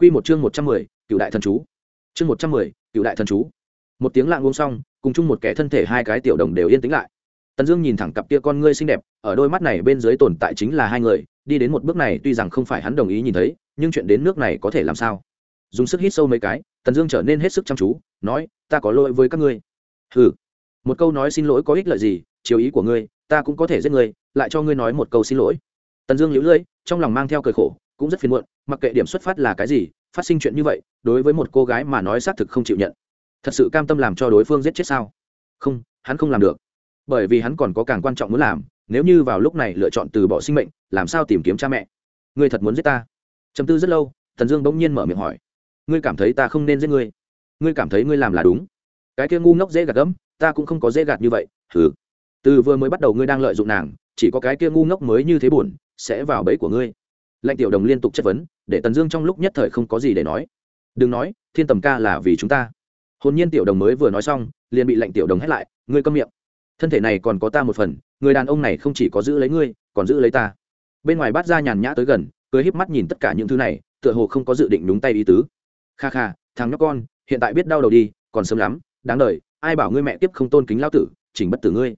Quy một chương một trăm mười, cựu đại thần chú. Chương một trăm mười, cựu đại thần chú. Một tiếng lặng uống xong, cùng chung một kẻ thân thể hai cái tiểu đồng đều yên tĩnh lại. Tần Dương nhìn thẳng cặp kia con ngươi xinh đẹp, ở đôi mắt này bên dưới tồn tại chính là hai người, đi đến một bước này tuy rằng không phải hắn đồng ý nhìn thấy, nhưng chuyện đến nước này có thể làm sao? Dùng sức hít sâu mấy cái, Tần Dương trở nên hết sức chăm chú, nói, "Ta có lỗi với các ngươi." Hừ. Một câu nói xin lỗi có ích lợi gì, chiếu ý của ngươi, ta cũng có thể giết ngươi, lại cho ngươi nói một câu xin lỗi. Tần Dương liễu lưỡi, trong lòng mang theo cười khổ, cũng rất phiền muộn, mặc kệ điểm xuất phát là cái gì, phát sinh chuyện như vậy, đối với một cô gái mà nói xác thực không chịu nhận. Thật sự cam tâm làm cho đối phương giết chết sao? Không, hắn không làm được. Bởi vì hắn còn có càng quan trọng muốn làm nếu như vào lúc này lựa chọn từ bỏ sinh mệnh làm sao tìm kiếm cha mẹ? Ngươi thật muốn giết ta? Chấm tư rất lâu thần dương bỗng nhiên mở miệng hỏi. Ngươi cảm thấy ta không nên giết ngươi? Ngươi cảm thấy ngươi làm là đúng? Cái kia ngu ngốc dễ gạt gẫm ta cũng không có dễ gạt như vậy thử từ vừa mới bắt đầu ngươi đang lợi dụng nàng chỉ có cái kia ngu ngốc mới như thế buồn sẽ vào bẫy của ngươi. Lệnh tiểu đồng liên tục chất vấn để tần dương trong lúc nhất thời không có gì để nói. Đừng nói, thiên tầm ca là vì chúng ta. Hồn nhiên tiểu đồng mới vừa nói xong, liền bị lệnh tiểu đồng hét lại, ngươi câm miệng. Thân thể này còn có ta một phần, người đàn ông này không chỉ có giữ lấy ngươi, còn giữ lấy ta. Bên ngoài bát ra nhàn nhã tới gần, cười híp mắt nhìn tất cả những thứ này, tựa hồ không có dự định đúng tay ý tứ. Kha kha, thằng nhóc con, hiện tại biết đau đầu đi, còn sớm lắm, đáng đời, ai bảo ngươi mẹ tiếp không tôn kính lão tử, chỉnh bất tử ngươi.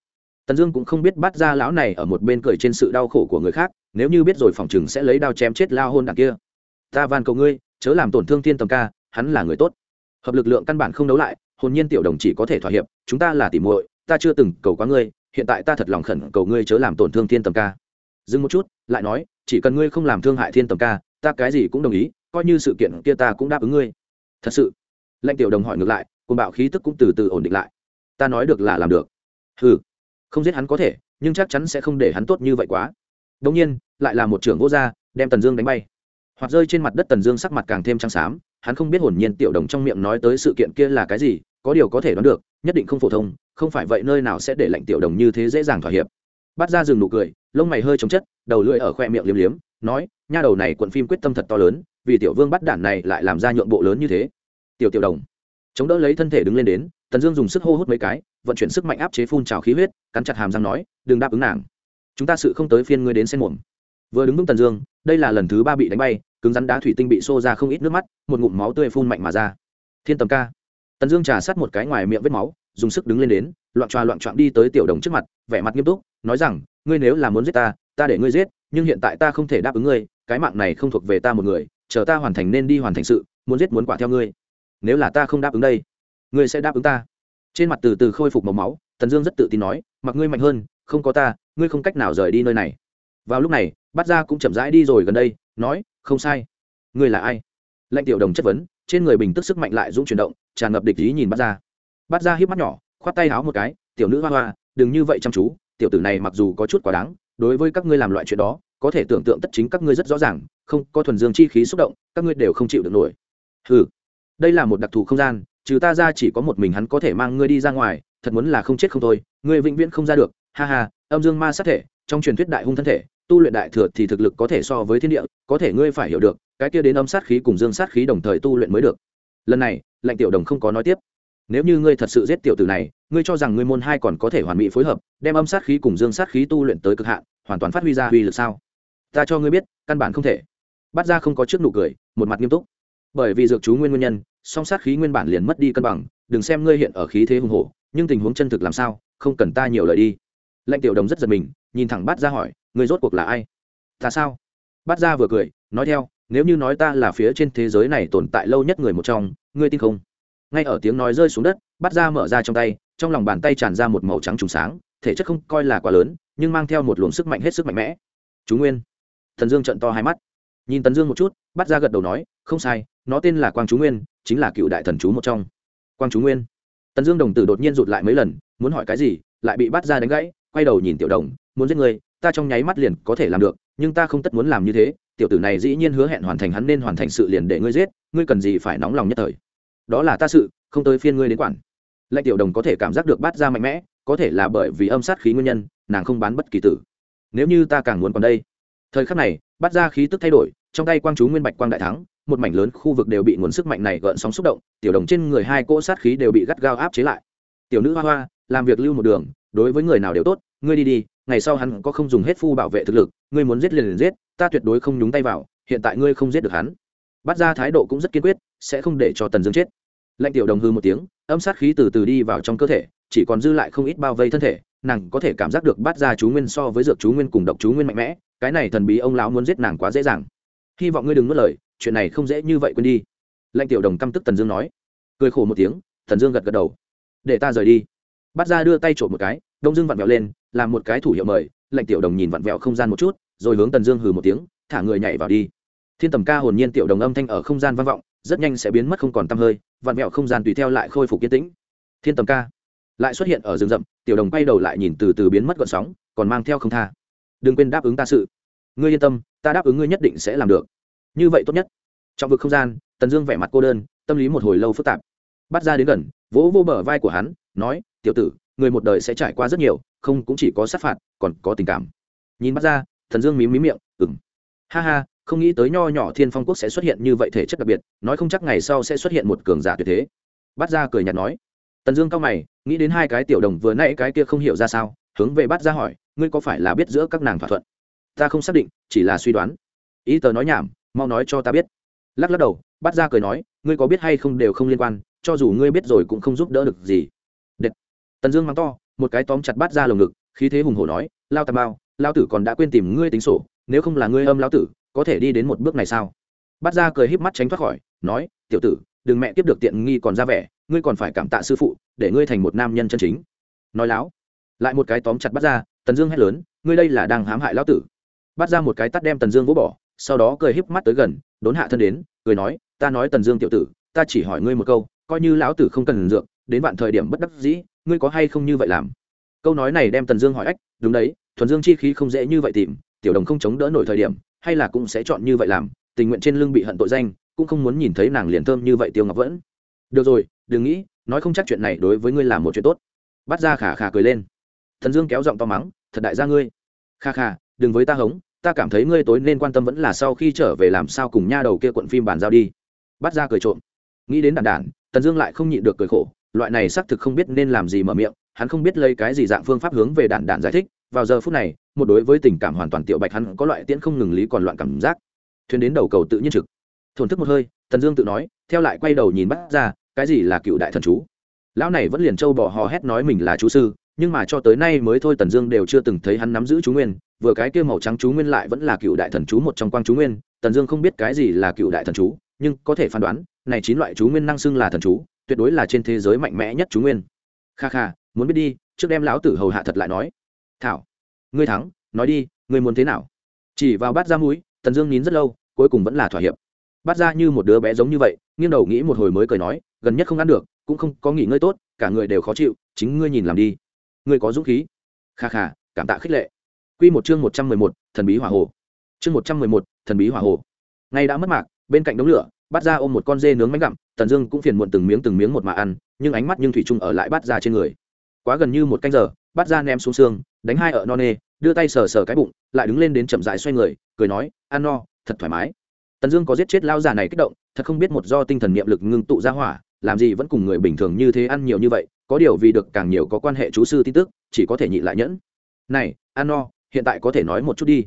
Tần dương cũng không biết bắt ra lão này ở một bên cười trên sự đau khổ của người khác, nếu như biết rồi phòng chừng sẽ lấy đao chém chết lao hôn đằng kia ta van cầu ngươi, chớ làm tổn thương thiên tầm ca, hắn là người tốt. Hợp lực lượng căn bản không đấu lại, hồn nhiên tiểu đồng chỉ có thể thỏa hiệp, chúng ta là tỉ muội, ta chưa từng cầu quá ngươi, hiện tại ta thật lòng khẩn cầu ngươi chớ làm tổn thương thiên tầm ca. Dừng một chút, lại nói, chỉ cần ngươi không làm thương hại thiên tầm ca, ta cái gì cũng đồng ý, coi như sự kiện kia ta cũng đáp ứng ngươi. Thật sự. Lệnh tiểu đồng hỏi ngược lại cùng bạo khí tức cũng từ từ ổn định lại. Ta nói được là làm được. Ừ không giết hắn có thể, nhưng chắc chắn sẽ không để hắn tốt như vậy quá. Đông nhiên, lại là một trưởng vô gia, đem tần dương đánh bay hoặc rơi trên mặt đất tần dương sắc mặt càng thêm trắng xám, hắn không biết hồn nhiên tiểu đồng trong miệng nói tới sự kiện kia là cái gì, có điều có thể đoán được, nhất định không phổ thông, không phải vậy nơi nào sẽ để lệnh tiểu đồng như thế dễ dàng thỏa hiệp. Bắt ra rừng nụ cười, lông mày hơi chống chất, đầu lưỡi ở khoe miệng liếm liếm, nói, nha đầu này quận phim quyết tâm thật to lớn, vì tiểu vương bắt đản này lại làm ra nhượng bộ lớn như thế. Tiểu tiểu đồng. Chống đỡ lấy thân thể đứng lên đến, tần dương dùng sức hô hút mấy cái, vận chuyển sức mạnh áp chế phun trào khí huyết, cắn chặt hàm răng nói, đừng đáp ứng nàng. Chúng ta sự không tới phiên ngươi đến xen muộn. Vừa đứng vững tần dương, đây là lần thứ ba bị đánh bay cứng rắn đá thủy tinh bị xô ra không ít nước mắt, một ngụm máu tươi phun mạnh mà ra. Thiên tầm ca. Tần dương trà sát một cái ngoài miệng vết máu, dùng sức đứng lên đến, loạn tròa loạn trọn đi tới tiểu đồng trước mặt, vẻ mặt nghiêm túc, nói rằng, ngươi nếu là muốn giết ta ta để ngươi giết, nhưng hiện tại ta không thể đáp ứng ngươi, cái mạng này không thuộc về ta một người, chờ ta hoàn thành nên đi hoàn thành sự, muốn giết muốn quả theo ngươi. Nếu là ta không đáp ứng đây, ngươi sẽ đáp ứng ta. Trên mặt từ từ khôi phục màu máu, tần dương rất tự tin nói, mặc ngươi mạnh hơn, không có ta, ngươi không cách nào rời đi nơi này. Vào lúc này bắt ra cũng chậm rãi đi rồi gần đây, nói không sai. Ngươi là ai? Lệnh tiểu đồng chất vấn, trên người bình tức sức mạnh lại dũng chuyển động, tràn ngập địch ý nhìn bắt ra. Bắt ra hiếp mắt nhỏ, khoát tay háo một cái, tiểu nữ hoa hoa, đừng như vậy chăm chú, tiểu tử này mặc dù có chút quá đáng, đối với các ngươi làm loại chuyện đó, có thể tưởng tượng tất chính các ngươi rất rõ ràng, không, có thuần dương chi khí xúc động, các ngươi đều không chịu được nổi. Ừ đây là một đặc thù không gian, trừ ta ra chỉ có một mình hắn có thể mang ngươi đi ra ngoài, thật muốn là không chết không thôi, ngươi vĩnh viễn không ra được, ha ha, âm dương ma sát thể, trong truyền thuyết đại hung thân thể tu luyện đại thừa thì thực lực có thể so với thiên địa, có thể ngươi phải hiểu được, cái kia đến âm sát khí cùng dương sát khí đồng thời tu luyện mới được. Lần này lệnh tiểu đồng không có nói tiếp. Nếu như ngươi thật sự giết tiểu tử này, ngươi cho rằng ngươi môn hai còn có thể hoàn mỹ phối hợp, đem âm sát khí cùng dương sát khí tu luyện tới cực hạn, hoàn toàn phát huy ra uy lực sao? Ta cho ngươi biết, căn bản không thể. Bắt ra không có trước nụ cười, một mặt nghiêm túc. Bởi vì dược chú nguyên nguyên nhân, song sát khí nguyên bản liền mất đi cân bằng, đừng xem ngươi hiện ở khí thế hùng hổ, nhưng tình huống chân thực làm sao, không cần ta nhiều lời đi. Lệnh tiểu đồng rất giật mình, nhìn thẳng bát ra hỏi người rốt cuộc là ai? Ta sao? Bát ra vừa cười, nói theo, nếu như nói ta là phía trên thế giới này tồn tại lâu nhất người một trong, ngươi tin không? Ngay ở tiếng nói rơi xuống đất, Bát ra mở ra trong tay, trong lòng bàn tay tràn ra một màu trắng trùng sáng, thể chất không coi là quá lớn, nhưng mang theo một luồng sức mạnh hết sức mạnh mẽ. Chú nguyên. Thần dương trận to hai mắt. Nhìn tần dương một chút bắt ra gật đầu nói, không sai, nó tên là quang chú nguyên, chính là cựu đại thần chú một trong. Quang chú nguyên. Tần dương đồng tử đột nhiên rụt lại mấy lần, muốn hỏi cái gì, lại bị bắt ra đánh gãy, quay đầu nhìn tiểu đồng, muốn giết người ta trong nháy mắt liền có thể làm được, nhưng ta không tất muốn làm như thế, tiểu tử này dĩ nhiên hứa hẹn hoàn thành hắn nên hoàn thành sự liền để ngươi giết, ngươi cần gì phải nóng lòng nhất thời. Đó là ta sự, không tới phiên ngươi đến quản. Lệnh tiểu đồng có thể cảm giác được bát ra mạnh mẽ, có thể là bởi vì âm sát khí nguyên nhân, nàng không bán bất kỳ tử. Nếu như ta càng muốn còn đây. Thời khắc này, bát ra khí tức thay đổi, trong tay quang chú nguyên bạch quang đại thắng, một mảnh lớn khu vực đều bị nguồn sức mạnh này gợn sóng xúc động, tiểu đồng trên người hai cỗ sát khí đều bị gắt gao áp chế lại. Tiểu nữ hoa hoa, làm việc lưu một đường, đối với người nào đều tốt, ngươi đi đi ngày sau hắn có không dùng hết phu bảo vệ thực lực, ngươi muốn giết liền liền giết, ta tuyệt đối không nhúng tay vào, hiện tại ngươi không giết được hắn. Bắt ra thái độ cũng rất kiên quyết, sẽ không để cho tần dương chết. Lệnh tiểu đồng hư một tiếng, âm sát khí từ từ đi vào trong cơ thể, chỉ còn dư lại không ít bao vây thân thể, nàng có thể cảm giác được bắt ra chú nguyên so với dược chú nguyên cùng độc chú nguyên mạnh mẽ, cái này thần bí ông lão muốn giết nàng quá dễ dàng. Hy vọng ngươi đừng nuốt lời, chuyện này không dễ như vậy quên đi. Lệnh tiểu đồng căm tức tần dương nói. Cười khổ một tiếng, tần dương gật gật đầu. Để ta rời đi. Bắt ra đưa tay trộm một cái đông dương vặn vẹo lên, làm một cái thủ hiệu mời, lệnh tiểu đồng nhìn vặn vẹo không gian một chút, rồi hướng tần dương hừ một tiếng, thả người nhảy vào đi. Thiên tầm ca hồn nhiên tiểu đồng âm thanh ở không gian vang vọng, rất nhanh sẽ biến mất không còn t hơi, vặn vẹo không gian tùy theo lại khôi phục yên tĩnh. Thiên tầm ca lại xuất hiện ở rừng rậm, tiểu đồng quay đầu lại nhìn từ từ biến mất gọn sóng, còn mang theo không tha. Đừng quên đáp ứng ta sự. Ngươi yên tâm, ta đáp ứng ngươi nhất định sẽ làm được. Như vậy tốt nhất. Trong vực không gian, tần dương vẻ mặt cô đơn, tâm lý một hồi lâu phức tạp. Bắt ra đến gần, vỗ vô bờ vai của hắn, nói, tiểu tử người một đời sẽ trải qua rất nhiều, không cũng chỉ có sát phạt, còn có tình cảm. Nhìn bắt ra, thần dương mím mím miệng ừng ha ha, không nghĩ tới nho nhỏ thiên phong quốc sẽ xuất hiện như vậy thể chất đặc biệt, nói không chắc ngày sau sẽ xuất hiện một cường giả tuyệt thế. Bắt ra cười nhạt nói. Tần dương cao mày, nghĩ đến hai cái tiểu đồng vừa nãy cái kia không hiểu ra sao, hướng về bắt ra hỏi, ngươi có phải là biết giữa các nàng thỏa thuận? Ta không xác định, chỉ là suy đoán. Ý tờ nói nhảm, mau nói cho ta biết. Lắc lắc đầu, bắt ra cười nói, ngươi có biết hay không đều không liên quan, cho dù ngươi biết rồi cũng không giúp đỡ được gì tần dương mắng to, một cái tóm chặt bắt ra lồng ngực, khí thế hùng hổ nói, lao tà mao, lao tử còn đã quên tìm ngươi tính sổ, nếu không là ngươi âm lao tử, có thể đi đến một bước này sao? Bắt ra cười híp mắt tránh thoát khỏi, nói, tiểu tử, đừng mẹ tiếp được tiện nghi còn ra vẻ, ngươi còn phải cảm tạ sư phụ, để ngươi thành một nam nhân chân chính. Nói láo, lại một cái tóm chặt bắt ra, tần dương hét lớn, ngươi đây là đang hãm hại lão tử. Bắt ra một cái tắt đem tần dương vỗ bỏ, sau đó cười híp mắt tới gần, đốn hạ thân đến, cười nói, ta nói tần dương tiểu tử, ta chỉ hỏi ngươi một câu, coi như lão tử không cần dược, đến bạn thời điểm bất đắc dĩ ngươi có hay không như vậy làm? Câu nói này đem tần dương hỏi ách, đúng đấy, thuần dương chi khí không dễ như vậy tìm, tiểu đồng không chống đỡ nổi thời điểm, hay là cũng sẽ chọn như vậy làm, tình nguyện trên lưng bị hận tội danh, cũng không muốn nhìn thấy nàng liền thơm như vậy tiêu ngọc vẫn. Được rồi, đừng nghĩ, nói không chắc chuyện này đối với ngươi là một chuyện tốt. Bắt ra khả khả cười lên. Thần dương kéo giọng to mắng, thật đại gia ngươi. Kha kha đừng với ta hống, ta cảm thấy ngươi tối nên quan tâm vẫn là sau khi trở về làm sao cùng nha đầu kia quận phim bàn giao đi. Bắt ra cười trộm. Nghĩ đến đàn đản, tần dương lại không nhịn được cười khổ loại này xác thực không biết nên làm gì mở miệng, hắn không biết lấy cái gì dạng phương pháp hướng về đạn đạn giải thích. Vào giờ phút này, một đối với tình cảm hoàn toàn tiểu bạch hắn có loại tiễn không ngừng lý còn loạn cảm giác. Thuyền đến đầu cầu tự nhiên trực. Thổn thức một hơi, tần dương tự nói, theo lại quay đầu nhìn bắt ra, cái gì là cựu đại thần chú? Lão này vẫn liền trâu bỏ hò hét nói mình là chú sư, nhưng mà cho tới nay mới thôi tần dương đều chưa từng thấy hắn nắm giữ chú nguyên, vừa cái kia màu trắng chú nguyên lại vẫn là cựu đại thần chú một trong quang chú nguyên. Tần dương không biết cái gì là cựu đại thần chú, nhưng có thể phán đoán, này chín loại chú nguyên năng xưng là thần chú tuyệt đối là trên thế giới mạnh mẽ nhất chú nguyên. Kha kha, muốn biết đi, trước đem lão tử hầu hạ thật lại nói. Thảo, ngươi thắng, nói đi, ngươi muốn thế nào? Chỉ vào bát ra mũi, tần dương nín rất lâu, cuối cùng vẫn là thỏa hiệp. Bát ra như một đứa bé giống như vậy, nghiêng đầu nghĩ một hồi mới cười nói, gần nhất không ăn được, cũng không có nghỉ ngơi tốt, cả người đều khó chịu, chính ngươi nhìn làm đi. Ngươi có dũng khí. Kha kha, cảm tạ khích lệ. Q một chương một trăm mười một, thần bí hỏa hồ. Chương một trăm mười một, thần bí hỏa hồ. Ngay đã mất mạc bên cạnh đống lửa, bát ra ôm một con dê nướng bánh gặm tần dương cũng phiền muộn từng miếng từng miếng một mà ăn, nhưng ánh mắt nhưng thủy chung ở lại bắt ra trên người. Quá gần như một canh giờ bắt ra ném xuống xương, đánh hai ở no nê, đưa tay sờ sờ cái bụng, lại đứng lên đến chậm dại xoay người, cười nói, ăn no, thật thoải mái. Tần dương có giết chết lao già này kích động, thật không biết một do tinh thần niệm lực ngưng tụ ra hỏa, làm gì vẫn cùng người bình thường như thế ăn nhiều như vậy, có điều vì được càng nhiều có quan hệ chú sư tin tức, chỉ có thể nhịn lại nhẫn. Này, ăn no, hiện tại có thể nói một chút đi.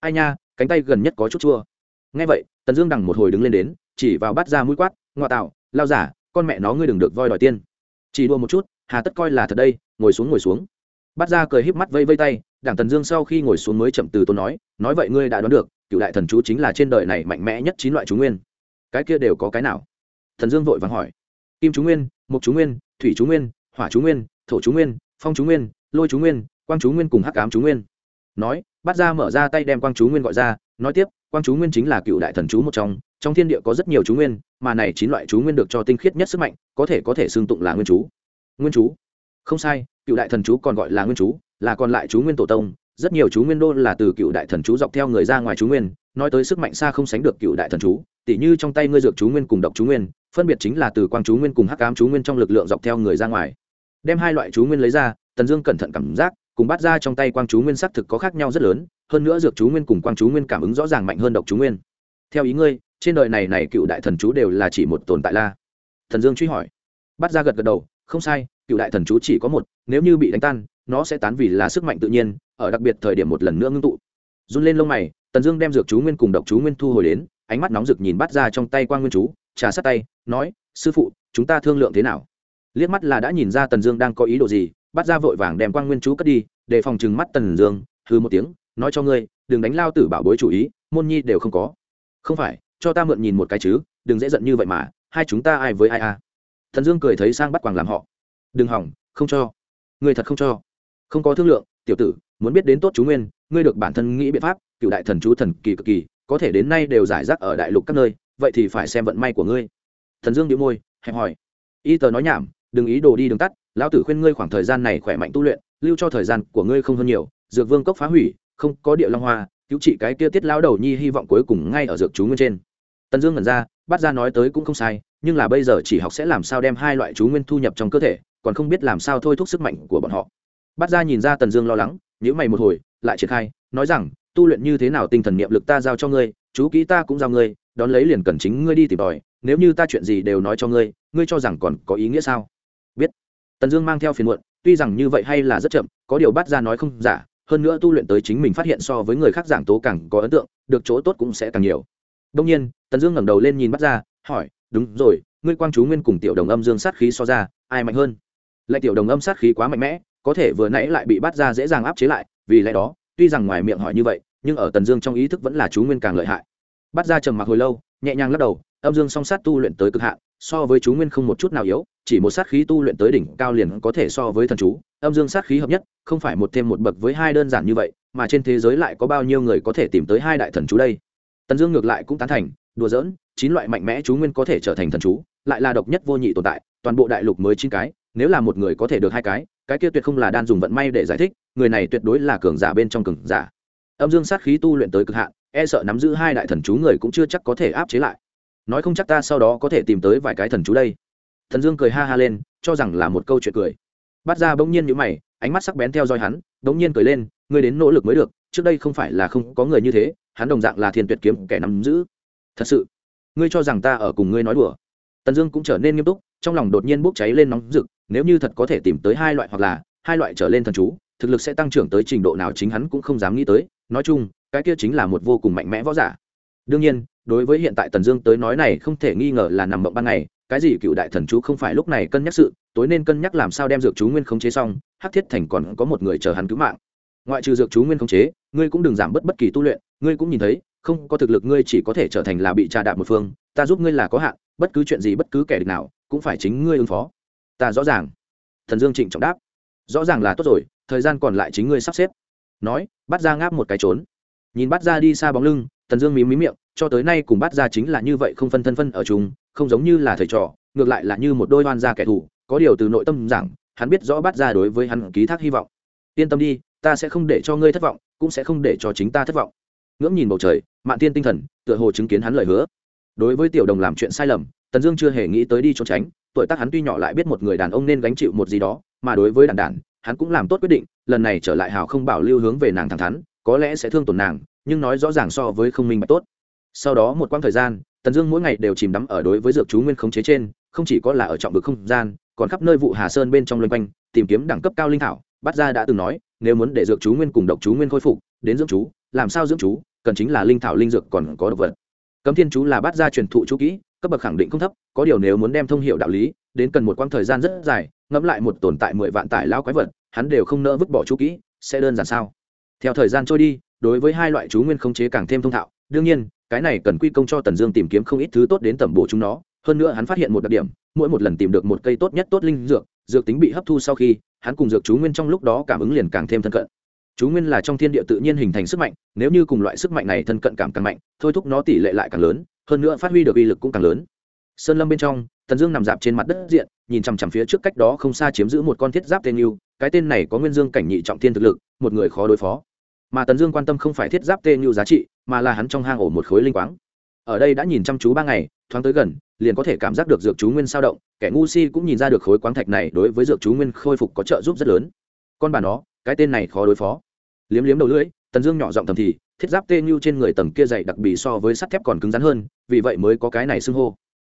Ai nha, cánh tay gần nhất có chút chua. Nghe vậy, tần dương đằng một hồi đứng lên đến, chỉ vào bắt ra mũi quát ngoại tạo lao giả, con mẹ nó ngươi đừng được voi đòi tiên chỉ đua một chút, hà tất coi là thật đây, ngồi xuống ngồi xuống. Bắt ra cười híp mắt vây vây tay, đảng tần dương sau khi ngồi xuống mới chậm từ tôi nói nói vậy ngươi đã đoán được, cựu đại thần chú chính là trên đời này mạnh mẽ nhất chín loại chú nguyên. Cái kia đều có cái nào? Thần dương vội vàng hỏi. Kim chú nguyên mục chú nguyên, thủy chú nguyên, hỏa chú nguyên, thổ chú nguyên, phong chú nguyên, lôi chú nguyên, quang chú nguyên cùng hắc ám chú nguyên. Nói bắt ra mở ra tay đem quang chú nguyên gọi ra, nói tiếp, quang chú nguyên chính là cựu đại thần chú một trong trong thiên địa có rất nhiều chú nguyên mà này chín loại chú nguyên được cho tinh khiết nhất sức mạnh có thể có thể xương tụng là nguyên chú nguyên chú không sai cựu đại thần chú còn gọi là nguyên chú là còn lại chú nguyên tổ tông rất nhiều chú nguyên đô là từ cựu đại thần chú dọc theo người ra ngoài chú nguyên nói tới sức mạnh xa không sánh được cựu đại thần chú tỉ như trong tay ngươi dược chú nguyên cùng độc chú nguyên phân biệt chính là từ quang chú nguyên cùng hắc ám chú nguyên trong lực lượng dọc theo người ra ngoài đem hai loại chú nguyên lấy ra tần dương cẩn thận cảm giác cùng bắt ra trong tay quang chú nguyên xác thực có khác nhau rất lớn hơn nữa dược chú nguyên cùng quang chú nguyên cảm ứng rõ ràng mạnh hơn độc chú nguyên theo ý ngươi trên đời này này cựu đại thần chú đều là chỉ một tồn tại la. Thần dương truy hỏi. Bắt ra gật gật đầu, không sai, cựu đại thần chú chỉ có một, nếu như bị đánh tan, nó sẽ tán vì là sức mạnh tự nhiên, ở đặc biệt thời điểm một lần nữa ngưng tụ. Run lên lông mày, tần dương đem dược chú nguyên cùng độc chú nguyên thu hồi đến, ánh mắt nóng rực nhìn bắt ra trong tay quan nguyên chú, trà sát tay, nói, sư phụ, chúng ta thương lượng thế nào? Liếc mắt là đã nhìn ra tần dương đang có ý đồ gì bắt ra vội vàng đem quan nguyên chú cất đi để phòng chừng mắt tần dương hư một tiếng, nói cho ngươi, đừng đánh lao tử bảo bối chủ ý, môn nhi đều không có. Không phải cho ta mượn nhìn một cái chứ, đừng dễ giận như vậy mà, hai chúng ta ai với ai à? Thần dương cười thấy sang bắt quàng làm họ. Đừng hỏng, không cho. Người thật không cho. Không có thương lượng, tiểu tử, muốn biết đến tốt chú nguyên, ngươi được bản thân nghĩ biện pháp, cựu đại thần chú thần kỳ cực kỳ, có thể đến nay đều giải rác ở đại lục các nơi, vậy thì phải xem vận may của ngươi. Thần dương đĩu môi, hẹp hỏi. Y tờ nói nhảm, đừng ý đồ đi đường tắt, lão tử khuyên ngươi khoảng thời gian này khỏe mạnh tu luyện, lưu cho thời gian của ngươi không hơn nhiều, dược vương cốc phá hủy, không có địa long hoa cứu trị cái kia tiết lão đầu nhi hy vọng cuối cùng ngay ở dược chú nguyên trên. Tần dương ngẩn ra bắt ra nói tới cũng không sai, nhưng là bây giờ chỉ học sẽ làm sao đem hai loại chú nguyên thu nhập trong cơ thể, còn không biết làm sao thôi thúc sức mạnh của bọn họ. Bắt ra nhìn ra tần dương lo lắng nhữ mày một hồi, lại triển khai, nói rằng, tu luyện như thế nào tinh thần niệm lực ta giao cho ngươi, chú kỹ ta cũng giao ngươi, đón lấy liền cần chính ngươi đi tìm tòi, nếu như ta chuyện gì đều nói cho ngươi ngươi cho rằng còn có ý nghĩa sao? Biết. Tần dương mang theo phiền muộn, tuy rằng như vậy hay là rất chậm, có điều bắt ra nói không giả hơn nữa tu luyện tới chính mình phát hiện so với người khác giảng tố càng có ấn tượng, được chỗ tốt cũng sẽ càng nhiều. Đông nhiên, tần dương ngẩng đầu lên nhìn bắt ra, hỏi, đúng rồi, ngươi quang chú nguyên cùng tiểu đồng âm dương sát khí so ra, ai mạnh hơn? Lại tiểu đồng âm sát khí quá mạnh mẽ, có thể vừa nãy lại bị bắt ra dễ dàng áp chế lại, vì lẽ đó, tuy rằng ngoài miệng hỏi như vậy, nhưng ở tần dương trong ý thức vẫn là chú nguyên càng lợi hại. Bắt ra trầm mặc hồi lâu, nhẹ nhàng lắc đầu âm dương song sát tu luyện tới cực hạn, so với chú nguyên không một chút nào yếu, chỉ một sát khí tu luyện tới đỉnh cao liền có thể so với thần chú. Âm dương sát khí hợp nhất, không phải một thêm một bậc với hai đơn giản như vậy, mà trên thế giới lại có bao nhiêu người có thể tìm tới hai đại thần chú đây? Tần dương ngược lại cũng tán thành, đùa giỡn, chín loại mạnh mẽ chú nguyên có thể trở thành thần chú, lại là độc nhất vô nhị tồn tại, toàn bộ đại lục mới chín cái, nếu là một người có thể được hai cái cái kia tuyệt không là đan dùng vận may để giải thích, người này tuyệt đối là cường giả bên trong cường giả. Âm dương sát khí tu luyện tới cực hạn e sợ nắm giữ hai đại thần chú người cũng chưa chắc có thể áp chế lại nói không chắc ta sau đó có thể tìm tới vài cái thần chú đây. Thần dương cười ha ha lên, cho rằng là một câu chuyện cười. Bắt ra bỗng nhiên nhữ mày, ánh mắt sắc bén theo dõi hắn, bỗng nhiên cười lên, ngươi đến nỗ lực mới được, trước đây không phải là không có người như thế, hắn đồng dạng là thiên tuyệt kiếm kẻ nắm giữ. Thật sự, ngươi cho rằng ta ở cùng ngươi nói đùa. Tần dương cũng trở nên nghiêm túc, trong lòng đột nhiên bốc cháy lên nóng rực, nếu như thật có thể tìm tới hai loại hoặc là hai loại trở lên thần chú, thực lực sẽ tăng trưởng tới trình độ nào chính hắn cũng không dám nghĩ tới. Nói chung, cái kia chính là một vô cùng mạnh mẽ võ giả. Đương nhiên đối với hiện tại tần dương tới nói này không thể nghi ngờ là nằm mộng ban ngày, cái gì cựu đại thần chú không phải lúc này cân nhắc sự, tối nên cân nhắc làm sao đem dược chú nguyên khống chế xong, hắc thiết thành còn có một người chờ hắn cứu mạng. Ngoại trừ dược chú nguyên khống chế, ngươi cũng đừng giảm bớt bất kỳ tu luyện, ngươi cũng nhìn thấy, không có thực lực ngươi chỉ có thể trở thành là bị trà đạp một phương, ta giúp ngươi là có hạn, bất cứ chuyện gì bất cứ kẻ địch nào, cũng phải chính ngươi ứng phó. Ta rõ ràng. Thần dương trịnh trọng đáp. Rõ ràng là tốt rồi, thời gian còn lại chính ngươi sắp xếp. Nói, bắt ra ngáp một cái trốn. Nhìn bắt ra đi xa bóng lưng thần dương mí mí miệng cho tới nay cùng bắt ra chính là như vậy không phân thân phân ở chúng không giống như là thầy trò, ngược lại là như một đôi oan gia kẻ thù, có điều từ nội tâm rằng, hắn biết rõ bắt ra đối với hắn ký thác hy vọng. Yên tâm đi, ta sẽ không để cho ngươi thất vọng, cũng sẽ không để cho chính ta thất vọng. Ngưỡng nhìn bầu trời, mạn tiên tinh thần, tựa hồ chứng kiến hắn lời hứa. Đối với tiểu đồng làm chuyện sai lầm, tần dương chưa hề nghĩ tới đi trốn tránh, tuổi tác hắn tuy nhỏ lại biết một người đàn ông nên gánh chịu một gì đó, mà đối với đàn đản hắn cũng làm tốt quyết định, lần này trở lại hào không bảo lưu hướng về nàng thẳng thắn, có lẽ sẽ thương tổn nàng, nhưng nói rõ ràng so với không minh bạch tốt sau đó một quãng thời gian, tần dương mỗi ngày đều chìm đắm ở đối với dược chú nguyên khống chế trên, không chỉ có là ở trọng vực không gian, còn khắp nơi vụ hà sơn bên trong loanh quanh, tìm kiếm đẳng cấp cao linh thảo. Bát gia đã từng nói, nếu muốn để dược chú nguyên cùng độc chú nguyên khôi phục, đến dưỡng chú, làm sao dưỡng chú, cần chính là linh thảo linh dược còn có độc vật. Cấm thiên chú là bát gia truyền thụ chú kỹ, cấp bậc khẳng định không thấp, có điều nếu muốn đem thông hiệu đạo lý, đến cần một quãng thời gian rất dài, ngẫm lại một tồn tại mười vạn tải lao quái vật, hắn đều không nỡ vứt bỏ chú kỹ, sẽ đơn giản sao? Theo thời gian trôi đi, đối với hai loại chú nguyên khống chế càng thêm thông thạo, đương nhiên cái này cần quy công cho tần dương tìm kiếm không ít thứ tốt đến tẩm bổ chúng nó, hơn nữa hắn phát hiện một đặc điểm, mỗi một lần tìm được một cây tốt nhất tốt linh dược dược tính bị hấp thu sau khi, hắn cùng dược chú nguyên trong lúc đó cảm ứng liền càng thêm thân cận. Chú nguyên là trong thiên địa tự nhiên hình thành sức mạnh, nếu như cùng loại sức mạnh này thân cận cảm càng mạnh, thôi thúc nó tỷ lệ lại càng lớn, hơn nữa phát huy được uy lực cũng càng lớn. Sơn lâm bên trong, tần dương nằm dạp trên mặt đất diện, nhìn chằm chằm phía trước cách đó không xa chiếm giữ một con thiết giáp tên yêu cái tên này có nguyên dương cảnh nhị trọng thiên thực lực, một người khó đối phó. Mà tần dương quan tâm không phải thiết giáp tên yêu giá trị mà là hắn trong hang ổ một khối linh quáng. Ở đây đã nhìn chăm chú ba ngày, thoáng tới gần, liền có thể cảm giác được dược chú nguyên sao động, kẻ ngu si cũng nhìn ra được khối quáng thạch này đối với dược chú nguyên khôi phục có trợ giúp rất lớn. Con bà nó, cái tên này khó đối phó. Liếm liếm đầu lưỡi, tần dương nhỏ giọng thầm thì, thiết giáp tê như trên người tầng kia dày đặc bì so với sắt thép còn cứng rắn hơn, vì vậy mới có cái này xưng hô.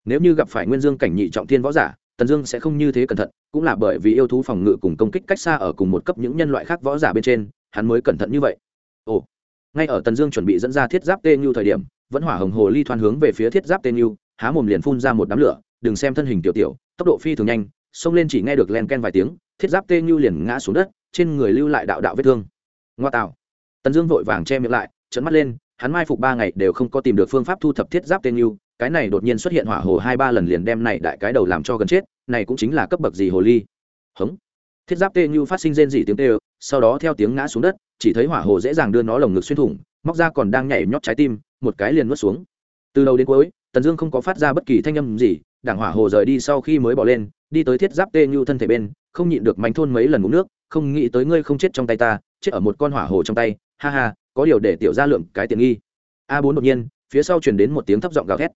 Nếu như gặp phải nguyên dương cảnh nhị trọng thiên võ giả, tần dương sẽ không như thế cẩn thận, cũng là bởi vì yêu thú phòng ngự cùng công kích cách xa ở cùng một cấp những nhân loại khác võ giả bên trên, hắn mới cẩn thận như vậy. Ồ ngay ở tần dương chuẩn bị dẫn ra thiết giáp tê như thời điểm, vẫn hỏa hồng hồ ly thoan hướng về phía thiết giáp tên yêu há mồm liền phun ra một đám lửa, đừng xem thân hình tiểu tiểu, tốc độ phi thường nhanh, xông lên chỉ nghe được len ken vài tiếng, thiết giáp tên yêu liền ngã xuống đất, trên người lưu lại đạo đạo vết thương. Ngoa tạo. Tần dương vội vàng che miệng lại trấn mắt lên, hắn mai phục ba ngày đều không có tìm được phương pháp thu thập thiết giáp tên yêu cái này đột nhiên xuất hiện hỏa hồ hai ba lần liền đem này đại cái đầu làm cho gần chết, này cũng chính là cấp bậc gì hồ ly. Hống. Thiết giáp tên như phát sinh rên dỉ tiếng tê sau đó theo tiếng ngã xuống đất chỉ thấy hỏa hồ dễ dàng đưa nó lồng ngực xuyên thủng, móc ra còn đang nhảy nhót trái tim, một cái liền nuốt xuống. Từ đầu đến cuối, tần dương không có phát ra bất kỳ thanh âm gì, đảng hỏa hồ rời đi sau khi mới bỏ lên, đi tới thiết giáp tê như thân thể bên, không nhịn được mánh thôn mấy lần uống nước, không nghĩ tới ngươi không chết trong tay ta, chết ở một con hỏa hồ trong tay, ha ha, có điều để tiểu ra lượng cái tiện nghi. A bốn đột nhiên, phía sau chuyển đến một tiếng thấp giọng gào thét.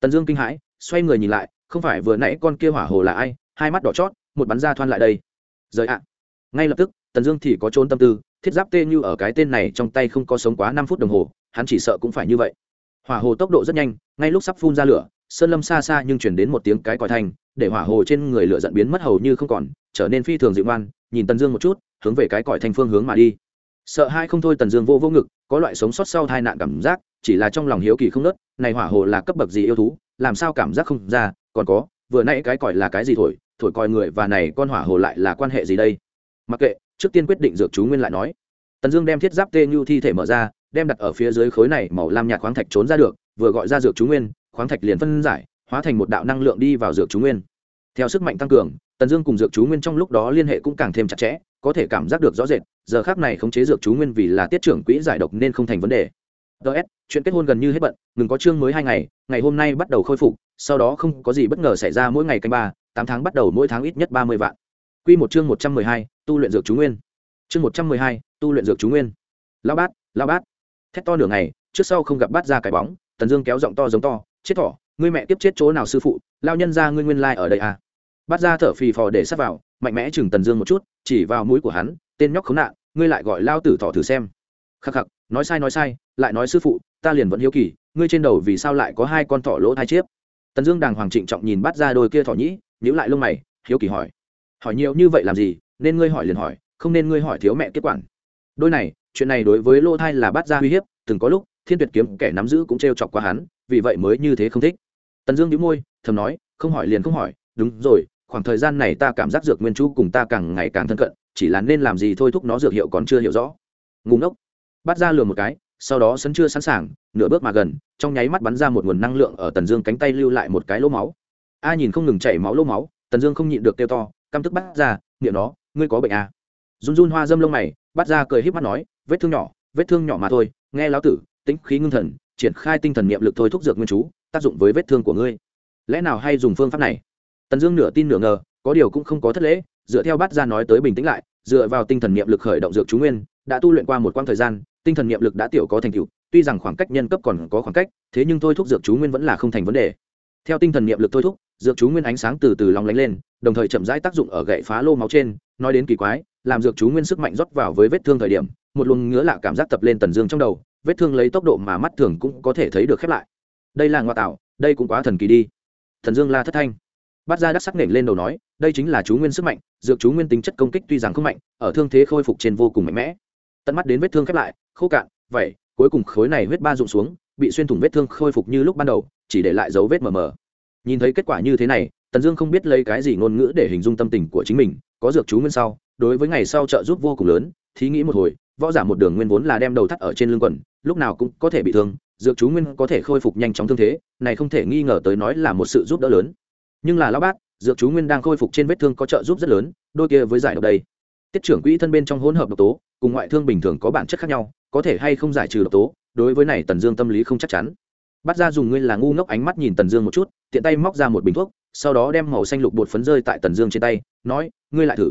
Tần dương kinh hãi, xoay người nhìn lại, không phải vừa nãy con kia hỏa hồ là ai, hai mắt đỏ chót, một bắn ra thoan lại đây. Rời ạ. Ngay lập tức, tần dương thì có trốn tâm tư thiết giáp tê như ở cái tên này trong tay không có sống quá năm phút đồng hồ, hắn chỉ sợ cũng phải như vậy. Hỏa hồ tốc độ rất nhanh, ngay lúc sắp phun ra lửa, sơn lâm xa xa nhưng chuyển đến một tiếng cái còi thanh, để hỏa hồ trên người lửa dẫn biến mất hầu như không còn, trở nên phi thường dịu ngoan, nhìn tần dương một chút, hướng về cái còi thanh phương hướng mà đi. Sợ hai không thôi tần dương vô vô ngực, có loại sống sót sau tai nạn cảm giác, chỉ là trong lòng hiếu kỳ không nớt, này hỏa hồ là cấp bậc gì yêu thú, làm sao cảm giác không ra, còn có, vừa nãy cái còi là cái gì thổi thổi coi người và này con hỏa hồ lại là quan hệ gì đây? Mặc kệ trước tiên quyết định dược chú nguyên lại nói. Tần dương đem thiết giáp tê như thi thể mở ra, đem đặt ở phía dưới khối này màu lam nhạt khoáng thạch trốn ra được, vừa gọi ra dược chú nguyên, khoáng thạch liền phân giải, hóa thành một đạo năng lượng đi vào dược chú nguyên. Theo sức mạnh tăng cường, tần dương cùng dược chú nguyên trong lúc đó liên hệ cũng càng thêm chặt chẽ, có thể cảm giác được rõ rệt, giờ khác này khống chế dược chú nguyên vì là tiết trưởng quỹ giải độc nên không thành vấn đề. Ts chuyện kết hôn gần như hết bận, ngừng có chương mới hai ngày ngày hôm nay bắt đầu khôi phục, sau đó không có gì bất ngờ xảy ra mỗi ngày canh ba, tám tháng bắt đầu mỗi tháng ít nhất ba mươi vạn. Quy một chương một trăm mười hai, tu luyện dược chú nguyên. Chương một trăm mười hai, tu luyện dược chú nguyên. Lão bát lão bát. Thét to nửa ngày, trước sau không gặp bát ra cái bóng, tần dương kéo giọng to giống to, chết thỏ, ngươi mẹ tiếp chết chỗ nào sư phụ, Lão nhân gia ngươi nguyên lai ở đây à? Bát ra thở phì phò để sắp vào, mạnh mẽ chừng tần dương một chút, chỉ vào mũi của hắn, tên nhóc khốn nạn, ngươi lại gọi lao tử thỏ thử xem. Khắc khắc, nói sai nói sai, lại nói sư phụ, ta liền vẫn hiếu kỳ, ngươi trên đầu vì sao lại có hai con thỏ lỗ thai chiếc? tần dương đàng hoàng trịnh trọng nhìn bát ra đôi kia thỏ nhĩ, nhíu lại lông mày, hiếu kỳ hỏi hỏi nhiều như vậy làm gì, nên ngươi hỏi liền hỏi, không nên ngươi hỏi thiếu mẹ kết quản. Đôi này, chuyện này đối với lỗ thai là bắt ra uy hiếp, từng có lúc, thiên tuyệt kiếm kẻ nắm giữ cũng t r e o chọc qua hắn, vì vậy mới như thế không thích. Tần dương đĩu môi, thầm nói, không hỏi liền không hỏi, đúng rồi, khoảng thời gian này ta cảm giác dược nguyên chú cùng ta càng ngày càng thân cận, chỉ là nên làm gì thôi thúc nó dược hiệu còn chưa hiểu rõ. Ngùng ốc bắt ra lừa một cái, sau đó sân chưa sẵn sàng, nửa bước mà gần, trong nháy mắt bắn ra một nguồn năng lượng ở tần dương cánh tay lưu lại một cái lỗ máu. A nhìn không ngừng chảy máu lỗ máu, tần dương không nhịn được kêu to căm tức bắt ra miệng nó, ngươi có bệnh à. run run hoa dâm lông mày, bắt ra cười h í p mắt nói, vết thương nhỏ, vết thương nhỏ mà thôi, nghe lão tử, tĩnh khí ngưng thần, triển khai tinh thần niệm lực thôi thúc dược nguyên chú, tác dụng với vết thương của ngươi. Lẽ nào hay dùng phương pháp này? Tần dương nửa tin nửa ngờ, có điều cũng không có thất lễ, dựa theo bắt ra nói tới bình tĩnh lại, dựa vào tinh thần niệm lực khởi động dược chú nguyên, đã tu luyện qua một quãng thời gian, tinh thần niệm lực đã tiểu có thành tựu, tuy rằng khoảng cách nhân cấp còn có khoảng cách, thế nhưng thôi thúc dược chú nguyên vẫn là không thành vấn đề. Theo tinh thần niệm lực thôi thúc dược chú nguyên ánh sáng từ từ long lánh lên, đồng thời chậm rãi tác dụng ở gậy phá lô máu trên, nói đến kỳ quái, làm dược chú nguyên sức mạnh rót vào với vết thương thời điểm, một luồng ngứa lạ cảm giác tập lên tần dương trong đầu, vết thương lấy tốc độ mà mắt thường cũng có thể thấy được khép lại. Đây là ngoa tạo, đây cũng quá thần kỳ đi. Thần dương la thất thanh. Bắt ra đắc sắc nểnh lên đầu nói, đây chính là chú nguyên sức mạnh, dược chú nguyên tính chất công kích tuy rằng không mạnh, ở thương thế khôi phục trên vô cùng mạnh mẽ. Tận mắt đến vết thương khép lại, khô cạn vậy cuối cùng khối này huyết ba rụng xuống, bị xuyên thủng vết thương khôi phục như lúc ban đầu, chỉ để lại dấu vết mờ mờ nhìn thấy kết quả như thế này, tần dương không biết lấy cái gì ngôn ngữ để hình dung tâm tình của chính mình, có dược chú nguyên sau, đối với ngày sau trợ giúp vô cùng lớn, thí nghĩ một hồi, võ giả một đường nguyên vốn là đem đầu thắt ở trên lưng quần, lúc nào cũng có thể bị thương, dược chú nguyên có thể khôi phục nhanh chóng thương thế, này không thể nghi ngờ tới nói là một sự giúp đỡ lớn. Nhưng là lão bát, dược chú nguyên đang khôi phục trên vết thương có trợ giúp rất lớn, đôi kia với giải độc đây. Tiết trưởng quỹ thân bên trong hỗn hợp độc tố, cùng ngoại thương bình thường có bản chất khác nhau, có thể hay không giải trừ độc tố, đối với này tần dương tâm lý không chắc chắn. Bắt ra dùng ngươi là ngu ngốc ánh mắt nhìn tần dương một chút tiện tay móc ra một bình thuốc, sau đó đem màu xanh lục bột phấn rơi tại tần dương trên tay, nói, ngươi lại thử.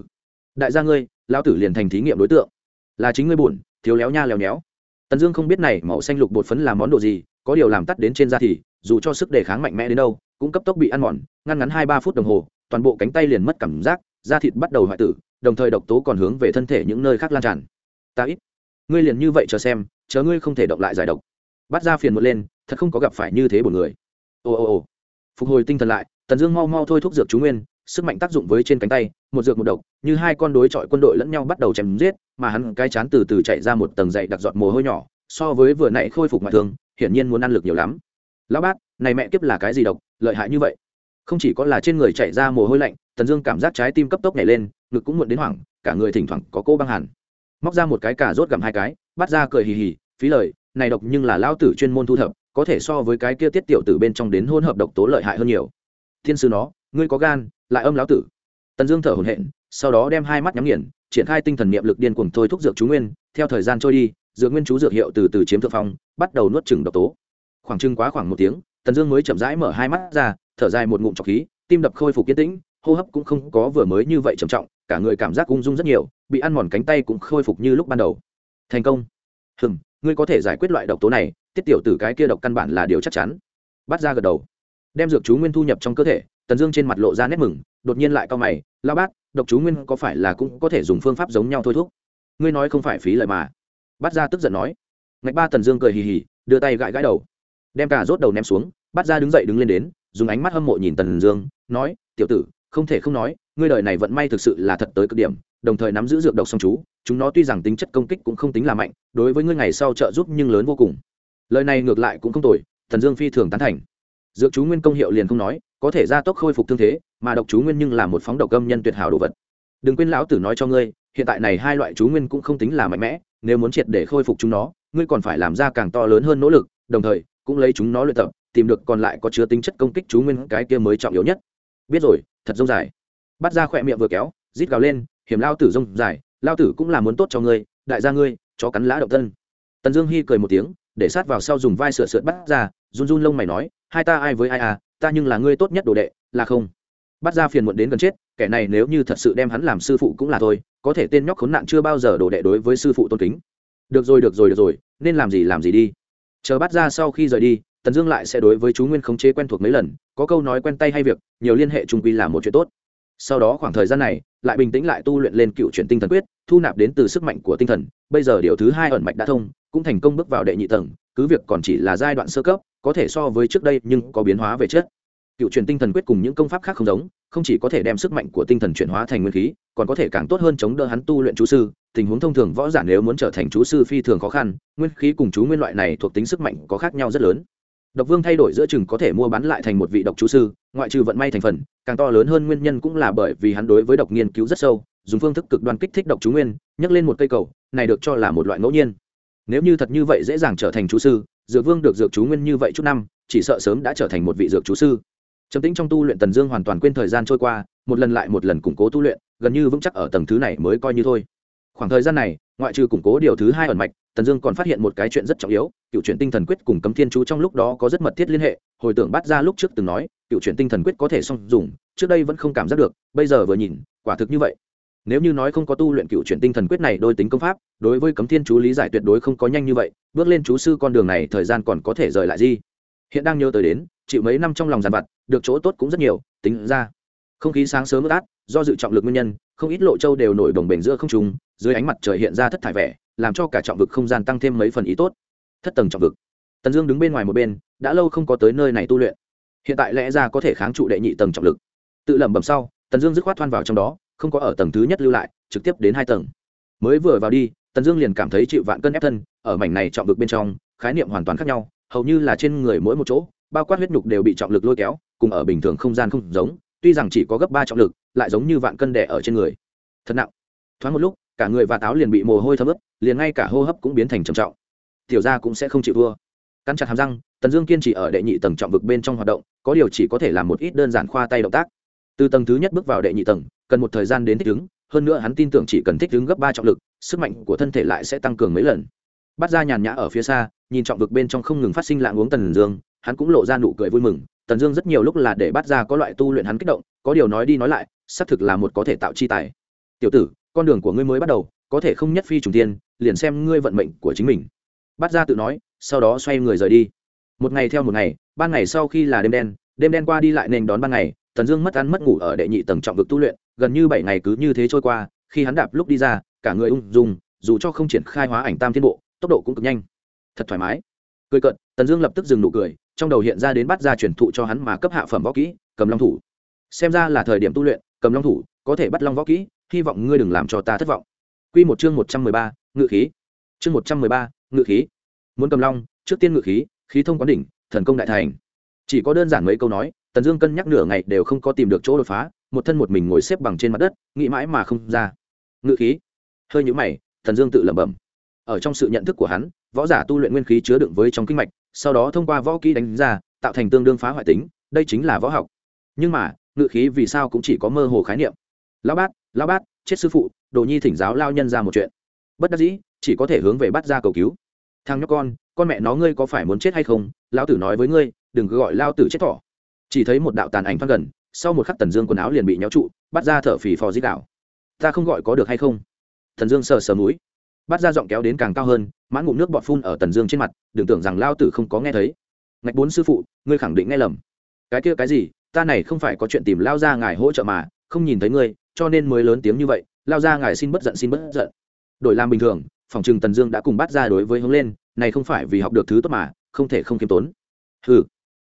Đại gia ngươi lao tử liền thành thí nghiệm đối tượng. Là chính ngươi buồn, thiếu léo nha, léo nhéo. Tần dương không biết này màu xanh lục bột phấn là món đồ gì, có điều làm tắt đến trên da thì, dù cho sức đề kháng mạnh mẽ đến đâu, cũng cấp tốc bị ăn mòn, ngăn ngắn hai ba phút đồng hồ, toàn bộ cánh tay liền mất cảm giác, da thịt bắt đầu hoại tử, đồng thời độc tố còn hướng về thân thể những nơi khác lan tràn. Ta ít, ngươi liền như vậy chờ xem, chờ ngươi không thể động lại giải độc. Bắt ra phiền một lên, thật không có gặp phải như thế một người. Ồ ồ ồ phục hồi tinh thần lại, tần dương mau mau thôi thúc dược chú nguyên, sức mạnh tác dụng với trên cánh tay, một dược một độc, như hai con đối chọi quân đội lẫn nhau bắt đầu chém giết, mà hắn cái chán từ từ chạy ra một tầng dậy đặc giọt mồ hôi nhỏ, so với vừa nãy khôi phục ngoại thương, hiển nhiên muốn ăn lực nhiều lắm. Lão bát này mẹ kiếp là cái gì độc, lợi hại như vậy? Không chỉ có là trên người chạy ra mồ hôi lạnh, tần dương cảm giác trái tim cấp tốc nhảy lên, ngực cũng muộn đến hoảng, cả người thỉnh thoảng có cô băng hẳn móc ra một cái cả rốt gặm hai cái, bắt ra cười hì hì, phí lời, này độc nhưng là lão tử chuyên môn thu thập có thể so với cái kia tiết tiểu tử bên trong đến hôn hợp độc tố lợi hại hơn nhiều. Thiên sư nó, ngươi có gan, lại âm lão tử. Tần dương thở hổn hển, sau đó đem hai mắt nhắm nghiền, triển khai tinh thần niệm lực điên cuồng thôi thúc dược chú nguyên, theo thời gian trôi đi, dược nguyên chú dược hiệu từ từ chiếm thượng phong, bắt đầu nuốt chừng độc tố. Khoảng trưng quá khoảng một tiếng, tần dương mới chậm rãi mở hai mắt ra, thở dài một ngụm trọc khí, tim đập khôi phục yên tĩnh, hô hấp cũng không có vừa mới như vậy trầm trọng, cả người cảm giác ung dung rất nhiều, bị ăn mòn cánh tay cũng khôi phục như lúc ban đầu. Thành công. Hừm, ngươi có thể giải quyết loại độc tố này tiết tiểu tử cái kia độc căn bản là điều chắc chắn. Bắt ra gật đầu. Đem dược chú nguyên thu nhập trong cơ thể, tần dương trên mặt lộ ra nét mừng, đột nhiên lại cao mày lao bát, độc chú nguyên có phải là cũng có thể dùng phương pháp giống nhau thôi thúc? Ngươi nói không phải phí lời mà. Bắt ra tức giận nói. Ngạch ba tần dương cười hì hì, đưa tay gãi gãi đầu. Đem cả rốt đầu ném xuống bắt ra đứng dậy đứng lên đến, dùng ánh mắt hâm mộ nhìn tần dương, nói, tiểu tử, không thể không nói, ngươi đời này vận may thực sự là thật tới cực điểm, đồng thời nắm giữ dược độc song chú, chúng nó tuy rằng tính chất công kích cũng không tính là mạnh, đối với ngươi ngày sau trợ giúp nhưng lớn vô cùng lời này ngược lại cũng không tồi thần dương phi thường tán thành. Dược chú nguyên công hiệu liền không nói, có thể gia tốc khôi phục thương thế, mà độc chú nguyên nhưng là một phóng độc âm nhân tuyệt hảo đồ vật. Đừng quên lão tử nói cho ngươi, hiện tại này hai loại chú nguyên cũng không tính là mạnh mẽ, nếu muốn triệt để khôi phục chúng nó, ngươi còn phải làm ra càng to lớn hơn nỗ lực, đồng thời, cũng lấy chúng nó luyện tập, tìm được còn lại có chứa tính chất công kích chú nguyên cái kia mới trọng yếu nhất. Biết rồi, thật rông dài. Bắt ra khỏe miệng vừa kéo, rít gào lên, hiểm lao tử rông dài lao tử cũng là muốn tốt cho ngươi, đại gia ngươi, chó cắn lá độc thân. Tần dương hy cười một tiếng để sát vào sau dùng vai sửa sượt bắt ra, run run lông mày nói, hai ta ai với ai à ta nhưng là ngươi tốt nhất đồ đệ, là không? Bắt ra phiền muộn đến gần chết, kẻ này nếu như thật sự đem hắn làm sư phụ cũng là thôi, có thể tên nhóc khốn nạn chưa bao giờ đồ đệ đối với sư phụ tôn kính. Được rồi được rồi được rồi, nên làm gì làm gì đi. Chờ bắt ra sau khi rời đi, tần dương lại sẽ đối với chú nguyên khống chế quen thuộc mấy lần, có câu nói quen tay hay việc, nhiều liên hệ trung quy là một chuyện tốt. Sau đó khoảng thời gian này, lại bình tĩnh lại tu luyện lên cựu chuyển tinh thần quyết, thu nạp đến từ sức mạnh của tinh thần, bây giờ điều thứ hai ẩn mạch đã thông cũng thành công bước vào đệ nhị tầng, cứ việc còn chỉ là giai đoạn sơ cấp, có thể so với trước đây nhưng có biến hóa về chất. Cựu truyền tinh thần quyết cùng những công pháp khác không giống, không chỉ có thể đem sức mạnh của tinh thần chuyển hóa thành nguyên khí, còn có thể càng tốt hơn chống đỡ hắn tu luyện chú sư. Tình huống thông thường võ giả nếu muốn trở thành chú sư phi thường khó khăn, nguyên khí cùng chú nguyên loại này thuộc tính sức mạnh có khác nhau rất lớn. Độc vương thay đổi giữa chừng có thể mua bán lại thành một vị độc chú sư, ngoại trừ vận may thành phần, càng to lớn hơn nguyên nhân cũng là bởi vì hắn đối với độc nghiên cứu rất sâu, dùng phương thức cực đoan kích thích độc chú nguyên nhắc lên một cây cầu, này được cho là một loại ngẫu nhiên nếu như thật như vậy dễ dàng trở thành chú sư, dược vương được dược chú nguyên như vậy chút năm, chỉ sợ sớm đã trở thành một vị dược chú sư. Trầm tĩnh trong tu luyện tần dương hoàn toàn quên thời gian trôi qua, một lần lại một lần củng cố tu luyện, gần như vững chắc ở tầng thứ này mới coi như thôi. Khoảng thời gian này, ngoại trừ củng cố điều thứ hai ẩn mạch, tần dương còn phát hiện một cái chuyện rất trọng yếu, cựu chuyện tinh thần quyết cùng cấm thiên chú trong lúc đó có rất mật thiết liên hệ, hồi tưởng bắt ra lúc trước từng nói, cựu chuyện tinh thần quyết có thể song dùng, trước đây vẫn không cảm giác được, bây giờ vừa nhìn, quả thực như vậy nếu như nói không có tu luyện cựu chuyển tinh thần quyết này đôi tính công pháp, đối với cấm thiên chú lý giải tuyệt đối không có nhanh như vậy, bước lên chú sư con đường này thời gian còn có thể rời lại gì? Hiện đang nhớ tới đến, chịu mấy năm trong lòng giàn vặt, được chỗ tốt cũng rất nhiều, tính ra, không khí sáng sớm ướt át, do dự trọng lực nguyên nhân, không ít lộ châu đều nổi đồng bể giữa không trùng dưới ánh mặt trời hiện ra thất thải vẻ, làm cho cả trọng vực không gian tăng thêm mấy phần ý tốt. Thất tầng trọng vực. Tần dương đứng bên ngoài một bên, đã lâu không có tới nơi này tu luyện. Hiện tại lẽ ra có thể kháng trụ đệ nhị tầng trọng lực. Tự lẩm bẩm sau, tần dương dứt khoát thoan vào trong đó không có ở tầng thứ nhất lưu lại, trực tiếp đến hai tầng. Mới vừa vào đi, tần dương liền cảm thấy chịu vạn cân ép thân, ở mảnh này trọng vực bên trong, khái niệm hoàn toàn khác nhau, hầu như là trên người mỗi một chỗ, bao quát huyết nhục đều bị trọng lực lôi kéo, cùng ở bình thường không gian không giống, tuy rằng chỉ có gấp ba trọng lực, lại giống như vạn cân đẻ ở trên người. Thật nặng. Thoáng một lúc, cả người và táo liền bị mồ hôi thấm ướt, liền ngay cả hô hấp cũng biến thành trầm trọng. Tiểu ra cũng sẽ không chịu thua. Cắn chặt hàm răng, tần dương kiên trì ở đệ nhị tầng trọng vực bên trong hoạt động, có điều chỉ có thể làm một ít đơn giản khoa tay động tác từ tầng thứ nhất bước vào đệ nhị tầng, cần một thời gian đến thích ứng, hơn nữa hắn tin tưởng chỉ cần thích ứng gấp ba trọng lực, sức mạnh của thân thể lại sẽ tăng cường mấy lần. Bắt ra nhàn nhã ở phía xa, nhìn trọng vực bên trong không ngừng phát sinh lạng uống tần dương, hắn cũng lộ ra nụ cười vui mừng, tần dương rất nhiều lúc là để bắt ra có loại tu luyện hắn kích động, có điều nói đi nói lại, xác thực là một có thể tạo chi tài. Tiểu tử, con đường của ngươi mới bắt đầu, có thể không nhất phi trùng tiên, liền xem ngươi vận mệnh của chính mình. Bắt ra tự nói, sau đó xoay người rời đi. Một ngày theo một ngày ban ngày sau khi là đêm đen đêm đen qua đi lại nền đón ban ngày tần dương mất ăn mất ngủ ở đệ nhị tầng trọng vực tu luyện, gần như bảy ngày cứ như thế trôi qua, khi hắn đạp lúc đi ra, cả người ung dung, dù cho không triển khai hóa ảnh tam thiên bộ, tốc độ cũng cực nhanh. Thật thoải mái. Cười cận tần dương lập tức dừng nụ cười, trong đầu hiện ra đến bắt ra truyền thụ cho hắn mà cấp hạ phẩm võ kỹ, cầm long thủ. Xem ra là thời điểm tu luyện, cầm long thủ, có thể bắt long võ kỹ, hy vọng ngươi đừng làm cho ta thất vọng. Q một chương một trăm mười ba, ngự khí. Chương một trăm mười ba, ngự khí. Muốn cầm long, trước tiên ngự khí khí thông quán đỉnh, thần công đại thành. Chỉ có đơn giản mấy câu nói tần dương cân nhắc nửa ngày đều không có tìm được chỗ đột phá, một thân một mình ngồi xếp bằng trên mặt đất, nghĩ mãi mà không ra. Ngự khí. Hơi nhũ mày thần dương tự lẩm bẩm. Ở trong sự nhận thức của hắn, võ giả tu luyện nguyên khí chứa đựng với trong kinh mạch, sau đó thông qua võ kỹ đánh ra, tạo thành tương đương phá hoại tính, đây chính là võ học. Nhưng mà, ngự khí vì sao cũng chỉ có mơ hồ khái niệm. Lão bát lão bát, chết sư phụ, đồ nhi thỉnh giáo lao nhân ra một chuyện. Bất đắc dĩ, chỉ có thể hướng về bắt ra cầu cứu. Thằng nhóc con con mẹ nó ngươi có phải muốn chết hay không? Lão tử nói với ngươi, đừng cứ gọi lao tử chết thỏ chỉ thấy một đạo tàn ảnh thoát gần, sau một khắc tần dương quần áo liền bị nhéo trụ, bắt ra thở phì phò dít đảo ta không gọi có được hay không? Tần dương sờ sờ mũi. Bắt ra giọng kéo đến càng cao hơn mãn ngụm nước bọt phun ở tần dương trên mặt, đừng tưởng rằng lao tử không có nghe thấy. Ngạch bốn sư phụ, ngươi khẳng định nghe lầm. Cái kia cái gì? Ta này không phải có chuyện tìm lao ra ngài hỗ trợ mà, không nhìn thấy ngươi, cho nên mới lớn tiếng như vậy, lao ra ngài xin bất giận xin bất giận. Đổi làm bình thường, phòng trừng tần dương đã cùng bắt ra đối với hướng lên, này không phải vì học được thứ tốt mà, không thể không kiêm tốn. Ừ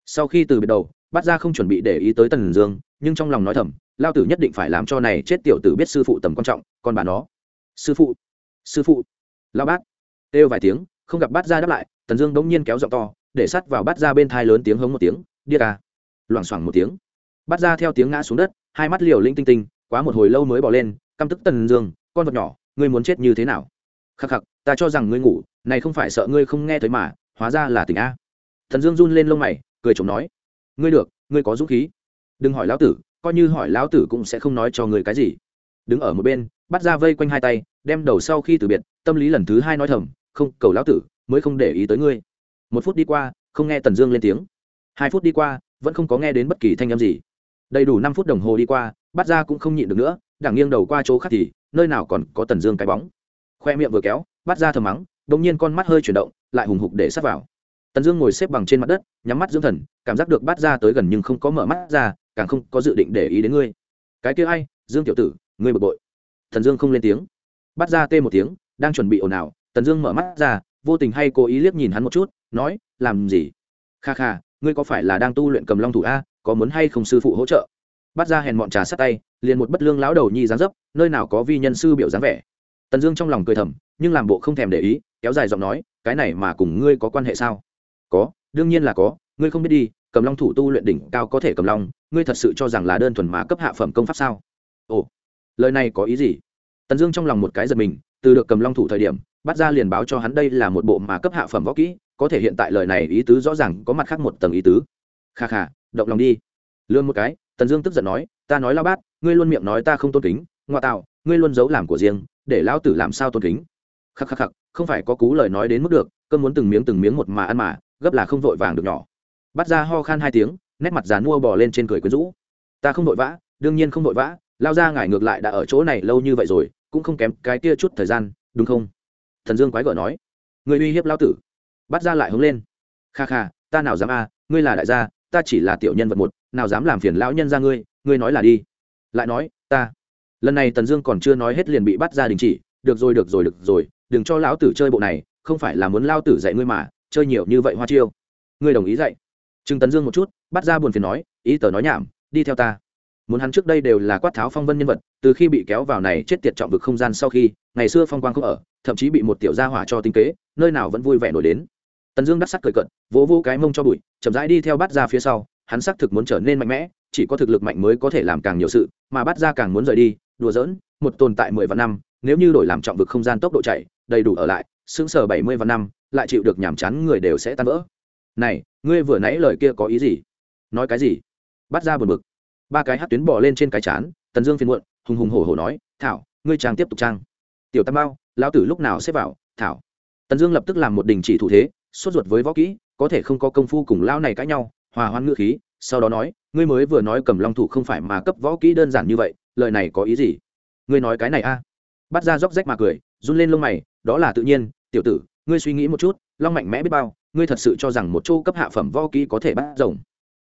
sau khi từ biệt đầu bắt ra không chuẩn bị để ý tới tần dương, nhưng trong lòng nói thầm, lao tử nhất định phải làm cho này chết tiểu tử biết sư phụ tầm quan trọng, còn bà nó. Sư phụ sư phụ. Lao bát kêu vài tiếng, không gặp Bát ra đáp lại, tần dương bỗng nhiên kéo giọng to, để sắt vào Bát ra bên thai lớn tiếng hống một tiếng, điếc à. Loảng xoảng một tiếng. Bát ra theo tiếng ngã xuống đất, hai mắt liều linh tinh tinh, quá một hồi lâu mới bỏ lên, căm tức tần dương, con vật nhỏ, ngươi muốn chết như thế nào? Khắc khắc, ta cho rằng ngươi ngủ, này không phải sợ ngươi không nghe thấy mà, hóa ra là tình a. Thần dương run lên lông mày, cười chồng nói ngươi được, ngươi có dũng khí. Đừng hỏi lão tử, coi như hỏi lão tử cũng sẽ không nói cho ngươi cái gì. Đứng ở một bên, bắt ra vây quanh hai tay, đem đầu sau khi từ biệt, tâm lý lần thứ hai nói thầm, không, cầu lão tử, mới không để ý tới ngươi. Một phút đi qua, không nghe tần dương lên tiếng. Hai phút đi qua, vẫn không có nghe đến bất kỳ thanh âm gì. Đầy đủ năm phút đồng hồ đi qua, bắt ra cũng không nhịn được nữa đảng nghiêng đầu qua chỗ khác thì, nơi nào còn có tần dương cái bóng. Khoe miệng vừa kéo, bắt ra thầm mắng đ ỗ n g nhiên con mắt hơi chuyển động, lại hùng hục để sắt vào tần dương ngồi xếp bằng trên mặt đất, nhắm mắt dưỡng thần, cảm giác được bắt ra tới gần nhưng không có mở mắt ra, càng không có dự định để ý đến ngươi. Cái kia ai? Dương tiểu tử, ngươi bực bội. Thần dương không lên tiếng. Bắt ra tê một tiếng, đang chuẩn bị ồn ào, tần dương mở mắt ra, vô tình hay cố ý liếc nhìn hắn một chút, nói, làm gì? Kha kha, ngươi có phải là đang tu luyện cầm long thủ a? Có muốn hay không sư phụ hỗ trợ? Bắt ra hèn mọn trà sát tay, liền một bất lương lão đầu nhi dáng dấp, nơi nào có vi nhân sư biểu dáng vẻ. Tần dương trong lòng cười thầm, nhưng làm bộ không thèm để ý, kéo dài giọng nói, cái này mà cùng ngươi có quan hệ sao? Có, đương nhiên là có, ngươi không biết đi, cầm long thủ tu luyện đỉnh cao có thể cầm long, ngươi thật sự cho rằng là đơn thuần mà cấp hạ phẩm công pháp sao? Ồ, lời này có ý gì? Tần dương trong lòng một cái giật mình, từ được cầm long thủ thời điểm, bắt ra liền báo cho hắn đây là một bộ mà cấp hạ phẩm võ kỹ, có thể hiện tại lời này ý tứ rõ ràng có mặt khác một tầng ý tứ. Kha kha, động lòng đi. Lương một cái, tần dương tức giận nói, ta nói lao bát, ngươi luôn miệng nói ta không tôn kính, ngoa tạo, ngươi luôn giấu làm của riêng, để lao tử làm sao tôn kính? Khắc khắc khắc, không phải có cú lời nói đến mức được cơn muốn từng miếng từng miếng một mà ăn mà gấp là không vội vàng được nhỏ. Bắt ra ho khan hai tiếng, nét mặt dàn mua bò lên trên cười quyến rũ. Ta không vội vã, đương nhiên không vội vã, lao ra ngài ngược lại đã ở chỗ này lâu như vậy rồi, cũng không kém cái kia chút thời gian, đúng không? Thần dương quái gở nói. Người uy hiếp lao tử. Bắt ra lại hướng lên. Kha kha, ta nào dám a, ngươi là đại gia, ta chỉ là tiểu nhân vật một, nào dám làm phiền lão nhân ra ngươi ngươi nói là đi. Lại nói, ta. Lần này tần dương còn chưa nói hết liền bị bắt ra đình chỉ, được rồi được rồi được rồi, đừng cho lão tử chơi bộ này, không phải là muốn lao tử dạy ngươi mà chơi nhiều như vậy hoa chiêu. Ngươi đồng ý dạy. Trương tấn dương một chút, bắt ra buồn phiền nói, ý tờ nói nhảm, đi theo ta. Muốn hắn trước đây đều là quát tháo phong vân nhân vật, từ khi bị kéo vào này chết tiệt trọng vực không gian sau khi, ngày xưa phong quang không ở, thậm chí bị một tiểu gia hỏa cho tinh kế, nơi nào vẫn vui vẻ nổi đến. Tần dương đắc sắc cười cận vỗ vỗ cái mông cho bụi, chậm rãi đi theo bắt ra phía sau, hắn xác thực muốn trở nên mạnh mẽ, chỉ có thực lực mạnh mới có thể làm càng nhiều sự, mà bắt ra càng muốn rời đi, đùa giỡn, một tồn tại mười vạn năm, nếu như đổi làm trọng vực không gian tốc độ chạy, đầy đủ ở lại xứng sở bảy mươi vạn năm lại chịu được nhàm chán người đều sẽ tan vỡ. Này, ngươi vừa nãy lời kia có ý gì? Nói cái gì? Bắt ra buồn bực. Ba cái hát tuyến bỏ lên trên cái chán, tần dương phiền muộn, hùng hùng hổ hổ nói, thảo, ngươi trang tiếp tục trang. Tiểu tam bao lão tử lúc nào xếp vào? Thảo. Tần dương lập tức làm một đình chỉ thủ thế, sốt ruột với võ kỹ, có thể không có công phu cùng lao này cãi nhau, hòa hoan ngữ khí, sau đó nói, ngươi mới vừa nói cầm long thủ không phải mà cấp võ kỹ đơn giản như vậy, lời này có ý gì? Ngươi nói cái này a. Bắt ra róc rách mà cười, run lên lông mày, đó là tự nhiên, tiểu tử ngươi suy nghĩ một chút, long mạnh mẽ biết bao, ngươi thật sự cho rằng một chỗ cấp hạ phẩm võ kỹ có thể bắt rồng.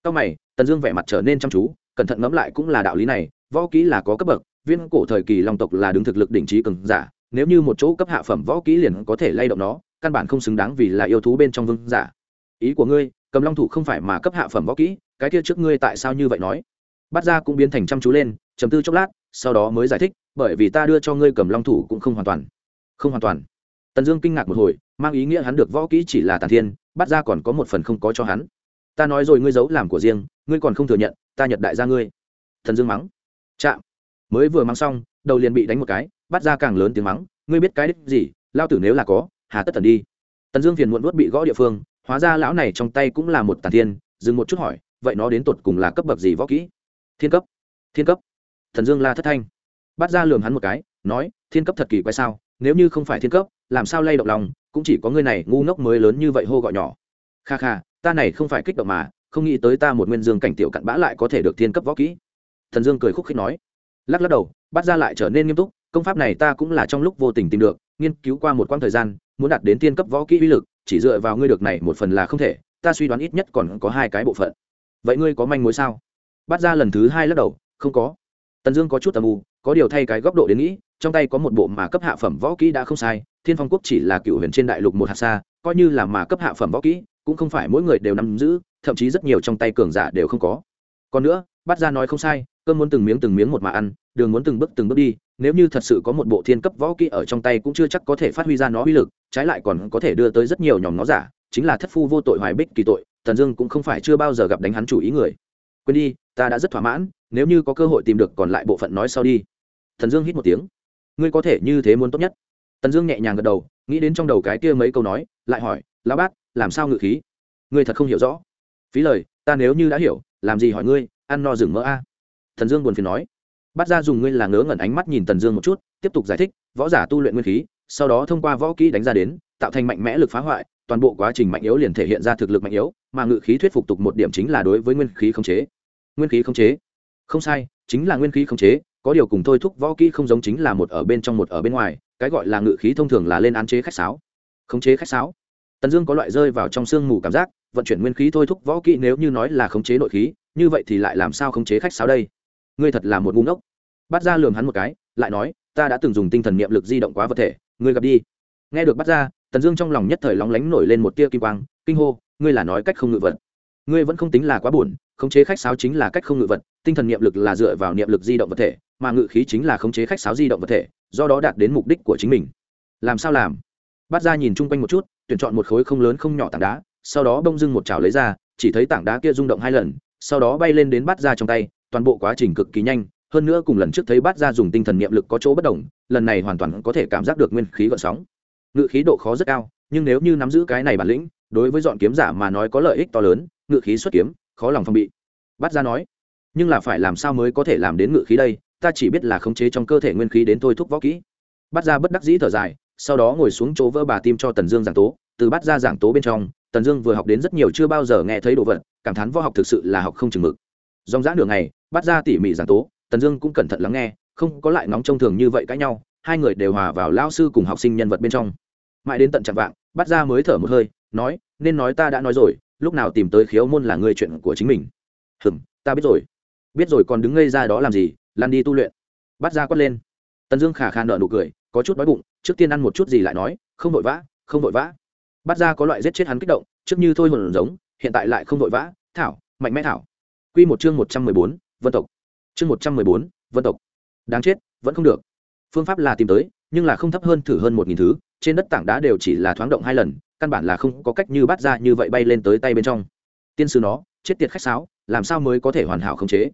Cao mày, tần dương vẻ mặt trở nên chăm chú, cẩn thận ngẫm lại cũng là đạo lý này, võ kỹ là có cấp bậc, viên cổ thời kỳ long tộc là đứng thực lực đỉnh trí cường giả, nếu như một chỗ cấp hạ phẩm võ kỹ liền có thể lay động nó, căn bản không xứng đáng vì là yêu thú bên trong vương giả. Ý của ngươi, cầm long thủ không phải mà cấp hạ phẩm võ kỹ, cái kia trước ngươi tại sao như vậy nói? Bắt ra cũng biến thành chăm chú lên chấm tư chốc lát, sau đó mới giải thích, bởi vì ta đưa cho ngươi cầm long thủ cũng không hoàn toàn. Không hoàn toàn tần dương kinh ngạc một hồi, mang ý nghĩa hắn được võ kỹ chỉ là tàn thiên, bắt ra còn có một phần không có cho hắn. Ta nói rồi ngươi giấu làm của riêng, ngươi còn không thừa nhận, ta nhật đại gia ngươi. Thần dương mắng. Chạm. Mới vừa mắng xong, đầu liền bị đánh một cái, bắt ra càng lớn tiếng mắng, ngươi biết cái đích gì, lao tử nếu là có, hà tất tần đi. Tần dương phiền muộn vuốt bị gõ địa phương, hóa ra lão này trong tay cũng là một tàn thiên, dừng một chút hỏi, vậy nó đến tột cùng là cấp bậc gì võ kỹ? Thiên cấp. Thiên cấp. Thần dương la thất thanh. Bắt ra lườm hắn một cái, nói, thiên cấp thật kỳ quái sao, nếu như không phải thiên cấp làm sao lay động lòng, cũng chỉ có ngươi này ngu ngốc mới lớn như vậy hô gọi nhỏ. Kha kha, ta này không phải kích động mà, không nghĩ tới ta một nguyên dương cảnh tiểu cặn bã lại có thể được thiên cấp võ kỹ. Thần dương cười khúc khích nói. Lắc lắc đầu, bắt ra lại trở nên nghiêm túc, công pháp này ta cũng là trong lúc vô tình tìm được, nghiên cứu qua một quãng thời gian, muốn đạt đến tiên cấp võ kỹ uy lực, chỉ dựa vào ngươi được này một phần là không thể, ta suy đoán ít nhất còn có hai cái bộ phận. Vậy ngươi có manh mối sao? Bắt ra lần thứ hai lắc đầu, không có. Tần dương có chút tầm u có điều thay cái góc độ đến nghĩ, trong tay có một bộ mà cấp hạ phẩm võ kỹ đã không sai, thiên phong quốc chỉ là cựu huyền trên đại lục một hạt xa, coi như là mà cấp hạ phẩm võ kỹ, cũng không phải mỗi người đều nắm giữ, thậm chí rất nhiều trong tay cường giả đều không có. Còn nữa bắt ra nói không sai, cơm muốn từng miếng từng miếng một mà ăn, đường muốn từng bước từng bước đi, nếu như thật sự có một bộ thiên cấp võ kỹ ở trong tay cũng chưa chắc có thể phát huy ra nó uy lực, trái lại còn có thể đưa tới rất nhiều nhóm nó giả, chính là thất phu vô tội hoài bích kỳ tội, tần dương cũng không phải chưa bao giờ gặp đánh hắn chủ ý người. Quên đi, ta đã rất thỏa mãn, nếu như có cơ hội tìm được còn lại bộ phận nói sau đi thần dương hít một tiếng. Ngươi có thể như thế muốn tốt nhất. Tần dương nhẹ nhàng gật đầu, nghĩ đến trong đầu cái kia mấy câu nói, lại hỏi, lão bát làm sao ngự khí? Ngươi thật không hiểu rõ. Phí lời, ta nếu như đã hiểu, làm gì hỏi ngươi, ăn no rừng mỡ a. Thần dương buồn phiền nói. Bắt ra dùng ngươi là ngớ ngẩn ánh mắt nhìn tần dương một chút, tiếp tục giải thích, võ giả tu luyện nguyên khí, sau đó thông qua võ kỹ đánh ra đến, tạo thành mạnh mẽ lực phá hoại, toàn bộ quá trình mạnh yếu liền thể hiện ra thực lực mạnh yếu, mà ngự khí thuyết phục tục một điểm chính là đối với nguyên khí khống chế. Nguyên khí khống chế? Không sai, chính là nguyên khí khống chế có điều cùng thôi thúc võ kỹ không giống chính là một ở bên trong một ở bên ngoài, cái gọi là ngự khí thông thường là lên án chế khách sáo. Khống chế khách sáo. Tần dương có loại rơi vào trong sương mù cảm giác, vận chuyển nguyên khí thôi thúc võ kỹ nếu như nói là khống chế nội khí, như vậy thì lại làm sao khống chế khách sáo đây? Ngươi thật là một ngu ngốc. Bắt ra lườm hắn một cái, lại nói, ta đã từng dùng tinh thần niệm lực di động quá vật thể, ngươi gặp đi. Nghe được bắt ra tần dương trong lòng nhất thời lóng lánh nổi lên một tia kim quang, kinh hô, ngươi là nói cách không ngự vật. Ngươi vẫn không tính là quá buồn, khống chế khách sáo chính là cách không ngự vật, tinh thần niệm lực là dựa vào niệm lực di động vật thể mà ngự khí chính là khống chế khách sáo di động vật thể, do đó đạt đến mục đích của chính mình. Làm sao làm? Bát ra nhìn chung quanh một chút, tuyển chọn một khối không lớn không nhỏ tảng đá, sau đó bông dưng một chảo lấy ra, chỉ thấy tảng đá kia rung động hai lần, sau đó bay lên đến Bát ra trong tay, toàn bộ quá trình cực kỳ nhanh, hơn nữa cùng lần trước thấy Bát ra dùng tinh thần niệm lực có chỗ bất đồng, lần này hoàn toàn có thể cảm giác được nguyên khí gợn sóng. Ngự khí độ khó rất cao, nhưng nếu như nắm giữ cái này bản lĩnh, đối với dọn kiếm giả mà nói có lợi ích to lớn, ngự khí xuất kiếm, khó lòng phong bị. Bát ra nói, nhưng là phải làm sao mới có thể làm đến ngự khí đây? Ta chỉ biết là khống chế trong cơ thể nguyên khí đến thôi thúc võ kỹ. Bắt ra bất đắc dĩ thở dài, sau đó ngồi xuống chỗ vỡ bà tim cho tần dương giảng tố. Từ bắt ra giảng tố bên trong, tần dương vừa học đến rất nhiều chưa bao giờ nghe thấy đồ vật, cảm thán võ học thực sự là học không chừng mực. Dòng dã đường này bắt ra tỉ mỉ giảng tố, tần dương cũng cẩn thận lắng nghe, không có lại nóng trông thường như vậy cãi nhau, hai người đều hòa vào lao sư cùng học sinh nhân vật bên trong. Mãi đến tận chặt vạng bắt ra mới thở một hơi, nói, nên nói ta đã nói rồi, lúc nào tìm tới khiếu môn là người chuyện của chính mình. Hừm, ta biết rồi. Biết rồi, còn đứng ngây ra đó làm gì? Lan đi tu luyện. Bắt ra quát lên. Tần dương khả khả nợ nụ cười, có chút đói bụng, trước tiên ăn một chút gì lại nói, không vội vã, không vội vã. Bắt ra có loại giết chết hắn kích động, trước như thôi hồn giống, hiện tại lại không vội vã. Thảo, mạnh mẽ thảo. Q một chương một trăm mười bốn, vân tộc. Chương một trăm mười bốn, vân tộc. Đáng chết, vẫn không được. Phương pháp là tìm tới, nhưng là không thấp hơn thử hơn một nghìn thứ, trên đất tảng đá đều chỉ là thoáng động hai lần, căn bản là không có cách như bắt ra như vậy bay lên tới tay bên trong. Tiên sư nó, chết tiệt khách sáo, làm sao mới có thể hoàn hảo khống chế?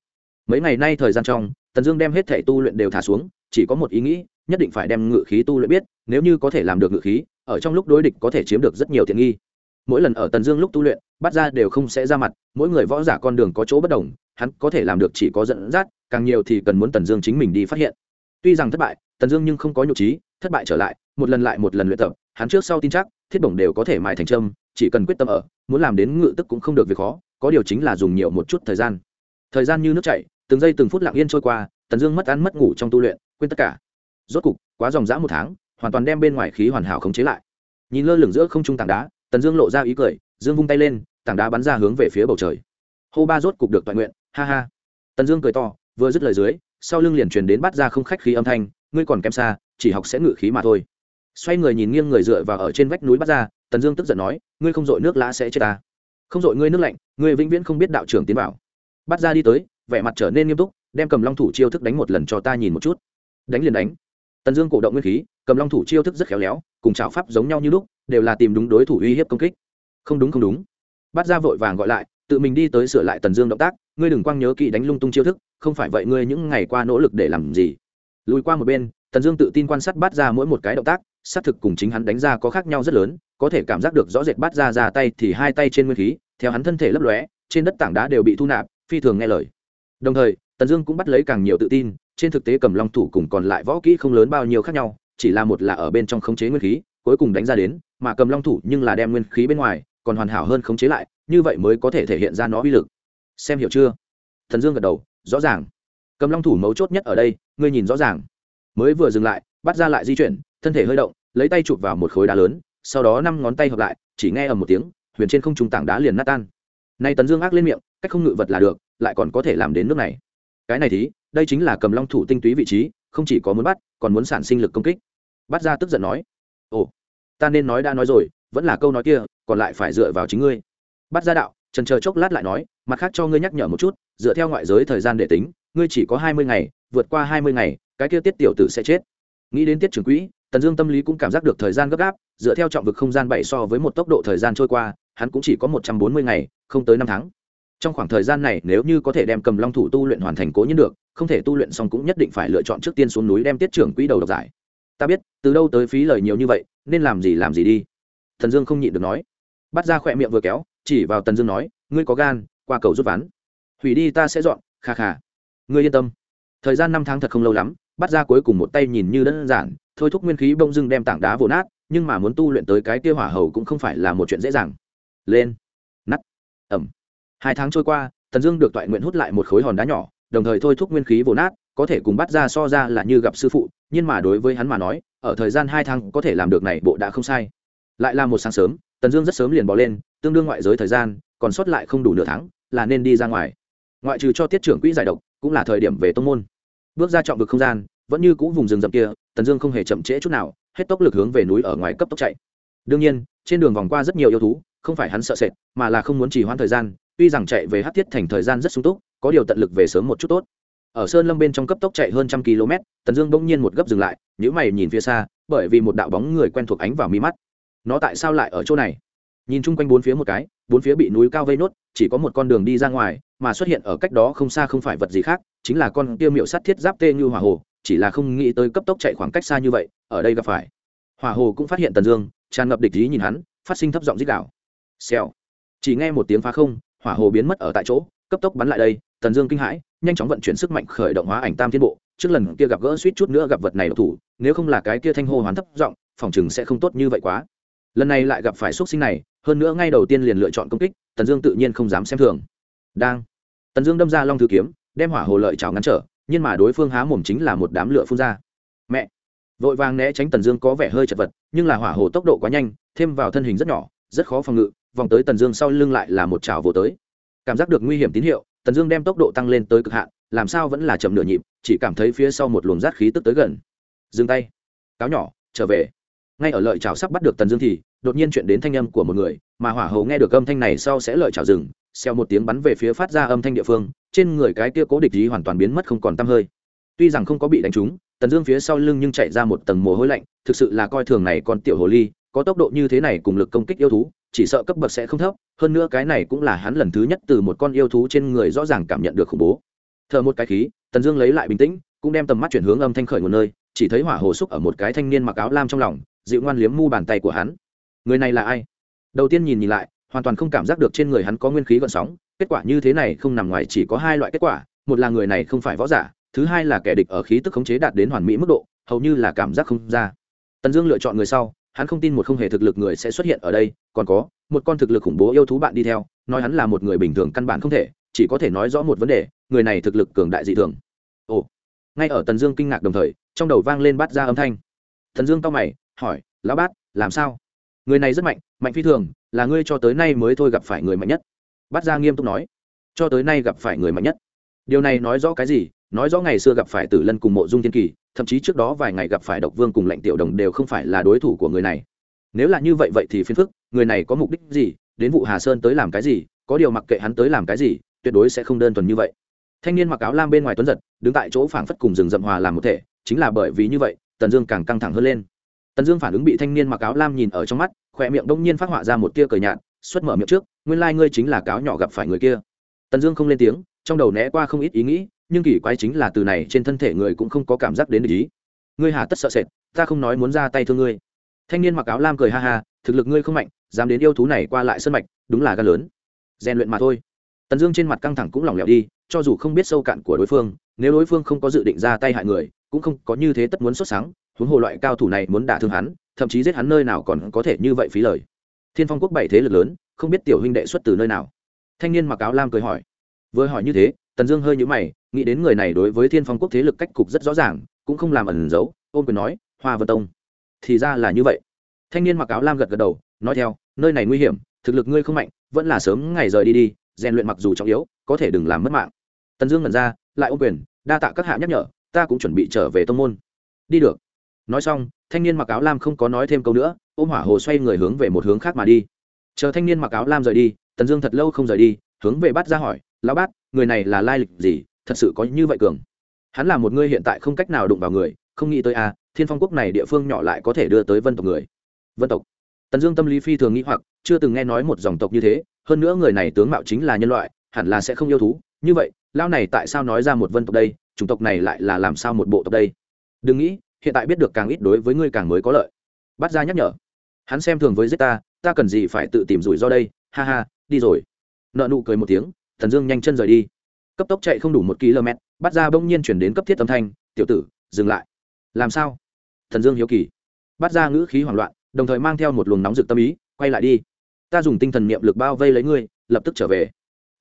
Mấy ngày nay thời gian trong, tần dương đem hết thể tu luyện đều thả xuống, chỉ có một ý nghĩ, nhất định phải đem ngự khí tu luyện biết, nếu như có thể làm được ngự khí, ở trong lúc đối địch có thể chiếm được rất nhiều tiện nghi. Mỗi lần ở tần dương lúc tu luyện, bắt ra đều không sẽ ra mặt, mỗi người võ giả con đường có chỗ bất đồng, hắn có thể làm được chỉ có dẫn dắt, càng nhiều thì cần muốn tần dương chính mình đi phát hiện. Tuy rằng thất bại, tần dương nhưng không có nhục trí, thất bại trở lại, một lần lại một lần luyện tập, hắn trước sau tin chắc, thiết bổng đều có thể mài thành trâm, chỉ cần quyết tâm ở, muốn làm đến ngự tức cũng không được việc khó, có điều chính là dùng nhiều một chút thời gian. Thời gian như nước chảy từng giây từng phút lặng yên trôi qua, tần dương mất ăn mất ngủ trong tu luyện, quên tất cả. Rốt cục, quá dòng dã một tháng, hoàn toàn đem bên ngoài khí hoàn hảo khống chế lại. Nhìn lơ lửng giữa không trung tảng đá, tần dương lộ ra ý cười, dương vung tay lên, tảng đá bắn ra hướng về phía bầu trời. Hô ba rốt cục được toàn nguyện, ha ha. Tần dương cười to, vừa dứt lời dưới, sau lưng liền truyền đến bắt ra không khách khí âm thanh, ngươi còn kém xa, chỉ học sẽ ngự khí mà thôi. Xoay người nhìn nghiêng người dựa vào ở trên vách núi bắt ra tần dương tức giận nói, ngươi không dội nước lã sẽ chết ta. Không dội ngươi nước lạnh, ngươi vĩnh viễn không biết đạo trưởng tiến bảo bắt ra đi tới vẻ mặt trở nên nghiêm túc, đem cầm long thủ chiêu thức đánh một lần cho ta nhìn một chút. Đánh liền đánh. Tần dương cổ động nguyên khí, cầm long thủ chiêu thức rất khéo léo, cùng chảo pháp giống nhau như lúc, đều là tìm đúng đối thủ uy hiếp công kích. Không đúng không đúng. Bắt ra vội vàng gọi lại, tự mình đi tới sửa lại tần dương động tác, ngươi đừng quăng nhớ kỹ đánh lung tung chiêu thức, không phải vậy ngươi những ngày qua nỗ lực để làm gì? Lùi qua một bên, tần dương tự tin quan sát bắt ra mỗi một cái động tác, xác thực cùng chính hắn đánh ra có khác nhau rất lớn, có thể cảm giác được rõ rệt bắt ra ra tay thì hai tay trên nguyên khí, theo hắn thân thể lấp lóe, trên đất tảng đá đều bị thu nạp, phi thường nghe lời đồng thời, tần dương cũng bắt lấy càng nhiều tự tin, trên thực tế cầm long thủ cùng còn lại võ kỹ không lớn bao nhiêu khác nhau, chỉ là một là ở bên trong khống chế nguyên khí, cuối cùng đánh ra đến, mà cầm long thủ nhưng là đem nguyên khí bên ngoài, còn hoàn hảo hơn khống chế lại, như vậy mới có thể thể hiện ra nó uy lực. Xem hiểu chưa? Thần dương gật đầu, rõ ràng. Cầm long thủ mấu chốt nhất ở đây, ngươi nhìn rõ ràng. Mới vừa dừng lại, bắt ra lại di chuyển, thân thể hơi động, lấy tay chụp vào một khối đá lớn, sau đó năm ngón tay hợp lại, chỉ nghe ầm một tiếng, huyền trên không trung tảng đá liền nát tan. Nay tần dương ác lên miệng cách không ngự vật là được, lại còn có thể làm đến nước này. Cái này thì đây chính là cầm long thủ tinh túy vị trí, không chỉ có muốn bắt, còn muốn sản sinh lực công kích. Bắt ra tức giận nói, ồ, ta nên nói đã nói rồi, vẫn là câu nói kia, còn lại phải dựa vào chính ngươi. Bắt ra đạo, trần chờ chốc lát lại nói, mặt khác cho ngươi nhắc nhở một chút, dựa theo ngoại giới thời gian để tính, ngươi chỉ có hai mươi ngày, vượt qua hai mươi ngày, cái kia tiết tiểu tử sẽ chết. Nghĩ đến tiết trưởng quỹ, tần dương tâm lý cũng cảm giác được thời gian gấp gáp, dựa theo trọng vực không gian bảy so với một tốc độ thời gian trôi qua, hắn cũng chỉ có một trăm bốn mươi ngày, không tới năm tháng trong khoảng thời gian này nếu như có thể đem cầm long thủ tu luyện hoàn thành cố nhiên được, không thể tu luyện xong cũng nhất định phải lựa chọn trước tiên xuống núi đem tiết trưởng quỹ đầu độc giải. Ta biết, từ đâu tới phí lời nhiều như vậy, nên làm gì làm gì đi. Thần dương không nhịn được nói. Bắt ra khỏe miệng vừa kéo, chỉ vào tần dương nói, ngươi có gan, qua cầu rút ván. Hủy đi ta sẽ dọn, kha kha. Ngươi yên tâm. Thời gian năm tháng thật không lâu lắm, bắt ra cuối cùng một tay nhìn như đơn giản, thôi thúc nguyên khí bông dưng đem tảng đá vồ nát, nhưng mà muốn tu luyện tới cái kia hỏa hầu cũng không phải là một chuyện dễ dàng. Lên. Nắt ẩm hai tháng trôi qua, tần dương được toại nguyện hút lại một khối hòn đá nhỏ, đồng thời thôi thúc nguyên khí vồn nát, có thể cùng bắt ra so ra là như gặp sư phụ, nhưng mà đối với hắn mà nói, ở thời gian hai tháng có thể làm được này bộ đã không sai. Lại là một sáng sớm, tần dương rất sớm liền bỏ lên, tương đương ngoại giới thời gian, còn sót lại không đủ nửa tháng, là nên đi ra ngoài. Ngoại trừ cho tiết trưởng quỹ giải độc, cũng là thời điểm về tông môn. Bước ra trọng vực không gian, vẫn như cũ vùng rừng rậm kia, tần dương không hề chậm trễ chút nào, hết tốc lực hướng về núi ở ngoài cấp tốc chạy. Đương nhiên, trên đường vòng qua rất nhiều yêu thú, không phải hắn sợ sệt, mà là không muốn trì hoãn thời gian tuy rằng chạy về hát thiết thành thời gian rất sung túc, có điều tận lực về sớm một chút tốt. Ở sơn lâm bên trong cấp tốc chạy hơn trăm km, tần dương bỗng nhiên một gấp dừng lại nhữ mày nhìn phía xa, bởi vì một đạo bóng người quen thuộc ánh vào mi mắt. Nó tại sao lại ở chỗ này? Nhìn chung quanh bốn phía một cái, bốn phía bị núi cao vây nốt, chỉ có một con đường đi ra ngoài, mà xuất hiện ở cách đó không xa không phải vật gì khác, chính là con tiêu miệu sắt thiết giáp tê như hỏa hồ, chỉ là không nghĩ tới cấp tốc chạy khoảng cách xa như vậy, ở đây gặp phải. Hỏa hồ cũng phát hiện tần dương, tràn ngập địch ý nhìn hắn, phát sinh thấp giọng dích đạo xèo. Chỉ nghe một tiếng phá không hỏa hồ biến mất ở tại chỗ, cấp tốc bắn lại đây, tần dương kinh hãi, nhanh chóng vận chuyển sức mạnh khởi động hóa ảnh tam thiên bộ, trước lần kia gặp gỡ suýt chút nữa gặp vật này độc thủ, nếu không là cái kia thanh hô hoán thấp giọng, phòng chừng sẽ không tốt như vậy quá. Lần này lại gặp phải x sinh này, hơn nữa ngay đầu tiên liền lựa chọn công kích, tần dương tự nhiên không dám xem thường. Đang, tần dương đâm ra long thư kiếm, đem hỏa hồ lợi trào ngăn trở, nhưng mà đối phương há mồm chính là một đám lửa phun ra. Mẹ! Vội vàng né tránh tần dương có vẻ hơi chật vật, nhưng là hỏa hồ tốc độ quá nhanh, thêm vào thân hình rất nhỏ, rất khó phòng ngự vòng tới tần dương sau lưng lại là một trào vô tới. Cảm giác được nguy hiểm tín hiệu, tần dương đem tốc độ tăng lên tới cực hạn, làm sao vẫn là chậm nửa nhịp, chỉ cảm thấy phía sau một luồng rát khí tức tới gần. Dừng tay. Cáo nhỏ, trở về. Ngay ở lợi trào sắp bắt được tần dương thì, đột nhiên chuyện đến thanh âm của một người, mà hỏa hầu nghe được âm thanh này sau sẽ lợi trào rừng xeo một tiếng bắn về phía phát ra âm thanh địa phương, trên người cái kia cố địch ý hoàn toàn biến mất không còn tăm hơi. Tuy rằng không có bị đánh trúng, tần dương phía sau lưng nhưng chạy ra một tầng mồ hôi lạnh, thực sự là coi thường này còn tiểu hồ ly có tốc độ như thế này cùng lực công kích yêu thú, chỉ sợ cấp bậc sẽ không thấp, hơn nữa cái này cũng là hắn lần thứ nhất từ một con yêu thú trên người rõ ràng cảm nhận được khủng bố. Thở một cái khí, tần dương lấy lại bình tĩnh, cũng đem tầm mắt chuyển hướng âm thanh khởi nguồn nơi, chỉ thấy hỏa hồ xúc ở một cái thanh niên mặc áo lam trong lòng, dịu ngoan liếm mu bàn tay của hắn. Người này là ai? Đầu tiên nhìn nhìn lại, hoàn toàn không cảm giác được trên người hắn có nguyên khí gợn sóng, kết quả như thế này không nằm ngoài chỉ có hai loại kết quả, một là người này không phải võ giả, thứ hai là kẻ địch ở khí tức khống chế đạt đến hoàn mỹ mức độ, hầu như là cảm giác không ra. Tần dương lựa chọn người sau hắn không tin một không hề thực lực người sẽ xuất hiện ở đây, còn có, một con thực lực khủng bố yêu thú bạn đi theo, nói hắn là một người bình thường căn bản không thể, chỉ có thể nói rõ một vấn đề, người này thực lực cường đại dị thường. Ồ. Ngay ở tần dương kinh ngạc đồng thời, trong đầu vang lên bát ra âm thanh. Tần dương to mày, hỏi, lão bát, làm sao? Người này rất mạnh mạnh phi thường, là ngươi cho tới nay mới thôi gặp phải người mạnh nhất. Bát ra nghiêm túc nói. Cho tới nay gặp phải người mạnh nhất điều này nói rõ cái gì? Nói rõ ngày xưa gặp phải tử lân cùng mộ dung thiên kỳ, thậm chí trước đó vài ngày gặp phải độc vương cùng lệnh tiểu đồng đều không phải là đối thủ của người này. Nếu là như vậy vậy thì phiền phức, người này có mục đích gì? Đến vụ hà sơn tới làm cái gì? Có điều mặc kệ hắn tới làm cái gì, tuyệt đối sẽ không đơn thuần như vậy. Thanh niên mặc áo lam bên ngoài tuấn giật, đứng tại chỗ phảng phất cùng rừng rậm hòa làm một thể, chính là bởi vì như vậy, tần dương càng căng thẳng hơn lên. Tần dương phản ứng bị thanh niên mặc áo lam nhìn ở trong mắt khỏe miệng đông nhiên phát họa ra một tia cờ nhạt, xuất mở miệng trước, nguyên lai、like、ngươi chính là cáo nhỏ gặp phải người kia. Tần dương không lên tiếng trong đầu né qua không ít ý nghĩ, nhưng kỳ quái chính là từ này trên thân thể người cũng không có cảm giác đến ý. Ngươi hà tất sợ sệt, ta không nói muốn ra tay thương ngươi. Thanh niên mặc áo lam cười ha ha, thực lực ngươi không mạnh, dám đến yêu thú này qua lại sân mạch, đúng là gan lớn. Rèn luyện mà thôi. Tần dương trên mặt căng thẳng cũng lỏng lẻo đi, cho dù không biết sâu cạn của đối phương, nếu đối phương không có dự định ra tay hại người, cũng không có như thế tất muốn xuất sáng, huống hồ loại cao thủ này muốn đả thương hắn, thậm chí giết hắn nơi nào còn có thể như vậy phí lời. Thiên phong quốc bảy thế lực lớn, không biết tiểu huynh đệ xuất từ nơi nào. Thanh niên mặc áo lam cười hỏi vừa hỏi như thế, tần dương hơi nhũ mày, nghĩ đến người này đối với thiên phong quốc thế lực cách cục rất rõ ràng, cũng không làm ẩn giấu ôm quyền nói, hoa vân tông. Thì ra là như vậy. Thanh niên mặc áo lam gật gật đầu, nói theo, nơi này nguy hiểm, thực lực ngươi không mạnh, vẫn là sớm ngày rời đi đi, rèn luyện mặc dù trọng yếu, có thể đừng làm mất mạng. Tần dương ngẩn ra, lại ôm quyền, đa tạ các hạ nhắc nhở, ta cũng chuẩn bị trở về tông môn. Đi được. Nói xong, thanh niên mặc áo lam không có nói thêm câu nữa, ôm hỏa hồ xoay người hướng về một hướng khác mà đi. Chờ thanh niên mặc áo lam rời đi, tần dương thật lâu không rời đi, hướng về bắt ra hỏi lão bát người này là lai lịch gì? Thật sự có như vậy cường. Hắn là một người hiện tại không cách nào đụng vào người không nghĩ tới a à, thiên phong quốc này địa phương nhỏ lại có thể đưa tới vân tộc người. Vân tộc. Tần dương tâm lý phi thường nghĩ hoặc chưa từng nghe nói một dòng tộc như thế hơn nữa người này tướng mạo chính là nhân loại hẳn là sẽ không yêu thú. Như vậy lao này tại sao nói ra một vân tộc đây? Chủng tộc này lại là làm sao một bộ tộc đây? Đừng nghĩ hiện tại biết được càng ít đối với ngươi càng mới có lợi. Bắt ra nhắc nhở. Hắn xem thường với giết ta ta cần gì phải tự tìm rủi ro đây? Ha ha đi rồi. Nợ nụ cười một tiếng thần dương nhanh chân rời đi. Cấp tốc chạy không đủ một km, bắt ra bỗng nhiên chuyển đến cấp thiết âm thanh, tiểu tử, dừng lại. Làm sao? Thần dương hiếu kỳ. Bắt ra ngữ khí hoảng loạn, đồng thời mang theo một luồng nóng rực tâm ý, quay lại đi. Ta dùng tinh thần niệm lực bao vây lấy ngươi, lập tức trở về.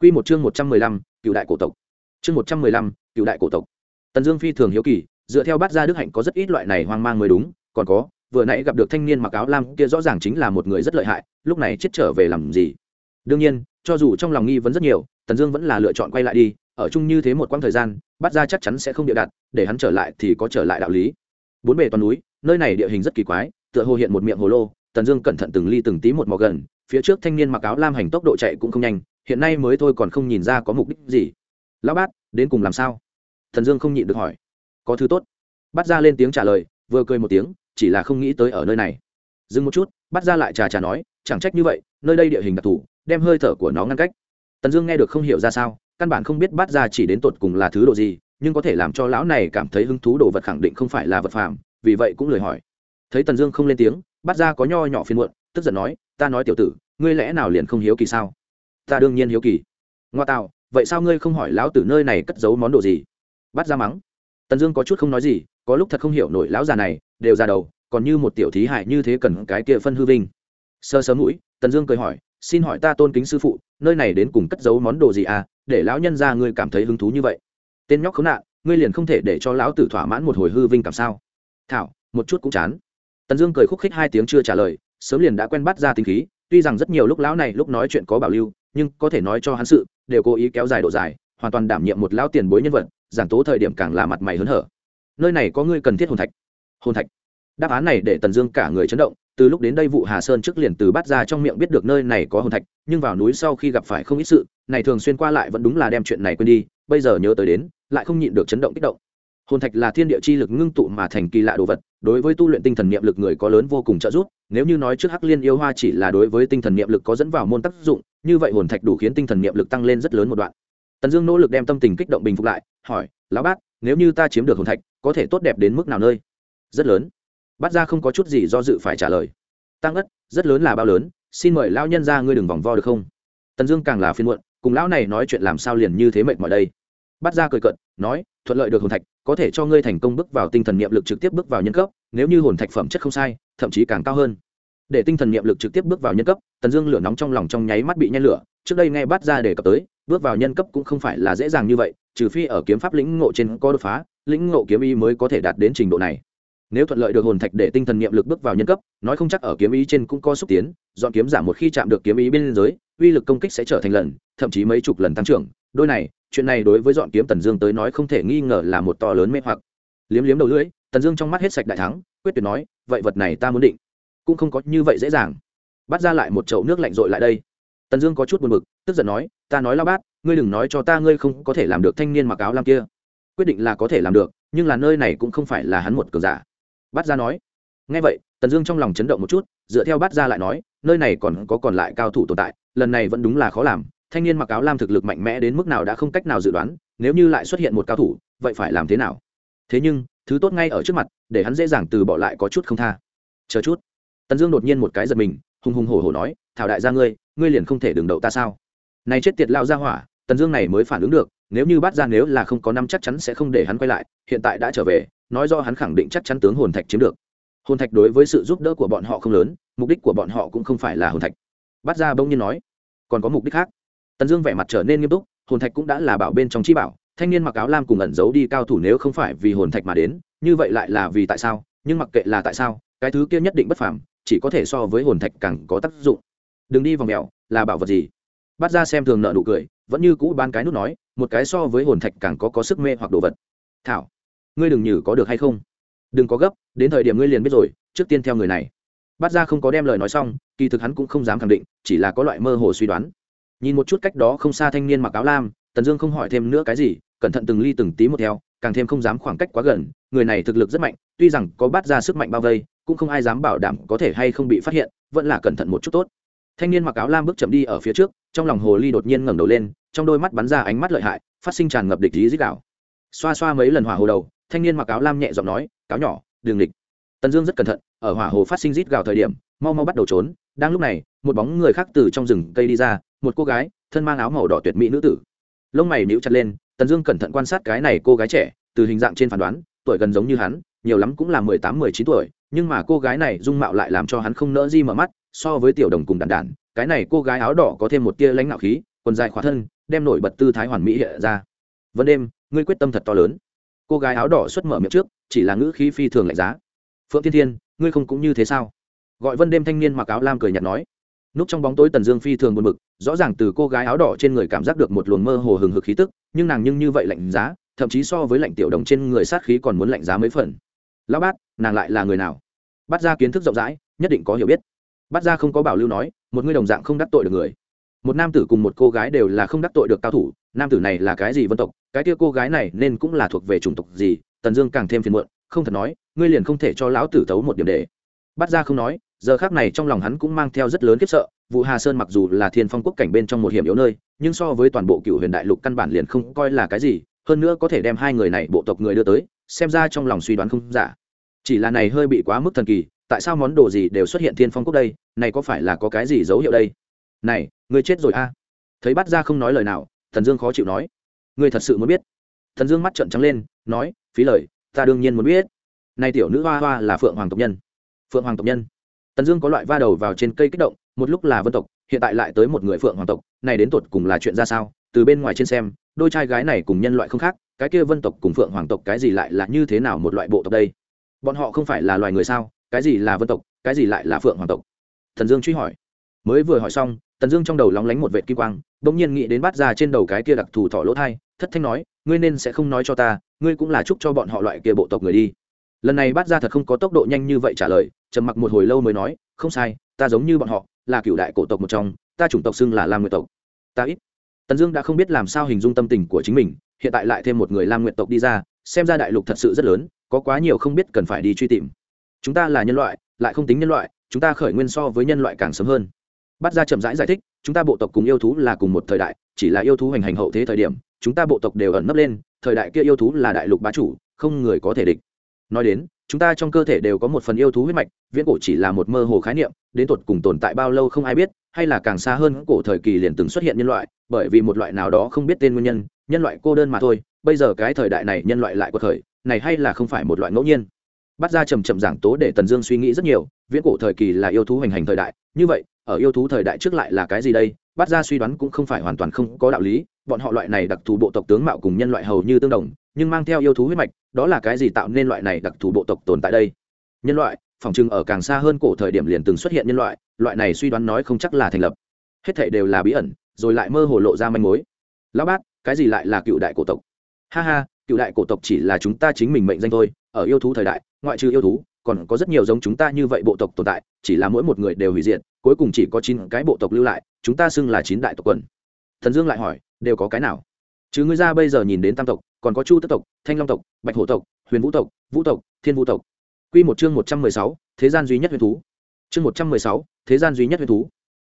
Q một chương một trăm mười lăm, cựu đại cổ tộc. Chương một trăm mười lăm, cựu đại cổ tộc. Tần dương phi thường hiếu kỳ, dựa theo Bát Gia đức hạnh có rất ít loại này hoang mang mới đúng, còn có, vừa nãy gặp được thanh niên mặc áo lam kia rõ ràng chính là một người rất lợi hại, lúc này chết trở về làm gì? Đương nhiên, cho dù trong lòng nghi vấn rất nhiều tần dương vẫn là lựa chọn quay lại đi, ở chung như thế một quãng thời gian, bắt ra chắc chắn sẽ không địa đặt, để hắn trở lại thì có trở lại đạo lý. Bốn bề toàn núi, nơi này địa hình rất kỳ quái, tựa hồ hiện một miệng hồ lô, tần dương cẩn thận từng ly từng tí một mò gần, phía trước thanh niên mặc áo lam hành tốc độ chạy cũng không nhanh, hiện nay mới thôi còn không nhìn ra có mục đích gì. Lão bát, đến cùng làm sao? Thần dương không nhịn được hỏi. Có thứ tốt. Bắt ra lên tiếng trả lời, vừa cười một tiếng, chỉ là không nghĩ tới ở nơi này. Dừng một chút bắt ra lại trà trà nói, chẳng trách như vậy, nơi đây địa hình đặc thù, đem hơi thở của nó ngăn cách tần dương nghe được không hiểu ra sao, căn bản không biết bắt ra chỉ đến tột cùng là thứ đồ gì, nhưng có thể làm cho lão này cảm thấy hứng thú đồ vật khẳng định không phải là vật phàm, vì vậy cũng lời hỏi. Thấy tần dương không lên tiếng Bát ra có nho nhỏ phiên muộn, tức giận nói, ta nói tiểu tử, ngươi lẽ nào liền không hiếu kỳ sao? Ta đương nhiên hiếu kỳ. Ngoa tạo, vậy sao ngươi không hỏi lão tử nơi này cất giấu món đồ gì? Bắt ra mắng. Tần dương có chút không nói gì, có lúc thật không hiểu nổi lão già này, đều ra đầu, còn như một tiểu thí hại như thế cần cái kia phân hư vinh. Sơ sớm mũi, tần dương cười hỏi xin hỏi ta tôn kính sư phụ, nơi này đến cùng cất giấu món đồ gì à? Để lão nhân ra ngươi cảm thấy hứng thú như vậy. Tên nhóc khốn nạn, ngươi liền không thể để cho lão tử thỏa mãn một hồi hư vinh cảm sao? Thảo, một chút cũng chán. Tần dương cười khúc khích hai tiếng chưa trả lời, sớm liền đã quen bắt ra tính khí, tuy rằng rất nhiều lúc lão này lúc nói chuyện có bảo lưu, nhưng có thể nói cho hắn sự, đều cố ý kéo dài độ dài, hoàn toàn đảm nhiệm một lão tiền bối nhân vật giản tố thời điểm càng là mặt mày hớn hở. Nơi này có ngươi cần thiết hồn thạch. Hồn thạch. Đáp án này để tần dương cả người chấn động từ lúc đến đây vụ hà sơn trước liền từ bắt ra trong miệng biết được nơi này có hồn thạch, nhưng vào núi sau khi gặp phải không ít sự, này thường xuyên qua lại vẫn đúng là đem chuyện này quên đi, bây giờ nhớ tới đến, lại không nhịn được chấn động kích động. Hồn thạch là thiên địa chi lực ngưng tụ mà thành kỳ lạ đồ vật, đối với tu luyện tinh thần niệm lực người có lớn vô cùng trợ giúp, nếu như nói trước hắc liên yêu hoa chỉ là đối với tinh thần niệm lực có dẫn vào môn tác dụng, như vậy hồn thạch đủ khiến tinh thần niệm lực tăng lên rất lớn một đoạn. Tần dương nỗ lực đem tâm tình kích động bình phục lại, hỏi, lão bác, nếu như ta chiếm được hồn thạch, có thể tốt đẹp đến mức nào nơi? Rất lớn bát ra không có chút gì do dự phải trả lời. Tăng ất, rất lớn là bao lớn, xin mời lão nhân ra ngươi đừng vòng vo được không? Tần dương càng là phiên muộn, cùng lão này nói chuyện làm sao liền như thế mệt mỏi đây? Bắt ra cười cận nói, thuận lợi được hồn thạch, có thể cho ngươi thành công bước vào tinh thần niệm lực trực tiếp bước vào nhân cấp, nếu như hồn thạch phẩm chất không sai, thậm chí càng cao hơn. Để tinh thần niệm lực trực tiếp bước vào nhân cấp, tần dương lửa nóng trong lòng trong nháy mắt bị nhen lửa, trước đây nghe bắt ra đề cập tới, bước vào nhân cấp cũng không phải là dễ dàng như vậy, trừ phi ở kiếm pháp lĩnh ngộ trên có đột phá, lĩnh ngộ kiếm ý mới có thể đạt đến trình độ này nếu thuận lợi được hồn thạch để tinh thần niệm lực bước vào nhân cấp nói không chắc ở kiếm ý trên cũng có xúc tiến dọn kiếm giảm một khi chạm được kiếm ý bên giới uy lực công kích sẽ trở thành lần thậm chí mấy chục lần tăng trưởng. Đôi này chuyện này đối với dọn kiếm tần dương tới nói không thể nghi ngờ là một to lớn mê hoặc. Liếm liếm đầu lưỡi tần dương trong mắt hết sạch đại thắng quyết tuyệt nói vậy vật này ta muốn định. Cũng không có như vậy dễ dàng. Bắt ra lại một chậu nước lạnh rội lại đây. Tần dương có chút buồn bực, tức giận nói ta nói lao bát ngươi đừng nói cho ta ngươi không có thể làm được thanh niên mặc áo lam kia. Quyết định là có thể làm được nhưng là nơi này cũng không phải là hắn một cường giả bát gia nói. Ngay vậy, tần dương trong lòng chấn động một chút, dựa theo bát gia lại nói, nơi này còn có còn lại cao thủ tồn tại, lần này vẫn đúng là khó làm, thanh niên mặc áo lam thực lực mạnh mẽ đến mức nào đã không cách nào dự đoán, nếu như lại xuất hiện một cao thủ, vậy phải làm thế nào? Thế nhưng, thứ tốt ngay ở trước mặt, để hắn dễ dàng từ bỏ lại có chút không tha. Chờ chút. Tần dương đột nhiên một cái giật mình, hùng hùng hổ hổ nói, thảo đại gia ngươi ngươi liền không thể đừng đậu ta sao? Này chết tiệt lao ra hỏa, tần dương này mới phản ứng được, nếu như bắt ra nếu là không có năm chắc chắn sẽ không để hắn quay lại, hiện tại đã trở về nói do hắn khẳng định chắc chắn tướng hồn thạch chiếm được. Hồn thạch đối với sự giúp đỡ của bọn họ không lớn, mục đích của bọn họ cũng không phải là hồn thạch. Bắt ra bỗng nhiên nói, còn có mục đích khác. Tần dương vẻ mặt trở nên nghiêm túc, hồn thạch cũng đã là bảo bên trong chi bảo, thanh niên mặc áo lam cùng ẩn giấu đi cao thủ nếu không phải vì hồn thạch mà đến, như vậy lại là vì tại sao, nhưng mặc kệ là tại sao, cái thứ kia nhất định bất phàm, chỉ có thể so với hồn thạch càng có tác dụng. Đừng đi vòng mèo, là bảo vật gì? Bắt ra xem thường nợ nụ cười, vẫn như cũ ban cái nút nói, một cái so với hồn thạch càng có có sức mê hoặc đồ vật. Thảo ngươi đừng nhử có được hay không? Đừng có gấp, đến thời điểm ngươi liền biết rồi, trước tiên theo người này. Bát ra không có đem lời nói xong, kỳ thực hắn cũng không dám khẳng định, chỉ là có loại mơ hồ suy đoán. Nhìn một chút cách đó không xa thanh niên mặc áo lam, tần dương không hỏi thêm nữa cái gì, cẩn thận từng ly từng tí một theo, càng thêm không dám khoảng cách quá gần, người này thực lực rất mạnh, tuy rằng có Bát ra sức mạnh bao vây, cũng không ai dám bảo đảm có thể hay không bị phát hiện, vẫn là cẩn thận một chút tốt. Thanh niên mặc áo lam bước chậm đi ở phía trước, trong lòng hồ ly đột nhiên ngẩng đầu lên, trong đôi mắt bắn ra ánh mắt lợi hại, phát sinh tràn ngập địch ý dích đạo. Xoa xoa mấy lần hỏa hồ đầu thanh niên mặc áo lam nhẹ giọng nói, cáo nhỏ đường địch tần dương rất cẩn thận, ở hỏa hồ phát sinh rít gào thời điểm, mau mau bắt đầu trốn. Đang lúc này, một bóng người khác từ trong rừng cây đi ra, một cô gái, thân mang áo màu đỏ tuyệt mỹ nữ tử. Lông mày níu chặt lên, tần dương cẩn thận quan sát cái này cô gái trẻ, từ hình dạng trên phán đoán, tuổi gần giống như hắn, nhiều lắm cũng là mười tám, mười chín tuổi, nhưng mà cô gái này dung mạo lại làm cho hắn không nỡ di mở mắt, so với tiểu đồng cùng đàn đản cái này cô gái áo đỏ có thêm một tia lãnh ngạo khí, quần dài khóa thân, đem nổi bật tư thái hoàn mỹ hiện ra. Vấn đêm, ngươi quyết tâm thật to lớn cô gái áo đỏ xuất mở miệng trước, chỉ là ngữ khí phi thường lạnh giá. Phượng thiên thiên, ngươi không cũng như thế sao? Gọi vân đêm thanh niên mặc áo lam cười nhạt nói. Núp trong bóng tối tần dương phi thường buồn bực, rõ ràng từ cô gái áo đỏ trên người cảm giác được một luồng mơ hồ hừng hực khí tức, nhưng nàng nhưng như vậy lạnh giá, thậm chí so với lạnh tiểu đồng trên người sát khí còn muốn lạnh giá mấy phần. Lão bát, nàng lại là người nào? Bắt ra kiến thức rộng rãi, nhất định có hiểu biết. Bắt ra không có bảo lưu nói, một người đồng dạng không đắc tội được người. Một nam tử cùng một cô gái đều là không đắc tội được cao thủ nam tử này là cái gì vân tộc, cái kia cô gái này nên cũng là thuộc về chủng tộc gì, tần dương càng thêm phiền muộn, không thật nói, ngươi liền không thể cho lão tử tấu một điểm để. Bắt ra không nói, giờ khác này trong lòng hắn cũng mang theo rất lớn kiếp sợ vụ hà sơn mặc dù là thiên phong quốc cảnh bên trong một hiểm yếu nơi, nhưng so với toàn bộ cựu huyền đại lục căn bản liền không coi là cái gì, hơn nữa có thể đem hai người này bộ tộc người đưa tới, xem ra trong lòng suy đoán không giả. Chỉ là này hơi bị quá mức thần kỳ, tại sao món đồ gì đều xuất hiện thiên phong quốc đây, này có phải là có cái gì dấu hiệu đây? Này, ngươi chết rồi a. Thấy bắt ra không nói lời nào thần dương khó chịu nói. Ngươi thật sự muốn biết? Thần dương mắt trợn trắng lên, nói, phí lời, ta đương nhiên muốn biết. Nay tiểu nữ hoa hoa là phượng hoàng tộc nhân. Phượng hoàng tộc nhân. Tần dương có loại va đầu vào trên cây kích động, một lúc là vân tộc, hiện tại lại tới một người phượng hoàng tộc, này đến tột cùng là chuyện ra sao? Từ bên ngoài trên xem, đôi trai gái này cùng nhân loại không khác, cái kia vân tộc cùng phượng hoàng tộc cái gì lại là như thế nào một loại bộ tộc đây? Bọn họ không phải là loài người sao? Cái gì là vân tộc? Cái gì lại là phượng hoàng tộc? Thần dương truy hỏi. Mới vừa hỏi xong tần dương trong đầu lóng lánh một vệt kim quang đ ỗ n g nhiên nghĩ đến bắt ra trên đầu cái kia đặc thù thọ lỗ thai, thất thanh nói, ngươi nên sẽ không nói cho ta, ngươi cũng là chúc cho bọn họ loại kia bộ tộc người đi. Lần này bắt ra thật không có tốc độ nhanh như vậy trả lời, trầm mặc một hồi lâu mới nói, không sai, ta giống như bọn họ, là cựu đại cổ tộc một trong, ta chủng tộc xưng là lam nguyệt tộc. Ta ít. Tần dương đã không biết làm sao hình dung tâm tình của chính mình, hiện tại lại thêm một người lam nguyệt tộc đi ra, xem ra đại lục thật sự rất lớn, có quá nhiều không biết cần phải đi truy tìm. Chúng ta là nhân loại, lại không tính nhân loại, chúng ta khởi nguyên so với nhân loại càng sớm hơn bắt ra chậm rãi giải, giải thích chúng ta bộ tộc cùng yêu thú là cùng một thời đại chỉ là yêu thú hành hành hậu thế thời điểm chúng ta bộ tộc đều ẩn nấp lên thời đại kia yêu thú là đại lục bá chủ không người có thể địch. Nói đến chúng ta trong cơ thể đều có một phần yêu thú huyết mạch viễn cổ chỉ là một mơ hồ khái niệm đến tột cùng tồn tại bao lâu không ai biết hay là càng xa hơn cổ thời kỳ liền từng xuất hiện nhân loại bởi vì một loại nào đó không biết tên nguyên nhân nhân loại cô đơn mà thôi bây giờ cái thời đại này nhân loại lại có thời này hay là không phải một loại ngẫu nhiên. Bắt ra trầm trầm giảng tố để tần dương suy nghĩ rất nhiều viễn cổ thời kỳ là yêu thú hành hành thời đại như vậy ở yêu thú thời đại trước lại là cái gì đây? Bắt ra suy đoán cũng không phải hoàn toàn không có đạo lý, bọn họ loại này đặc thù bộ tộc tướng mạo cùng nhân loại hầu như tương đồng, nhưng mang theo yêu thú huyết mạch, đó là cái gì tạo nên loại này đặc thù bộ tộc tồn tại đây? Nhân loại, phòng chừng ở càng xa hơn cổ thời điểm liền từng xuất hiện nhân loại loại này suy đoán nói không chắc là thành lập. Hết thảy đều là bí ẩn, rồi lại mơ hồ lộ ra manh mối. Lão bát, cái gì lại là cựu đại cổ tộc? Ha ha, cựu đại cổ tộc chỉ là chúng ta chính mình mệnh danh thôi, ở yêu thú thời đại, ngoại trừ yêu thú còn có rất nhiều giống chúng ta như vậy bộ tộc tồn tại chỉ là mỗi một người đều hủy diệt cuối cùng chỉ có chín cái bộ tộc lưu lại chúng ta xưng là chín đại tộc quần thần dương lại hỏi đều có cái nào chứ ngươi ra bây giờ nhìn đến tam tộc còn có chu tức tộc thanh long tộc bạch hổ tộc huyền vũ tộc vũ tộc thiên vũ tộc Quy một chương 116, thế gian duy nhất huyền thú. Chương 116, thế gian duy nhất huyền thú.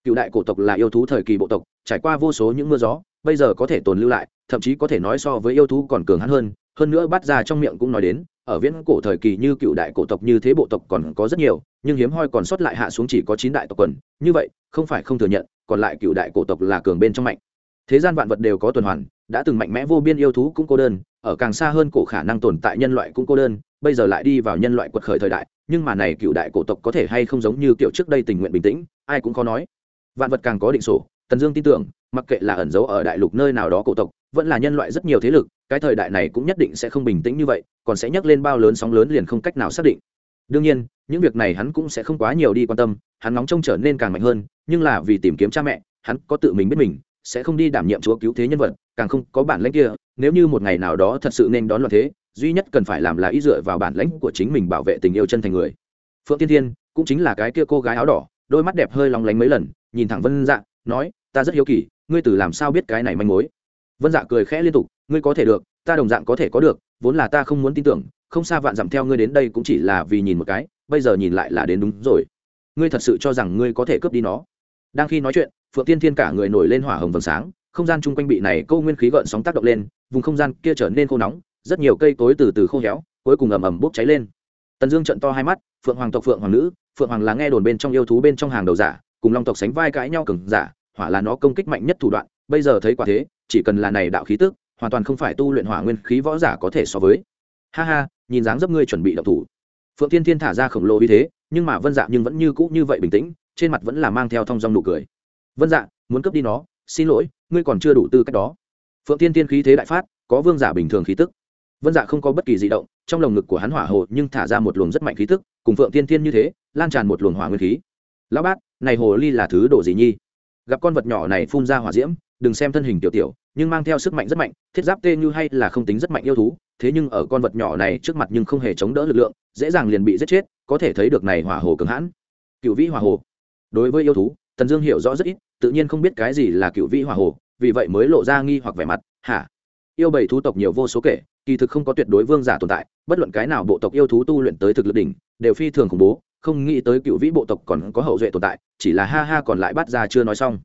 Cựu đại cổ tộc là yêu thú thời kỳ bộ tộc, trải qua vô số những mưa gió, bây giờ có thể tồn lưu lại, thậm chí có thể nói so với yêu thú còn cường hãn hơn, hơn nữa bắt ra trong miệng cũng nói đến, ở viễn cổ thời kỳ như cựu đại cổ tộc như thế bộ tộc còn có rất nhiều, nhưng hiếm hoi còn sót lại hạ xuống chỉ có chín đại tộc quần, như vậy, không phải không thừa nhận, còn lại cựu đại cổ tộc là cường bên trong mạnh. Thế gian vạn vật đều có tuần hoàn, đã từng mạnh mẽ vô biên yêu thú cũng cô đơn, ở càng xa hơn cổ khả năng tồn tại nhân loại cũng cô đơn, bây giờ lại đi vào nhân loại quật khởi thời đại nhưng mà này cựu đại cổ tộc có thể hay không giống như kiểu trước đây tình nguyện bình tĩnh ai cũng khó nói vạn vật càng có định sổ tần dương tin tưởng mặc kệ là ẩn giấu ở đại lục nơi nào đó cổ tộc vẫn là nhân loại rất nhiều thế lực cái thời đại này cũng nhất định sẽ không bình tĩnh như vậy, còn sẽ nhắc lên bao lớn sóng lớn liền không cách nào xác định. Đương nhiên, những việc này hắn cũng sẽ không quá nhiều đi quan tâm, hắn nóng trông trở nên càng mạnh hơn, nhưng là vì tìm kiếm cha mẹ, hắn có tự mình biết mình, sẽ không đi đảm nhiệm chúa cứu thế nhân vật, càng không có bản lãnh kia, nếu như một ngày nào đó thật sự nên đón loạn thế, duy nhất cần phải làm là ý dựa vào bản lãnh của chính mình bảo vệ tình yêu chân thành người. Phượng tiên thiên, cũng chính là cái kia cô gái áo đỏ, đôi mắt đẹp hơi lóng lánh mấy lần, nhìn thẳng vân dạ nói, ta rất hiếu kỳ, ngươi từ làm sao biết cái này manh mối? Vân dạ cười khẽ liên tục ngươi có thể được, ta đồng dạng có thể có được, vốn là ta không muốn tin tưởng, không xa vạn dặm theo ngươi đến đây cũng chỉ là vì nhìn một cái, bây giờ nhìn lại là đến đúng rồi. Ngươi thật sự cho rằng ngươi có thể cướp đi nó? Đang khi nói chuyện, phượng tiên thiên cả người nổi lên hỏa hồng vầng sáng, không gian chung quanh bị này câu nguyên khí gợn sóng tác động lên, vùng không gian kia trở nên khô nóng, rất nhiều cây cối từ từ khô héo, cuối cùng ầm ầm bốc cháy lên. Tần dương trận to hai mắt, phượng hoàng tộc, phượng hoàng nữ, phượng hoàng là nghe đồn bên trong yêu thú bên trong hàng đầu giả, cùng long tộc sánh vai cãi nhau cừng giả, hỏa là nó công kích mạnh nhất thủ đoạn, bây giờ thấy quả thế, chỉ cần là này đạo khí tức hoàn toàn không phải tu luyện hỏa nguyên khí võ giả có thể so với. Ha ha, nhìn dáng dấp ngươi chuẩn bị động thủ. Phượng thiên thiên thả ra khổng lồ uy thế, nhưng mà vân dạ nhưng vẫn như cũ như vậy bình tĩnh, trên mặt vẫn là mang theo thong dong nụ cười. Vân dạ muốn cướp đi nó, xin lỗi, ngươi còn chưa đủ tư cách đó. Phượng thiên thiên khí thế đại phát, có vương giả bình thường khí tức. Vân dạ không có bất kỳ di động, trong lồng ngực của hắn hỏa hồ nhưng thả ra một luồng rất mạnh khí tức, cùng phượng Thiên thiên như thế, lan tràn một luồng hỏa nguyên khí. Lão bát, này hồ ly là thứ độ gì nhi? Gặp con vật nhỏ này phun ra hỏa diễm, đừng xem thân hình tiểu tiểu nhưng mang theo sức mạnh rất mạnh, thiết giáp tê như hay là không tính rất mạnh yêu thú, thế nhưng ở con vật nhỏ này trước mặt nhưng không hề chống đỡ lực lượng, dễ dàng liền bị giết chết, có thể thấy được này hỏa hồ cường hãn. Cựu vĩ hỏa hồ. Đối với yêu thú, tần dương hiểu rõ rất ít, tự nhiên không biết cái gì là cựu vĩ hỏa hồ, vì vậy mới lộ ra nghi hoặc vẻ mặt, hả? Yêu bảy thú tộc nhiều vô số kể, kỳ thực không có tuyệt đối vương giả tồn tại, bất luận cái nào bộ tộc yêu thú tu luyện tới thực lực đỉnh, đều phi thường khủng bố, không nghĩ tới cựu vĩ bộ tộc còn có hậu duệ tồn tại, chỉ là ha ha còn lại bắt ra chưa nói xong.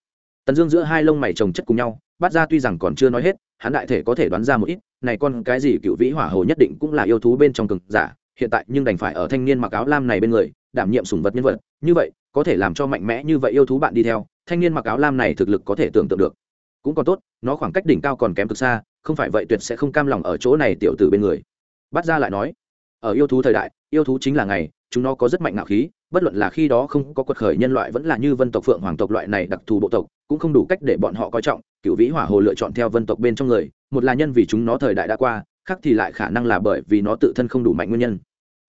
Tần dương giữa hai lông mày trồng chất cùng nhau bắt ra tuy rằng còn chưa nói hết, hắn đại thể có thể đoán ra một ít, này con cái gì cựu vĩ hỏa hồ nhất định cũng là yêu thú bên trong cực giả, hiện tại nhưng đành phải ở thanh niên mặc áo lam này bên người, đảm nhiệm sủng vật nhân vật. Như vậy, có thể làm cho mạnh mẽ như vậy yêu thú bạn đi theo, thanh niên mặc áo lam này thực lực có thể tưởng tượng được. Cũng còn tốt, nó khoảng cách đỉnh cao còn kém cực xa, không phải vậy tuyệt sẽ không cam lòng ở chỗ này tiểu tử bên người. Bắt ra lại nói, ở yêu thú thời đại, yêu thú chính là ngày, chúng nó có rất mạnh ngạo khí, bất luận là khi đó không có quật khởi nhân loại vẫn là như vân tộc, phượng hoàng tộc loại này đặc thù bộ tộc, cũng không đủ cách để bọn họ coi trọng cựu vĩ hỏa hồ lựa chọn theo vân tộc bên trong người, một là nhân vì chúng nó thời đại đã qua, khác thì lại khả năng là bởi vì nó tự thân không đủ mạnh nguyên nhân.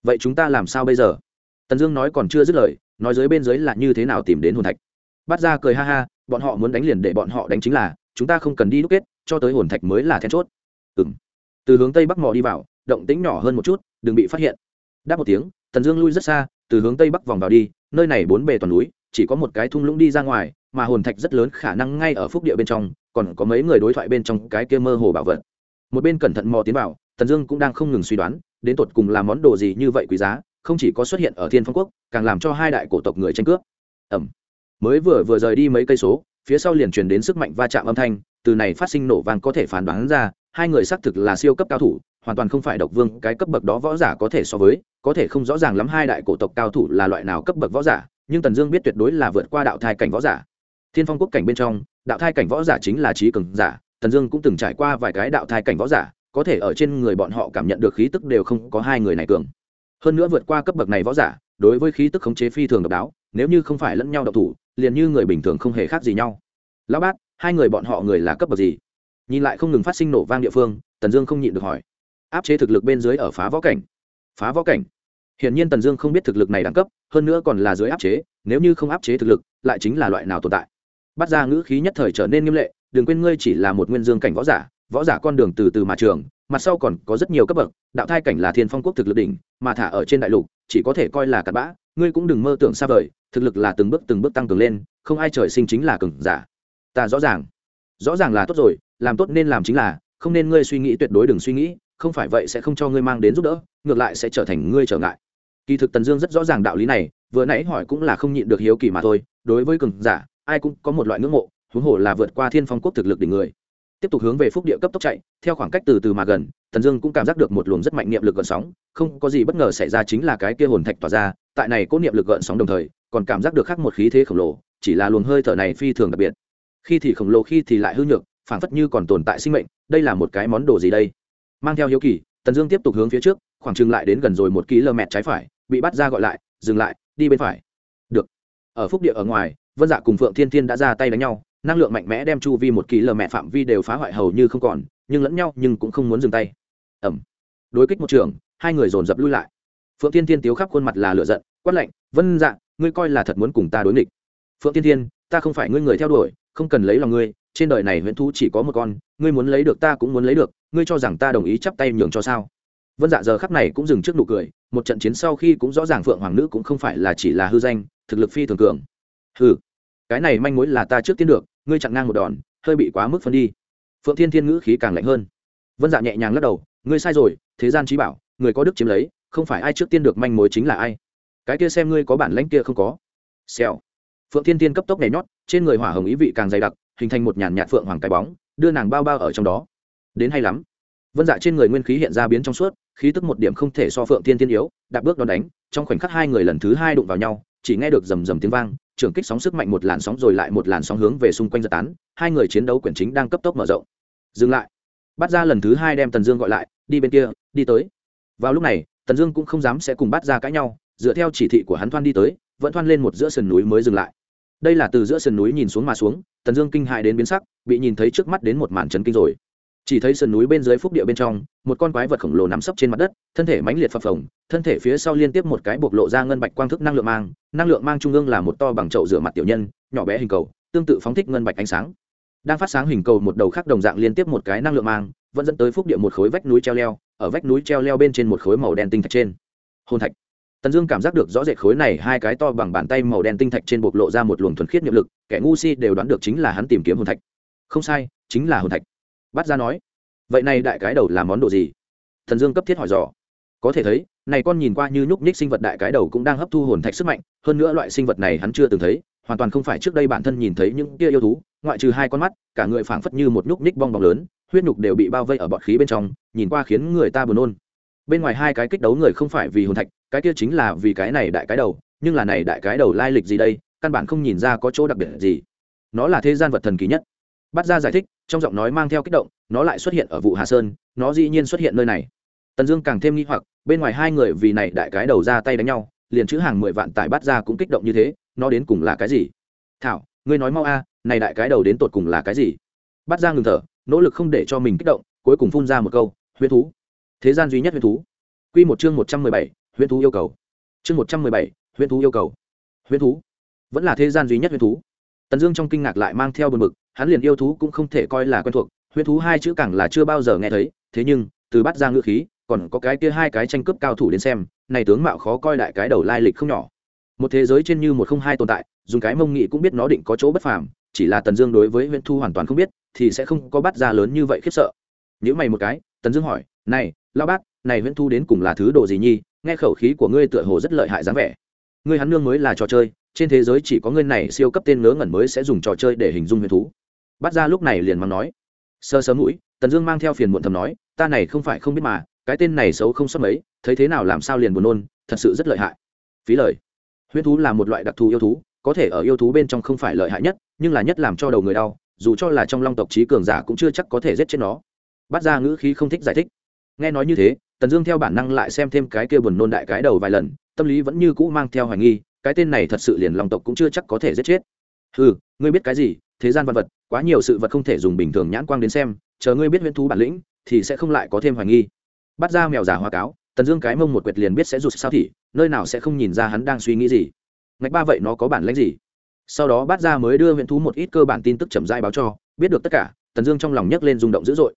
Vậy chúng ta làm sao bây giờ? Tần dương nói còn chưa dứt lời, nói dưới bên dưới là như thế nào tìm đến hồn thạch. Bắt ra cười ha ha, bọn họ muốn đánh liền để bọn họ đánh chính là, chúng ta không cần đi đúc kết, cho tới hồn thạch mới là then chốt. Ừ m từ hướng tây bắc mò đi vào, động tính nhỏ hơn một chút, đừng bị phát hiện. Đáp một tiếng, tần dương lui rất xa, từ hướng tây bắc vòng vào đi, nơi này bốn bề toàn núi, chỉ có một cái thung lũng đi ra ngoài mà hồn thạch rất lớn khả năng ngay ở phúc địa bên trong, còn có mấy người đối thoại bên trong cái kia mơ hồ bảo vật. Một bên cẩn thận mò tiến vào, tần dương cũng đang không ngừng suy đoán, đến tột cùng làm món đồ gì như vậy quý giá, không chỉ có xuất hiện ở thiên phong quốc, càng làm cho hai đại cổ tộc người tranh cướp. Ẩm mới vừa vừa rời đi mấy cây số, phía sau liền truyền đến sức mạnh va chạm âm thanh, từ này phát sinh nổ vàng có thể phán đoán ra, hai người xác thực là siêu cấp cao thủ, hoàn toàn không phải độc vương, cái cấp bậc đó võ giả có thể so với, có thể không rõ ràng lắm hai đại cổ tộc cao thủ là loại nào cấp bậc võ giả, nhưng tần dương biết tuyệt đối là vượt qua đạo thai cảnh võ giả thiên phong quốc cảnh bên trong, đạo thai cảnh võ giả chính là trí cường giả, tần dương cũng từng trải qua vài cái đạo thai cảnh võ giả, có thể ở trên người bọn họ cảm nhận được khí tức đều không có hai người này cường. Hơn nữa vượt qua cấp bậc này võ giả, đối với khí tức khống chế phi thường độc đáo, nếu như không phải lẫn nhau độc thủ, liền như người bình thường không hề khác gì nhau. Lão bát, hai người bọn họ người là cấp bậc gì? Nhìn lại không ngừng phát sinh nổ vang địa phương, tần dương không nhịn được hỏi. Áp chế thực lực bên dưới ở phá võ cảnh. Phá võ cảnh? Hiển nhiên tần dương không biết thực lực này đẳng cấp, hơn nữa còn là dưới áp chế, nếu như không áp chế thực lực, lại chính là loại nào tồn tại? Bắt ra ngữ khí nhất thời trở nên nghiêm lệ, đừng quên ngươi chỉ là một nguyên dương cảnh võ giả võ giả con đường từ từ mà trường, mặt sau còn có rất nhiều cấp bậc, đạo thai cảnh là thiên phong quốc thực lực đỉnh, mà thả ở trên đại lục, chỉ có thể coi là cặn bã, ngươi cũng đừng mơ tưởng xa vời, thực lực là từng bước từng bước tăng cường lên, không ai trời sinh chính là cường giả. Ta rõ ràng rõ ràng là tốt rồi, làm tốt nên làm chính là, không nên ngươi suy nghĩ tuyệt đối đừng suy nghĩ, không phải vậy sẽ không cho ngươi mang đến giúp đỡ, ngược lại sẽ trở thành ngươi trở ngại. Kỳ thực tần dương rất rõ ràng đạo lý này, vừa nãy hỏi cũng là không nhịn được hiếu kỳ mà thôi, đối với cường giả ai cũng có một loại ngưỡng mộ, huống hồ là vượt qua thiên phong quốc thực lực đỉnh người. Tiếp tục hướng về phúc địa cấp tốc chạy, theo khoảng cách từ từ mà gần tần dương cũng cảm giác được một luồng rất mạnh niệm lực gợn sóng, không có gì bất ngờ xảy ra chính là cái kia hồn thạch tỏa ra, tại này có niệm lực gợn sóng đồng thời, còn cảm giác được khác một khí thế khổng lồ, chỉ là luồng hơi thở này phi thường đặc biệt. Khi thì khổng lồ, khi thì lại hư nhược, phảng phất như còn tồn tại sinh mệnh, đây là một cái món đồ gì đây? Mang theo hiếu kỳ tần dương tiếp tục hướng phía trước, khoảng chừng lại đến gần rồi một km trái phải, bị bắt ra gọi lại, dừng lại, đi bên phải. Được. Ở phúc địa ở ngoài vân dạ cùng phượng thiên thiên đã ra tay đánh nhau, năng lượng mạnh mẽ đem chu vi một km phạm vi đều phá hoại hầu như không còn, nhưng lẫn nhau nhưng cũng không muốn dừng tay. Ẩm. Đối kích một trường, hai người dồn dập lui lại. Phượng thiên thiên tiếu khắp khuôn mặt là lựa giận, quát lạnh, vân dạ ngươi coi là thật muốn cùng ta đối nghịch. Phượng thiên thiên, ta không phải ngươi người theo đuổi, không cần lấy lòng ngươi, trên đời này huyễn thú chỉ có một con, ngươi muốn lấy được ta cũng muốn lấy được, ngươi cho rằng ta đồng ý chắp tay nhường cho sao? Vân dạ giờ khắc này cũng dừng trước nụ cười, một trận chiến sau khi cũng rõ ràng phượng hoàng nữ cũng không phải là chỉ là hư danh, thực lực phi thường cường hừ, cái này manh mối là ta trước tiên được, ngươi chặn ngang một đòn, hơi bị quá mức phân đi. Phượng thiên thiên ngữ khí càng lạnh hơn. Vân dạ nhẹ nhàng lắc đầu, ngươi sai rồi, thế gian trí bảo, người có đức chiếm lấy, không phải ai trước tiên được manh mối chính là ai. Cái kia xem ngươi có bản lãnh kia không có. Xèo. Phượng thiên thiên cấp tốc nhảy nhót, trên người hỏa hồng ý vị càng dày đặc, hình thành một nhàn nhạt phượng hoàng cái bóng, đưa nàng bao bao ở trong đó. Đến hay lắm. Vân dạ trên người nguyên khí hiện ra biến trong suốt, khí tức một điểm không thể so phượng thiên thiên yếu, đạp bước đón đánh, trong khoảnh khắc hai người lần thứ hai đụng vào nhau, chỉ nghe được rầm rầm tiếng vang trưởng kích sóng sức mạnh một làn sóng rồi lại một làn sóng hướng về xung quanh giật tán, hai người chiến đấu quyển chính đang cấp tốc mở rộng. Dừng lại. Bắt ra lần thứ hai đem tần dương gọi lại, đi bên kia, đi tới. Vào lúc này, tần dương cũng không dám sẽ cùng bắt ra cãi nhau, dựa theo chỉ thị của hắn thoan đi tới, vẫn thoan lên một giữa sườn núi mới dừng lại. Đây là từ giữa sườn núi nhìn xuống mà xuống, tần dương kinh hại đến biến sắc, bị nhìn thấy trước mắt đến một màn trấn kinh rồi chỉ thấy sườn núi bên dưới phúc địa bên trong, một con quái vật khổng lồ nằm sấp trên mặt đất, thân thể mãnh liệt phập phồng, thân thể phía sau liên tiếp một cái bộc lộ ra ngân bạch quang thức năng lượng mang, năng lượng mang trung ương là một to bằng chậu rửa mặt tiểu nhân, nhỏ bé hình cầu, tương tự phóng thích ngân bạch ánh sáng. Đang phát sáng hình cầu một đầu khác đồng dạng liên tiếp một cái năng lượng mang, vẫn dẫn tới phúc địa một khối vách núi treo leo, ở vách núi treo leo bên trên một khối màu đen tinh thạch trên. Hồn thạch. Tần dương cảm giác được rõ rệt khối này hai cái to bằng bàn tay màu đen tinh thạch trên bộc lộ ra một luồng thuần khiết nhiệm lực, kẻ ngu si đều đoán được chính là hắn tìm kiếm hồn thạch. Không sai, chính là hồn thạch bắt ra nói, vậy này đại cái đầu là món đồ gì? Thần dương cấp thiết hỏi dò. Có thể thấy, này con nhìn qua như nhúc nhích sinh vật đại cái đầu cũng đang hấp thu hồn thạch sức mạnh, hơn nữa loại sinh vật này hắn chưa từng thấy, hoàn toàn không phải trước đây bản thân nhìn thấy những kia yêu thú, ngoại trừ hai con mắt, cả người phảng phất như một nhúc nhích bong bóng lớn, huyết nhục đều bị bao vây ở bọt khí bên trong, nhìn qua khiến người ta buồn nôn. Bên ngoài hai cái kích đấu người không phải vì hồn thạch, cái kia chính là vì cái này đại cái đầu, nhưng là này đại cái đầu lai lịch gì đây, căn bản không nhìn ra có chỗ đặc biệt gì. Nó là thế gian vật thần kỳ nhất bắt ra giải thích, trong giọng nói mang theo kích động, nó lại xuất hiện ở vụ hà sơn, nó dĩ nhiên xuất hiện nơi này. Tần dương càng thêm nghi hoặc, bên ngoài hai người vì này đại cái đầu ra tay đánh nhau, liền chữ hàng mười vạn tải bắt ra cũng kích động như thế, nó đến cùng là cái gì? Thảo, ngươi nói mau a, này đại cái đầu đến tột cùng là cái gì? Bắt ra ngừng thở, nỗ lực không để cho mình kích động, cuối cùng phun ra một câu, huyễn thú. Thế gian duy nhất huyễn thú. Q một chương một trăm mười bảy, huyễn thú yêu cầu. Chương một trăm mười bảy, huyễn thú yêu cầu. Huyễn thú. Vẫn là thế gian duy nhất huyễn thú tần dương trong kinh ngạc lại mang theo bờ mực hắn liền yêu thú cũng không thể coi là quen thuộc huyễn thú hai chữ càng là chưa bao giờ nghe thấy, thế nhưng, từ bắt ra ngữ khí, còn có cái kia hai cái tranh cướp cao thủ đến xem, này tướng mạo khó coi đại cái đầu lai lịch không nhỏ. Một thế giới trên như một không hai tồn tại, dùng cái mông nghị cũng biết nó định có chỗ bất phàm, chỉ là tần dương đối với huyễn thu hoàn toàn không biết, thì sẽ không có bắt ra lớn như vậy khiếp sợ. Nếu mày một cái, tần dương hỏi, này lao bác này huyễn thu đến cùng là thứ đồ gì nhi? Nghe khẩu khí của ngươi tựa hồ rất lợi hại dáng vẻ. Ngươi hắn nương mới là trò chơi trên thế giới chỉ có ngươi này siêu cấp tên ngớ ngẩn mới sẽ dùng trò chơi để hình dung huyền thú. Bắt ra lúc này liền mắng nói. Sơ sớm mũi, tần dương mang theo phiền muộn thầm nói, ta này không phải không biết mà, cái tên này xấu không sót mấy, thấy thế nào làm sao liền buồn nôn, thật sự rất lợi hại. Phí lời. Huyễn thú là một loại đặc thù yêu thú, có thể ở yêu thú bên trong không phải lợi hại nhất, nhưng là nhất làm cho đầu người đau, dù cho là trong long tộc trí cường giả cũng chưa chắc có thể giết chết nó. Bắt ra ngữ khí không thích giải thích. Nghe nói như thế, tần dương theo bản năng lại xem thêm cái kia buồn nôn đại cái đầu vài lần, tâm lý vẫn như cũ mang theo hoài nghi cái tên này thật sự liền lòng tộc cũng chưa chắc có thể giết chết. Ừ ngươi biết cái gì? Thế gian vật vật quá nhiều sự vật không thể dùng bình thường nhãn quang đến xem chờ ngươi biết huyễn thú bản lĩnh thì sẽ không lại có thêm hoài nghi. Bắt ra mèo giả hoa cáo tần dương cái mông một quyệt liền biết sẽ rụt sao thì, nơi nào sẽ không nhìn ra hắn đang suy nghĩ gì. Ngạch ba vậy nó có bản lãnh gì? Sau đó bắt ra mới đưa huyện thú một ít cơ bản tin tức chậm rãi báo cho biết được tất cả tần dương trong lòng nhấc lên rung động dữ dội.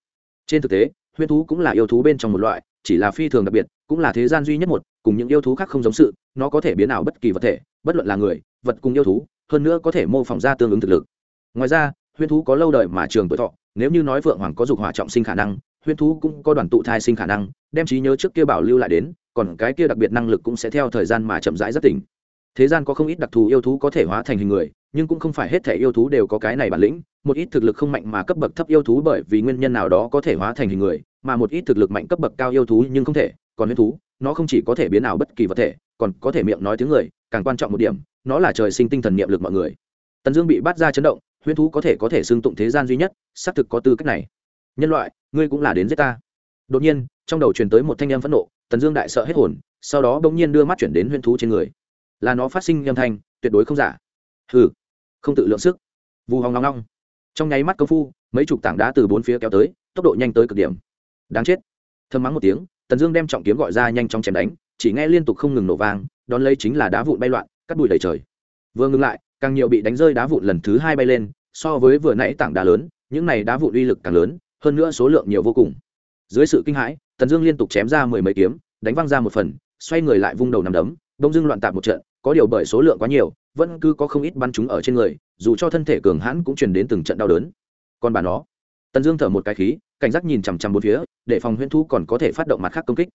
Trên thực tế Huyên thú cũng là yêu thú bên trong một loại, chỉ là phi thường đặc biệt, cũng là thế gian duy nhất một, cùng những yêu thú khác không giống sự, nó có thể biến ảo bất kỳ vật thể, bất luận là người, vật cùng yêu thú, hơn nữa có thể mô phỏng ra tương ứng thực lực. Ngoài ra, huyễn thú có lâu đời mà trường tuổi thọ, nếu như nói vượng hoàng có dục hỏa trọng sinh khả năng, huyễn thú cũng có đoàn tụ thai sinh khả năng, đem trí nhớ trước kia bảo lưu lại đến, còn cái kia đặc biệt năng lực cũng sẽ theo thời gian mà chậm rãi rất tỉnh. Thế gian có không ít đặc thù yêu thú có thể hóa thành hình người, nhưng cũng không phải hết thể yêu thú đều có cái này bản lĩnh một ít thực lực không mạnh mà cấp bậc thấp yêu thú bởi vì nguyên nhân nào đó có thể hóa thành hình người, mà một ít thực lực mạnh cấp bậc cao yêu thú nhưng không thể, còn huyễn thú, nó không chỉ có thể biến ảo bất kỳ vật thể, còn có thể miệng nói tiếng người, càng quan trọng một điểm, nó là trời sinh tinh thần niệm lực mọi người. Tần dương bị bắt ra chấn động huyễn thú có thể có thể xưng tụng thế gian duy nhất, xác thực có tư cách này. Nhân loại, ngươi cũng là đến giết ta. Đột nhiên, trong đầu truyền tới một thanh âm phẫn nộ, tần dương đại sợ hết hồn, sau đó bỗng nhiên đưa mắt chuyển đến huyễn thú trên người. Là nó phát sinh âm thanh, tuyệt đối không giả. Hừ, không tự lượng sức. Vù hòng long long trong nháy mắt công phu, mấy chục tảng đá từ bốn phía kéo tới, tốc độ nhanh tới cực điểm. Đáng chết. Thơm mắng một tiếng, tần dương đem trọng kiếm gọi ra nhanh chóng chém đánh, chỉ nghe liên tục không ngừng nổ vang, đón lấy chính là đá vụn bay loạn, cắt bụi đầy trời. Vừa ngừng lại, càng nhiều bị đánh rơi đá vụn lần thứ hai bay lên, so với vừa nãy tảng đá lớn, những này đá vụn uy lực càng lớn, hơn nữa số lượng nhiều vô cùng. Dưới sự kinh hãi, tần dương liên tục chém ra mười mấy kiếm, đánh văng ra một phần, xoay người lại vung đầu nằm đấm, đông dưng loạn tạp một trận, có điều bởi số lượng quá nhiều, vẫn cứ có không ít bắn chúng ở trên người dù cho thân thể cường hãn cũng truyền đến từng trận đau đớn. Còn bà nó, tần dương thở một cái khí, cảnh giác nhìn chằm chằm bốn phía, để phòng huyễn Thú còn có thể phát động mặt khác công kích.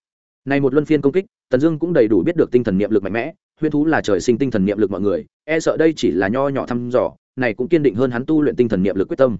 Này một luân phiên công kích, tần dương cũng đầy đủ biết được tinh thần niệm lực mạnh mẽ, huyễn thú là trời sinh tinh thần niệm lực mọi người e sợ đây chỉ là nho nhỏ thăm dò, này cũng kiên định hơn hắn tu luyện tinh thần niệm lực quyết tâm.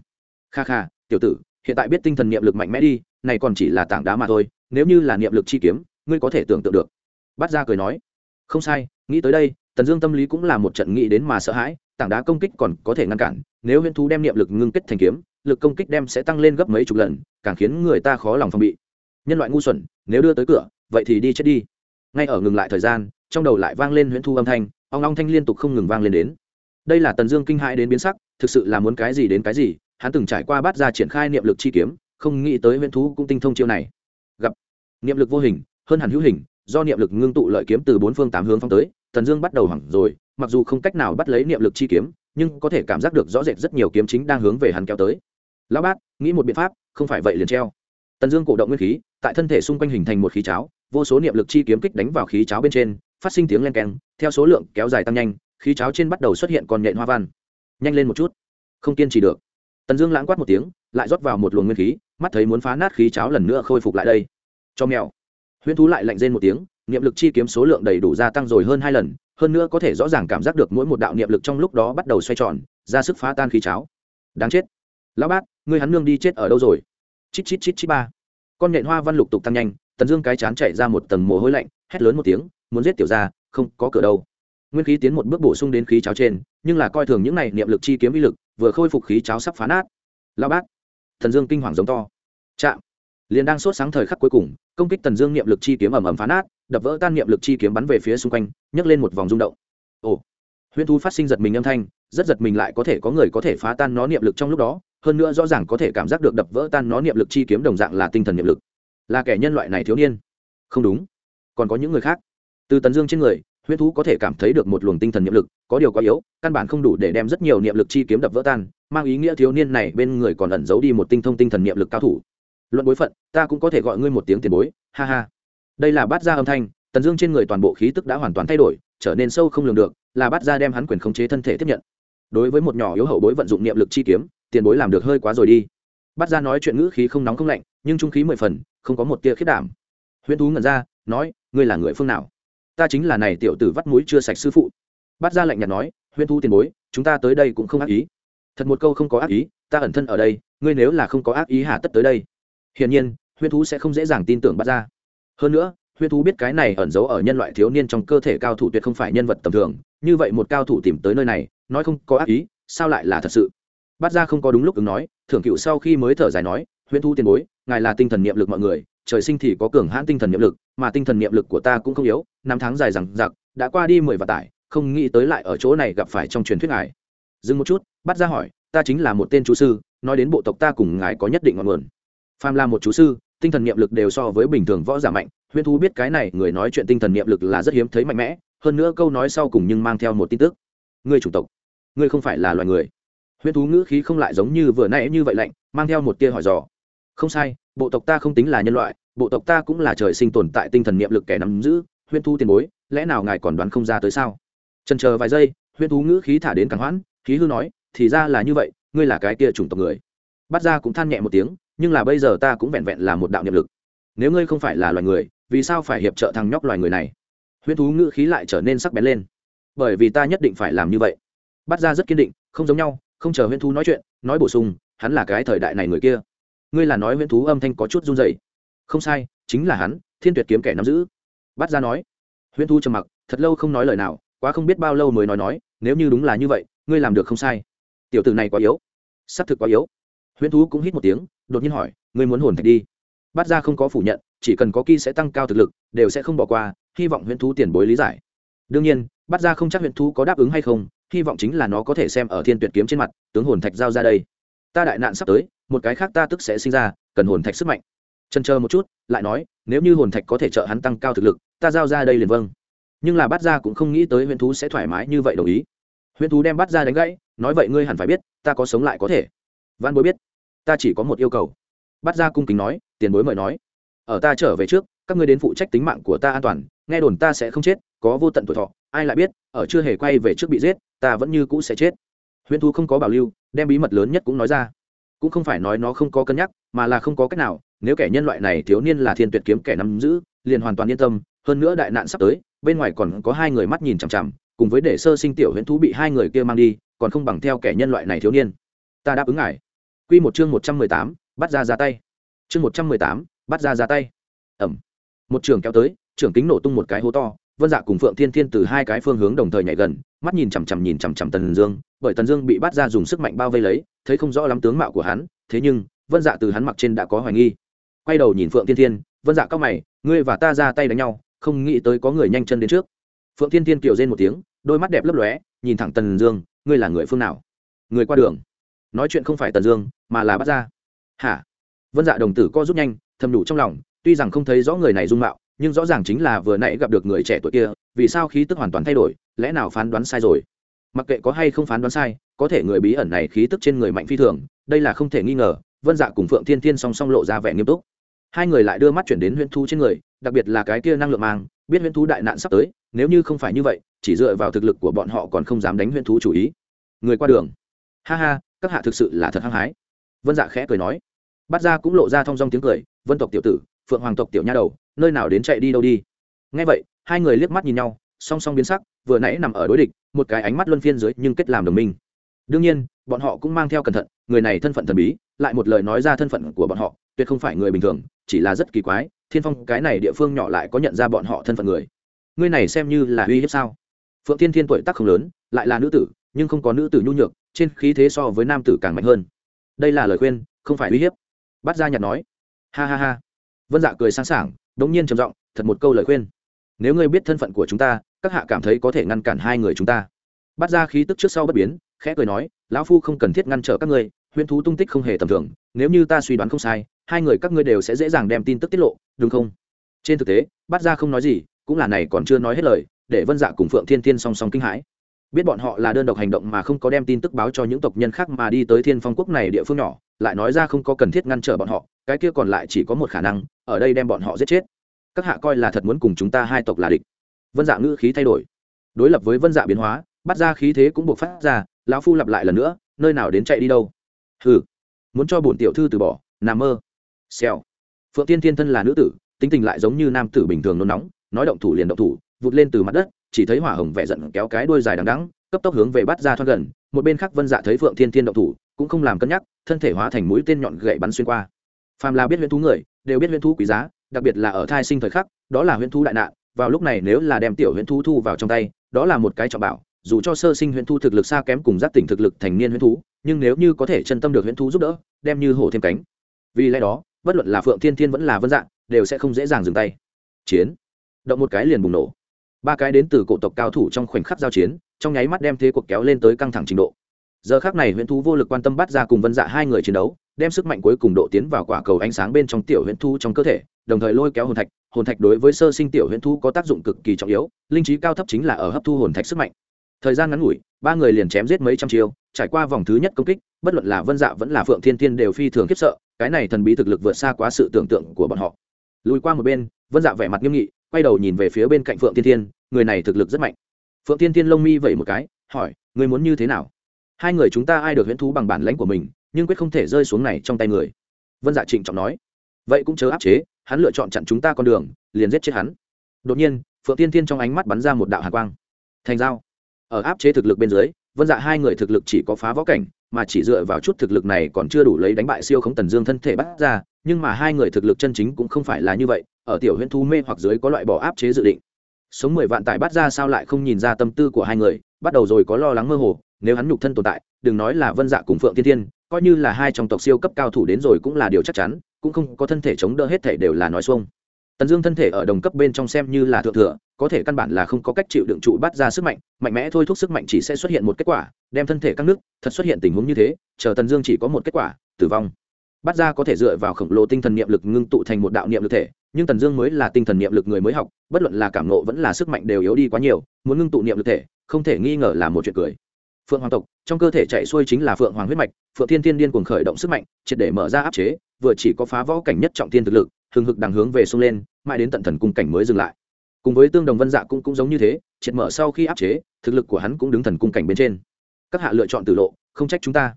Kha kha, tiểu tử, hiện tại biết tinh thần niệm lực mạnh mẽ đi, này còn chỉ là tảng đá mà thôi, nếu như là niệm lực chi kiếm, ngươi có thể tưởng tượng được. Bắt ra cười nói, không sai, nghĩ tới đây, tần dương tâm lý cũng là một trận nghĩ đến mà sợ hãi tảng đá công kích còn có thể ngăn cản, nếu huyễn thú đem niệm lực ngưng kết thành kiếm, lực công kích đem sẽ tăng lên gấp mấy chục lần, càng khiến người ta khó lòng phòng bị. Nhân loại ngu xuẩn, nếu đưa tới cửa, vậy thì đi chết đi. Ngay ở ngừng lại thời gian, trong đầu lại vang lên huyễn thu âm thanh, ong ong thanh liên tục không ngừng vang lên đến. Đây là tần dương kinh hãi đến biến sắc, thực sự là muốn cái gì đến cái gì, hắn từng trải qua bát ra triển khai niệm lực chi kiếm, không nghĩ tới huyễn thú cũng tinh thông chiêu này. Gặp niệm lực vô hình, hơn hẳn hữu hình, do niệm lực ngưng tụ lợi kiếm từ bốn phương tám hướng phong tới, tần dương bắt đầu hoảng rồi mặc dù không cách nào bắt lấy niệm lực chi kiếm, nhưng có thể cảm giác được rõ rệt rất nhiều kiếm chính đang hướng về hắn kéo tới. Lão bát, nghĩ một biện pháp, không phải vậy liền treo. Tần dương cổ động nguyên khí, tại thân thể xung quanh hình thành một khí cháo, vô số niệm lực chi kiếm kích đánh vào khí cháo bên trên, phát sinh tiếng len keng, theo số lượng kéo dài tăng nhanh, khí cháo trên bắt đầu xuất hiện con nhện hoa văn. Nhanh lên một chút. Không kiên trì được. Tần dương lãng quát một tiếng, lại rót vào một luồng nguyên khí, mắt thấy muốn phá nát khí cháo lần nữa khôi phục lại đây. Cho mèo. Huyễn thú lại lạnh rên một tiếng niệm lực chi kiếm số lượng đầy đủ gia tăng rồi hơn hai lần, hơn nữa có thể rõ ràng cảm giác được mỗi một đạo niệm lực trong lúc đó bắt đầu xoay tròn, ra sức phá tan khí cháo. Đáng chết. Lão bát ngươi hắn nương đi chết ở đâu rồi? Chít chít chít chít ba. Con nhện hoa văn lục tục tăng nhanh, tần dương cái chán chạy ra một tầng mồ hôi lạnh, hét lớn một tiếng, muốn giết tiểu ra không có cửa đâu. Nguyên khí tiến một bước bổ sung đến khí cháo trên, nhưng là coi thường những này niệm lực chi kiếm vi lực, vừa khôi phục khí cháo sắp phá nát. Lao bát thần dương kinh hoàng giống to. Chạm. Liền đang sốt sáng thời khắc cuối cùng, công kích tần dương niệm lực chi kiếm ẩm ẩm phá nát đập vỡ tan niệm lực chi kiếm bắn về phía xung quanh, nhấc lên một vòng rung động. Ồ, huyễn thú phát sinh giật mình âm thanh, rất giật mình lại có thể có người có thể phá tan nó niệm lực trong lúc đó, hơn nữa rõ ràng có thể cảm giác được đập vỡ tan nó niệm lực chi kiếm đồng dạng là tinh thần niệm lực. Là kẻ nhân loại này thiếu niên. Không đúng. Còn có những người khác. Từ tấn dương trên người, huyễn thú có thể cảm thấy được một luồng tinh thần niệm lực, có điều quá yếu, căn bản không đủ để đem rất nhiều niệm lực chi kiếm đập vỡ tan, mang ý nghĩa thiếu niên này bên người còn ẩn giấu đi một tinh thông tinh thần niệm lực cao thủ. Luận bối phận, ta cũng có thể gọi ngươi một tiếng tiền bối, ha ha đây là bát ra âm thanh, tần dương trên người toàn bộ khí tức đã hoàn toàn thay đổi, trở nên sâu không lường được, là bát ra đem hắn quyền khống chế thân thể tiếp nhận. Đối với một nhỏ yếu hậu bối vận dụng niệm lực chi kiếm, tiền bối làm được hơi quá rồi đi. Bát ra nói chuyện ngữ khí không nóng không lạnh, nhưng trung khí mười phần, không có một tia khiết đảm. Huyễn thú ngẩn ra, nói, ngươi là người phương nào? Ta chính là này tiểu tử vắt mũi chưa sạch sư phụ. Bát ra lạnh nhạt nói, huyễn thú tiền bối, chúng ta tới đây cũng không ác ý. Thật một câu không có ác ý, ta ẩn thân ở đây, ngươi nếu là không có ác ý hà tất tới đây. Hiển nhiên, huyễn thú sẽ không dễ dàng tin tưởng bát ra hơn nữa, huyễn thú biết cái này ẩn giấu ở nhân loại thiếu niên trong cơ thể cao thủ tuyệt không phải nhân vật tầm thường, như vậy một cao thủ tìm tới nơi này, nói không có ác ý, sao lại là thật sự? Bát ra không có đúng lúc ứng nói, thưởng cựu sau khi mới thở dài nói, huyễn thú tiền bối, ngài là tinh thần niệm lực mọi người, trời sinh thì có cường hãn tinh thần niệm lực, mà tinh thần niệm lực của ta cũng không yếu, năm tháng dài rằng giặc đã qua đi mười vạn tải, không nghĩ tới lại ở chỗ này gặp phải trong truyền thuyết ngài. Dừng một chút bắt ra hỏi, ta chính là một tên chú sư, nói đến bộ tộc ta cùng ngài có nhất định ngọn nguồn. Phàm là một chú sư tinh thần niệm lực đều so với bình thường võ giả mạnh. Huyễn thú biết cái này, người nói chuyện tinh thần niệm lực là rất hiếm thấy mạnh mẽ. Hơn nữa câu nói sau cùng nhưng mang theo một tin tức. Ngươi chủ tộc ngươi không phải là loài người. Huyễn thú ngữ khí không lại giống như vừa nãy như vậy lạnh, mang theo một tia hỏi dò. Không sai, bộ tộc ta không tính là nhân loại, bộ tộc ta cũng là trời sinh tồn tại tinh thần niệm lực kẻ nắm giữ. Huyễn thú tiền bối, lẽ nào ngài còn đoán không ra tới sao? Trần chờ vài giây, huyễn thú ngữ khí thả đến càng hoãn, khí hư nói, thì ra là như vậy, ngươi là cái kia chủng tộc người. Bắt ra cũng than nhẹ một tiếng nhưng là bây giờ ta cũng vẹn vẹn là một đạo niệm lực. Nếu ngươi không phải là loài người, vì sao phải hiệp trợ thằng nhóc loài người này? Huyễn thú ngữ khí lại trở nên sắc bén lên. Bởi vì ta nhất định phải làm như vậy. Bắt ra rất kiên định, không giống nhau, không chờ huyễn thú nói chuyện, nói bổ sung, hắn là cái thời đại này người kia. Ngươi là nói huyễn thú âm thanh có chút run dày không sai, chính là hắn, thiên tuyệt kiếm kẻ nắm giữ. Bắt ra nói. Huyễn thú trầm mặc, thật lâu không nói lời nào, quá không biết bao lâu mới nói nói, nếu như đúng là như vậy, ngươi làm được không sai. Tiểu tử này quá yếu. S ắ c thực quá yếu. Huyễn thú cũng hít một tiếng đột nhiên hỏi, ngươi muốn hồn thạch đi? Bát ra không có phủ nhận, chỉ cần có kỳ sẽ tăng cao thực lực, đều sẽ không bỏ qua, hy vọng huyễn thú tiền bối lý giải. Đương nhiên, Bát ra không chắc huyễn thú có đáp ứng hay không, hy vọng chính là nó có thể xem ở thiên tuyệt kiếm trên mặt, tướng hồn thạch giao ra đây. Ta đại nạn sắp tới, một cái khác ta tức sẽ sinh ra, cần hồn thạch sức mạnh. Chân chờ một chút, lại nói, nếu như hồn thạch có thể trợ hắn tăng cao thực lực, ta giao ra đây liền vâng. Nhưng là Bát ra cũng không nghĩ tới huyễn thú sẽ thoải mái như vậy đồng ý. Huyễn thú đem Bát ra đánh gãy, nói vậy ngươi hẳn phải biết, ta có sống lại có thể. Văn bối biết ta chỉ có một yêu cầu. Bắt ra cung kính nói, tiền bối mời nói. Ở ta trở về trước, các ngươi đến phụ trách tính mạng của ta an toàn, nghe đồn ta sẽ không chết, có vô tận tuổi thọ, ai lại biết, ở chưa hề quay về trước bị giết, ta vẫn như cũ sẽ chết. Huyễn thú không có bảo lưu, đem bí mật lớn nhất cũng nói ra. Cũng không phải nói nó không có cân nhắc, mà là không có cách nào, nếu kẻ nhân loại này thiếu niên là thiên tuyệt kiếm kẻ nắm giữ, liền hoàn toàn yên tâm, hơn nữa đại nạn sắp tới, bên ngoài còn có hai người mắt nhìn chằm chằm, cùng với để sơ sinh tiểu huyễn thú bị hai người kia mang đi, còn không bằng theo kẻ nhân loại này thiếu niên. Ta đáp ứng ngài quy một chương một trăm mười tám, bắt ra ra tay. Chương một trăm mười tám, bắt ra ra tay. Ầm một trường kéo tới, trưởng kính nổ tung một cái hố to, vân dạ cùng phượng thiên thiên từ hai cái phương hướng đồng thời nhảy gần, mắt nhìn chằm chằm nhìn chằm chằm tần dương, bởi tần dương bị bắt ra dùng sức mạnh bao vây lấy, thấy không rõ lắm tướng mạo của hắn, thế nhưng, vân dạ từ hắn mặc trên đã có hoài nghi. Quay đầu nhìn phượng thiên thiên, vân dạ cao mày, ngươi và ta ra tay đánh nhau, không nghĩ tới có người nhanh chân đến trước. Phượng thiên thiên kêu rên một tiếng, đôi mắt đẹp lấp lóe, nhìn thẳng tần dương, ngươi là người phương nào? Người qua đường nói chuyện không phải tần dương, mà là bắt ra hả? Vân dạ đồng tử co rút nhanh, thầm đủ trong lòng, tuy rằng không thấy rõ người này dung mạo, nhưng rõ ràng chính là vừa nãy gặp được người trẻ tuổi kia, vì sao khí tức hoàn toàn thay đổi, lẽ nào phán đoán sai rồi? Mặc kệ có hay không phán đoán sai, có thể người bí ẩn này khí tức trên người mạnh phi thường, đây là không thể nghi ngờ, vân dạ cùng phượng thiên thiên song song lộ ra vẻ nghiêm túc. Hai người lại đưa mắt chuyển đến huyễn thú trên người, đặc biệt là cái kia năng lượng mang, biết huyễn thú đại nạn sắp tới, nếu như không phải như vậy, chỉ dựa vào thực lực của bọn họ còn không dám đánh huyễn thú chủ ý. Người qua đường. Ha ha các hạ thực sự là thật hăng hái. Vân dạ khẽ cười nói. Bắt ra cũng lộ ra thong dong tiếng cười, vân tộc tiểu tử, phượng hoàng tộc tiểu nha đầu, nơi nào đến chạy đi đâu đi. Ngay vậy, hai người liếc mắt nhìn nhau, song song biến sắc, vừa nãy nằm ở đối địch, một cái ánh mắt luân phiên dưới nhưng kết làm đồng minh. Đương nhiên, bọn họ cũng mang theo cẩn thận, người này thân phận thần bí, lại một lời nói ra thân phận của bọn họ, tuyệt không phải người bình thường, chỉ là rất kỳ quái, thiên phong, cái này địa phương nhỏ lại có nhận ra bọn họ thân phận người. Ngươi này xem như là uy hiếp sao? Phượng thiên thiên tuổi tác không lớn, lại là nữ tử, nhưng không có nữ tử nhu nhược trên khí thế so với nam tử càng mạnh hơn. Đây là lời khuyên, không phải uy hiếp. Bát gia nhặt nói. Ha ha ha. Vân dạ cười sáng sảng, đống nhiên trầm giọng, thật một câu lời khuyên. Nếu ngươi biết thân phận của chúng ta, các hạ cảm thấy có thể ngăn cản hai người chúng ta. Bát gia khí tức trước sau bất biến, khẽ cười nói, lão phu không cần thiết ngăn trở các ngươi, huyễn thú tung tích không hề tầm thường, nếu như ta suy đoán không sai, hai người các ngươi đều sẽ dễ dàng đem tin tức tiết lộ, đúng không? Trên thực tế, bát gia không nói gì, cũng là này còn chưa nói hết lời, để vân dạ cùng phượng thiên thiên song song kinh hãi biết bọn họ là đơn độc hành động mà không có đem tin tức báo cho những tộc nhân khác mà đi tới thiên phong quốc này địa phương nhỏ, lại nói ra không có cần thiết ngăn trở bọn họ, cái kia còn lại chỉ có một khả năng, ở đây đem bọn họ giết chết. Các hạ coi là thật muốn cùng chúng ta hai tộc là địch. Vân dạ ngữ khí thay đổi. Đối lập với vân dạ biến hóa, bắt ra khí thế cũng buộc phát ra, lão phu lặp lại lần nữa, nơi nào đến chạy đi đâu? Hừ, muốn cho bổn tiểu thư từ bỏ, nằm mơ. Xèo. Phượng tiên thiên thân là nữ tử, tính tình lại giống như nam tử bình thường nôn nóng, nói động thủ liền động thủ, vụt lên từ mặt đất chỉ thấy hỏa hồng vẻ giận kéo cái đuôi dài đằng đẵng, cấp tốc hướng về bắt ra thoát gần, một bên khác vân dạ thấy phượng thiên thiên động thủ, cũng không làm cân nhắc, thân thể hóa thành mũi tên nhọn gậy bắn xuyên qua. Phàm là biết huyễn thú người, đều biết huyễn thú quý giá, đặc biệt là ở thai sinh thời khắc, đó là huyễn thú đại nạn, vào lúc này nếu là đem tiểu huyễn thú thu vào trong tay, đó là một cái trọng bảo, dù cho sơ sinh huyễn thú thực lực xa kém cùng giác tỉnh thực lực thành niên huyễn thú, nhưng nếu như có thể chân tâm được huyễn thú giúp đỡ, đem như hổ thêm cánh. Vì lẽ đó, bất luận là phượng thiên thiên vẫn là vân dạng đều sẽ không dễ dàng dừng tay. Chiến. Động một cái liền bùng nổ ba cái đến từ cổ tộc cao thủ trong khoảnh khắc giao chiến, trong nháy mắt đem thế cuộc kéo lên tới căng thẳng trình độ. Giờ khác này huyễn thú vô lực quan tâm bắt ra cùng vân dạ hai người chiến đấu, đem sức mạnh cuối cùng độ tiến vào quả cầu ánh sáng bên trong tiểu huyễn thú trong cơ thể, đồng thời lôi kéo hồn thạch. Hồn thạch đối với sơ sinh tiểu huyễn thú có tác dụng cực kỳ trọng yếu, linh trí cao thấp chính là ở hấp thu hồn thạch sức mạnh. Thời gian ngắn ngủi, ba người liền chém giết mấy trăm chiêu, trải qua vòng thứ nhất công kích, bất luận là vân dạ vẫn là phượng thiên thiên đều phi thường khiếp sợ, cái này thần bí thực lực vượt xa quá sự tưởng tượng của bọn họ. Lùi qua một bên, vân dạ vẻ mặt nghiêm nghị quay đầu nhìn về phía bên cạnh phượng thiên thiên, người này thực lực rất mạnh. Phượng thiên thiên lông mi vẩy một cái, hỏi người muốn như thế nào? Hai người chúng ta ai được huyễn thú bằng bản lãnh của mình, nhưng quyết không thể rơi xuống này trong tay người. Vân dạ trịnh trọng nói. Vậy cũng chớ áp chế, hắn lựa chọn chặn chúng ta con đường, liền giết chết hắn. Đột nhiên, phượng tiên tiên trong ánh mắt bắn ra một đạo hạ quang. Thành dao ở áp chế thực lực bên dưới, vân dạ hai người thực lực chỉ có phá võ cảnh, mà chỉ dựa vào chút thực lực này còn chưa đủ lấy đánh bại siêu khống tần dương thân thể bắt ra, nhưng mà hai người thực lực chân chính cũng không phải là như vậy ở tiểu huyễn thu mê hoặc dưới có loại bỏ áp chế dự định. Sống mười vạn tại bắt ra sao lại không nhìn ra tâm tư của hai người, bắt đầu rồi có lo lắng mơ hồ, nếu hắn nhục thân tồn tại, đừng nói là vân dạ cùng phượng tiên tiên coi như là hai trong tộc siêu cấp cao thủ đến rồi cũng là điều chắc chắn, cũng không có thân thể chống đỡ hết thể đều là nói xuông. Tần dương thân thể ở đồng cấp bên trong xem như là thượng thừa, có thể căn bản là không có cách chịu đựng trụ bắt ra sức mạnh mạnh mẽ thôi thúc sức mạnh chỉ sẽ xuất hiện một kết quả, đem thân thể các nước, thật xuất hiện tình huống như thế, chờ tần dương chỉ có một kết quả, tử vong. Bắt ra có thể dựa vào khổng lồ tinh thần niệm lực ngưng tụ thành một đạo niệm lực thể nhưng tần dương mới là tinh thần niệm lực người mới học, bất luận là cảm nộ vẫn là sức mạnh đều yếu đi quá nhiều, muốn ngưng tụ niệm lực thể, không thể nghi ngờ là một chuyện cười. Phượng hoàng tộc, trong cơ thể chạy xuôi chính là phượng hoàng huyết mạch, phượng thiên thiên điên cuồng khởi động sức mạnh, triệt để mở ra áp chế, vừa chỉ có phá võ cảnh nhất trọng thiên thực lực, hừng hực đằng hướng về sông lên, mãi đến tận thần cung cảnh mới dừng lại. Cùng với tương đồng vân dạ cũng cũng giống như thế, triệt mở sau khi áp chế, thực lực của hắn cũng đứng thần cung cảnh bên trên. Các hạ lựa chọn tử lộ, không trách chúng ta.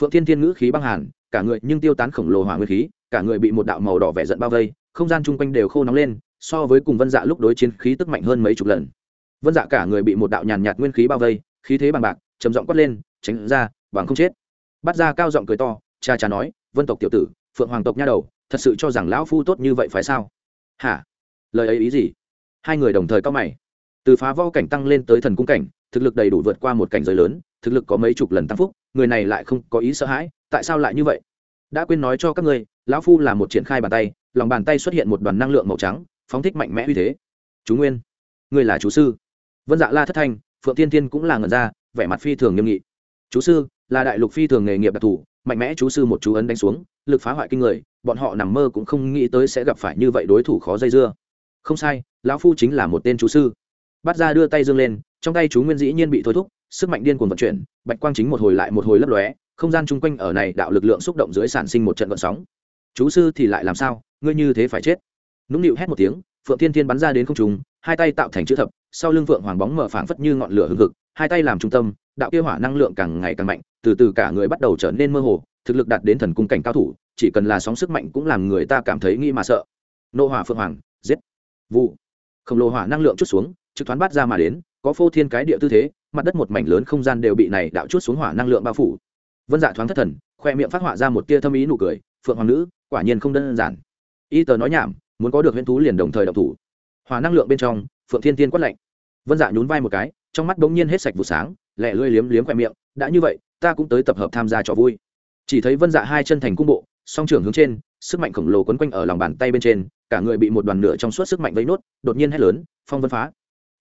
Phượng thiên thiên ngữ khí băng hàn, cả người nhưng tiêu tán khổng lồ hỏa nguyên khí, cả người bị một đạo màu đỏ vẻ giận bao vây không gian chung quanh đều khô nóng lên, so với cùng vân dạ lúc đối chiến khí tức mạnh hơn mấy chục lần. Vân dạ cả người bị một đạo nhàn nhạt nguyên khí bao vây, khí thế bằng bạc, trầm giọng quát lên, tránh ra, bằng không chết. Bắt ra cao giọng cười to, cha cha nói, vân tộc tiểu tử, phượng hoàng tộc nha đầu, thật sự cho rằng lão phu tốt như vậy phải sao? Hả? Lời ấy ý gì? Hai người đồng thời cao mày. Từ phá vo cảnh tăng lên tới thần cung cảnh, thực lực đầy đủ vượt qua một cảnh giới lớn, thực lực có mấy chục lần tăng phúc, người này lại không có ý sợ hãi, tại sao lại như vậy? Đã quên nói cho các ngươi, lão phu là một triển khai bàn tay, lòng bàn tay xuất hiện một đoàn năng lượng màu trắng, phóng thích mạnh mẽ uy thế. Chú nguyên, ngươi là chú sư. Vân dạ la thất thanh, phượng tiên tiên cũng là ngần ra, vẻ mặt phi thường nghiêm nghị. Chú sư, là đại lục phi thường nghề nghiệp đặc thù, mạnh mẽ chú sư một chú ấn đánh xuống, lực phá hoại kinh người, bọn họ nằm mơ cũng không nghĩ tới sẽ gặp phải như vậy đối thủ khó dây dưa. Không sai, lão phu chính là một tên chú sư. Bắt ra đưa tay dương lên, trong tay chú nguyên dĩ nhiên bị thôi thúc, sức mạnh điên cuồng vận chuyển, bạch quang chính một hồi lại một hồi lấp lóe không gian chung quanh ở này đạo lực lượng xúc động dưới sản sinh một trận vận sóng. Chú sư thì lại làm sao? Ngươi như thế phải chết. Nũng nịu hét một tiếng, phượng thiên thiên bắn ra đến không trùng hai tay tạo thành chữ thập, sau lưng phượng hoàng bóng mở phảng phất như ngọn lửa hừng hực, hai tay làm trung tâm, đạo kia hỏa năng lượng càng ngày càng mạnh, từ từ cả người bắt đầu trở nên mơ hồ, thực lực đạt đến thần cung cảnh cao thủ, chỉ cần là sóng sức mạnh cũng làm người ta cảm thấy nghĩ mà sợ. Nộ hỏa phượng hoàng, giết. Vụ. Khổng lồ hỏa năng lượng chút xuống, trực thoáng bắt ra mà đến, có phô thiên cái địa tư thế, mặt đất một mảnh lớn không gian đều bị này đạo chút xuống hỏa năng lượng bao phủ vân dạ thoáng thất thần, khoe miệng phát họa ra một tia thâm ý nụ cười, phượng hoàng nữ, quả nhiên không đơn giản. Y tờ nói nhảm, muốn có được huyễn thú liền đồng thời độc thủ. Hòa năng lượng bên trong, phượng thiên tiên quát lạnh. Vân dạ nhún vai một cái, trong mắt bỗng nhiên hết sạch vụ sáng lẹ lưỡi liếm liếm khoe miệng, đã như vậy, ta cũng tới tập hợp tham gia trò vui. Chỉ thấy vân dạ hai chân thành cung bộ, song trưởng hướng trên, sức mạnh khổng lồ quấn quanh ở lòng bàn tay bên trên, cả người bị một đoàn nửa trong suốt sức mạnh vây nốt, đột nhiên hét lớn, phong vân phá!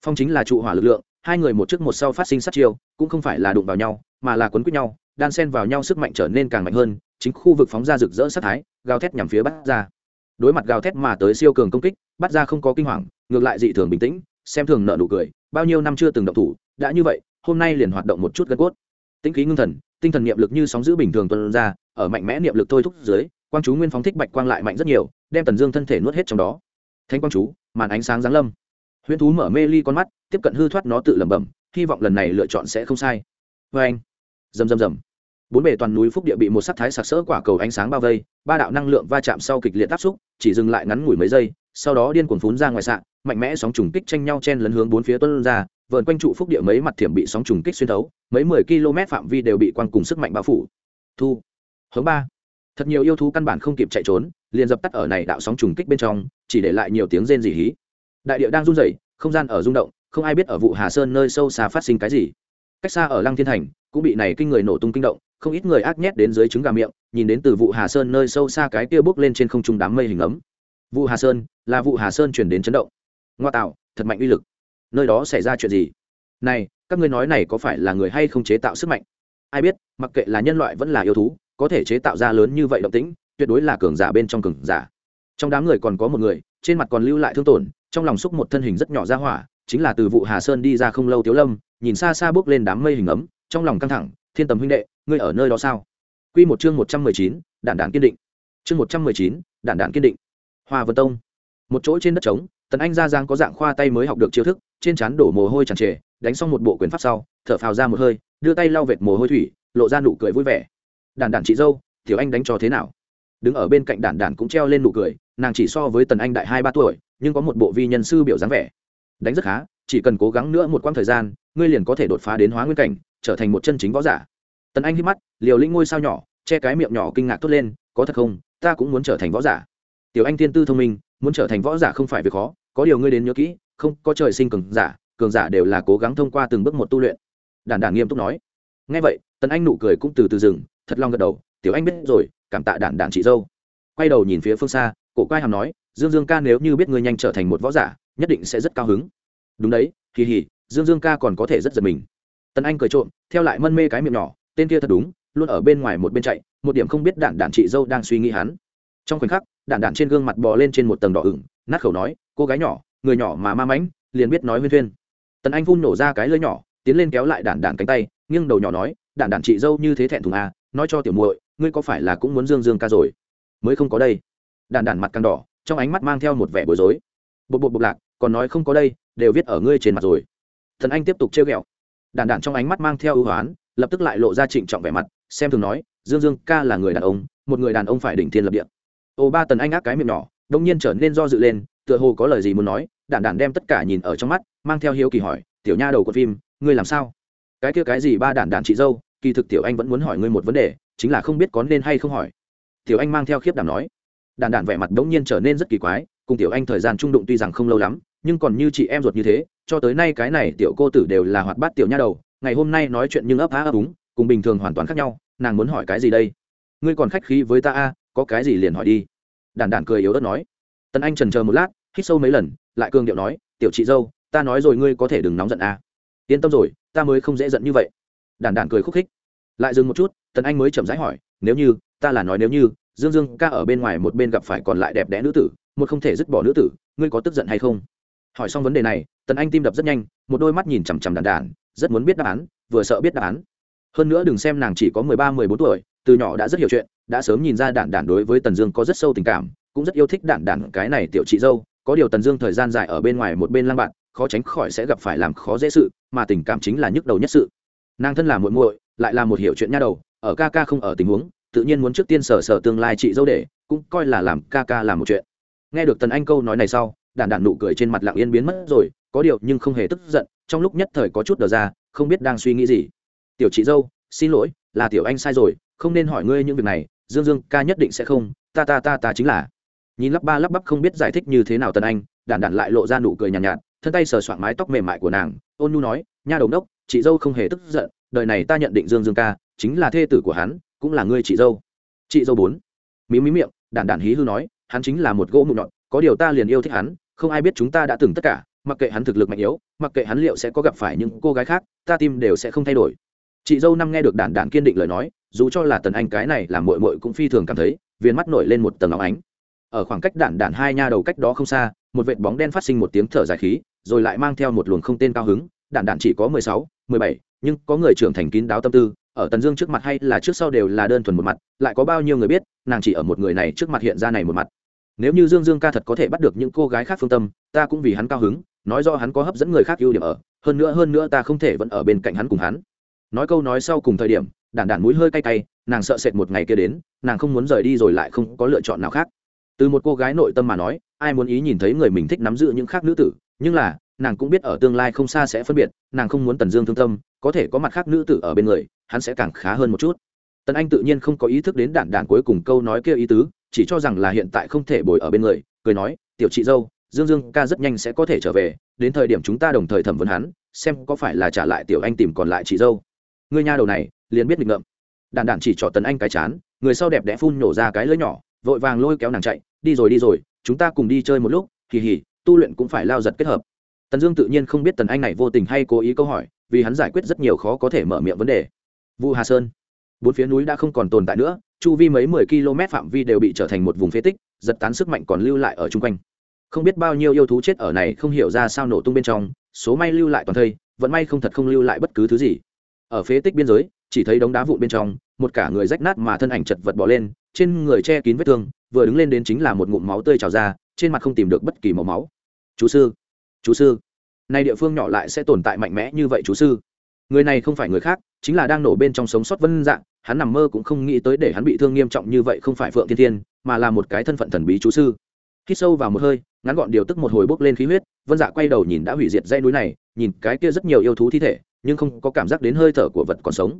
Phong chính là trụ hỏa lực lượng hai người một trước một sau phát sinh sát chiêu, cũng không phải là đụng vào nhau, mà là quấn quýt nhau, đan xen vào nhau sức mạnh trở nên càng mạnh hơn, chính khu vực phóng ra rực rỡ sát thái, gào thét nhằm phía bắt ra. Đối mặt gào thét mà tới siêu cường công kích, bắt ra không có kinh hoàng, ngược lại dị thường bình tĩnh, xem thường nợ nụ cười, bao nhiêu năm chưa từng động thủ, đã như vậy, hôm nay liền hoạt động một chút gân cốt. Tĩnh khí ngưng thần, tinh thần niệm lực như sóng giữ bình thường tuân ra, ở mạnh mẽ niệm lực thôi thúc dưới, quang chú nguyên phóng thích bạch quang lại mạnh rất nhiều, đem tần dương thân thể nuốt hết trong đó. Thánh quang chú, màn ánh sáng giáng lâm huyễn thú mở mê ly con mắt, tiếp cận hư thoát nó tự lẩm bẩm, hy vọng lần này lựa chọn sẽ không sai. Vê anh, rầm rầm rầm. Bốn bề toàn núi phúc địa bị một sắc thái sặc sỡ quả cầu ánh sáng bao vây, ba đạo năng lượng va chạm sau kịch liệt áp xúc, chỉ dừng lại ngắn ngủi mấy giây, sau đó điên cuồng phún ra ngoài sạn mạnh mẽ sóng trùng kích tranh nhau chen lấn hướng bốn phía tuân ra vợn quanh trụ phúc địa mấy mặt thiểm bị sóng trùng kích xuyên thấu, mấy mười km phạm vi đều bị quăng cùng sức mạnh bao phủ. Thu. Hướng ba. Thật nhiều yêu thú căn bản không kịp chạy trốn, liền dập tắt ở này đạo sóng trùng kích bên trong, chỉ để lại nhiều tiếng rên rỉ hí đại địa đang run rẩy, không gian ở rung động, không ai biết ở vụ hà sơn nơi sâu xa phát sinh cái gì. Cách xa ở lăng thiên thành, cũng bị này kinh người nổ tung kinh động, không ít người ác nhét đến dưới trứng gà miệng, nhìn đến từ vụ hà sơn nơi sâu xa cái kia bước lên trên không trung đám mây hình ấm. Vụ hà sơn, là vụ hà sơn chuyển đến chấn động. Ngoa tạo, thật mạnh uy lực. Nơi đó xảy ra chuyện gì? Này, các ngươi nói này có phải là người hay không chế tạo sức mạnh? Ai biết, mặc kệ là nhân loại vẫn là yêu thú, có thể chế tạo ra lớn như vậy động tĩnh, tuyệt đối là cường giả bên trong cường giả. Trong đám người còn có một người trên mặt còn lưu lại thương tổn, trong lòng xúc một thân hình rất nhỏ ra hỏa, chính là từ vụ hà sơn đi ra không lâu tiếu lâm, nhìn xa xa bước lên đám mây hình ấm, trong lòng căng thẳng, thiên tầm huynh đệ, ngươi ở nơi đó sao? Q một chương một trăm mười chín, đạn đạn kiên định. Chương một trăm mười chín, đạn đạn kiên định. Hoa vân tông. Một chỗ trên đất trống, tần anh ra giang có dạng khoa tay mới học được chiêu thức, trên trán đổ mồ hôi tràn trề, đánh xong một bộ quyền pháp sau, thở phào ra một hơi, đưa tay lau vệt mồ hôi thủy, lộ ra nụ cười vui vẻ. Đàn đàn chị dâu, tiểu anh đánh cho thế nào? Đứng ở bên cạnh đản đản cũng treo lên nụ cười, nàng chỉ so với tần anh đại hai ba tuổi, nhưng có một bộ vi nhân sư biểu dáng vẻ. Đánh rất khá, chỉ cần cố gắng nữa một quãng thời gian, ngươi liền có thể đột phá đến hóa nguyên cảnh, trở thành một chân chính võ giả. Tần anh hít mắt, liều lĩnh ngôi sao nhỏ, che cái miệng nhỏ kinh ngạc tốt lên, có thật không? Ta cũng muốn trở thành võ giả. Tiểu anh tiên tư thông minh, muốn trở thành võ giả không phải việc khó, có điều ngươi đến nhớ kỹ, không có trời sinh cường giả cường giả đều là cố gắng thông qua từng bước một tu luyện. Đản đản nghiêm túc nói. Ngay vậy, tần anh nụ cười cũng từ từ dừng, thật lòng gật đầu, tiểu anh biết rồi cảm tạ đản đản chị dâu. Quay đầu nhìn phía phương xa, cổ quai hàm nói, dương dương ca nếu như biết ngươi nhanh trở thành một võ giả, nhất định sẽ rất cao hứng. Đúng đấy, kỳ hỉ, dương dương ca còn có thể rất giật mình. Tần anh cười trộm, theo lại mân mê cái miệng nhỏ, tên kia thật đúng, luôn ở bên ngoài một bên chạy, một điểm không biết đản đản chị dâu đang suy nghĩ hắn. Trong khoảnh khắc đản đản trên gương mặt bò lên trên một tầng đỏ ửng, nát khẩu nói, cô gái nhỏ, người nhỏ mà ma mãnh, liền biết nói huyên thuyên. Tần anh phun nổ ra cái lưỡi nhỏ, tiến lên kéo lại đản đản cánh tay, nghiêng đầu nhỏ nói đản đản chị dâu như thế thẹn thùng à nói cho tiểu muội ngươi có phải là cũng muốn dương dương ca rồi? Mới không có đây. Đàn đàn mặt càng đỏ, trong ánh mắt mang theo một vẻ bối rối. Bột bột bột lạc, còn nói không có đây, đều viết ở ngươi trên mặt rồi. Thần anh tiếp tục trêu ghẹo. Đàn đàn trong ánh mắt mang theo ưu hoán, lập tức lại lộ ra trịnh trọng vẻ mặt, xem thường nói, dương dương ca là người đàn ông, một người đàn ông phải đỉnh thiên lập địa. Ô ba tần anh ác cái miệng nhỏ, đông nhiên trở nên do dự lên, tựa hồ có lời gì muốn nói đản đản đem tất cả nhìn ở trong mắt, mang theo hiếu kỳ hỏi, tiểu nha đầu của phim, ngươi làm sao? Cái kia cái gì ba đản đản chị dâu, kỳ thực tiểu anh vẫn muốn hỏi ngươi một vấn đề chính là không biết có nên hay không hỏi. Tiểu anh mang theo khiếp đảm nói. Đàn đản vẻ mặt đống nhiên trở nên rất kỳ quái, cùng tiểu anh thời gian trung đụng tuy rằng không lâu lắm, nhưng còn như chị em ruột như thế, cho tới nay cái này tiểu cô tử đều là hoạt bát tiểu nha đầu, ngày hôm nay nói chuyện nhưng ấp á ấp úng, cùng bình thường hoàn toàn khác nhau, nàng muốn hỏi cái gì đây? Ngươi còn khách khí với ta a, có cái gì liền hỏi đi. Đàn đản cười yếu ớt nói. Tần anh trần chờ một lát, hít sâu mấy lần, lại cương điệu nói, tiểu chị dâu, ta nói rồi ngươi có thể đừng nóng giận a. Yên tâm rồi, ta mới không dễ giận như vậy. Đàn đản cười khúc khích lại dừng một chút, tần anh mới chậm rãi hỏi, nếu như, ta là nói nếu như, dương dương ca ở bên ngoài một bên gặp phải còn lại đẹp đẽ nữ tử, một không thể dứt bỏ nữ tử, ngươi có tức giận hay không? Hỏi xong vấn đề này, tần anh tim đập rất nhanh, một đôi mắt nhìn chằm chằm đàn đàn, rất muốn biết đáp án, vừa sợ biết đáp án. Hơn nữa đừng xem nàng chỉ có mười ba, mười bốn tuổi, từ nhỏ đã rất hiểu chuyện, đã sớm nhìn ra đản đản đối với tần dương có rất sâu tình cảm, cũng rất yêu thích đản đản cái này tiểu chị dâu, có điều tần dương thời gian dài ở bên ngoài một bên lang bạn khó tránh khỏi sẽ gặp phải làm khó dễ sự, mà tình cảm chính là nhức đầu nhất sự. Nàng thân là muội muội lại là một hiểu chuyện nha đầu ở ca ca không ở tình huống tự nhiên muốn trước tiên sở sở tương lai chị dâu để cũng coi là làm ca ca làm một chuyện. Nghe được tần anh câu nói này sau đản đản nụ cười trên mặt lặng yên biến mất rồi có điều nhưng không hề tức giận trong lúc nhất thời có chút đờ ra không biết đang suy nghĩ gì. Tiểu chị dâu xin lỗi là tiểu anh sai rồi không nên hỏi ngươi những việc này dương dương ca nhất định sẽ không ta ta ta ta chính là. Nhìn lắp ba lắp bắp không biết giải thích như thế nào tần anh đản đản lại lộ ra nụ cười nhàn nhạt, nhạt thân tay sờ soạn mái tóc mềm mại của nàng ôn nhu nói nha đầu đốc chị dâu không hề tức giận đời này ta nhận định dương dương ca chính là thê tử của hắn, cũng là ngươi chị dâu. Chị dâu bốn? Mí mí miệng, đản đản hí hư nói, hắn chính là một gỗ mụn nhọn, có điều ta liền yêu thích hắn, không ai biết chúng ta đã từng tất cả, mặc kệ hắn thực lực mạnh yếu, mặc kệ hắn liệu sẽ có gặp phải những cô gái khác, ta tim đều sẽ không thay đổi. Chị dâu năm nghe được đản đản kiên định lời nói, dù cho là tần anh cái này làm mội mội cũng phi thường cảm thấy, viên mắt nổi lên một tầng óng ánh. Ở khoảng cách đản đản hai nha đầu cách đó không xa, một vệt bóng đen phát sinh một tiếng thở dài khí, rồi lại mang theo một luồng không tên cao hứng, đản đản chỉ có mười sáu, mười bảy nhưng có người trưởng thành kín đáo tâm tư, ở tần dương trước mặt hay là trước sau đều là đơn thuần một mặt, lại có bao nhiêu người biết, nàng chỉ ở một người này trước mặt hiện ra này một mặt. Nếu như dương dương ca thật có thể bắt được những cô gái khác phương tâm, ta cũng vì hắn cao hứng, nói do hắn có hấp dẫn người khác ưu điểm ở, hơn nữa hơn nữa ta không thể vẫn ở bên cạnh hắn cùng hắn. Nói câu nói sau cùng thời điểm, đản đản mũi hơi cay cay, nàng sợ sệt một ngày kia đến, nàng không muốn rời đi rồi lại không có lựa chọn nào khác. Từ một cô gái nội tâm mà nói, ai muốn ý nhìn thấy người mình thích nắm giữ những khác nữ tử, nhưng là nàng cũng biết ở tương lai không xa sẽ phân biệt, nàng không muốn tần dương thương tâm, có thể có mặt khác nữ tử ở bên người, hắn sẽ càng khá hơn một chút. Tần anh tự nhiên không có ý thức đến đạn đạn cuối cùng câu nói kia ý tứ, chỉ cho rằng là hiện tại không thể bồi ở bên người, cười nói, tiểu chị dâu, dương dương ca rất nhanh sẽ có thể trở về, đến thời điểm chúng ta đồng thời thẩm vấn hắn, xem có phải là trả lại tiểu anh tìm còn lại chị dâu. Người nhà đầu này, liền biết định ngậm đàn đàn chỉ cho tần anh cái chán, người sau đẹp đẽ phun nhổ ra cái lưỡi nhỏ, vội vàng lôi kéo nàng chạy, đi rồi đi rồi, chúng ta cùng đi chơi một lúc kỳ hỉ tu luyện cũng phải lao giật kết hợp tần dương tự nhiên không biết tần anh này vô tình hay cố ý câu hỏi, vì hắn giải quyết rất nhiều khó có thể mở miệng vấn đề. Vu hà sơn. Bốn phía núi đã không còn tồn tại nữa, chu vi mấy mười km phạm vi đều bị trở thành một vùng phế tích, giật tán sức mạnh còn lưu lại ở chung quanh. Không biết bao nhiêu yêu thú chết ở này, không hiểu ra sao nổ tung bên trong, số may lưu lại toàn thây vẫn may không thật không lưu lại bất cứ thứ gì. Ở phế tích biên giới, chỉ thấy đống đá vụn bên trong, một cả người rách nát mà thân ảnh chật vật bỏ lên, trên người che kín vết thương, vừa đứng lên đến chính là một ngụm máu tươi trào ra, trên mặt không tìm được bất kỳ màu máu. Chú sư chú sư. Nay địa phương nhỏ lại sẽ tồn tại mạnh mẽ như vậy chú sư. Người này không phải người khác, chính là đang nổ bên trong sống sót vân dạng hắn nằm mơ cũng không nghĩ tới để hắn bị thương nghiêm trọng như vậy không phải phượng thiên thiên, mà là một cái thân phận thần bí chú sư. Khi sâu vào một hơi, ngắn gọn điều tức một hồi bốc lên khí huyết, vân dạ quay đầu nhìn đã hủy diệt dây núi này, nhìn cái kia rất nhiều yêu thú thi thể, nhưng không có cảm giác đến hơi thở của vật còn sống.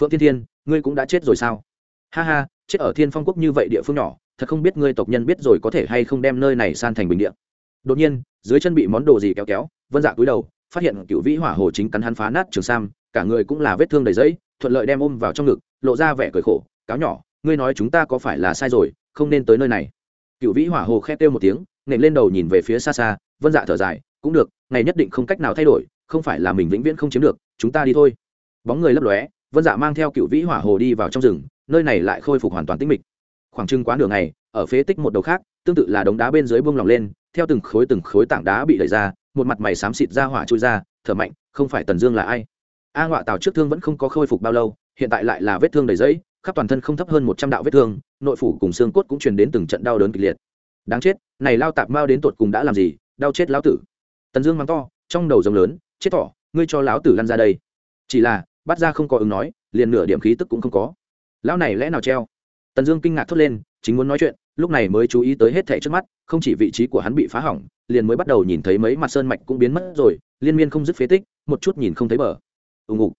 Phượng thiên thiên, ngươi cũng đã chết rồi sao? Ha ha, chết ở thiên phong quốc như vậy địa phương nhỏ, thật không biết ngươi tộc nhân biết rồi có thể hay không đem nơi này san thành bình địa đột nhiên, dưới chân bị món đồ gì kéo kéo, vân dạ cúi đầu, phát hiện cựu vĩ hỏa hồ chính cắn hắn phá nát trường sam, cả người cũng là vết thương đầy giấy thuận lợi đem ôm vào trong ngực, lộ ra vẻ cười khổ, cáo nhỏ, ngươi nói chúng ta có phải là sai rồi, không nên tới nơi này. Cựu vĩ hỏa hồ khe kêu một tiếng nện lên đầu nhìn về phía xa xa, vân dạ thở dài, cũng được, ngày nhất định không cách nào thay đổi, không phải là mình vĩnh viễn không chiếm được, chúng ta đi thôi. Bóng người lấp lóe, vân dạ mang theo cựu vĩ hỏa hồ đi vào trong rừng, nơi này lại khôi phục hoàn toàn tĩnh mịch. Khoảng trưng quá nửa ngày ở phế tích một đầu khác, tương tự là đống đá bên dưới buông lỏng lên, theo từng khối từng khối tảng đá bị đẩy ra, một mặt mày xám xịt ra hỏa trôi ra, thở mạnh, không phải tần dương là ai? A ngọa tào trước thương vẫn không có khôi phục bao lâu, hiện tại lại là vết thương đầy dẫy khắp toàn thân không thấp hơn một trăm đạo vết thương, nội phủ cùng xương cốt cũng truyền đến từng trận đau đớn kịch liệt. Đáng chết, này lao tạp mao đến tột cùng đã làm gì? Đau chết lão tử. Tần dương mắng to, trong đầu rồng lớn, chết thỏ, ngươi cho lão tử lăn ra đây. Chỉ là, bắt ra không có ứng nói, liền nửa điểm khí tức cũng không có. Lão này lẽ nào treo? Tần dương kinh ngạc thốt lên, chính muốn nói chuyện lúc này mới chú ý tới hết thảy trước mắt, không chỉ vị trí của hắn bị phá hỏng, liền mới bắt đầu nhìn thấy mấy mặt sơn mạch cũng biến mất rồi, liên miên không dứt phế tích, một chút nhìn không thấy bờ. Ùng ục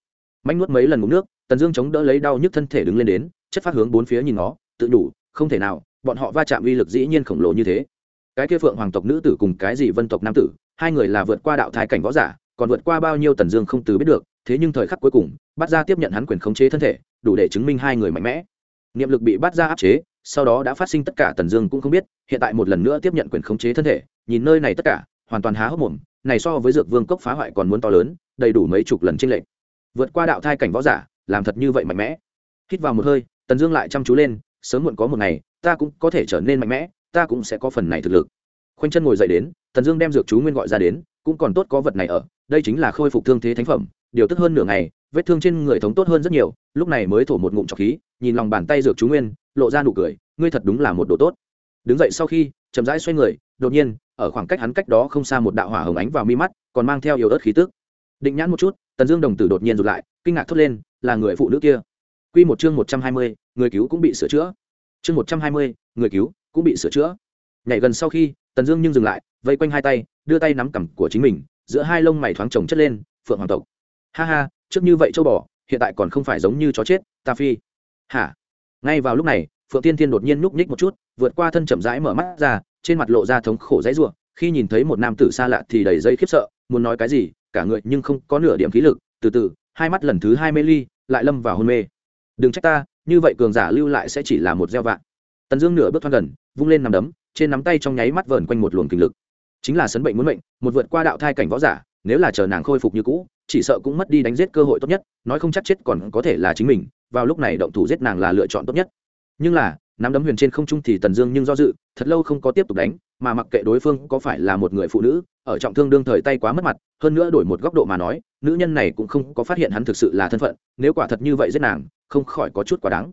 Mạnh nuốt mấy lần ngụm nước, tần dương chống đỡ lấy đau nhức thân thể đứng lên đến, chất phát hướng bốn phía nhìn nó, tự đủ, không thể nào, bọn họ va chạm uy lực dĩ nhiên khổng lồ như thế. Cái kia phượng hoàng tộc nữ tử cùng cái gì vân tộc nam tử, hai người là vượt qua đạo thái cảnh võ giả, còn vượt qua bao nhiêu tần dương không từ biết được, thế nhưng thời khắc cuối cùng, bắt ra tiếp nhận hắn quyền khống chế thân thể, đủ để chứng minh hai người mạnh mẽ niệm lực bị bắt ra áp chế, sau đó đã phát sinh tất cả tần dương cũng không biết, hiện tại một lần nữa tiếp nhận quyền khống chế thân thể, nhìn nơi này tất cả, hoàn toàn há hốc mồm, này so với dược vương cốc phá hoại còn muốn to lớn, đầy đủ mấy chục lần tranh lệch. Vượt qua đạo thai cảnh võ giả, làm thật như vậy mạnh mẽ. Hít vào một hơi, tần dương lại chăm chú lên, sớm muộn có một ngày, ta cũng có thể trở nên mạnh mẽ, ta cũng sẽ có phần này thực lực. Khoanh chân ngồi dậy đến, tần dương đem dược chú nguyên gọi ra đến, cũng còn tốt có vật này ở, đây chính là khôi phục thương thế thánh phẩm, điều tức hơn nửa ngày vết thương trên người thống tốt hơn rất nhiều, lúc này mới thổ một ngụm trọc khí, nhìn lòng bàn tay dược chú nguyên, lộ ra nụ cười, ngươi thật đúng là một đồ tốt. Đứng dậy sau khi, chậm rãi xoay người, đột nhiên, ở khoảng cách hắn cách đó không xa một đạo hỏa hồng ánh vào mi mắt, còn mang theo yếu ớt khí tức. Định nhãn một chút, tần dương đồng tử đột nhiên rụt lại, kinh ngạc thốt lên, là người phụ nữ kia. Q một chương một trăm hai mươi, người cứu cũng bị sửa chữa. Chương một trăm hai mươi, người cứu cũng bị sửa chữa. Nhảy gần sau khi, tần dương nhưng dừng lại, vây quanh hai tay, đưa tay nắm cằm của chính mình, giữa hai lông mày thoáng trồng chất lên, phượng hoàng tộc. Ha ha trước như vậy châu bò, hiện tại còn không phải giống như chó chết, ta phi. Hả? Ngay vào lúc này, phượng tiên thiên đột nhiên núp nhích một chút, vượt qua thân chậm rãi mở mắt ra, trên mặt lộ ra thống khổ dãy ruộng khi nhìn thấy một nam tử xa lạ thì đầy dây khiếp sợ, muốn nói cái gì, cả người nhưng không có nửa điểm khí lực, từ từ, hai mắt lần thứ hai mê ly, lại lâm vào hôn mê. Đừng trách ta, như vậy cường giả lưu lại sẽ chỉ là một gieo vạn tần dương nửa bước thoáng gần, vung lên nằm đấm, trên nắm tay trong nháy mắt vờn quanh một luồng kinh lực. Chính là sấn bệnh muốn bệnh một vượt qua đạo thai cảnh võ giả nếu là chờ nàng khôi phục như cũ, chỉ sợ cũng mất đi đánh giết cơ hội tốt nhất, nói không chắc chết còn có thể là chính mình, vào lúc này động thủ giết nàng là lựa chọn tốt nhất. Nhưng là, nắm đấm huyền trên không trung thì tần dương nhưng do dự, thật lâu không có tiếp tục đánh, mà mặc kệ đối phương có phải là một người phụ nữ, ở trọng thương đương thời tay quá mất mặt, hơn nữa đổi một góc độ mà nói, nữ nhân này cũng không có phát hiện hắn thực sự là thân phận, nếu quả thật như vậy giết nàng, không khỏi có chút quá đáng.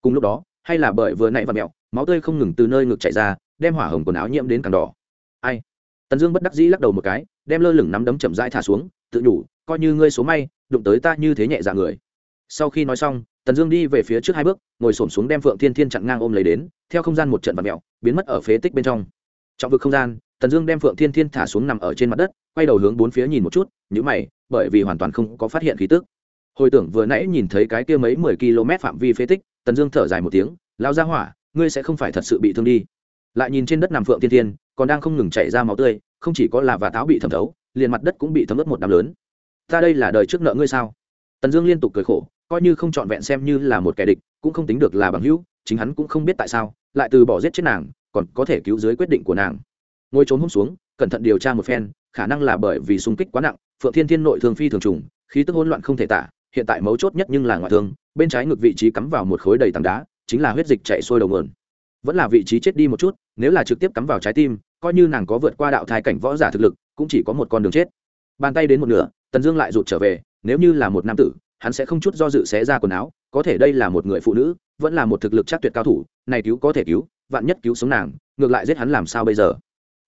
Cùng lúc đó, hay là bởi vừa nãy và mẹo, máu tươi không ngừng từ nơi ngực chảy ra, đem hỏa hồng quần áo nhiễm đến càng đỏ. Ai? Tần dương bất đắc dĩ lắc đầu một cái đem lơ lửng nắm đấm chậm rãi thả xuống, tự nhủ, coi như ngươi số may, đụng tới ta như thế nhẹ dạ người. Sau khi nói xong, tần dương đi về phía trước hai bước, ngồi s ổ m xuống đem phượng thiên thiên chặn ngang ôm lấy đến, theo không gian một trận vật mẹo biến mất ở phế tích bên trong. Trong vực không gian, tần dương đem phượng thiên thiên thả xuống nằm ở trên mặt đất, quay đầu hướng bốn phía nhìn một chút nhữ mày, bởi vì hoàn toàn không có phát hiện khí tức. Hồi tưởng vừa nãy nhìn thấy cái kia mấy mười km phạm vi phế tích, tần dương thở dài một tiếng lao ra hỏa, ngươi sẽ không phải thật sự bị thương đi. Lại nhìn trên đất nằm phượng thiên thiên, còn đang không ngừng chảy ra máu tươi không chỉ có là và táo bị thẩm thấu, liền mặt đất cũng bị thấm ướt một đám lớn. Ta đây là đời trước nợ ngươi sao? Tần dương liên tục cười khổ, coi như không trọn vẹn xem như là một kẻ địch, cũng không tính được là bằng hữu, chính hắn cũng không biết tại sao, lại từ bỏ giết chết nàng, còn có thể cứu dưới quyết định của nàng. Ngồi trốn hôm xuống, cẩn thận điều tra một phen, khả năng là bởi vì xung kích quá nặng, phượng thiên thiên nội thương phi thường trùng, khí tức hỗn loạn không thể tả, hiện tại mấu chốt nhất nhưng là ngoại thương, bên trái ngực vị trí cắm vào một khối đầy tảng đá, chính là huyết dịch chạy sôi đầu nguồn. Vẫn là vị trí chết đi một chút, nếu là trực tiếp cắm vào trái tim coi như nàng có vượt qua đạo thai cảnh võ giả thực lực, cũng chỉ có một con đường chết. Bàn tay đến một nửa, tần dương lại rụt trở về, nếu như là một nam tử, hắn sẽ không chút do dự xé ra quần áo, có thể đây là một người phụ nữ, vẫn là một thực lực chắc tuyệt cao thủ, này cứu có thể cứu, vạn nhất cứu sống nàng, ngược lại giết hắn làm sao bây giờ?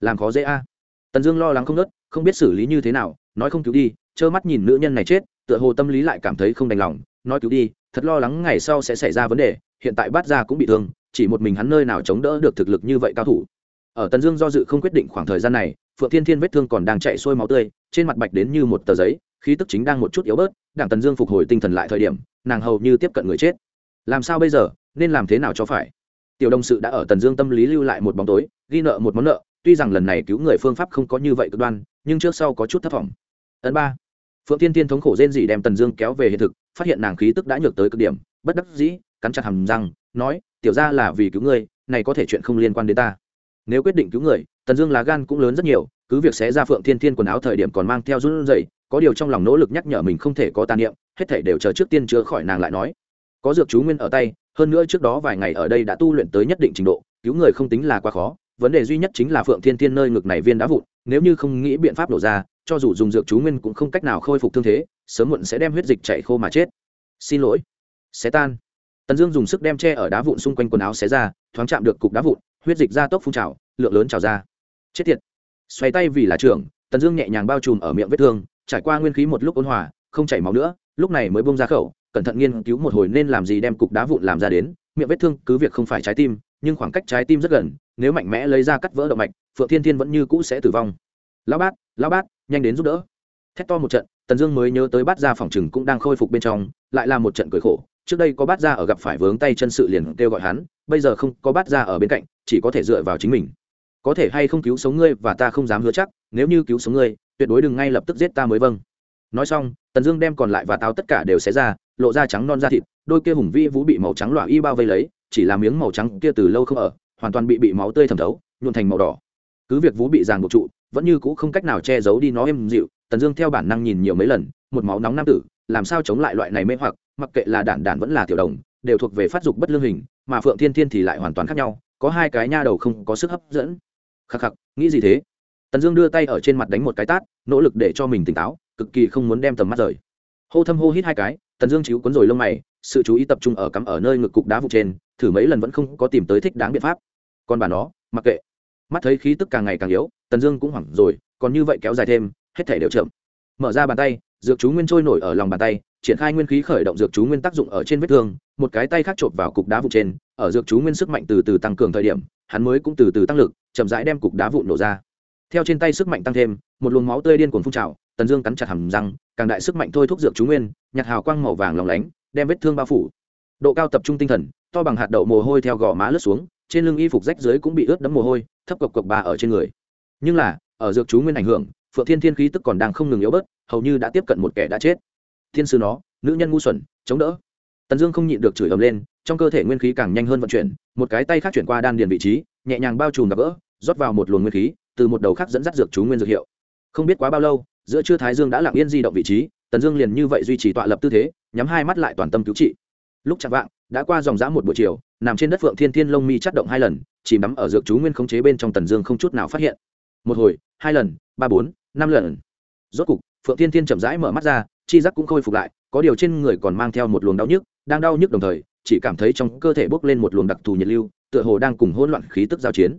Làm khó dễ a. Tần dương lo lắng không nớt không biết xử lý như thế nào, nói không cứu đi, trơ mắt nhìn nữ nhân này chết, tựa hồ tâm lý lại cảm thấy không đành lòng, nói cứu đi, thật lo lắng ngày sau sẽ xảy ra vấn đề, hiện tại bát gia cũng bị thương, chỉ một mình hắn nơi nào chống đỡ được thực lực như vậy cao thủ ở tần dương do dự không quyết định khoảng thời gian này, phượng thiên thiên vết thương còn đang chạy sôi máu tươi, trên mặt bạch đến như một tờ giấy, khí tức chính đang một chút yếu bớt, đảng tần dương phục hồi tinh thần lại thời điểm, nàng hầu như tiếp cận người chết. Làm sao bây giờ, nên làm thế nào cho phải? Tiểu đồng sự đã ở tần dương tâm lý lưu lại một bóng tối, ghi nợ một món nợ, tuy rằng lần này cứu người phương pháp không có như vậy cực đoan, nhưng trước sau có chút thất vọng. Ấn ba. Phượng tiên tiên thống khổ rên dị đem tần dương kéo về hiện thực, phát hiện nàng khí tức đã nhược tới cực điểm, bất đắc dĩ, cắn chặt hầm răng, nói, tiểu ra là vì cứu ngươi, này có thể chuyện không liên quan đến ta nếu quyết định cứu người, tần dương lá gan cũng lớn rất nhiều, cứ việc xé ra phượng thiên thiên quần áo thời điểm còn mang theo run rẩy, có điều trong lòng nỗ lực nhắc nhở mình không thể có tàn niệm, hết thể đều chờ trước tiên chữa khỏi nàng lại nói. Có dược chú nguyên ở tay, hơn nữa trước đó vài ngày ở đây đã tu luyện tới nhất định trình độ, cứu người không tính là quá khó, vấn đề duy nhất chính là phượng thiên thiên nơi ngực này viên đá vụn, nếu như không nghĩ biện pháp đổ ra, cho dù dùng dược chú nguyên cũng không cách nào khôi phục thương thế, sớm muộn sẽ đem huyết dịch chạy khô mà chết. Xin lỗi. Xé tan. Tần dương dùng sức đem che ở đá vụn xung quanh quần áo xé ra, thoáng chạm được cục đá vụn huyết dịch ra tốc phun trào, lượng lớn trào ra. Chết tiệt. Xoay tay vì là trưởng, tần dương nhẹ nhàng bao trùm ở miệng vết thương, trải qua nguyên khí một lúc ôn hòa, không chảy máu nữa, lúc này mới bông ra khẩu, cẩn thận nghiên cứu một hồi nên làm gì đem cục đá vụn làm ra đến. Miệng vết thương cứ việc không phải trái tim, nhưng khoảng cách trái tim rất gần, nếu mạnh mẽ lấy ra cắt vỡ động mạch, phượng thiên thiên vẫn như cũ sẽ tử vong. Lão bát lão bát, nhanh đến giúp đỡ. Thét to một trận, tần dương mới nhớ tới bát gia phòng chừng cũng đang khôi phục bên trong, lại là một trận cười khổ trước đây có bát gia ở gặp phải vướng tay chân sự liền kêu gọi hắn, bây giờ không có bát gia ở bên cạnh, chỉ có thể dựa vào chính mình. Có thể hay không cứu sống ngươi và ta không dám hứa chắc, nếu như cứu sống ngươi, tuyệt đối đừng ngay lập tức giết ta mới vâng. Nói xong, tần dương đem còn lại và táo tất cả đều xé ra, lộ ra trắng non da thịt, đôi kia hùng vĩ vũ bị màu trắng loạ y bao vây lấy, chỉ là miếng màu trắng kia từ lâu không ở, hoàn toàn bị bị máu tươi thẩm thấu, nhuộn thành màu đỏ. Cứ việc vú bị ràng buộc trụ, vẫn như cũ không cách nào che giấu đi nó êm dịu, tần dương theo bản năng nhìn nhiều mấy lần, một máu nóng nam tử làm sao chống lại loại này mê hoặc, mặc kệ là đản đản vẫn là tiểu đồng, đều thuộc về phát dục bất lương hình, mà phượng thiên thiên thì lại hoàn toàn khác nhau, có hai cái nha đầu không có sức hấp dẫn. Khắc khắc, nghĩ gì thế? Tần dương đưa tay ở trên mặt đánh một cái tát, nỗ lực để cho mình tỉnh táo, cực kỳ không muốn đem tầm mắt rời. Hô thâm hô hít hai cái, tần dương chíu cuốn rồi lông mày, sự chú ý tập trung ở cắm ở nơi ngực cục đá vụ trên, thử mấy lần vẫn không có tìm tới thích đáng biện pháp. Còn bà nó, mặc kệ. Mắt thấy khí tức càng ngày càng yếu, tần dương cũng hoảng rồi, còn như vậy kéo dài thêm, hết thể đều chậm mở ra bàn tay, dược chú nguyên trôi nổi ở lòng bàn tay, triển khai nguyên khí khởi động dược chú nguyên tác dụng ở trên vết thương, một cái tay khác chộp vào cục đá vụn trên, ở dược chú nguyên sức mạnh từ từ tăng cường thời điểm, hắn mới cũng từ từ tăng lực, chậm rãi đem cục đá vụn nổ ra. Theo trên tay sức mạnh tăng thêm, một luồng máu tươi điên cuồng phun trào, tần dương cắn chặt hầm răng, càng đại sức mạnh thôi thúc dược chú nguyên nhặt hào quang màu vàng lòng lánh, đem vết thương bao phủ. Độ cao tập trung tinh thần, to bằng hạt đậu mồ hôi theo gò má lướt xuống, trên lưng y phục rách dưới cũng bị ướt đẫm mồ hôi, thấp cộc cộc bà ở trên người. Nhưng là, ở dược chú nguyên ảnh hưởng phượng thiên thiên khí tức còn đang không ngừng yếu bớt, hầu như đã tiếp cận một kẻ đã chết. Thiên sư nó, nữ nhân ngu xuẩn, chống đỡ. Tần dương không nhịn được chửi ầm lên, trong cơ thể nguyên khí càng nhanh hơn vận chuyển, một cái tay khác chuyển qua đan điền vị trí, nhẹ nhàng bao trùm gặp gỡ, rót vào một luồng nguyên khí, từ một đầu khác dẫn dắt dược chú nguyên dược hiệu. Không biết quá bao lâu, giữa trưa thái dương đã lặng yên di động vị trí, tần dương liền như vậy duy trì tọa lập tư thế, nhắm hai mắt lại toàn tâm cứu trị. Lúc chạm vạng, đã qua dòng dã một buổi chiều, nằm trên đất phượng thiên thiên lông mi chắt động hai lần, chìm đắm ở dược chú nguyên khống chế bên trong tần dương không chút nào phát hiện. Một hồi, hai lần, ba bốn năm lần. Rốt cục, phượng thiên thiên chậm rãi mở mắt ra, chi giác cũng khôi phục lại, có điều trên người còn mang theo một luồng đau nhức, đang đau nhức đồng thời, chỉ cảm thấy trong cơ thể bốc lên một luồng đặc thù nhiệt lưu, tựa hồ đang cùng hỗn loạn khí tức giao chiến.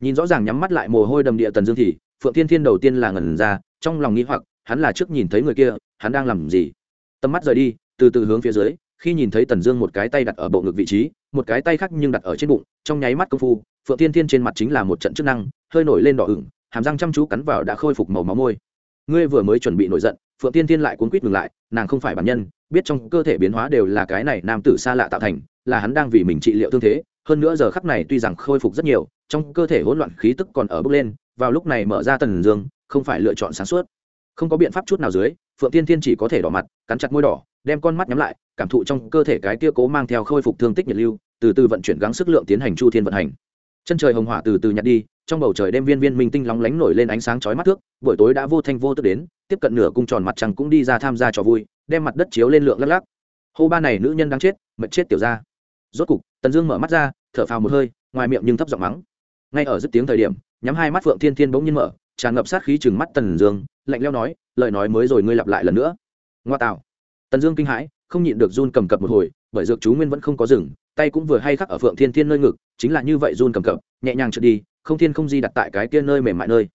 Nhìn rõ ràng nhắm mắt lại mồ hôi đầm địa tần dương thì, phượng thiên thiên đầu tiên là ngẩn ra, trong lòng nghĩ hoặc, hắn là trước nhìn thấy người kia, hắn đang làm gì? Tầm mắt rời đi, từ từ hướng phía dưới, khi nhìn thấy tần dương một cái tay đặt ở bộ ngực vị trí, một cái tay khác nhưng đặt ở trên bụng, trong nháy mắt công phu, phượng thiên thiên trên mặt chính là một trận chức năng, hơi nổi lên đỏ ửng hàm răng chăm chú cắn vào đã khôi phục màu máu môi. Ngươi vừa mới chuẩn bị nổi giận, phượng thiên thiên lại cuốn quýt ngừng lại, nàng không phải bản nhân, biết trong cơ thể biến hóa đều là cái này nam tử xa lạ tạo thành, là hắn đang vì mình trị liệu thương thế, hơn nữa giờ khắc này tuy rằng khôi phục rất nhiều, trong cơ thể hỗn loạn khí tức còn ở bước lên, vào lúc này mở ra tần dương, không phải lựa chọn sáng suốt. Không có biện pháp chút nào dưới, phượng tiên thiên chỉ có thể đỏ mặt, cắn chặt môi đỏ, đem con mắt nhắm lại, cảm thụ trong cơ thể cái tia cố mang theo khôi phục thương tích nhiệt lưu, từ từ vận chuyển gắng sức lượng tiến hành chu thiên vận hành chân trời hồng hỏa từ từ nhạt đi, trong bầu trời đêm viên viên minh tinh lóng lánh nổi lên ánh sáng chói mắt thước, buổi tối đã vô thanh vô tức đến, tiếp cận nửa cung tròn mặt trăng cũng đi ra tham gia trò vui, đem mặt đất chiếu lên lượng lắc lắc. Hô ba này nữ nhân đang chết, mệt chết tiểu ra rốt cục, tần dương mở mắt ra, thở phào một hơi, ngoài miệng nhưng thấp giọng mắng. Ngay ở dứt tiếng thời điểm, nhắm hai mắt phượng thiên thiên bỗng nhiên mở, tràn ngập sát khí chừng mắt tần dương, lạnh leo nói, lời nói mới rồi ngươi lặp lại lần nữa. Ngoa tạo. Tần dương kinh hãi, không nhịn được run cầm cập một hồi bởi dược chú nguyên vẫn không có dừng tay cũng vừa hay khắc ở phượng thiên thiên nơi ngực, chính là như vậy run cầm cập, nhẹ nhàng trượt đi, không thiên không di đặt tại cái kia nơi mềm mại nơi.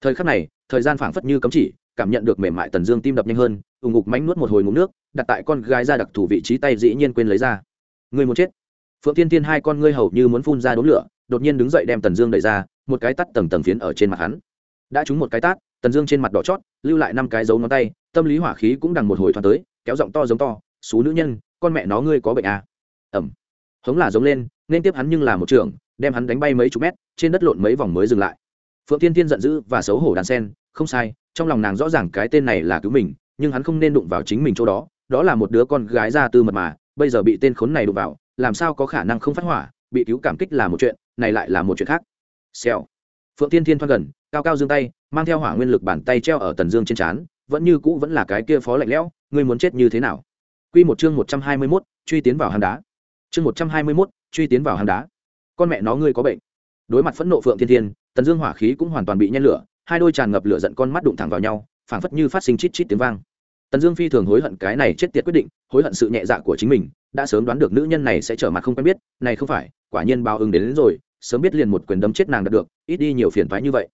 Thời khắc này, thời gian phảng phất như cấm chỉ, cảm nhận được mềm mại tần dương tim đập nhanh hơn ủng ngục mánh nuốt một hồi ngụm nước, đặt tại con gái ra đặc thủ vị trí tay dĩ nhiên quên lấy ra. Người muốn chết. Phượng thiên thiên hai con ngươi hầu như muốn phun ra đốm lửa, đột nhiên đứng dậy đem tần dương đẩy ra, một cái tắt tầng tầng phiến ở trên mặt hắn. Đã trúng một cái tát, tần dương trên mặt đỏ chót, lưu lại năm cái dấu ngón tay, tâm lý hỏa khí cũng đằng một hồi thoáng tới, kéo giọng to giống to xú nữ nhân con mẹ nó ngươi có bệnh à. ẩm. Hống là giống lên, nên tiếp hắn nhưng là một trường đem hắn đánh bay mấy chục mét, trên đất lộn mấy vòng mới dừng lại. Phượng tiên tiên giận dữ và xấu hổ đàn sen, không sai, trong lòng nàng rõ ràng cái tên này là cứu mình, nhưng hắn không nên đụng vào chính mình chỗ đó đó là một đứa con gái ra tư mật mà, bây giờ bị tên khốn này đụng vào, làm sao có khả năng không phát hỏa, bị cứu cảm kích là một chuyện, này lại là một chuyện khác. Xèo. Phượng tiên thiên thoát gần, cao cao giương tay, mang theo hỏa nguyên lực bàn tay treo ở tần dương trên trán, vẫn như cũ vẫn là cái kia phó lạnh lẽo, ngươi muốn chết như thế nào? Quy một chương một trăm hai mươi 121, truy tiến vào hang đá. Chương một trăm hai mươi 121, truy tiến vào hang đá. Con mẹ nó ngươi có bệnh. Đối mặt phẫn nộ Phượng Thiên Thiên, Tần Dương hỏa khí cũng hoàn toàn bị nhen lửa, hai đôi tràn ngập lửa giận con mắt đụng thẳng vào nhau, phảng phất như phát sinh chít chít tiếng vang. Tần Dương phi thường hối hận cái này chết tiệt quyết định, hối hận sự nhẹ dạ của chính mình, đã sớm đoán được nữ nhân này sẽ trở mặt không quen biết, này không phải, quả nhiên báo ứng đến, đến rồi, sớm biết liền một quyền đấm chết nàng đạt được, ít đi nhiều phiền toái như vậy.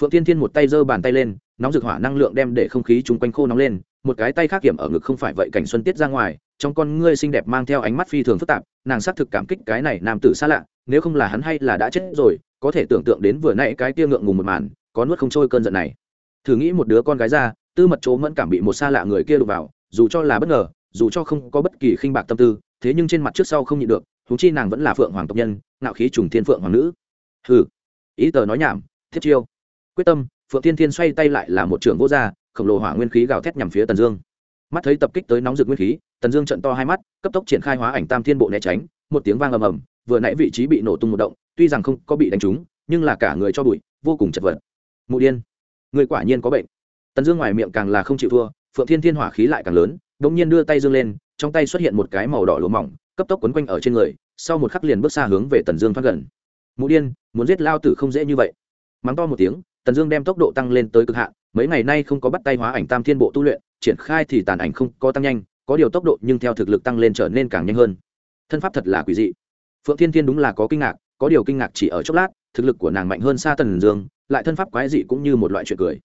Phượng Thiên Thiên một tay giơ bàn tay lên, nóng rực hỏa năng lượng đem để không khí chung quanh khô nóng lên, một cái tay khác kiểm ở ngực không phải vậy cảnh xuân tiết ra ngoài, trong con ngươi xinh đẹp mang theo ánh mắt phi thường phức tạp, nàng xác thực cảm kích cái này nam tử xa lạ, nếu không là hắn hay là đã chết rồi, có thể tưởng tượng đến vừa nãy cái tia ngượng ngùng một màn, có nuốt không trôi cơn giận này. Thử nghĩ một đứa con gái ra, tư mật chỗ mẫn cảm bị một xa lạ người kia đụng vào, dù cho là bất ngờ, dù cho không có bất kỳ khinh bạc tâm tư, thế nhưng trên mặt trước sau không nhịn được, thú chi nàng vẫn là phượng hoàng tộc nhân, ngạo khí trùng thiên phượng hoàng nữ. ừ ý tờ nói nhảm, thiết chiêu. Quyết tâm, phượng thiên thiên xoay tay lại là một trưởng vô gia, khổng lồ hỏa nguyên khí gào thét nhằm phía tần dương. Mắt thấy tập kích tới nóng rực nguyên khí tần dương trận to hai mắt cấp tốc triển khai hóa ảnh tam thiên bộ né tránh một tiếng vang ầm ầm vừa nãy vị trí bị nổ tung một động tuy rằng không có bị đánh trúng nhưng là cả người cho bụi vô cùng chật vật. Mụ điên người quả nhiên có bệnh. Tần dương ngoài miệng càng là không chịu thua phượng thiên thiên hỏa khí lại càng lớn đ ỗ n g nhiên đưa tay dương lên trong tay xuất hiện một cái màu đỏ lúa mỏng cấp tốc quấn quanh ở trên người sau một khắc liền bước xa hướng về tần dương thoát gần. Mụ điên muốn giết lao tử không dễ như vậy. Mắng to một tiếng tần dương đem tốc độ tăng lên tới cực hạn, mấy ngày nay không có bắt tay hóa ảnh tam thiên bộ tu luyện, triển khai thì tàn ảnh không có tăng nhanh, có điều tốc độ nhưng theo thực lực tăng lên trở nên càng nhanh hơn. Thân pháp thật là quỷ dị. Phượng thiên thiên đúng là có kinh ngạc, có điều kinh ngạc chỉ ở chốc lát, thực lực của nàng mạnh hơn xa tần dương, lại thân pháp quái dị cũng như một loại chuyện cười.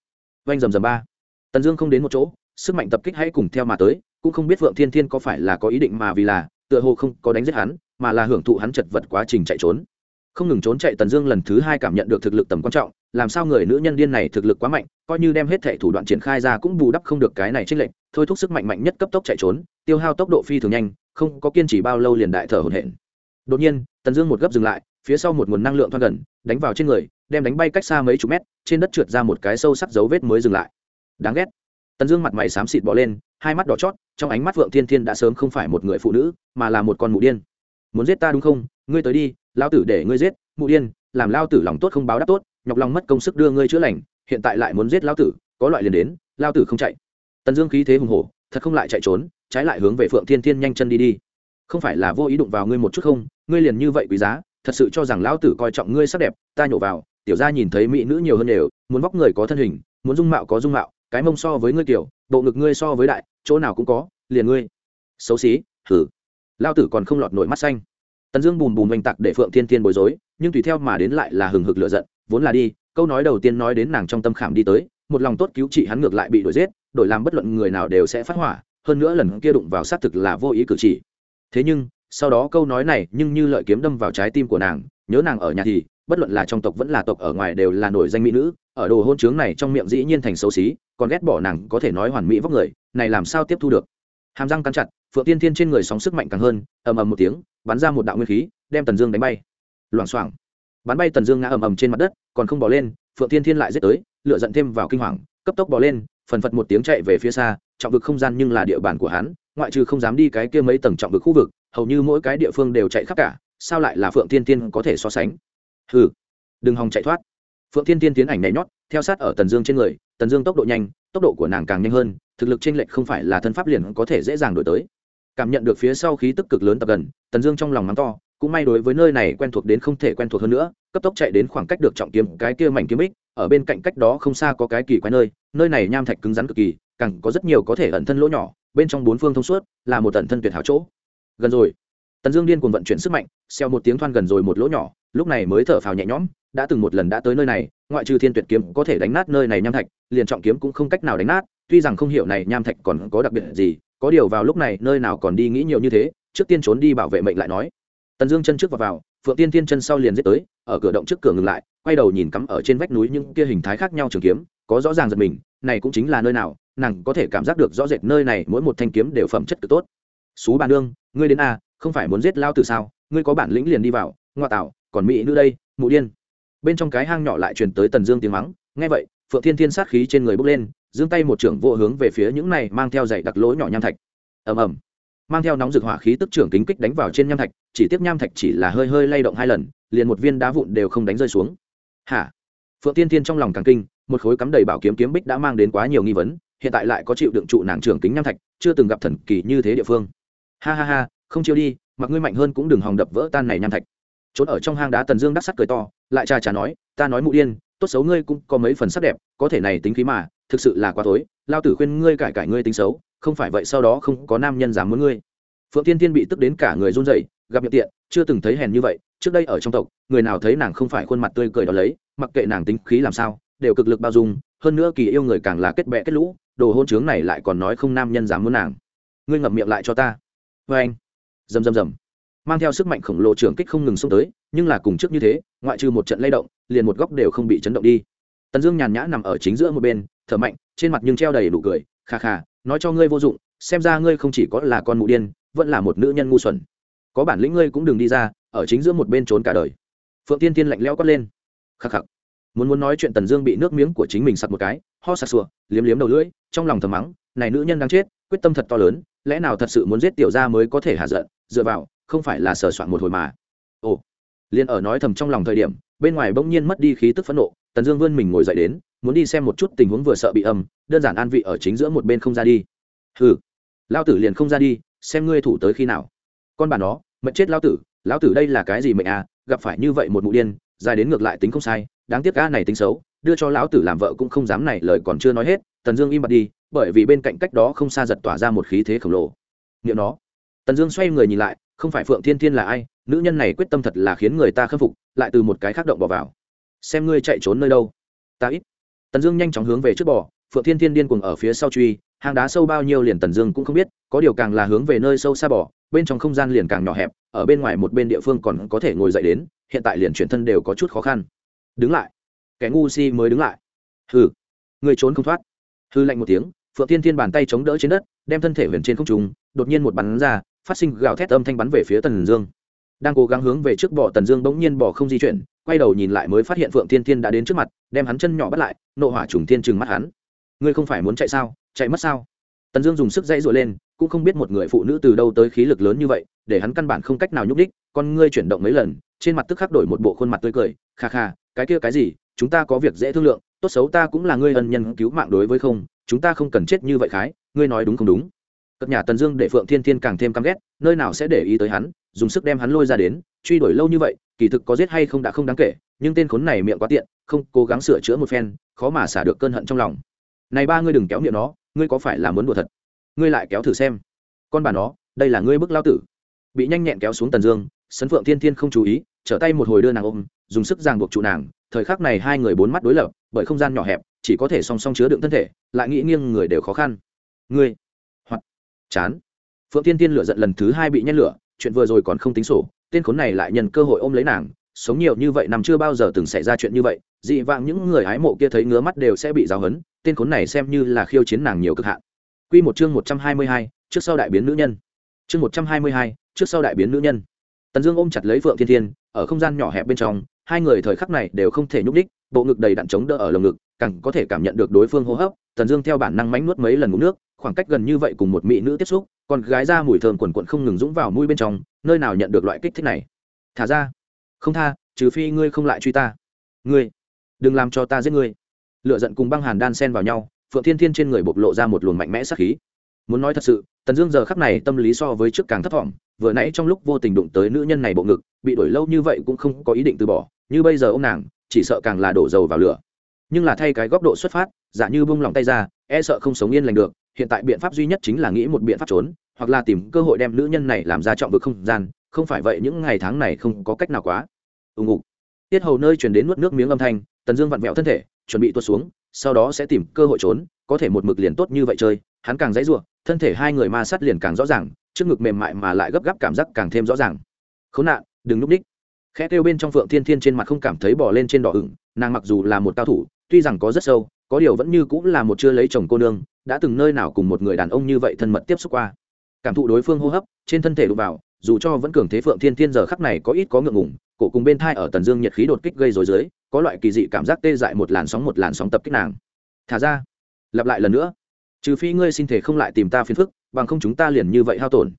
Oanh rầm rầm ba. Tần dương không đến một chỗ, sức mạnh tập kích hãy cùng theo mà tới, cũng không biết phượng thiên thiên có phải là có ý định mà vì là, tựa hồ không có đánh giết hắn, mà là hưởng thụ hắn chật vật quá trình chạy trốn không ngừng trốn chạy tần dương lần thứ hai cảm nhận được thực lực tầm quan trọng, làm sao người nữ nhân điên này thực lực quá mạnh, coi như đem hết thẻ thủ đoạn triển khai ra cũng bù đắp không được cái này trích lệnh thôi thúc sức mạnh mạnh nhất cấp tốc chạy trốn, tiêu hao tốc độ phi thường nhanh, không có kiên trì bao lâu liền đại thở hổn hển. Đột nhiên, tần dương một gấp dừng lại, phía sau một nguồn năng lượng thoát gần, đánh vào trên người, đem đánh bay cách xa mấy chục mét, trên đất trượt ra một cái sâu sắc dấu vết mới dừng lại. Đáng ghét. Tần dương mặt mày xám xịt bỏ lên, hai mắt đỏ chót, trong ánh mắt vượng thiên thiên đã sớm không phải một người phụ nữ, mà là một con mụ điên muốn giết ta đúng không? Ngươi tới đi lao tử để ngươi giết, mụ điên, làm lao tử lòng tốt không báo đáp tốt, nhọc lòng mất công sức đưa ngươi chữa lành, hiện tại lại muốn giết lao tử, có loại liền đến lao tử không chạy. Tần dương khí thế hùng hổ, thật không lại chạy trốn, trái lại hướng về phượng thiên thiên nhanh chân đi đi. Không phải là vô ý đụng vào ngươi một chút không? Ngươi liền như vậy quý giá, thật sự cho rằng lão tử coi trọng ngươi sắc đẹp, ta nhổ vào, tiểu gia nhìn thấy mỹ nữ nhiều hơn đều, muốn vóc người có thân hình, muốn dung mạo có dung mạo, cái mông so với ngươi tiểu bộ ngực ngươi so với đại, chỗ nào cũng có, liền ngươi. Xấu xí thử lao tử còn không lọt nổi mắt xanh. Tần dương bùm bùm oanh tặc để phượng thiên thiên bối rối, nhưng tùy theo mà đến lại là hừng hực lựa giận, vốn là đi, câu nói đầu tiên nói đến nàng trong tâm khảm đi tới, một lòng tốt cứu trị hắn ngược lại bị đuổi giết, đổi làm bất luận người nào đều sẽ phát hỏa, hơn nữa lần kia đụng vào xác thực là vô ý cử chỉ. Thế nhưng, sau đó câu nói này nhưng như lợi kiếm đâm vào trái tim của nàng, nhớ nàng ở nhà thì, bất luận là trong tộc vẫn là tộc ở ngoài đều là nổi danh mỹ nữ, ở đồ hôn trướng này trong miệng dĩ nhiên thành xấu xí, còn ghét bỏ nàng có thể nói hoàn mỹ vóc người, này làm sao tiếp thu được? Hàm răng cắn chặt, phượng tiên thiên trên người sóng sức mạnh càng hơn, ầm ầm một tiếng, bắn ra một đạo nguyên khí, đem tần dương đánh bay. Loảng xoảng. Bắn bay tần dương ngã ầm ầm trên mặt đất, còn không bỏ lên, phượng tiên thiên lại giết tới lựa giận thêm vào kinh hoàng, cấp tốc bỏ lên, phần phật một tiếng chạy về phía xa, trọng vực không gian nhưng là địa bàn của hắn, ngoại trừ không dám đi cái kia mấy tầng trọng vực khu vực, hầu như mỗi cái địa phương đều chạy khắp cả, sao lại là phượng tiên tiên có thể so sánh? Hừ, đừng hòng chạy thoát. Phượng tiên tiên tiến ảnh nhảy nhót, theo sát ở tần dương trên người, tần dương tốc độ nhanh, tốc độ của nàng càng nhanh hơn thực lực chênh lệch không phải là thân pháp liền có thể dễ dàng đổi tới. Cảm nhận được phía sau khí tức cực lớn tập gần, tần dương trong lòng mắng to, cũng may đối với nơi này quen thuộc đến không thể quen thuộc hơn nữa, cấp tốc chạy đến khoảng cách được trọng kiếm, cái kia mảnh kiếm bích, ở bên cạnh cách đó không xa có cái kỳ quái nơi nơi này nham thạch cứng rắn cực kỳ, càng có rất nhiều có thể ẩn thân lỗ nhỏ, bên trong bốn phương thông suốt, là một ẩn thân tuyệt hảo chỗ. Gần rồi, tần dương điên cuồng vận chuyển sức mạnh, xeo một tiếng thoăn gần rồi một lỗ nhỏ, lúc này mới thở phào nhẹ nhõm, đã từng một lần đã tới nơi này, ngoại trừ thiên tuyệt kiếm có thể đánh nát nơi này nham thạch, liền trọng kiếm cũng không cách nào đánh nát tuy rằng không hiểu này nham thạch còn có đặc biệt gì có điều vào lúc này nơi nào còn đi nghĩ nhiều như thế trước tiên trốn đi bảo vệ mệnh lại nói. Tần dương chân trước vào, vào phượng tiên tiên chân sau liền giết tới ở cửa động trước cửa ngừng lại quay đầu nhìn cắm ở trên vách núi những kia hình thái khác nhau trường kiếm có rõ ràng giật mình này cũng chính là nơi nào nàng có thể cảm giác được rõ rệt nơi này mỗi một thanh kiếm đều phẩm chất cực tốt. Xú bà nương ngươi đến a không phải muốn giết lao từ sao ngươi có bản lĩnh liền đi vào ngoa tạo còn mỹ nữ đây mụ điên. Bên trong cái hang nhỏ lại truyền tới tần dương tiếng mắng nghe vậy phượng thiên thiên sát khí trên người bốc lên giương tay một trưởng vô hướng về phía những này mang theo dày đặc lỗ nhỏ nham thạch. Ầm ầm. Mang theo nóng rực hỏa khí tức trưởng kính kích đánh vào trên nham thạch, chỉ tiếp nham thạch chỉ là hơi hơi lay động hai lần, liền một viên đá vụn đều không đánh rơi xuống. Hả? Phượng tiên tiên trong lòng càng kinh, một khối cắm đầy bảo kiếm kiếm bích đã mang đến quá nhiều nghi vấn, hiện tại lại có chịu đựng trụ nàng trưởng kính nham thạch, chưa từng gặp thần kỳ như thế địa phương. Ha ha ha, không chiêu đi, mặc ngươi mạnh hơn cũng đừng hòng đập vỡ tan này nham thạch. Trốn ở trong hang đá tần dương đắc sắt cười to, lại trà trà nói, ta nói mụ điên tốt xấu ngươi cũng có mấy phần sắc đẹp, có thể này tính khí mà, thực sự là quá tối lao tử khuyên ngươi cải cải ngươi tính xấu, không phải vậy sau đó không có nam nhân dám muốn ngươi. Phượng tiên tiên bị tức đến cả người run rẩy, gặp miệng tiện, chưa từng thấy hèn như vậy. Trước đây ở trong tộc, người nào thấy nàng không phải khuôn mặt tươi cười đó lấy, mặc kệ nàng tính khí làm sao, đều cực lực bao dung. Hơn nữa kỳ yêu người càng là kết bè kết lũ, đồ hôn trướng này lại còn nói không nam nhân dám muốn nàng. Ngươi ngậm miệng lại cho ta. Vê anh rầm rầm rầm mang theo sức mạnh khổng lồ trưởng kích không ngừng xông tới, nhưng là cùng trước như thế, ngoại trừ một trận lay động, liền một góc đều không bị chấn động đi. Tần dương nhàn nhã nằm ở chính giữa một bên, thở mạnh, trên mặt nhưng treo đầy đủ cười khà khà nói cho ngươi vô dụng, xem ra ngươi không chỉ có là con mụ điên, vẫn là một nữ nhân ngu xuẩn. Có bản lĩnh ngươi cũng đừng đi ra, ở chính giữa một bên trốn cả đời. Phượng tiên tiên lạnh lẽo quát lên. Khắc khắc. Muốn muốn nói chuyện, tần dương bị nước miếng của chính mình sặc một cái, ho sặc sùa liếm liếm đầu lưỡi, trong lòng thầm mắng, này nữ nhân đang chết, quyết tâm thật to lớn, lẽ nào thật sự muốn giết tiểu ra mới có thể hạ giận, dựa vào không phải là sờ soạn một hồi mà. Ồ, liền ở nói thầm trong lòng thời điểm, bên ngoài bỗng nhiên mất đi khí tức phẫn nộ, tần dương vươn mình ngồi dậy đến, muốn đi xem một chút tình huống vừa sợ bị âm, đơn giản an vị ở chính giữa một bên không ra đi. Hừ lao tử liền không ra đi, xem ngươi thủ tới khi nào. Con bà nó, mệnh chết lao tử, lão tử đây là cái gì mệnh à gặp phải như vậy một mụ điên, dài đến ngược lại tính không sai, đáng tiếc ca này tính xấu, đưa cho lão tử làm vợ cũng không dám này lời còn chưa nói hết, tần dương im bặt đi, bởi vì bên cạnh cách đó không xa giật tỏa ra một khí thế khổng lồ. Nghiệm nó. Tần dương xoay người nhìn lại không phải phượng thiên thiên là ai, nữ nhân này quyết tâm thật là khiến người ta khâm phục, lại từ một cái khác động bỏ vào. Xem ngươi chạy trốn nơi đâu. Ta ít. Tần dương nhanh chóng hướng về trước bò, phượng thiên thiên điên cuồng ở phía sau truy, hang đá sâu bao nhiêu liền tần dương cũng không biết, có điều càng là hướng về nơi sâu xa bỏ bên trong không gian liền càng nhỏ hẹp, ở bên ngoài một bên địa phương còn có thể ngồi dậy đến, hiện tại liền chuyển thân đều có chút khó khăn. Đứng lại. Kẻ ngu si mới đứng lại. Hừ. Người trốn không thoát. Hư lạnh một tiếng, phượng Thiên thiên bàn tay chống đỡ trên đất, đem thân thể huyền trên không trùng đột nhiên một bắn ra phát sinh gào thét âm thanh bắn về phía tần dương. Đang cố gắng hướng về trước bỏ tần dương bỗng nhiên bỏ không di chuyển, quay đầu nhìn lại mới phát hiện phượng tiên thiên đã đến trước mặt, đem hắn chân nhỏ bắt lại, nộ hỏa trùng thiên trừng mắt hắn. Ngươi không phải muốn chạy sao? Chạy mất sao? Tần dương dùng sức dãy dội lên, cũng không biết một người phụ nữ từ đâu tới khí lực lớn như vậy, để hắn căn bản không cách nào nhúc đích con ngươi chuyển động mấy lần, trên mặt tức khắc đổi một bộ khuôn mặt tươi cười, kha kha, cái kia cái gì? Chúng ta có việc dễ thương lượng, tốt xấu ta cũng là ngươi ân nhân cứu mạng đối với không, chúng ta không cần chết như vậy khái, ngươi nói đúng không đúng? Cất nhà tần dương để phượng thiên thiên càng thêm căm ghét, nơi nào sẽ để ý tới hắn, dùng sức đem hắn lôi ra đến, truy đuổi lâu như vậy, kỳ thực có giết hay không đã không đáng kể, nhưng tên khốn này miệng quá tiện, không, cố gắng sửa chữa một phen, khó mà xả được cơn hận trong lòng. Này ba ngươi đừng kéo miệng nó, ngươi có phải là muốn đùa thật? Ngươi lại kéo thử xem. Con bà nó, đây là ngươi bức lao tử. Bị nhanh nhẹn kéo xuống tần dương, sấn phượng thiên thiên không chú ý, trở tay một hồi đưa nàng ôm, dùng sức ràng buộc trụ nàng, thời khắc này hai người bốn mắt đối lập, bởi không gian nhỏ hẹp, chỉ có thể song song chứa đựng thân thể, lại nghĩ nghiêng người đều khó khăn. Ngươi chán phượng thiên thiên lửa giận lần thứ hai bị nhét lửa chuyện vừa rồi còn không tính sổ tên khốn này lại nhận cơ hội ôm lấy nàng sống nhiều như vậy nằm chưa bao giờ từng xảy ra chuyện như vậy dị vãng những người hái mộ kia thấy ngứa mắt đều sẽ bị giáo hấn tên khốn này xem như là khiêu chiến nàng nhiều cực hạn Quy một chương 122, trước sau đại biến nữ nhân. Chương 122, trước sau đại biến nữ nhân. Tần Dương ôm chặt lấy Phượng Thiên Thiên, ở không gian nhỏ hẹp bên trong, hai người thời khắc này đều không thể nhúc nhích, bộ ngực đầy đặn chống đỡ ở lồng ngực, càng có thể cảm nhận được đối phương hô hấp. Tần Dương theo bản năng mánh nuốt mấy lần ngủ nước, khoảng cách gần như vậy cùng một mỹ nữ tiếp xúc, còn gái ra mùi thơm quần quận không ngừng dũng vào mũi bên trong, nơi nào nhận được loại kích thích này. Thả ra, không tha, trừ phi ngươi không lại truy ta. Ngươi, đừng làm cho ta giết ngươi. Lửa giận cùng băng hàn đan xen vào nhau, phượng thiên thiên trên người bộc lộ ra một luồng mạnh mẽ sắc khí muốn nói thật sự tần dương giờ khắc này tâm lý so với trước càng thấp thỏm vừa nãy trong lúc vô tình đụng tới nữ nhân này bộ ngực bị đuổi lâu như vậy cũng không có ý định từ bỏ như bây giờ ông nàng chỉ sợ càng là đổ dầu vào lửa nhưng là thay cái góc độ xuất phát giả như bung lòng tay ra e sợ không sống yên lành được hiện tại biện pháp duy nhất chính là nghĩ một biện pháp trốn, hoặc là tìm cơ hội đem nữ nhân này làm ra trọng vực không gian, không phải vậy những ngày tháng này không có cách nào quá. Ùng ục tiết hầu nơi chuyển đến nuốt nước miếng âm thanh, tần dương vặn vẹo thân thể, chuẩn bị tuột xuống, sau đó sẽ tìm cơ hội trốn, có thể một mực liền tốt như vậy chơi, hắn càng dãy ruộng thân thể hai người ma sát liền càng rõ ràng, trước ngực mềm mại mà lại gấp gáp cảm giác càng thêm rõ ràng. Khốn nạn, đừng núp ních khẽ kêu bên trong phượng thiên thiên trên mặt không cảm thấy bỏ lên trên đỏ ửng, nàng mặc dù là một cao thủ, tuy rằng có rất sâu có điều vẫn như cũng là một chưa lấy chồng cô nương, đã từng nơi nào cùng một người đàn ông như vậy thân mật tiếp xúc qua. Cảm thụ đối phương hô hấp, trên thân thể đụng vào, dù cho vẫn cường thế phượng thiên thiên giờ khắc này có ít có ngượng ngùng, cổ cùng bên thai ở tần dương nhiệt khí đột kích gây rồi dưới có loại kỳ dị cảm giác tê dại một làn sóng một làn sóng tập kích nàng. Thả ra, lặp lại lần nữa. Trừ phi ngươi xin thể không lại tìm ta phiền phức, bằng không chúng ta liền như vậy hao tổn.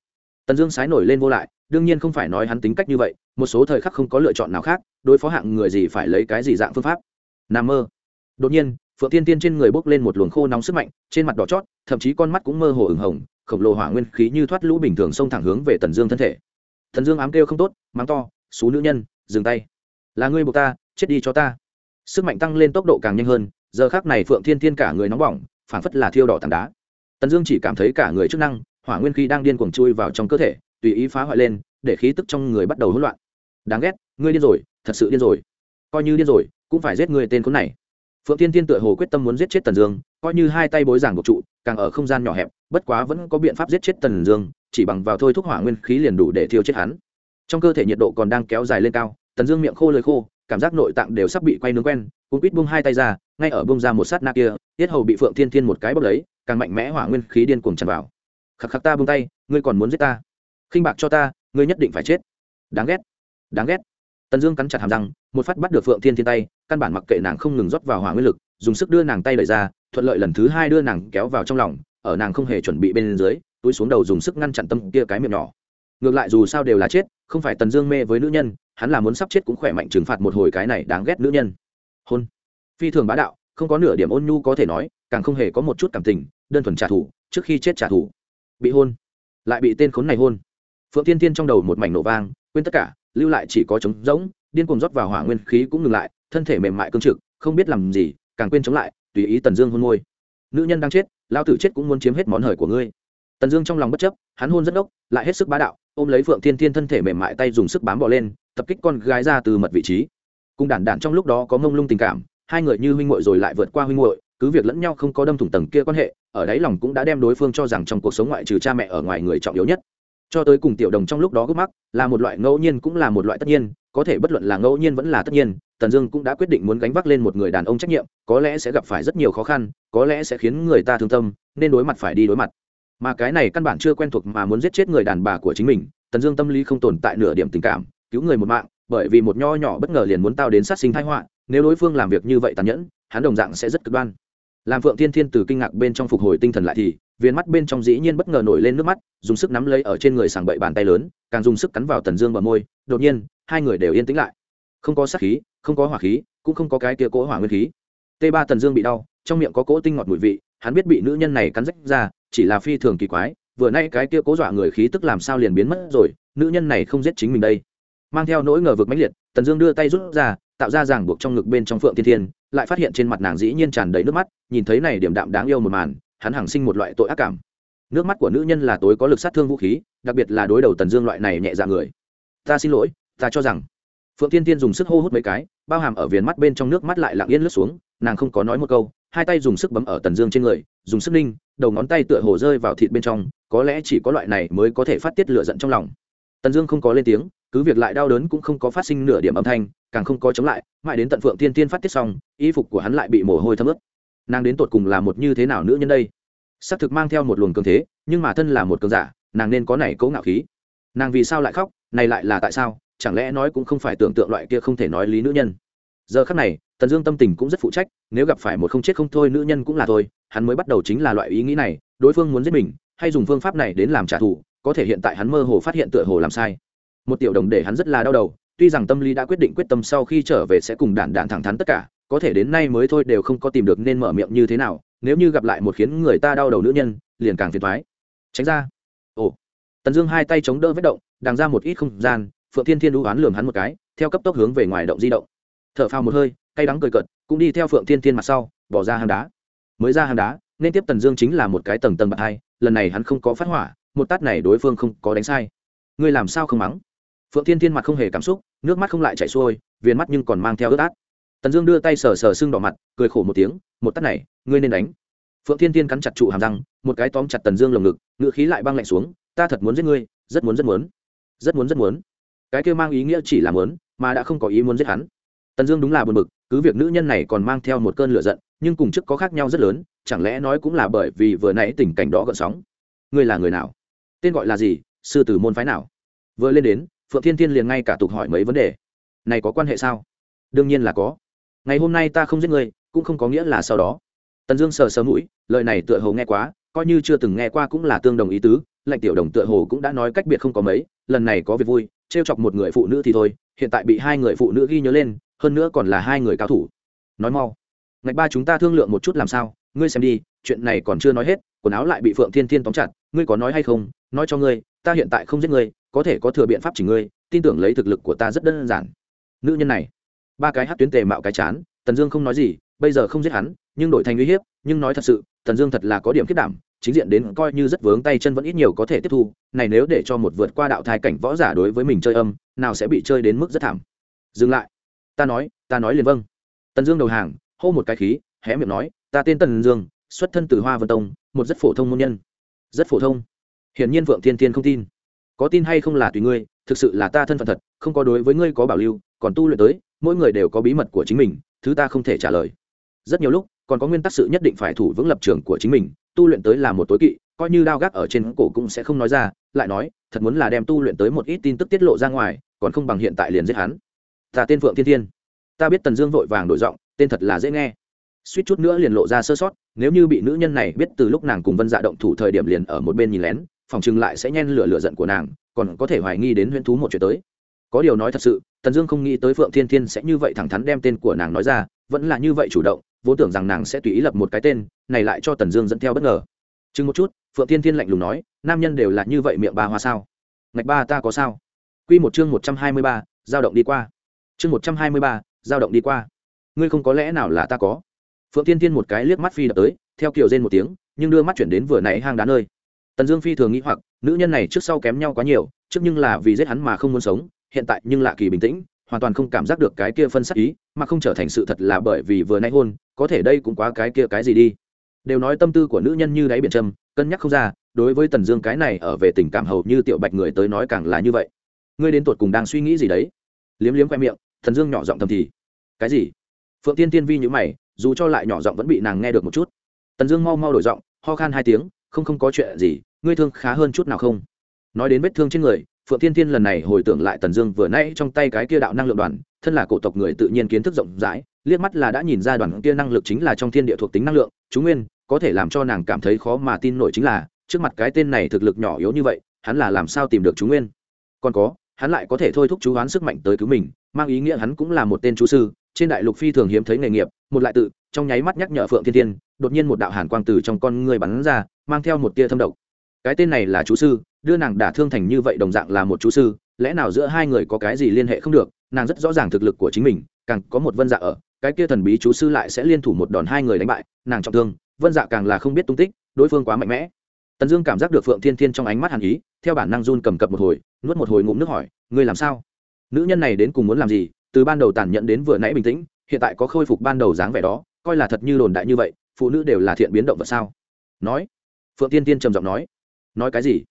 Tần dương sái nổi lên vô lại, đương nhiên không phải nói hắn tính cách như vậy, một số thời khắc không có lựa chọn nào khác, đối phó hạng người gì phải lấy cái gì dạng phương pháp. Nà mơ. Đột nhiên phượng tiên tiên trên người bốc lên một luồng khô nóng sức mạnh, trên mặt đỏ chót, thậm chí con mắt cũng mơ hồ ửng hồng, khổng lồ hỏa nguyên khí như thoát lũ bình thường xông thẳng hướng về tần dương thân thể. Thần dương ám kêu không tốt, mắng to, xú nữ nhân, dừng tay. Là ngươi buộc ta, chết đi cho ta. Sức mạnh tăng lên tốc độ càng nhanh hơn, giờ khác này phượng thiên thiên cả người nóng bỏng, phảng phất là thiêu đỏ tảng đá. Tần dương chỉ cảm thấy cả người chức năng, hỏa nguyên khí đang điên cuồng chui vào trong cơ thể, tùy ý phá hoại lên, để khí tức trong người bắt đầu hỗn loạn. Đáng ghét, ngươi điên rồi, thật sự điên rồi. Coi như điên rồi, cũng phải giết người tên khốn này phượng tiên tiên tựa hồ quyết tâm muốn giết chết tần dương, coi như hai tay bối giảng buộc trụ, càng ở không gian nhỏ hẹp, bất quá vẫn có biện pháp giết chết tần dương, chỉ bằng vào thôi thúc hỏa nguyên khí liền đủ để thiêu chết hắn. Trong cơ thể nhiệt độ còn đang kéo dài lên cao, tần dương miệng khô lời khô, cảm giác nội tạng đều sắp bị quay nướng quen cũng quýt bung hai tay ra, ngay ở bung ra một sát na kia, tiết hầu bị phượng thiên thiên một cái bốc lấy, càng mạnh mẽ hỏa nguyên khí điên cuồng tràn vào. Khắc khắc ta bung tay, ngươi còn muốn giết ta? Khinh bạc cho ta, ngươi nhất định phải chết. Đáng ghét. Đáng ghét tần dương cắn chặt hàm răng, một phát bắt được phượng thiên thiên tay, căn bản mặc kệ nàng không ngừng rót vào hỏa nguyên lực, dùng sức đưa nàng tay đẩy ra, thuận lợi lần thứ hai đưa nàng kéo vào trong lòng, ở nàng không hề chuẩn bị bên dưới, túi xuống đầu dùng sức ngăn chặn tâm kia cái miệng nhỏ. Ngược lại dù sao đều là chết, không phải tần dương mê với nữ nhân, hắn là muốn sắp chết cũng khỏe mạnh trừng phạt một hồi cái này đáng ghét nữ nhân. Hôn. Phi thường bá đạo, không có nửa điểm ôn nhu có thể nói, càng không hề có một chút cảm tình, đơn thuần trả thù, trước khi chết trả thù. Bị hôn. Lại bị tên khốn này hôn. Phượng Thiên Thiên trong đầu một mảnh nổ vang, quên tất cả lưu lại chỉ có trống rỗng, điên cuồng rót vào hỏa nguyên khí cũng ngừng lại, thân thể mềm mại cương trực, không biết làm gì, càng quên chống lại, tùy ý tần dương hôn môi. Nữ nhân đang chết lao tử chết cũng muốn chiếm hết món hời của ngươi. Tần dương trong lòng bất chấp, hắn hôn rất ốc lại hết sức bá đạo, ôm lấy phượng thiên thiên thân thể mềm mại tay dùng sức bám bỏ lên, tập kích con gái ra từ mật vị trí. Cùng đản đản trong lúc đó có mông lung tình cảm, hai người như huynh muội rồi lại vượt qua huynh muội, cứ việc lẫn nhau không có đâm thủng tầng kia quan hệ, ở đáy lòng cũng đã đem đối phương cho rằng trong cuộc sống ngoại trừ cha mẹ ở ngoài người trọng yếu nhất cho tới cùng tiểu đồng trong lúc đó gốc mắc, là một loại ngẫu nhiên cũng là một loại tất nhiên, có thể bất luận là ngẫu nhiên vẫn là tất nhiên, tần dương cũng đã quyết định muốn gánh vác lên một người đàn ông trách nhiệm, có lẽ sẽ gặp phải rất nhiều khó khăn, có lẽ sẽ khiến người ta thương tâm, nên đối mặt phải đi đối mặt. Mà cái này căn bản chưa quen thuộc mà muốn giết chết người đàn bà của chính mình, tần dương tâm lý không tồn tại nửa điểm tình cảm, cứu người một mạng, bởi vì một nho nhỏ bất ngờ liền muốn tao đến sát sinh thái họa, nếu đối phương làm việc như vậy tàn nhẫn, hắn đồng dạng sẽ rất cực đoan. Làm phượng thiên thiên từ kinh ngạc bên trong phục hồi tinh thần lại thì viên mắt bên trong dĩ nhiên bất ngờ nổi lên nước mắt, dùng sức nắm lấy ở trên người sàng bậy bàn tay lớn, càng dùng sức cắn vào tần dương bờ môi, đột nhiên, hai người đều yên tĩnh lại. Không có sát khí, không có hỏa khí, cũng không có cái kia cỗ hỏa nguyên khí. T ba tần dương bị đau, trong miệng có cỗ tinh ngọt mùi vị, hắn biết bị nữ nhân này cắn rách ra, chỉ là phi thường kỳ quái, vừa nay cái kia cố dọa người khí tức làm sao liền biến mất rồi, nữ nhân này không giết chính mình đây. Mang theo nỗi ngờ vực mãnh liệt, tần dương đưa tay rút ra, tạo ra ràng buộc trong ngực bên trong phượng thiên thiên, lại phát hiện trên mặt nàng dĩ nhiên tràn đầy nước mắt, nhìn thấy này điểm đạm đáng yêu một màn hắn hằng sinh một loại tội ác cảm. Nước mắt của nữ nhân là tối có lực sát thương vũ khí, đặc biệt là đối đầu tần dương loại này nhẹ dạ người. Ta xin lỗi, ta cho rằng. Phượng tiên tiên dùng sức hô hút mấy cái, bao hàm ở viền mắt bên trong nước mắt lại lặng yên lướt xuống, nàng không có nói một câu, hai tay dùng sức bấm ở tần dương trên người, dùng sức ninh, đầu ngón tay tựa hồ rơi vào thịt bên trong, có lẽ chỉ có loại này mới có thể phát tiết lửa giận trong lòng. Tần dương không có lên tiếng, cứ việc lại đau đớn cũng không có phát sinh nửa điểm âm thanh, càng không có chống lại, mãi đến tận phượng tiên tiên phát tiết xong, y phục của hắn lại bị mồ hôi thấm ướt nàng đến tột cùng là một như thế nào nữ nhân đây? Xác thực mang theo một luồng cường thế, nhưng mà thân là một cường giả, nàng nên có này cố ngạo khí. Nàng vì sao lại khóc, này lại là tại sao? Chẳng lẽ nói cũng không phải tưởng tượng loại kia không thể nói lý nữ nhân? Giờ khắc này, tần dương tâm tình cũng rất phụ trách, nếu gặp phải một không chết không thôi nữ nhân cũng là thôi, hắn mới bắt đầu chính là loại ý nghĩ này, đối phương muốn giết mình, hay dùng phương pháp này đến làm trả thù, có thể hiện tại hắn mơ hồ phát hiện tựa hồ làm sai. Một tiểu đồng để hắn rất là đau đầu, tuy rằng tâm lý đã quyết định quyết tâm sau khi trở về sẽ cùng đản đản thẳng thắn tất cả có thể đến nay mới thôi đều không có tìm được nên mở miệng như thế nào, nếu như gặp lại một khiến người ta đau đầu nữ nhân, liền càng phiền thoái tránh ra. Ồ. Tần dương hai tay chống đỡ vết động, đằng ra một ít không gian, phượng thiên thiên đũ oán lường hắn một cái, theo cấp tốc hướng về ngoài động di động. T h ở phao một hơi, cay đắng cười cợt, cũng đi theo phượng thiên thiên mặt sau, bỏ ra hang đá. Mới ra hang đá, nên tiếp tần dương chính là một cái tầng tầng bạc hai, lần này hắn không có phát hỏa, một tát này đối phương không có đánh sai. Ngươi làm sao không mắng? Phượng thiên thiên mặt không hề cảm xúc, nước mắt không lại chảy xuôi, viền mắt nhưng còn mang theo ướt át tần dương đưa tay sờ sờ sưng đỏ mặt, cười khổ một tiếng, một tát này, ngươi nên đánh. Phượng thiên tiên cắn chặt trụ hàm răng, một cái tóm chặt tần dương lồng ngực ngự khí lại băng lạnh xuống, ta thật muốn giết ngươi, rất muốn rất muốn rất muốn rất muốn. Cái kia mang ý nghĩa chỉ là muốn, mà đã không có ý muốn giết hắn. Tần dương đúng là buồn bực, cứ việc nữ nhân này còn mang theo một cơn lửa giận, nhưng cùng chức có khác nhau rất lớn, chẳng lẽ nói cũng là bởi vì vừa nãy tình cảnh đó gợn sóng? Ngươi là người nào? Tên gọi là gì? Sư tử môn phái nào? Vừa lên đến, phượng thiên thiên liền ngay cả tục hỏi mấy vấn đề. Này có quan hệ sao? Đương nhiên là có ngày hôm nay ta không giết ngươi, cũng không có nghĩa là sau đó. Tần dương sờ sờ mũi, lời này tựa hồ nghe quá, coi như chưa từng nghe qua cũng là tương đồng ý tứ lệnh tiểu đồng tựa hồ cũng đã nói cách biệt không có mấy, lần này có việc vui, trêu chọc một người phụ nữ thì thôi, hiện tại bị hai người phụ nữ ghi nhớ lên, hơn nữa còn là hai người cao thủ. Nói mau. Ngạch ba chúng ta thương lượng một chút làm sao, ngươi xem đi, chuyện này còn chưa nói hết, quần áo lại bị phượng thiên thiên tóm chặt, ngươi có nói hay không, nói cho ngươi, ta hiện tại không giết ngươi, có thể có thừa biện pháp chỉ ngươi, tin tưởng lấy thực lực của ta rất đơn giản. Nữ nhân này ba cái hát tuyến tề mạo cái chán, tần dương không nói gì, bây giờ không giết hắn, nhưng đổi thành uy hiếp, nhưng nói thật sự, tần dương thật là có điểm kết đảm, chính diện đến coi như rất vướng tay chân vẫn ít nhiều có thể tiếp thu, này nếu để cho một vượt qua đạo thai cảnh võ giả đối với mình chơi âm, nào sẽ bị chơi đến mức rất thảm. Dừng lại. Ta nói ta nói liền vâng. Tần dương đầu hàng, hô một cái khí, hé miệng nói, ta tên tần dương, xuất thân từ hoa vân tông, một rất phổ thông môn nhân. Rất phổ thông. Hiển nhiên vượng thiên thiên không tin. Có tin hay không là tùy ngươi, thực sự là ta thân phận thật, không có đối với ngươi có bảo lưu, còn tu luyện tới mỗi người đều có bí mật của chính mình, thứ ta không thể trả lời. Rất nhiều lúc, còn có nguyên tắc sự nhất định phải thủ vững lập trường của chính mình, tu luyện tới là một tối kỵ, coi như đao gác ở trên cổ cũng sẽ không nói ra, lại nói, thật muốn là đem tu luyện tới một ít tin tức tiết lộ ra ngoài, còn không bằng hiện tại liền giết hắn. Ta tên phượng thiên thiên. Ta biết tần dương vội vàng đổi giọng, tên thật là dễ nghe. Suýt chút nữa liền lộ ra sơ sót, nếu như bị nữ nhân này biết từ lúc nàng cùng vân dạ động thủ thời điểm liền ở một bên nhìn lén, phòng chừng lại sẽ nhen lửa lửa giận của nàng, còn có thể hoài nghi đến huyễn thú một chuyện tới có điều nói thật sự, tần dương không nghĩ tới phượng thiên thiên sẽ như vậy thẳng thắn đem tên của nàng nói ra, vẫn là như vậy chủ động, vốn tưởng rằng nàng sẽ tùy ý lập một cái tên, này lại cho tần dương dẫn theo bất ngờ. Chừng một chút, phượng thiên thiên lạnh lùng nói, nam nhân đều là như vậy miệng ba hoa sao? Ngạch ba ta có sao? Q một chương một trăm hai mươi ba, giao động đi qua. Chương một trăm hai mươi ba, giao động đi qua. Ngươi không có lẽ nào là ta có? Phượng thiên thiên một cái liếc mắt phi đập tới, theo kiểu rên một tiếng, nhưng đưa mắt chuyển đến vừa nãy hang đá nơi. Tần dương phi thường nghĩ hoặc, nữ nhân này trước sau kém nhau quá nhiều, trước nhưng là vì giết hắn mà không muốn sống hiện tại nhưng lạ kỳ bình tĩnh, hoàn toàn không cảm giác được cái kia phân sắc ý, mà không trở thành sự thật là bởi vì vừa nãy hôn, có thể đây cũng quá cái kia cái gì đi. Đều nói tâm tư của nữ nhân như đáy biển trâm cân nhắc không ra, đối với tần dương cái này ở về tình cảm hầu như tiểu bạch người tới nói càng là như vậy. Ngươi đến tuột cùng đang suy nghĩ gì đấy? Liếm liếm khoe miệng thần dương nhỏ giọng thầm thì. Cái gì? Phượng tiên tiên vi nhữ mày, dù cho lại nhỏ giọng vẫn bị nàng nghe được một chút. Tần dương mau mau đổi giọng, ho khan hai tiếng, không không có chuyện gì, ngươi thương khá hơn chút nào không? Nói đến vết thương trên người phượng Thiên Thiên lần này hồi tưởng lại tần dương vừa nãy trong tay cái kia đạo năng lượng đoàn thân là cổ tộc người tự nhiên kiến thức rộng rãi liếc mắt là đã nhìn ra đoàn kia năng lực chính là trong thiên địa thuộc tính năng lượng chú nguyên có thể làm cho nàng cảm thấy khó mà tin nổi chính là trước mặt cái tên này thực lực nhỏ yếu như vậy hắn là làm sao tìm được chú nguyên? Còn có hắn lại có thể thôi thúc chú hoán sức mạnh tới cứu mình mang ý nghĩa hắn cũng là một tên chú sư trên đại lục phi thường hiếm thấy nghề nghiệp một lại tự trong nháy mắt nhắc nhở phượng thiên Thiên, đột nhiên một đạo hàn quang từ trong con người bắn ra mang theo một tia thâm độc cái tên này là chú sư, đưa nàng đả thương thành như vậy đồng dạng là một chú sư, lẽ nào giữa hai người có cái gì liên hệ không được, nàng rất rõ ràng thực lực của chính mình, càng có một vân dạ ở, cái kia thần bí chú sư lại sẽ liên thủ một đòn hai người đánh bại, nàng trọng thương, vân dạ càng là không biết tung tích, đối phương quá mạnh mẽ. Tần dương cảm giác được phượng thiên thiên trong ánh mắt hàn ý, theo bản năng run cầm cập một hồi, nuốt một hồi ngụm nước hỏi, ngươi làm sao? Nữ nhân này đến cùng muốn làm gì? Từ ban đầu tàn nhẫn đến vừa nãy bình tĩnh, hiện tại có khôi phục ban đầu dáng vẻ đó, coi là thật như đồn đại như vậy, phụ nữ đều là thiện biến động vật sao? Nói, phượng tiên tiên trầm giọng nói nói cái gì?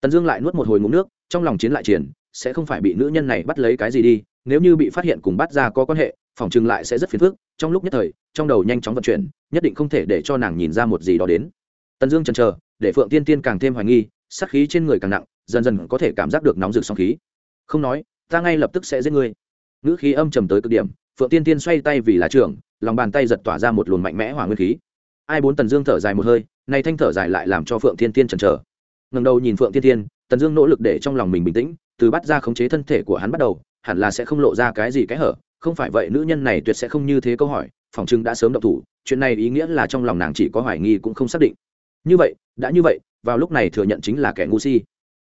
Tần dương lại nuốt một hồi ngụm nước, trong lòng chiến lại triển, sẽ không phải bị nữ nhân này bắt lấy cái gì đi, nếu như bị phát hiện cùng bắt ra có quan hệ, phòng chừng lại sẽ rất phiền phức, trong lúc nhất thời, trong đầu nhanh chóng vận chuyển, nhất định không thể để cho nàng nhìn ra một gì đó đến. Tần dương chần chờ, để phượng tiên tiên càng thêm hoài nghi, sát khí trên người càng nặng, dần dần có thể cảm giác được nóng rực song khí. Không nói, ta ngay lập tức sẽ giết ngươi. Ngữ khí âm trầm tới cực điểm, phượng tiên tiên xoay tay vì là trưởng, lòng bàn tay giật tỏa ra một luồng mạnh mẽ hỏa nguyên khí. Ai bốn tần dương thở dài một hơi nay thanh thở dài lại làm cho phượng tiên tiên chần chờ ngẩng đầu nhìn phượng Thiên Thiên, tần dương nỗ lực để trong lòng mình bình tĩnh từ bắt ra khống chế thân thể của hắn bắt đầu hẳn là sẽ không lộ ra cái gì cái hở không phải vậy nữ nhân này tuyệt sẽ không như thế câu hỏi phòng trưng đã sớm động thủ chuyện này ý nghĩa là trong lòng nàng chỉ có hoài nghi cũng không xác định. Như vậy đã như vậy vào lúc này thừa nhận chính là kẻ ngu si.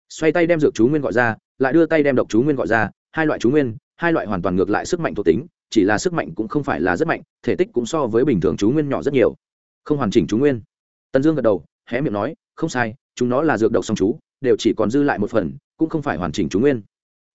Xoay tay đem dược chú nguyên gọi ra lại đưa tay đem độc chú nguyên gọi ra hai loại chú nguyên hai loại hoàn toàn ngược lại sức mạnh thuộc tính chỉ là sức mạnh cũng không phải là rất mạnh thể tích cũng so với bình thường chú nguyên nhỏ rất nhiều. Không hoàn chỉnh chú nguyên. Tần dương gật đầu hé miệng nói không sai chúng nó là dược độc song chú, đều chỉ còn dư lại một phần, cũng không phải hoàn chỉnh chú nguyên.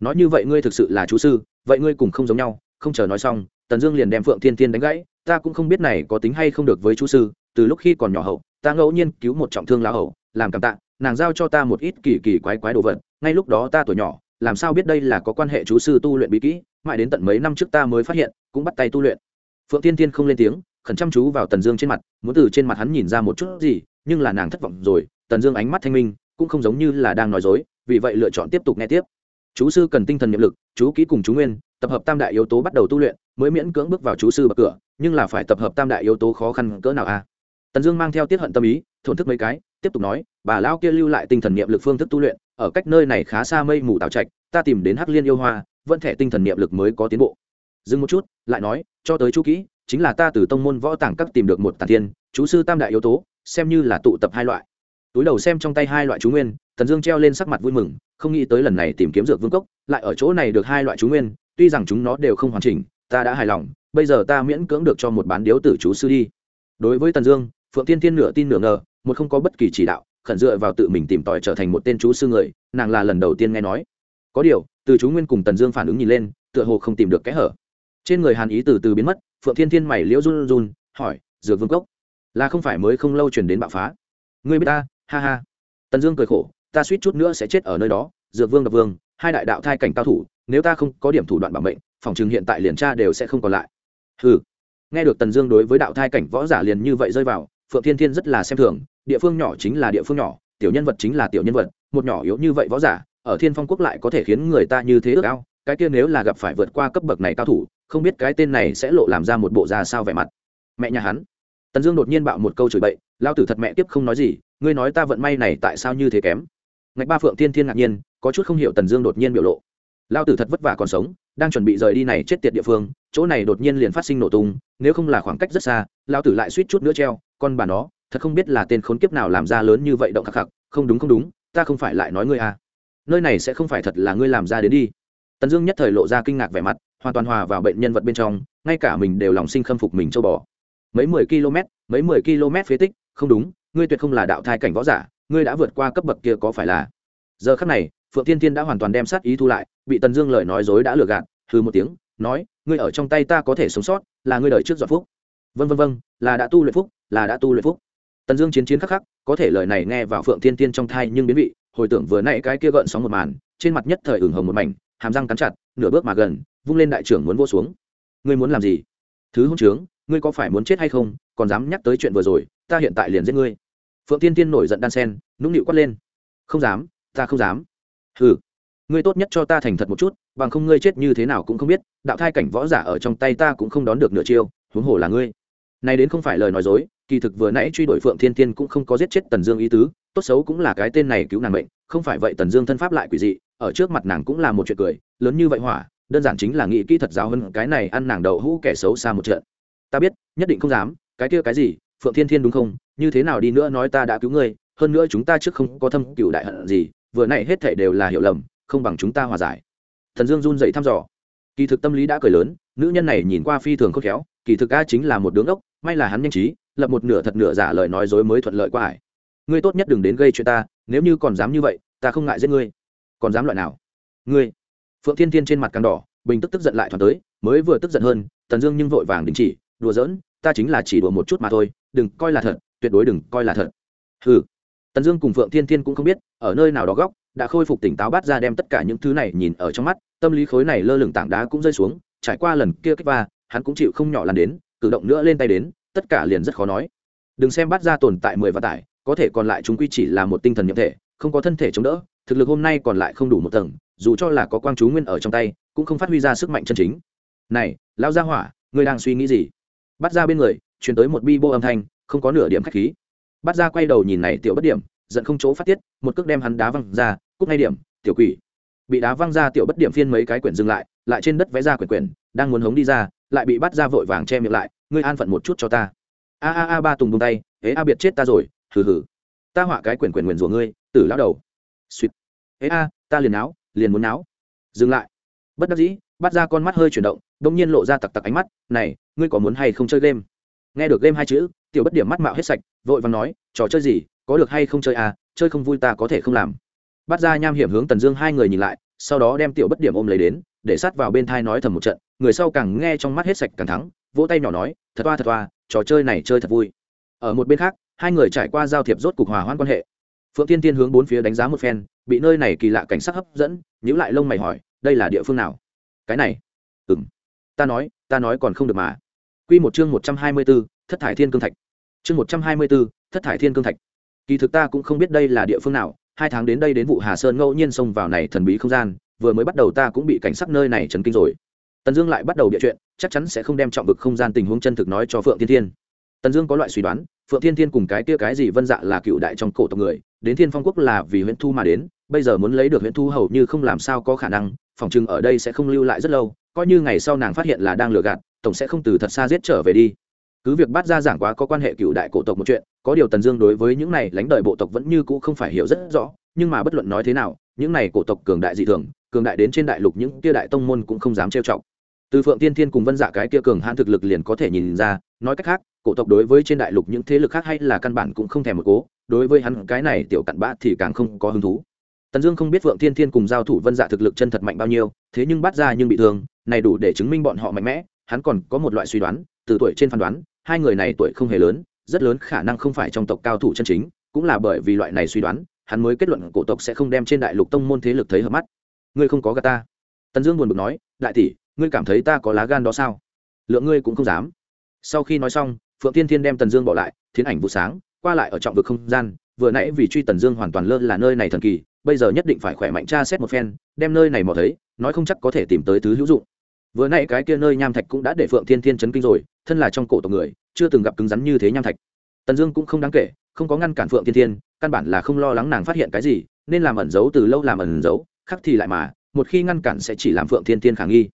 Nói như vậy ngươi thực sự là chú sư, vậy ngươi cùng không giống nhau, không chờ nói xong, tần dương liền đem phượng thiên thiên đánh gãy, ta cũng không biết này có tính hay không được với chú sư, từ lúc khi còn nhỏ hậu, ta ngẫu nhiên cứu một trọng thương lão hậu làm cảm tạ, nàng giao cho ta một ít kỳ kỳ quái quái đồ vật, ngay lúc đó ta tuổi nhỏ, làm sao biết đây là có quan hệ chú sư tu luyện bí kỹ, mãi đến tận mấy năm trước ta mới phát hiện, cũng bắt tay tu luyện. Phượng tiên tiên không lên tiếng, khẩn chăm chú vào tần dương trên mặt, muốn từ trên mặt hắn nhìn ra một chút gì, nhưng là nàng thất vọng rồi tần dương ánh mắt thanh minh, cũng không giống như là đang nói dối, vì vậy lựa chọn tiếp tục nghe tiếp. Chú sư cần tinh thần nhiệm lực, chú kỹ cùng chú nguyên, tập hợp tam đại yếu tố bắt đầu tu luyện, mới miễn cưỡng bước vào chú sư bậc cửa, nhưng là phải tập hợp tam đại yếu tố khó khăn cỡ nào a? À? Tần dương mang theo tiết hận tâm ý, thổn thức mấy cái, tiếp tục nói, bà lao kia lưu lại tinh thần niệm lực phương thức tu luyện, ở cách nơi này khá xa mây mù tạo trạch, ta tìm đến hắc liên yêu hoa, vẫn thể tinh thần niệm lực mới có tiến bộ. Dừng một chút, lại nói, cho tới chú kỹ, chính là ta từ tông môn võ tàng các tìm được một tàn thiên, chú sư tam đại yếu tố, xem như là tụ tập hai loại túi đầu xem trong tay hai loại chú nguyên, tần dương treo lên sắc mặt vui mừng, không nghĩ tới lần này tìm kiếm dược vương cốc, lại ở chỗ này được hai loại chú nguyên, tuy rằng chúng nó đều không hoàn chỉnh, ta đã hài lòng, bây giờ ta miễn cưỡng được cho một bán điếu tử chú sư đi. Đối với tần dương, phượng tiên tiên nửa tin nửa ngờ, một không có bất kỳ chỉ đạo, khẩn dựa vào tự mình tìm tòi trở thành một tên chú sư người, nàng là lần đầu tiên nghe nói. Có điều, từ chú nguyên cùng tần dương phản ứng nhìn lên, tựa hồ không tìm được kẽ hở. Trên người hàn ý từ từ biến mất, phượng thiên thiên mày liễu run run, hỏi, dược vương cốc, là không phải mới không lâu chuyển đến bạo phá? Ngươi biết ta ha ha. Tần dương cười khổ, ta suýt chút nữa sẽ chết ở nơi đó, dược vương đập vương, hai đại đạo thai cảnh cao thủ, nếu ta không có điểm thủ đoạn bảo mệnh, phòng trường hiện tại liền tra đều sẽ không còn lại. Ừ nghe được tần dương đối với đạo thai cảnh võ giả liền như vậy rơi vào, phượng thiên thiên rất là xem thường, địa phương nhỏ chính là địa phương nhỏ, tiểu nhân vật chính là tiểu nhân vật, một nhỏ yếu như vậy võ giả, ở thiên phong quốc lại có thể khiến người ta như thế ước ao, cái kia nếu là gặp phải vượt qua cấp bậc này cao thủ, không biết cái tên này sẽ lộ làm ra một bộ ra sao vẻ mặt. Mẹ nhà hắn. Tần dương đột nhiên bạo một câu chửi bậy, lao tử thật mẹ tiếp không nói gì ngươi nói ta vận may này tại sao như thế kém? Ngạch ba phượng thiên thiên ngạc nhiên, có chút không hiểu tần dương đột nhiên biểu lộ. Lao tử thật vất vả còn sống, đang chuẩn bị rời đi này chết tiệt địa phương, chỗ này đột nhiên liền phát sinh nổ tung, nếu không là khoảng cách rất xa lao tử lại suýt chút nữa treo, con bà nó, thật không biết là tên khốn kiếp nào làm ra lớn như vậy động khắc khắc, không đúng không đúng, ta không phải lại nói ngươi à. Nơi này sẽ không phải thật là ngươi làm ra đến đi. Tần dương nhất thời lộ ra kinh ngạc vẻ mặt, hoàn toàn hòa vào bệnh nhân vật bên trong, ngay cả mình đều lòng sinh khâm phục mình châu bò. Mấy mười km, mấy mười km phế tích không đúng, ngươi tuyệt không là đạo thai cảnh võ giả, ngươi đã vượt qua cấp bậc kia có phải là? Giờ khắc này, phượng thiên thiên đã hoàn toàn đem sát ý thu lại, bị tần dương lời nói dối đã lừa gạt hư một tiếng, nói, ngươi ở trong tay ta có thể sống sót, là ngươi đợi trước dọn phúc. Vân vân vân, là đã tu luyện phúc, là đã tu luyện phúc. Tần dương chiến chiến khắc khắc, có thể lời này nghe vào phượng thiên tiên trong thai nhưng biến vị, hồi tưởng vừa nãy cái kia gợn sóng một màn, trên mặt nhất thời ửng hồng một mảnh, hàm răng cắn chặt, nửa bước mà gần, vung lên đại trưởng muốn vô xuống. Ngươi muốn làm gì? Thứ hôn trướng, ngươi có phải muốn chết hay không? Còn dám nhắc tới chuyện vừa rồi ta hiện tại liền giết ngươi. Phượng tiên tiên nổi giận đan sen, nũng nịu quát lên. Không dám, ta không dám. Hừ, ngươi tốt nhất cho ta thành thật một chút, bằng không ngươi chết như thế nào cũng không biết, đạo thai cảnh võ giả ở trong tay ta cũng không đón được nửa chiêu, huống hồ là ngươi. Này đến không phải lời nói dối, kỳ thực vừa nãy truy đuổi phượng thiên tiên cũng không có giết chết tần dương ý tứ, tốt xấu cũng là cái tên này cứu nàng mệnh, không phải vậy tần dương thân pháp lại quỷ dị, ở trước mặt nàng cũng là một chuyện cười, lớn như vậy hỏa, đơn giản chính là nghĩ kỹ thật giáo hơn cái này ăn nàng đậu hũ kẻ xấu xa một trận. Ta biết, nhất định không dám, cái kia cái gì phượng thiên thiên đúng không? Như thế nào đi nữa nói ta đã cứu ngươi, hơn nữa chúng ta trước không có thâm cựu đại hận gì, vừa nãy hết thảy đều là hiểu lầm, không bằng chúng ta hòa giải. Thần dương run dậy thăm dò. Kỳ thực tâm lý đã cười lớn, nữ nhân này nhìn qua phi thường khôn khéo, kỳ thực a chính là một đứng ốc may là hắn nhanh trí, lập một nửa thật nửa giả lời nói dối mới thuận lợi qua hải ngươi tốt nhất đừng đến gây chuyện ta, nếu như còn dám như vậy, ta không ngại giết ngươi. Còn dám loại nào? Ngươi. Phượng thiên thiên trên mặt càng đỏ, bình tức tức giận lại thoáng tới, mới vừa tức giận hơn tần dương nhưng vội vàng đình chỉ đùa giỡn, ta chính là chỉ đùa một chút mà thôi, đừng coi là thật, tuyệt đối đừng coi là thật. Ừ tần dương cùng phượng thiên thiên cũng không biết, ở nơi nào đó góc, đã khôi phục tỉnh táo bắt ra đem tất cả những thứ này nhìn ở trong mắt, tâm lý khối này lơ lửng tảng đá cũng rơi xuống, trải qua lần kia kích va, hắn cũng chịu không nhỏ lần đến, cử động nữa lên tay đến, tất cả liền rất khó nói. Đừng xem bắt ra tồn tại mười và tải, có thể còn lại chúng quy chỉ là một tinh thần nhập thể, không có thân thể chống đỡ, thực lực hôm nay còn lại không đủ một tầng, dù cho là có quang chú nguyên ở trong tay, cũng không phát huy ra sức mạnh chân chính. Này, lão gia hỏa, ngươi đang suy nghĩ gì? Bắt ra bên người, truyền tới một bi bô âm thanh, không có nửa điểm khách khí. Bắt ra quay đầu nhìn này tiểu bất điểm, giận không chỗ phát tiết, một cước đem hắn đá văng ra cúc ngay điểm, tiểu quỷ. Bị đá văng ra tiểu bất điểm phiên mấy cái quyển dừng lại lại trên đất vẽ ra quyển quyển, đang muốn hống đi ra, lại bị bắt ra vội vàng che miệng lại, ngươi an phận một chút cho ta. A a a, ba tùng bông tay, ế, a, biệt chết ta rồi, hừ hừ. Ta họa cái quyển quyển nguyền rủa ngươi, tử lão đầu. Suýt ế, a, ta liền áo liền muốn áo dừng lại. Bất đắc dĩ bắt ra con mắt hơi chuyển động đ ỗ n g nhiên lộ ra tặc tặc ánh mắt, này, ngươi có muốn hay không chơi game? Nghe được game hai chữ, tiểu bất điểm mắt mạo hết sạch, vội và nói, trò chơi gì, có được hay không chơi à chơi không vui ta có thể không làm. Bắt ra nham hiểm hướng tần dương hai người nhìn lại, sau đó đem tiểu bất điểm ôm lấy đến, để sát vào bên thai nói thầm một trận, người sau càng nghe trong mắt hết sạch càng thắng, vỗ tay nhỏ nói, thật toa thật toa, trò chơi này chơi thật vui. Ở một bên khác, hai người trải qua giao thiệp rốt cục hòa hoãn quan hệ. Phượng tiên tiên hướng bốn phía đánh giá một phen, bị nơi này kỳ lạ cảnh sắc hấp dẫn nhữ lại lông mày hỏi, đây là địa phương nào? Cái này. Ừng ta nói ta nói còn không được mà. Q một chương một trăm hai mươi b ố thất thải thiên cương thạch. Chương một trăm hai mươi b ố thất thải thiên cương thạch. Kỳ thực ta cũng không biết đây là địa phương nào, hai tháng đến đây đến vụ hà sơn ngẫu nhiên xông vào này thần bí không gian, vừa mới bắt đầu ta cũng bị cảnh sắc nơi này chấn kinh rồi. Tần dương lại bắt đầu địa chuyện, chắc chắn sẽ không đem trọng vực không gian tình huống chân thực nói cho phượng thiên thiên. Tần dương có loại suy đoán, phượng thiên thiên cùng cái kia cái gì vân dạ là cựu đại trong cổ tộc người, đến thiên phong quốc là vì huyện thu mà đến, bây giờ muốn lấy được huyện thu hầu như không làm sao có khả năng phòng chừng ở đây sẽ không lưu lại rất lâu, coi như ngày sau nàng phát hiện là đang lừa gạt, tổng sẽ không từ thật xa giết trở về đi. Cứ việc bắt ra giảng quá có quan hệ cựu đại cổ tộc một chuyện, có điều tần dương đối với những này lánh đời bộ tộc vẫn như cũ không phải hiểu rất rõ, nhưng mà bất luận nói thế nào, những này cổ tộc cường đại dị thường, cường đại đến trên đại lục những kia đại tông môn cũng không dám trêu chọc. Từ phượng tiên thiên cùng vân dạ cái kia cường hãn thực lực liền có thể nhìn ra, nói cách khác, cổ tộc đối với trên đại lục những thế lực khác hay là căn bản cũng không thèm một cố, đối với hắn cái này tiểu cặn bã thì càng không có hứng thú tần dương không biết Vượng Thiên thiên cùng giao thủ vân dạ thực lực chân thật mạnh bao nhiêu, thế nhưng bắt ra nhưng bị thương, này đủ để chứng minh bọn họ mạnh mẽ, hắn còn có một loại suy đoán, từ tuổi trên phán đoán, hai người này tuổi không hề lớn, rất lớn khả năng không phải trong tộc cao thủ chân chính, cũng là bởi vì loại này suy đoán, hắn mới kết luận cổ tộc sẽ không đem trên đại lục tông môn thế lực thấy hợp mắt. Ngươi không có gà ta. Tần dương buồn bực nói, đại tỷ, ngươi cảm thấy ta có lá gan đó sao? Lượng ngươi cũng không dám. Sau khi nói xong, phượng tiên thiên đem tần dương bỏ lại, thiến ảnh vụ sáng, qua lại ở trọng vực không gian, vừa nãy vì truy tần dương hoàn toàn lơ là nơi này thần kỳ bây giờ nhất định phải khỏe mạnh tra xét một phen, đem nơi này mò thấy, nói không chắc có thể tìm tới thứ hữu dụng. Vừa nãy cái kia nơi nham thạch cũng đã để phượng thiên thiên chấn kinh rồi, thân là trong cổ tộc người, chưa từng gặp cứng rắn như thế nham thạch. Tần dương cũng không đáng kể, không có ngăn cản phượng thiên thiên, căn bản là không lo lắng nàng phát hiện cái gì, nên làm ẩn giấu từ lâu làm ẩn giấu khắc thì lại mà, một khi ngăn cản sẽ chỉ làm phượng thiên thiên khả nghi.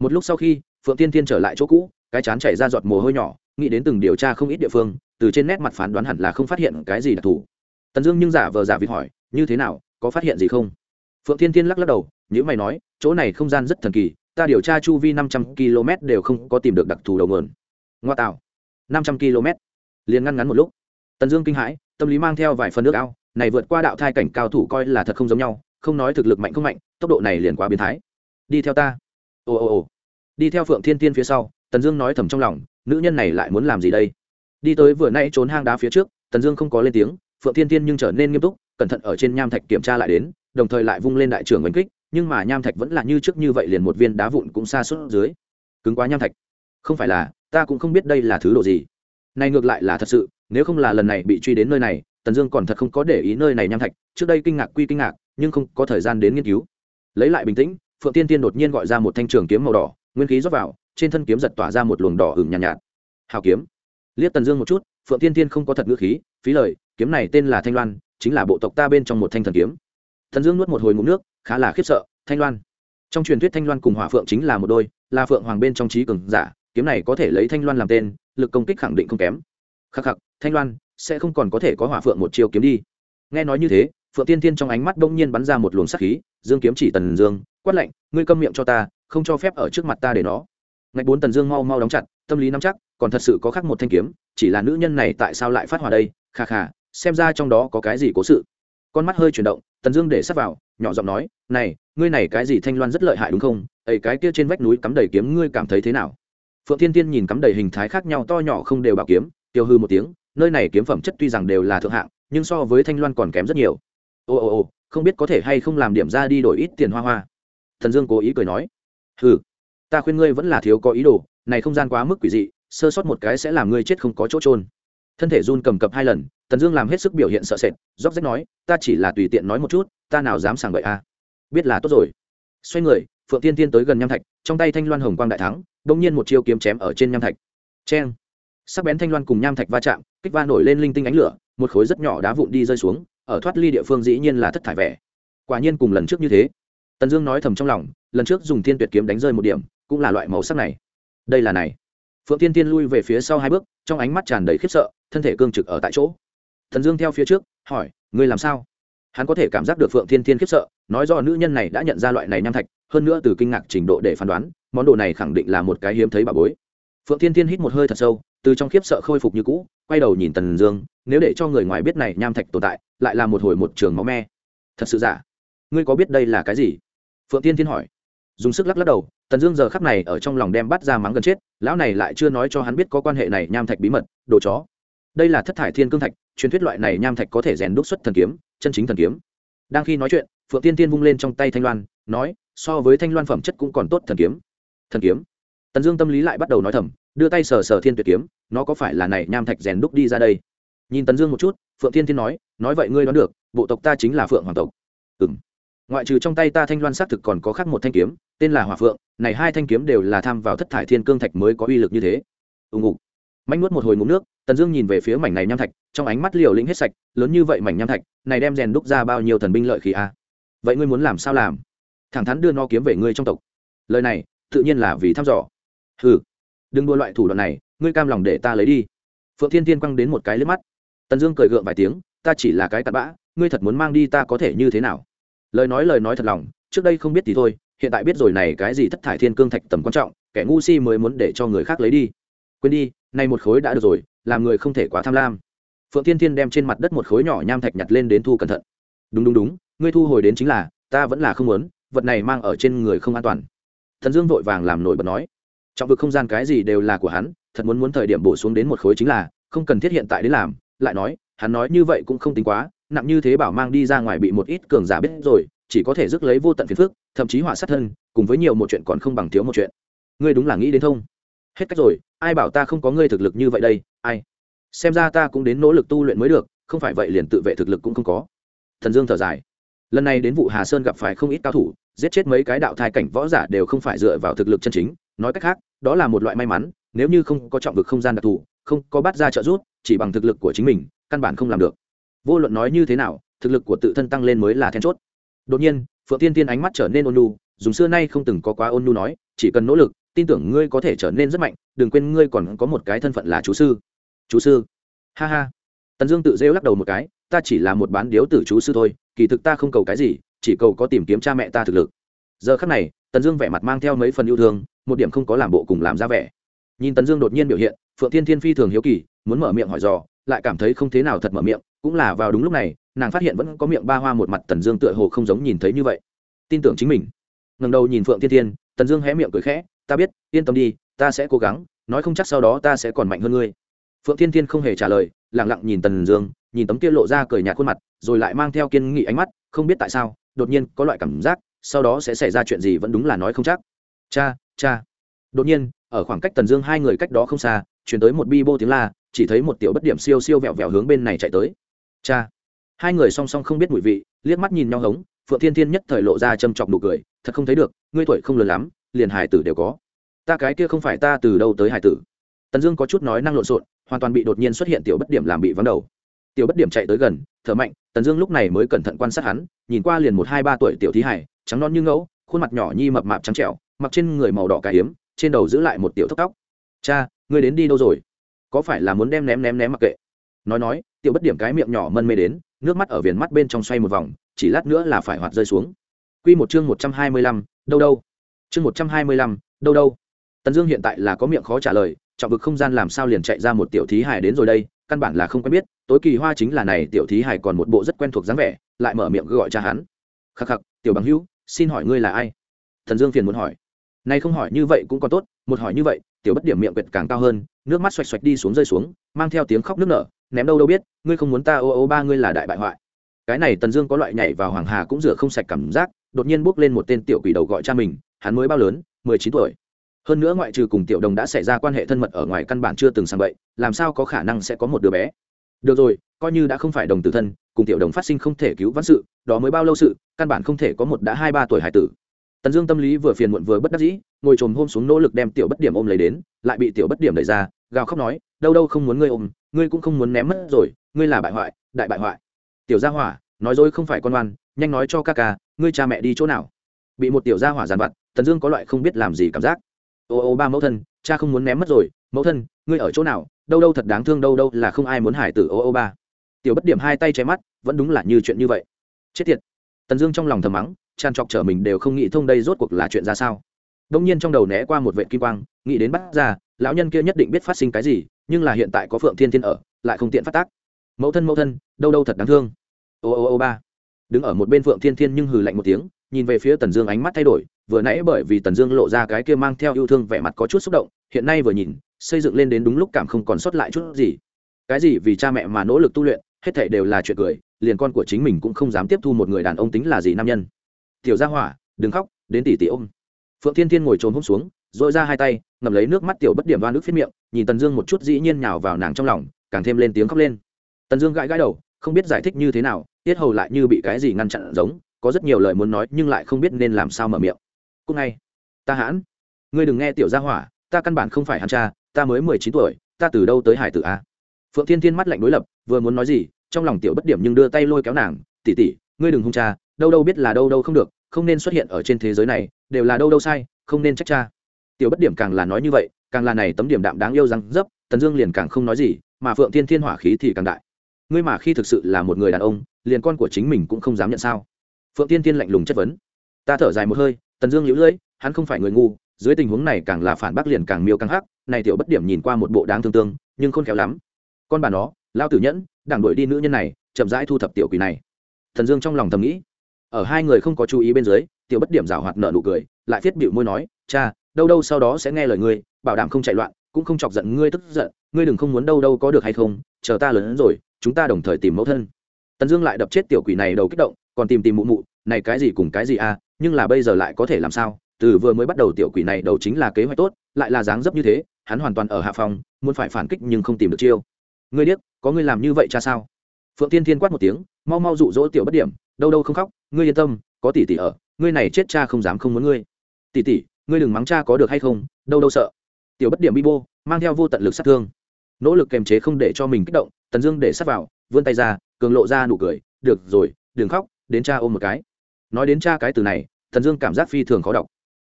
Một lúc sau khi, phượng thiên thiên trở lại chỗ cũ, cái chán chảy ra giọt mồ hôi nhỏ, nghĩ đến từng điều tra không ít địa phương, từ trên nét mặt phán đoán hẳn là không phát hiện cái gì đặc thù. Tần dương nhưng giả vờ giả vịt hỏi, như thế nào? Có phát hiện gì không? Phượng thiên thiên lắc lắc đầu nhữ mày nói, chỗ này không gian rất thần kỳ, ta điều tra chu vi năm trăm km đều không có tìm được đặc thù đầu nguồn. Ngoa tạo. Năm trăm km. Liền ngăn ngắn một lúc. Tần dương kinh hãi, tâm lý mang theo vài phần nước ao, này vượt qua đạo thai cảnh cao thủ coi là thật không giống nhau, không nói thực lực mạnh không mạnh, tốc độ này liền quá biến thái. Đi theo ta. Ồ ồ ồ. Đi theo phượng thiên tiên phía sau, tần dương nói thầm trong lòng, nữ nhân này lại muốn làm gì đây? Đi tới vừa nãy trốn hang đá phía trước, tần dương không có lên tiếng, phượng thiên tiên nhưng trở nên nghiêm túc cẩn thận ở trên nham thạch kiểm tra lại đến đồng thời lại vung lên đại trưởng oanh kích nhưng mà nham thạch vẫn là như trước như vậy liền một viên đá vụn cũng xa suốt dưới. Cứng quá nham thạch. Không phải là ta cũng không biết đây là thứ đồ gì. Này ngược lại là thật sự nếu không là lần này bị truy đến nơi này tần dương còn thật không có để ý nơi này nham thạch trước đây kinh ngạc quy kinh ngạc nhưng không có thời gian đến nghiên cứu. Lấy lại bình tĩnh phượng tiên tiên đột nhiên gọi ra một thanh trường kiếm màu đỏ nguyên khí rót vào trên thân kiếm giật tỏa ra một luồng đỏ hừng nhàn nhạt, nhạt. Hào kiếm. Liếc tần dương một chút phượng tiên tiên không có thật ngữ khí phí lời kiếm này tên là thanh loan chính là bộ tộc ta bên trong một thanh thần kiếm. Thần dương nuốt một hồi ngụm nước, khá là khiếp sợ, thanh loan. Trong truyền thuyết thanh loan cùng hỏa phượng chính là một đôi, là phượng hoàng bên trong trí cường giả, kiếm này có thể lấy thanh loan làm tên, lực công kích khẳng định không kém. Khắc khắc, thanh loan, sẽ không còn có thể có hỏa phượng một chiều kiếm đi. Nghe nói như thế, phượng tiên tiên trong ánh mắt bỗng nhiên bắn ra một luồng sắc khí, dương kiếm chỉ tần dương, quát lạnh, ngươi câm miệng cho ta, không cho phép ở trước mặt ta để nó. Ngạch bốn tần dương mau mau đóng chặt, tâm lý nắm chắc, còn thật sự có khác một thanh kiếm, chỉ là nữ nhân này tại sao lại phát hỏa đây? Kha kha xem ra trong đó có cái gì cố sự. Con mắt hơi chuyển động, tần dương để sắp vào, nhỏ giọng nói, này, ngươi này cái gì thanh loan rất lợi hại đúng không? Ấy cái kia trên vách núi cắm đầy kiếm ngươi cảm thấy thế nào? Phượng thiên tiên nhìn cắm đầy hình thái khác nhau to nhỏ không đều bảo kiếm, tiêu hư một tiếng, nơi này kiếm phẩm chất tuy rằng đều là thượng hạng, nhưng so với thanh loan còn kém rất nhiều. Ồ ồ ồ không biết có thể hay không làm điểm ra đi đổi ít tiền hoa hoa. Thần dương cố ý cười nói ừ ta khuyên ngươi vẫn là thiếu có ý đồ, này không gian quá mức quỷ dị, sơ sót một cái sẽ làm ngươi chết không có chỗ trôn thân thể run cầm cập hai lần, tần dương làm hết sức biểu hiện sợ sệt róc rách nói, ta chỉ là tùy tiện nói một chút, ta nào dám sàng bậy a à? biết là tốt rồi. Xoay người, phượng tiên tiên tới gần nham thạch, trong tay thanh loan hồng quang đại thắng đ ỗ n g nhiên một chiêu kiếm chém ở trên nham thạch. C h e n sắc bén thanh loan cùng nham thạch va chạm, kích va nổi lên linh tinh ánh lửa, một khối rất nhỏ đá vụn đi rơi xuống, ở thoát ly địa phương dĩ nhiên là thất thải vẻ. Quả nhiên cùng lần trước như thế. Tần dương nói thầm trong lòng, lần trước dùng thiên tuyệt kiếm đánh rơi một điểm, cũng là loại màu sắc này. Đây là này. Phượng tiên tiên lui về phía sau hai bước, trong ánh mắt tràn đầy khiếp sợ thân thể cương trực ở tại chỗ. Thần dương theo phía trước, hỏi, ngươi làm sao? Hắn có thể cảm giác được phượng thiên thiên khiếp sợ, nói do nữ nhân này đã nhận ra loại này nham thạch, hơn nữa từ kinh ngạc trình độ để phán đoán, món đồ này khẳng định là một cái hiếm thấy bà bối. Phượng thiên thiên hít một hơi thật sâu, từ trong khiếp sợ khôi phục như cũ, quay đầu nhìn tần dương, nếu để cho người ngoài biết này nham thạch tồn tại, lại là một hồi một trường máu me. Thật sự giả? Ngươi có biết đây là cái gì? Phượng thiên thiên hỏi. Dùng sức lắc lắc đầu, tần dương giờ khắp này ở trong lòng đem bắt ra mắng gần chết, lão này lại chưa nói cho hắn biết có quan hệ này nham thạch bí mật, đồ chó đây là thất thải thiên cương thạch, truyền thuyết loại này nham thạch có thể rèn đúc xuất thần kiếm, chân chính thần kiếm. Đang khi nói chuyện, phượng tiên tiên vung lên trong tay thanh loan, nói, so với thanh loan phẩm chất cũng còn tốt thần kiếm. Thần kiếm? Tần dương tâm lý lại bắt đầu nói thầm, đưa tay sờ sờ thiên tuyệt kiếm, nó có phải là này nham thạch rèn đúc đi ra đây? Nhìn tần dương một chút, phượng tiên tiên nói nói vậy ngươi đoán được, bộ tộc ta chính là phượng hoàng tộc. Ừ m ngoại trừ trong tay ta thanh loan xác thực còn có khác một thanh kiếm, tên là hòa phượng, này hai thanh kiếm đều là tham vào thất thải thiên cương thạch mới có uy lực như thế. Ưng ngục. Mạnh nuốt một hồi ngụm nước tần dương nhìn về phía mảnh này nham thạch, trong ánh mắt liều lĩnh hết sạch, lớn như vậy mảnh nham thạch, này đem rèn đúc ra bao nhiêu thần binh lợi khí a? Vậy ngươi muốn làm sao làm? Thẳng thắn đưa nó kiếm về ngươi trong tộc. Lời này, tự nhiên là vì thăm dò. Ừ đừng đua loại thủ đoạn này, ngươi cam lòng để ta lấy đi. Phượng thiên thiên quăng đến một cái lướt mắt. Tần dương cười gượng vài tiếng, ta chỉ là cái cặn bã, ngươi thật muốn mang đi ta có thể như thế nào? Lời nói lời nói thật lòng, trước đây không biết thì thôi, hiện tại biết rồi này cái gì thất thải thiên cương thạch tầm quan trọng, kẻ ngu si mới muốn để cho người khác lấy đi quên đi, nay một khối đã được rồi, làm người không thể quá tham lam. Phượng thiên thiên đem trên mặt đất một khối nhỏ nham thạch nhặt lên đến thu cẩn thận. Đúng đúng đúng, ngươi thu hồi đến chính là, ta vẫn là không muốn, vật này mang ở trên người không an toàn. Thần dương vội vàng làm nổi bật nói. Trọng vực không gian cái gì đều là của hắn, thật muốn muốn thời điểm bổ xuống đến một khối chính là, không cần thiết hiện tại đến làm. Lại nói, hắn nói như vậy cũng không tính quá, nặng như thế bảo mang đi ra ngoài bị một ít cường giả biết rồi, chỉ có thể rước lấy vô tận phiền phức, thậm chí họa sát thân, cùng với nhiều một chuyện còn không bằng thiếu một chuyện. Ngươi đúng là nghĩ đến thông hết cách rồi, ai bảo ta không có ngươi thực lực như vậy đây, ai? Xem ra ta cũng đến nỗ lực tu luyện mới được, không phải vậy liền tự vệ thực lực cũng không có. Thần dương thở dài. Lần này đến vụ hà sơn gặp phải không ít cao thủ, giết chết mấy cái đạo thai cảnh võ giả đều không phải dựa vào thực lực chân chính. Nói cách khác, đó là một loại may mắn, nếu như không có trọng vực không gian đặc thù, không có bắt ra trợ giúp, chỉ bằng thực lực của chính mình, căn bản không làm được. Vô luận nói như thế nào, thực lực của tự thân tăng lên mới là then chốt. Đột nhiên, phượng tiên tiên ánh mắt trở nên ôn nhu, dùng xưa nay không từng có quá ôn nhu nói, chỉ cần nỗ lực tin tưởng ngươi có thể trở nên rất mạnh, đừng quên ngươi còn có một cái thân phận là chú sư. Chú sư? Ha ha. Tần dương tự rêu lắc đầu một cái, ta chỉ là một bán điếu tử chú sư thôi, kỳ thực ta không cầu cái gì, chỉ cầu có tìm kiếm cha mẹ ta thực lực. Giờ khắc này, tần dương vẻ mặt mang theo mấy phần yêu thương, một điểm không có làm bộ cùng làm ra vẻ. Nhìn tần dương đột nhiên biểu hiện, phượng thiên thiên phi thường hiếu kỳ, muốn mở miệng hỏi dò, lại cảm thấy không thế nào thật mở miệng, cũng là vào đúng lúc này, nàng phát hiện vẫn có miệng ba hoa một mặt tần dương tựa hồ không giống nhìn thấy như vậy. Tin tưởng chính mình. Ngần đầu nhìn phượng thiên thiên, tần dương hé miệng cười khẽ ta biết, yên tâm đi, ta sẽ cố gắng, nói không chắc sau đó ta sẽ còn mạnh hơn ngươi. Phượng thiên thiên không hề trả lời lẳng lặng nhìn tần dương, nhìn tấm kia lộ ra cười nhạt khuôn mặt, rồi lại mang theo kiên nghị ánh mắt, không biết tại sao, đột nhiên có loại cảm giác, sau đó sẽ xảy ra chuyện gì vẫn đúng là nói không chắc. Cha cha. Đột nhiên, ở khoảng cách tần dương hai người cách đó không xa, chuyển tới một bi bô tiếng la, chỉ thấy một tiểu bất điểm siêu siêu vẹo vẹo hướng bên này chạy tới. Cha. Hai người song song không biết mùi vị, liếc mắt nhìn nhau hống, phượng thiên thiên nhất thời lộ ra châm chọc nụ cười, thật không thấy được, ngươi tuổi không lớn lắm liền hải tử đều có. Ta cái kia không phải ta từ đâu tới hải tử. Tần dương có chút nói năng lộn xộn hoàn toàn bị đột nhiên xuất hiện tiểu bất điểm làm bị vắng đầu. Tiểu bất điểm chạy tới gần thở mạnh tần dương lúc này mới cẩn thận quan sát hắn nhìn qua liền một hai ba tuổi tiểu thí hải trắng non như ngẫu khuôn mặt nhỏ nhi mập mạp trắng trẻo mặc trên người màu đỏ cà hiếm trên đầu giữ lại một tiểu thốc tóc. Cha ngươi đến đi đâu rồi? Có phải là muốn đem ném ném ném mặc kệ? Nói nói tiểu bất điểm cái miệng nhỏ mân mê đến nước mắt ở viền mắt bên trong xoay một vòng chỉ lát nữa là phải hoạt rơi xuống. Quy một chương một trăm hai mươi lăm, đâu đâu? Chương một trăm hai mươi lăm, đâu đâu? Tần Dương hiện tại là có miệng khó trả lời, trọng vực không gian làm sao liền chạy ra một tiểu thí hài đến rồi đây, căn bản là không quen biết, tối kỳ hoa chính là này tiểu thí hài còn một bộ rất quen thuộc dáng vẻ, lại mở miệng gọi cha hắn. Khắc khắc, tiểu bằng hữu, xin hỏi ngươi là ai? thần Dương phiền muốn hỏi. Nay không hỏi như vậy cũng còn tốt, một hỏi như vậy, tiểu bất điểm miệng quyệt càng cao hơn, nước mắt xoạch xoạch đi xuống rơi xuống, mang theo tiếng khóc nức nở, ném đâu đâu biết, ngươi không muốn ta ô ô ba ngươi là đại bại hoại cái này tần dương có loại nhảy vào hoàng hà cũng rửa không sạch cảm giác đột nhiên bước lên một tên tiểu quỷ đầu gọi cha mình hắn mới bao lớn, mười chín tuổi. Hơn nữa ngoại trừ cùng tiểu đồng đã xảy ra quan hệ thân mật ở ngoài căn bản chưa từng sang vậy làm sao có khả năng sẽ có một đứa bé? Được rồi, coi như đã không phải đồng tử thân, cùng tiểu đồng phát sinh không thể cứu vãn sự, đó mới bao lâu sự, căn bản không thể có một đã hai ba tuổi hải tử. Tần dương tâm lý vừa phiền muộn vừa bất đắc dĩ, ngồi trồm hôm xuống nỗ lực đem tiểu bất điểm ôm lấy đến, lại bị tiểu bất điểm đẩy ra, gào khóc nói, đâu đâu không muốn ngươi ôm, ngươi cũng không muốn ném mất rồi, ngươi là bại hoại, đại bại hoại. Tiểu gia hỏa, nói dối không phải con oan nhanh nói cho ca ca, ngươi cha mẹ đi chỗ nào? Bị một tiểu gia hỏa giàn vặt tần dương có loại không biết làm gì cảm giác. Ô ô, ba mẫu thân, cha không muốn ném mất rồi. Mẫu thân, ngươi ở chỗ nào? Đâu đâu thật đáng thương, đâu đâu là không ai muốn hải tử, ô ô, ba. Tiểu bất điểm hai tay che mắt, vẫn đúng là như chuyện như vậy. Chết tiệt. Tần dương trong lòng thầm mắng, tràn trọc trở mình đều không nghĩ thông đây rốt cuộc là chuyện ra sao. Đông nhiên trong đầu né qua một vệ kim quang, nghĩ đến bắt ra, lão nhân kia nhất định biết phát sinh cái gì, nhưng là hiện tại có phượng thiên thiên ở, lại không tiện phát tác. Mẫu thân mẫu thân, đâu đâu thật đáng thương. Ô ô ô, ba. Đứng ở một bên phượng thiên thiên nhưng hừ lạnh một tiếng, nhìn về phía tần dương ánh mắt thay đổi vừa nãy bởi vì tần dương lộ ra cái kia mang theo yêu thương vẻ mặt có chút xúc động, hiện nay vừa nhìn, xây dựng lên đến đúng lúc cảm không còn sót lại chút gì. Cái gì vì cha mẹ mà nỗ lực tu luyện, hết thảy đều là chuyện cười, liền con của chính mình cũng không dám tiếp thu một người đàn ông tính là gì nam nhân. Tiểu gia hỏa, đừng khóc, đến tỷ tỷ ôm. Phượng thiên thiên ngồi trồn hôm xuống dội ra hai tay, ngậm lấy nước mắt tiểu bất điểm đoan nước phiết miệng, nhìn tần dương một chút dĩ nhiên nhào vào nàng trong lòng, càng thêm lên tiếng khóc lên. Tần dương gãi gãi đầu, không biết giải thích như thế nào, tiết hầu lại như bị cái gì ngăn chặn giống, có rất nhiều lời muốn nói nhưng lại không biết nên làm sao mở miệng cúc ngay. Ta hãn. Ngươi đừng nghe tiểu gia hỏa, ta căn bản không phải hắn cha, ta mới mười chín tuổi, ta từ đâu tới hải tử a? Phượng thiên thiên mắt lạnh đối lập, vừa muốn nói gì, trong lòng tiểu bất điểm nhưng đưa tay lôi kéo nàng tỉ tỉ ngươi đừng hung cha, đâu đâu biết là đâu đâu không được, không nên xuất hiện ở trên thế giới này, đều là đâu đâu sai, không nên trách cha. Tiểu bất điểm càng là nói như vậy, càng là này tấm điểm đạm đáng yêu răng dấp, tần dương liền càng không nói gì, mà phượng thiên thiên hỏa khí thì càng đại. Ngươi mà khi thực sự là một người đàn ông, liền con của chính mình cũng không dám nhận sao? Phượng thiên thiên lạnh lùng chất vấn. Ta thở dài một hơi tần dương liễu lưỡi, hắn không phải người ngu, dưới tình huống này càng là phản bác liền càng miêu càng hắc, này tiểu bất điểm nhìn qua một bộ đáng thương tương, nhưng khôn khéo lắm. Con bà nó lao tử nhẫn, đảng đuổi đi nữ nhân này, chậm rãi thu thập tiểu quỷ này. Thần dương trong lòng thầm nghĩ, ở hai người không có chú ý bên dưới, tiểu bất điểm rào hoạt nợ nụ cười, lại viết bịu môi nói, cha, đâu đâu sau đó sẽ nghe lời ngươi, bảo đảm không chạy loạn, cũng không chọc giận ngươi tức giận, ngươi đừng không muốn đâu đâu có được hay không, chờ ta lớn hơn rồi, chúng ta đồng thời tìm mẫu thân. Tần dương lại đập chết tiểu quỷ này đầu kích động, còn tìm tìm mụ mụ, này cái gì cùng cái gì à nhưng là bây giờ lại có thể làm sao? Từ vừa mới bắt đầu tiểu quỷ này đầu chính là kế hoạch tốt, lại là dáng dấp như thế, hắn hoàn toàn ở hạ phòng, muốn phải phản kích nhưng không tìm được chiêu. Ngươi điếc, có ngươi làm như vậy cha sao? Phượng tiên thiên quát một tiếng, mau mau dụ dỗ tiểu bất điểm, đâu đâu không khóc, ngươi yên tâm, có tỷ tỷ ở, ngươi này chết cha không dám không muốn ngươi. Tỷ tỷ, ngươi đừng mắng cha có được hay không, đâu đâu sợ. Tiểu bất điểm bi bô, mang theo vô tận lực sát thương. Nỗ lực kềm chế không để cho mình kích động, tần dương để sát vào, vươn tay ra, cường lộ ra nụ cười, được rồi, đừng khóc, đến cha ôm một cái nói đến cha cái từ này thần dương cảm giác phi thường khó đọc.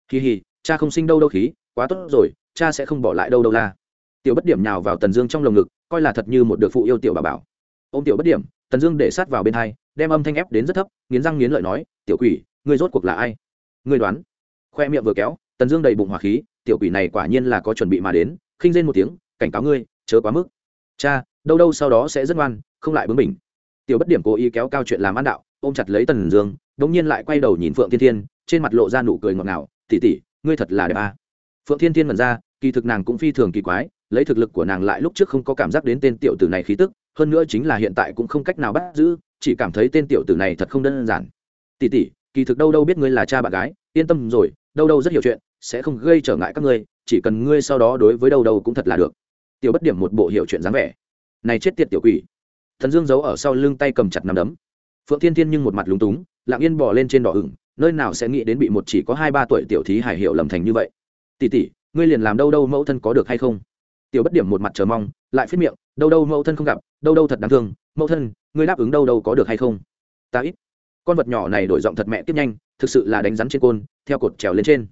Kỳ hì, cha không sinh đâu đâu khí, quá tốt rồi, cha sẽ không bỏ lại đâu đâu la. Tiểu bất điểm nhào vào tần dương trong lồng ngực, coi là thật như một được phụ yêu tiểu bà bảo. Ô m tiểu bất điểm, tần dương để sát vào bên hai, đem âm thanh ép đến rất thấp, nghiến răng nghiến lợi nói, tiểu quỷ, ngươi rốt cuộc là ai? Ngươi đoán. Khoe miệng vừa kéo, tần dương đầy bụng hỏa khí, tiểu quỷ này quả nhiên là có chuẩn bị mà đến, khinh rên một tiếng, cảnh cáo ngươi, chớ quá mức. Cha, đâu đâu sau đó sẽ rất ngoan, không lại bướng mình tiểu bất điểm cố ý kéo cao chuyện làm ăn đạo ôm chặt lấy tần dương, đống nhiên lại quay đầu nhìn phượng thiên thiên, trên mặt lộ ra nụ cười ngọt ngào tỉ tỉ ngươi thật là đẹp à. phượng thiên thiên mật ra, kỳ thực nàng cũng phi thường kỳ quái, lấy thực lực của nàng lại lúc trước không có cảm giác đến tên tiểu tử này khí tức, hơn nữa chính là hiện tại cũng không cách nào bắt giữ, chỉ cảm thấy tên tiểu tử này thật không đơn giản. Tỉ tỉ kỳ thực đâu đâu biết ngươi là cha bạn gái, yên tâm rồi, đâu đâu rất hiểu chuyện, sẽ không gây trở ngại các ngươi, chỉ cần ngươi sau đó đối với đâu đâu cũng thật là được. Tiểu bất điểm một bộ hiểu chuyện dáng vẻ. Này chết tiệt tiểu quỷ. Thần dương giấu ở sau lưng tay cầm chặt nằm đấm phượng thiên thiên nhưng một mặt lúng túng, lặng yên bỏ lên trên đỏ ửng, nơi nào sẽ nghĩ đến bị một chỉ có hai ba tuổi tiểu thí hải hiệu lầm thành như vậy. Tỷ tỷ, ngươi liền làm đâu đâu mẫu thân có được hay không? Tiểu bất điểm một mặt chờ mong, lại phết miệng, đâu đâu mẫu thân không gặp, đâu đâu thật đáng thương, mẫu thân, ngươi đáp ứng đâu đâu có được hay không? Ta ít. Con vật nhỏ này đổi giọng thật mẹ tiếp nhanh, thực sự là đánh rắn trên côn, theo cột trèo lên trên.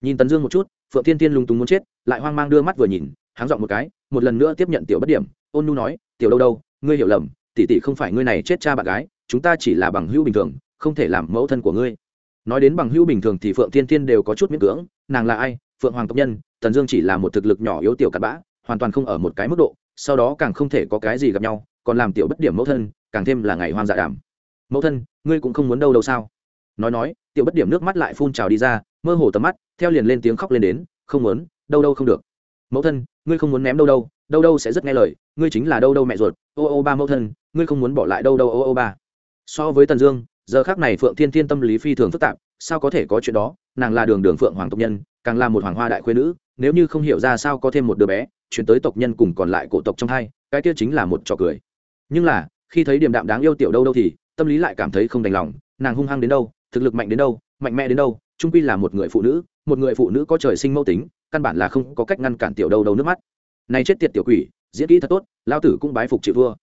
Nhìn tấn dương một chút, phượng thiên thiên lung túng muốn chết, lại hoang mang đưa mắt vừa nhìn, háng giọng một cái, một lần nữa tiếp nhận tiểu bất điểm, ôn nu nói, tiểu đâu đâu, ngươi hiểu lầm tỷ tỷ không phải ngươi này chết cha bạn gái, chúng ta chỉ là bằng hữu bình thường, không thể làm mẫu thân của ngươi. Nói đến bằng hữu bình thường thì phượng tiên tiên đều có chút miễn cưỡng, nàng là ai? Phượng hoàng tộc nhân, tần dương chỉ là một thực lực nhỏ yếu tiểu cặn bã, hoàn toàn không ở một cái mức độ, sau đó càng không thể có cái gì gặp nhau, còn làm tiểu bất điểm mẫu thân, càng thêm là ngày hoang dạ đàm. Mẫu thân, ngươi cũng không muốn đâu đâu sao? Nói nói, tiểu bất điểm nước mắt lại phun trào đi ra, mơ hồ tầm mắt, theo liền lên tiếng khóc lên đến, không muốn, đâu đâu không được. Mẫu thân, ngươi không muốn ném đâu đâu đâu đâu sẽ rất nghe lời, ngươi chính là đâu đâu mẹ ruột, ô ô ba mẫu thân, ngươi không muốn bỏ lại đâu đâu ô ô ba. So với tần dương, giờ khác này phượng thiên thiên tâm lý phi thường phức tạp, sao có thể có chuyện đó, nàng là đường đường phượng hoàng tộc nhân, càng là một hoàng hoa đại khuyên nữ, nếu như không hiểu ra sao có thêm một đứa bé, chuyển tới tộc nhân cùng còn lại cổ tộc trong hai, cái kia chính là một trò cười. Nhưng là, khi thấy điểm đạm đáng yêu tiểu đâu đâu thì, tâm lý lại cảm thấy không đành lòng, nàng hung hăng đến đâu, thực lực mạnh đến đâu, mạnh mẽ đến đâu trung quy là một người phụ nữ, một người phụ nữ có trời sinh mẫu tính, căn bản là không có cách ngăn cản tiểu đâu đâu nước mắt này chết tiệt tiểu quỷ, diễn kỹ thật tốt, lao tử cũng bái phục chịu vua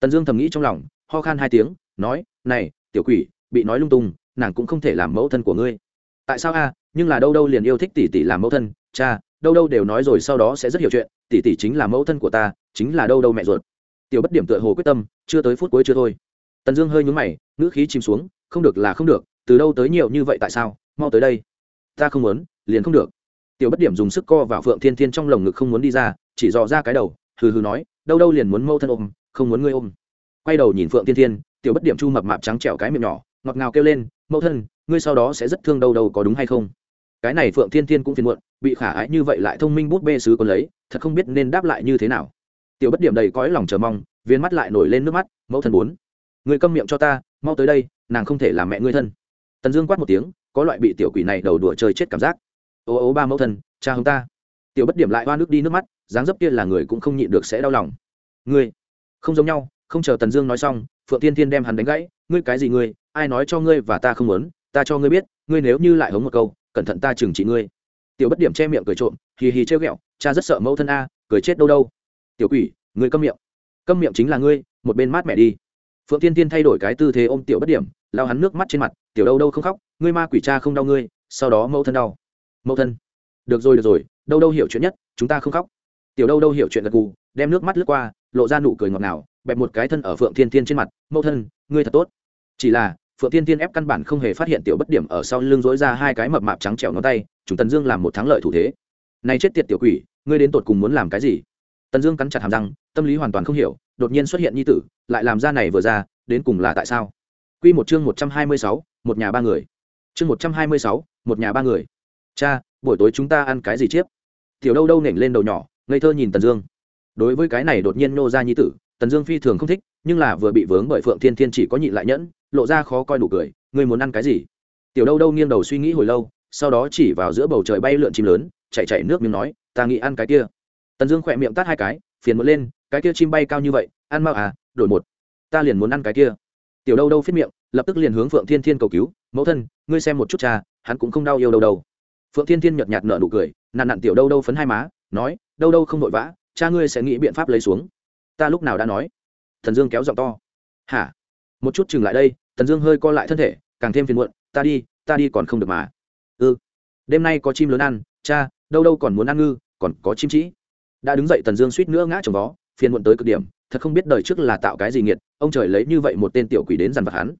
tần dương thầm nghĩ trong lòng, ho khan hai tiếng, nói, này, tiểu quỷ, bị nói lung tung, nàng cũng không thể làm mẫu thân của ngươi. Tại sao a? Nhưng là đâu đâu liền yêu thích tỷ tỷ làm mẫu thân, cha, đâu đâu đều nói rồi sau đó sẽ rất hiểu chuyện, tỷ tỷ chính là mẫu thân của ta, chính là đâu đâu mẹ ruột. Tiểu bất điểm tựa hồ quyết tâm, chưa tới phút cuối chưa thôi. Tần dương hơi nhúng mày, ngữ khí chìm xuống, không được là không được, từ đâu tới nhiều như vậy tại sao? Mau tới đây. Ta không muốn, liền không được tiểu bất điểm dùng sức co vào phượng thiên thiên trong lồng ngực không muốn đi ra, chỉ dò ra cái đầu, hừ hừ nói, đâu đâu liền muốn mâu thân ôm, không muốn ngươi ôm. Quay đầu nhìn phượng thiên thiên, tiểu bất điểm chu mập mạp trắng trẻo cái miệng nhỏ, ngọt ngào kêu lên mẫu thân, ngươi sau đó sẽ rất thương đâu đâu có đúng hay không? Cái này phượng thiên thiên cũng phiền muộn, bị khả ái như vậy lại thông minh bút bê sứ còn lấy, thật không biết nên đáp lại như thế nào. Tiểu bất điểm đầy cõi lòng chờ mong, viên mắt lại nổi lên nước mắt, mẫu thân bốn người câm miệng cho ta, mau tới đây, nàng không thể làm mẹ ngươi thân. Tần dương quát một tiếng, có loại bị tiểu quỷ này đầu đùa chơi chết cảm giác ô ô, ba mẫu thân, cha hông ta. Tiểu bất điểm lại hoa nước đi nước mắt, dáng dấp kia là người cũng không nhịn được sẽ đau lòng. Ngươi, không giống nhau, không chờ tần dương nói xong, phượng tiên tiên đem hắn đánh gãy. Ngươi cái gì ngươi? Ai nói cho ngươi và ta không muốn? Ta cho ngươi biết, ngươi nếu như lại hống một câu, cẩn thận ta trừng trị ngươi. Tiểu bất điểm che miệng cười trộm, hì hì trêu ghẹo, cha rất sợ mẫu thân a, cười chết đâu đâu. Tiểu quỷ, ngươi câm miệng. Câm miệng chính là ngươi, một bên mát mẹ đi. Phượng tiên tiên thay đổi cái tư thế ôm tiểu bất điểm lao hắn nước mắt trên mặt, tiểu đâu đâu không khóc, ngươi ma quỷ cha không đau ngươi, sau đó mẫu thân đau mẫu thân. Được rồi được rồi đâu đâu hiểu chuyện nhất chúng ta không khóc. Tiểu đâu đâu hiểu chuyện gật gù đem nước mắt lướt qua lộ ra nụ cười ngọt ngào bẹp một cái thân ở phượng thiên thiên trên mặt mẫu thân ngươi thật tốt. Chỉ là phượng thiên thiên ép căn bản không hề phát hiện tiểu bất điểm ở sau lưng dối ra hai cái mập mạp trắng trẻo ngón tay chúng tần dương làm một thắng lợi thủ thế. Này chết tiệt tiểu quỷ ngươi đến tột cùng muốn làm cái gì? Tần dương cắn chặt hàm răng tâm lý hoàn toàn không hiểu đột nhiên xuất hiện nhi tử lại làm ra này vừa ra đến cùng là tại sao? Quy một chương một trăm hai mươi sáu, một nhà ba người. Chương một trăm hai mươi sáu, một nhà ba người. Cha, buổi tối chúng ta ăn cái gì chiếp? Tiểu Đâu Đâu nểnh lên đầu nhỏ, ngây thơ nhìn Tần Dương. Đối với cái này đột nhiên nô ra nhi tử, Tần Dương phi thường không thích, nhưng là vừa bị vướng bởi Phượng Thiên Thiên chỉ có nhịn lại nhẫn, lộ ra khó coi đủ cười, ngươi muốn ăn cái gì? Tiểu Đâu Đâu nghiêng đầu suy nghĩ hồi lâu, sau đó chỉ vào giữa bầu trời bay lượn chim lớn, chạy chạy nước miếng nói, ta nghĩ ăn cái kia. Tần Dương khỏe miệng tát hai cái, phiền muốn lên, cái kia chim bay cao như vậy, ăn mau à, đổi một. Ta liền muốn ăn cái kia tiểu đâu đâu phết miệng lập tức liền hướng phượng thiên thiên cầu cứu mẫu thân ngươi xem một chút cha hắn cũng không đau yêu đâu đâu phượng thiên thiên nhợt nhạt nở nụ cười nạn nặn tiểu đâu đâu phấn hai má, nói, đâu đâu không vội vã, cha ngươi sẽ nghĩ biện pháp lấy xuống. Ta lúc nào đã nói. Thần dương kéo giọng to. Hả? Một chút chừng lại đây, thần dương hơi co lại thân thể, càng thêm phiền muộn, ta đi ta đi còn không được mà. Ư ừ. đêm nay có chim lớn ăn, cha, đâu đâu còn muốn ăn ngư, còn có chim trĩ đã đứng dậy tần dương suýt nữa ngã trồng vó, phiền muộn tới cực điểm, thật không biết đời trước là tạo cái gì nghiệt, ông trời lấy như vậy một tên tiểu quỷ đến dằn vặt hắn.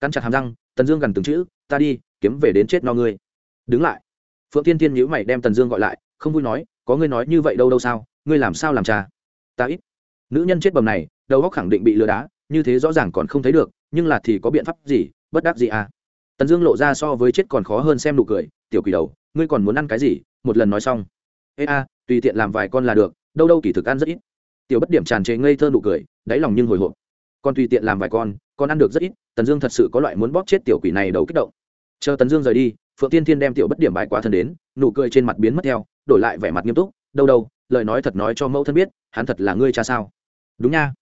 Cắn chặt hàm răng tần dương gần từng chữ, ta đi, kiếm về đến chết no ngươi. Đứng lại phượng tiên tiên nhữ mày đem tần dương gọi lại, không vui nói, có ngươi nói như vậy đâu đâu sao, ngươi làm sao làm cha? Ta ít. Nữ nhân chết bầm này, đầu góc khẳng định bị lừa đá, như thế rõ ràng còn không thấy được, nhưng là thì có biện pháp gì, bất đắc gì à? Tần dương lộ ra so với chết còn khó hơn xem nụ cười, tiểu quỷ đầu, ngươi còn muốn ăn cái gì? Một lần nói xong. Ê a, tùy tiện làm vài con là được, đâu đâu kỳ thực ăn rất ít. Tiểu bất điểm tràn trề ngây thơ nụ cười, đáy lòng nhưng hồi hộp. Con tùy tiện làm vài con con ăn được rất ít, tần dương thật sự có loại muốn bóp chết tiểu quỷ này đầu kích động. Chờ tần dương rời đi phượng tiên thiên đem tiểu bất điểm bài quá thân đến, nụ cười trên mặt biến mất theo, đổi lại vẻ mặt nghiêm túc, đâu đâu, lời nói thật nói cho mẫu thân biết, hắn thật là ngươi cha sao? Đúng nha.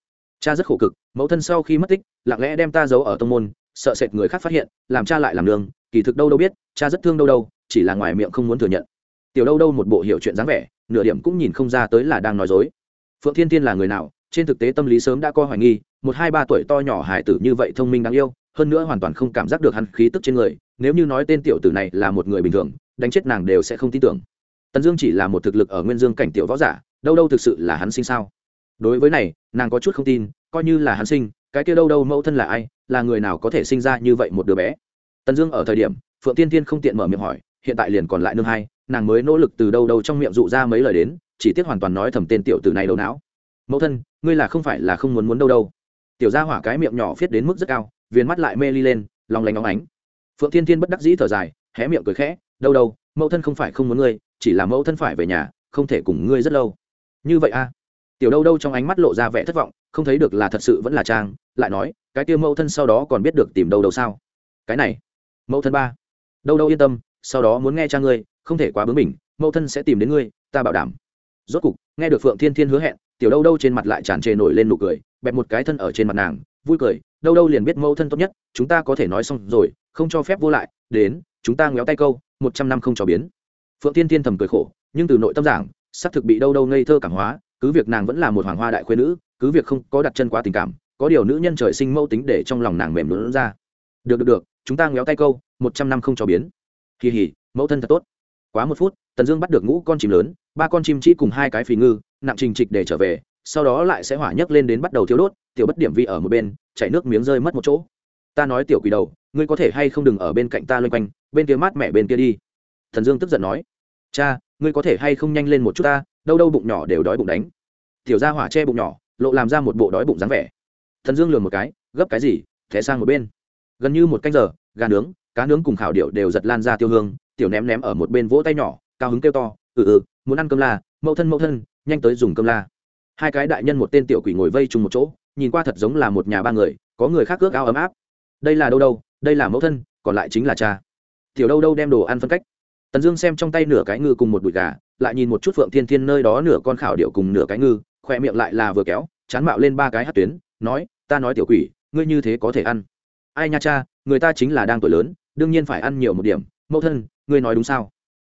Cha rất khổ cực, mẫu thân sau khi mất tích, lặng lẽ đem ta giấu ở tông môn, sợ sệt người khác phát hiện, làm cha lại làm đường kỳ thực đâu đâu biết, cha rất thương đâu đâu, chỉ là ngoài miệng không muốn thừa nhận. Tiểu đâu đâu một bộ hiểu chuyện dáng vẻ, nửa điểm cũng nhìn không ra tới là đang nói dối. Phượng thiên Thiên là người nào, trên thực tế tâm lý sớm đã coi hoài nghi, một hai ba tuổi to nhỏ hải tử như vậy thông minh đáng yêu hơn nữa hoàn toàn không cảm giác được hắn khí tức trên người, nếu như nói tên tiểu tử này là một người bình thường, đánh chết nàng đều sẽ không tin tưởng. Tần dương chỉ là một thực lực ở nguyên dương cảnh tiểu võ giả, đâu đâu thực sự là hắn sinh sao? Đối với này, nàng có chút không tin, coi như là hắn sinh, cái kia đâu đâu mẫu thân là ai, là người nào có thể sinh ra như vậy một đứa bé? Tần dương ở thời điểm, phượng tiên tiên không tiện mở miệng hỏi, hiện tại liền còn lại nương hai, nàng mới nỗ lực từ đâu đâu trong miệng dụ ra mấy lời đến, chỉ tiếc hoàn toàn nói thầm tên tiểu tử này đầu não. Mẫu thân, ngươi là không phải là không muốn muốn đâu đâu. Tiểu gia hỏa cái miệng nhỏ viết đến mức rất cao viền mắt lại mê ly lên lòng lành óng ánh. Phượng thiên thiên bất đắc dĩ thở dài, hé miệng cười khẽ, đâu đâu, mẫu thân không phải không muốn ngươi, chỉ là mẫu thân phải về nhà, không thể cùng ngươi rất lâu. Như vậy a à? tiểu đâu đâu trong ánh mắt lộ ra vẻ thất vọng, không thấy được là thật sự vẫn là trang, lại nói, cái kia mẫu thân sau đó còn biết được tìm đâu đâu sao? Cái này, mẫu thân ba. Đâu đâu yên tâm, sau đó muốn nghe cha ngươi, không thể quá bướng mình mẫu thân sẽ tìm đến ngươi, ta bảo đảm. Rốt cục, nghe được phượng thiên thiên hứa hẹn, tiểu đâu đâu trên mặt lại tràn trề nổi lên nụ cười, bẹp một cái thân ở trên mặt nàng, vui cười đâu đâu liền biết mẫu thân tốt nhất, chúng ta có thể nói xong rồi, không cho phép vô lại, đến, chúng ta ngéo tay câu, một trăm năm không cho biến. Phượng tiên thiên thầm cười khổ, nhưng từ nội tâm giảng, xác thực bị đâu đâu ngây thơ cảm hóa, cứ việc nàng vẫn là một hoàng hoa đại khuyên nữ, cứ việc không có đặt chân quá tình cảm, có điều nữ nhân trời sinh mẫu tính để trong lòng nàng mềm lún ra. Được được được, chúng ta ngéo tay câu, một trăm năm không cho biến. Kỳ hỉ mẫu thân thật tốt. Quá một phút, tần dương bắt được ngũ con chim lớn, ba con chim chỉ cùng hai cái phì ngư, nặng trình trịch để trở về sau đó lại sẽ hỏa nhấc lên đến bắt đầu thiếu đốt, tiểu bất điểm vi ở một bên, chảy nước miếng rơi mất một chỗ. Ta nói tiểu quỷ đầu, ngươi có thể hay không đừng ở bên cạnh ta loanh quanh, bên kia mát mẹ bên kia đi. Thần dương tức giận nói. Cha, ngươi có thể hay không nhanh lên một chút ta, đâu đâu bụng nhỏ đều đói bụng đánh. Tiểu ra hỏa che bụng nhỏ, lộ làm ra một bộ đói bụng dáng vẻ. Thần dương lường một cái, gấp cái gì, thẻ sang một bên. Gần như một canh giờ, gà nướng, cá nướng cùng khảo điệu đều giật lan ra tiêu hương, tiểu ném ném ở một bên vỗ tay nhỏ, cao hứng kêu to ừ ừ muốn ăn cơm la, mẫu thân mẫu thân, nhanh tới dùng cơm la hai cái đại nhân một tên tiểu quỷ ngồi vây chung một chỗ, nhìn qua thật giống là một nhà ba người, có người khác ước ao ấm áp. Đây là đâu đâu, đây là mẫu thân, còn lại chính là cha. Tiểu đâu đâu đem đồ ăn phân cách. Tần dương xem trong tay nửa cái ngư cùng một bụi gà, lại nhìn một chút phượng thiên thiên nơi đó nửa con khảo điệu cùng nửa cái ngư khoe miệng lại là vừa kéo, chán mạo lên ba cái hát tuyến, nói, ta nói tiểu quỷ, ngươi như thế có thể ăn. Ai nha cha, người ta chính là đang tuổi lớn, đương nhiên phải ăn nhiều một điểm. Mẫu thân, ngươi nói đúng sao?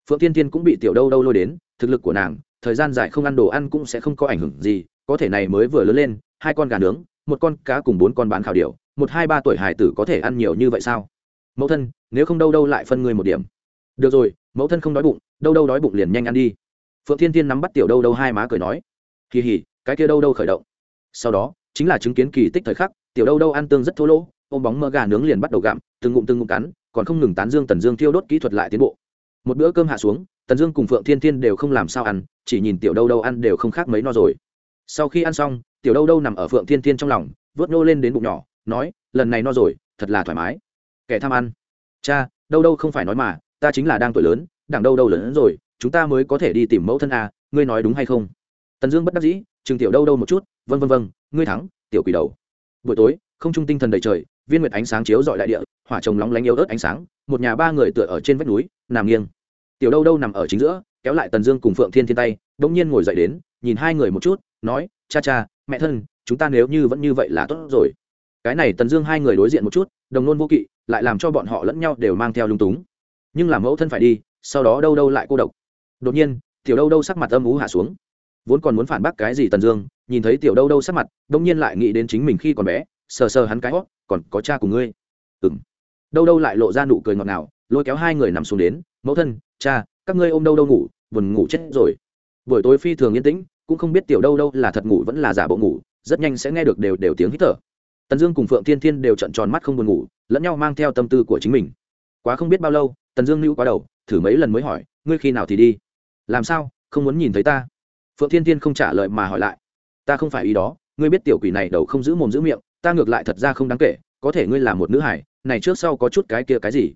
Phượng thiên thiên cũng bị tiểu đâu đâu lôi đến, thực lực của nàng thời gian dài không ăn đồ ăn cũng sẽ không có ảnh hưởng gì, có thể này mới vừa lớn lên, hai con gà nướng, một con cá cùng bốn con bán khảo điệu một hai ba tuổi hải tử có thể ăn nhiều như vậy sao? Mẫu thân, nếu không đâu đâu lại phân ngươi một điểm. Được rồi, mẫu thân không đói bụng, đâu đâu đói bụng liền nhanh ăn đi. Phượng thiên thiên nắm bắt tiểu đâu đâu hai má cười nói. Kỳ hỉ, cái kia đâu đâu khởi động. Sau đó, chính là chứng kiến kỳ tích thời khắc, tiểu đâu đâu ăn tương rất thô lỗ, ôm bóng mỡ gà nướng liền bắt đầu gặm, từng ngụm từng ngụm cắn, còn không ngừng tán dương tần dương tiêu đốt kỹ thuật lại tiến bộ. Một bữa cơm hạ xuống tần dương cùng phượng thiên thiên đều không làm sao ăn chỉ nhìn tiểu đâu đâu ăn đều không khác mấy no rồi. Sau khi ăn xong tiểu đâu đâu nằm ở phượng thiên thiên trong lòng vớt nô lên đến bụng nhỏ nói lần này no rồi thật là thoải mái. Kẻ tham ăn. Cha đâu đâu không phải nói mà ta chính là đang tuổi lớn đảng đâu đâu lớn hơn rồi chúng ta mới có thể đi tìm mẫu thân à, ngươi nói đúng hay không? Tần dương bất đắc dĩ chừng tiểu đâu đâu một chút vân vân vân ngươi thắng tiểu quỷ đầu. Buổi tối không trung tinh thần đầy trời viên nguyệt ánh sáng chiếu dọi đại địa hỏa trồng lóng lánh yếu ớt ánh sáng một nhà ba người tựa ở trên vách núi nằm nghiêng tiểu đâu đâu nằm ở chính giữa, kéo lại tần dương cùng phượng thiên thiên tay đ ỗ n g nhiên ngồi dậy đến, nhìn hai người một chút, nói, cha cha, mẹ thân, chúng ta nếu như vẫn như vậy là tốt rồi. Cái này tần dương hai người đối diện một chút, đồng nôn vô kỵ, lại làm cho bọn họ lẫn nhau đều mang theo lung túng. Nhưng làm mẫu thân phải đi, sau đó đâu đâu lại cô độc. Đột nhiên, tiểu đâu đâu sắc mặt âm ú hạ xuống. Vốn còn muốn phản bác cái gì tần dương, nhìn thấy tiểu đâu đâu sắc mặt đông nhiên lại nghĩ đến chính mình khi còn bé, sờ sờ hắn cái hót, còn có cha của ngươi. Ừng đâu đâu lại lộ ra nụ cười ngọt ngào, lôi kéo hai người nằm xuống đến, mẫu thân cha, các ngươi ôm đâu đâu ngủ, buồn ngủ chết rồi. Buổi tối phi thường yên tĩnh, cũng không biết tiểu đâu đâu là thật ngủ vẫn là giả bộ ngủ, rất nhanh sẽ nghe được đều đều tiếng hít thở. Tần dương cùng phượng thiên thiên đều trận tròn mắt không buồn ngủ, lẫn nhau mang theo tâm tư của chính mình. Quá không biết bao lâu, tần dương lưu quá đầu, thử mấy lần mới hỏi, ngươi khi nào thì đi? Làm sao? Không muốn nhìn thấy ta? Phượng thiên thiên không trả lời mà hỏi lại, ta không phải ý đó, ngươi biết tiểu quỷ này đầu không giữ mồm giữ miệng, ta ngược lại thật ra không đáng kể, có thể ngươi là một nữ hải, này trước sau có chút cái kia cái gì?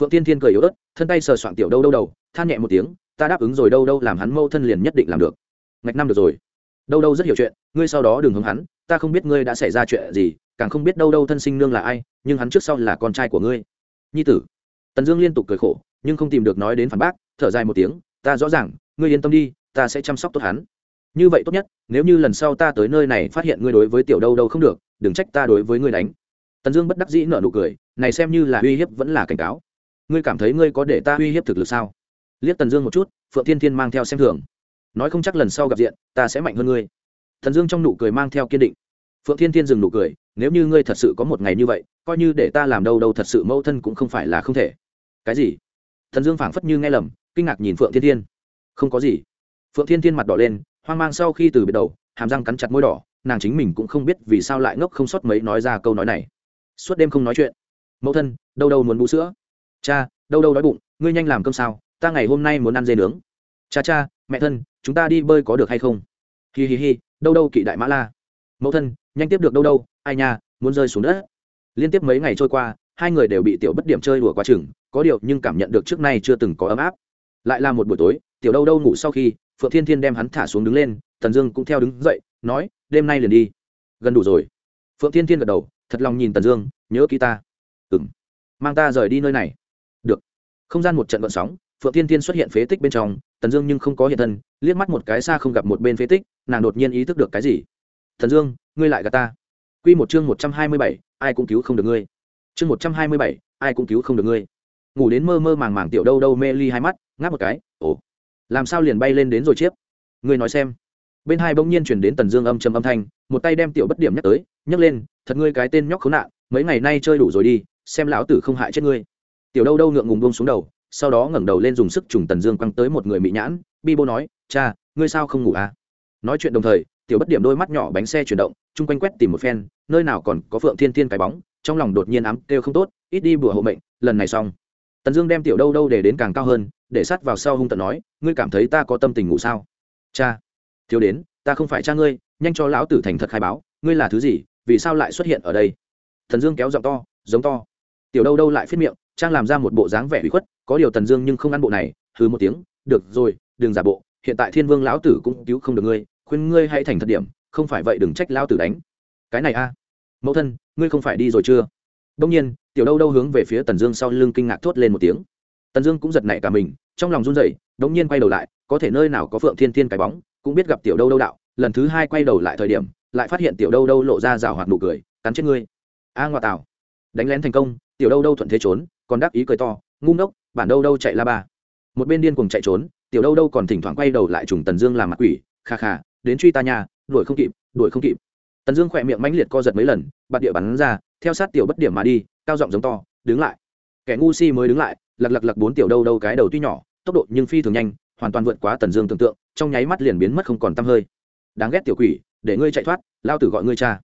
Phượng tiên thiên cười yếu ớt, thân tay sờ soạn tiểu đâu đâu đầu than nhẹ một tiếng, ta đáp ứng rồi đâu đâu, làm hắn mâu thân liền nhất định làm được. Ngạch năm được rồi. Đâu đâu rất hiểu chuyện, ngươi sau đó đừng hướng hắn, ta không biết ngươi đã xảy ra chuyện gì, càng không biết đâu đâu thân sinh nương là ai, nhưng hắn trước sau là con trai của ngươi. Nhi tử. Tần dương liên tục cười khổ, nhưng không tìm được nói đến phản bác, thở dài một tiếng, ta rõ ràng, ngươi yên tâm đi, ta sẽ chăm sóc tốt hắn. Như vậy tốt nhất, nếu như lần sau ta tới nơi này phát hiện ngươi đối với tiểu đâu đâu không được, đừng trách ta đối với ngươi đánh. Tần dương bất đắc dĩ nợ nụ cười, này xem như là uy hiếp vẫn là cảnh cáo ngươi cảm thấy ngươi có để ta uy hiếp thực lực sao? Liếc tần dương một chút, phượng thiên thiên mang theo xem thường. Nói không chắc lần sau gặp diện, ta sẽ mạnh hơn ngươi. Thần dương trong nụ cười mang theo kiên định. Phượng thiên thiên dừng nụ cười, nếu như ngươi thật sự có một ngày như vậy, coi như để ta làm đâu đâu thật sự Mẫu thân cũng không phải là không thể. Cái gì? Thần dương phảng phất như nghe lầm, kinh ngạc nhìn phượng thiên thiên. Không có gì. Phượng thiên thiên mặt đỏ lên, hoang mang sau khi từ biệt đầu, hàm răng cắn chặt môi đỏ, nàng chính mình cũng không biết vì sao lại ngốc không sót mấy nói ra câu nói này. Suốt đêm không nói chuyện. Mẫu thân, đâu đâu muốn bú sữa? Cha, đâu đâu đói bụng, ngươi nhanh làm cơm sao, ta ngày hôm nay muốn ăn dê nướng. Cha cha, mẹ thân, chúng ta đi bơi có được hay không? Hi hi hi, đâu đâu kỵ đại mã la. Mẫu thân, nhanh tiếp được đâu đâu, ai nha, muốn rơi xuống đất. Liên tiếp mấy ngày trôi qua, hai người đều bị tiểu bất điểm chơi đùa quá chừng, có điều nhưng cảm nhận được trước nay chưa từng có ấm áp. Lại là một buổi tối, tiểu đâu đâu ngủ sau khi, phượng thiên thiên đem hắn thả xuống đứng lên, tần dương cũng theo đứng dậy, nói, đêm nay liền đi. Gần đủ rồi. Phượng thiên thiên gật đầu, thật lòng nhìn tần dương, nhớ ký ta. Ừ m mang ta rời đi nơi này không gian một trận vận sóng, phượng thiên thiên xuất hiện phế tích bên trong, tần dương nhưng không có hiện thân, liếc mắt một cái xa không gặp một bên phế tích, nàng đột nhiên ý thức được cái gì? Thần dương, ngươi lại gà ta. Q một chương một trăm hai mươi bảy, ai cũng cứu không được ngươi. Chương một trăm hai mươi bảy, ai cũng cứu không được ngươi. Ngủ đến mơ mơ màng màng tiểu đâu đâu mê ly hai mắt, ngáp một cái, ồ, làm sao liền bay lên đến rồi chiếp? Ngươi nói xem. Bên hai bỗng nhiên chuyển đến tần dương âm trầm âm thanh, một tay đem tiểu bất điểm nhắc tới nhấc lên, thật ngươi cái tên nhóc khốn nạn, mấy ngày nay chơi đủ rồi đi, xem lão tử không hại chết ngươi tiểu đâu đâu ngượng ngùng buông xuống đầu, sau đó ngẩng đầu lên dùng sức trùng tần dương quăng tới một người mỹ nhãn. Bi bô nói, cha, ngươi sao không ngủ à? Nói chuyện đồng thời, tiểu bất điểm đôi mắt nhỏ bánh xe chuyển động, chung quanh quét tìm một phen, nơi nào còn có phượng thiên thiên cái bóng, trong lòng đột nhiên ám kêu không tốt, ít đi bùa hộ mệnh, lần này xong. Tần dương đem tiểu đâu đâu để đến càng cao hơn, để sắt vào sau hung tần nói, ngươi cảm thấy ta có tâm tình ngủ sao? Cha. Thiếu đến, ta không phải cha ngươi, nhanh cho lão tử thành thật khai báo, ngươi là thứ gì, vì sao lại xuất hiện ở đây? Thần dương kéo giọng to, giống to. Tiểu đâu đâu lại phết miệng trang làm ra một bộ dáng vẻ bị khuất, có điều tần dương nhưng không ăn bộ này, hừ một tiếng, được rồi, đừng giả bộ, hiện tại thiên vương lão tử cũng cứu không được ngươi, khuyên ngươi hãy thành thật điểm, không phải vậy đừng trách Lão tử đánh. Cái này a? Mẫu thân, ngươi không phải đi rồi chưa? Đông nhiên, tiểu đâu đâu hướng về phía tần dương sau lưng kinh ngạc thốt lên một tiếng. Tần dương cũng giật nảy cả mình, trong lòng run rẩy, đống nhiên quay đầu lại, có thể nơi nào có phượng thiên thiên cái bóng, cũng biết gặp tiểu đâu đâu đạo, lần thứ hai quay đầu lại thời điểm, lại phát hiện tiểu đâu đâu lộ ra rào hoạt nụ cười, cắn chết ngươi. A ngoại tảo đánh lén thành công, tiểu đâu đâu thuận thế trốn còn đắc ý cười to, ngu ngốc, bản đâu đâu chạy la ba. Một bên điên cùng chạy trốn, tiểu đâu đâu còn thỉnh thoảng quay đầu lại trùng tần dương làm mặt quỷ, kha kha, đến truy ta nhà đuổi không kịp, đuổi không kịp. Tần dương khỏe miệng mãnh liệt co giật mấy lần, bạt địa bắn ra, theo sát tiểu bất điểm mà đi, cao giọng giống to, đứng lại. Kẻ ngu si mới đứng lại lật lật lật bốn tiểu đâu đâu cái đầu tuy nhỏ, tốc độ nhưng phi thường nhanh, hoàn toàn vượt quá tần dương tưởng tượng, trong nháy mắt liền biến mất không còn t hơi. Đáng ghét tiểu quỷ, để ngươi chạy thoát, lao tử gọi ngươi cha.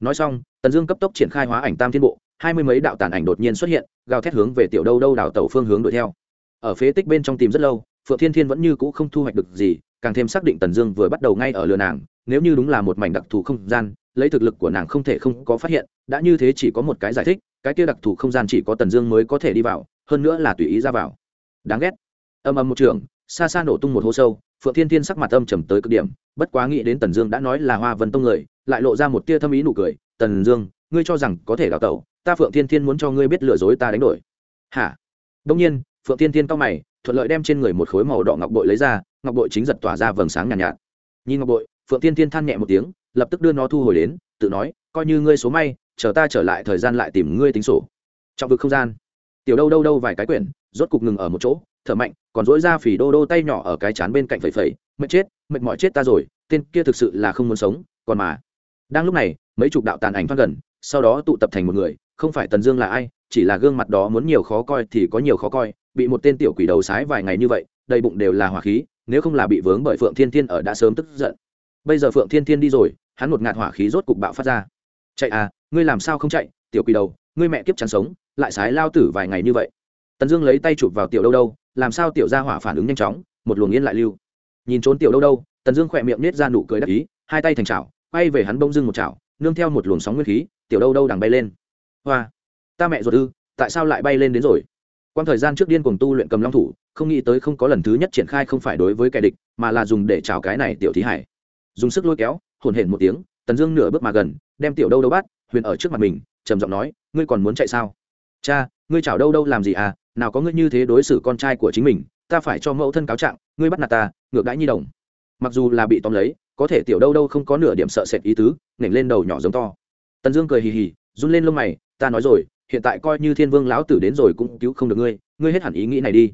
Nói xong, tần dương cấp tốc triển khai hóa ảnh tam thiên bộ hai mươi mấy đạo tàn ảnh đột nhiên xuất hiện, gào thét hướng về tiểu đâu đâu đảo tàu phương hướng đuổi theo. Ở phế tích bên trong tìm rất lâu, phượng thiên thiên vẫn như cũ không thu hoạch được gì, càng thêm xác định tần dương vừa bắt đầu ngay ở lừa nàng, nếu như đúng là một mảnh đặc thù không gian, lấy thực lực của nàng không thể không có phát hiện, đã như thế chỉ có một cái giải thích, cái kia đặc thù không gian chỉ có tần dương mới có thể đi vào, hơn nữa là tùy ý ra vào. Đáng ghét. Âm âm một trường, xa xa nổ tung một hố sâu, phượng thiên thiên sắc mặt âm trầm tới cực điểm, bất quá nghĩ đến tần dương đã nói là hoa vân tông người, lại lộ ra một tia thâm ý nụ cười, tần dương, ngươi cho rằng có thể đào tẩu ta phượng thiên thiên muốn cho ngươi biết lừa dối ta đánh đổi. Hả? Đông nhiên phượng thiên thiên cao mày thuận lợi đem trên người một khối màu đỏ ngọc bội lấy ra ngọc bội chính giật tỏa ra vầng sáng nhàn nhạt, nhạt. Nhìn ngọc bội phượng thiên thiên than nhẹ một tiếng lập tức đưa nó thu hồi đến tự nói coi như ngươi số may chờ ta trở lại thời gian lại tìm ngươi tính sổ. Trong vực không gian. Tiểu đâu đâu đâu vài cái quyển rốt cục ngừng ở một chỗ thở mạnh còn dỗi ra phỉ đô đô tay nhỏ ở cái chán bên cạnh phẩy phẩy mệt chết mệt mỏi chết ta rồi tên kia thực sự là không muốn sống còn mà. Đang lúc này mấy chục đạo tàn ảnh thoát gần sau đó tụ tập thành một người không phải tần dương là ai, chỉ là gương mặt đó muốn nhiều khó coi thì có nhiều khó coi, bị một tên tiểu quỷ đầu sái vài ngày như vậy, đầy bụng đều là hỏa khí, nếu không là bị vướng bởi phượng thiên thiên ở đã sớm tức giận. Bây giờ phượng thiên thiên đi rồi, hắn một ngạt hỏa khí rốt cục bạo phát ra. Chạy à ngươi làm sao không chạy, tiểu quỷ đầu, ngươi mẹ kiếp chắn sống, lại sái lao tử vài ngày như vậy. Tần dương lấy tay chụp vào tiểu đâu đâu, làm sao tiểu gia hỏa phản ứng nhanh chóng, một luồng yên lại lưu. Nhìn trốn tiểu đâu đâu, tần dương khỏe miệng nết ra nụ cười đắc ý, hai tay thành chảo, quay về hắn bông dưng một chảo, nương theo một luồng sóng nguyên khí, tiểu đâu đâu đằng bay lên hoa, ta mẹ ruột ư, tại sao lại bay lên đến rồi? Quan thời gian trước điên cùng tu luyện cầm long thủ, không nghĩ tới không có lần thứ nhất triển khai không phải đối với kẻ địch, mà là dùng để chào cái này tiểu thí hải. Dùng sức lôi kéo, hồn hển một tiếng, tần dương nửa bước mà gần, đem tiểu đâu đâu bắt, huyền ở trước mặt mình, trầm giọng nói, ngươi còn muốn chạy sao? Cha, ngươi chào đâu đâu làm gì à? Nào có ngươi như thế đối xử con trai của chính mình, ta phải cho mẫu thân cáo trạng, ngươi bắt nạt ta, ngược đãi nhi đồng. Mặc dù là bị tóm lấy, có thể tiểu đâu đâu không có nửa điểm sợ sệt ý tứ nghển lên đầu nhỏ giống to. Tần dương cười hì hì, run lên lông mày ta nói rồi, hiện tại coi như thiên vương lão tử đến rồi cũng cứu không được ngươi ngươi hết hẳn ý nghĩ này đi.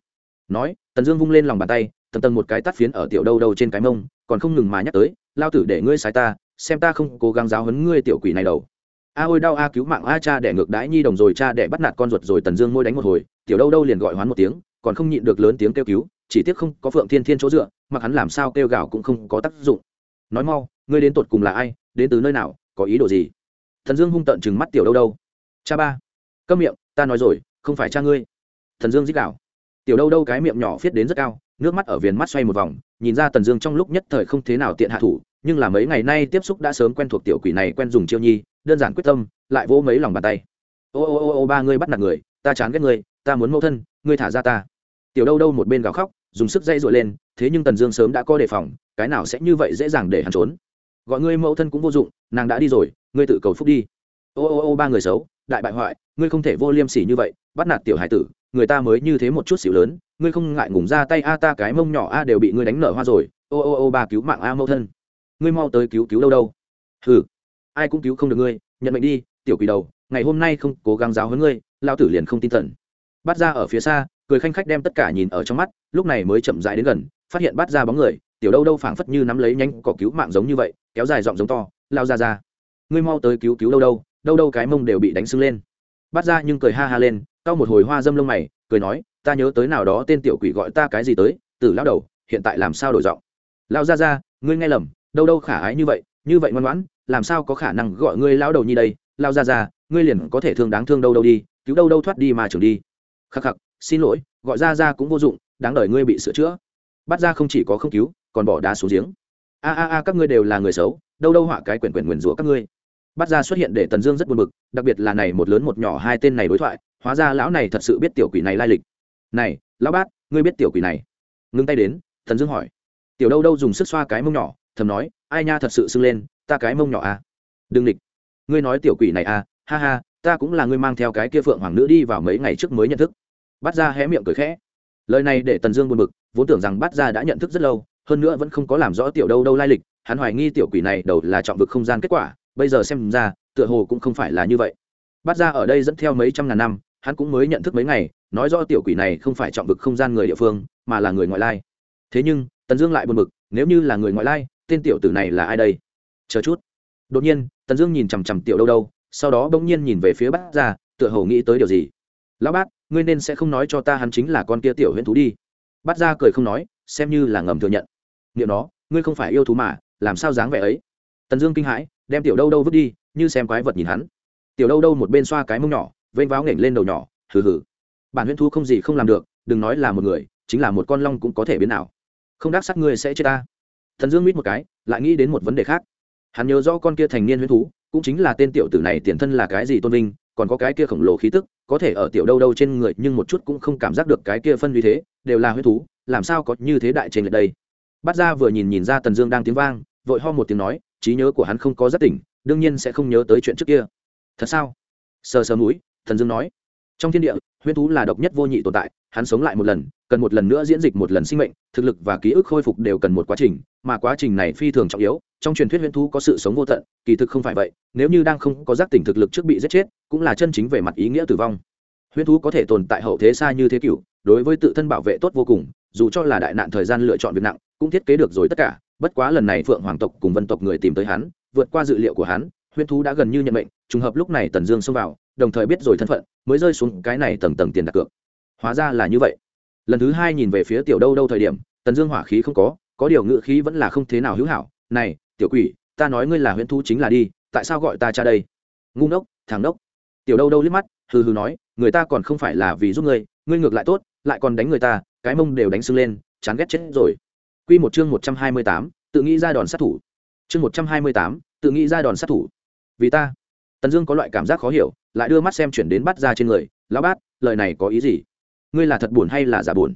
Nói, tần dương vung lên lòng bàn tay tần tần một cái tắt phiến ở tiểu đâu đâu trên cái mông, còn không ngừng mà nhắc tới lao tử để ngươi sai ta, xem ta không cố gắng giáo hấn ngươi tiểu quỷ này đầu a ôi đau, a cứu mạng, a cha để ngược đãi nhi đồng rồi, cha để bắt nạt con ruột rồi, tần dương môi đánh một hồi, tiểu đâu đâu liền gọi hoán một tiếng, còn không nhịn được lớn tiếng kêu cứu, chỉ tiếc không có phượng thiên thiên chỗ dựa, mặc hắn làm sao kêu gào cũng không có tác dụng. Nói mau, ngươi đến tột cùng là ai, đến từ nơi nào, có ý đồ gì? Thần dương hung tận chừng mắt tiểu đâu đâu cha ba, câm miệng, ta nói rồi, không phải cha ngươi. Thần dương dích đạo tiểu đâu đâu cái miệng nhỏ viết đến rất cao, nước mắt ở viền mắt xoay một vòng, nhìn ra tần dương trong lúc nhất thời không thế nào tiện hạ thủ, nhưng là mấy ngày nay tiếp xúc đã sớm quen thuộc tiểu quỷ này quen dùng chiêu nhi, đơn giản quyết tâm, lại vỗ mấy lòng bàn tay. Ô ô ô ô, ba ngươi bắt nạt người, ta chán ghét ngươi, ta muốn mẫu thân, ngươi thả ra ta. Tiểu đâu đâu một bên gào khóc, dùng sức dây dội lên, thế nhưng tần dương sớm đã có đề phòng, cái nào sẽ như vậy dễ dàng để hắn trốn. Gọi ngươi mẫu thân cũng vô dụng, nàng đã đi rồi, ngươi tự cầu phúc đi ô ô ô, ba người xấu, đại bại hoại, ngươi không thể vô liêm sỉ như vậy, bắt nạt tiểu hải tử, người ta mới như thế một chút xỉu lớn, ngươi không ngại ngùng ra tay a ta cái mông nhỏ a đều bị ngươi đánh nở hoa rồi. Ô ô ô, ba cứu mạng a mẫu thân. Ngươi mau tới cứu cứu đâu đâu. Hừ, ai cũng cứu không được ngươi, nhận mệnh đi, tiểu quỷ đầu, ngày hôm nay không cố gắng giáo hơn ngươi lao tử liền không tin thần. Bắt ra ở phía xa, cười khanh khách đem tất cả nhìn ở trong mắt, lúc này mới chậm rãi đến gần, phát hiện bắt ra bóng người, tiểu đâu đâu phảng phất như nắm lấy nhánh cỏ cứu mạng giống như vậy, kéo dài giọng giống to, lao ra ra. Ngươi mau tới cứu cứu đâu đâu đâu đâu cái mông đều bị đánh sưng lên. Bắt ra nhưng cười ha ha lên, cau một hồi hoa dâm lông mày, cười nói, ta nhớ tới nào đó tên tiểu quỷ gọi ta cái gì tới từ lao đầu, hiện tại làm sao đổi giọng? Lao ra ra ngươi nghe lầm, đâu đâu khả ái như vậy như vậy ngoan ngoãn, làm sao có khả năng gọi ngươi lao đầu như đây? Lao ra ra ngươi liền có thể thương đáng thương đâu đâu đi, cứu đâu đâu thoát đi mà trưởng đi. Khắc khắc, xin lỗi, gọi ra ra cũng vô dụng, đáng đời ngươi bị sửa chữa. Bắt ra không chỉ có không cứu, còn bỏ đá xuống giếng. A a a, các ngươi đều là người xấu, đâu đâu họa cái quyển quyển nguyền rủa các ngươi bắt ra xuất hiện để tần dương rất buồn bực, đặc biệt là này một lớn một nhỏ hai tên này đối thoại, hóa ra lão này thật sự biết tiểu quỷ này lai lịch. Này, lão bát, ngươi biết tiểu quỷ này? Ngưng tay đến, tần dương hỏi. Tiểu đâu đâu dùng sức xoa cái mông nhỏ, thầm nói, ai nha, thật sự sưng lên, ta cái mông nhỏ à? Đừng địch. Ngươi nói tiểu quỷ này à? Ha ha, ta cũng là ngươi mang theo cái kia phượng hoàng nữ đi vào mấy ngày trước mới nhận thức. Bắt ra hé miệng cười khẽ. Lời này để tần dương buồn bực, vốn tưởng rằng bắt ra đã nhận thức rất lâu, hơn nữa vẫn không có làm rõ tiểu đâu đâu lai lịch, hắn hoài nghi tiểu quỷ này đầu là trọng vực không gian kết quả bây giờ xem ra, tựa hồ cũng không phải là như vậy. Bắt ra ở đây dẫn theo mấy trăm ngàn năm, hắn cũng mới nhận thức mấy ngày, nói rõ tiểu quỷ này không phải trọng vực không gian người địa phương, mà là người ngoại lai. Thế nhưng, tần dương lại buồn bực, nếu như là người ngoại lai, tên tiểu tử này là ai đây? Chờ chút. Đột nhiên, tần dương nhìn chằm chằm tiểu đâu đâu, sau đó bỗng nhiên nhìn về phía bát ra tựa hồ nghĩ tới điều gì. Lão bát, ngươi nên sẽ không nói cho ta hắn chính là con kia tiểu huyễn thú đi. Bát ra cười không nói, xem như là ngầm thừa nhận. Liệu nó, ngươi không phải yêu thú mà, làm sao dáng vẻ ấy? Tần dương kinh hãi đem tiểu đâu đâu vứt đi, như xem quái vật nhìn hắn. Tiểu đâu đâu một bên xoa cái mông nhỏ, vênh váo nghển lên đầu nhỏ, hừ hừ. Bản huyễn thú không gì không làm được, đừng nói là một người, chính là một con long cũng có thể biến nào không đắc sắc ngươi sẽ chết ta. Thần dương mít một cái, lại nghĩ đến một vấn đề khác. Hắn nhớ rõ con kia thành niên huyễn thú, cũng chính là tên tiểu tử này tiền thân là cái gì tôn vinh, còn có cái kia khổng lồ khí tức, có thể ở tiểu đâu đâu trên người, nhưng một chút cũng không cảm giác được cái kia phân vì thế, đều là huyết thú, làm sao có như thế đại trên lệch đây? Bắt ra vừa nhìn nhìn ra tần dương đang tiếng vang, vội ho một tiếng nói trí nhớ của hắn không có rất tỉnh, đương nhiên sẽ không nhớ tới chuyện trước kia. Thật sao? Sờ sờ mũi, thần dương nói. Trong thiên địa, huyễn thú là độc nhất vô nhị tồn tại, hắn sống lại một lần, cần một lần nữa diễn dịch một lần sinh mệnh, thực lực và ký ức khôi phục đều cần một quá trình, mà quá trình này phi thường trọng yếu, trong truyền thuyết huyễn thú có sự sống vô tận, kỳ thực không phải vậy, nếu như đang không có giác tỉnh thực lực trước bị giết chết, cũng là chân chính về mặt ý nghĩa tử vong. Huyễn thú có thể tồn tại hậu thế xa như thế kỷ đối với tự thân bảo vệ tốt vô cùng, dù cho là đại nạn thời gian lựa chọn việc nặng, cũng thiết kế được rồi tất cả bất quá lần này phượng hoàng tộc cùng vân tộc người tìm tới hắn, vượt qua dự liệu của hắn, huyễn thú đã gần như nhận mệnh, trùng hợp lúc này tần dương xông vào, đồng thời biết rồi thân phận, mới rơi xuống cái này tầng tầng tiền đặt cược. Hóa ra là như vậy. Lần thứ hai nhìn về phía tiểu đâu đâu thời điểm, tần dương hỏa khí không có có điều ngự khí vẫn là không thế nào hữu hảo. Này, tiểu quỷ, ta nói ngươi là huyễn thú chính là đi, tại sao gọi ta cha đây? Ngu ngốc, thằng ngốc. Tiểu đâu đâu liếc mắt, hừ hừ nói, người ta còn không phải là vì giúp ngươi ngươi ngược lại tốt, lại còn đánh người ta, cái mông đều đánh sưng lên, chán ghét chết rồi. Quy một chương một trăm hai mươi tám, tự nghĩ ra đòn sát thủ. Chương một trăm hai mươi tám, tự nghĩ ra đòn sát thủ. Vì ta. Tần Dương có loại cảm giác khó hiểu, lại đưa mắt xem chuyển đến bắt ra trên người, "Lão bát, lời này có ý gì? Ngươi là thật buồn hay là giả buồn?"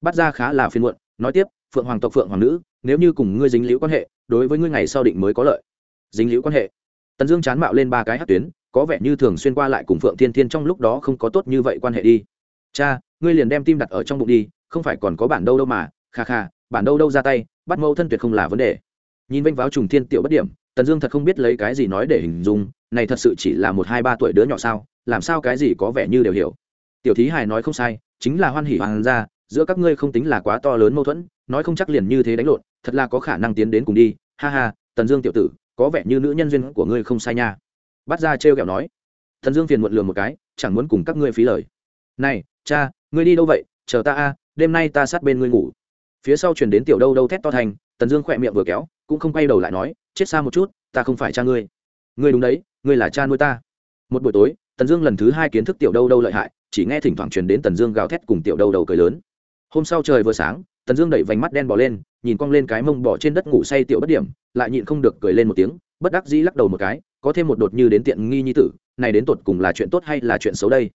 Bắt ra khá là phiền muộn, nói tiếp, "Phượng hoàng tộc Phượng hoàng nữ, nếu như cùng ngươi dính liễu quan hệ, đối với ngươi ngày sau định mới có lợi." Dính liễu quan hệ? Tần Dương chán mạo lên ba cái hắc tuyến, có vẻ như thường xuyên qua lại cùng Phượng Thiên Thiên trong lúc đó không có tốt như vậy quan hệ đi. "Cha, ngươi liền đem tim đặt ở trong bụng đi, không phải còn có bản đâu đâu mà." Kha kha, bản đâu đâu ra tay, bắt mẫu thân tuyệt không là vấn đề. Nhìn vênh váo trùng thiên tiểu bất điểm, tần dương thật không biết lấy cái gì nói để hình dung, này thật sự chỉ là một hai ba tuổi đứa nhỏ sao, làm sao cái gì có vẻ như đều hiểu. Tiểu thí hài nói không sai, chính là hoan hỉ hoàng gia, giữa các ngươi không tính là quá to lớn mâu thuẫn, nói không chắc liền như thế đánh lộn, thật là có khả năng tiến đến cùng đi. Ha ha, tần dương tiểu tử, có vẻ như nữ nhân duyên của ngươi không sai nha. Bắt ra trêu ghẹo nói. Tần dương phiền muộn lường một cái, chẳng muốn cùng các ngươi phí lời. Này, cha, ngươi đi đâu vậy? Chờ ta a, đêm nay ta sát bên ngươi ngủ phía sau chuyển đến tiểu đâu đâu thét to thành, tần dương khỏe miệng vừa kéo, cũng không quay đầu lại nói, chết xa một chút, ta không phải cha ngươi. Ngươi đúng đấy, ngươi là cha nuôi ta. Một buổi tối, tần dương lần thứ hai kiến thức tiểu đâu đâu lợi hại, chỉ nghe thỉnh thoảng truyền đến tần dương gào thét cùng tiểu đâu đầu cười lớn. Hôm sau trời vừa sáng, tần dương đẩy vành mắt đen bỏ lên, nhìn cong lên cái mông bỏ trên đất ngủ say tiểu bất điểm, lại nhịn không được cười lên một tiếng, bất đắc dĩ lắc đầu một cái, có thêm một đột như đến tiện nghi nhi tử, này đến tột cùng là chuyện tốt hay là chuyện xấu đây?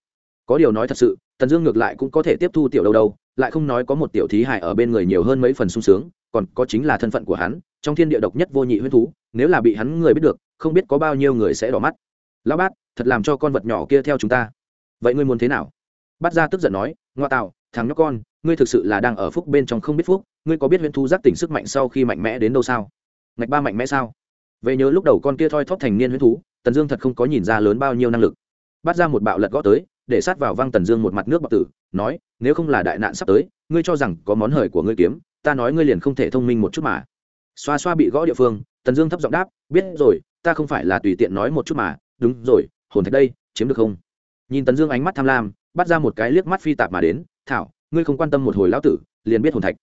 Có điều nói thật sự, tần dương ngược lại cũng có thể tiếp thu tiểu đâu đâu lại không nói có một tiểu thí hại ở bên người nhiều hơn mấy phần sung sướng, còn có chính là thân phận của hắn, trong thiên địa độc nhất vô nhị huyết thú, nếu là bị hắn người biết được, không biết có bao nhiêu người sẽ đỏ mắt. Lão bát, thật làm cho con vật nhỏ kia theo chúng ta. Vậy ngươi muốn thế nào? Bát ra tức giận nói, ngoa tạo, thằng nhóc con, ngươi thực sự là đang ở phúc bên trong không biết phúc, ngươi có biết huyễn thú giác tỉnh sức mạnh sau khi mạnh mẽ đến đâu sao? Ngạch ba mạnh mẽ sao? Vậy nhớ lúc đầu con kia thoi thóp thành niên huyễn thú, tần dương thật không có nhìn ra lớn bao nhiêu năng lực. Bắt ra một bạo lật gõ tới để sát vào văng tần dương một mặt nước bọc tử, nói, nếu không là đại nạn sắp tới, ngươi cho rằng có món hời của ngươi kiếm, ta nói ngươi liền không thể thông minh một chút mà. Xoa xoa bị gõ địa phương, tần dương thấp giọng đáp, biết rồi, ta không phải là tùy tiện nói một chút mà, đúng rồi, hồn thạch đây, chiếm được không? Nhìn tần dương ánh mắt tham lam, bắt ra một cái liếc mắt phi tạp mà đến, thảo, ngươi không quan tâm một hồi lão tử, liền biết hồn thạch.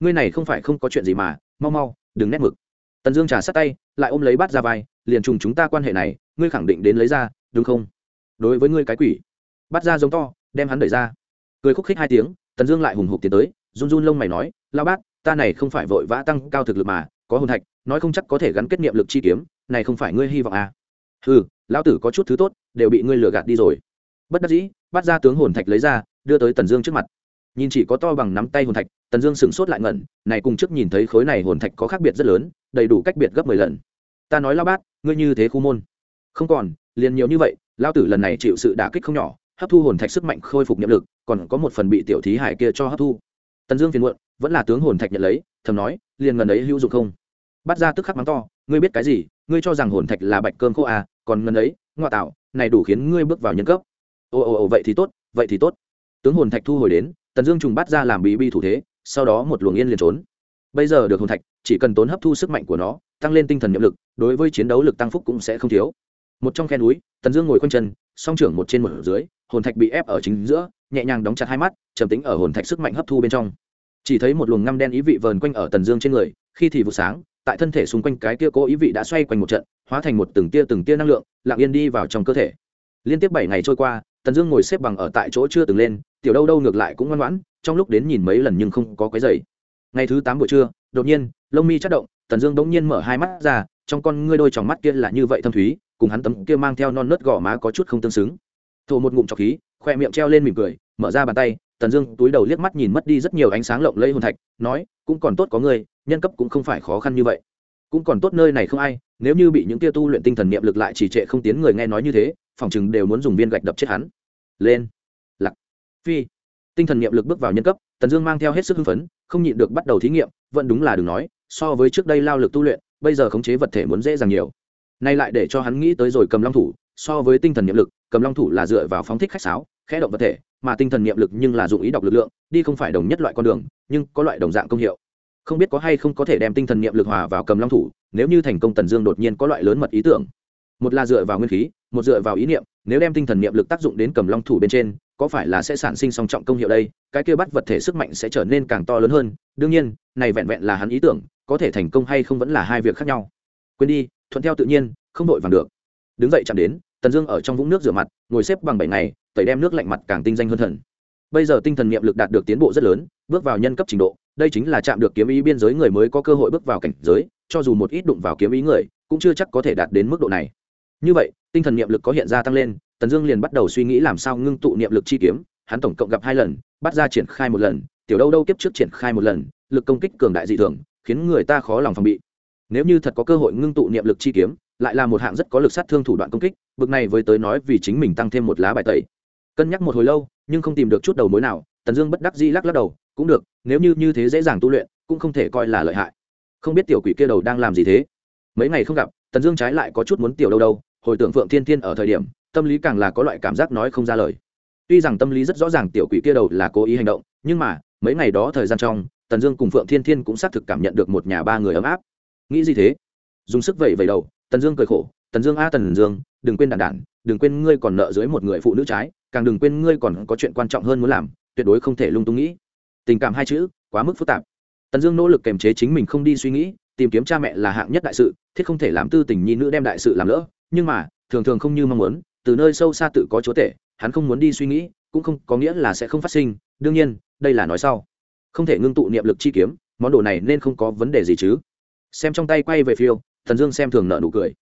Ngươi này không phải không có chuyện gì mà, mau mau, đừng nét mực. Tần dương trả sát tay, lại ôm lấy bắt ra vai, liền trùng chúng ta quan hệ này, ngươi khẳng định đến lấy ra, đúng không? Đối với ngươi cái quỷ bắt ra giống to, đem hắn đẩy ra. Cười khúc khích hai tiếng, tần dương lại hùng hục tiến tới, run run lông mày nói lao bác, ta này không phải vội vã tăng cao thực lực mà, có hồn thạch, nói không chắc có thể gắn kết niệm lực chi kiếm, này không phải ngươi hy vọng à. ừ lão tử có chút thứ tốt, đều bị ngươi lừa gạt đi rồi. Bất đắc dĩ, bắt ra tướng hồn thạch lấy ra, đưa tới tần dương trước mặt. Nhìn chỉ có to bằng nắm tay hồn thạch, tần dương sửng sốt lại ngẩn, này cùng trước nhìn thấy khối này hồn thạch có khác biệt rất lớn, đầy đủ cách biệt gấp mười lần. Ta nói lao bát ngươi như thế khu môn. Không còn, liền nhiều như vậy lao tử lần này chịu sự đả kích không nhỏ hấp thu hồn thạch sức mạnh khôi phục nhiệm lực, còn có một phần bị tiểu thí hải kia cho hấp thu. Tần dương phiền muộn, vẫn là tướng hồn thạch nhận lấy, thầm nói, liền ngần ấy hữu dụng không? Bắt ra tức khắc mắng to, ngươi biết cái gì, ngươi cho rằng hồn thạch là bạch cơm khô à còn ngần ấy ngoại tạo, này đủ khiến ngươi bước vào nhân cấp. Ồ ồ ồ vậy thì tốt, vậy thì tốt. Tướng hồn thạch thu hồi đến, tần dương trùng bắt ra làm bí bi thủ thế, sau đó một luồng yên liền trốn. Bây giờ được hồn thạch, chỉ cần tốn hấp thu sức mạnh của nó, tăng lên tinh thần nhiệm lực, đối với chiến đấu lực tăng phúc cũng sẽ không thiếu. Một trong khe núi, tần dương ngồi quanh chân song trưởng một trên một dưới, hồn thạch bị ép ở chính giữa, nhẹ nhàng đóng chặt hai mắt, trầm tính ở hồn thạch sức mạnh hấp thu bên trong. Chỉ thấy một luồng ngăm đen ý vị vờn quanh ở tần dương trên người, khi thì vụ sáng, tại thân thể xung quanh cái kia cố ý vị đã xoay quanh một trận, hóa thành một từng tia từng tia năng lượng, lặng yên đi vào trong cơ thể. Liên tiếp bảy ngày trôi qua, tần dương ngồi xếp bằng ở tại chỗ chưa từng lên, tiểu đâu đâu ngược lại cũng ngoan ngoãn, trong lúc đến nhìn mấy lần nhưng không có cái dày ngày thứ tám buổi trưa, đột nhiên, lông mi chất động, tần dương bỗng nhiên mở hai mắt ra, trong con ngươi đôi tròng mắt kia là như vậy thâm thúy cùng hắn tấm kia mang theo non nớt gò má có chút không tương xứng. Thổ một ngụm trọc khí, khoe miệng treo lên mỉm cười, mở ra bàn tay, tần dương túi đầu liếc mắt nhìn mất đi rất nhiều ánh sáng lộng lẫy hồn thạch, nói, cũng còn tốt có người nhân cấp cũng không phải khó khăn như vậy. Cũng còn tốt nơi này không ai, nếu như bị những kia tu luyện tinh thần niệm lực lại chỉ trệ không tiến người nghe nói như thế, phòng chừng đều muốn dùng viên gạch đập chết hắn. Lên. Lặc phi. Tinh thần niệm lực bước vào nhân cấp, tần dương mang theo hết sức hưng phấn, không nhịn được bắt đầu thí nghiệm, vẫn đúng là đừng nói, so với trước đây lao lực tu luyện, bây giờ khống chế vật thể muốn dễ dàng nhiều nay lại để cho hắn nghĩ tới rồi cầm long thủ, so với tinh thần niệm lực, cầm long thủ là dựa vào phóng thích khách sáo, khẽ động vật thể, mà tinh thần niệm lực nhưng là dụng ý đọc lực lượng, đi không phải đồng nhất loại con đường, nhưng có loại đồng dạng công hiệu. Không biết có hay không có thể đem tinh thần niệm lực hòa vào cầm long thủ, nếu như thành công tần dương đột nhiên có loại lớn mật ý tưởng. Một là dựa vào nguyên khí, một dựa vào ý niệm, nếu đem tinh thần niệm lực tác dụng đến cầm long thủ bên trên, có phải là sẽ sản sinh song trọng công hiệu đây? Cái kia bắt vật thể sức mạnh sẽ trở nên càng to lớn hơn. Đương nhiên, này vẹn vẹn là hắn ý tưởng, có thể thành công hay không vẫn là hai việc khác nhau. Quên đi thuận theo tự nhiên, không đội vàng được. Đứng dậy chạm đến, tần dương ở trong vũng nước rửa mặt, ngồi xếp bằng bảy ngày, tẩy đem nước lạnh mặt càng tinh danh hơn thần. Bây giờ tinh thần niệm lực đạt được tiến bộ rất lớn, bước vào nhân cấp trình độ, đây chính là chạm được kiếm ý biên giới người mới có cơ hội bước vào cảnh giới, cho dù một ít đụng vào kiếm ý người, cũng chưa chắc có thể đạt đến mức độ này. Như vậy, tinh thần niệm lực có hiện ra tăng lên, tần dương liền bắt đầu suy nghĩ làm sao ngưng tụ niệm lực chi kiếm, hắn tổng cộng gặp hai lần, bắt ra triển khai một lần, tiểu đâu đâu kiếp trước triển khai một lần, lực công kích cường đại dị thường, khiến người ta khó lòng phòng bị nếu như thật có cơ hội ngưng tụ niệm lực chi kiếm, lại là một hạng rất có lực sát thương thủ đoạn công kích, bực này với tới nói vì chính mình tăng thêm một lá bài tẩy. Cân nhắc một hồi lâu, nhưng không tìm được chút đầu mối nào, tần dương bất đắc dĩ lắc lắc đầu, cũng được, nếu như như thế dễ dàng tu luyện, cũng không thể coi là lợi hại. Không biết tiểu quỷ kia đầu đang làm gì thế? Mấy ngày không gặp, tần dương trái lại có chút muốn tiểu đâu đâu, hồi tưởng phượng thiên thiên ở thời điểm, tâm lý càng là có loại cảm giác nói không ra lời. Tuy rằng tâm lý rất rõ ràng tiểu quỷ kia đầu là cố ý hành động, nhưng mà, mấy ngày đó thời gian trong, tần dương cùng phượng thiên thiên cũng xác thực cảm nhận được một nhà ba người ấm áp nghĩ gì thế? Dùng sức vẩy vẩy đầu, tần dương cười khổ, tần dương a, tần dương, đừng quên đàn đản đừng quên ngươi còn nợ dưới một người phụ nữ trái, càng đừng quên ngươi còn có chuyện quan trọng hơn muốn làm, tuyệt đối không thể lung tung nghĩ. Tình cảm hai chữ, quá mức phức tạp. Tần dương nỗ lực kềm chế chính mình không đi suy nghĩ, tìm kiếm cha mẹ là hạng nhất đại sự, thiết không thể làm tư tình nhi nữ đem đại sự làm lỡ, nhưng mà, thường thường không như mong muốn, từ nơi sâu xa tự có chúa tể, hắn không muốn đi suy nghĩ, cũng không có nghĩa là sẽ không phát sinh, đương nhiên, đây là nói sau. Không thể ngưng tụ niệm lực chi kiếm, món đồ này nên không có vấn đề gì chứ xem trong tay quay về phiêu, thần dương xem thường nợ nụ cười.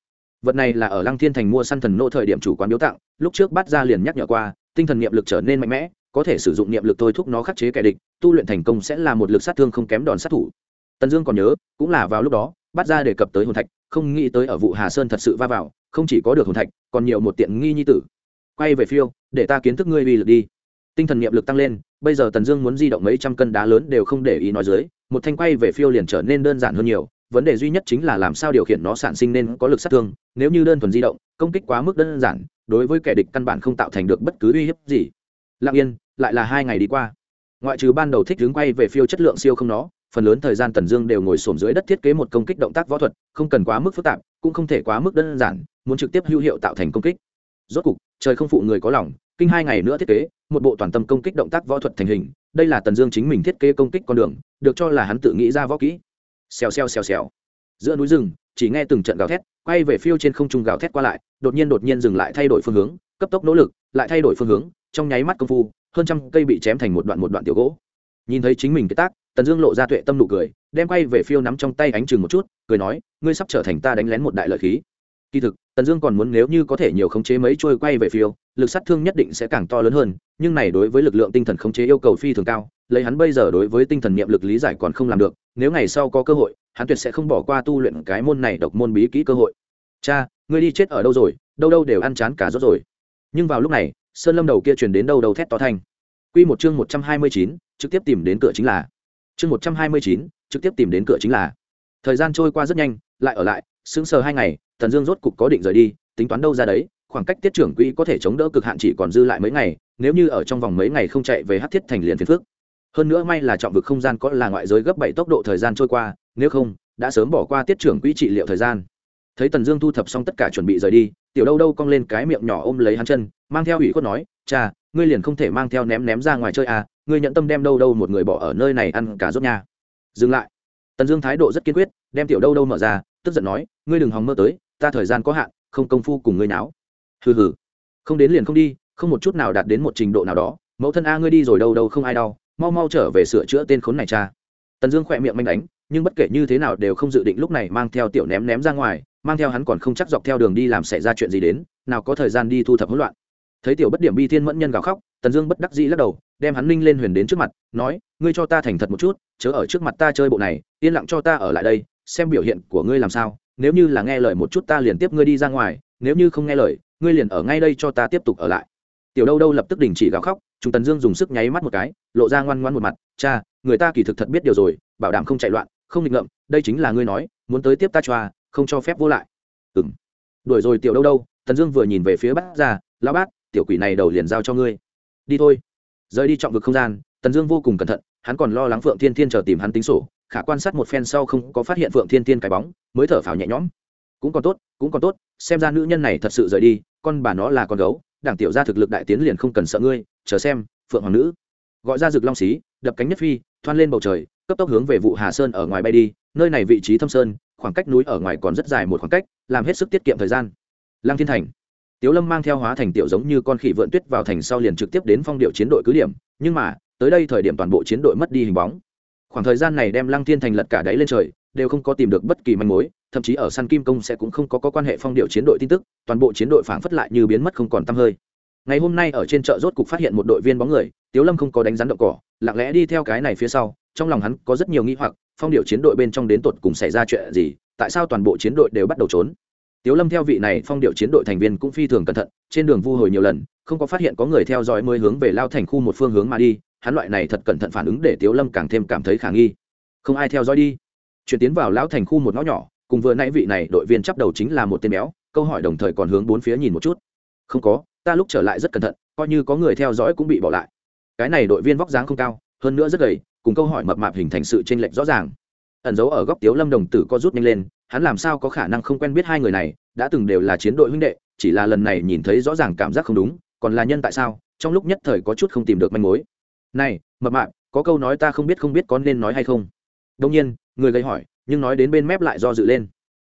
Vật này là ở lăng thiên thành mua săn thần nô thời điểm chủ quán biếu tặng, lúc trước bắt ra liền nhắc nhở qua, tinh thần niệm lực trở nên mạnh mẽ, có thể sử dụng niệm lực thôi thúc nó khắc chế kẻ địch, tu luyện thành công sẽ là một lực sát thương không kém đòn sát thủ. Tần dương còn nhớ, cũng là vào lúc đó, bắt ra đề cập tới hồn thạch, không nghĩ tới ở vụ hà sơn thật sự va vào, không chỉ có được hồn thạch, còn nhiều một tiện nghi nhi tử. Quay về phiêu, để ta kiến thức ngươi uy lực đi. Tinh thần niệm lực tăng lên, bây giờ tần dương muốn di động mấy trăm cân đá lớn đều không để ý nói dưới, một thanh quay về phiêu liền trở nên đơn giản hơn nhiều vấn đề duy nhất chính là làm sao điều khiển nó sản sinh nên có lực sát thương, nếu như đơn thuần di động, công kích quá mức đơn giản, đối với kẻ địch căn bản không tạo thành được bất cứ uy hiếp gì. Lặng yên, lại là hai ngày đi qua. Ngoại trừ ban đầu thích hướng quay về phiêu chất lượng siêu không nó, phần lớn thời gian tần dương đều ngồi xổm dưới đất thiết kế một công kích động tác võ thuật, không cần quá mức phức tạp, cũng không thể quá mức đơn giản, muốn trực tiếp hữu hiệu tạo thành công kích. Rốt cục, trời không phụ người có lòng, kinh hai ngày nữa thiết kế, một bộ toàn tâm công kích động tác võ thuật thành hình, đây là tần dương chính mình thiết kế công kích con đường, được cho là hắn tự nghĩ ra võ kỹ xèo xèo xèo xèo. Giữa núi rừng, chỉ nghe từng trận gào thét, quay về phiêu trên không trung gào thét qua lại, đột nhiên đột nhiên dừng lại thay đổi phương hướng, cấp tốc nỗ lực, lại thay đổi phương hướng, trong nháy mắt công phu, hơn trăm cây bị chém thành một đoạn một đoạn tiểu gỗ. Nhìn thấy chính mình cái tác, tần dương lộ ra tuệ tâm nụ cười, đem quay về phiêu nắm trong tay ánh chừng một chút, cười nói, ngươi sắp trở thành ta đánh lén một đại lợi khí. Kỳ thực, tần dương còn muốn nếu như có thể nhiều khống chế mấy trôi quay về phiêu, lực sát thương nhất định sẽ càng to lớn hơn, nhưng này đối với lực lượng tinh thần khống chế yêu cầu phi thường cao lấy hắn bây giờ đối với tinh thần niệm lực lý giải còn không làm được nếu ngày sau có cơ hội hắn tuyệt sẽ không bỏ qua tu luyện cái môn này độc môn bí kỹ cơ hội. Cha ngươi đi chết ở đâu rồi? Đâu đâu đều ăn chán cả rốt rồi. Nhưng vào lúc này sơn lâm đầu kia truyền đến đâu đâu thét to thanh. Quy một chương một trăm hai mươi chín, trực tiếp tìm đến cửa chính là. Chương một trăm hai mươi chín, trực tiếp tìm đến cửa chính là. Thời gian trôi qua rất nhanh lại ở lại sững sờ hai ngày tần dương rốt cục có định rời đi tính toán đâu ra đấy khoảng cách tiết trưởng quỹ có thể chống đỡ cực hạn chỉ còn dư lại mấy ngày nếu như ở trong vòng mấy ngày không chạy về hát thiết thành liền phiền phước hơn nữa may là trọng vực không gian có là ngoại giới gấp bảy tốc độ thời gian trôi qua, nếu không, đã sớm bỏ qua tiết trưởng quỹ trị liệu thời gian. Thấy tần dương thu thập xong tất cả chuẩn bị rời đi, tiểu đâu đâu cong lên cái miệng nhỏ ôm lấy hắn chân, mang theo ủy khuất nói, cha, ngươi liền không thể mang theo ném ném ra ngoài chơi à ngươi nhận tâm đem đâu đâu một người bỏ ở nơi này ăn cả rốt nha. Dừng lại. Tần dương thái độ rất kiên quyết, đem tiểu đâu đâu mở ra, tức giận nói, ngươi đừng hòng mơ tới, ta thời gian có hạn, không công phu cùng ngươi náo. Hừ hừ. Không đến liền không đi, không một chút nào đạt đến một trình độ nào đó, mẫu thân a ngươi đi rồi đâu đâu không ai đau mau mau trở về sửa chữa tên khốn này cha. Tần dương khỏe miệng manh đánh, nhưng bất kể như thế nào đều không dự định lúc này mang theo tiểu ném ném ra ngoài, mang theo hắn còn không chắc dọc theo đường đi làm xảy ra chuyện gì đến, nào có thời gian đi thu thập hỗn loạn. Thấy tiểu bất điểm bi thiên mẫn nhân gào khóc, tần dương bất đắc dĩ lắc đầu, đem hắn ninh lên huyền đến trước mặt, nói, ngươi cho ta thành thật một chút, chớ ở trước mặt ta chơi bộ này, yên lặng cho ta ở lại đây, xem biểu hiện của ngươi làm sao, nếu như là nghe lời một chút ta liền tiếp ngươi đi ra ngoài, nếu như không nghe lời, ngươi liền ở ngay đây cho ta tiếp tục ở lại. Tiểu đâu đâu lập tức đình chỉ gào khóc Trung tần dương dùng sức nháy mắt một cái, lộ ra ngoan ngoan một mặt, cha, người ta kỳ thực thật biết điều rồi, bảo đảm không chạy loạn, không nghịch ngợm, đây chính là ngươi nói, muốn tới tiếp ta choa à, không cho phép vô lại. Ừng đuổi rồi tiểu đâu đâu, tần dương vừa nhìn về phía bát ra lão bát tiểu quỷ này đầu liền giao cho ngươi. Đi thôi. Rời đi trọng vực không gian, tần dương vô cùng cẩn thận, hắn còn lo lắng phượng thiên thiên chờ tìm hắn tính sổ, khả quan sát một phen sau không có phát hiện phượng thiên thiên cái bóng, mới thở phào nhẹ nhõm. Cũng còn tốt, cũng còn tốt, xem ra nữ nhân này thật sự rời đi, con bà nó là con gấu, đảng tiểu ra thực lực đại tiến liền không cần sợ ngươi chờ xem phượng hoàng nữ. Gọi ra rực long xí đập cánh nhất phi thoan lên bầu trời cấp tốc hướng về vụ hà sơn ở ngoài bay đi. Nơi này vị trí thâm sơn khoảng cách núi ở ngoài còn rất dài một khoảng cách làm hết sức tiết kiệm thời gian. Lăng thiên thành. Tiếu lâm mang theo hóa thành tiểu giống như con khỉ vượn tuyết vào thành sau liền trực tiếp đến phong điệu chiến đội cứ điểm nhưng mà tới đây thời điểm toàn bộ chiến đội mất đi hình bóng. Khoảng thời gian này đem lăng thiên thành lật cả đáy lên trời đều không có tìm được bất kỳ manh mối thậm chí ở săn kim công sẽ cũng không có, có quan hệ phong điệu chiến đội tin tức toàn bộ chiến đội phảng phất lại như biến mất không còn t hơi ngày hôm nay ở trên chợ rốt cục phát hiện một đội viên bóng người, tiếu lâm không có đánh rắn động cỏ, lặng lẽ đi theo cái này phía sau, trong lòng hắn có rất nhiều nghi hoặc, phong điệu chiến đội bên trong đến tột cùng xảy ra chuyện gì, tại sao toàn bộ chiến đội đều bắt đầu trốn? Tiếu lâm theo vị này phong điệu chiến đội thành viên cũng phi thường cẩn thận, trên đường vu hồi nhiều lần, không có phát hiện có người theo dõi mới hướng về lao thành khu một phương hướng mà đi, hắn loại này thật cẩn thận phản ứng để tiếu lâm càng thêm cảm thấy khả nghi. Không ai theo dõi đi. Chuyển tiến vào lão thành khu một ngõ nhỏ, cùng vừa nãy vị này đội viên chấp đầu chính là một tên béo, câu hỏi đồng thời còn hướng bốn phía nhìn một chút. Không có ta lúc trở lại rất cẩn thận, coi như có người theo dõi cũng bị bỏ lại. Cái này đội viên vóc dáng không cao, hơn nữa rất gầy, cùng câu hỏi mập mạp hình thành sự chênh lệch rõ ràng. Ẩn giấu ở góc tiếu lâm đồng tử co rút nhanh lên, hắn làm sao có khả năng không quen biết hai người này, đã từng đều là chiến đội huynh đệ, chỉ là lần này nhìn thấy rõ ràng cảm giác không đúng, còn là nhân tại sao, trong lúc nhất thời có chút không tìm được manh mối. Này, mập mạp, có câu nói ta không biết không biết có nên nói hay không? Đông nhiên, người gây hỏi, nhưng nói đến bên mép lại do dự lên.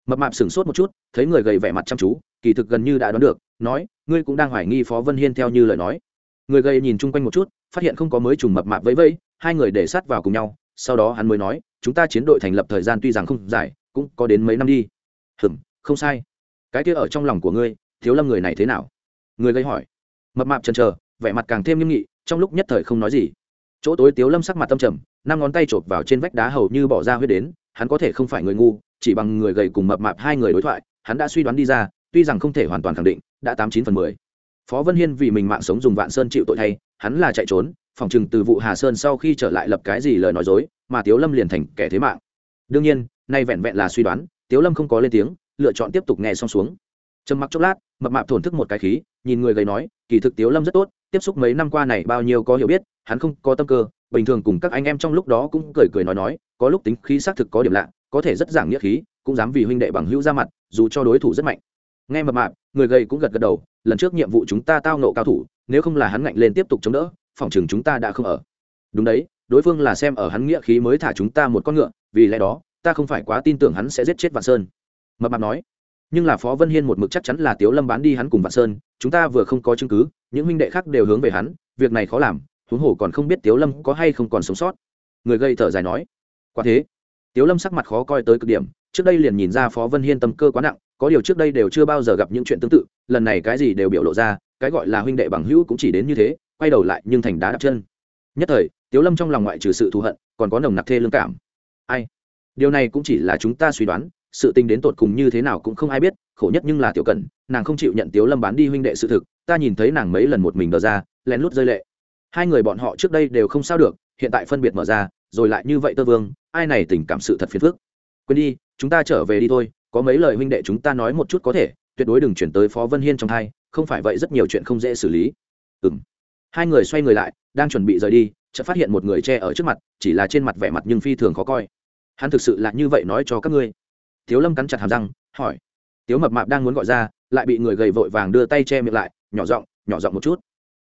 Mập mạp sửng sốt một chút, thấy người gầy vẻ mặt chăm chú, kỳ thực gần như đã đoán được nói, ngươi cũng đang hoài nghi phó vân hiên theo như lời nói. Người gầy nhìn chung quanh một chút, phát hiện không có mới trùng mập mạp vẫy vẫy, hai người để sát vào cùng nhau, sau đó hắn mới nói, chúng ta chiến đội thành lập thời gian tuy rằng không dài, cũng có đến mấy năm đi. Hừm không sai. Cái kia ở trong lòng của ngươi, thiếu lâm người này thế nào? Người gây hỏi. Mập mạp chần chờ, vẻ mặt càng thêm nghiêm nghị, trong lúc nhất thời không nói gì. Chỗ tối tiếu lâm sắc mặt tâm trầm, năm ngón tay chộp vào trên vách đá hầu như bỏ ra huyết đến, hắn có thể không phải người ngu, chỉ bằng người gầy cùng mập mạp hai người đối thoại, hắn đã suy đoán đi ra, tuy rằng không thể hoàn toàn khẳng định đã tám chín phần mười. Phó vân hiên vì mình mạng sống dùng vạn sơn chịu tội thay, hắn là chạy trốn, phòng chừng từ vụ hà sơn sau khi trở lại lập cái gì lời nói dối, mà tiếu lâm liền thành kẻ thế mạng. Đương nhiên, nay vẹn vẹn là suy đoán, tiếu lâm không có lên tiếng, lựa chọn tiếp tục nghe xong xuống. Trầm mặc chốc lát, mập mạp thổn thức một cái khí, nhìn người gầy nói, kỳ thực tiếu lâm rất tốt, tiếp xúc mấy năm qua này bao nhiêu có hiểu biết, hắn không có tâm cơ, bình thường cùng các anh em trong lúc đó cũng cười cười nói nói, có lúc tính khí xác thực có điểm lạ, có thể rất giảng nghĩa khí, cũng dám vì huynh đệ bằng hữu ra mặt, dù cho đối thủ rất mạnh nghe mập mạp, người gầy cũng gật gật đầu, lần trước nhiệm vụ chúng ta tao nộ cao thủ, nếu không là hắn ngạnh lên tiếp tục chống đỡ, phòng chừng chúng ta đã không ở. Đúng đấy, đối phương là xem ở hắn nghĩa khí mới thả chúng ta một con ngựa, vì lẽ đó, ta không phải quá tin tưởng hắn sẽ giết chết vạn sơn. Mập mạp nói, nhưng là phó vân hiên một mực chắc chắn là tiếu lâm bán đi hắn cùng vạn sơn, chúng ta vừa không có chứng cứ, những huynh đệ khác đều hướng về hắn, việc này khó làm, huống hồ còn không biết tiếu lâm có hay không còn sống sót. Người gây thở dài nói, quả thế. Tiếu lâm sắc mặt khó coi tới cực điểm, trước đây liền nhìn ra phó vân hiên tâm cơ quá nặng có điều trước đây đều chưa bao giờ gặp những chuyện tương tự, lần này cái gì đều biểu lộ ra, cái gọi là huynh đệ bằng hữu cũng chỉ đến như thế, quay đầu lại nhưng thành đá đập chân. Nhất thời, tiếu lâm trong lòng ngoại trừ sự thù hận, còn có nồng nặc thê lương cảm. Ai? Điều này cũng chỉ là chúng ta suy đoán, sự tình đến tột cùng như thế nào cũng không ai biết, khổ nhất nhưng là tiểu cẩn, nàng không chịu nhận tiếu lâm bán đi huynh đệ sự thực, ta nhìn thấy nàng mấy lần một mình đờ ra, lén lút rơi lệ. Hai người bọn họ trước đây đều không sao được, hiện tại phân biệt mở ra, rồi lại như vậy tơ vương, ai này tình cảm sự thật phiền phức. Quên đi, chúng ta trở về đi thôi có mấy lời huynh đệ chúng ta nói một chút có thể, tuyệt đối đừng chuyển tới phó vân hiên trong thai, không phải vậy rất nhiều chuyện không dễ xử lý. Ừng hai người xoay người lại, đang chuẩn bị rời đi, chợt phát hiện một người che ở trước mặt, chỉ là trên mặt vẻ mặt nhưng phi thường khó coi. Hắn thực sự là như vậy nói cho các ngươi. Tiếu lâm cắn chặt hàm răng, hỏi. Tiếu mập mạp đang muốn gọi ra, lại bị người gầy vội vàng đưa tay che miệng lại, nhỏ giọng nhỏ giọng một chút.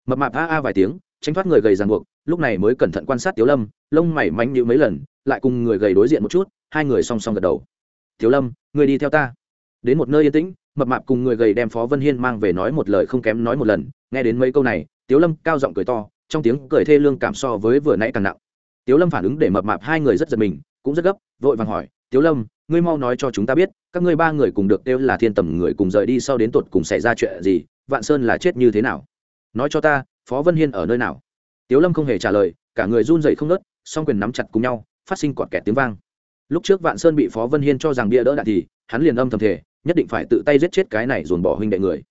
Mập mạp a a vài tiếng, tránh thoát người gầy ràng buộc, lúc này mới cẩn thận quan sát tiếu lâm, lông mày mánh như mấy lần, lại cùng người gầy đối diện một chút, hai người song song gật đầu tiếu lâm người đi theo ta. Đến một nơi yên tĩnh, mập mạp cùng người gầy đem phó vân hiên mang về nói một lời không kém nói một lần. Nghe đến mấy câu này tiếu lâm cao giọng cười to, trong tiếng cười thê lương cảm so với vừa nãy càng nặng. Tiếu lâm phản ứng để mập mạp hai người rất giật mình, cũng rất gấp, vội vàng hỏi tiếu lâm, ngươi mau nói cho chúng ta biết, các ngươi ba người cùng được kêu là thiên tầm người cùng rời đi sau đến tột cùng xảy ra chuyện gì, vạn sơn là chết như thế nào? Nói cho ta, phó vân hiên ở nơi nào? Tiếu lâm không hề trả lời, cả người run dậy không nớt song quyền nắm chặt cùng nhau, phát sinh quạt kẹt tiếng vang lúc trước vạn sơn bị phó vân hiên cho rằng bia đỡ đạn thì, hắn liền âm thầm thể nhất định phải tự tay giết chết cái này dồn bỏ huynh đệ người.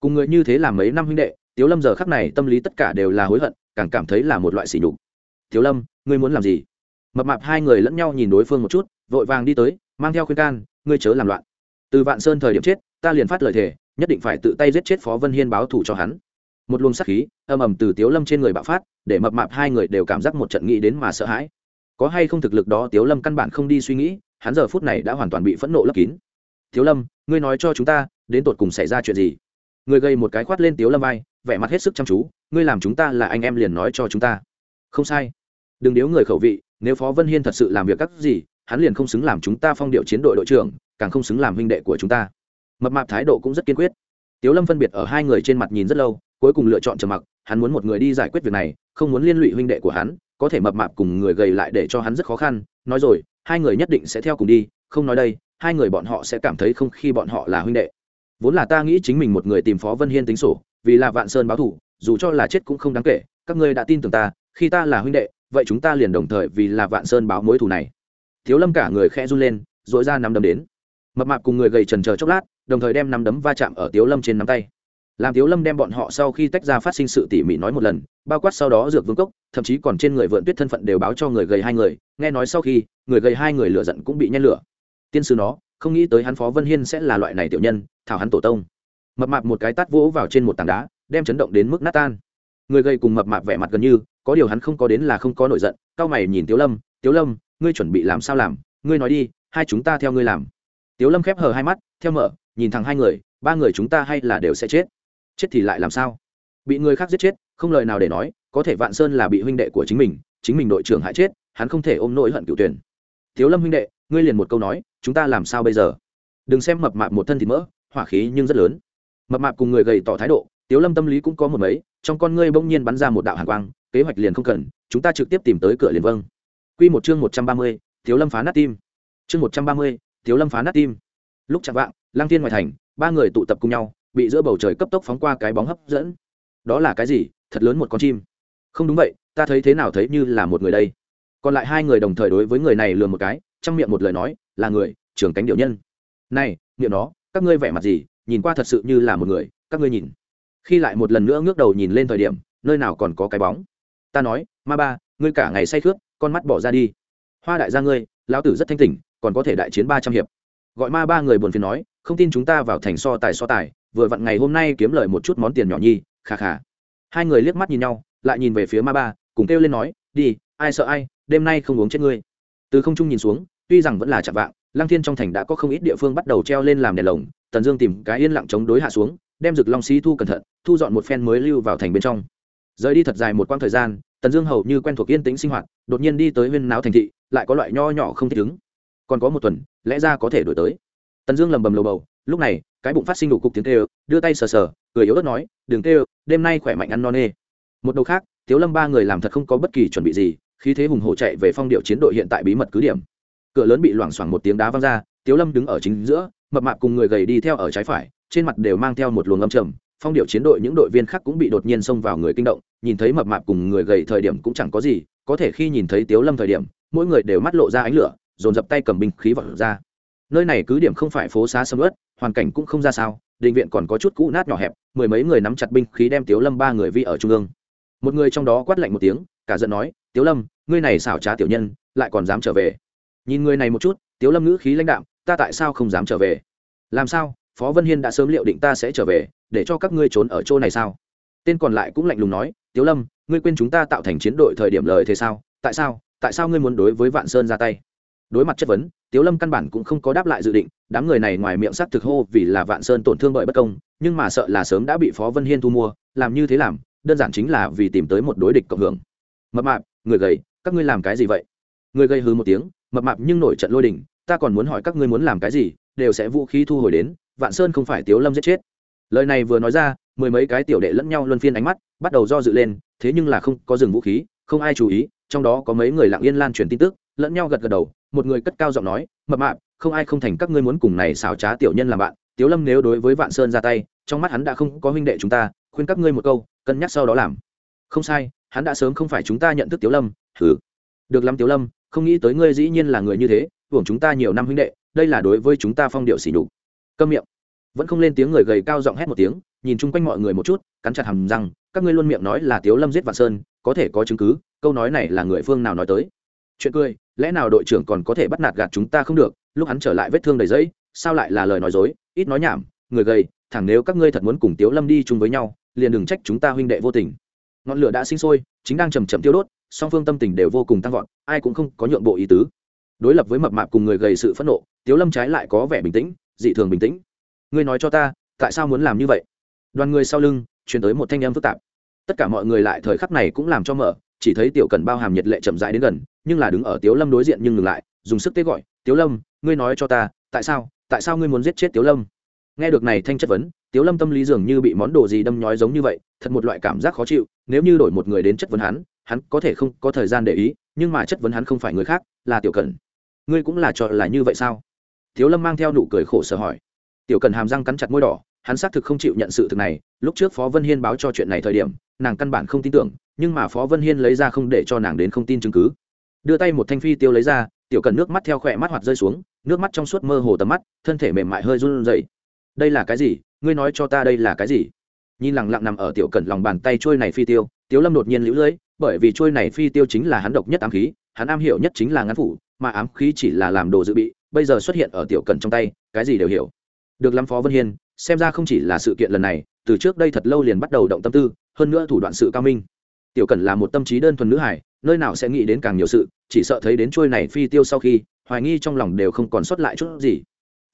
Cùng người như thế làm mấy năm huynh đệ, tiếu lâm giờ khắc này tâm lý tất cả đều là hối hận, càng cảm thấy là một loại sỉ nhục. Tiếu lâm, ngươi muốn làm gì? Mập mạp hai người lẫn nhau nhìn đối phương một chút, vội vàng đi tới, mang theo khuyên can, ngươi chớ làm loạn. Từ vạn sơn thời điểm chết, ta liền phát lời thề, nhất định phải tự tay giết chết phó vân hiên báo thù cho hắn. Một luồng sắc khí, âm ầm từ tiếu lâm trên người bạo phát, để mập mạp hai người đều cảm giác một trận nghĩ đến mà sợ hãi có hay không thực lực đó, tiếu lâm căn bản không đi suy nghĩ, hắn giờ phút này đã hoàn toàn bị phẫn nộ lấp kín. Tiếu lâm, ngươi nói cho chúng ta, đến tột cùng xảy ra chuyện gì? Ngươi gây một cái khoát lên tiếu lâm vai, vẻ mặt hết sức chăm chú, ngươi làm chúng ta là anh em liền nói cho chúng ta. Không sai. Đừng điếu người khẩu vị, nếu phó vân hiên thật sự làm việc các gì, hắn liền không xứng làm chúng ta phong điệu chiến đội đội trưởng, càng không xứng làm huynh đệ của chúng ta. Mập mạp thái độ cũng rất kiên quyết. Tiếu lâm phân biệt ở hai người trên mặt nhìn rất lâu, cuối cùng lựa chọn trầm mặc, hắn muốn một người đi giải quyết việc này, không muốn liên lụy huynh đệ của hắn có thể mập mạp cùng người gầy lại để cho hắn rất khó khăn, nói rồi, hai người nhất định sẽ theo cùng đi, không nói đây, hai người bọn họ sẽ cảm thấy không khi bọn họ là huynh đệ. Vốn là ta nghĩ chính mình một người tìm phó vân hiên tính sổ, vì là vạn sơn báo thủ, dù cho là chết cũng không đáng kể, các ngươi đã tin tưởng ta, khi ta là huynh đệ, vậy chúng ta liền đồng thời vì là vạn sơn báo mối thù này. Thiếu lâm cả người khẽ run lên dội ra nắm đấm đến. Mập mạp cùng người gầy trần chờ chốc lát, đồng thời đem nắm đấm va chạm ở tiếu lâm trên nắm tay làm tiếu lâm đem bọn họ sau khi tách ra phát sinh sự tỉ mỉ nói một lần, bao quát sau đó dược vương cốc, thậm chí còn trên người vượn tuyết thân phận đều báo cho người gầy hai người, nghe nói sau khi, người gầy hai người lựa giận cũng bị nhen lửa. Tiên sư nó, không nghĩ tới hắn phó vân hiên sẽ là loại này tiểu nhân, thảo hắn tổ tông. Mập mạp một cái tát vỗ vào trên một tảng đá, đem chấn động đến mức nát tan. Người gầy cùng mập mạp vẻ mặt gần như, có điều hắn không có đến là không có nổi giận cao mày nhìn tiếu lâm tiếu lâm, ngươi chuẩn bị làm sao làm? Ngươi nói đi, hai chúng ta theo ngươi làm. Tiếu lâm khép hờ hai mắt, theo mở, nhìn thẳng hai người, ba người chúng ta hay là đều sẽ chết chết thì lại làm sao? Bị người khác giết chết, không lời nào để nói, có thể vạn sơn là bị huynh đệ của chính mình chính mình đội trưởng hại chết, hắn không thể ôm nỗi hận cựu tuyển. Thiếu lâm huynh đệ, ngươi liền một câu nói, chúng ta làm sao bây giờ? Đừng xem mập mạp một thân thịt mỡ, hỏa khí nhưng rất lớn. Mập mạp cùng người gầy tỏ thái độ tiếu lâm tâm lý cũng có một mấy, trong con ngươi bỗng nhiên bắn ra một đạo hàn quang, kế hoạch liền không cần, chúng ta trực tiếp tìm tới cửa liền vâng. Q một chương một trăm ba mươi tiếu lâm phá nát tim. Chương một trăm ba mươi tiếu lâm phá nát tim. Lúc chạm vạng lang tiên ngoài thành, ba người tụ tập cùng nhau bị giữa bầu trời cấp tốc phóng qua cái bóng hấp dẫn. Đó là cái gì? Thật lớn một con chim. Không đúng vậy, ta thấy thế nào thấy như là một người đây. Còn lại hai người đồng thời đối với người này lừa một cái trong miệng một lời nói, là người, trưởng cánh điệu nhân. Này, miệng nó, các ngươi vẻ mặt gì? Nhìn qua thật sự như là một người, các ngươi nhìn. Khi lại một lần nữa ngước đầu nhìn lên thời điểm, nơi nào còn có cái bóng. Ta nói, ma ba, ngươi cả ngày say khướt, con mắt bỏ ra đi. Hoa đại gia ngươi, lão tử rất thanh tỉnh, còn có thể đại chiến ba trăm hiệp. Gọi ma ba người buồn phiền nói, không tin chúng ta vào thành so tài so tài vừa vặn ngày hôm nay kiếm lời một chút món tiền nhỏ nhi khà khà hai người liếc mắt nhìn nhau, lại nhìn về phía ma ba, cùng kêu lên nói, đi, ai sợ ai, đêm nay không uống chết ngươi. Từ không trung nhìn xuống, tuy rằng vẫn là chạm vạng, lăng thiên trong thành đã có không ít địa phương bắt đầu treo lên làm đèn lồng, tần dương tìm cái yên lặng chống đối hạ xuống, đem rực long xí thu cẩn thận, thu dọn một phen mới lưu vào thành bên trong. Rời đi thật dài một quãng thời gian, tần dương hầu như quen thuộc yên tĩnh sinh hoạt, đột nhiên đi tới huyên náo thành thị, lại có loại nho nhỏ không thích ứng. Còn có một tuần, lẽ ra có thể đổi tới tần dương lầm bầm lầu bầu, lúc này, cái bụng phát sinh đủ cục tiếng kêu, đưa tay sờ sờ, cười yếu ớt nói, đừng kêu, đêm nay khỏe mạnh ăn no nê. Một đầu khác, tiếu lâm ba người làm thật không có bất kỳ chuẩn bị gì, khí thế hùng hổ chạy về phong điệu chiến đội hiện tại bí mật cứ điểm. Cửa lớn bị loảng xoảng một tiếng đá văng ra, tiếu lâm đứng ở chính giữa, mập mạp cùng người gầy đi theo ở trái phải, trên mặt đều mang theo một luồng âm trầm. Phong điệu chiến đội những đội viên khác cũng bị đột nhiên xông vào người kinh động, nhìn thấy mập mạp cùng người gầy thời điểm cũng chẳng có gì, có thể khi nhìn thấy tiếu lâm thời điểm, mỗi người đều mắt lộ ra ánh lửa, dồn dập tay cầm binh khí vật ra nơi này cứ điểm không phải phố xá sầm ớt hoàn cảnh cũng không ra sao, định viện còn có chút cũ nát nhỏ hẹp, mười mấy người nắm chặt binh khí đem tiếu lâm ba người vi ở trung ương. Một người trong đó quát lạnh một tiếng, cả giận nói, tiếu lâm, ngươi này xảo trá tiểu nhân, lại còn dám trở về. Nhìn người này một chút, tiếu lâm ngữ khí lãnh đạm, ta tại sao không dám trở về? Làm sao? Phó vân hiên đã sớm liệu định ta sẽ trở về, để cho các ngươi trốn ở chỗ này sao? Tên còn lại cũng lạnh lùng nói, tiếu lâm, ngươi quên chúng ta tạo thành chiến đội thời điểm lời thế sao? Tại sao? Tại sao ngươi muốn đối với vạn sơn ra tay? Đối mặt chất vấn, tiếu lâm căn bản cũng không có đáp lại dự định, đám người này ngoài miệng sắc thực hô vì là vạn sơn tổn thương bởi bất công, nhưng mà sợ là sớm đã bị phó vân hiên thu mua, làm như thế làm, đơn giản chính là vì tìm tới một đối địch cộng hưởng. Mập mạp, người gầy, các ngươi làm cái gì vậy? Người gầy hư một tiếng, mập mạp nhưng nổi trận lôi đình, ta còn muốn hỏi các ngươi muốn làm cái gì, đều sẽ vũ khí thu hồi đến, vạn sơn không phải tiếu lâm giết chết. Lời này vừa nói ra, mười mấy cái tiểu đệ lẫn nhau luân phiên ánh mắt, bắt đầu do dự lên, thế nhưng là không có dừng vũ khí, không ai chú ý, trong đó có mấy người lặng yên lan truyền tin tức, lẫn nhau gật gật đầu một người cất cao giọng nói, mập mạp, không ai không thành các ngươi muốn cùng này xảo trá tiểu nhân làm bạn. Tiếu lâm nếu đối với vạn sơn ra tay, trong mắt hắn đã không có huynh đệ chúng ta, khuyên các ngươi một câu, cân nhắc sau đó làm. Không sai, hắn đã sớm không phải chúng ta nhận thức tiếu lâm. Thử được lắm tiếu lâm, không nghĩ tới ngươi dĩ nhiên là người như thế, hưởng chúng ta nhiều năm huynh đệ, đây là đối với chúng ta phong điệu xỉ nhục. Câm miệng. Vẫn không lên tiếng người gầy cao giọng hét một tiếng, nhìn chung quanh mọi người một chút, cắn chặt hầm rằng các ngươi luôn miệng nói là tiếu lâm giết vạn sơn, có thể có chứng cứ, câu nói này là người phương nào nói tới? Chuyện cười lẽ nào đội trưởng còn có thể bắt nạt gạt chúng ta không được? Lúc hắn trở lại vết thương đầy giấy, sao lại là lời nói dối? Ít nói nhảm người gầy thẳng nếu các ngươi thật muốn cùng tiếu lâm đi chung với nhau liền đừng trách chúng ta huynh đệ vô tình. Ngọn lửa đã sinh sôi chính đang chầm chậm tiêu đốt song phương tâm tình đều vô cùng tăng vọt ai cũng không có nhượng bộ ý tứ. Đối lập với mập mạp cùng người gầy sự phẫn nộ tiếu lâm trái lại có vẻ bình tĩnh dị thường bình tĩnh. Ngươi nói cho ta tại sao muốn làm như vậy? Đoàn người sau lưng chuyển tới một thanh âm phức tạp. Tất cả mọi người lại thời khắc này cũng làm cho mở chỉ thấy tiểu cần bao hàm nhiệt lệ chậm rãi đến gần, nhưng là đứng ở tiếu lâm đối diện nhưng ngừng lại, dùng sức tế gọi, tiếu lâm, ngươi nói cho ta, tại sao tại sao ngươi muốn giết chết tiếu lâm? Nghe được này thanh chất vấn, tiếu lâm tâm lý dường như bị món đồ gì đâm nhói giống như vậy, thật một loại cảm giác khó chịu, nếu như đổi một người đến chất vấn hắn hắn có thể không có thời gian để ý, nhưng mà chất vấn hắn không phải người khác, là tiểu cần. Ngươi cũng là chọn là như vậy sao? Tiếu lâm mang theo nụ cười khổ sở hỏi. Tiểu cần hàm răng cắn chặt môi đỏ, hắn xác thực không chịu nhận sự thực này, lúc trước phó vân hiên báo cho chuyện này thời điểm, nàng căn bản không tin tưởng nhưng mà phó vân hiên lấy ra không để cho nàng đến không tin chứng cứ đưa tay một thanh phi tiêu lấy ra tiểu cần nước mắt theo khỏe mắt hoạt rơi xuống nước mắt trong suốt mơ hồ tầm mắt thân thể mềm mại hơi run rẩy. đây là cái gì ngươi nói cho ta đây là cái gì nhìn lặng lặng nằm ở tiểu cần lòng bàn tay trôi này phi tiêu tiếu lâm đột nhiên lũ lưỡi, bởi vì trôi này phi tiêu chính là hắn độc nhất ám khí hắn am hiểu nhất chính là ngắn phủ mà ám khí chỉ là làm đồ dự bị bây giờ xuất hiện ở tiểu cần trong tay cái gì đều hiểu được lắm phó vân hiên xem ra không chỉ là sự kiện lần này từ trước đây thật lâu liền bắt đầu động tâm tư hơn nữa thủ đoạn sự cao minh tiểu cần là một tâm trí đơn thuần nữ hải nơi nào sẽ nghĩ đến càng nhiều sự, chỉ sợ thấy đến trôi này phi tiêu sau khi, hoài nghi trong lòng đều không còn sót lại chút gì.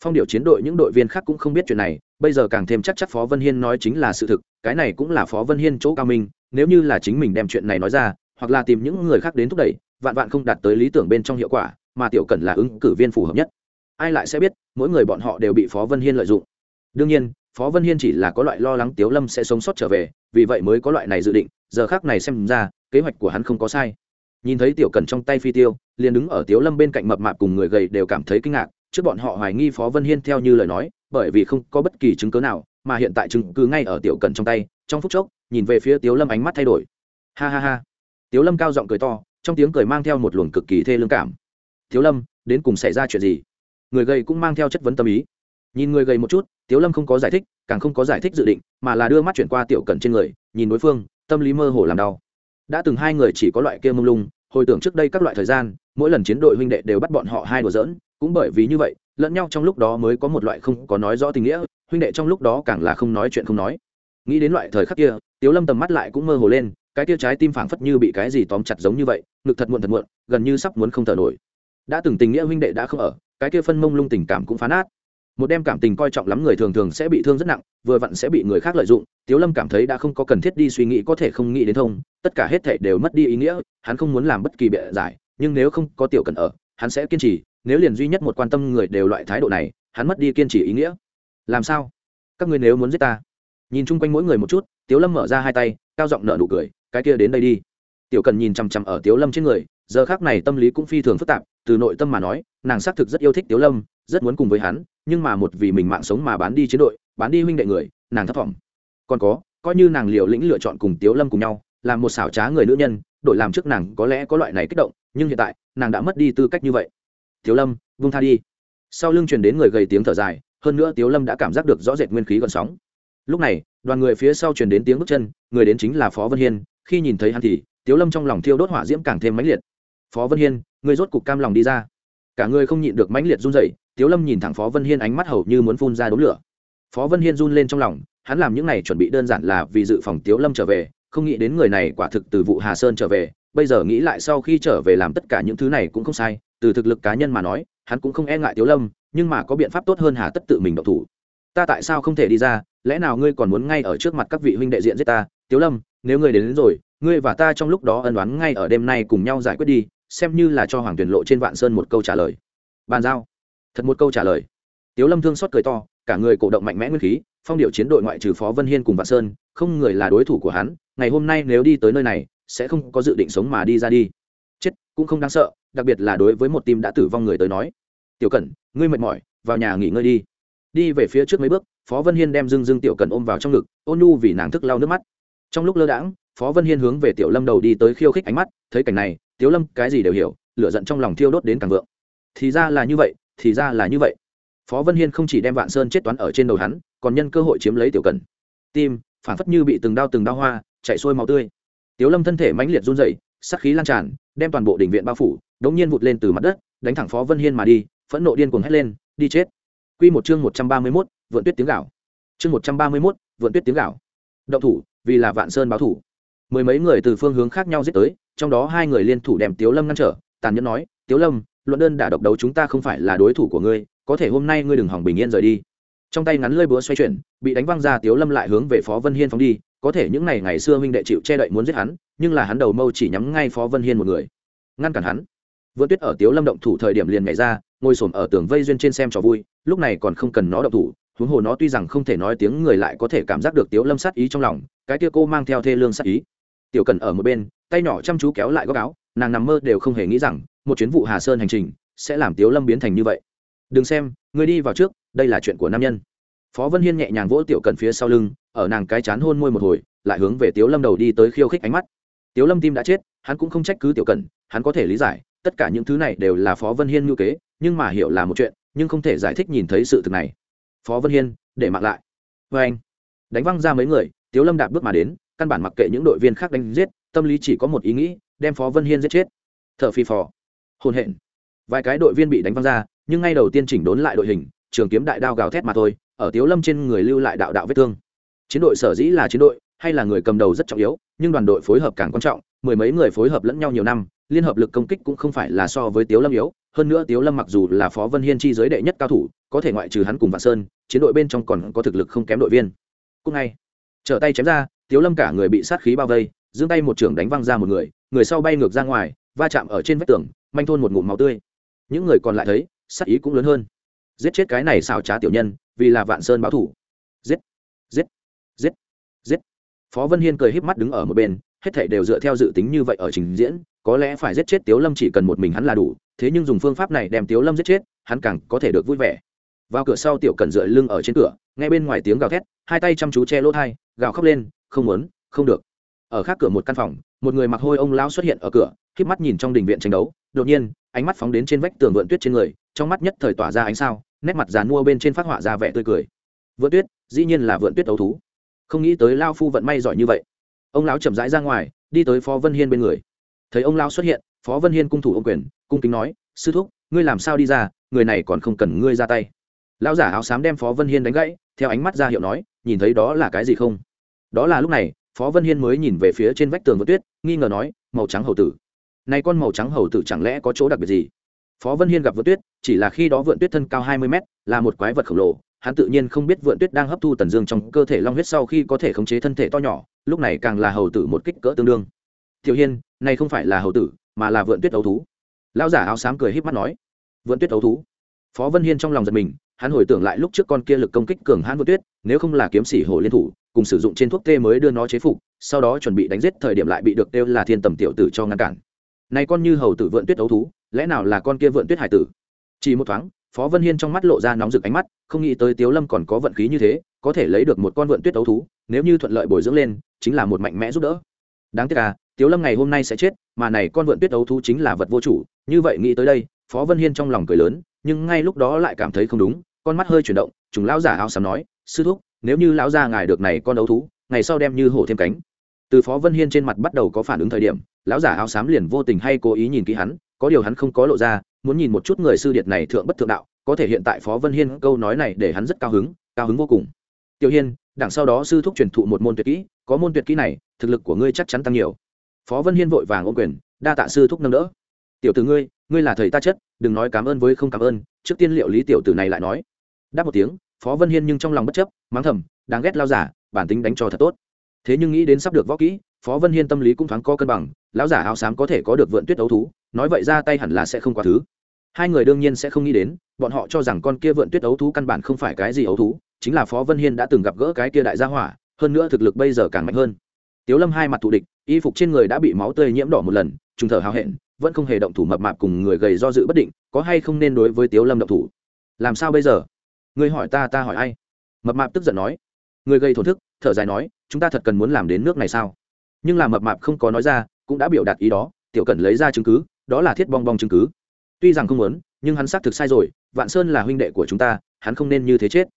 Phong điệu chiến đội những đội viên khác cũng không biết chuyện này, bây giờ càng thêm chắc chắc phó vân hiên nói chính là sự thực, cái này cũng là phó vân hiên chỗ cao minh, nếu như là chính mình đem chuyện này nói ra, hoặc là tìm những người khác đến thúc đẩy, vạn vạn không đạt tới lý tưởng bên trong hiệu quả, mà tiểu cần là ứng cử viên phù hợp nhất. Ai lại sẽ biết, mỗi người bọn họ đều bị phó vân hiên lợi dụng. Đương nhiên, phó vân hiên chỉ là có loại lo lắng tiếu lâm sẽ sống sót trở về, vì vậy mới có loại này dự định giờ khác này xem ra, kế hoạch của hắn không có sai. Nhìn thấy tiểu cần trong tay phi tiêu, liền đứng ở tiếu lâm bên cạnh mập mạp cùng người gầy đều cảm thấy kinh ngạc, trước bọn họ hoài nghi phó vân hiên theo như lời nói, bởi vì không có bất kỳ chứng cớ nào, mà hiện tại chứng cứ ngay ở tiểu cần trong tay, trong phút chốc, nhìn về phía tiếu lâm ánh mắt thay đổi. Ha ha ha. Tiếu lâm cao giọng cười to, trong tiếng cười mang theo một luồng cực kỳ thê lương cảm. Tiếu lâm, đến cùng xảy ra chuyện gì? Người gầy cũng mang theo chất vấn tâm ý. Nhìn người gầy một chút, tiếu lâm không có giải thích, càng không có giải thích dự định, mà là đưa mắt chuyển qua tiểu cẩn trên người, nhìn đối phương tâm lý mơ hồ làm đau. Đã từng hai người chỉ có loại kia mông lung, hồi tưởng trước đây các loại thời gian, mỗi lần chiến đội huynh đệ đều bắt bọn họ hai đùa giỡn, cũng bởi vì như vậy, lẫn nhau trong lúc đó mới có một loại không có nói rõ tình nghĩa, huynh đệ trong lúc đó càng là không nói chuyện không nói. Nghĩ đến loại thời khắc kia, tiếu lâm tầm mắt lại cũng mơ hồ lên, cái tia trái tim phảng phất như bị cái gì tóm chặt giống như vậy, ngực thật muộn thật muộn, gần như sắp muốn không thở nổi. Đã từng tình nghĩa huynh đệ đã không ở, cái kia phân mông lung tình cảm cũng phá nát một đem cảm tình coi trọng lắm người thường thường sẽ bị thương rất nặng, vừa vặn sẽ bị người khác lợi dụng. Tiếu lâm cảm thấy đã không có cần thiết đi suy nghĩ, có thể không nghĩ đến thông, tất cả hết thể đều mất đi ý nghĩa, hắn không muốn làm bất kỳ bệ giải, nhưng nếu không có tiểu cần ở, hắn sẽ kiên trì, nếu liền duy nhất một quan tâm người đều loại thái độ này, hắn mất đi kiên trì ý nghĩa. Làm sao? Các người nếu muốn giết ta? Nhìn chung quanh mỗi người một chút, tiếu lâm mở ra hai tay, cao giọng nở nụ cười, cái kia đến đây đi. Tiểu cần nhìn chằm chằm ở tiếu lâm trên người, giờ khác này tâm lý cũng phi thường phức tạp, từ nội tâm mà nói, nàng xác thực rất yêu thích tiếu lâm rất muốn cùng với hắn, nhưng mà một vì mình mạng sống mà bán đi chiến đội, bán đi huynh đệ người, nàng thất vọng còn có, coi như nàng liều lĩnh lựa chọn cùng tiếu lâm cùng nhau, làm một xảo trá người nữ nhân, đổi làm trước nàng có lẽ có loại này kích động, nhưng hiện tại, nàng đã mất đi tư cách như vậy. Tiếu lâm vung tha đi. Sau lưng truyền đến người gầy tiếng thở dài, hơn nữa tiếu lâm đã cảm giác được rõ rệt nguyên khí gần sóng. Lúc này, đoàn người phía sau truyền đến tiếng bước chân, người đến chính là phó vân hiên, khi nhìn thấy hắn thì, tiếu lâm trong lòng thiêu đốt hỏa diễm càng thêm mãnh liệt. Phó vân hiên người rốt cục cam lòng đi ra. Cả người không nhịn được mãnh liệt run rẩy tiếu lâm nhìn thẳng phó vân hiên ánh mắt hầu như muốn phun ra đốm lửa. Phó vân hiên run lên trong lòng hắn làm những này chuẩn bị đơn giản là vì dự phòng tiếu lâm trở về không nghĩ đến người này quả thực từ vụ hà sơn trở về bây giờ nghĩ lại sau khi trở về làm tất cả những thứ này cũng không sai từ thực lực cá nhân mà nói hắn cũng không e ngại tiếu lâm nhưng mà có biện pháp tốt hơn hà tất tự mình động thủ. Ta tại sao không thể đi ra lẽ nào ngươi còn muốn ngay ở trước mặt các vị huynh đệ diện giết ta? Tiếu lâm nếu ngươi đến, đến rồi ngươi và ta trong lúc đó ân đoán ngay ở đêm nay cùng nhau giải quyết đi xem như là cho hoàng tuyển lộ trên vạn sơn một câu trả lời. Bàn giao thật một câu trả lời. Tiếu lâm thương xót cười to, cả người cổ động mạnh mẽ nguyên khí, phong điệu chiến đội ngoại trừ phó vân hiên cùng vạn sơn, không người là đối thủ của hắn, ngày hôm nay nếu đi tới nơi này, sẽ không có dự định sống mà đi ra đi. Chết, cũng không đáng sợ, đặc biệt là đối với một tim đã tử vong người tới nói. Tiểu cẩn, ngươi mệt mỏi, vào nhà nghỉ ngơi đi. Đi về phía trước mấy bước, phó vân hiên đem dưng dưng tiểu cẩn ôm vào trong ngực, ôn nhu vì nàng thức lau nước mắt. Trong lúc lơ đãng, phó vân hiên hướng về tiểu lâm đầu đi tới khiêu khích ánh mắt, thấy cảnh này, tiểu lâm cái gì đều hiểu, lửa giận trong lòng thiêu đốt đến càng vượng. Thì ra là như vậy thì ra là như vậy. Phó vân hiên không chỉ đem vạn sơn chết toán ở trên đầu hắn còn nhân cơ hội chiếm lấy tiểu cẩn tim phản phất như bị từng đao từng đao hoa chạy sôi màu tươi. Tiểu lâm thân thể mãnh liệt run dậy sắc khí lan tràn đem toàn bộ đỉnh viện bao phủ đống nhiên vụt lên từ mặt đất đánh thẳng phó vân hiên mà đi phẫn nộ điên cuồng hét lên đi chết! Quy một chương một trăm ba mươi 131, vượn tuyết tiếng gạo chương một trăm ba mươi 131, vượn tuyết tiếng gạo động thủ vì là vạn sơn báo thủ. Mười mấy người từ phương hướng khác nhau giết tới trong đó hai người liên thủ đem tiếu lâm ngăn trở tàn nhẫn nói tiếu lâm luận đơn đã độc đấu chúng ta không phải là đối thủ của ngươi, có thể hôm nay ngươi đừng hỏng bình yên rời đi. Trong tay ngắn lơi búa xoay chuyển, bị đánh văng ra tiếu lâm lại hướng về phó vân hiên phóng đi, có thể những ngày ngày xưa huynh đệ chịu che đậy muốn giết hắn, nhưng là hắn đầu mâu chỉ nhắm ngay phó vân hiên một người. Ngăn cản hắn. Vượt tuyết ở tiếu lâm động thủ thời điểm liền nhảy ra, ngồi xổm ở tường vây duyên trên xem trò vui, lúc này còn không cần nó động thủ, huống hồ nó tuy rằng không thể nói tiếng người lại có thể cảm giác được tiếu lâm sát ý trong lòng, cái kia cô mang theo thê lương sát ý. Tiểu cần ở một bên, tay nhỏ chăm chú kéo lại góc áo nàng nằm mơ đều không hề nghĩ rằng một chuyến vụ hà sơn hành trình sẽ làm tiếu lâm biến thành như vậy. Đừng xem người đi vào trước, đây là chuyện của nam nhân. Phó vân hiên nhẹ nhàng vỗ tiểu cần phía sau lưng, ở nàng cái chán hôn môi một hồi, lại hướng về tiếu lâm đầu đi tới khiêu khích ánh mắt. Tiếu lâm tim đã chết, hắn cũng không trách cứ tiểu cần hắn có thể lý giải, tất cả những thứ này đều là phó vân hiên ngưu kế, nhưng mà hiểu là một chuyện, nhưng không thể giải thích nhìn thấy sự thực này. Phó vân hiên, để mặc lại. Vê anh, đánh văng ra mấy người, tiếu lâm đạp bước mà đến, căn bản mặc kệ những đội viên khác đánh giết, tâm lý chỉ có một ý nghĩ đem phó vân hiên giết chết. T h ở phi phò. Hôn hẹn vài cái đội viên bị đánh văng ra, nhưng ngay đầu tiên chỉnh đốn lại đội hình, trường kiếm đại đao gào thét mà thôi, ở tiếu lâm trên người lưu lại đạo đạo vết thương. Chiến đội sở dĩ là chiến đội, hay là người cầm đầu rất trọng yếu, nhưng đoàn đội phối hợp càng quan trọng, mười mấy người phối hợp lẫn nhau nhiều năm, liên hợp lực công kích cũng không phải là so với tiếu lâm yếu, hơn nữa tiếu lâm mặc dù là phó vân hiên chi giới đệ nhất cao thủ, có thể ngoại trừ hắn cùng vạn sơn, chiến đội bên trong còn có thực lực không kém đội viên. Cũng ngay trở tay chém ra, tiếu lâm cả người bị sát khí bao vây giương tay một trường đánh văng ra một người người sau bay ngược ra ngoài, va chạm ở trên vách tường, manh thôn một ngụm máu tươi. Những người còn lại thấy, sát ý cũng lớn hơn. Giết chết cái này xào trá tiểu nhân, vì là vạn sơn báo thủ. Giết giết giết giết. Phó vân hiên cười híp mắt đứng ở một bên, hết thảy đều dựa theo dự tính như vậy ở trình diễn, có lẽ phải giết chết tiếu lâm chỉ cần một mình hắn là đủ, thế nhưng dùng phương pháp này đem tiếu lâm giết chết, hắn càng có thể được vui vẻ. Vào cửa sau tiểu cần dựa lưng ở trên cửa, nghe bên ngoài tiếng gào thét, hai tay chăm chú che lỗ thai, gào khóc lên, không muốn, không được ở khác cửa một căn phòng, một người mặc hôi ông lão xuất hiện ở cửa híp mắt nhìn trong đình viện tranh đấu. Đột nhiên, ánh mắt phóng đến trên vách tường vượn tuyết trên người, trong mắt nhất thời tỏa ra ánh sao, nét mặt dàn mua bên trên phát họa ra vẻ tươi cười. Vượn tuyết, dĩ nhiên là vượn tuyết đấu thú. Không nghĩ tới lao phu vận may giỏi như vậy. Ông lão chậm rãi ra ngoài, đi tới phó vân hiên bên người. Thấy ông lão xuất hiện, phó vân hiên cung thủ ông quyền, cung kính nói, sư thúc, ngươi làm sao đi ra? Người này còn không cần ngươi ra tay. Lão giả áo xám đem phó vân hiên đánh gãy, theo ánh mắt ra hiệu nói, nhìn thấy đó là cái gì không? Đó là lúc này phó vân hiên mới nhìn về phía trên vách tường vượt tuyết, nghi ngờ nói, màu trắng hầu tử. Này con màu trắng hầu tử chẳng lẽ có chỗ đặc biệt gì? Phó vân hiên gặp vượn tuyết, chỉ là khi đó vượn tuyết thân cao hai mươi mét, là một quái vật khổng lồ, hắn tự nhiên không biết vượn tuyết đang hấp thu tần dương trong cơ thể long huyết sau khi có thể khống chế thân thể to nhỏ, lúc này càng là hầu tử một kích cỡ tương đương. Tiểu hiên, này không phải là hầu tử, mà là vượn tuyết ấu thú. Lão giả áo xám cười híp mắt nói. Vượn tuyết ấu thú? Phó vân hiên trong lòng giật mình, hắn hồi tưởng lại lúc trước con kia lực công kích cường hãn vượn tuyết, nếu không là kiếm sĩ hổ liên thủ cùng sử dụng trên thuốc tê mới đưa nó chế phục, sau đó chuẩn bị đánh giết thời điểm lại bị được kêu là thiên tầm tiểu tử cho ngăn cản. Này con như hầu tử vượn tuyết ấu thú, lẽ nào là con kia vượn tuyết hải tử? Chỉ một thoáng, phó vân hiên trong mắt lộ ra nóng rực ánh mắt, không nghĩ tới tiếu lâm còn có vận khí như thế, có thể lấy được một con vượn tuyết ấu thú, nếu như thuận lợi bồi dưỡng lên, chính là một mạnh mẽ giúp đỡ. Đáng tiếc à tiếu lâm ngày hôm nay sẽ chết, mà này con vượn tuyết ấu thú chính là vật vô chủ, như vậy nghĩ tới đây, phó vân hiên trong lòng cười lớn, nhưng ngay lúc đó lại cảm thấy không đúng, con mắt hơi chuyển động chúng lão giả áo xám nói, sư thúc nếu như lão gia ngài được này con đấu thú, ngày sau đem như hổ thêm cánh. Từ phó vân hiên trên mặt bắt đầu có phản ứng thời điểm, lão giả áo xám liền vô tình hay cố ý nhìn kỹ hắn, có điều hắn không có lộ ra, muốn nhìn một chút người sư điệt này thượng bất thượng đạo, có thể hiện tại phó vân hiên câu nói này để hắn rất cao hứng cao hứng vô cùng. Tiểu hiên, đằng sau đó sư thúc truyền thụ một môn tuyệt kỹ, có môn tuyệt kỹ này, thực lực của ngươi chắc chắn tăng nhiều. Phó vân hiên vội vàng ôm quyền, đa tạ sư thúc nâng đỡ. Tiểu tử ngươi ngươi là thầy ta chất, đừng nói cảm ơn với không cảm ơn, trước tiên liệu lý tiểu tử này lại nói. Đáp một tiếng phó vân hiên nhưng trong lòng bất chấp, mắng thầm, đáng ghét lao giả, bản tính đánh cho thật tốt. Thế nhưng nghĩ đến sắp được võ kỹ, phó vân hiên tâm lý cũng thoáng có cân bằng, lão giả áo xám có thể có được vượn tuyết ấu thú, nói vậy ra tay hẳn là sẽ không quá thứ. Hai người đương nhiên sẽ không nghĩ đến, bọn họ cho rằng con kia vượn tuyết ấu thú căn bản không phải cái gì ấu thú, chính là phó vân hiên đã từng gặp gỡ cái kia đại gia hỏa, hơn nữa thực lực bây giờ càng mạnh hơn. Tiếu lâm hai mặt thù địch, y phục trên người đã bị máu tươi nhiễm đỏ một lần, trùng thở hào hẹn, vẫn không hề động thủ mập mạp cùng người gầy do dự bất định, có hay không nên đối với tiếu lâm động thủ? Làm sao bây giờ? Người hỏi ta ta hỏi ai? Mập mạp tức giận nói. Người gây thổn thức, thở dài nói, chúng ta thật cần muốn làm đến nước này sao? Nhưng là mập mạp không có nói ra, cũng đã biểu đạt ý đó, tiểu cần lấy ra chứng cứ, đó là thiết bong bong chứng cứ. Tuy rằng không muốn, nhưng hắn xác thực sai rồi, vạn sơn là huynh đệ của chúng ta, hắn không nên như thế chết.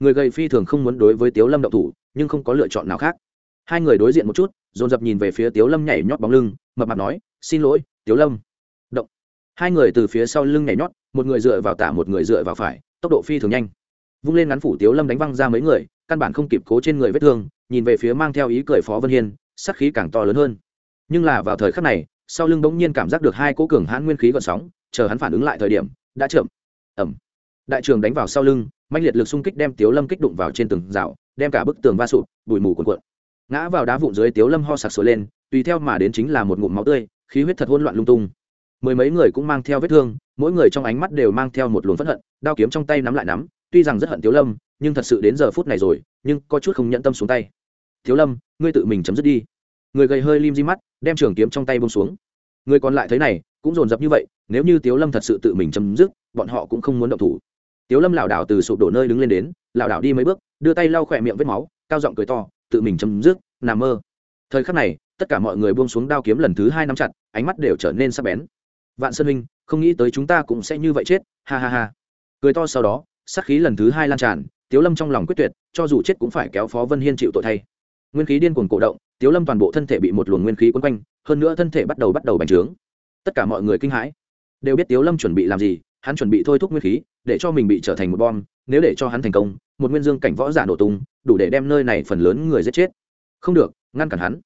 Người gầy phi thường không muốn đối với tiếu lâm động thủ, nhưng không có lựa chọn nào khác. Hai người đối diện một chút, dồn dập nhìn về phía tiếu lâm nhảy nhót bóng lưng, mập mạp nói, xin lỗi, tiếu lâm. Động. Hai người từ phía sau lưng nhảy nhót, một người dựa vào tả, một người dựa vào phải, tốc độ phi thường nhanh vung lên ngắn phủ tiếu lâm đánh văng ra mấy người, căn bản không kịp cố trên người vết thương, nhìn về phía mang theo ý cười phó vân hiên, sắc khí càng to lớn hơn. Nhưng là vào thời khắc này, sau lưng bỗng nhiên cảm giác được hai cỗ cường hãn nguyên khí gọn sóng, chờ hắn phản ứng lại thời điểm, đã chậm. Ẩm đại trường đánh vào sau lưng mạnh liệt lực xung kích đem tiếu lâm kích đụng vào trên tường rào, đem cả bức tường va sụp, bụi mù cuộn cuộn. Ngã vào đá vụn dưới tiếu lâm ho sặc sửa lên, tùy theo mà đến chính là một ngụm máu tươi, khí huyết thật hỗn loạn lung tung. Mười mấy người cũng mang theo vết thương, mỗi người trong ánh mắt đều mang theo một luồng phẫn hận, đao kiếm trong tay nắm lại nắm tuy rằng rất hận tiếu lâm, nhưng thật sự đến giờ phút này rồi, nhưng có chút không nhận tâm xuống tay. Tiếu lâm, ngươi tự mình chấm dứt đi. Người gầy hơi lim di mắt, đem trường kiếm trong tay bông xuống. Người còn lại thấy này, cũng dồn dập như vậy, nếu như tiếu lâm thật sự tự mình chấm dứt, bọn họ cũng không muốn động thủ. Tiếu lâm lảo đảo từ sụp đổ nơi đứng lên đến, lảo đảo đi mấy bước, đưa tay lau khỏe miệng vết máu, cao giọng cười to, tự mình chấm dứt, nằm mơ. Thời khắc này, tất cả mọi người buông xuống đao kiếm lần thứ hai nắm chặt, ánh mắt đều trở nên sắc bén. Vạn sơn huynh, không nghĩ tới chúng ta cũng sẽ như vậy chết, ha ha ha. Cười to sau đó sát khí lần thứ hai lan tràn, tiếu lâm trong lòng quyết tuyệt, cho dù chết cũng phải kéo phó vân hiên chịu tội thay. Nguyên khí điên cuồng cổ động, tiếu lâm toàn bộ thân thể bị một luồng nguyên khí quấn quanh, hơn nữa thân thể bắt đầu bắt đầu bành trướng. Tất cả mọi người kinh hãi. Đều biết tiếu lâm chuẩn bị làm gì, hắn chuẩn bị thôi thúc nguyên khí, để cho mình bị trở thành một bom, nếu để cho hắn thành công, một nguyên dương cảnh võ giả nổ tung, đủ để đem nơi này phần lớn người giết chết. Không được, ngăn cản hắn.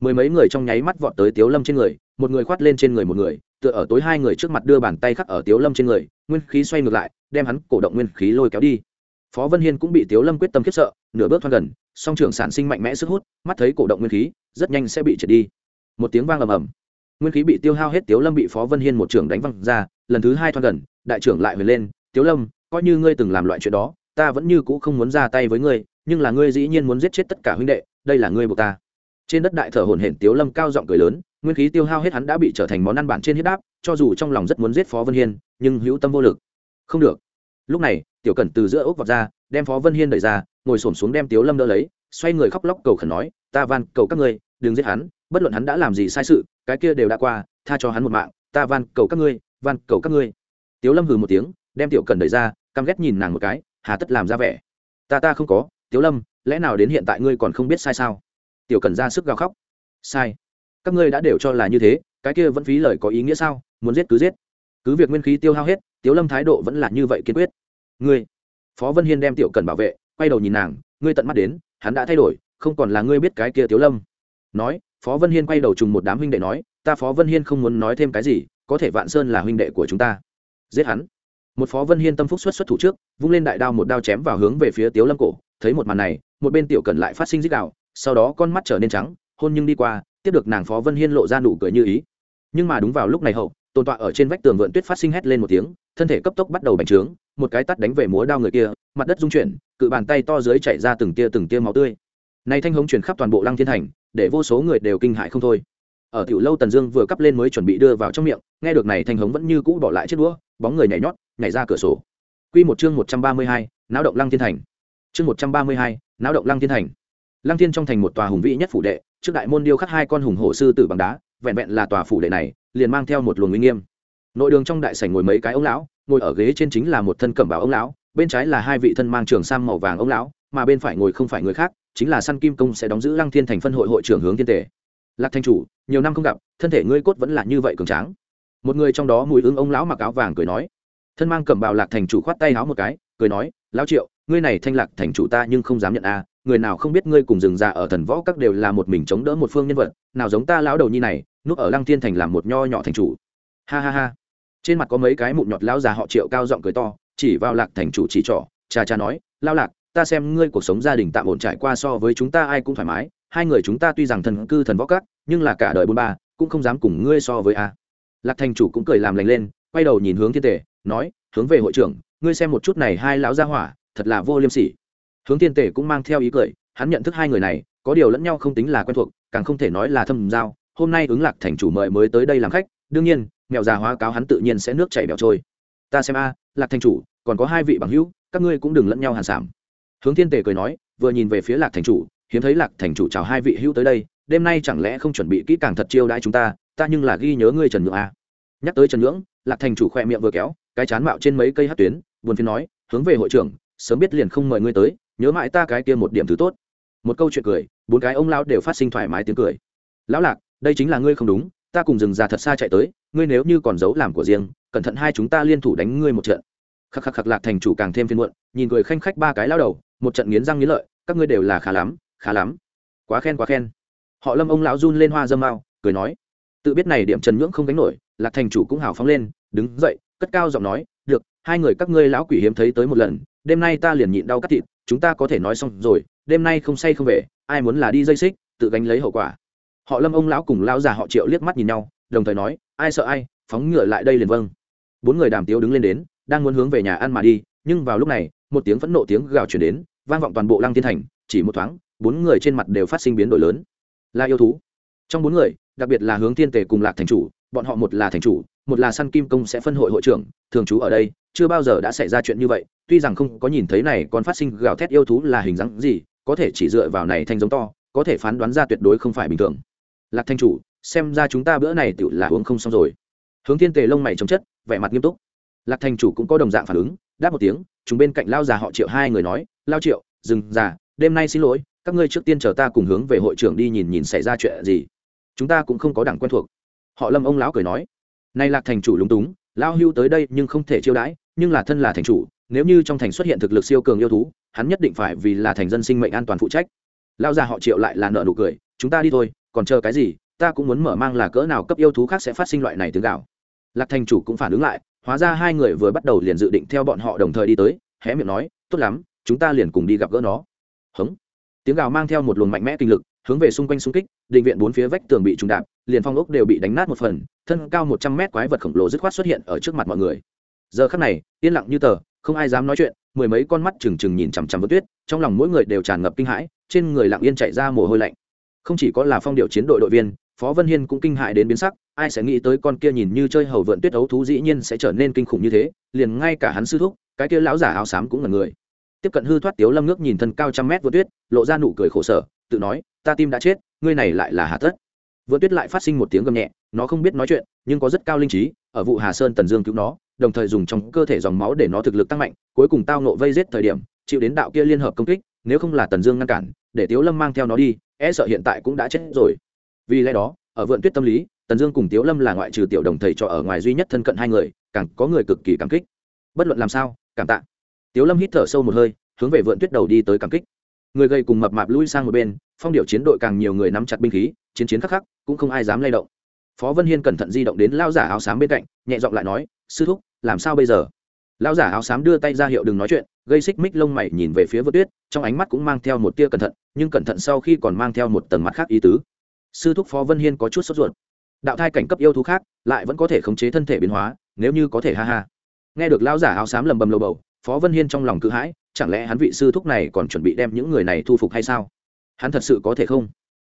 Mười mấy người trong nháy mắt vọt tới tiếu lâm trên người, một người khoát lên trên người một người, tựa ở tối hai người trước mặt đưa bàn tay khắc ở tiếu lâm trên người nguyên khí xoay ngược lại, đem hắn cổ động nguyên khí lôi kéo đi. Phó vân hiên cũng bị tiếu lâm quyết tâm khiếp sợ, nửa bước thoăn gần, song trường sản sinh mạnh mẽ sức hút, mắt thấy cổ động nguyên khí, rất nhanh sẽ bị triệt đi. Một tiếng vang ầm ầm. Nguyên khí bị tiêu hao hết, tiếu lâm bị phó vân hiên một trưởng đánh văng ra, lần thứ hai thoăn gần, đại trưởng lại về lên, tiếu lâm, coi như ngươi từng làm loại chuyện đó, ta vẫn như cũ không muốn ra tay với ngươi, nhưng là ngươi dĩ nhiên muốn giết chết tất cả huynh đệ, đây là ngươi buộc ta. Trên đất đại thở hổn hển, tiếu lâm cao giọng cười lớn nguyên khí tiêu hao hết hắn đã bị trở thành món ăn bản trên huyết đáp cho dù trong lòng rất muốn giết phó vân hiên, nhưng hữu tâm vô lực. Không được. Lúc này, tiểu cẩn từ giữa ốc vọt ra, đem phó vân hiên đẩy ra, ngồi s xuống đem tiếu lâm đỡ lấy, xoay người khóc lóc cầu khẩn nói, ta van, cầu các ngươi, đừng giết hắn, bất luận hắn đã làm gì sai sự, cái kia đều đã qua, tha cho hắn một mạng, ta van, cầu các ngươi, van, cầu các ngươi. Tiếu lâm hừ một tiếng, đem tiểu cẩn đẩy ra, căm ghét nhìn nàng một cái, hà tất làm ra vẻ. Ta ta không có, tiếu lâm, lẽ nào đến hiện tại ngươi còn không biết sai sao? Tiểu cẩn ra sức gào khóc. Sai các ngươi đã đều cho là như thế, cái kia vẫn phí lời có ý nghĩa sao? Muốn giết cứ giết. Cứ việc nguyên khí tiêu hao hết, tiếu lâm thái độ vẫn là như vậy kiên quyết. Ngươi, phó vân hiên đem tiểu cần bảo vệ, quay đầu nhìn nàng, ngươi tận mắt đến, hắn đã thay đổi, không còn là ngươi biết cái kia tiếu lâm. Nói, phó vân hiên quay đầu trùng một đám huynh đệ nói, ta phó vân hiên không muốn nói thêm cái gì, có thể vạn sơn là huynh đệ của chúng ta. Giết hắn. Một phó vân hiên tâm phúc xuất xuất thủ trước, vung lên đại đao một đao chém vào hướng về phía tiếu lâm cổ. Thấy một màn này, một bên tiểu cần lại phát sinh dích đạo sau đó con mắt trở nên trắng, hôn nhưng đi qua tiếp được nàng phó vân hiên lộ ra nụ cười như ý nhưng mà đúng vào lúc này hậu tồn tọa ở trên vách tường vượn tuyết phát sinh hét lên một tiếng thân thể cấp tốc bắt đầu bành trướng một cái tắt đánh về múa đao người kia mặt đất rung chuyển cự bàn tay to dưới chạy ra từng tia từng tia máu tươi nay thanh hống chuyển khắp toàn bộ lăng thiên thành để vô số người đều kinh hại không thôi ở tiểu lâu tần dương vừa cắp lên mới chuẩn bị đưa vào trong miệng nghe được này thanh hống vẫn như cũ bỏ lại chiếc đũa bóng người nhảy nhót nhảy ra cửa sổ quy một chương một trăm ba mươi hai, náo động lăng thiên thành chương một trăm ba mươi hai, náo động lăng thiên thành lăng thiên trong thành một tòa hùng vĩ nhất phủ đệ trước đại môn điêu khắc hai con hùng hổ sư tử bằng đá, vẹn vẹn là tòa phủ đệ này, liền mang theo một luồng uy nghiêm. Nội đường trong đại sảnh ngồi mấy cái ông lão, ngồi ở ghế trên chính là một thân cẩm bảo ông lão, bên trái là hai vị thân mang trường sam màu vàng ông lão, mà bên phải ngồi không phải người khác, chính là săn kim công sẽ đóng giữ lăng thiên thành phân hội hội trưởng hướng thiên tể lạc thanh chủ, nhiều năm không gặp, thân thể ngươi cốt vẫn là như vậy cường tráng. Một người trong đó mùi ứng ông lão mặc áo vàng cười nói. Thân mang cẩm bào lạc thành chủ khoát tay áo một cái, cười nói, lão triệu, ngươi này thanh lạc thành chủ ta nhưng không dám nhận a người nào không biết ngươi cùng rừng già ở thần võ các đều là một mình chống đỡ một phương nhân vật nào giống ta lão đầu nhi này núp ở lăng thiên thành làm một nho nhỏ thành chủ. Ha ha ha. Trên mặt có mấy cái mụn nhọt lão già họ triệu cao giọng cười to chỉ vào lạc thành chủ chỉ trỏ cha cha nói lao lạc ta xem ngươi cuộc sống gia đình tạm ổn trải qua so với chúng ta ai cũng thoải mái hai người chúng ta tuy rằng thần cư thần võ các nhưng là cả đời bôn ba cũng không dám cùng ngươi so với a. Lạc thành chủ cũng cười làm lành lên quay đầu nhìn hướng thiên tề, nói hướng về hội trưởng ngươi xem một chút này hai lão gia hỏa thật là vô liêm sỉ hướng thiên tể cũng mang theo ý cười, hắn nhận thức hai người này, có điều lẫn nhau không tính là quen thuộc, càng không thể nói là thâm giao. Hôm nay ứng lạc thành chủ mời mới tới đây làm khách, đương nhiên mèo già hóa cáo hắn tự nhiên sẽ nước chảy bẹo trôi. Ta xem a, lạc thành chủ, còn có hai vị bằng hữu, các ngươi cũng đừng lẫn nhau hàn sảm hướng thiên tề cười nói, vừa nhìn về phía lạc thành chủ, hiếm thấy lạc thành chủ chào hai vị hữu tới đây, đêm nay chẳng lẽ không chuẩn bị kỹ càng thật chiêu đãi chúng ta ta nhưng là ghi nhớ ngươi trần nhượng a. Nhắc tới trần nhượng, lạc thành chủ khoe miệng vừa kéo, cái chán mạo trên mấy cây hát tuyến, buồn phiền nói, hướng về hội trưởng, sớm biết liền không mời ngươi tới nhớ mãi ta cái kia một điểm thứ tốt. Một câu chuyện cười, bốn cái ông lão đều phát sinh thoải mái tiếng cười. Lão lạc, đây chính là ngươi không đúng, ta cùng rừng già thật xa chạy tới, ngươi nếu như còn giấu làm của riêng, cẩn thận hai chúng ta liên thủ đánh ngươi một trận. Khắc khắc khắc lạc thành chủ càng thêm phiên muộn, nhìn cười khanh khách ba cái lao đầu, một trận nghiến răng nghiến lợi, các ngươi đều là khá lắm khá lắm. Quá khen quá khen. Họ lâm ông lão run lên hoa dâm mao, cười nói, tự biết này điểm trần nhưỡng không đánh nổi, lạc thành chủ cũng hào phóng lên, đứng dậy, cất cao giọng nói, được, hai người các ngươi lão quỷ hiếm thấy tới một lần, đêm nay ta liền nhịn đau cắt thịt chúng ta có thể nói xong rồi, đêm nay không say không về, ai muốn là đi dây xích, tự gánh lấy hậu quả. Họ lâm ông lão cùng lão già họ triệu liếc mắt nhìn nhau, đồng thời nói, ai sợ ai, phóng ngựa lại đây liền vâng. Bốn người đàm tiếu đứng lên đến, đang muốn hướng về nhà ăn mà đi, nhưng vào lúc này, một tiếng phẫn nộ tiếng gào chuyển đến, vang vọng toàn bộ lăng thiên thành, chỉ một thoáng, bốn người trên mặt đều phát sinh biến đổi lớn. Là yêu thú. Trong bốn người, đặc biệt là hướng thiên tề cùng lạc thành chủ, bọn họ một là thành chủ một là săn kim công sẽ phân hội hội trưởng, thường trú ở đây, chưa bao giờ đã xảy ra chuyện như vậy, tuy rằng không có nhìn thấy này còn phát sinh gào thét yêu thú là hình dáng gì, có thể chỉ dựa vào này thanh giống to, có thể phán đoán ra tuyệt đối không phải bình thường. Lạc thanh chủ, xem ra chúng ta bữa này tự là uống không xong rồi. Hướng thiên tề lông mày chống chất, vẻ mặt nghiêm túc. Lạc thanh chủ cũng có đồng dạng phản ứng, đáp một tiếng, chúng bên cạnh lao già họ triệu hai người nói, lao triệu, dừng, già, đêm nay xin lỗi, các ngươi trước tiên chờ ta cùng hướng về hội trưởng đi nhìn nhìn xảy ra chuyện gì. Chúng ta cũng không có đảng quen thuộc. Họ lâm ông lão cười nói nay lạc thành chủ lúng túng lao hưu tới đây nhưng không thể chiêu đãi, nhưng là thân là thành chủ, nếu như trong thành xuất hiện thực lực siêu cường yêu thú, hắn nhất định phải vì là thành dân sinh mệnh an toàn phụ trách. Lao già họ triệu lại là nợ nụ cười, chúng ta đi thôi, còn chờ cái gì, ta cũng muốn mở mang là cỡ nào cấp yêu thú khác sẽ phát sinh loại này tiếng gạo. Lạc thành chủ cũng phản ứng lại, hóa ra hai người vừa bắt đầu liền dự định theo bọn họ đồng thời đi tới, hé miệng nói, tốt lắm, chúng ta liền cùng đi gặp gỡ nó. Hống. Tiếng gào mang theo một luồng mạnh mẽ kinh lực hướng về xung quanh xung kích, định viện bốn phía vách tường bị trùng đạp, liền phong ốc đều bị đánh nát một phần, thân cao một trăm mét quái vật khổng lồ dứt khoát xuất hiện ở trước mặt mọi người. Giờ khắc này, yên lặng như tờ, không ai dám nói chuyện, mười mấy con mắt trừng trừng nhìn chằm chằm vớt tuyết, trong lòng mỗi người đều tràn ngập kinh hãi, trên người lặng yên chạy ra mồ hôi lạnh. Không chỉ có là phong điệu chiến đội đội viên, phó vân hiên cũng kinh hại đến biến sắc, ai sẽ nghĩ tới con kia nhìn như chơi hầu vượn tuyết ấu thú dĩ nhiên sẽ trở nên kinh khủng như thế, liền ngay cả hắn sư thúc, cái kia lão giả áo xám cũng là người. Tiếp cận hư thoát tiếu lâm ngước nhìn thân cao trăm mét vượt tuyết, lộ ra nụ cười khổ sở, tự nói ta tim đã chết, ngươi này lại là hà tất. Vượt tuyết lại phát sinh một tiếng gầm nhẹ, nó không biết nói chuyện, nhưng có rất cao linh trí, ở vụ hà sơn tần dương cứu nó, đồng thời dùng trong cơ thể dòng máu để nó thực lực tăng mạnh, cuối cùng tao nộ vây giết thời điểm, chịu đến đạo kia liên hợp công kích, nếu không là tần dương ngăn cản, để tiếu lâm mang theo nó đi e sợ hiện tại cũng đã chết rồi. Vì lẽ đó, ở vượn tuyết tâm lý, tần dương cùng tiếu lâm là ngoại trừ tiểu đồng thầy trò ở ngoài duy nhất thân cận hai người, càng có người cực kỳ cảm kích. Bất luận làm sao, cảm tạ. Tiếu lâm hít thở sâu một hơi, hướng về vượn tuyết đầu đi tới cảm kích. Người gây cùng mập mạp lui sang một bên phong điệu chiến đội càng nhiều người nắm chặt binh khí, chiến chiến khắc khắc, cũng không ai dám lay động. Phó vân hiên cẩn thận di động đến lao giả áo xám bên cạnh, nhẹ giọng lại nói, sư thúc, làm sao bây giờ? Lao giả áo xám đưa tay ra hiệu đừng nói chuyện gây xích mích lông mày nhìn về phía vượt tuyết, trong ánh mắt cũng mang theo một tia cẩn thận, nhưng cẩn thận sau khi còn mang theo một tầng mặt khác ý tứ. Sư thúc phó vân hiên có chút sốt ruột. Đạo thai cảnh cấp yêu thú khác, lại vẫn có thể khống chế thân thể biến hóa, nếu như có thể ha ha. Nghe được lao giả áo xám lầm bầm lầu bầu, phó vân hiên trong lòng cự hãi, chẳng lẽ hắn vị sư thúc này còn chuẩn bị đem những người này thu phục hay sao? Hắn thật sự có thể không?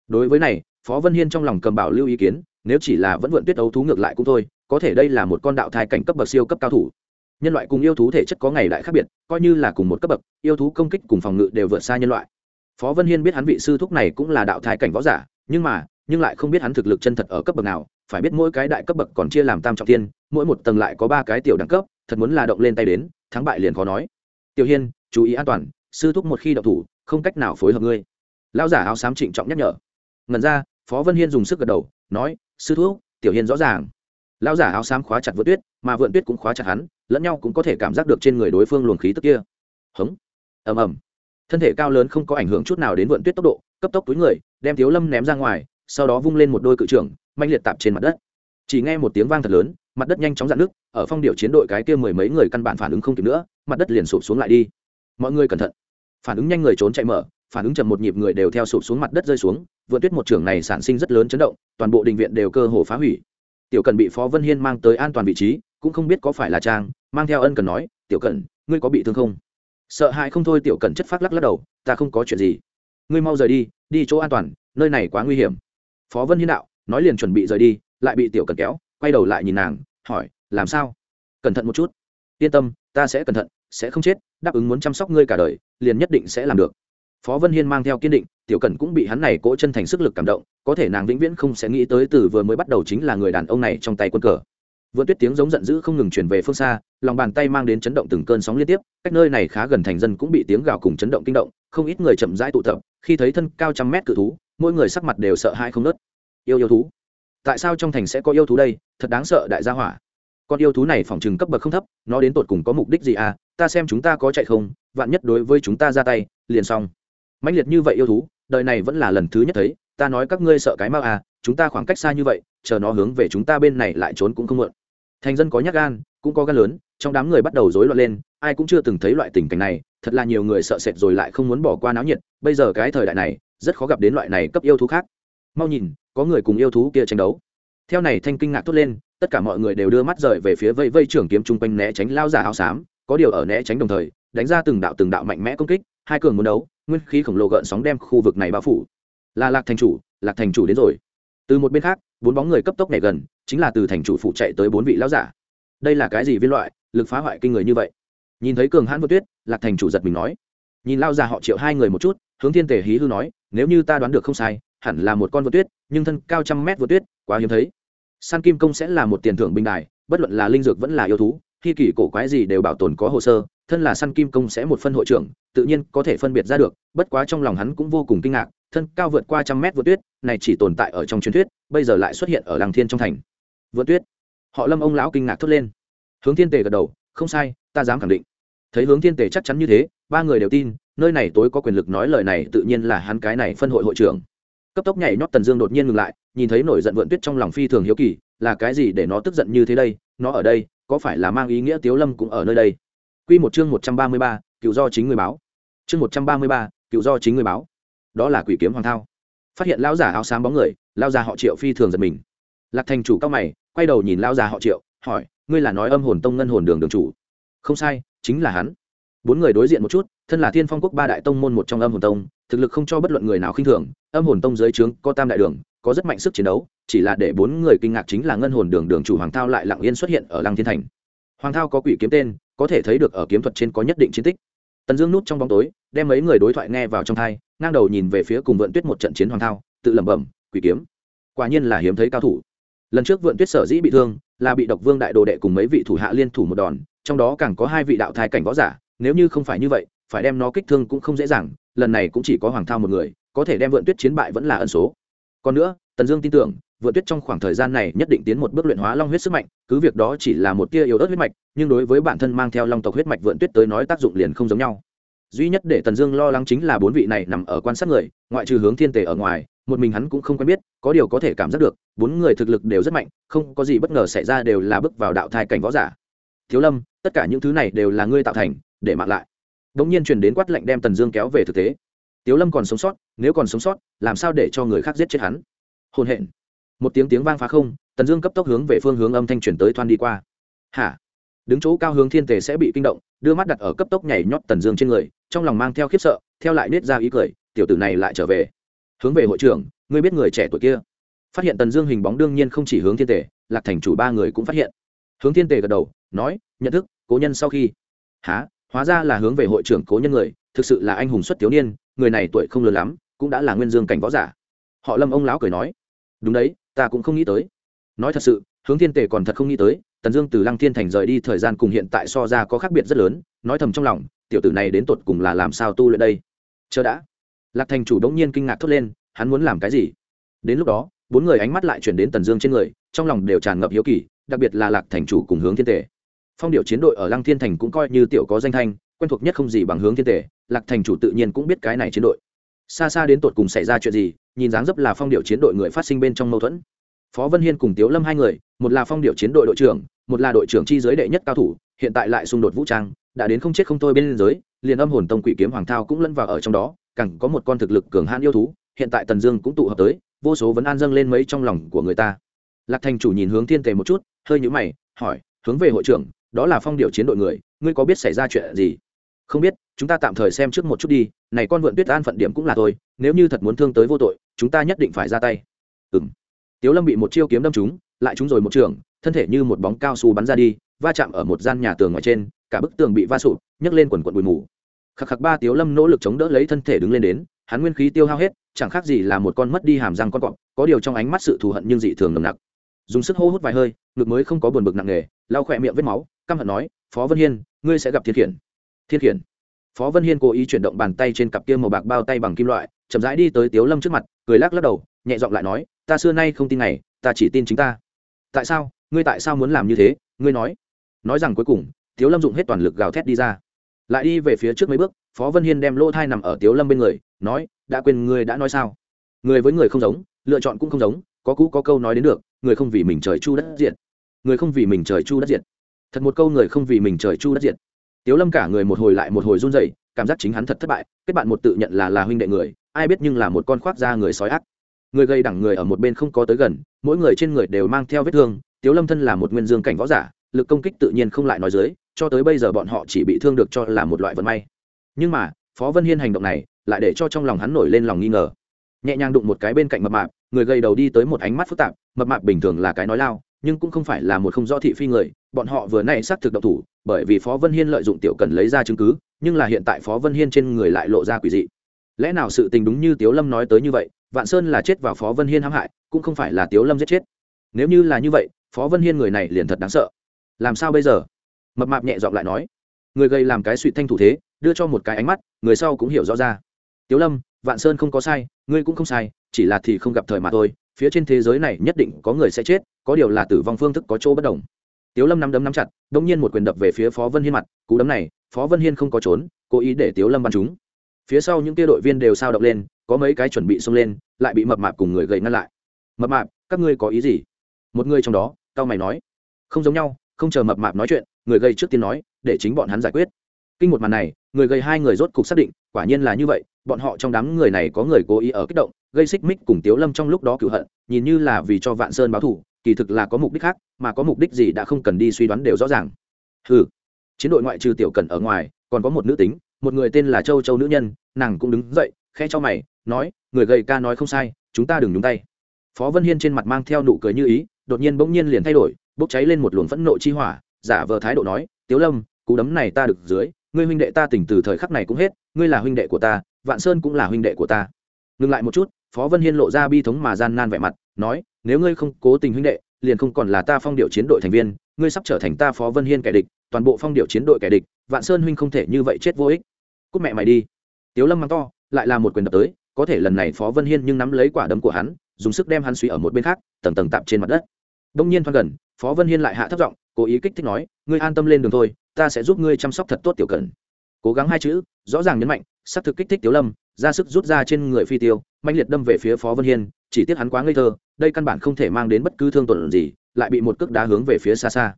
Đối với này, phó vân hiên trong lòng cầm bảo lưu ý kiến, nếu chỉ là vẫn vượn tuyết ấu thú ngược lại cũng thôi, có thể đây là một con đạo thai cảnh cấp bậc siêu cấp cao thủ. Nhân loại cùng yêu thú thể chất có ngày lại khác biệt, coi như là cùng một cấp bậc, yêu thú công kích cùng phòng ngự đều vượt xa nhân loại. Phó vân hiên biết hắn vị sư thúc này cũng là đạo thai cảnh võ giả, nhưng mà, nhưng lại không biết hắn thực lực chân thật ở cấp bậc nào, phải biết mỗi cái đại cấp bậc còn chia làm tam trọng thiên, mỗi một tầng lại có ba cái tiểu đẳng cấp, thật muốn là động lên tay đến, thắng bại liền khó nói. Tiểu hiên, chú ý an toàn, sư thúc một khi động thủ, không cách nào phối hợp ngươi lão giả áo xám trịnh trọng nhắc nhở. Ngần ra, phó vân hiên dùng sức gật đầu, nói, sư thuốc tiểu hiên rõ ràng. Lão giả áo xám khóa chặt vượt tuyết, mà vượn tuyết cũng khóa chặt hắn, lẫn nhau cũng có thể cảm giác được trên người đối phương luồng khí tức kia. Hống. Ầm ầm. Thân thể cao lớn không có ảnh hưởng chút nào đến vượn tuyết tốc độ, cấp tốc túi người, đem thiếu lâm ném ra ngoài, sau đó vung lên một đôi cự trưởng manh liệt tạp trên mặt đất. Chỉ nghe một tiếng vang thật lớn, mặt đất nhanh chóng dạn nước ở phong điệu chiến đội cái kia mười mấy người căn bản phản ứng không kịp nữa, mặt đất liền sụp xuống lại đi. Mọi người cẩn thận. Phản ứng nhanh người trốn chạy mở phản ứng chậm một nhịp người đều theo sụp xuống mặt đất rơi xuống vượt tuyết một trưởng này sản sinh rất lớn chấn động, toàn bộ đình viện đều cơ hồ phá hủy. Tiểu cần bị phó vân hiên mang tới an toàn vị trí, cũng không biết có phải là trang, mang theo ân cần nói, tiểu cần ngươi có bị thương không? Sợ hãi không thôi, tiểu cần chất phát lắc lắc đầu, ta không có chuyện gì. Ngươi mau rời đi đi chỗ an toàn, nơi này quá nguy hiểm. Phó vân hiên đạo, nói liền chuẩn bị rời đi, lại bị tiểu cần kéo, quay đầu lại nhìn nàng, hỏi, làm sao? Cẩn thận một chút. Yên tâm, ta sẽ cẩn thận, sẽ không chết, đáp ứng muốn chăm sóc ngươi cả đời, liền nhất định sẽ làm được phó vân hiên mang theo kiên định, tiểu cẩn cũng bị hắn này cỗ chân thành sức lực cảm động, có thể nàng vĩnh viễn không sẽ nghĩ tới từ vừa mới bắt đầu chính là người đàn ông này trong tay quân cờ. Vượt tuyết tiếng giống giận dữ không ngừng chuyển về phương xa, lòng bàn tay mang đến chấn động từng cơn sóng liên tiếp, cách nơi này khá gần thành dân cũng bị tiếng gào cùng chấn động kinh động, không ít người chậm rãi tụ tập, khi thấy thân cao trăm mét cự thú, mỗi người sắc mặt đều sợ hãi không nớt yêu yêu thú. Tại sao trong thành sẽ có yêu thú đây? Thật đáng sợ, đại gia hỏa. Con yêu thú này phòng trừng cấp bậc không thấp, nó đến tột cùng có mục đích gì à? Ta xem chúng ta có chạy không, vạn nhất đối với chúng ta ra tay, liền xong mãnh liệt như vậy yêu thú, đời này vẫn là lần thứ nhất thấy, ta nói các ngươi sợ cái mau à chúng ta khoảng cách xa như vậy, chờ nó hướng về chúng ta bên này lại trốn cũng không muộn. Thành dân có nhát gan, cũng có gan lớn, trong đám người bắt đầu rối loạn lên, ai cũng chưa từng thấy loại tình cảnh này, thật là nhiều người sợ sệt rồi lại không muốn bỏ qua náo nhiệt, bây giờ cái thời đại này, rất khó gặp đến loại này cấp yêu thú khác. Mau nhìn, có người cùng yêu thú kia tranh đấu. Theo này thanh kinh ngạc thốt lên, tất cả mọi người đều đưa mắt rời về phía vây vây trưởng kiếm chung quanh né tránh lao giả áo xám, có điều ở né tránh đồng thời đánh ra từng đạo từng đạo mạnh mẽ công kích, hai cường muốn đấu, nguyên khí khổng lồ gợn sóng đem khu vực này bao phủ. Là lạc thành chủ, lạc thành chủ đến rồi. Từ một bên khác, bốn bóng người cấp tốc này gần, chính là từ thành chủ phụ chạy tới bốn vị lão giả. Đây là cái gì viên loại, lực phá hoại kinh người như vậy? Nhìn thấy cường hãn vô tuyết, lạc thành chủ giật mình nói. Nhìn lao già họ triệu hai người một chút, hướng thiên tề hí hư nói, nếu như ta đoán được không sai, hẳn là một con vô tuyết, nhưng thân cao trăm mét vô tuyết, quá hiếm thấy. San kim công sẽ là một tiền thưởng bình đài, bất luận là linh dược vẫn là yêu thú khi kỳ cổ quái gì đều bảo tồn có hồ sơ, thân là săn kim công sẽ một phân hội trưởng, tự nhiên có thể phân biệt ra được, bất quá trong lòng hắn cũng vô cùng kinh ngạc, thân cao vượt qua trăm mét vượt tuyết, này chỉ tồn tại ở trong truyền thuyết, bây giờ lại xuất hiện ở làng thiên trong thành. Vượt tuyết. Họ lâm ông lão kinh ngạc thốt lên. Hướng thiên tề gật đầu, không sai, ta dám khẳng định. Thấy hướng thiên tề chắc chắn như thế, ba người đều tin, nơi này tối có quyền lực nói lời này tự nhiên là hắn cái này phân hội hội trưởng. Cấp tốc nhảy nhót tần dương đột nhiên ngừng lại, nhìn thấy nổi giận vượn tuyết trong lòng phi thường hiếu kỳ, là cái gì để nó tức giận như thế đây, nó ở đây có phải là mang ý nghĩa tiếu lâm cũng ở nơi đây Quy một chương 133, cựu do chính người báo. Chương 133, cựu do chính người báo. Đó là quỷ kiếm hoàng thao. Phát hiện lão giả áo xám bóng người, lão già họ Triệu phi thường giật mình. Lạc Thành chủ cao mày, quay đầu nhìn lão già họ Triệu, hỏi, ngươi là nói âm hồn tông ngân hồn đường đường chủ? Không sai, chính là hắn. Bốn người đối diện một chút, thân là Thiên Phong quốc ba đại tông môn một trong âm hồn tông, thực lực không cho bất luận người nào khinh thường, âm hồn tông dưới trướng có tam đại đường, có rất mạnh sức chiến đấu, chỉ là để bốn người kinh ngạc chính là ngân hồn đường đường chủ Hoàng Thao lại lặng yên xuất hiện ở Lăng Thiên Thành. Hoàng Thao có quỷ kiếm tên, có thể thấy được ở kiếm thuật trên có nhất định chiến tích. Tần dương núp trong bóng tối đem mấy người đối thoại nghe vào trong thai ngang đầu nhìn về phía cùng vượn tuyết một trận chiến hoàng thao tự lẩm bẩm quỷ kiếm? Quả nhiên là hiếm thấy cao thủ. Lần trước vượn tuyết sở dĩ bị thương là bị độc vương đại đồ đệ cùng mấy vị thủ hạ liên thủ một đòn trong đó càng có hai vị đạo thai cảnh võ giả nếu như không phải như vậy phải đem nó kích thương cũng không dễ dàng lần này cũng chỉ có hoàng thao một người có thể đem vượn tuyết chiến bại vẫn là ẩn số. Còn nữa tần dương tin tưởng vượn tuyết trong khoảng thời gian này nhất định tiến một bước luyện hóa long huyết sức mạnh, cứ việc đó chỉ là một tia yếu ớt huyết mạch, nhưng đối với bản thân mang theo long tộc huyết mạch vượn tuyết tới nói tác dụng liền không giống nhau. Duy nhất để tần dương lo lắng chính là bốn vị này nằm ở quan sát người, ngoại trừ hướng thiên tề ở ngoài, một mình hắn cũng không quen biết, có điều có thể cảm giác được, bốn người thực lực đều rất mạnh, không có gì bất ngờ xảy ra đều là bước vào đạo thai cảnh võ giả. Thiếu lâm, tất cả những thứ này đều là ngươi tạo thành, để mặc lại. Đ ỗ n g nhiên truyền đến quát lệnh đem tần dương kéo về thực tế. Tiếu lâm còn sống sót, nếu còn sống sót, làm sao để cho người khác giết chết hắn? Hôn hẹn một tiếng tiếng vang phá không, tần dương cấp tốc hướng về phương hướng âm thanh chuyển tới thoan đi qua. Hả? Đứng chỗ cao hướng thiên tề sẽ bị kinh động, đưa mắt đặt ở cấp tốc nhảy nhót tần dương trên người, trong lòng mang theo khiếp sợ, theo lại nết ra ý cười, tiểu tử này lại trở về. Hướng về hội trưởng, ngươi biết người trẻ tuổi kia? Phát hiện tần dương hình bóng đương nhiên không chỉ hướng thiên tề, lạc thành chủ ba người cũng phát hiện. Hướng thiên tề gật đầu, nói, nhận thức, cố nhân sau khi. Há hóa ra là hướng về hội trưởng cố nhân người, thực sự là anh hùng xuất thiếu niên, người này tuổi không lớn lắm, cũng đã là nguyên dương cảnh võ giả. Họ lâm ông lão cười nói, đúng đấy ta cũng không nghĩ tới. Nói thật sự, hướng thiên tề còn thật không nghĩ tới, tần dương từ lăng thiên thành rời đi thời gian cùng hiện tại so ra có khác biệt rất lớn, nói thầm trong lòng, tiểu tử này đến tột cùng là làm sao tu luyện đây? Chờ đã. Lạc thành chủ đống nhiên kinh ngạc thốt lên, hắn muốn làm cái gì? Đến lúc đó, bốn người ánh mắt lại chuyển đến tần dương trên người, trong lòng đều tràn ngập hiếu kỳ, đặc biệt là lạc thành chủ cùng hướng thiên tể phong điệu chiến đội ở lăng thiên thành cũng coi như tiểu có danh thanh, quen thuộc nhất không gì bằng hướng thiên tể lạc thành chủ tự nhiên cũng biết cái này chiến đội. Xa xa đến tột cùng xảy ra chuyện gì nhìn dáng dấp là phong điệu chiến đội người phát sinh bên trong mâu thuẫn. Phó vân hiên cùng tiếu lâm hai người, một là phong điệu chiến đội đội trưởng, một là đội trưởng chi giới đệ nhất cao thủ, hiện tại lại xung đột vũ trang, đã đến không chết không thôi bên liên giới, liền âm hồn tông quỷ kiếm hoàng thao cũng lẫn vào ở trong đó cẳng có một con thực lực cường hãn yêu thú, hiện tại tần dương cũng tụ hợp tới, vô số vấn an dâng lên mấy trong lòng của người ta. Lạc thành chủ nhìn hướng thiên tề một chút, hơi nhũ mày, hỏi, hướng về hội trưởng, đó là phong điệu chiến đội người, ngươi có biết xảy ra chuyện gì? Không biết, chúng ta tạm thời xem trước một chút đi, này con vượn tuyết an phận điểm cũng là tôi nếu như thật muốn thương tới vô tội, chúng ta nhất định phải ra tay. Ừng tiếu lâm bị một chiêu kiếm đâm trúng, lại trúng rồi một trường, thân thể như một bóng cao su bắn ra đi, va chạm ở một gian nhà tường ngoài trên, cả bức tường bị va sụp, nhấc lên quần quần bụi mù. Khắc khắc ba tiếu lâm nỗ lực chống đỡ lấy thân thể đứng lên đến, hắn nguyên khí tiêu hao hết, chẳng khác gì là một con mất đi hàm răng con cọp, có điều trong ánh mắt sự thù hận nhưng dị thường nồng nặc. Dùng sức hô hút vài hơi, ngực mới không có buồn bực nặng nề, lau khỏe miệng vết máu, căm hận nói, phó vân hiên, ngươi sẽ gặp thiên khiển thiết khiển. Phó vân hiên cố ý chuyển động bàn tay trên cặp kia màu bạc bao tay bằng kim loại, chậm rãi đi tới tiếu lâm trước mặt, cười lắc lắc đầu, nhẹ giọng lại nói, ta xưa nay không tin này ta chỉ tin chính ta. Tại sao? Ngươi tại sao muốn làm như thế? Ngươi nói. Nói rằng cuối cùng, tiếu lâm dụng hết toàn lực gào thét đi ra. Lại đi về phía trước mấy bước, phó vân hiên đem lỗ thai nằm ở tiếu lâm bên người, nói, đã quên ngươi đã nói sao? Người với người không giống, lựa chọn cũng không giống, có cũ có câu nói đến được, người không vì mình trời chu đất diện người không vì mình trời chu đất diện thật một câu, người không vì mình trời chu đất diện tiếu lâm cả người một hồi lại một hồi run rẩy, cảm giác chính hắn thật thất bại, kết bạn một tự nhận là là huynh đệ người, ai biết nhưng là một con khoác da người sói ác. Người gây đẳng người ở một bên không có tới gần, mỗi người trên người đều mang theo vết thương, tiếu lâm thân là một nguyên dương cảnh võ giả, lực công kích tự nhiên không lại nói dưới, cho tới bây giờ bọn họ chỉ bị thương được cho là một loại vận may. Nhưng mà, phó vân hiên hành động này, lại để cho trong lòng hắn nổi lên lòng nghi ngờ. Nhẹ nhàng đụng một cái bên cạnh mập mạp, người gây đầu đi tới một ánh mắt phức tạp, mập mạp bình thường là cái nói lao, nhưng cũng không phải là một không rõ thị phi người bọn họ vừa nay xác thực độc thủ, bởi vì phó vân hiên lợi dụng tiểu cần lấy ra chứng cứ, nhưng là hiện tại phó vân hiên trên người lại lộ ra quỷ dị. Lẽ nào sự tình đúng như tiếu lâm nói tới như vậy, vạn sơn là chết vào phó vân hiên hãm hại, cũng không phải là tiếu lâm giết chết. Nếu như là như vậy, phó vân hiên người này liền thật đáng sợ. Làm sao bây giờ? Mập mạp nhẹ giọng lại nói. Người gây làm cái suy thanh thủ thế, đưa cho một cái ánh mắt, người sau cũng hiểu rõ ra. Tiếu lâm, vạn sơn không có sai, ngươi cũng không sai, chỉ là thì không gặp thời mà thôi, phía trên thế giới này nhất định có người sẽ chết, có điều là tử vong phương thức có chỗ bất đồng tiếu lâm nắm đấm nắm chặt đ ỗ n g nhiên một quyền đập về phía phó vân hiên mặt, cú đấm này, phó vân hiên không có trốn, cố ý để tiếu lâm bắn chúng. Phía sau những kia đội viên đều sao động lên, có mấy cái chuẩn bị xông lên, lại bị mập mạp cùng người gầy ngăn lại. Mập mạp, các ngươi có ý gì? Một người trong đó, cao mày nói. Không giống nhau, không chờ mập mạp nói chuyện, người gây trước tiên nói, để chính bọn hắn giải quyết. Kinh một màn này, người gây hai người rốt cục xác định, quả nhiên là như vậy, bọn họ trong đám người này có người cố ý ở kích động, gây xích mích cùng tiếu lâm trong lúc đó cựu hận, nhìn như là vì cho vạn sơn báo thù kỳ thực là có mục đích khác, mà có mục đích gì đã không cần đi suy đoán đều rõ ràng. Ừ chiến đội ngoại trừ tiểu cần ở ngoài, còn có một nữ tính, một người tên là châu châu nữ nhân, nàng cũng đứng dậy khe cho mày, nói, người gầy ca nói không sai, chúng ta đừng nhúng tay. Phó vân hiên trên mặt mang theo nụ cười như ý, đột nhiên bỗng nhiên liền thay đổi, bốc cháy lên một luồng phẫn nộ chi hỏa, giả vờ thái độ nói tiếu lâm, cú đấm này ta được dưới, ngươi huynh đệ ta tỉnh từ thời khắc này cũng hết, ngươi là huynh đệ của ta, vạn sơn cũng là huynh đệ của ta. Ngừng lại một chút, phó vân hiên lộ ra bi thống mà gian nan vẻ mặt, nói nếu ngươi không cố tình huynh đệ, liền không còn là ta phong điệu chiến đội thành viên, ngươi sắp trở thành ta phó vân hiên kẻ địch, toàn bộ phong điệu chiến đội kẻ địch, vạn sơn huynh không thể như vậy chết vô ích. Cúc mẹ mày đi. Tiếu lâm mắng to, lại là một quyền đập tới, có thể lần này phó vân hiên nhưng nắm lấy quả đấm của hắn, dùng sức đem hắn suy ở một bên khác, tầng tầng tạm trên mặt đất. Đông nhiên thoáng gần, phó vân hiên lại hạ thấp giọng, cố ý kích thích nói, ngươi an tâm lên đường thôi, ta sẽ giúp ngươi chăm sóc thật tốt tiểu cần cố gắng hai chữ, rõ ràng nhấn mạnh s thực kích thích tiếu lâm, ra sức rút ra trên người phi tiêu mạnh liệt đâm về phía phó vân hiên chỉ tiếc hắn quá ngây thơ, đây căn bản không thể mang đến bất cứ thương tổn gì, lại bị một cước đá hướng về phía xa xa.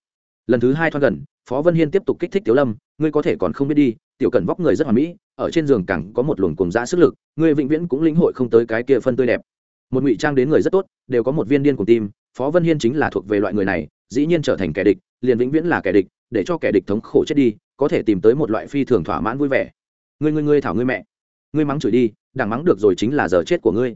Lần thứ hai thoát gần, phó vân hiên tiếp tục kích thích tiểu lâm, ngươi có thể còn không biết đi, tiểu cần vóc người rất hoàn mỹ, ở trên giường cẳng có một luồng cùng dã sức lực, ngươi vĩnh viễn cũng lĩnh hội không tới cái kia phân tươi đẹp. Một ngụy trang đến người rất tốt, đều có một viên điên cùng tim, phó vân hiên chính là thuộc về loại người này, dĩ nhiên trở thành kẻ địch, liền vĩnh viễn là kẻ địch, để cho kẻ địch thống khổ chết đi, có thể tìm tới một loại phi thường thỏa mãn vui vẻ. Ngươi ngươi ngươi thảo ngươi mẹ. Ngươi mắng chửi đi, đằng mắng được rồi chính là giờ chết của ngươi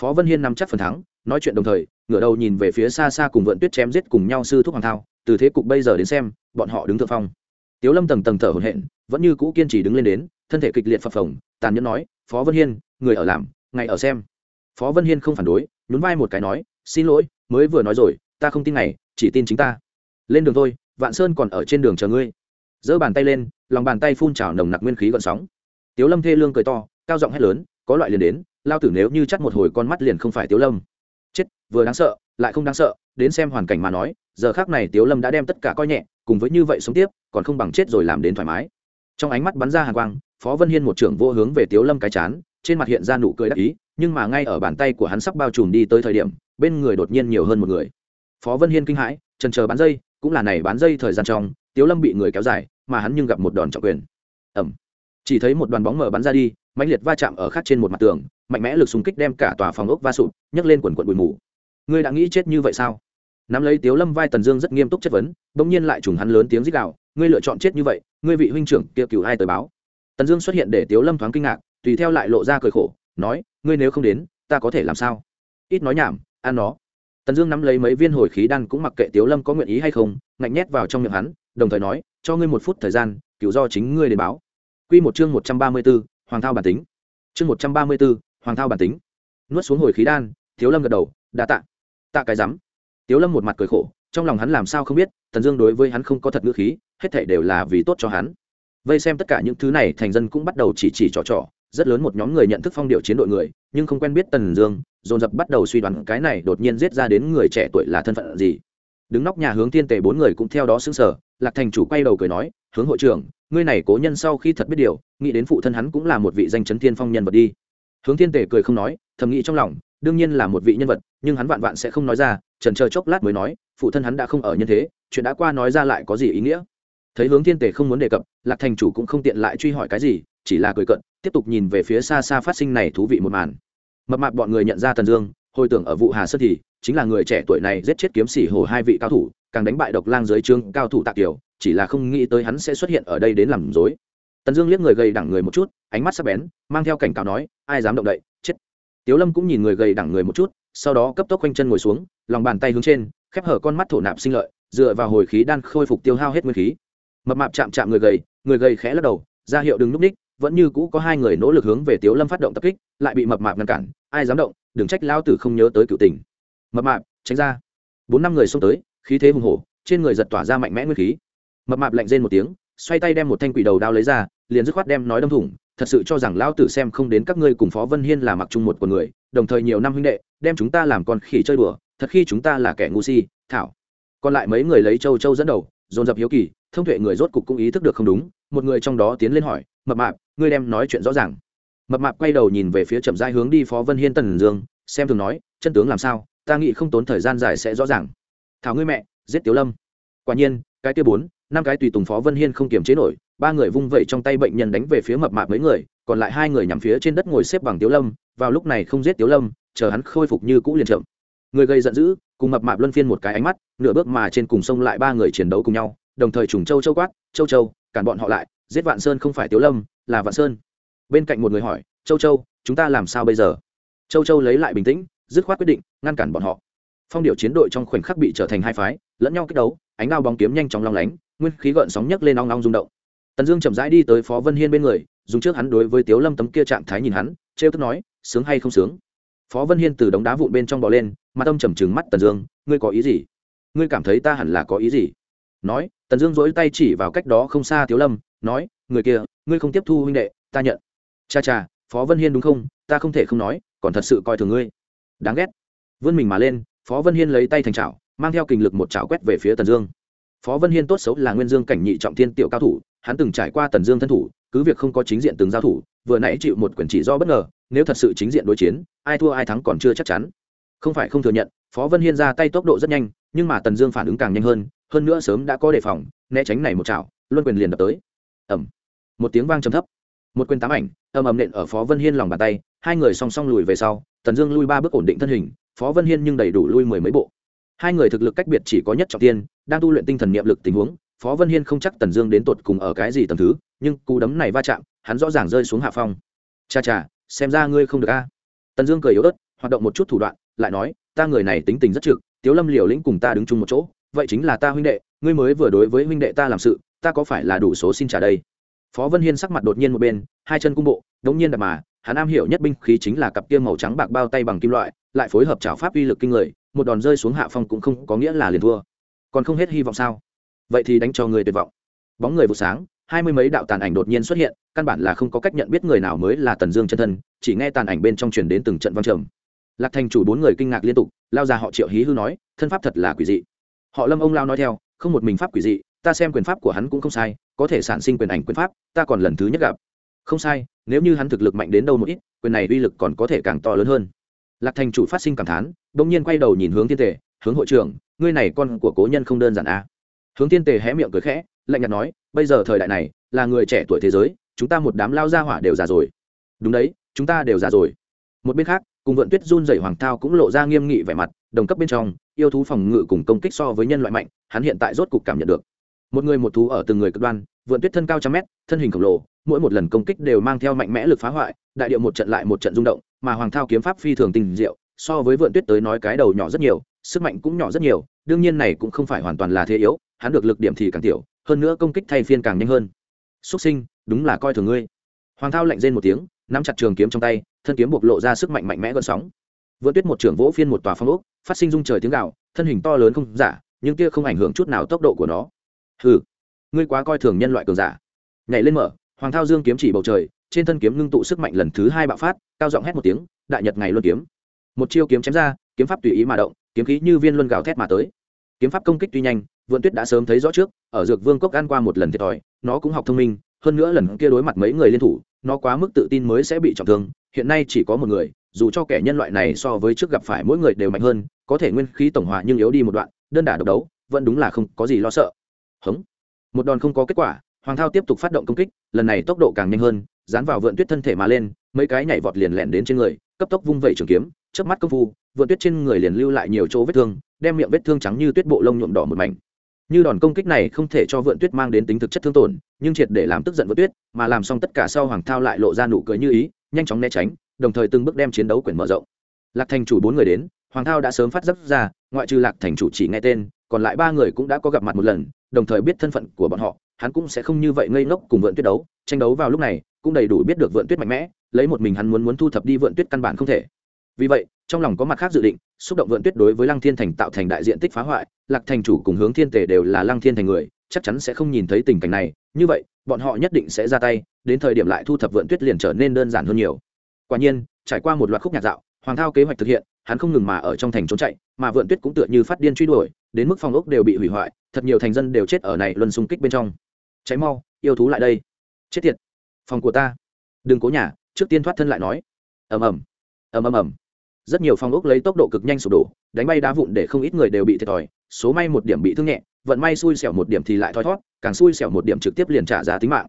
phó vân hiên nắm chắc phần thắng, nói chuyện đồng thời, ngửa đầu nhìn về phía xa xa cùng vượn tuyết chém giết cùng nhau sư thúc hoàng thao, từ thế cục bây giờ đến xem, bọn họ đứng thượng phong. Tiếu lâm tầng tầng thở hổn hển, vẫn như cũ kiên trì đứng lên đến, thân thể kịch liệt phập phồng, tàn nhẫn nói, phó vân hiên, người ở làm ngày ở xem. Phó vân hiên không phản đối, nhún vai một cái nói, xin lỗi, mới vừa nói rồi, ta không tin này chỉ tin chính ta. Lên đường thôi, vạn sơn còn ở trên đường chờ ngươi. Giơ bàn tay lên, lòng bàn tay phun trào nồng nặc nguyên khí gợn sóng. Tiếu lâm thê lương cười to, cao giọng hét lớn, có loại liền đến lao tử nếu như chắt một hồi con mắt liền không phải tiếu lâm. Chết, vừa đáng sợ, lại không đáng sợ, đến xem hoàn cảnh mà nói, giờ khác này tiếu lâm đã đem tất cả coi nhẹ, cùng với như vậy sống tiếp, còn không bằng chết rồi làm đến thoải mái. Trong ánh mắt bắn ra hàng quang, phó vân hiên một trưởng vô hướng về tiếu lâm cái chán, trên mặt hiện ra nụ cười đắc ý, nhưng mà ngay ở bàn tay của hắn sắp bao trùm đi tới thời điểm, bên người đột nhiên nhiều hơn một người. Phó vân hiên kinh hãi trần chờ bán dây, cũng là này bán dây thời gian trong, tiếu lâm bị người kéo dài, mà hắn nhưng gặp một đòn trọng quyền. Ẩm chỉ thấy một đoàn bóng mở bắn ra đi mạnh liệt va chạm ở khắc trên một mặt tường, mạnh mẽ lực xung kích đem cả tòa phòng ốc va sụp, nhấc lên quần quận bụi mù. Ngươi đã nghĩ chết như vậy sao? Nắm lấy tiếu lâm vai tần dương rất nghiêm túc chất vấn, bỗng nhiên lại trùng hắn lớn tiếng rít đạo ngươi lựa chọn chết như vậy, ngươi vị huynh trưởng kia cựu ai tới báo? Tần dương xuất hiện để tiếu lâm thoáng kinh ngạc, tùy theo lại lộ ra cười khổ, nói, ngươi nếu không đến, ta có thể làm sao? Ít nói nhảm, ăn nó. Tần dương nắm lấy mấy viên hồi khí đan cũng mặc kệ tiếu lâm có nguyện ý hay không, ngạnh nhét vào trong miệng hắn, đồng thời nói, cho ngươi một phút thời gian cựu do chính ngươi đến báo. Q một chương một trăm ba mươi b ố hoàng thao bản tính. Chương một trăm ba mươi b ố hoàng thao bản tính. Nuốt xuống hồi khí đan Thiếu lâm gật đầu đã tạ. Tạ cái rắm. Tiếu lâm một mặt cười khổ, trong lòng hắn làm sao không biết, tần dương đối với hắn không có thật ngữ khí, hết thể đều là vì tốt cho hắn. Vây xem tất cả những thứ này, thành dân cũng bắt đầu chỉ chỉ trò trò, rất lớn một nhóm người nhận thức phong điệu chiến đội người, nhưng không quen biết tần dương, dồn dập bắt đầu suy đoán cái này đột nhiên giết ra đến người trẻ tuổi là thân phận gì đứng nóc nhà hướng Thiên tề bốn người cũng theo đó xứng sở lạc thành chủ quay đầu cười nói, hướng hội trưởng, ngươi này cố nhân sau khi thật biết điều, nghĩ đến phụ thân hắn cũng là một vị danh chấn thiên phong nhân vật đi. Hướng Thiên tề cười không nói, thầm nghĩ trong lòng, đương nhiên là một vị nhân vật, nhưng hắn vạn vạn sẽ không nói ra, trần chờ chốc lát mới nói, phụ thân hắn đã không ở nhân thế, chuyện đã qua nói ra lại có gì ý nghĩa? Thấy hướng thiên tề không muốn đề cập, lạc thành chủ cũng không tiện lại truy hỏi cái gì, chỉ là cười cận tiếp tục nhìn về phía xa xa phát sinh này thú vị một màn. Mập mạp bọn người nhận ra tần dương, hồi tưởng ở vụ hà sơn thì chính là người trẻ tuổi này giết chết kiếm sĩ hồ hai vị cao thủ, càng đánh bại độc lang dưới trương cao thủ tạ kiều, chỉ là không nghĩ tới hắn sẽ xuất hiện ở đây đến làm dối tần dương liếc người gầy đẳng người một chút, ánh mắt sắc bén, mang theo cảnh cáo nói, ai dám động đậy, chết. Tiếu lâm cũng nhìn người gầy đẳng người một chút, sau đó cấp tốc quanh chân ngồi xuống, lòng bàn tay hướng trên, khép hở con mắt thổ nạp sinh lợi, dựa vào hồi khí đan khôi phục tiêu hao hết nguyên khí. Mập mạp chạm chạm người gầy người gầy khẽ lắc đầu, ra hiệu đừng núp ních, vẫn như cũ có hai người nỗ lực hướng về tiếu lâm phát động tập kích, lại bị mập mạp ngăn cản, ai dám động, đừng trách lao tử không nhớ tới cựu tình mập mạp, tránh ra. Bốn năm người xông tới, khí thế hùng hổ, trên người giật tỏa ra mạnh mẽ nguyên khí. Mập mạp lạnh rên một tiếng, xoay tay đem một thanh quỷ đầu đao lấy ra, liền dứt khoát đem nói đâm thủng, thật sự cho rằng Lão tử xem không đến các ngươi cùng phó vân hiên là mặc chung một của người, đồng thời nhiều năm huynh đệ, đem chúng ta làm con khỉ chơi đùa, thật khi chúng ta là kẻ ngu si, thảo. Còn lại mấy người lấy châu châu dẫn đầu, dồn dập hiếu kỳ, thông tuệ người rốt cục cũng ý thức được không đúng, một người trong đó tiến lên hỏi, mập mạp, ngươi đem nói chuyện rõ ràng. Mập mạp quay đầu nhìn về phía chậm rãi hướng đi phó vân hiên tần dương, xem thường nói, chân tướng làm sao? Ta nghĩ không tốn thời gian dài sẽ rõ ràng. Thảo ngươi mẹ, giết tiểu lâm. Quả nhiên, cái kia bốn, năm cái tùy tùng phó vân hiên không kiềm chế nổi, ba người vung vẩy trong tay bệnh nhân đánh về phía mập mạp mấy người, còn lại hai người nhằm phía trên đất ngồi xếp bằng tiểu lâm, vào lúc này không giết tiểu lâm, chờ hắn khôi phục như cũ liền chậm. Người gây giận dữ, cùng mập mạp luân phiên một cái ánh mắt, nửa bước mà trên cùng sông lại ba người chiến đấu cùng nhau, đồng thời trùng châu châu quát, châu châu, cản bọn họ lại, giết vạn sơn không phải tiếu lâm, là vạn sơn. Bên cạnh một người hỏi, châu châu, chúng ta làm sao bây giờ? Châu châu lấy lại bình tĩnh dứt khoát quyết định, ngăn cản bọn họ. Phong điệu chiến đội trong khoảnh khắc bị trở thành hai phái, lẫn nhau kích đấu, ánh đao bóng kiếm nhanh chóng long lánh, nguyên khí gợn sóng nhấc lên nong nong rung động. Tần dương chậm rãi đi tới phó vân hiên bên người, dùng trước hắn đối với tiếu lâm tấm kia trạng thái nhìn hắn, trêu tức nói, sướng hay không sướng? Phó vân hiên từ đống đá vụn bên trong bò lên mặt tâm trầm trừng mắt tần dương, ngươi có ý gì? Ngươi cảm thấy ta hẳn là có ý gì? Nói, tần dương dỗi tay chỉ vào cách đó không xa tiếu lâm, nói, người kia, ngươi không tiếp thu huynh đệ, ta nhận. Cha cha, phó vân hiên đúng không? Ta không thể không nói, còn thật sự coi thường ngươi đáng ghét. Vươn mình mà lên, phó vân hiên lấy tay thành chảo, mang theo kình lực một chảo quét về phía tần dương. Phó vân hiên tốt xấu là nguyên dương cảnh nhị trọng thiên tiểu cao thủ, hắn từng trải qua tần dương thân thủ, cứ việc không có chính diện từng giao thủ, vừa nãy chịu một quyền chỉ do bất ngờ, nếu thật sự chính diện đối chiến, ai thua ai thắng còn chưa chắc chắn. Không phải không thừa nhận, phó vân hiên ra tay tốc độ rất nhanh, nhưng mà tần dương phản ứng càng nhanh hơn hơn nữa sớm đã có đề phòng, né tránh này một chảo, luân quyền liền đập tới. Ẩm một tiếng vang trầm thấp một quyền tám ảnh ầm ầm nện ở phó vân hiên lòng bàn tay, hai người song song lùi về sau, tần dương lui ba bước ổn định thân hình, phó vân hiên nhưng đầy đủ lui mười mấy bộ. Hai người thực lực cách biệt chỉ có nhất trọng tiên, đang tu luyện tinh thần niệm lực tình huống, phó vân hiên không chắc tần dương đến tột cùng ở cái gì tầm thứ, nhưng cú đấm này va chạm, hắn rõ ràng rơi xuống hạ phong. Cha cha, xem ra ngươi không được a. Tần dương cười yếu ớt, hoạt động một chút thủ đoạn, lại nói, ta người này tính tình rất trực, tiếu lâm liều lĩnh cùng ta đứng chung một chỗ, vậy chính là ta huynh đệ, ngươi mới vừa đối với huynh đệ ta làm sự, ta có phải là đủ số xin trả đây? Phó vân hiên sắc mặt đột nhiên một bên, hai chân cung bộ, đống nhiên đạp mà, hắn am hiểu nhất binh khí chính là cặp kia màu trắng bạc bao tay bằng kim loại, lại phối hợp chảo pháp uy lực kinh người, một đòn rơi xuống hạ phong cũng không có nghĩa là liền thua. Còn không hết hy vọng sao? Vậy thì đánh cho người tuyệt vọng. Bóng người vụ sáng, hai mươi mấy đạo tàn ảnh đột nhiên xuất hiện, căn bản là không có cách nhận biết người nào mới là tần dương chân thân, chỉ nghe tàn ảnh bên trong truyền đến từng trận văng trầm. Lạc thành chủ bốn người kinh ngạc liên tục, lao ra họ triệu hí hư nói, thân pháp thật là quỷ dị. Họ lâm ông lao nói theo, không một mình pháp quỷ dị ta xem quyền pháp của hắn cũng không sai, có thể sản sinh quyền ảnh quyền pháp, ta còn lần thứ nhất gặp. Không sai, nếu như hắn thực lực mạnh đến đâu một ít, quyền này uy lực còn có thể càng to lớn hơn. Lạc thành chủ phát sinh cảm thán đ ỗ n g nhiên quay đầu nhìn hướng thiên tề, hướng hội trưởng, ngươi này con của cố nhân không đơn giản à. hướng thiên tề hé miệng cười khẽ, lạnh nhạt nói, bây giờ thời đại này, là người trẻ tuổi thế giới, chúng ta một đám lao gia hỏa đều già rồi. Đúng đấy, chúng ta đều già rồi. Một bên khác, cùng vượn tuyết run dày hoàng thao cũng lộ ra nghiêm nghị vẻ mặt, đồng cấp bên trong, yêu thú phòng ngự cùng công kích so với nhân loại mạnh, hắn hiện tại rốt cục cảm nhận được một người một thú ở từng người cực đoan, vượn tuyết thân cao trăm mét, thân hình khổng lồ, mỗi một lần công kích đều mang theo mạnh mẽ lực phá hoại, đại điệu một trận lại một trận rung động, mà hoàng thao kiếm pháp phi thường tình diệu, so với vượn tuyết tới nói cái đầu nhỏ rất nhiều, sức mạnh cũng nhỏ rất nhiều, đương nhiên này cũng không phải hoàn toàn là thế yếu, hắn được lực điểm thì càng tiểu, hơn nữa công kích thay phiên càng nhanh hơn. Xuất sinh, đúng là coi thường ngươi. Hoàng thao lạnh rên một tiếng, nắm chặt trường kiếm trong tay, thân kiếm bộc lộ ra sức mạnh mạnh mẽ gợn sóng. Vượn tuyết một trưởng vỗ phiên một tòa phong ốc, phát sinh rung trời tiếng gạo thân hình to lớn không giả, nhưng kia không ảnh hưởng chút nào tốc độ của nó hừ, ngươi quá coi thường nhân loại cường giả. Nhảy lên mở, hoàng thao dương kiếm chỉ bầu trời, trên thân kiếm ngưng tụ sức mạnh lần thứ hai bạo phát, cao giọng hét một tiếng, đại nhật ngày luân kiếm. Một chiêu kiếm chém ra, kiếm pháp tùy ý mà động, kiếm khí như viên luân gào thét mà tới. Kiếm pháp công kích tuy nhanh vượn tuyết đã sớm thấy rõ trước, ở dược vương cốc ăn qua một lần thiệt thòi, nó cũng học thông minh, hơn nữa lần kia đối mặt mấy người liên thủ, nó quá mức tự tin mới sẽ bị trọng thương, hiện nay chỉ có một người, dù cho kẻ nhân loại này so với trước gặp phải mỗi người đều mạnh hơn, có thể nguyên khí tổng hòa nhưng yếu đi một đoạn, đơn đả độc đấu, vẫn đúng là không có gì lo sợ hống. Một đòn không có kết quả, hoàng thao tiếp tục phát động công kích, lần này tốc độ càng nhanh hơn, dán vào vượn tuyết thân thể mà lên, mấy cái nhảy vọt liền lẹn đến trên người, cấp tốc vung vẩy trường kiếm trước mắt công phu, vượn tuyết trên người liền lưu lại nhiều chỗ vết thương, đem miệng vết thương trắng như tuyết bộ lông nhuộm đỏ một mảnh. Như đòn công kích này không thể cho vượn tuyết mang đến tính thực chất thương tổn, nhưng triệt để làm tức giận vượn tuyết, mà làm xong tất cả sau hoàng thao lại lộ ra nụ cười như ý, nhanh chóng né tránh, đồng thời từng bước đem chiến đấu quyển mở rộng. Lạc thành chủ bốn người đến, hoàng thao đã sớm phát giấc ra, ngoại trừ lạc thành chủ chỉ nghe tên, còn lại ba người cũng đã có gặp mặt một lần đồng thời biết thân phận của bọn họ, hắn cũng sẽ không như vậy ngây ngốc cùng vượn tuyết đấu. Tranh đấu vào lúc này, cũng đầy đủ biết được vượn tuyết mạnh mẽ, lấy một mình hắn muốn muốn thu thập đi vượn tuyết căn bản không thể. Vì vậy, trong lòng có mặt khác dự định, xúc động vượn tuyết đối với lăng thiên thành tạo thành đại diện tích phá hoại, lạc thành chủ cùng hướng thiên tề đều là lăng thiên thành người, chắc chắn sẽ không nhìn thấy tình cảnh này. Như vậy, bọn họ nhất định sẽ ra tay, đến thời điểm lại thu thập vượn tuyết liền trở nên đơn giản hơn nhiều. Quả nhiên, trải qua một loạt khúc nhạc dạo, hoàng thao kế hoạch thực hiện, hắn không ngừng mà ở trong thành trốn chạy, mà vượn tuyết cũng tựa như phát điên truy đuổi đến mức phòng ốc đều bị hủy hoại, thật nhiều thành dân đều chết ở này luân xung kích bên trong. Cháy mau, yêu thú lại đây. Chết tiệt. Phòng của ta. Đừng cố nhà, trước tiên thoát thân lại nói. Ầm ầm. Ầm ầm ầm. Rất nhiều phòng ốc lấy tốc độ cực nhanh sụp đổ, đánh bay đá vụn để không ít người đều bị thiệt thòi, số may một điểm bị thương nhẹ, vận may xui xẻo một điểm thì lại thoi thót, càng xui xẻo một điểm trực tiếp liền trả giá tính mạng.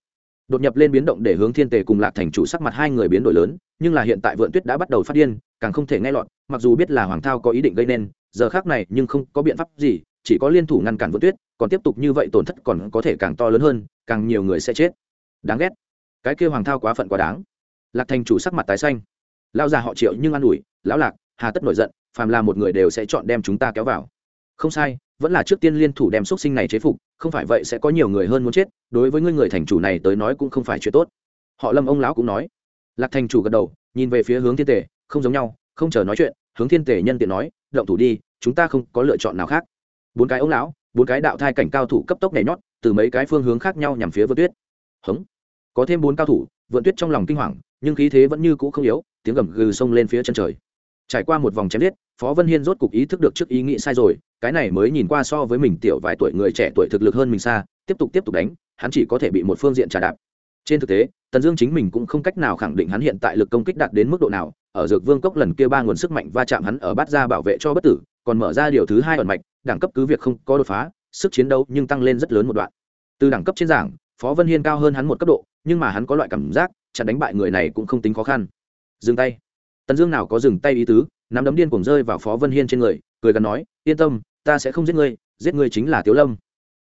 Đột nhập lên biến động để hướng thiên tề cùng lạc thành chủ sắc mặt hai người biến đổi lớn, nhưng là hiện tại vượn tuyết đã bắt đầu phát điên, càng không thể nghe lọt, mặc dù biết là hoàng thao có ý định gây nên giờ khác này nhưng không có biện pháp gì, chỉ có liên thủ ngăn cản vượt tuyết, còn tiếp tục như vậy tổn thất còn có thể càng to lớn hơn, càng nhiều người sẽ chết. Đáng ghét. Cái kêu hoàng thao quá phận quá đáng. Lạc thành chủ sắc mặt tái xanh. Lao già họ triệu nhưng an ủi, lão lạc, hà tất nổi giận, phàm là một người đều sẽ chọn đem chúng ta kéo vào. Không sai, vẫn là trước tiên liên thủ đem xúc sinh này chế phục, không phải vậy sẽ có nhiều người hơn muốn chết, đối với ngươi người thành chủ này tới nói cũng không phải chuyện tốt. Họ lâm ông lão cũng nói. Lạc thành chủ gật đầu, nhìn về phía hướng thiên tể không giống nhau, không chờ nói chuyện, hướng thiên tể nhân tiện nói, động thủ đi chúng ta không có lựa chọn nào khác. Bốn cái ông lão, bốn cái đạo thai cảnh cao thủ cấp tốc nhảy nhót, từ mấy cái phương hướng khác nhau nhằm phía vượt tuyết. Hống. Có thêm bốn cao thủ vượt tuyết trong lòng kinh hoàng, nhưng khí thế vẫn như cũ không yếu, tiếng gầm gừ xông lên phía chân trời. Trải qua một vòng chém giết, phó vân hiên rốt cục ý thức được trước ý nghĩ sai rồi, cái này mới nhìn qua so với mình tiểu vài tuổi người trẻ tuổi thực lực hơn mình xa, tiếp tục tiếp tục đánh, hắn chỉ có thể bị một phương diện trả đạp. Trên thực tế, tần dương chính mình cũng không cách nào khẳng định hắn hiện tại lực công kích đạt đến mức độ nào, ở dược vương cốc lần kia ba nguồn sức mạnh va chạm hắn ở bát ra bảo vệ cho bất tử còn mở ra điều thứ hai ẩn mạch, đẳng cấp cứ việc không có đột phá, sức chiến đấu nhưng tăng lên rất lớn một đoạn. Từ đẳng cấp trên giảng, phó vân hiên cao hơn hắn một cấp độ, nhưng mà hắn có loại cảm giác, chặn đánh bại người này cũng không tính khó khăn. Dừng tay. Tần dương nào có dừng tay ý tứ, nắm đấm điên cuồng rơi vào phó vân hiên trên người, cười gần nói, yên tâm, ta sẽ không giết ngươi giết ngươi chính là tiếu lâm.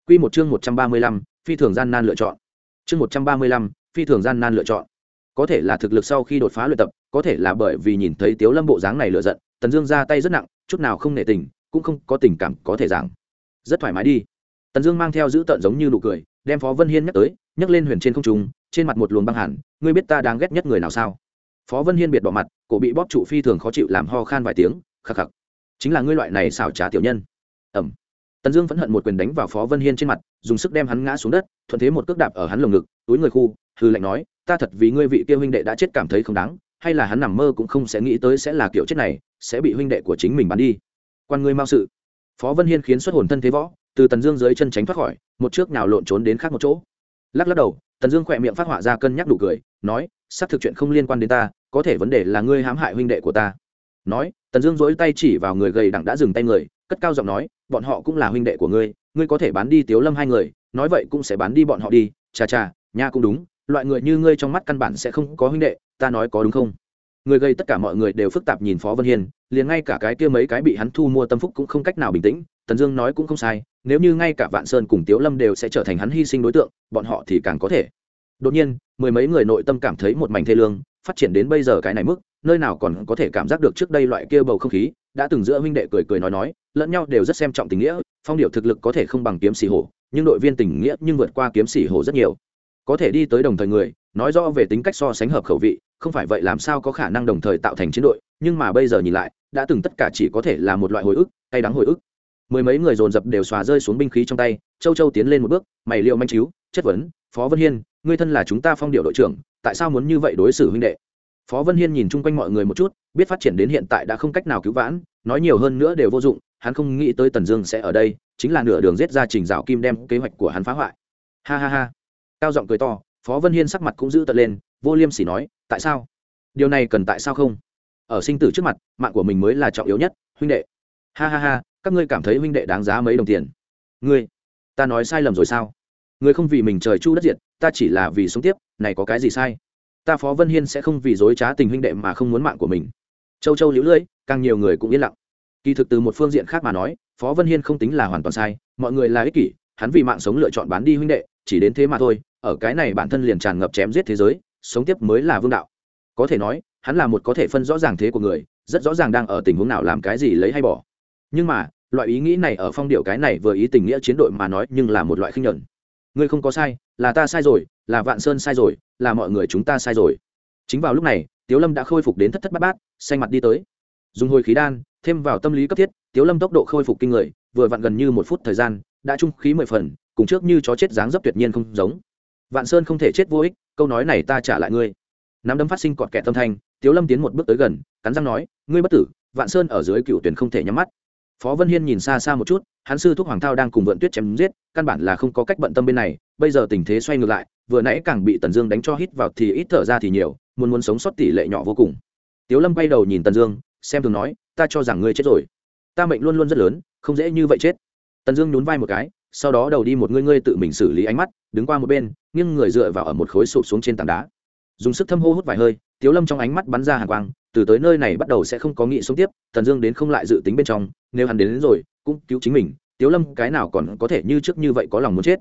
Q một chương một trăm ba mươi lăm, phi thường gian nan lựa chọn. Chương một trăm ba mươi lăm, phi thường gian nan lựa chọn. Có thể là thực lực sau khi đột phá luyện tập, có thể là bởi vì nhìn thấy tiếu lâm bộ dáng này lựa giận tần dương ra tay rất nặng, chút nào không nể tình, cũng không có tình cảm có thể giảng. Rất thoải mái đi. Tần dương mang theo giữ tợn giống như nụ cười, đem phó vân hiên nhắc tới, nhấc lên huyền trên không trung, trên mặt một luồng băng hẳn ngươi biết ta đang ghét nhất người nào sao? Phó vân hiên biệt bỏ mặt, cổ bị bóp trụ phi thường khó chịu làm ho khan vài tiếng, khắc khắc, chính là ngươi loại này xảo trá tiểu nhân. Ẩm tần dương phẫn hận một quyền đánh vào phó vân hiên trên mặt, dùng sức đem hắn ngã xuống đất, thuận thế một cước đạp ở hắn lồng ngực, túi người khu hư lệnh nói, ta thật vì ngươi vị kia huynh đệ đã chết cảm thấy không đáng hay là hắn nằm mơ cũng không sẽ nghĩ tới sẽ là kiểu chết này, sẽ bị huynh đệ của chính mình bắn đi. Quan ngươi mau sự. Phó vân hiên khiến xuất hồn thân thế võ, từ tần dương dưới chân tránh thoát khỏi, một trước nào lộn trốn đến khác một chỗ. Lắc lắc đầu, tần dương khỏe miệng phát họa ra cân nhắc đủ cười, nói, xác thực chuyện không liên quan đến ta, có thể vấn đề là ngươi hãm hại huynh đệ của ta. Nói, tần dương dối tay chỉ vào người gầy đặng đã dừng tay người, cất cao giọng nói, bọn họ cũng là huynh đệ của ngươi ngươi có thể bán đi tiếu lâm hai người, nói vậy cũng sẽ bán đi bọn họ đi chà chà nha cũng đúng loại người như ngươi trong mắt căn bản sẽ không có huynh đệ, ta nói có đúng không? Người gây tất cả mọi người đều phức tạp nhìn phó vân hiên, liền ngay cả cái kia mấy cái bị hắn thu mua tâm phúc cũng không cách nào bình tĩnh, tần dương nói cũng không sai, nếu như ngay cả vạn sơn cùng tiếu lâm đều sẽ trở thành hắn hy sinh đối tượng, bọn họ thì càng có thể. Đột nhiên, mười mấy người nội tâm cảm thấy một mảnh thê lương, phát triển đến bây giờ cái này mức, nơi nào còn có thể cảm giác được trước đây loại kia bầu không khí, đã từng giữa huynh đệ cười cười nói nói, lẫn nhau đều rất xem trọng tình nghĩa, phong điệu thực lực có thể không bằng kiếm sĩ hổ, nhưng đội viên tình nghĩa nhưng vượt qua kiếm sĩ hổ rất nhiều có thể đi tới đồng thời người, nói rõ về tính cách so sánh hợp khẩu vị, không phải vậy làm sao có khả năng đồng thời tạo thành chiến đội, nhưng mà bây giờ nhìn lại, đã từng tất cả chỉ có thể là một loại hồi ức hay đáng hồi ức. Mười mấy người dồn dập đều xòa rơi xuống binh khí trong tay, châu châu tiến lên một bước, mày liệu manh chiếu, chất vấn, phó vân hiên, ngươi thân là chúng ta phong điệu đội trưởng, tại sao muốn như vậy đối xử huynh đệ? Phó vân hiên nhìn chung quanh mọi người một chút, biết phát triển đến hiện tại đã không cách nào cứu vãn, nói nhiều hơn nữa đều vô dụng, hắn không nghĩ tới tần dương sẽ ở đây, chính là nửa đường giết ra trình rào kim đem kế hoạch của hắn phá hoại. Ha ha ha cao giọng cười to, phó vân hiên sắc mặt cũng giữ tật lên, vô liêm sỉ nói, tại sao? Điều này cần tại sao không? Ở sinh tử trước mặt, mạng của mình mới là trọng yếu nhất, huynh đệ. Ha ha ha, các ngươi cảm thấy huynh đệ đáng giá mấy đồng tiền? Ngươi, ta nói sai lầm rồi sao? Ngươi không vì mình trời chu đất diệt, ta chỉ là vì sống tiếp, này có cái gì sai? Ta phó vân hiên sẽ không vì dối trá tình huynh đệ mà không muốn mạng của mình. Châu châu liễu lưỡi, càng nhiều người cũng yên lặng. Kỳ thực từ một phương diện khác mà nói, phó vân hiên không tính là hoàn toàn sai, mọi người là ích kỷ, hắn vì mạng sống lựa chọn bán đi huynh đệ, chỉ đến thế mà thôi ở cái này bản thân liền tràn ngập chém giết thế giới, sống tiếp mới là vương đạo. Có thể nói, hắn là một có thể phân rõ ràng thế của người, rất rõ ràng đang ở tình huống nào làm cái gì lấy hay bỏ. Nhưng mà, loại ý nghĩ này ở phong điệu cái này vừa ý tình nghĩa chiến đội mà nói nhưng là một loại khinh nhuận ngươi không có sai, là ta sai rồi, là vạn sơn sai rồi, là mọi người chúng ta sai rồi. Chính vào lúc này, tiếu lâm đã khôi phục đến thất thất bát bát, xanh mặt đi tới. Dùng hồi khí đan, thêm vào tâm lý cấp thiết, tiếu lâm tốc độ khôi phục kinh người, vừa vặn gần như một phút thời gian, đã trung khí mười phần, cùng trước như chó chết dáng dấp tuyệt nhiên không giống vạn sơn không thể chết vô ích, câu nói này ta trả lại ngươi. Nắm đấm phát sinh cọt kẻ tâm thanh, tiếu lâm tiến một bước tới gần, cắn răng nói, ngươi bất tử, vạn sơn ở dưới cựu tuyển không thể nhắm mắt. Phó vân hiên nhìn xa xa một chút, hắn sư thúc hoàng thao đang cùng vượn tuyết chém giết, căn bản là không có cách bận tâm bên này, bây giờ tình thế xoay ngược lại, vừa nãy càng bị tần dương đánh cho hít vào thì ít thở ra thì nhiều, muốn muốn sống sót tỷ lệ nhỏ vô cùng. Tiếu lâm quay đầu nhìn tần dương, xem thường nói, ta cho rằng ngươi chết rồi. Ta mệnh luôn luôn rất lớn, không dễ như vậy chết. Tần dương nhún vai một cái sau đó đầu đi một ngươi ngươi tự mình xử lý ánh mắt đứng qua một bên nghiêng người dựa vào ở một khối sụp xuống trên tảng đá. Dùng sức thâm hô hút vài hơi tiếu lâm trong ánh mắt bắn ra hàng quang từ tới nơi này bắt đầu sẽ không có nghị sống tiếp tần dương đến không lại dự tính bên trong nếu hắn đến, đến rồi cũng cứu chính mình tiếu lâm cái nào còn có thể như trước như vậy có lòng muốn chết.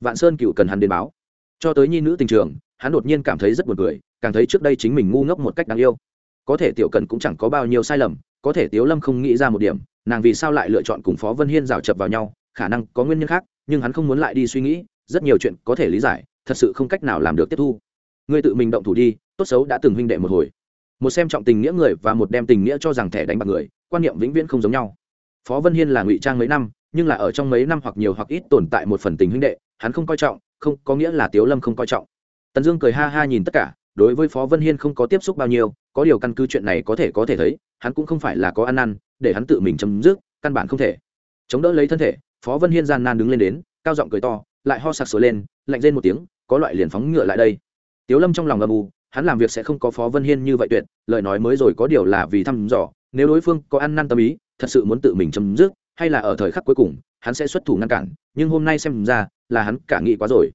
Vạn sơn cựu cần hắn đến báo. Cho tới nhi nữ tình trường hắn đột nhiên cảm thấy rất buồn cười càng thấy trước đây chính mình ngu ngốc một cách đáng yêu. Có thể tiểu cần cũng chẳng có bao nhiêu sai lầm có thể tiếu lâm không nghĩ ra một điểm nàng vì sao lại lựa chọn cùng phó vân hiên rào chập vào nhau khả năng có nguyên nhân khác, nhưng hắn không muốn lại đi suy nghĩ, rất nhiều chuyện có thể lý giải, thật sự không cách nào làm được tiếp thu. Ngươi tự mình động thủ đi, tốt xấu đã từng huynh đệ một hồi. Một xem trọng tình nghĩa người và một đem tình nghĩa cho rằng thẻ đánh bạc người, quan niệm vĩnh viễn không giống nhau. Phó vân hiên là ngụy trang mấy năm, nhưng là ở trong mấy năm hoặc nhiều hoặc ít tồn tại một phần tình huynh đệ, hắn không coi trọng, không, có nghĩa là tiếu lâm không coi trọng. Tần dương cười ha ha nhìn tất cả, đối với phó vân hiên không có tiếp xúc bao nhiêu, có điều căn cứ chuyện này có thể có thể thấy, hắn cũng không phải là có ăn năn, để hắn tự mình chấm dứt, căn bản không thể. Chống đỡ lấy thân thể phó vân hiên gian nan đứng lên đến, cao giọng cười to, lại ho sặc sửa lên, lạnh lên một tiếng, có loại liền phóng ngựa lại đây. Tiếu lâm trong lòng âm u, hắn làm việc sẽ không có phó vân hiên như vậy tuyệt, lời nói mới rồi có điều là vì thăm dò, nếu đối phương có ăn năn tâm ý, thật sự muốn tự mình chấm dứt, hay là ở thời khắc cuối cùng, hắn sẽ xuất thủ ngăn cản, nhưng hôm nay xem ra, là hắn cả nghị quá rồi.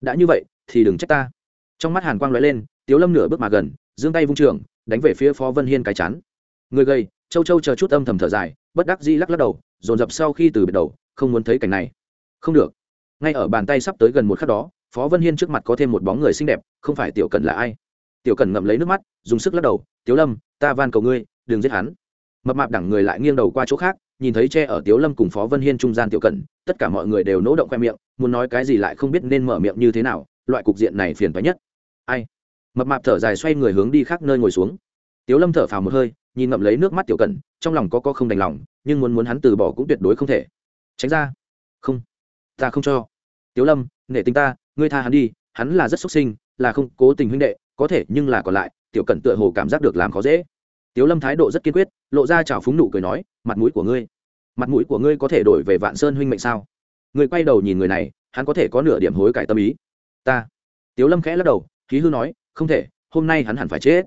Đã như vậy, thì đừng trách ta. Trong mắt hàn quang lóe lên, tiếu lâm nửa bước mà gần, giương tay vung trường, đánh về phía phó vân hiên cái chắn người gầy, châu châu chờ chút âm thầm thở dài, bất đắc dĩ lắc lắc đầu, dồn dập sau khi từ biệt đầu không muốn thấy cảnh này. Không được. Ngay ở bàn tay sắp tới gần một khắc đó, phó vân hiên trước mặt có thêm một bóng người xinh đẹp, không phải tiểu cần là ai? Tiểu cần ngậm lấy nước mắt, dùng sức lắc đầu tiếu lâm, ta van cầu ngươi, đừng giết hắn. Mập mạp đẳng người lại nghiêng đầu qua chỗ khác, nhìn thấy che ở tiếu lâm cùng phó vân hiên trung gian tiểu cần tất cả mọi người đều nỗ động khoe miệng, muốn nói cái gì lại không biết nên mở miệng như thế nào, loại cục diện này phiền phái nhất. Ai? Mập mạp thở dài xoay người hướng đi khác nơi ngồi xuống. Tiếu lâm thở phào một hơi, nhìn ngậm lấy nước mắt tiểu cần trong lòng có có không đành lòng, nhưng muốn muốn hắn từ bỏ cũng tuyệt đối không thể tránh ra. Không, ta không cho. Tiếu lâm, nể tình ta, ngươi tha hắn đi, hắn là rất xuất sinh, là không cố tình huynh đệ, có thể nhưng là còn lại, tiểu cẩn tựa hồ cảm giác được làm khó dễ. Tiếu lâm thái độ rất kiên quyết, lộ ra chảo phúng nụ cười nói, mặt mũi của ngươi, mặt mũi của ngươi có thể đổi về vạn sơn huynh mệnh sao? Ngươi quay đầu nhìn người này, hắn có thể có nửa điểm hối cải tâm ý. Ta. Tiếu lâm khẽ lắc đầu, khí hư nói, không thể, hôm nay hắn hẳn phải chết.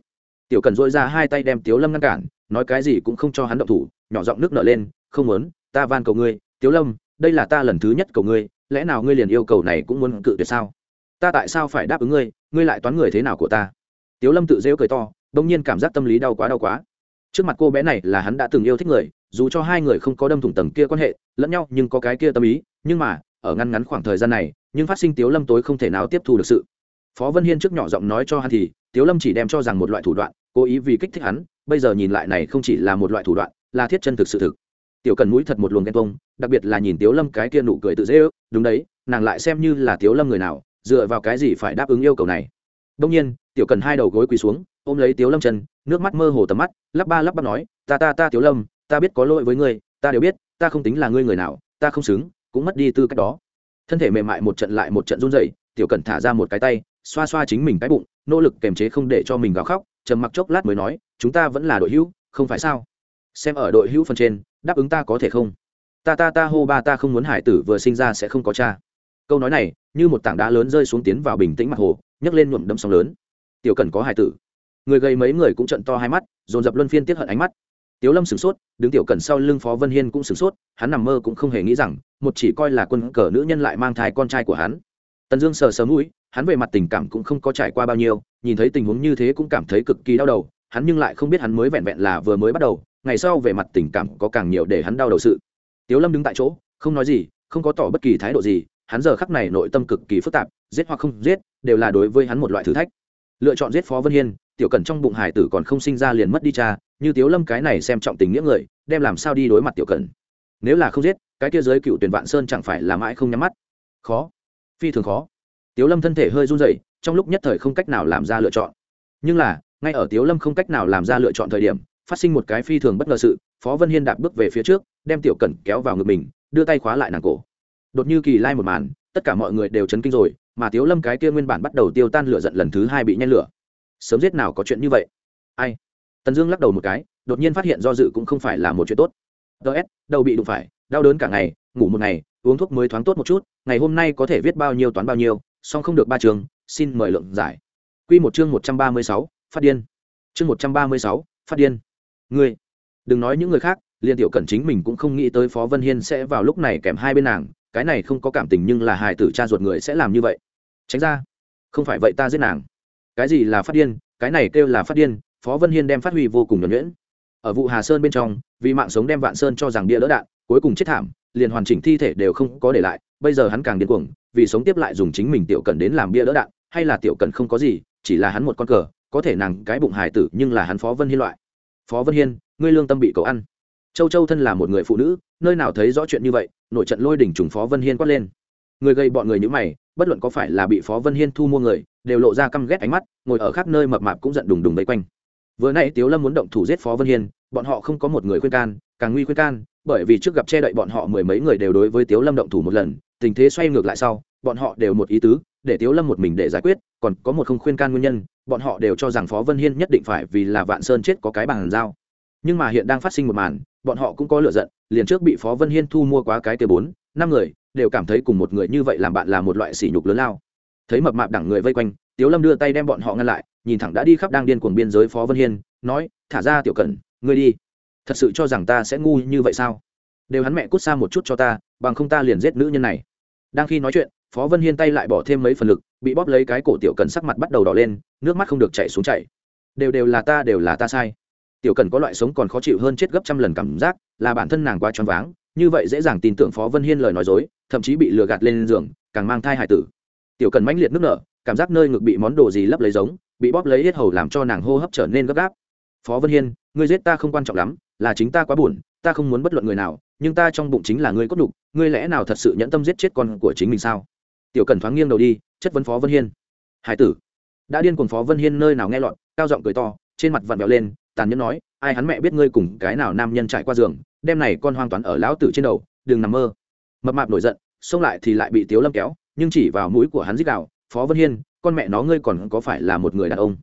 Tiểu cần dội ra hai tay đem tiếu lâm ngăn cản, nói cái gì cũng không cho hắn động thủ, nhỏ giọng nước nở lên, không muốn, ta van cầu ngươi tiếu lâm, đây là ta lần thứ nhất cầu ngươi, lẽ nào ngươi liền yêu cầu này cũng muốn cự tuyệt sao? Ta tại sao phải đáp ứng ngươi? Ngươi lại toán người thế nào của ta? Tiếu lâm tự rêu cười to, bỗng nhiên cảm giác tâm lý đau quá đau quá. Trước mặt cô bé này là hắn đã từng yêu thích người, dù cho hai người không có đâm thủng tầng kia quan hệ, lẫn nhau nhưng có cái kia tâm ý, nhưng mà, ở ngăn ngắn khoảng thời gian này, nhưng phát sinh tiếu lâm tối không thể nào tiếp thu được sự. Phó vân hiên trước nhỏ giọng nói cho hắn thì tiếu lâm chỉ đem cho rằng một loại thủ đoạn, cố ý vì kích thích hắn, bây giờ nhìn lại này không chỉ là một loại thủ đoạn, là thiết chân thực sự thực tiểu cần mũi thật một luồng ghen tuông, đặc biệt là nhìn tiếu lâm cái kia nụ cười tự dễ ước, đúng đấy, nàng lại xem như là tiếu lâm người nào, dựa vào cái gì phải đáp ứng yêu cầu này. Đông nhiên, tiểu cần hai đầu gối quỳ xuống, ôm lấy tiếu lâm chân, nước mắt mơ hồ tầm mắt, lắp ba lắp bắp nói, ta ta ta tiếu lâm, ta biết có lỗi với ngươi, ta đều biết, ta không tính là ngươi người nào, ta không xứng, cũng mất đi tư cách đó. Thân thể mềm mại một trận lại một trận run rẩy, tiểu cần thả ra một cái tay, xoa xoa chính mình cái bụng, nỗ lực kềm chế không để cho mình gào khóc, trầm mặc chốc lát mới nói, chúng ta vẫn là đội hữu, không phải sao? Xem ở đội hữu phần trên đáp ứng ta có thể không? Ta ta ta hô ba ta không muốn hải tử vừa sinh ra sẽ không có cha. Câu nói này, như một tảng đá lớn rơi xuống tiến vào bình tĩnh mặt hồ, nhấc lên nhuộm đâm sóng lớn. Tiểu cần có hải tử. Người gây mấy người cũng trận to hai mắt, dồn dập luân phiên tiếp hận ánh mắt. Tiếu lâm sửng sốt, đứng tiểu cần sau lưng phó vân hiên cũng sửng sốt, hắn nằm mơ cũng không hề nghĩ rằng, một chỉ coi là quân cờ nữ nhân lại mang thai con trai của hắn. Tần dương sờ sờ mũi, hắn về mặt tình cảm cũng không có trải qua bao nhiêu, nhìn thấy tình huống như thế cũng cảm thấy cực kỳ đau đầu, hắn nhưng lại không biết hắn mới vẹn vẹn là vừa mới bắt đầu ngày sau về mặt tình cảm có càng nhiều để hắn đau đầu sự. Tiếu lâm đứng tại chỗ, không nói gì, không có tỏ bất kỳ thái độ gì, hắn giờ khắc này nội tâm cực kỳ phức tạp, giết hoặc không giết, đều là đối với hắn một loại thử thách. Lựa chọn giết phó vân hiên, tiểu cẩn trong bụng hải tử còn không sinh ra liền mất đi cha, như tiếu lâm cái này xem trọng tình nghĩa người, đem làm sao đi đối mặt tiểu cẩn. Nếu là không giết, cái kia giới cựu tuyển vạn sơn chẳng phải là mãi không nhắm mắt. Khó. Phi thường khó. Tiếu lâm thân thể hơi run rẩy, trong lúc nhất thời không cách nào làm ra lựa chọn. Nhưng là, ngay ở tiếu lâm không cách nào làm ra lựa chọn thời điểm phát sinh một cái phi thường bất ngờ sự, phó vân hiên đạp bước về phía trước, đem tiểu cẩn kéo vào ngực mình, đưa tay khóa lại nàng cổ. Đột như kỳ lai một màn, tất cả mọi người đều chấn kinh rồi, mà tiếu lâm cái kia nguyên bản bắt đầu tiêu tan lửa giận lần thứ hai bị nhen lửa. Sớm giết nào có chuyện như vậy? Ai? Tần dương lắc đầu một cái, đột nhiên phát hiện do dự cũng không phải là một chuyện tốt. Ts đầu bị đụng phải, đau đớn cả ngày, ngủ một ngày, uống thuốc mới thoáng tốt một chút, ngày hôm nay có thể viết bao nhiêu toán bao nhiêu song không được ba trường, xin mời lượng giải. Q một chương một trăm ba mươi sáu, phát điên. Chương một trăm ba mươi sáu, phát điên ngươi, đừng nói những người khác, liên tiểu cẩn chính mình cũng không nghĩ tới phó vân hiên sẽ vào lúc này kèm hai bên nàng, cái này không có cảm tình nhưng là hài tử cha ruột người sẽ làm như vậy. Tránh ra, không phải vậy ta giết nàng. Cái gì là phát điên, cái này kêu là phát điên, phó vân hiên đem phát huy vô cùng nhuẩn nhuyễn. Ở vụ hà sơn bên trong, vì mạng sống đem vạn sơn cho rằng bia đỡ đạn, cuối cùng chết thảm, liền hoàn chỉnh thi thể đều không có để lại, bây giờ hắn càng điên cuồng, vì sống tiếp lại dùng chính mình tiểu cần đến làm bia đỡ đạn, hay là tiểu cần không có gì, chỉ là hắn một con cờ, có thể nàng cái bụng hài tử nhưng là hắn phó vân hiên loại phó vân hiên, ngươi lương tâm bị cậu ăn. Châu châu thân là một người phụ nữ, nơi nào thấy rõ chuyện như vậy nội trận lôi đỉnh trùng phó vân hiên quát lên. Người gây bọn người như mày, bất luận có phải là bị phó vân hiên thu mua người, đều lộ ra căm ghét ánh mắt, ngồi ở khác nơi mập mạp cũng giận đùng đùng vây quanh. Vừa nay tiếu lâm muốn động thủ giết phó vân hiên, bọn họ không có một người khuyên can, càng nguy khuyên can, bởi vì trước gặp che đậy bọn họ mười mấy người đều đối với tiếu lâm động thủ một lần, tình thế xoay ngược lại sau, bọn họ đều một ý tứ, để tiếu lâm một mình để giải quyết, còn có một không khuyên can nguyên nhân bọn họ đều cho rằng phó vân hiên nhất định phải vì là vạn sơn chết có cái bàn giao. Nhưng mà hiện đang phát sinh một màn, bọn họ cũng có lựa giận, liền trước bị phó vân hiên thu mua quá cái tia bốn, năm người, đều cảm thấy cùng một người như vậy làm bạn là một loại sỉ nhục lớn lao. Thấy mập mạp đẳng người vây quanh, tiếu lâm đưa tay đem bọn họ ngăn lại, nhìn thẳng đã đi khắp đang điên cuồng biên giới phó vân hiên, nói, thả ra, tiểu cẩn, ngươi đi. Thật sự cho rằng ta sẽ ngu như vậy sao? Đều hắn mẹ cút xa một chút cho ta, bằng không ta liền giết nữ nhân này. Đang khi nói chuyện, phó vân hiên tay lại bỏ thêm mấy phần lực bị bóp lấy cái cổ tiểu cần sắc mặt bắt đầu đỏ lên, nước mắt không được chảy xuống chảy. Đều đều là ta, đều là ta sai. Tiểu cần có loại sống còn khó chịu hơn chết gấp trăm lần cảm giác, là bản thân nàng quá choáng váng, như vậy dễ dàng tin tưởng phó vân hiên lời nói dối, thậm chí bị lừa gạt lên giường, càng mang thai hải tử. Tiểu cần mãnh liệt nước nở, cảm giác nơi ngực bị món đồ gì lấp lấy giống, bị bóp lấy hết hầu làm cho nàng hô hấp trở nên gấp gáp. Phó vân hiên, ngươi giết ta không quan trọng lắm, là chính ta quá buồn, ta không muốn bất luận người nào, nhưng ta trong bụng chính là ngươi cốt đục ngươi lẽ nào thật sự nhẫn tâm giết chết con của chính mình sao? Tiểu cần thoáng nghiêng đầu đi, chất vấn phó vân hiên. Hải tử, đã điên cùng phó vân hiên nơi nào nghe lọt, cao giọng cười to, trên mặt vặn vẹo lên, tàn nhẫn nói, ai hắn mẹ biết ngươi cùng cái nào nam nhân trải qua giường đem này con hoang toán ở lão tử trên đầu, đừng nằm mơ. Mập mạp nổi giận, xông lại thì lại bị tiếu lâm kéo, nhưng chỉ vào mũi của hắn dích đạo phó vân hiên, con mẹ nó ngươi còn có phải là một người đàn ông?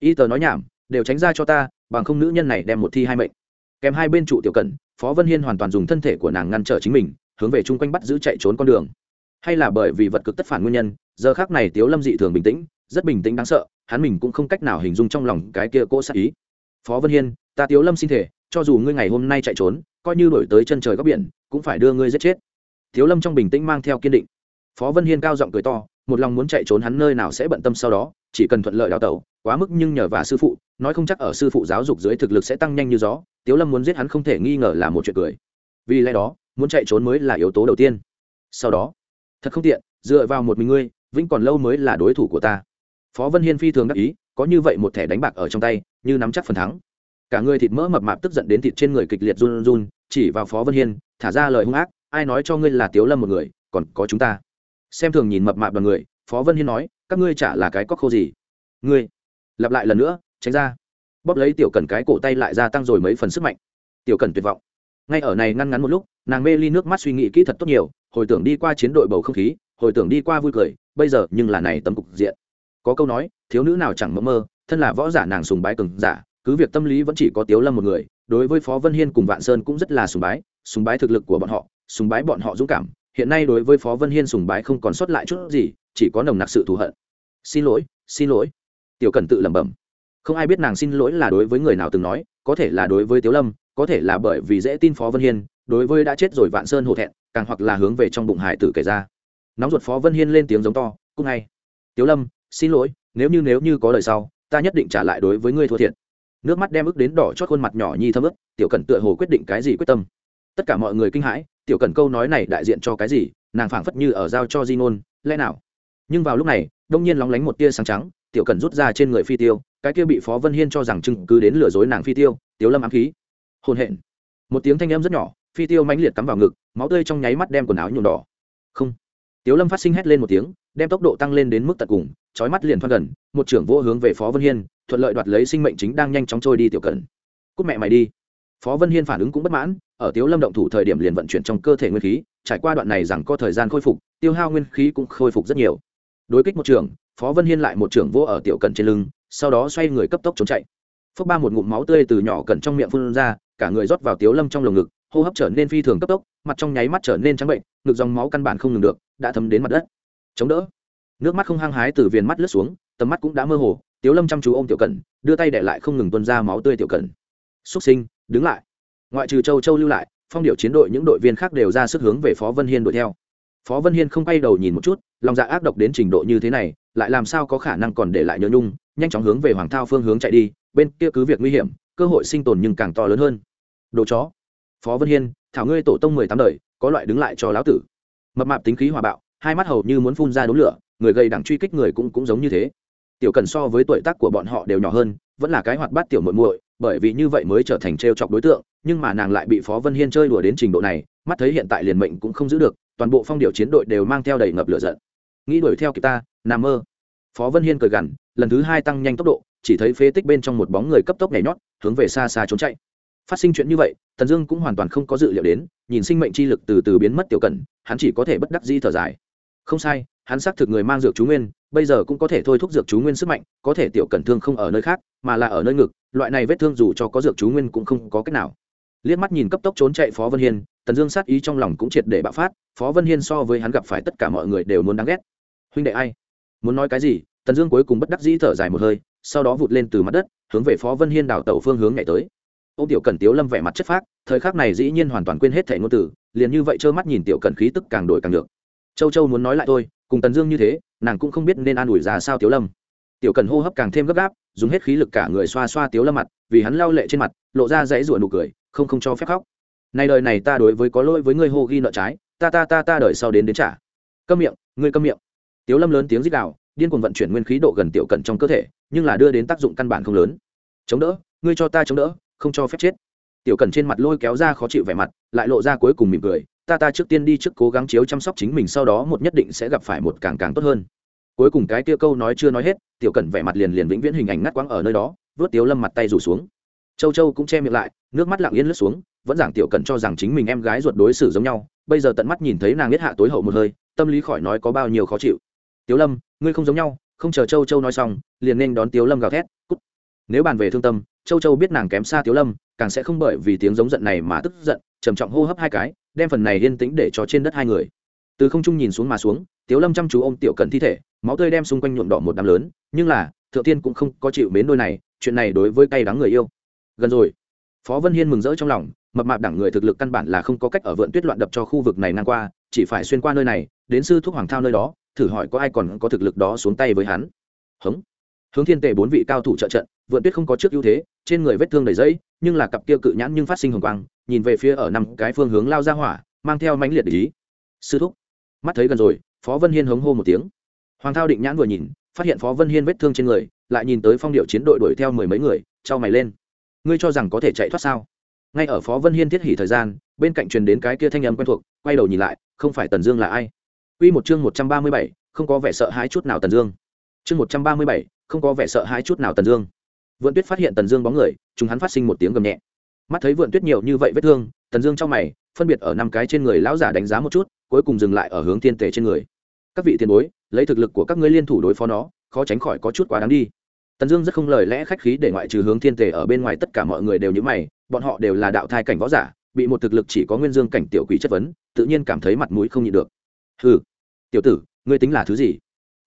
Y tờ nói nhảm, đều tránh ra cho ta, bằng không nữ nhân này đem một thi hai mệnh. Kèm hai bên trụ tiểu cẩn, phó vân hiên hoàn toàn dùng thân thể của nàng ngăn trở chính mình, hướng về chung quanh bắt giữ chạy trốn con đường hay là bởi vì vật cực tất phản nguyên nhân, giờ khác này tiếu lâm dị thường bình tĩnh, rất bình tĩnh đáng sợ, hắn mình cũng không cách nào hình dung trong lòng cái kia cỗ sát ý. Phó vân hiên, ta tiếu lâm xin thể, cho dù ngươi ngày hôm nay chạy trốn, coi như đổi tới chân trời góc biển, cũng phải đưa ngươi giết chết. Tiếu lâm trong bình tĩnh mang theo kiên định. Phó vân hiên cao giọng cười to, một lòng muốn chạy trốn hắn nơi nào sẽ bận tâm sau đó, chỉ cần thuận lợi đào tẩu, quá mức nhưng nhờ và sư phụ, nói không chắc ở sư phụ giáo dục dưới thực lực sẽ tăng nhanh như gió, tiếu lâm muốn giết hắn không thể nghi ngờ là một chuyện cười. Vì lẽ đó, muốn chạy trốn mới là yếu tố đầu tiên. Sau đó thật không tiện, dựa vào một mình ngươi, vĩnh còn lâu mới là đối thủ của ta. Phó vân hiên phi thường đắc ý, có như vậy một thẻ đánh bạc ở trong tay, như nắm chắc phần thắng. Cả người thịt mỡ mập mạp tức giận đến thịt trên người kịch liệt run run, chỉ vào phó vân hiên, thả ra lời hung ác, ai nói cho ngươi là tiếu lâm một người, còn có chúng ta? Xem thường nhìn mập mạp đoàn người, phó vân hiên nói, các ngươi chả là cái cóc khô gì. Ngươi, lặp lại lần nữa, tránh ra. Bóp lấy tiểu cần cái cổ tay lại gia tăng rồi mấy phần sức mạnh. Tiểu cần tuyệt vọng. Ngay ở này ngăn ngắn một lúc, nàng mê ly nước mắt suy nghĩ kỹ thật tốt nhiều hồi tưởng đi qua chiến đội bầu không khí, hồi tưởng đi qua vui cười, bây giờ nhưng là này tấm cục diện. Có câu nói, thiếu nữ nào chẳng mơ mơ, thân là võ giả nàng sùng bái cường giả, cứ việc tâm lý vẫn chỉ có tiếu lâm một người, đối với phó vân hiên cùng vạn sơn cũng rất là sùng bái sùng bái thực lực của bọn họ, sùng bái bọn họ dũng cảm, hiện nay đối với phó vân hiên sùng bái không còn sót lại chút gì, chỉ có nồng nặc sự thù hận. Xin lỗi xin lỗi. Tiểu cần tự lẩm bẩm. Không ai biết nàng xin lỗi là đối với người nào từng nói, có thể là đối với tiếu lâm, có thể là bởi vì dễ tin phó vân hiên, đối với đã chết rồi vạn sơn hổ thẹn càng hoặc là hướng về trong bụng hải tử kể ra. Nóng ruột phó vân hiên lên tiếng giống to cúc ngay. Tiếu lâm, xin lỗi, nếu như nếu như có lời sau, ta nhất định trả lại đối với ngươi thua thiệt. Nước mắt đem ức đến đỏ chót khuôn mặt nhỏ nhi thâm ức tiểu cẩn tựa hồ quyết định cái gì quyết tâm. Tất cả mọi người kinh hãi, tiểu cẩn câu nói này đại diện cho cái gì, nàng phảng phất như ở giao cho di ngôn, lẽ nào? Nhưng vào lúc này, đông nhiên lóng lánh một tia sáng trắng, tiểu cẩn rút ra trên người phi tiêu, cái kia bị phó vân hiên cho rằng chứng cứ đến lừa dối nàng phi tiêu tiếu lâm ám khí. Hôn hẹn một tiếng thanh âm rất nhỏ, phi tiêu mãnh liệt cắm vào ngực máu tươi trong nháy mắt đem quần áo nhuộm đỏ. Không. Tiếu lâm phát sinh hét lên một tiếng đem tốc độ tăng lên đến mức tận cùng trói mắt liền thoát gần một trưởng vô hướng về phó vân hiên thuận lợi đoạt lấy sinh mệnh chính đang nhanh chóng trôi đi tiểu cẩn cúc mẹ mày đi. Phó vân hiên phản ứng cũng bất mãn ở tiếu lâm động thủ thời điểm liền vận chuyển trong cơ thể nguyên khí trải qua đoạn này rằng có thời gian khôi phục tiêu hao nguyên khí cũng khôi phục rất nhiều. Đối kích một trưởng, phó vân hiên lại một trưởng vô ở tiểu cẩn trên lưng sau đó xoay người cấp tốc trốn chạy. Phước ba một ngụm máu tươi từ nhỏ cẩn trong miệng phun ra cả người rót vào tiếu lâm trong lồng ngực hô hấp trở nên phi thường cấp tốc, mặt trong nháy mắt trở nên trắng bệnh, ngực dòng máu căn bản không ngừng được, đã thấm đến mặt đất. Chống đỡ. Nước mắt không hăng hái từ viền mắt lướt xuống, tầm mắt cũng đã mơ hồ, tiếu lâm chăm chú ô m tiểu cẩn, đưa tay để lại không ngừng tuân ra máu tươi tiểu cẩn. Xúc sinh, đứng lại. Ngoại trừ châu châu lưu lại, phong điệu chiến đội những đội viên khác đều ra sức hướng về phó vân hiên đuổi theo. Phó vân hiên không bay đầu nhìn một chút, lòng dạ ác độc đến trình độ như thế này, lại làm sao có khả năng còn để lại nhớ nhung, nhanh chóng hướng về hoàng thao phương hướng chạy đi, bên kia cứ việc nguy hiểm, cơ hội sinh tồn nhưng càng to lớn hơn. Đồ chó phó vân hiên, thảo ngươi tổ tông mười tám đời, có loại đứng lại cho lão tử. Mập mạp tính khí hòa bạo, hai mắt hầu như muốn phun ra đống lửa, người gây đẳng truy kích người cũng cũng giống như thế. Tiểu cần so với tuổi tác của bọn họ đều nhỏ hơn, vẫn là cái hoạt bát tiểu muội muội, bởi vì như vậy mới trở thành trêu chọc đối tượng, nhưng mà nàng lại bị phó vân hiên chơi đùa đến trình độ này, mắt thấy hiện tại liền mệnh cũng không giữ được, toàn bộ phong điệu chiến đội đều mang theo đầy ngập lửa giận. Nghĩ đuổi theo kịp ta nằm mơ. Phó vân hiên cười gằn, lần thứ hai tăng nhanh tốc độ, chỉ thấy phế tích bên trong một bóng người cấp tốc nhảy nhót, hướng về xa xa trốn chạy phát sinh chuyện như vậy, tần dương cũng hoàn toàn không có dự liệu đến, nhìn sinh mệnh chi lực từ từ biến mất tiểu cẩn, hắn chỉ có thể bất đắc di thở dài. Không sai, hắn xác thực người mang dược chú nguyên, bây giờ cũng có thể thôi thúc dược chú nguyên sức mạnh, có thể tiểu cẩn thương không ở nơi khác, mà là ở nơi ngực, loại này vết thương dù cho có dược chú nguyên cũng không có cách nào. Liếc mắt nhìn cấp tốc trốn chạy phó vân hiên, tần dương sát ý trong lòng cũng triệt để bạo phát, phó vân hiên so với hắn gặp phải tất cả mọi người đều muốn đáng ghét. Huynh đệ ai? Muốn nói cái gì? Tần dương cuối cùng bất đắc dĩ thở dài một hơi, sau đó vụt lên từ mặt đất, hướng về phó vân hiên đảo tàu phương hướng nhảy tới ô tiểu cần tiếu lâm vẻ mặt chất phác, thời khắc này dĩ nhiên hoàn toàn quên hết thẻ ngôn từ, liền như vậy trơ mắt nhìn tiểu cần khí tức càng đổi càng được châu châu muốn nói lại tôi cùng tần dương như thế, nàng cũng không biết nên an ủi ra sao tiếu lâm. Tiểu cần hô hấp càng thêm gấp gáp, dùng hết khí lực cả người xoa xoa tiếu lâm mặt, vì hắn lao lệ trên mặt, lộ ra dãy ruộn nụ cười, không không cho phép khóc. Nay đời này ta đối với có lỗi với ngươi hô ghi nợ trái, ta ta ta ta đợi sau đến đến trả. Câm miệng, ngươi câm miệng. Tiếu lâm lớn tiếng rít đạo điên cuồng vận chuyển nguyên khí độ gần tiểu cận trong cơ thể, nhưng là đưa đến tác dụng căn bản không lớn. Chống đỡ, ngươi cho ta chống đỡ không cho phép chết. Tiểu cẩn trên mặt lôi kéo ra khó chịu vẻ mặt, lại lộ ra cuối cùng mỉm cười, ta ta trước tiên đi trước cố gắng chiếu chăm sóc chính mình, sau đó một nhất định sẽ gặp phải một càng càng tốt hơn. Cuối cùng cái kia câu nói chưa nói hết, tiểu cẩn vẻ mặt liền liền vĩnh viễn hình ảnh ngắt quãng ở nơi đó, vớt tiếu lâm mặt tay rủ xuống. Châu châu cũng che miệng lại, nước mắt lặng yên lướt xuống, vẫn giảng tiểu cẩn cho rằng chính mình em gái ruột đối xử giống nhau, bây giờ tận mắt nhìn thấy nàng biết hạ tối hậu một hơi, tâm lý khỏi nói có bao nhiêu khó chịu. Tiếu lâm, ngươi không giống nhau, không chờ châu châu nói xong, liền nên đón tiếu lâm gào thét, cút. Nếu bàn về thương tâm châu châu biết nàng kém xa tiếu lâm, càng sẽ không bởi vì tiếng giống giận này mà tức giận, trầm trọng hô hấp hai cái, đem phần này yên tĩnh để cho trên đất hai người. Từ không trung nhìn xuống mà xuống, tiếu lâm chăm chú ôm tiểu cận thi thể, máu tươi đem xung quanh nhuộm đỏ một đám lớn, nhưng là, thượng tiên cũng không có chịu mến đôi này, chuyện này đối với cay đắng người yêu. Gần rồi, phó vân hiên mừng rỡ trong lòng, mập mạp đẳng người thực lực căn bản là không có cách ở vượn tuyết loạn đập cho khu vực này ngang qua, chỉ phải xuyên qua nơi này, đến sư thúc hoàng thao nơi đó, thử hỏi có ai còn có thực lực đó xuống tay với hắn. Hống. Hướng thiên tề bốn vị cao thủ trợ trận, vượn tuyết không có trước ưu thế trên người vết thương đầy dẫy nhưng là cặp kia cự nhãn nhưng phát sinh hồng quang nhìn về phía ở năm cái phương hướng lao ra hỏa mang theo mãnh liệt ý. Sư thúc mắt thấy gần rồi phó vân hiên hống hô một tiếng. Hoàng thao định nhãn vừa nhìn phát hiện phó vân hiên vết thương trên người lại nhìn tới phong điệu chiến đội đuổi theo mười mấy người trao mày lên. Ngươi cho rằng có thể chạy thoát sao? Ngay ở phó vân hiên thiết hỉ thời gian bên cạnh truyền đến cái kia thanh âm quen thuộc quay đầu nhìn lại không phải tần dương là ai? Quy một chương một trăm ba mươi bảy, không có vẻ sợ hãi chút nào tần dương. Chương một trăm ba mươi bảy, không có vẻ sợ hãi chút nào tần dương vượn tuyết phát hiện tần dương bóng người, chúng hắn phát sinh một tiếng gầm nhẹ. Mắt thấy vượn tuyết nhiều như vậy vết thương, tần dương trong mày, phân biệt ở năm cái trên người lão giả đánh giá một chút, cuối cùng dừng lại ở hướng thiên tề trên người. Các vị tiền bối, lấy thực lực của các ngươi liên thủ đối phó nó, khó tránh khỏi có chút quá đáng đi. Tần dương rất không lời lẽ khách khí để ngoại trừ hướng thiên tề ở bên ngoài tất cả mọi người đều như mày, bọn họ đều là đạo thai cảnh võ giả, bị một thực lực chỉ có nguyên dương cảnh tiểu quỷ chất vấn, tự nhiên cảm thấy mặt mũi không nhịn được. Hừ, tiểu tử, ngươi tính là thứ gì?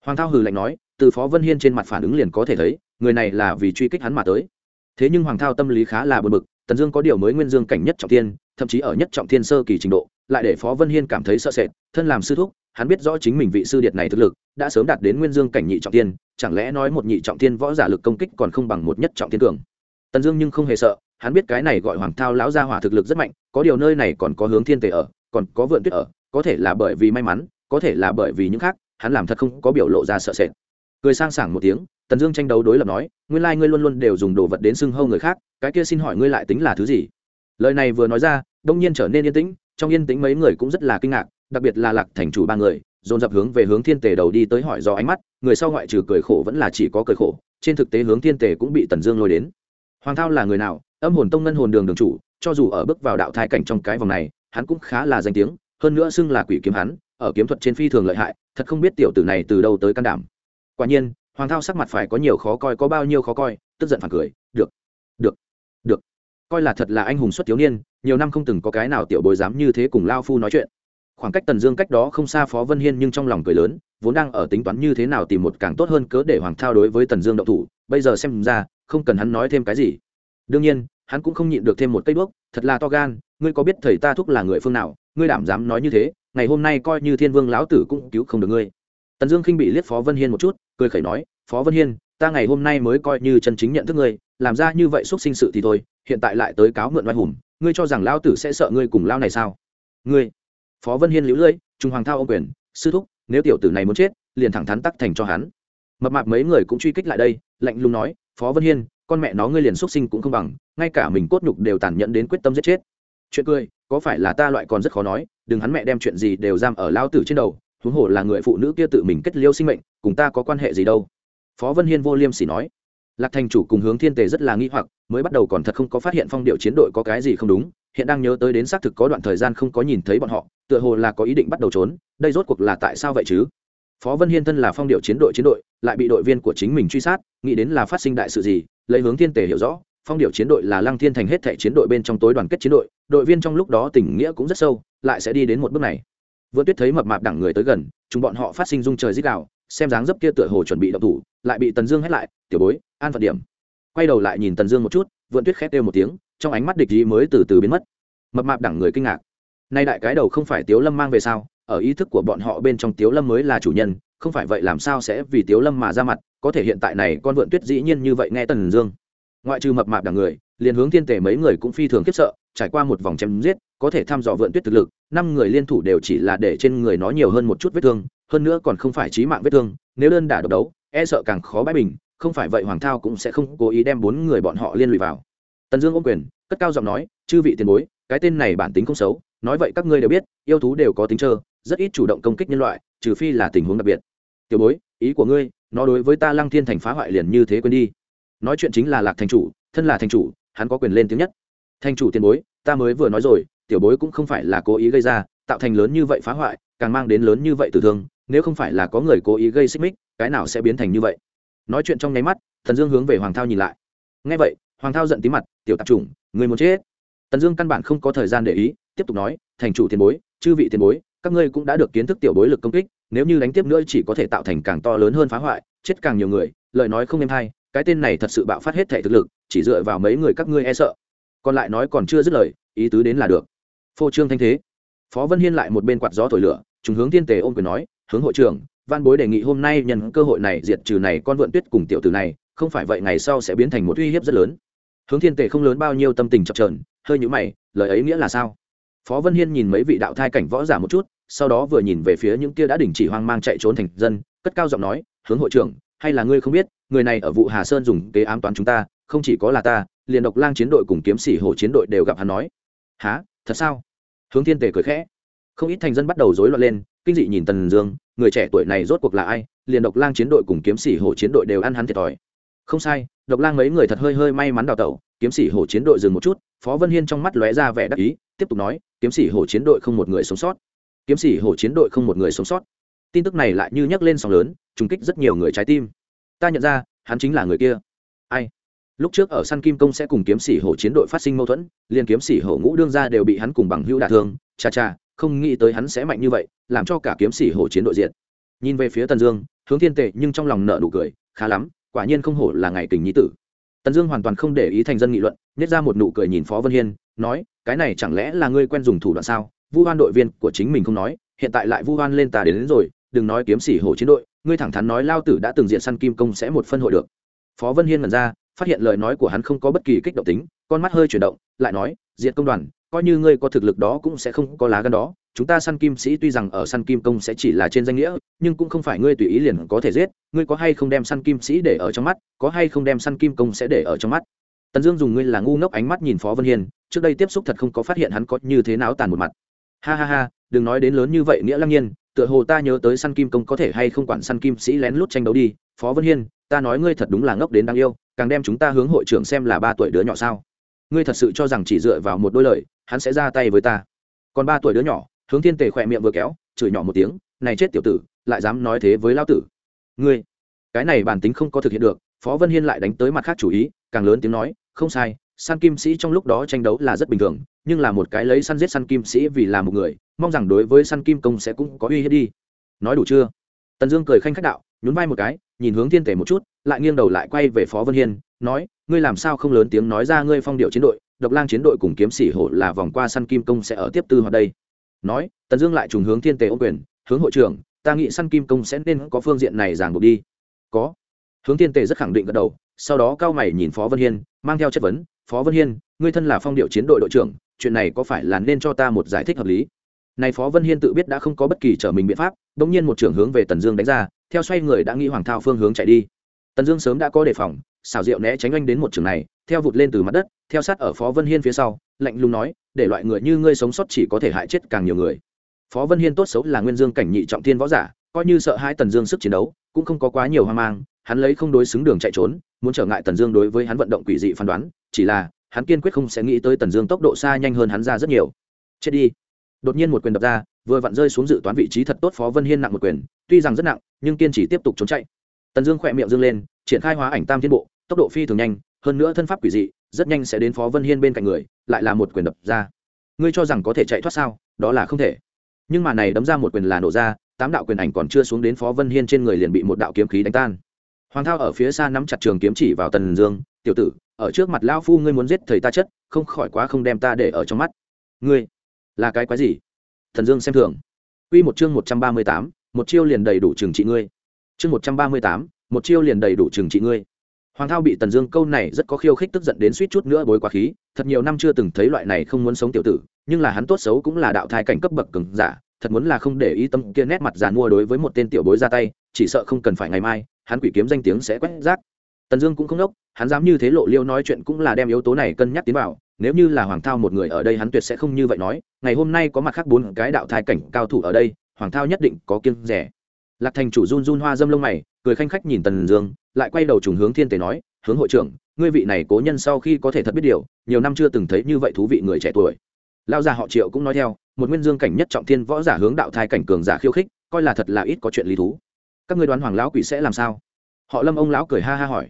Hoàng thao hừ lạnh nói, từ phó vân hiên trên mặt phản ứng liền có thể thấy người này là vì truy kích hắn mà tới. Thế nhưng hoàng thao tâm lý khá là bực bực, tần dương có điều mới nguyên dương cảnh nhất trọng thiên, thậm chí ở nhất trọng thiên sơ kỳ trình độ, lại để phó vân hiên cảm thấy sợ sệt, thân làm sư thúc, hắn biết rõ chính mình vị sư điệt này thực lực, đã sớm đạt đến nguyên dương cảnh nhị trọng thiên, chẳng lẽ nói một nhị trọng thiên võ giả lực công kích còn không bằng một nhất trọng thiên cường. Tần dương nhưng không hề sợ, hắn biết cái này gọi hoàng thao lão gia hỏa thực lực rất mạnh, có điều nơi này còn có hướng thiên tề ở, còn có vượn tuyết ở, có thể là bởi vì may mắn, có thể là bởi vì những khác, hắn làm thật không có biểu lộ ra sợ sệt cười sang sảng một tiếng, tần dương tranh đấu đối lập nói, nguyên lai ngươi luôn luôn đều dùng đồ vật đến xưng hâu người khác, cái kia xin hỏi ngươi lại tính là thứ gì? Lời này vừa nói ra, đông nhiên trở nên yên tĩnh, trong yên tĩnh mấy người cũng rất là kinh ngạc, đặc biệt là lạc thành chủ ba người, dồn dập hướng về hướng thiên tề đầu đi tới hỏi do ánh mắt, người sau ngoại trừ cười khổ vẫn là chỉ có cười khổ, trên thực tế hướng thiên tề cũng bị tần dương lôi đến. Hoàng thao là người nào? Âm hồn tông ngân hồn đường đường chủ, cho dù ở bước vào đạo thai cảnh trong cái vòng này, hắn cũng khá là danh tiếng, hơn nữa xưng là quỷ kiếm hắn, ở kiếm thuật trên phi thường lợi hại, thật không biết tiểu tử này từ đâu tới can đảm quả nhiên hoàng thao sắc mặt phải có nhiều khó coi có bao nhiêu khó coi tức giận phản cười được được được. Coi là thật là anh hùng xuất thiếu niên nhiều năm không từng có cái nào tiểu bối dám như thế cùng lao phu nói chuyện. Khoảng cách tần dương cách đó không xa phó vân hiên nhưng trong lòng cười lớn vốn đang ở tính toán như thế nào tìm một càng tốt hơn cớ để hoàng thao đối với tần dương động thủ bây giờ xem ra không cần hắn nói thêm cái gì. Đương nhiên hắn cũng không nhịn được thêm một cây bước, thật là to gan ngươi có biết thầy ta thúc là người phương nào ngươi đảm dám nói như thế ngày hôm nay coi như thiên vương lão tử cũng cứu không được ngươi tần dương khinh bị liếc phó vân hiên một chút, cười khẩy nói, phó vân hiên, ta ngày hôm nay mới coi như chân chính nhận thức ngươi, làm ra như vậy xúc sinh sự thì thôi, hiện tại lại tới cáo mượn oai hùng, ngươi cho rằng lão tử sẽ sợ ngươi cùng lao này sao? Ngươi? Phó vân hiên liễu lưỡi trung hoàng thao ô quyền, sư thúc, nếu tiểu tử này muốn chết, liền thẳng thắn tắc thành cho hắn. Mập mạp mấy người cũng truy kích lại đây, lạnh lùng nói, phó vân hiên, con mẹ nó ngươi liền xuất sinh cũng không bằng, ngay cả mình cốt nhục đều tàn nhẫn đến quyết tâm giết chết. Chuyện cười, có phải là ta loại còn rất khó nói, đừng hắn mẹ đem chuyện gì đều giam ở lao tử trên đầu huống hồ là người phụ nữ kia tự mình kết liêu sinh mệnh, cùng ta có quan hệ gì đâu? Phó vân hiên vô liêm sỉ nói. Lạc thành chủ cùng hướng thiên tề rất là nghi hoặc, mới bắt đầu còn thật không có phát hiện phong điệu chiến đội có cái gì không đúng, hiện đang nhớ tới đến xác thực có đoạn thời gian không có nhìn thấy bọn họ, tựa hồ là có ý định bắt đầu trốn, đây rốt cuộc là tại sao vậy chứ? Phó vân hiên thân là phong điệu chiến đội chiến đội, lại bị đội viên của chính mình truy sát, nghĩ đến là phát sinh đại sự gì, lấy hướng thiên tề hiểu rõ, phong điệu chiến đội là lăng thiên thành hết thẻ chiến đội bên trong tối đoàn kết chiến đội đội viên trong lúc đó tình nghĩa cũng rất sâu, lại sẽ đi đến một bước này vượn tuyết thấy mập mạp đẳng người tới gần, chúng bọn họ phát sinh dung trời dích đạo xem dáng dấp kia tựa hồ chuẩn bị động thủ, lại bị tần dương hét lại, tiểu bối, an phận điểm. Quay đầu lại nhìn tần dương một chút vượn tuyết khét kêu một tiếng, trong ánh mắt địch ý mới từ từ biến mất. Mập mạp đẳng người kinh ngạc. Nay đại cái đầu không phải tiếu lâm mang về sao? Ở ý thức của bọn họ bên trong tiếu lâm mới là chủ nhân, không phải vậy làm sao sẽ vì tiếu lâm mà ra mặt, có thể hiện tại này con vượn tuyết dĩ nhiên như vậy nghe tần dương. Ngoại trừ mập mạp đẳng người, liền hướng thiên tể mấy người cũng phi thường khiếp sợ, trải qua một vòng chém giết, có thể thăm dò vượn tuyết thực lực năm người liên thủ đều chỉ là để trên người nó nhiều hơn một chút vết thương, hơn nữa còn không phải trí mạng vết thương, nếu đơn đả độc đấu e sợ càng khó bãi bình, không phải vậy hoàng thao cũng sẽ không cố ý đem bốn người bọn họ liên lụy vào. Tần dương ôm quyền, cất cao giọng nói, chư vị tiền bối, cái tên này bản tính không xấu, nói vậy các ngươi đều biết, yêu thú đều có tính trơ, rất ít chủ động công kích nhân loại, trừ phi là tình huống đặc biệt. Tiểu bối, ý của ngươi, nó đối với ta lăng thiên thành phá hoại liền như thế quên đi. Nói chuyện chính là lạc thành chủ, thân là thành chủ, hắn có quyền lên tiếng nhất. Thành chủ tiền bối, ta mới vừa nói rồi tiểu bối cũng không phải là cố ý gây ra, tạo thành lớn như vậy phá hoại, càng mang đến lớn như vậy tử thương, nếu không phải là có người cố ý gây xích mích, cái nào sẽ biến thành như vậy? Nói chuyện trong nháy mắt thần dương hướng về hoàng thao nhìn lại. Ngay vậy, hoàng thao giận tí mặt, tiểu tạp chủng, người muốn chết. Tần dương căn bản không có thời gian để ý, tiếp tục nói, thành chủ tiền bối, chư vị tiền bối, các ngươi cũng đã được kiến thức tiểu bối lực công kích, nếu như đánh tiếp nữa chỉ có thể tạo thành càng to lớn hơn phá hoại, chết càng nhiều người, lời nói không êm hay, cái tên này thật sự bạo phát hết thể thực lực, chỉ dựa vào mấy người các ngươi e sợ. Còn lại nói còn chưa dứt lời, ý tứ đến là được phô trương thanh thế. Phó vân hiên lại một bên quạt gió thổi lửa chúng hướng thiên tề ôm quyền nói, hướng hội trưởng, văn bối đề nghị hôm nay nhân cơ hội này diệt trừ này con vượn tuyết cùng tiểu tử này, không phải vậy ngày sau sẽ biến thành một uy hiếp rất lớn. Hướng thiên tề không lớn bao nhiêu tâm tình chập trờn hơi nhũ mày, lời ấy nghĩa là sao? Phó vân hiên nhìn mấy vị đạo thai cảnh võ giả một chút, sau đó vừa nhìn về phía những kia đã đình chỉ hoang mang chạy trốn thành dân, cất cao giọng nói, hướng hội trưởng, hay là ngươi không biết, người này ở vụ hà sơn dùng kế ám toán chúng ta, không chỉ có là ta, liền độc lang chiến đội cùng kiếm sĩ hổ chiến đội đều gặp hắn nói. Há thật sao? Hướng thiên tề cười khẽ. Không ít thành dân bắt đầu rối loạn lên, kinh dị nhìn tần dương, người trẻ tuổi này rốt cuộc là ai? Liền độc lang chiến đội cùng kiếm sĩ hổ chiến đội đều ăn hắn thiệt thòi. Không sai, độc lang mấy người thật hơi hơi may mắn đào tẩu, kiếm sĩ hổ chiến đội dừng một chút, phó vân hiên trong mắt lóe ra vẻ đắc ý, tiếp tục nói, kiếm sĩ hổ chiến đội không một người sống sót. Kiếm sĩ hổ chiến đội không một người sống sót. Tin tức này lại như nhắc lên sóng lớn, trùng kích rất nhiều người trái tim. Ta nhận ra, hắn chính là người kia. Ai? Lúc trước ở săn kim công sẽ cùng kiếm sĩ hổ chiến đội phát sinh mâu thuẫn liền kiếm sĩ hổ ngũ đương ra đều bị hắn cùng bằng hữu đả thương. Cha cha không nghĩ tới hắn sẽ mạnh như vậy làm cho cả kiếm sĩ hổ chiến đội diện nhìn về phía tần dương hướng thiên tệ nhưng trong lòng nợ nụ cười khá lắm quả nhiên không hổ là ngày tình nhi tử. Tần dương hoàn toàn không để ý thành dân nghị luận nhét ra một nụ cười nhìn phó vân hiên nói cái này chẳng lẽ là ngươi quen dùng thủ đoạn sao? Vu hoan đội viên của chính mình không nói hiện tại lại vu hoan lên tà đến, đến rồi đừng nói kiếm sĩ hổ chiến đội ngươi thẳng thắn nói lao tử đã từng diện săn kim công sẽ một phân hội được. Phó vân hiên mật ra phát hiện lời nói của hắn không có bất kỳ kích động tính con mắt hơi chuyển động lại nói diện công đoàn coi như ngươi có thực lực đó cũng sẽ không có lá gan đó. Chúng ta săn kim sĩ tuy rằng ở săn kim công sẽ chỉ là trên danh nghĩa nhưng cũng không phải ngươi tùy ý liền có thể giết. Ngươi có hay không đem săn kim sĩ để ở trong mắt có hay không đem săn kim công sẽ để ở trong mắt? Tần dương dùng ngươi là ngu ngốc ánh mắt nhìn phó vân Hiền, trước đây tiếp xúc thật không có phát hiện hắn có như thế nào tàn một mặt. Ha ha ha đừng nói đến lớn như vậy nghĩa lăng nhiên tựa hồ ta nhớ tới săn kim công có thể hay không quản săn kim sĩ lén lút tranh đấu đi. Phó vân hiên ta nói ngươi thật đúng là ngốc đến đáng yêu càng đem chúng ta hướng hội trưởng xem là ba tuổi đứa nhỏ sao? Ngươi thật sự cho rằng chỉ dựa vào một đôi lời, hắn sẽ ra tay với ta? Còn ba tuổi đứa nhỏ, hướng thiên tề khỏe miệng vừa kéo, chửi nhỏ một tiếng, này chết tiểu tử, lại dám nói thế với lao tử. Ngươi, cái này bản tính không có thực hiện được, phó vân hiên lại đánh tới mặt khác chủ ý, càng lớn tiếng nói, không sai, săn kim sĩ trong lúc đó tranh đấu là rất bình thường, nhưng là một cái lấy săn giết săn kim sĩ vì là một người, mong rằng đối với săn kim công sẽ cũng có uy hiếp đi. Nói đủ chưa? Tần dương cười khanh khách đạo, nhún vai một cái, nhìn hướng thiên tể một chút lại nghiêng đầu lại quay về phó vân hiên, nói, ngươi làm sao không lớn tiếng nói ra ngươi phong điệu chiến đội, độc lang chiến đội cùng kiếm sĩ hổ là vòng qua săn kim công sẽ ở tiếp tư hoạt đây. Nói, tần dương lại trùng hướng thiên tề ô quyền, hướng hội trưởng, ta nghĩ săn kim công sẽ nên có phương diện này giảng buộc đi. Có. Hướng thiên tề rất khẳng định gật đầu, sau đó cao mày nhìn phó vân hiên, mang theo chất vấn, phó vân hiên, ngươi thân là phong điệu chiến đội đội trưởng, chuyện này có phải là nên cho ta một giải thích hợp lý? Này phó vân hiên tự biết đã không có bất kỳ trở mình biện pháp đ ỗ n g nhiên một trưởng hướng về tần dương đánh ra, theo xoay người đã nghĩ hoàng thao phương hướng chạy đi tần dương sớm đã có đề phòng xảo diệu né tránh anh đến một trường này, theo vụt lên từ mặt đất, theo sát ở phó vân hiên phía sau, lạnh lùng nói, để loại người như ngươi sống sót chỉ có thể hại chết càng nhiều người. Phó vân hiên tốt xấu là nguyên dương cảnh nhị trọng thiên võ giả, coi như sợ hai tần dương sức chiến đấu, cũng không có quá nhiều hoang mang, hắn lấy không đối xứng đường chạy trốn, muốn trở ngại tần dương đối với hắn vận động quỷ dị phán đoán, chỉ là, hắn kiên quyết không sẽ nghĩ tới tần dương tốc độ xa nhanh hơn hắn ra rất nhiều. Chết đi. Đột nhiên một quyền đập ra, vừa vặn rơi xuống dự toán vị trí thật tốt phó vân hiên nặng một quyền, tuy rằng rất nặng, nhưng kiên trì tiếp tục trốn chạy tần dương khỏe miệng dương lên, triển khai hóa ảnh tam thiên bộ, tốc độ phi thường nhanh, hơn nữa thân pháp quỷ dị, rất nhanh sẽ đến phó vân hiên bên cạnh người, lại là một quyền đập ra. Ngươi cho rằng có thể chạy thoát sao? Đó là không thể. Nhưng mà này đấm ra một quyền là nổ ra, tám đạo quyền ảnh còn chưa xuống đến phó vân hiên trên người liền bị một đạo kiếm khí đánh tan. Hoàng thao ở phía xa nắm chặt trường kiếm chỉ vào tần dương, tiểu tử, ở trước mặt lao phu ngươi muốn giết thầy ta chất, không khỏi quá không đem ta để ở trong mắt. Ngươi, là cái quái gì? Thần dương xem thường. Quy một chương một trăm ba mươi tám, một chiêu liền đầy đủ trừng trị ngươi chương một trăm ba mươi tám, một chiêu liền đầy đủ trừng trị ngươi. Hoàng thao bị tần dương câu này rất có khiêu khích tức giận đến suýt chút nữa bối quá khí, thật nhiều năm chưa từng thấy loại này không muốn sống tiểu tử, nhưng là hắn tốt xấu cũng là đạo thai cảnh cấp bậc cứng giả, thật muốn là không để ý tâm kia nét mặt giàn mua đối với một tên tiểu bối ra tay, chỉ sợ không cần phải ngày mai, hắn quỷ kiếm danh tiếng sẽ quét rác. Tần dương cũng không đốc, hắn dám như thế lộ liêu nói chuyện cũng là đem yếu tố này cân nhắc tiến vào, nếu như là hoàng thao một người ở đây hắn tuyệt sẽ không như vậy nói, ngày hôm nay có mặt khác bốn cái đạo thai cảnh cao thủ ở đây, hoàng thao nhất định có kiên rẻ lạc thành chủ run run hoa dâm lông mày, cười khanh khách nhìn tần dương, lại quay đầu trùng hướng thiên tề nói, hướng hội trưởng, ngươi vị này cố nhân sau khi có thể thật biết điều, nhiều năm chưa từng thấy như vậy thú vị người trẻ tuổi. Lao già họ triệu cũng nói theo, một nguyên dương cảnh nhất trọng thiên võ giả hướng đạo thai cảnh cường giả khiêu khích, coi là thật là ít có chuyện lý thú. Các ngươi đoán hoàng lão quỷ sẽ làm sao? Họ lâm ông lão cười ha ha hỏi.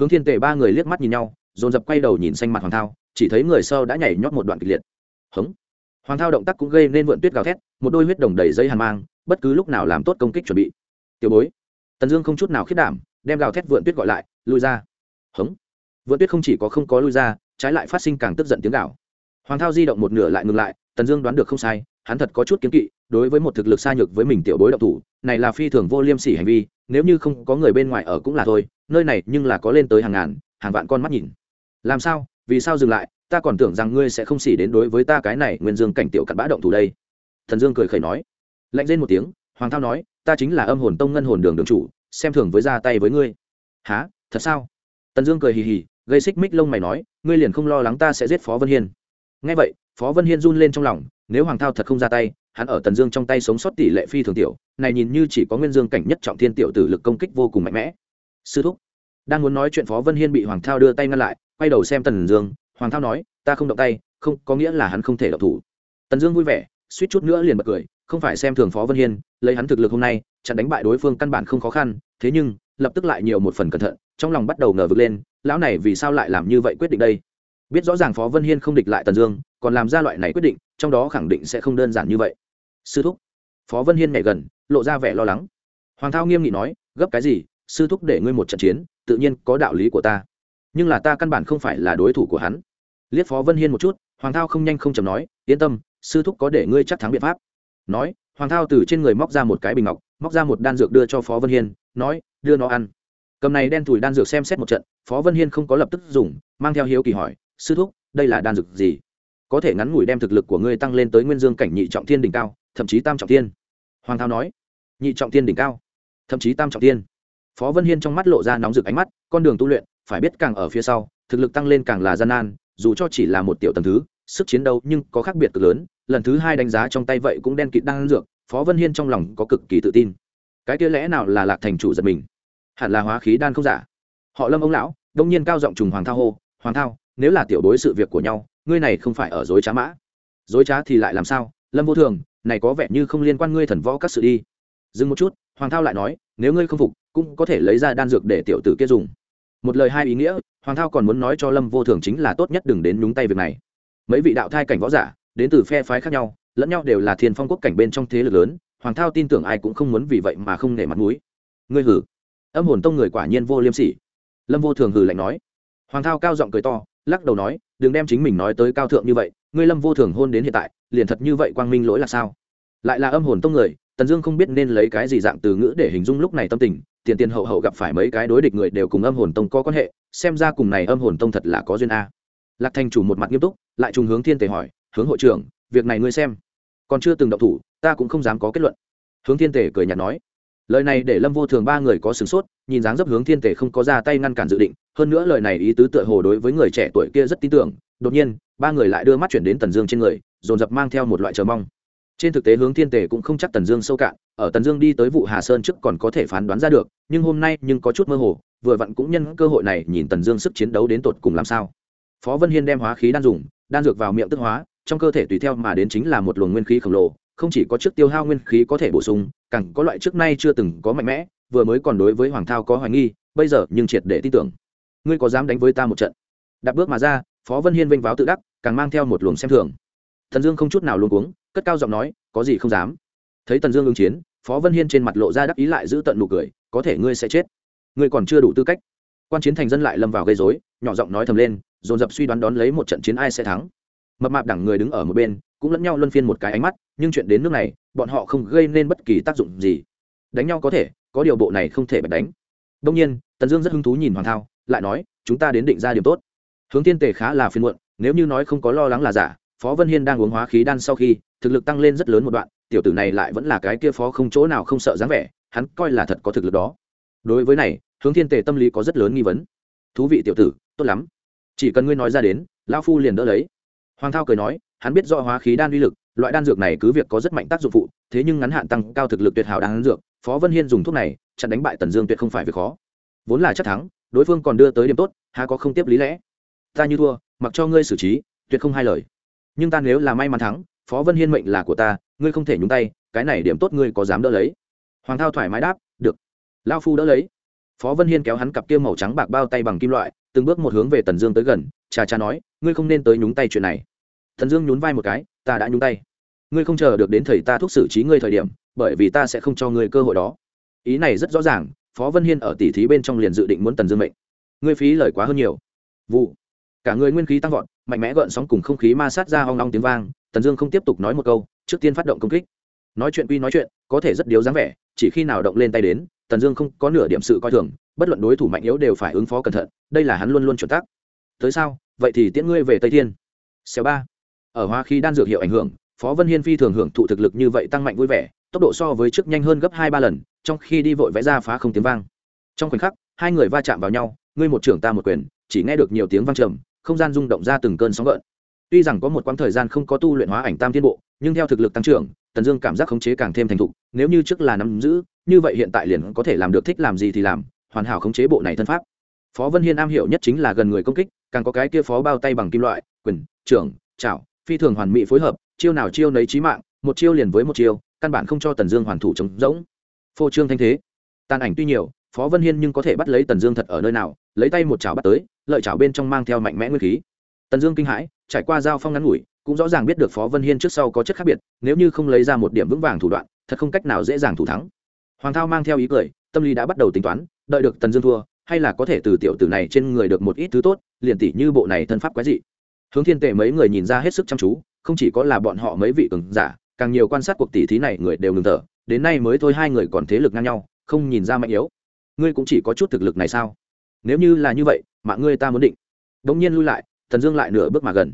Hướng thiên tề ba người liếc mắt nhìn nhau, dồn dập quay đầu nhìn xanh mặt hoàng thao, chỉ thấy người sau đã nhảy nhót một đoạn kịch liệt. Hống. Hoàng thao động tác cũng gây nên vượn tuyết gào thét, một đôi huyết đồng đầy dây hàn mang bất cứ lúc nào làm tốt công kích chuẩn bị. Tiểu bối, tần dương không chút nào khiết đảm, đem gào thét vượn tuyết gọi lại, lui ra. Hống. Vượn tuyết không chỉ có không có lui ra, trái lại phát sinh càng tức giận tiếng gào. Hoàng thao di động một nửa lại ngừng lại, tần dương đoán được không sai, hắn thật có chút kiếm kỵ, đối với một thực lực xa nhược với mình tiểu bối độc thủ, này là phi thường vô liêm sỉ hành vi, nếu như không có người bên ngoài ở cũng là thôi, nơi này nhưng là có lên tới hàng ngàn, hàng vạn con mắt nhìn. Làm sao? Vì sao dừng lại? Ta còn tưởng rằng ngươi sẽ không xỉ đến đối với ta cái này nguyên dương cảnh tiểu cặn bã động thủ đây. Thần dương cười khẩy nói lạnh lên một tiếng, hoàng thao nói, ta chính là âm hồn tông ngân hồn đường đường chủ, xem thường với ra tay với ngươi. Há thật sao? Tần dương cười hì hì, gây xích mích lông mày nói, ngươi liền không lo lắng ta sẽ giết phó vân hiên. Ngay vậy, phó vân hiên run lên trong lòng, nếu hoàng thao thật không ra tay, hắn ở tần dương trong tay sống sót tỷ lệ phi thường tiểu, này nhìn như chỉ có nguyên dương cảnh nhất trọng thiên tiểu tử lực công kích vô cùng mạnh mẽ. Sư thúc, đang muốn nói chuyện phó vân hiên bị hoàng thao đưa tay ngăn lại, quay đầu xem tần dương, hoàng thao nói, ta không động tay, không, có nghĩa là hắn không thể động thủ. Tần dương vui vẻ, suýt chút nữa liền bật cười không phải xem thường phó vân hiên, lấy hắn thực lực hôm nay, chặn đánh bại đối phương căn bản không khó khăn, thế nhưng, lập tức lại nhiều một phần cẩn thận, trong lòng bắt đầu ngờ vực lên, lão này vì sao lại làm như vậy quyết định đây? Biết rõ ràng phó vân hiên không địch lại tần dương, còn làm ra loại này quyết định, trong đó khẳng định sẽ không đơn giản như vậy. Sư thúc. Phó vân hiên nhảy gần, lộ ra vẻ lo lắng. Hoàng thao nghiêm nghị nói, gấp cái gì, sư thúc để ngươi một trận chiến, tự nhiên có đạo lý của ta. Nhưng là ta căn bản không phải là đối thủ của hắn. Liếc phó vân hiên một chút, hoàng thao không nhanh không chầm nói, yên tâm, sư thúc có để ngươi chắc thắng biện pháp nói, hoàng thao từ trên người móc ra một cái bình ngọc, móc ra một đan dược đưa cho phó vân hiên, nói, đưa nó ăn. Cầm này đen thùi đan dược xem xét một trận, phó vân hiên không có lập tức dùng, mang theo hiếu kỳ hỏi, sư thúc, đây là đan dược gì? Có thể ngắn ngủi đem thực lực của ngươi tăng lên tới nguyên dương cảnh nhị trọng thiên đỉnh cao, thậm chí tam trọng thiên. Hoàng thao nói, nhị trọng thiên đỉnh cao, thậm chí tam trọng thiên. Phó vân hiên trong mắt lộ ra nóng rực ánh mắt, con đường tu luyện, phải biết càng ở phía sau, thực lực tăng lên càng là gian nan, dù cho chỉ là một tiểu tầng thứ sức chiến đấu nhưng có khác biệt cực lớn, lần thứ hai đánh giá trong tay vậy cũng đen kịt đang dược, phó vân hiên trong lòng có cực kỳ tự tin. Cái kia lẽ nào là lạc thành chủ giật mình? Hẳn là hóa khí đan không giả. Họ lâm ông lão, đông nhiên cao giọng trùng hoàng thao hô, hoàng thao, nếu là tiểu đối sự việc của nhau, ngươi này không phải ở dối trá mã. Dối trá thì lại làm sao? Lâm vô thường, này có vẻ như không liên quan ngươi thần võ các sự đi. Dừng một chút, hoàng thao lại nói, nếu ngươi không phục, cũng có thể lấy ra đan dược để tiểu tử kia dùng. Một lời hai ý nghĩa, hoàng thao còn muốn nói cho lâm vô thường chính là tốt nhất đừng đến nhúng tay việc này mấy vị đạo thai cảnh võ giả, đến từ phe phái khác nhau, lẫn nhau đều là thiên phong quốc cảnh bên trong thế lực lớn, hoàng thao tin tưởng ai cũng không muốn vì vậy mà không nể mặt mũi. Ngươi hử? Âm hồn tông người quả nhiên vô liêm sỉ. Lâm vô thường hử lạnh nói. Hoàng thao cao giọng cười to, lắc đầu nói, đừng đem chính mình nói tới cao thượng như vậy, ngươi lâm vô thường hôn đến hiện tại, liền thật như vậy quang minh lỗi là sao? Lại là âm hồn tông người, tần dương không biết nên lấy cái gì dạng từ ngữ để hình dung lúc này tâm tình, tiền tiền hậu hậu gặp phải mấy cái đối địch người đều cùng âm hồn tông có quan hệ, xem ra cùng này âm hồn tông thật là có duyên a lạc thành chủ một mặt nghiêm túc, lại trùng hướng thiên tề hỏi, hướng hội trưởng, việc này ngươi xem. Còn chưa từng động thủ, ta cũng không dám có kết luận. Hướng thiên tề cười nhạt nói, lời này để lâm vô thường ba người có sửng sốt, nhìn dáng dấp hướng thiên tề không có ra tay ngăn cản dự định, hơn nữa lời này ý tứ tựa hồ đối với người trẻ tuổi kia rất tin tưởng. Đột nhiên, ba người lại đưa mắt chuyển đến tần dương trên người, dồn dập mang theo một loại chờ mong. Trên thực tế hướng thiên tề cũng không chắc tần dương sâu cạn, ở tần dương đi tới vụ hà sơn trước còn có thể phán đoán ra được, nhưng hôm nay nhưng có chút mơ hồ, vừa vặn cũng nhân cơ hội này nhìn tần dương sức chiến đấu đến tột cùng làm sao phó vân hiên đem hóa khí đan dùng, đan dược vào miệng tức hóa, trong cơ thể tùy theo mà đến chính là một luồng nguyên khí khổng lồ, không chỉ có trước tiêu hao nguyên khí có thể bổ sung, càng có loại trước nay chưa từng có mạnh mẽ, vừa mới còn đối với hoàng thao có hoài nghi, bây giờ nhưng triệt để tin tưởng. Ngươi có dám đánh với ta một trận? Đạp bước mà ra, phó vân hiên vênh váo tự đắc, càng mang theo một luồng xem thường. Thần dương không chút nào luôn cuống, cất cao giọng nói, có gì không dám. Thấy tần dương ứng chiến, phó vân hiên trên mặt lộ ra đắc ý lại giữ tận nụ cười, có thể ngươi sẽ chết. Ngươi còn chưa đủ tư cách. Quan chiến thành dân lại lâm vào gây dối nhỏ giọng nói thầm lên, dồn dập suy đoán đón lấy một trận chiến ai sẽ thắng. Mập mạp đẳng người đứng ở một bên, cũng lẫn nhau luân phiên một cái ánh mắt, nhưng chuyện đến nước này, bọn họ không gây nên bất kỳ tác dụng gì. Đánh nhau có thể, có điều bộ này không thể bật đánh. Đông nhiên, tần dương rất hứng thú nhìn hoàng thao, lại nói, chúng ta đến định ra điểm tốt. Hướng tiên tề khá là phiên muộn, nếu như nói không có lo lắng là giả, phó vân hiên đang uống hóa khí đan sau khi, thực lực tăng lên rất lớn một đoạn, tiểu tử này lại vẫn là cái kia phó không chỗ nào không sợ dáng vẻ, hắn coi là thật có thực lực đó. Đối với này, hướng thiên tề tâm lý có rất lớn nghi vấn. Thú vị tiểu tử tốt lắm. Chỉ cần ngươi nói ra đến, lão phu liền đỡ lấy. Hoàng thao cười nói, hắn biết do hóa khí đan uy lực, loại đan dược này cứ việc có rất mạnh tác dụng phụ, thế nhưng ngắn hạn tăng cao thực lực tuyệt hảo đan dược, phó vân hiên dùng thuốc này, chặn đánh bại tần dương tuyệt không phải việc khó. Vốn là chắc thắng, đối phương còn đưa tới điểm tốt, há có không tiếp lý lẽ. Ta như thua, mặc cho ngươi xử trí, tuyệt không hai lời. Nhưng ta nếu là may mắn thắng, phó vân hiên mệnh là của ta, ngươi không thể nhúng tay, cái này điểm tốt ngươi có dám đỡ lấy. Hoàng thao thoải mái đáp, được. Lao phu đỡ lấy. Phó vân hiên kéo hắn cặp kia màu trắng bạc bao tay bằng kim loại từng bước một hướng về tần dương tới gần cha cha nói, ngươi không nên tới nhúng tay chuyện này. Tần dương nhún vai một cái, ta đã nhúng tay. Ngươi không chờ được đến thầy ta thúc xử trí ngươi thời điểm, bởi vì ta sẽ không cho ngươi cơ hội đó. Ý này rất rõ ràng, phó vân hiên ở tỷ thí bên trong liền dự định muốn tần dương mệnh. Ngươi phí lời quá hơn nhiều. Vụ. Cả người nguyên khí tăng vọt, mạnh mẽ gợn sóng cùng không khí ma sát ra hoang long tiếng vang, tần dương không tiếp tục nói một câu, trước tiên phát động công kích. Nói chuyện quy nói chuyện, có thể rất điếu dáng vẻ, chỉ khi nào động lên tay đến tần dương không có nửa điểm sự coi thường, bất luận đối thủ mạnh yếu đều phải ứng phó cẩn thận, đây là hắn luôn luôn chuẩn tắc. Tới sao? Vậy thì tiễn ngươi về tây thiên. Xéo ba. Ở hoa khi đan dược hiệu ảnh hưởng, phó vân hiên phi thường hưởng thụ thực lực như vậy tăng mạnh vui vẻ, tốc độ so với trước nhanh hơn gấp hai ba lần, trong khi đi vội vẽ ra phá không tiếng vang. Trong khoảnh khắc, hai người va chạm vào nhau, ngươi một trưởng ta một quyền, chỉ nghe được nhiều tiếng vang trầm, không gian rung động ra từng cơn sóng gợn. Tuy rằng có một quãng thời gian không có tu luyện hóa ảnh tam thiên bộ, nhưng theo thực lực tăng trưởng tần dương cảm giác khống chế càng thêm thành thục, nếu như trước là nắm giữ, như vậy hiện tại liền có thể làm được thích làm gì thì làm, hoàn hảo khống chế bộ này thân pháp. Phó vân hiên am hiểu nhất chính là gần người công kích, càng có cái kia phó bao tay bằng kim loại, quyền, trưởng, chảo, phi thường hoàn mỹ phối hợp, chiêu nào chiêu nấy trí mạng, một chiêu liền với một chiêu, căn bản không cho tần dương hoàn thủ chống rỗng. Phô trương thanh thế. Tàn ảnh tuy nhiều, phó vân hiên nhưng có thể bắt lấy tần dương thật ở nơi nào, lấy tay một chảo bắt tới, lợi chảo bên trong mang theo mạnh mẽ nguyên khí. Tần dương kinh hãi, trải qua giao phong ngắn ngủi cũng rõ ràng biết được phó vân hiên trước sau có chất khác biệt, nếu như không lấy ra một điểm vững vàng thủ đoạn, thật không cách nào dễ dàng thủ thắng. Hoàng thao mang theo ý cười, tâm lý đã bắt đầu tính toán, đợi được tần dương thua, hay là có thể từ tiểu tử này trên người được một ít thứ tốt, liền tỷ như bộ này thân pháp quái dị. Hướng thiên tệ mấy người nhìn ra hết sức chăm chú, không chỉ có là bọn họ mấy vị cường giả, càng nhiều quan sát cuộc tỷ thí này người đều ngừng thở, đến nay mới thôi hai người còn thế lực ngang nhau, không nhìn ra mạnh yếu. Ngươi cũng chỉ có chút thực lực này sao? Nếu như là như vậy, mạng ngươi ta muốn định. Đ ỗ n g nhiên lui lại thần dương lại nửa bước mà gần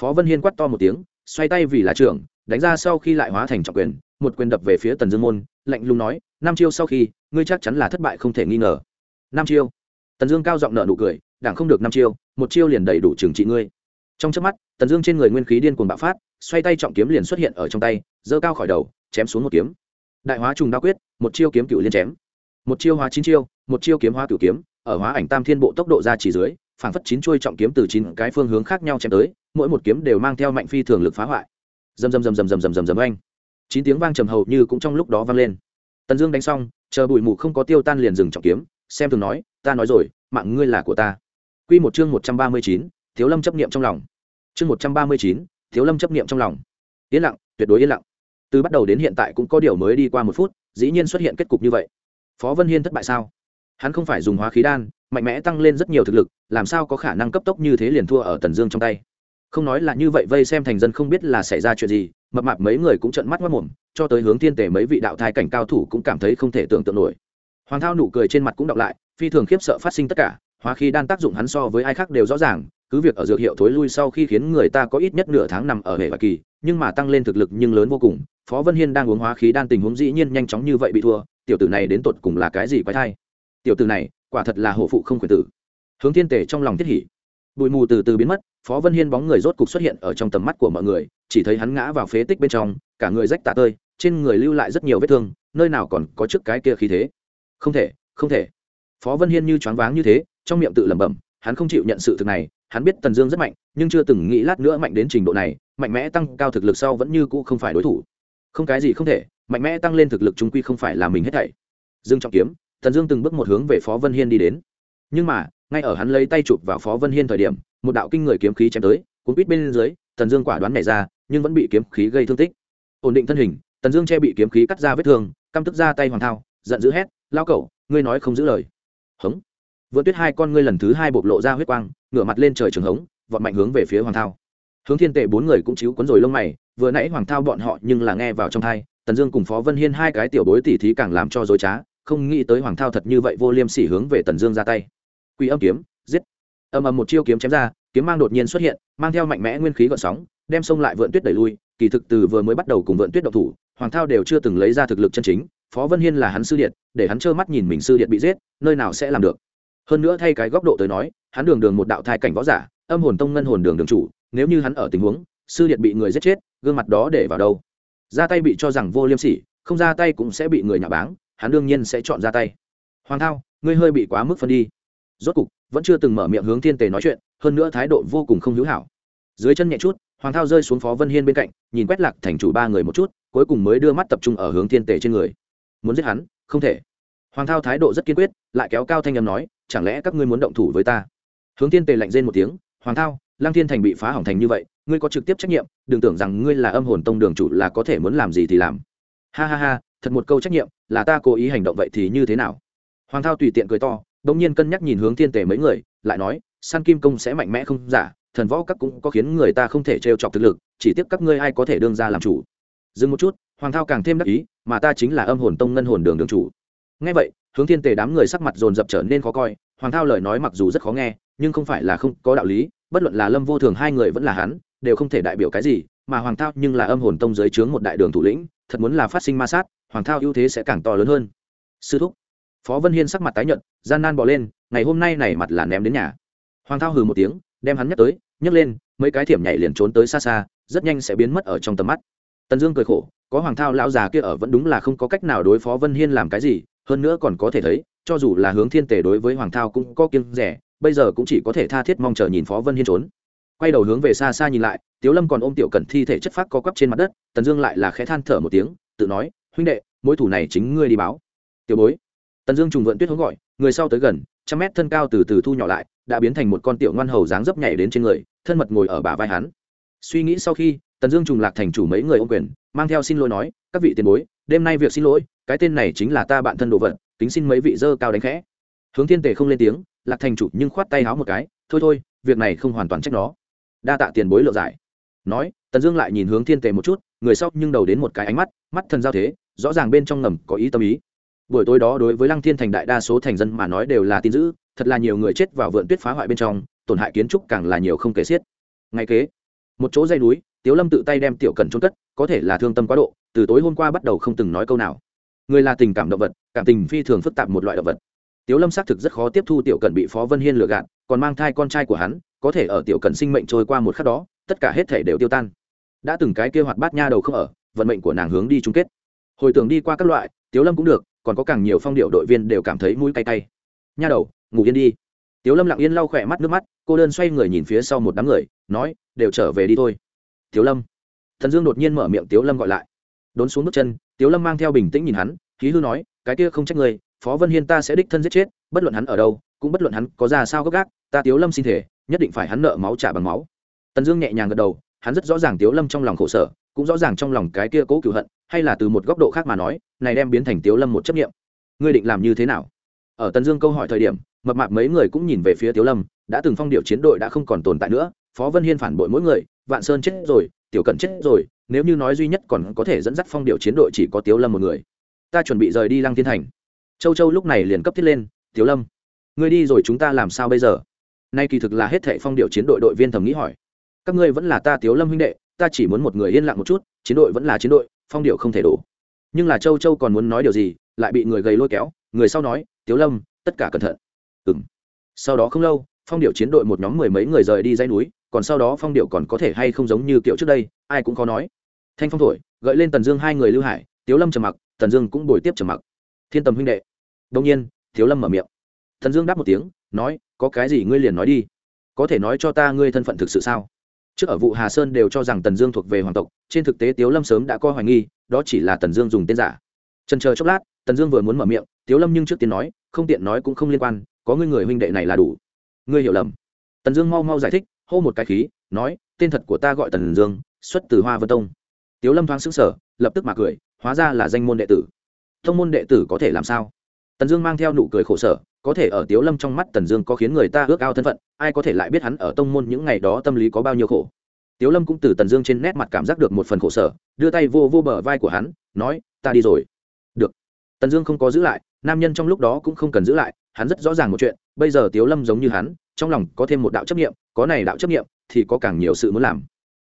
phó vân hiên quắt to một tiếng, xoay tay vì là trưởng, đánh ra sau khi lại hóa thành trọng quyền, một quyền đập về phía tần dương môn, lạnh lùng nói năm chiêu sau khi, ngươi chắc chắn là thất bại không thể nghi ngờ. Năm chiêu? Tần dương cao giọng nợ nụ cười, đảng không được năm chiêu, một chiêu liền đầy đủ trừng trị ngươi. Trong trước mắt, tần dương trên người nguyên khí điên cuồng bạo phát, xoay tay trọng kiếm liền xuất hiện ở trong tay, giơ cao khỏi đầu, chém xuống một kiếm. Đại hóa trùng đa quyết, một chiêu kiếm cựu liên chém. Một chiêu hóa chín chiêu, một chiêu kiếm hóa cựu kiếm, ở hóa ảnh tam thiên bộ tốc độ ra chỉ dưới phảng phất chín chuôi trọng kiếm từ chín cái phương hướng khác nhau chém tới, mỗi một kiếm đều mang theo mạnh phi thường lực phá hoại. Dầm dầm dầm dầm dầm dầm dầm dầm oanh. Chín tiếng vang trầm hầu như cũng trong lúc đó vang lên. Tần dương đánh xong, chờ bụi mù không có tiêu tan liền dừng trọng kiếm, xem thường nói, ta nói rồi, mạng ngươi là của ta. Quy một chương một trăm ba mươi chín, thiếu lâm chấp niệm trong lòng. Chương một trăm ba mươi chín, thiếu lâm chấp niệm trong lòng. Yên lặng, tuyệt đối yên lặng. Từ bắt đầu đến hiện tại cũng có điều mới đi qua một phút, dĩ nhiên xuất hiện kết cục như vậy. Phó vân hiên thất bại sao? Hắn không phải dùng hóa khí đan mạnh mẽ tăng lên rất nhiều thực lực, làm sao có khả năng cấp tốc như thế liền thua ở tần dương trong tay? Không nói là như vậy vây xem thành dân không biết là xảy ra chuyện gì, mập mạp mấy người cũng trợn mắt mất mồm, cho tới hướng thiên tể mấy vị đạo thai cảnh cao thủ cũng cảm thấy không thể tưởng tượng nổi. Hoàng thao nụ cười trên mặt cũng đọc lại, phi thường khiếp sợ phát sinh tất cả, hóa khí đan tác dụng hắn so với ai khác đều rõ ràng, cứ việc ở dược hiệu thối lui sau khi khiến người ta có ít nhất nửa tháng nằm ở hệ và kỳ, nhưng mà tăng lên thực lực nhưng lớn vô cùng, phó vân hiên đang uống hóa khí đan tình huống dĩ nhiên nhanh chóng như vậy bị thua, tiểu tử này đến tột cùng là cái gì quái thai? Tiểu tử này quả thật là hổ phụ không quyền tử. Hướng thiên tể trong lòng thiết hỉ. Bụi mù từ từ biến mất, phó vân hiên bóng người rốt cục xuất hiện ở trong tầm mắt của mọi người, chỉ thấy hắn ngã vào phế tích bên trong, cả người rách tạ tơi, trên người lưu lại rất nhiều vết thương, nơi nào còn có trước cái kia khí thế. Không thể không thể. Phó vân hiên như choáng váng như thế, trong miệng tự lẩm bẩm, hắn không chịu nhận sự thực này, hắn biết tần dương rất mạnh, nhưng chưa từng nghĩ lát nữa mạnh đến trình độ này, mạnh mẽ tăng cao thực lực sau vẫn như cũ không phải đối thủ. Không cái gì không thể, mạnh mẽ tăng lên thực lực trung quy không phải là mình hết thảy. Dương trọng kiếm tần dương từng bước một hướng về phó vân hiên đi đến. Nhưng mà, ngay ở hắn lấy tay chụp vào phó vân hiên thời điểm, một đạo kinh người kiếm khí chém tới, cuốn quýt bên dưới, tần dương quả đoán nhảy ra, nhưng vẫn bị kiếm khí gây thương tích. Ổn định thân hình, tần dương che bị kiếm khí cắt ra vết thương, căm tức ra tay hoàng thao, giận dữ hét, lao cẩu, ngươi nói không giữ lời. Hống. Vượt tuyết hai con ngươi lần thứ hai bộc lộ ra huyết quang, ngửa mặt lên trời trường hống, vọt mạnh hướng về phía hoàng thao. Hướng thiên tệ bốn người cũng chiếu cuốn rồi lông mày, vừa nãy hoàng thao bọn họ nhưng là nghe vào trong thai tần dương cùng phó vân hiên hai cái tiểu bối tỉ thí càng làm cho dối trá không nghĩ tới hoàng thao thật như vậy vô liêm sỉ hướng về tần dương ra tay. Quỷ âm kiếm, giết. Ầm ầm một chiêu kiếm chém ra, kiếm mang đột nhiên xuất hiện, mang theo mạnh mẽ nguyên khí gợn sóng, đem sông lại vượn tuyết đẩy lui, kỳ thực từ vừa mới bắt đầu cùng vượn tuyết độc thủ, hoàng thao đều chưa từng lấy ra thực lực chân chính, phó vân hiên là hắn sư điện, để hắn trơ mắt nhìn mình sư điện bị giết, nơi nào sẽ làm được. Hơn nữa thay cái góc độ tới nói, hắn đường đường một đạo thai cảnh võ giả, âm hồn tông ngân hồn đường đường chủ, nếu như hắn ở tình huống, sư điện bị người giết chết, gương mặt đó để vào đâu? Ra tay bị cho rằng vô liêm sỉ, không ra tay cũng sẽ bị người nhà báng hắn đương nhiên sẽ chọn ra tay. Hoàng thao, ngươi hơi bị quá mức phân đi. Rốt cục, vẫn chưa từng mở miệng hướng thiên tề nói chuyện, hơn nữa thái độ vô cùng không hữu hảo. Dưới chân nhẹ chút, hoàng thao rơi xuống phó vân hiên bên cạnh, nhìn quét lạc thành chủ ba người một chút, cuối cùng mới đưa mắt tập trung ở hướng thiên tề trên người. Muốn giết hắn? Không thể. Hoàng thao thái độ rất kiên quyết, lại kéo cao thanh â m nói, chẳng lẽ các ngươi muốn động thủ với ta? Hướng thiên tề lạnh rên một tiếng, hoàng thao, lăng thiên thành bị phá hỏng thành như vậy, ngươi có trực tiếp trách nhiệm, đừng tưởng rằng ngươi là âm hồn tông đường chủ là có thể muốn làm gì thì làm. Ha ha ha thật một câu trách nhiệm, là ta cố ý hành động vậy thì như thế nào? Hoàng thao tùy tiện cười to đ ỗ n g nhiên cân nhắc nhìn hướng thiên tề mấy người, lại nói, san kim công sẽ mạnh mẽ không? Giả thần võ các cũng có khiến người ta không thể trêu chọc thực lực, chỉ tiếc các ngươi ai có thể đương ra làm chủ? Dừng một chút, hoàng thao càng thêm đắc ý, mà ta chính là âm hồn tông ngân hồn đường đường chủ. Ngay vậy, hướng thiên tề đám người sắc mặt dồn dập trở nên khó coi, hoàng thao lời nói mặc dù rất khó nghe, nhưng không phải là không có đạo lý, bất luận là lâm vô thường hai người vẫn là hắn, đều không thể đại biểu cái gì, mà hoàng thao nhưng là âm hồn tông dưới trướng một đại đường thủ lĩnh, thật muốn là phát sinh ma sát hoàng thao ưu thế sẽ càng to lớn hơn. Sư thúc, phó vân hiên sắc mặt tái nhợt, gian nan bỏ lên, ngày hôm nay này mặt là ném đến nhà. Hoàng thao hừ một tiếng, đem hắn nhấc tới nhấc lên, mấy cái thiểm nhảy liền trốn tới xa xa, rất nhanh sẽ biến mất ở trong tầm mắt. Tần dương cười khổ, có hoàng thao lão già kia ở vẫn đúng là không có cách nào đối phó vân hiên làm cái gì, hơn nữa còn có thể thấy, cho dù là hướng thiên tể đối với hoàng thao cũng có kiêng rẻ, bây giờ cũng chỉ có thể tha thiết mong chờ nhìn phó vân hiên trốn. Quay đầu hướng về xa xa nhìn lại, tiếu lâm còn ôm tiểu cẩn thi thể chất phát co quắp trên mặt đất, tần dương lại là khẽ than thở một tiếng, tự nói huynh đệ, mối thủ này chính ngươi đi báo. Tiểu bối. Tần dương trùng vượn tuyết hướng gọi, người sau tới gần, trăm mét thân cao từ từ thu nhỏ lại, đã biến thành một con tiểu ngoan hầu dáng dấp nhảy đến trên người, thân mật ngồi ở bả vai hắn. Suy nghĩ sau khi, tần dương trùng lạc thành chủ mấy người ô quyền, mang theo xin lỗi nói, các vị tiền bối, đêm nay việc xin lỗi, cái tên này chính là ta bạn thân đồ vật tính xin mấy vị dơ cao đánh khẽ. Hướng thiên tề không lên tiếng, lạc thành chủ nhưng khoát tay háo một cái, thôi thôi, việc này không hoàn toàn trách nó. Đa tạ tiền bối lựa giải. Nói, tần dương lại nhìn hướng thiên tề một chút, người sau nhưng đầu đến một cái ánh mắt mắt thần giao thế rõ ràng bên trong ngầm có ý tâm ý. Buổi tối đó đối với lăng thiên thành đại đa số thành dân mà nói đều là tin dữ, thật là nhiều người chết vào vượn tuyết phá hoại bên trong, tổn hại kiến trúc càng là nhiều không kể xiết. Ngay kế, một chỗ dây núi, tiếu lâm tự tay đem tiểu cần trôn cất, có thể là thương tâm quá độ, từ tối hôm qua bắt đầu không từng nói câu nào. Người là tình cảm động vật, cảm tình phi thường phức tạp một loại động vật. Tiếu lâm xác thực rất khó tiếp thu tiểu cần bị phó vân hiên lừa gạt, còn mang thai con trai của hắn, có thể ở tiểu cần sinh mệnh trôi qua một khắc đó, tất cả hết thể đều tiêu tan. Đã từng cái kia hoạt bát nha đầu không ở, vận mệnh của nàng hướng đi chung kết hồi tưởng đi qua các loại, tiếu lâm cũng được, còn có càng nhiều phong điệu đội viên đều cảm thấy mũi cay cay. Nha đầu, ngủ yên đi. Tiếu lâm lặng yên lau khỏe mắt nước mắt, cô đơn xoay người nhìn phía sau một đám người, nói, đều trở về đi thôi. Tiếu lâm. Thần dương đột nhiên mở miệng tiếu lâm gọi lại. Đốn xuống bước chân, tiếu lâm mang theo bình tĩnh nhìn hắn, khí hư nói, cái kia không trách người phó vân hiên ta sẽ đích thân giết chết, bất luận hắn ở đâu, cũng bất luận hắn có ra sao gấp gác ta tiếu lâm xin thể, nhất định phải hắn nợ máu trả bằng máu. Tần dương nhẹ nhàng gật đầu, hắn rất rõ ràng tiếu lâm trong lòng khổ sở, cũng rõ ràng trong lòng cái kia cố cựu hận hay là từ một góc độ khác mà nói, này đem biến thành tiếu lâm một chấp nghiệm. Ngươi định làm như thế nào? Ở tần dương câu hỏi thời điểm, mập mạp mấy người cũng nhìn về phía tiếu lâm, đã từng phong điệu chiến đội đã không còn tồn tại nữa, phó vân hiên phản bội mỗi người, vạn sơn chết rồi, tiểu cận chết rồi, nếu như nói duy nhất còn có thể dẫn dắt phong điệu chiến đội chỉ có tiếu lâm một người. Ta chuẩn bị rời đi lăng thiên thành. Châu châu lúc này liền cấp thiết lên, tiếu lâm, ngươi đi rồi chúng ta làm sao bây giờ? Nay kỳ thực là hết thệ phong điệu chiến đội đội viên thầm nghĩ hỏi. Các ngươi vẫn là ta tiếu lâm huynh đệ, ta chỉ muốn một người yên lặng một chút chiến đội vẫn là chiến đội, phong điệu không thể đổ. Nhưng là châu châu còn muốn nói điều gì, lại bị người gầy lôi kéo, người sau nói, tiếu lâm, tất cả cẩn thận. Ừng sau đó không lâu, phong điệu chiến đội một nhóm mười mấy người rời đi dãy núi, còn sau đó phong điệu còn có thể hay không giống như kiểu trước đây, ai cũng khó nói. Thanh phong thổi, gợi lên tần dương hai người lưu hải, tiếu lâm trầm mặc, tần dương cũng bồi tiếp trầm mặc. Thiên tầm huynh đệ. Đông nhiên, tiếu lâm mở miệng. Tần dương đáp một tiếng, nói, có cái gì ngươi liền nói đi. Có thể nói cho ta ngươi thân phận thực sự sao? Trước ở vụ hà sơn đều cho rằng tần dương thuộc về hoàng tộc, trên thực tế tiếu lâm sớm đã coi hoài nghi, đó chỉ là tần dương dùng tên giả. Trần chờ chốc lát, tần dương vừa muốn mở miệng, tiếu lâm nhưng trước tiên nói, không tiện nói cũng không liên quan, có ngươi người huynh đệ này là đủ. Ngươi hiểu lầm. Tần dương mau mau giải thích, hô một cái khí, nói, tên thật của ta gọi tần dương, xuất từ hoa vân tông. Tiếu lâm thoáng xứng sở lập tức mà cười, hóa ra là danh môn đệ tử. Thông môn đệ tử có thể làm sao? Tần dương mang theo nụ cười khổ sở có thể ở tiếu lâm trong mắt tần dương có khiến người ta ước ao thân phận, ai có thể lại biết hắn ở tông môn những ngày đó tâm lý có bao nhiêu khổ. Tiếu lâm cũng từ tần dương trên nét mặt cảm giác được một phần khổ sở, đưa tay vô vô bờ vai của hắn, nói, ta đi rồi. Được. Tần dương không có giữ lại, nam nhân trong lúc đó cũng không cần giữ lại, hắn rất rõ ràng một chuyện, bây giờ tiếu lâm giống như hắn, trong lòng có thêm một đạo chấp nghiệm có này đạo chấp nghiệm thì có càng nhiều sự muốn làm.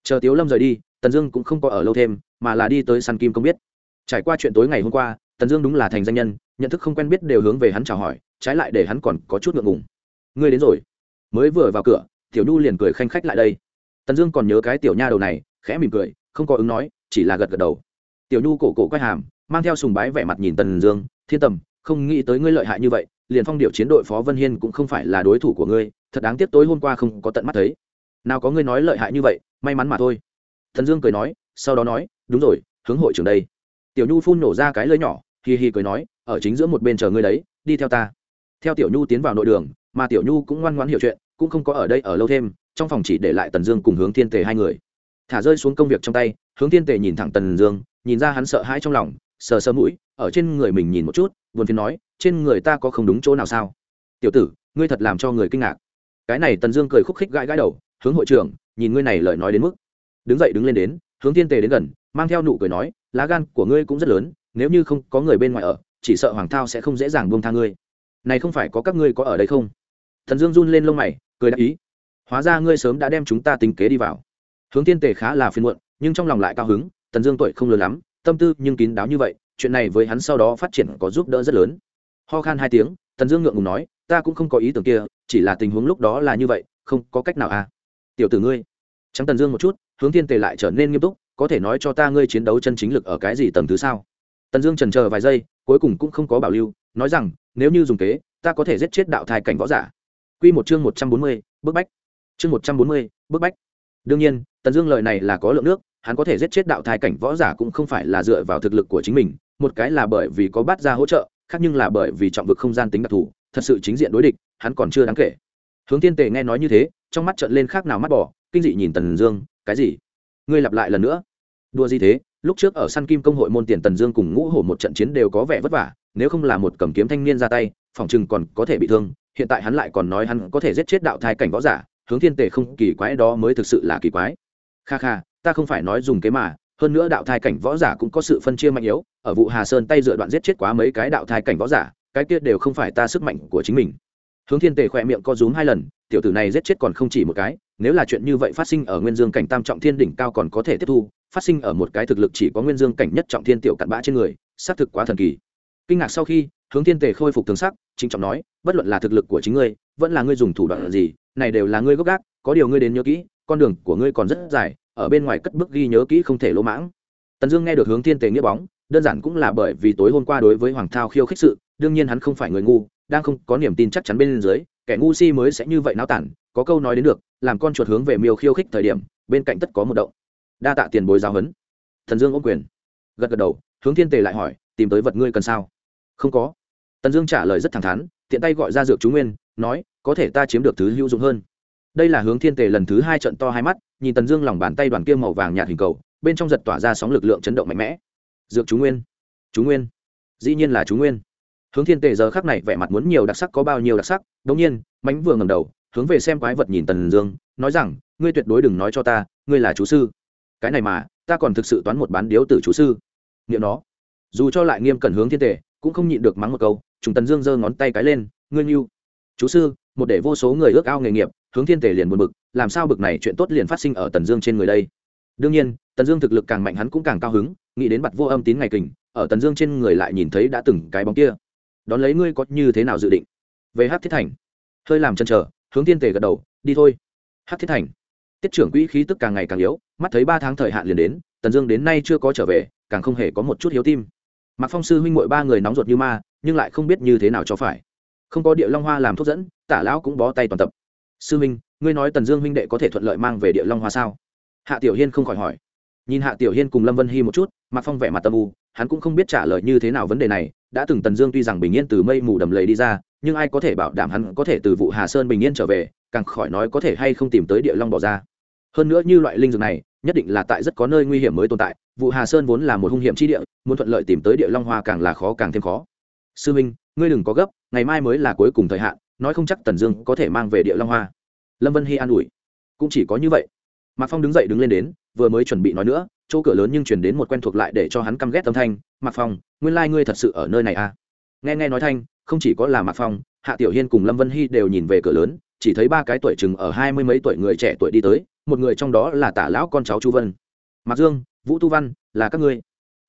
Chờ tiếu lâm rời đi, tần dương cũng không có ở lâu thêm, mà là đi tới săn kim công biết. Trải qua chuyện tối ngày hôm qua, tần dương đúng là thành danh nhân, nhận thức không quen biết đều hướng về hắn chào hỏi trái lại để hắn còn có chút ngượng ngùng. Ngươi đến rồi. Mới vừa vào cửa, tiểu nhu liền cười khanh khách lại đây. Tần dương còn nhớ cái tiểu nha đầu này, khẽ mỉm cười, không có ứng nói, chỉ là gật gật đầu. Tiểu nhu cổ cổ quay hàm, mang theo sùng bái vẻ mặt nhìn tần dương, thiên tầm, không nghĩ tới ngươi lợi hại như vậy, liền phong điệu chiến đội phó vân hiên cũng không phải là đối thủ của ngươi, thật đáng tiếc tối hôm qua không có tận mắt thấy. Nào có ngươi nói lợi hại như vậy, may mắn mà thôi. Thần dương cười nói, sau đó nói, đúng rồi, hướng hội trưởng đây. Tiểu nhu phun nổ ra cái lưỡi nhỏ, hì hì cười nói, ở chính giữa một bên chờ ngươi đấy, đi theo ta theo tiểu nhu tiến vào nội đường, mà tiểu nhu cũng ngoan ngoãn hiểu chuyện, cũng không có ở đây ở lâu thêm, trong phòng chỉ để lại tần dương cùng hướng thiên tề hai người. Thả rơi xuống công việc trong tay, hướng thiên tề nhìn thẳng tần dương, nhìn ra hắn sợ hãi trong lòng, sờ sờ mũi, ở trên người mình nhìn một chút, buồn phiền nói, trên người ta có không đúng chỗ nào sao? Tiểu tử, ngươi thật làm cho người kinh ngạc. Cái này tần dương cười khúc khích gãi gãi đầu, hướng hội trưởng, nhìn ngươi này lời nói đến mức. Đứng dậy đứng lên đến, hướng thiên tề đến gần, mang theo nụ cười nói, lá gan của ngươi cũng rất lớn, nếu như không có người bên ngoài ở, chỉ sợ hoàng thao sẽ không dễ dàng buông tha ngươi này không phải có các ngươi có ở đây không? Thần dương run lên lông mày, cười đáp ý. Hóa ra ngươi sớm đã đem chúng ta tính kế đi vào. Hướng thiên tề khá là phiền muộn, nhưng trong lòng lại cao hứng tần dương tuổi không lớn lắm, tâm tư nhưng kín đáo như vậy, chuyện này với hắn sau đó phát triển có giúp đỡ rất lớn. Ho khan hai tiếng tần dương ngượng ngùng nói, ta cũng không có ý tưởng kia, chỉ là tình huống lúc đó là như vậy, không có cách nào à. Tiểu tử ngươi. Trắng tần dương một chút, hướng thiên tề lại trở nên nghiêm túc, có thể nói cho ta ngươi chiến đấu chân chính lực ở cái gì tầm thứ sao? Tần dương trần chờ vài giây, cuối cùng cũng không có bảo lưu, nói rằng nếu như dùng kế, ta có thể giết chết đạo thai cảnh võ giả. Quy một chương một trăm bốn mươi, bức bách. Chương một trăm bốn mươi, bức bách. Đương nhiên, tần dương lời này là có lượng nước, hắn có thể giết chết đạo thai cảnh võ giả cũng không phải là dựa vào thực lực của chính mình, một cái là bởi vì có bắt ra hỗ trợ, khác nhưng là bởi vì trọng vực không gian tính đặc thù, thật sự chính diện đối địch, hắn còn chưa đáng kể. Hướng tiên tề nghe nói như thế, trong mắt trận lên khác nào mắt bỏ, kinh dị nhìn tần dương, cái gì? Ngươi lặp lại lần nữa? Đua gì thế? Lúc trước ở săn kim công hội môn tiền tần dương cùng ngũ hổ một trận chiến đều có vẻ vất vả nếu không là một cầm kiếm thanh niên ra tay, phòng chừng còn có thể bị thương, hiện tại hắn lại còn nói hắn có thể giết chết đạo thai cảnh võ giả, hướng thiên tề không kỳ quái đó mới thực sự là kỳ quái. Kha kha, ta không phải nói dùng kế mà, hơn nữa đạo thai cảnh võ giả cũng có sự phân chia mạnh yếu, ở vụ hà sơn tay dựa đoạn giết chết quá mấy cái đạo thai cảnh võ giả, cái kia đều không phải ta sức mạnh của chính mình. Hướng thiên tề khỏe miệng co rúm hai lần, tiểu tử này giết chết còn không chỉ một cái, nếu là chuyện như vậy phát sinh ở nguyên dương cảnh tam trọng thiên đỉnh cao còn có thể tiếp thu, phát sinh ở một cái thực lực chỉ có nguyên dương cảnh nhất trọng thiên tiểu cặn bã trên người, xác thực quá thần kỳ kinh ngạc sau khi, hướng thiên tề khôi phục thường sắc chính trọng nói, bất luận là thực lực của chính ngươi, vẫn là ngươi dùng thủ đoạn gì, này đều là ngươi gốc gác, có điều ngươi đến nhớ kỹ, con đường của ngươi còn rất dài, ở bên ngoài cất bức ghi nhớ kỹ không thể lỗ mãng. Tần dương nghe được hướng thiên tề nghĩa bóng, đơn giản cũng là bởi vì tối hôm qua đối với hoàng thao khiêu khích sự, đương nhiên hắn không phải người ngu, đang không có niềm tin chắc chắn bên dưới, kẻ ngu si mới sẽ như vậy náo tản, có câu nói đến được, làm con chuột hướng về miêu khiêu khích thời điểm, bên cạnh tất có một động. Đa tạ tiền bối giáo huấn. Thần dương ôm quyền, gật gật đầu, hướng thiên tề lại hỏi, tìm tới vật ngươi cần sao? Không có. Tần dương trả lời rất thẳng thắn, tiện tay gọi ra dược chú nguyên, nói, có thể ta chiếm được thứ hữu dụng hơn. Đây là hướng thiên tề lần thứ hai trận to hai mắt, nhìn tần dương lòng bàn tay đoàn kia màu vàng nhạt hình cầu, bên trong giật tỏa ra sóng lực lượng chấn động mạnh mẽ. Dược chú nguyên chú nguyên, dĩ nhiên là chú nguyên. Hướng thiên tề giờ khắc này vẻ mặt muốn nhiều đặc sắc có bao nhiêu đặc sắc đống nhiên mánh vừa ngầm đầu, hướng về xem quái vật nhìn tần dương, nói rằng, ngươi tuyệt đối đừng nói cho ta, ngươi là chú sư. Cái này mà, ta còn thực sự toán một bán điếu tử chú sư. Nghĩa nó. Dù cho lại nghiêm cẩn hướng thiên tề cũng không nhịn được mắng một câu chúng tần dương giơ ngón tay cái lên, ngươi mưu chú sư, một để vô số người ước ao nghề nghiệp, hướng thiên tề liền buồn bực, làm sao bực này chuyện tốt liền phát sinh ở tần dương trên người đây? Đương nhiên, tần dương thực lực càng mạnh hắn cũng càng cao hứng, nghĩ đến mặt vô âm tín ngày kình, ở tần dương trên người lại nhìn thấy đã từng cái bóng kia. Đón lấy ngươi có như thế nào dự định? Về hát thiết thành, hơi làm chân trở hướng thiên tề gật đầu, đi thôi. Hát thiết thành, tiết trưởng quỹ khí tức càng ngày càng yếu, mắt thấy ba tháng thời hạn liền đến, tần dương đến nay chưa có trở về, càng không hề có một chút hiếu tim mặc phong sư huynh mội ba người nóng ruột như ma, nhưng lại không biết như thế nào cho phải. Không có địa long hoa làm thuốc dẫn, tả lão cũng bó tay toàn tập. Sư huynh, ngươi nói tần dương huynh đệ có thể thuận lợi mang về địa long hoa sao? Hạ tiểu hiên không khỏi hỏi. Nhìn hạ tiểu hiên cùng lâm vân hy một chút mặc phong vẻ mặt tâm u, hắn cũng không biết trả lời như thế nào vấn đề này, đã từng tần dương tuy rằng bình yên từ mây mù đầm lầy đi ra, nhưng ai có thể bảo đảm hắn có thể từ vụ hà sơn bình yên trở về, càng khỏi nói có thể hay không tìm tới địa long bỏ ra. Hơn nữa như loại linh dược này nhất định là tại rất có nơi nguy hiểm mới tồn tại vụ hà sơn vốn là một hung hiểm chi địa, muốn thuận lợi tìm tới địa long hoa càng là khó càng thêm khó. Sư minh, ngươi đừng có gấp, ngày mai mới là cuối cùng thời hạn, nói không chắc tần dương có thể mang về địa long hoa. Lâm vân hy an ủi. Cũng chỉ có như vậy. Mạc phong đứng dậy đứng lên đến, vừa mới chuẩn bị nói nữa, chỗ cửa lớn nhưng chuyển đến một quen thuộc lại để cho hắn căm ghét âm thanh, mạc phong, nguyên lai、like、ngươi thật sự ở nơi này à? Nghe nghe nói thanh, không chỉ có là mạc phong, hạ tiểu hiên cùng lâm vân hy đều nhìn về cửa lớn, chỉ thấy ba cái tuổi chừng ở hai mươi mấy tuổi người trẻ tuổi đi tới một người trong đó là tả lão con cháu chu vân mạc dương vũ tu văn là các ngươi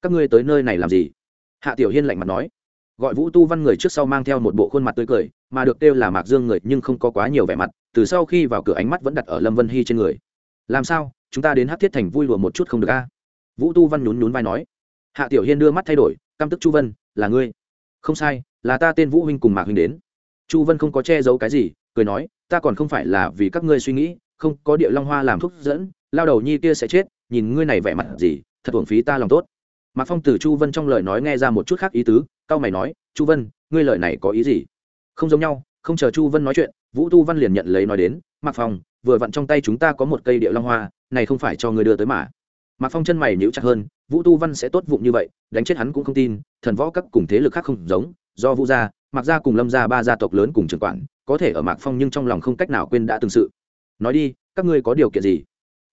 các ngươi tới nơi này làm gì hạ tiểu hiên lạnh mặt nói gọi vũ tu văn người trước sau mang theo một bộ khuôn mặt tươi cười mà được kêu là mạc dương người nhưng không có quá nhiều vẻ mặt từ sau khi vào cửa ánh mắt vẫn đặt ở lâm vân hy trên người làm sao chúng ta đến hát thiết thành vui lùa một chút không được a vũ tu văn nhún nhún vai nói hạ tiểu hiên đưa mắt thay đổi căm tức chu vân là ngươi không sai là ta tên vũ huynh cùng mạc huynh đến chu vân không có che giấu cái gì cười nói ta còn không phải là vì các ngươi suy nghĩ không có địa long hoa làm thuốc dẫn, lao đầu nhi kia sẽ chết, nhìn ngươi này vẻ mặt gì, thật uổng phí ta lòng tốt. Mạc phong từ chu vân trong lời nói nghe ra một chút khác ý tứ cao mày nói, chu vân, ngươi lời này có ý gì? Không giống nhau, không chờ chu vân nói chuyện, vũ tu văn liền nhận lấy nói đến, mạc phong, vừa vặn trong tay chúng ta có một cây địa long hoa, này không phải cho ngươi đưa tới mà. Mạc phong chân mày nhíu chặt hơn, vũ tu văn sẽ tốt vụng như vậy, đánh chết hắn cũng không tin, thần võ các cùng thế lực khác không giống, do vũ gia, mạc gia cùng lâm gia ba gia tộc lớn cùng trưởng quản, có thể ở mạc phong nhưng trong lòng không cách nào quên đã từng sự nói đi, các ngươi có điều kiện gì?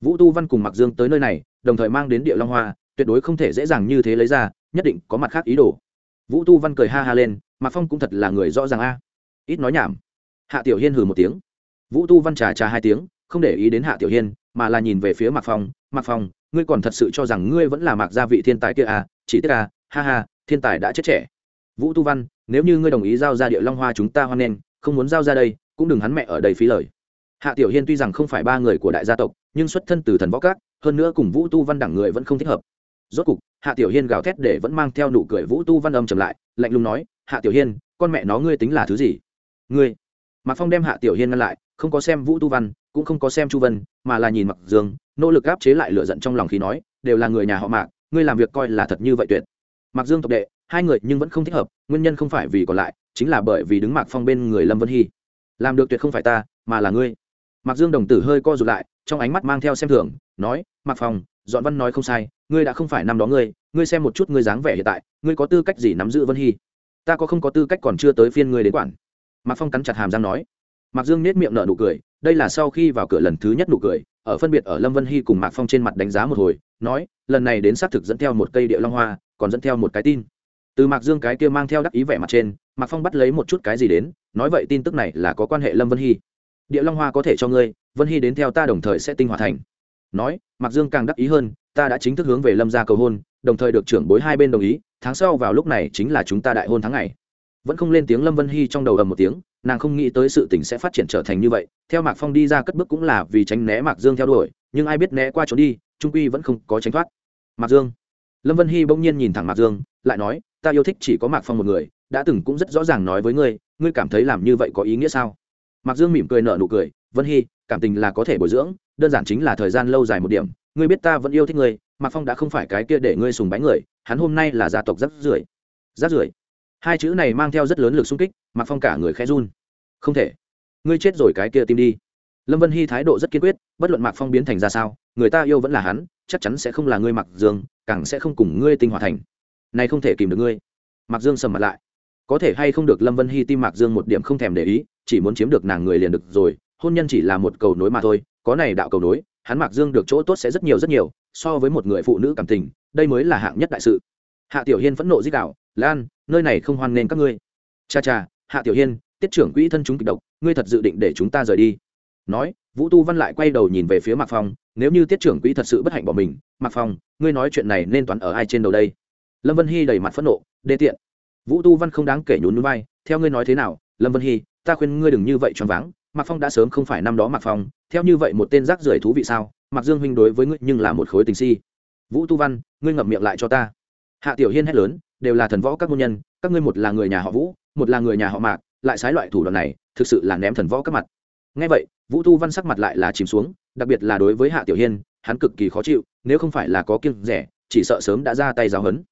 Vũ tu văn cùng Mặc dương tới nơi này, đồng thời mang đến địa long hoa, tuyệt đối không thể dễ dàng như thế lấy ra, nhất định có mặt khác ý đồ. Vũ tu văn cười ha ha lên, mạc phong cũng thật là người rõ ràng a. Ít nói nhảm. Hạ tiểu hiên hừ một tiếng. Vũ tu văn trà trà hai tiếng, không để ý đến hạ tiểu hiên, mà là nhìn về phía mạc phong mạc phong, ngươi còn thật sự cho rằng ngươi vẫn là mạc gia vị thiên tài kia à? Chỉ tiếc à ha ha, thiên tài đã chết trẻ. Vũ tu văn, nếu như ngươi đồng ý giao ra địa long hoa chúng ta hoan nghênh, không muốn giao ra đây, cũng đừng hắn mẹ ở đây phí lời hạ tiểu hiên tuy rằng không phải ba người của đại gia tộc, nhưng xuất thân từ thần võ các, hơn nữa cùng vũ tu văn đẳng người vẫn không thích hợp. Rốt cục, hạ tiểu hiên gào thét để vẫn mang theo nụ cười vũ tu văn âm trầm lại, lạnh lùng nói, hạ tiểu hiên, con mẹ nó ngươi tính là thứ gì? Ngươi. Mạc phong đem hạ tiểu hiên ngăn lại, không có xem vũ tu văn, cũng không có xem chu vân, mà là nhìn mặc dương, nỗ lực áp chế lại lửa giận trong lòng khi nói, đều là người nhà họ mạc, ngươi làm việc coi là thật như vậy tuyệt. Mặc dương tộc đệ, hai người nhưng vẫn không thích hợp, nguyên nhân không phải vì còn lại, chính là bởi vì đứng mạc phong bên người lâm vân hy. Làm được tuyệt không phải ta, mà là ngươi mạc dương đồng tử hơi co rụt lại, trong ánh mắt mang theo xem thường, nói, mạc phong dọn văn nói không sai, ngươi đã không phải năm đó ngươi ngươi xem một chút ngươi dáng vẻ hiện tại, ngươi có tư cách gì nắm giữ vân hy? Ta có không có tư cách còn chưa tới phiên ngươi đến quản. Mạc phong cắn chặt hàm răng nói. Mạc dương nét miệng nở nụ cười, đây là sau khi vào cửa lần thứ nhất nụ cười, ở phân biệt ở lâm vân hy cùng mạc phong trên mặt đánh giá một hồi, nói, lần này đến xác thực dẫn theo một cây địa long hoa, còn dẫn theo một cái tin. Từ mạc dương cái kia mang theo đắc ý vẻ mặt trên, mạc phong bắt lấy một chút cái gì đến, nói, vậy tin tức này là có quan hệ lâm vân hy? Địa long hoa có thể cho ngươi, vân hy đến theo ta đồng thời sẽ tinh hoạt thành. Nói, mạc dương càng đắc ý hơn, ta đã chính thức hướng về lâm gia cầu hôn, đồng thời được trưởng bối hai bên đồng ý, tháng sau vào lúc này chính là chúng ta đại hôn tháng ngày. Vẫn không lên tiếng lâm vân hy trong đầu ầm một tiếng, nàng không nghĩ tới sự tình sẽ phát triển trở thành như vậy, theo mạc phong đi ra cất bước cũng là vì tránh né mạc dương theo đuổi, nhưng ai biết né qua trốn đi, trung quy vẫn không có tránh thoát. Mạc dương. Lâm vân hy bỗng nhiên nhìn thẳng mạc dương, lại nói, ta yêu thích chỉ có mạc phong một người, đã từng cũng rất rõ ràng nói với ngươi ngươi cảm thấy làm như vậy có ý nghĩa sao? Mạc dương mỉm cười nở nụ cười, vân hy, cảm tình là có thể bồi dưỡng, đơn giản chính là thời gian lâu dài một điểm. Ngươi biết ta vẫn yêu thích ngươi, mạc phong đã không phải cái kia để ngươi sùng bái người, hắn hôm nay là gia tộc rắc rưởi rắc rưởi hai chữ này mang theo rất lớn lực xung kích, mạc phong cả người khẽ run. Không thể. Ngươi chết rồi cái kia tim đi. Lâm vân hy thái độ rất kiên quyết, bất luận mạc phong biến thành ra sao, người ta yêu vẫn là hắn, chắc chắn sẽ không là ngươi mặc dương, càng sẽ không cùng ngươi tinh hòa thành. Này không thể kìm được ngươi. Mạc dương sầm mặt lại. Có thể hay không được lâm vân hy tim mạc dương một điểm không thèm để ý chỉ muốn chiếm được nàng người liền được rồi, hôn nhân chỉ là một cầu nối mà thôi, có này đạo cầu nối, hắn mạc dương được chỗ tốt sẽ rất nhiều rất nhiều, so với một người phụ nữ cảm tình, đây mới là hạng nhất đại sự. Hạ tiểu hiên phẫn nộ dích đạo lan, nơi này không hoan nghênh các ngươi. Cha cha, hạ tiểu hiên, tiết trưởng quỹ thân chúng kịch độc, ngươi thật dự định để chúng ta rời đi? Nói, vũ tu văn lại quay đầu nhìn về phía mạc phong, nếu như tiết trưởng quỹ thật sự bất hạnh bỏ mình, mạc phong, ngươi nói chuyện này nên toán ở ai trên đầu đây? Lâm vân hy đầy mặt phẫn nộ, đê tiện. Vũ tu văn không đáng kể nhún núi bay theo ngươi nói thế nào, lâm vân hy ta khuyên ngươi đừng như vậy choáng váng, mạc phong đã sớm không phải năm đó mạc phong, theo như vậy một tên rác rưởi thú vị sao? Mạc dương huynh đối với ngươi nhưng là một khối tình si. Vũ tu văn, ngươi ngậm miệng lại cho ta. Hạ tiểu hiên hét lớn, đều là thần võ các môn nhân, các ngươi một là người nhà họ vũ, một là người nhà họ mạc, lại sái loại thủ đoạn này, thực sự là ném thần võ các mặt. Ngay vậy, vũ tu văn sắc mặt lại là chìm xuống, đặc biệt là đối với hạ tiểu hiên, hắn cực kỳ khó chịu, nếu không phải là có kiêng rẻ, chỉ sợ sớm đã ra tay giáo hấn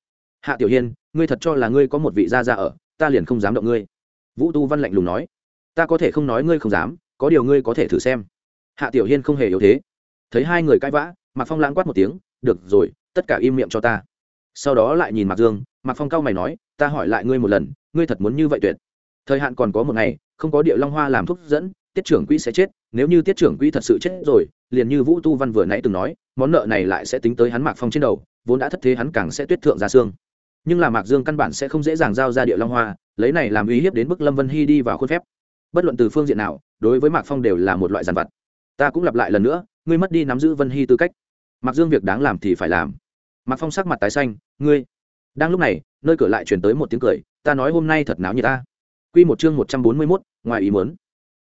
hạ tiểu hiên, ngươi thật cho là ngươi có một vị gia gia ở, ta liền không dám động ngươi. Vũ tu văn lạnh lùng nói ta có thể không nói ngươi không dám, có điều ngươi có thể thử xem. Hạ tiểu hiên không hề yếu thế. Thấy hai người cãi vã, mạc phong lãng quát một tiếng, được rồi, tất cả im miệng cho ta. Sau đó lại nhìn mạc dương, mạc phong cao mày nói, ta hỏi lại ngươi một lần, ngươi thật muốn như vậy tuyệt? Thời hạn còn có một ngày, không có địa long hoa làm thuốc dẫn, tiết trưởng quỹ sẽ chết, nếu như tiết trưởng quỹ thật sự chết rồi, liền như vũ tu văn vừa nãy từng nói, món nợ này lại sẽ tính tới hắn mạc phong trên đầu, vốn đã thất thế hắn càng sẽ tuyết thượng ra xương. Nhưng là mạc dương căn bản sẽ không dễ dàng giao ra địa long hoa, lấy này làm uy hiếp đến bức lâm vân hy đi vào khuôn phép bất luận từ phương diện nào, đối với mạc phong đều là một loại giàn vật ta cũng lặp lại lần nữa, ngươi mất đi nắm giữ vân hy tư cách. Mạc dương việc đáng làm thì phải làm. Mạc phong sắc mặt tái xanh, ngươi. Đang lúc này, nơi cửa lại chuyển tới một tiếng cười, ta nói hôm nay thật náo như ta. Q một chương một trăm bốn mươi mốt, ngoài ý muốn.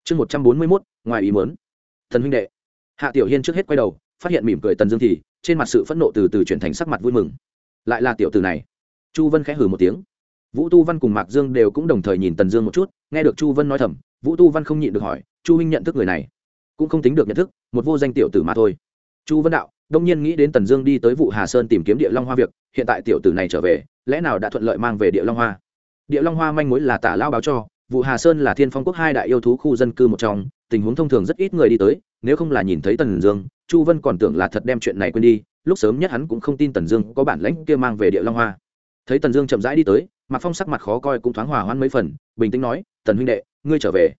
Chương một trăm bốn mươi mốt, ngoài ý muốn. Thần huynh đệ. Hạ tiểu hiên trước hết quay đầu, phát hiện mỉm cười tần dương thì, trên mặt sự phẫn nộ từ từ chuyển thành sắc mặt vui mừng. Lại là tiểu từ này. Chu vân khẽ hử một tiếng. Vũ tu văn cùng mạc dương đều cũng đồng thời nhìn tần dương một chút, nghe được chu vân nói thầm vũ tu văn không nhịn được hỏi, chu huynh nhận thức người này? Cũng không tính được nhận thức, một vô danh tiểu tử mà thôi. Chu vân đạo, đông nhiên nghĩ đến tần dương đi tới vụ hà sơn tìm kiếm địa long hoa việc, hiện tại tiểu tử này trở về, lẽ nào đã thuận lợi mang về địa long hoa? Địa long hoa manh mối là tả lao báo cho, vụ hà sơn là thiên phong quốc hai đại yêu thú khu dân cư một trong, tình huống thông thường rất ít người đi tới, nếu không là nhìn thấy tần dương, chu vân còn tưởng là thật đem chuyện này quên đi, lúc sớm nhất hắn cũng không tin tần dương có bản lãnh kia mang về địa long hoa. Thấy tần dương chậm rãi đi tới, mạc phong sắc mặt khó coi cũng thoáng hòa hoan mấy phần, bình tĩnh nói, tần huynh đệ ngươi trở về.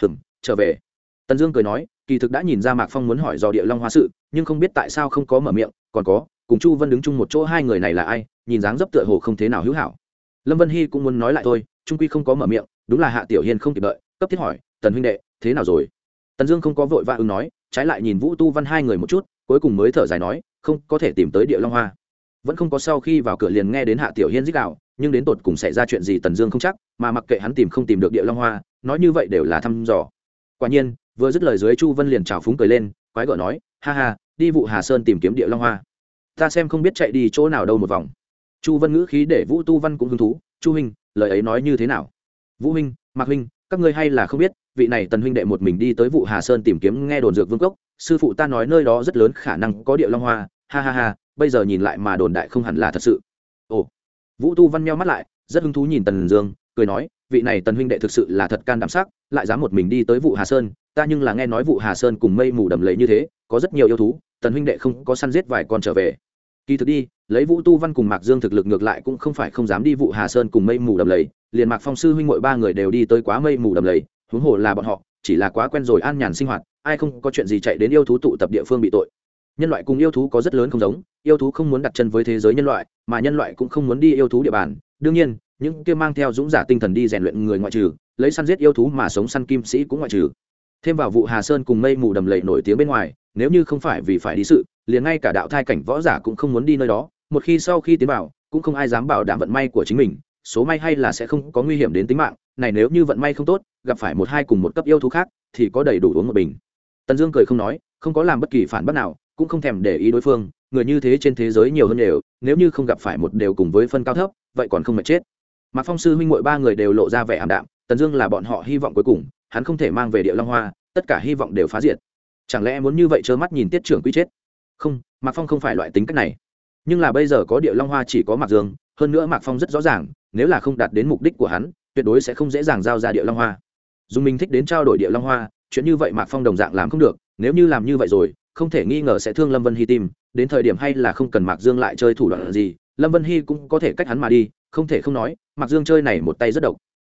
Hừm, trở về. Tần dương cười nói kỳ thực đã nhìn ra mạc phong muốn hỏi do địa long hoa sự nhưng không biết tại sao không có mở miệng còn có cùng chu vân đứng chung một chỗ hai người này là ai nhìn dáng dấp tựa hồ không thế nào hữu hảo. Lâm vân hy cũng muốn nói lại thôi trung quy không có mở miệng đúng là hạ tiểu hiên không kịp đợi cấp thiết hỏi tần huynh đệ thế nào rồi? Tần dương không có vội vã ứng nói trái lại nhìn vũ tu văn hai người một chút cuối cùng mới thở dài nói không có thể tìm tới địa long hoa vẫn không có sau khi vào cửa liền nghe đến hạ tiểu hiên dích đạo nhưng đến tột cùng xảy ra chuyện gì tần dương không chắc, mà mặc kệ hắn tìm không tìm được địa long hoa, nói như vậy đều là thăm dò. Quả nhiên, vừa dứt lời dưới chu vân liền trào phúng cười lên, quái gở nói, ha ha, đi vụ hà sơn tìm kiếm địa long hoa. Ta xem không biết chạy đi chỗ nào đâu một vòng. Chu vân ngữ khí để vũ tu văn cũng hứng thú, chu huynh, lời ấy nói như thế nào? Vũ huynh, mạc huynh, các ngươi hay là không biết, vị này tần huynh đệ một mình đi tới vụ hà sơn tìm kiếm nghe đồn dược vương cốc, sư phụ ta nói nơi đó rất lớn khả năng có địa long hoa. Ha ha ha bây giờ nhìn lại mà đồn đại không hẳn là thật sự. Ồ. Vũ tu văn meo mắt lại, rất hứng thú nhìn tần dương, cười nói, vị này tần huynh đệ thực sự là thật can đảm sắc, lại dám một mình đi tới vụ hà sơn, ta nhưng là nghe nói vụ hà sơn cùng mây mù đầm lầy như thế, có rất nhiều yêu thú, tần huynh đệ không có săn giết vài con trở về. Kỳ thực đi, lấy vũ tu văn cùng mạc dương thực lực ngược lại cũng không phải không dám đi vụ hà sơn cùng mây mù đầm lầy, liền mạc phong sư huynh mội ba người đều đi tới quá mây mù đầm lầy, huống hồ là bọn họ, chỉ là quá quen rồi an nhàn sinh hoạt, ai không có chuyện gì chạy đến yêu thú tụ tập địa phương bị tội nhân loại cùng yêu thú có rất lớn không giống, yêu thú không muốn đặt chân với thế giới nhân loại, mà nhân loại cũng không muốn đi yêu thú địa bàn. Đương nhiên, những kia mang theo dũng giả tinh thần đi rèn luyện người ngoại trừ, lấy săn giết yêu thú mà sống săn kim sĩ cũng ngoại trừ. Thêm vào vụ hà sơn cùng mây mù đầm lầy nổi tiếng bên ngoài, nếu như không phải vì phải đi sự, liền ngay cả đạo thai cảnh võ giả cũng không muốn đi nơi đó. Một khi sau khi tiến bảo cũng không ai dám bảo đảm vận may của chính mình, số may hay là sẽ không có nguy hiểm đến tính mạng. Này nếu như vận may không tốt, gặp phải một hai cùng một cấp yêu thú khác, thì có đầy đủ uống một bình. Tần dương cười không nói, không có làm bất kỳ phản bác nào cũng không thèm để ý đối phương, người như thế trên thế giới nhiều hơn đều, nếu như không gặp phải một đều cùng với phân cao thấp, vậy còn không mệt chết. Mà phong sư huynh m ba người đều lộ ra vẻ ảm đạm, tần dương là bọn họ hy vọng cuối cùng, hắn không thể mang về địa long hoa, tất cả hy vọng đều phá diệt. Chẳng lẽ muốn như vậy trơ mắt nhìn tiết trưởng quy chết? Không, mạc phong không phải loại tính cách này. Nhưng là bây giờ có địa long hoa chỉ có mạc dương, hơn nữa mạc phong rất rõ ràng, nếu là không đạt đến mục đích của hắn, tuyệt đối sẽ không dễ dàng giao ra địa long hoa. Dùng mình thích đến trao đổi địa long hoa, chuyện như vậy mạc phong đồng dạng làm không được, nếu như làm như vậy rồi không thể nghi ngờ sẽ thương lâm vân hy tim đến thời điểm hay là không cần mạc dương lại chơi thủ đoạn gì, lâm vân hy cũng có thể cách hắn mà đi, không thể không nói, mạc dương chơi này một tay rất độc.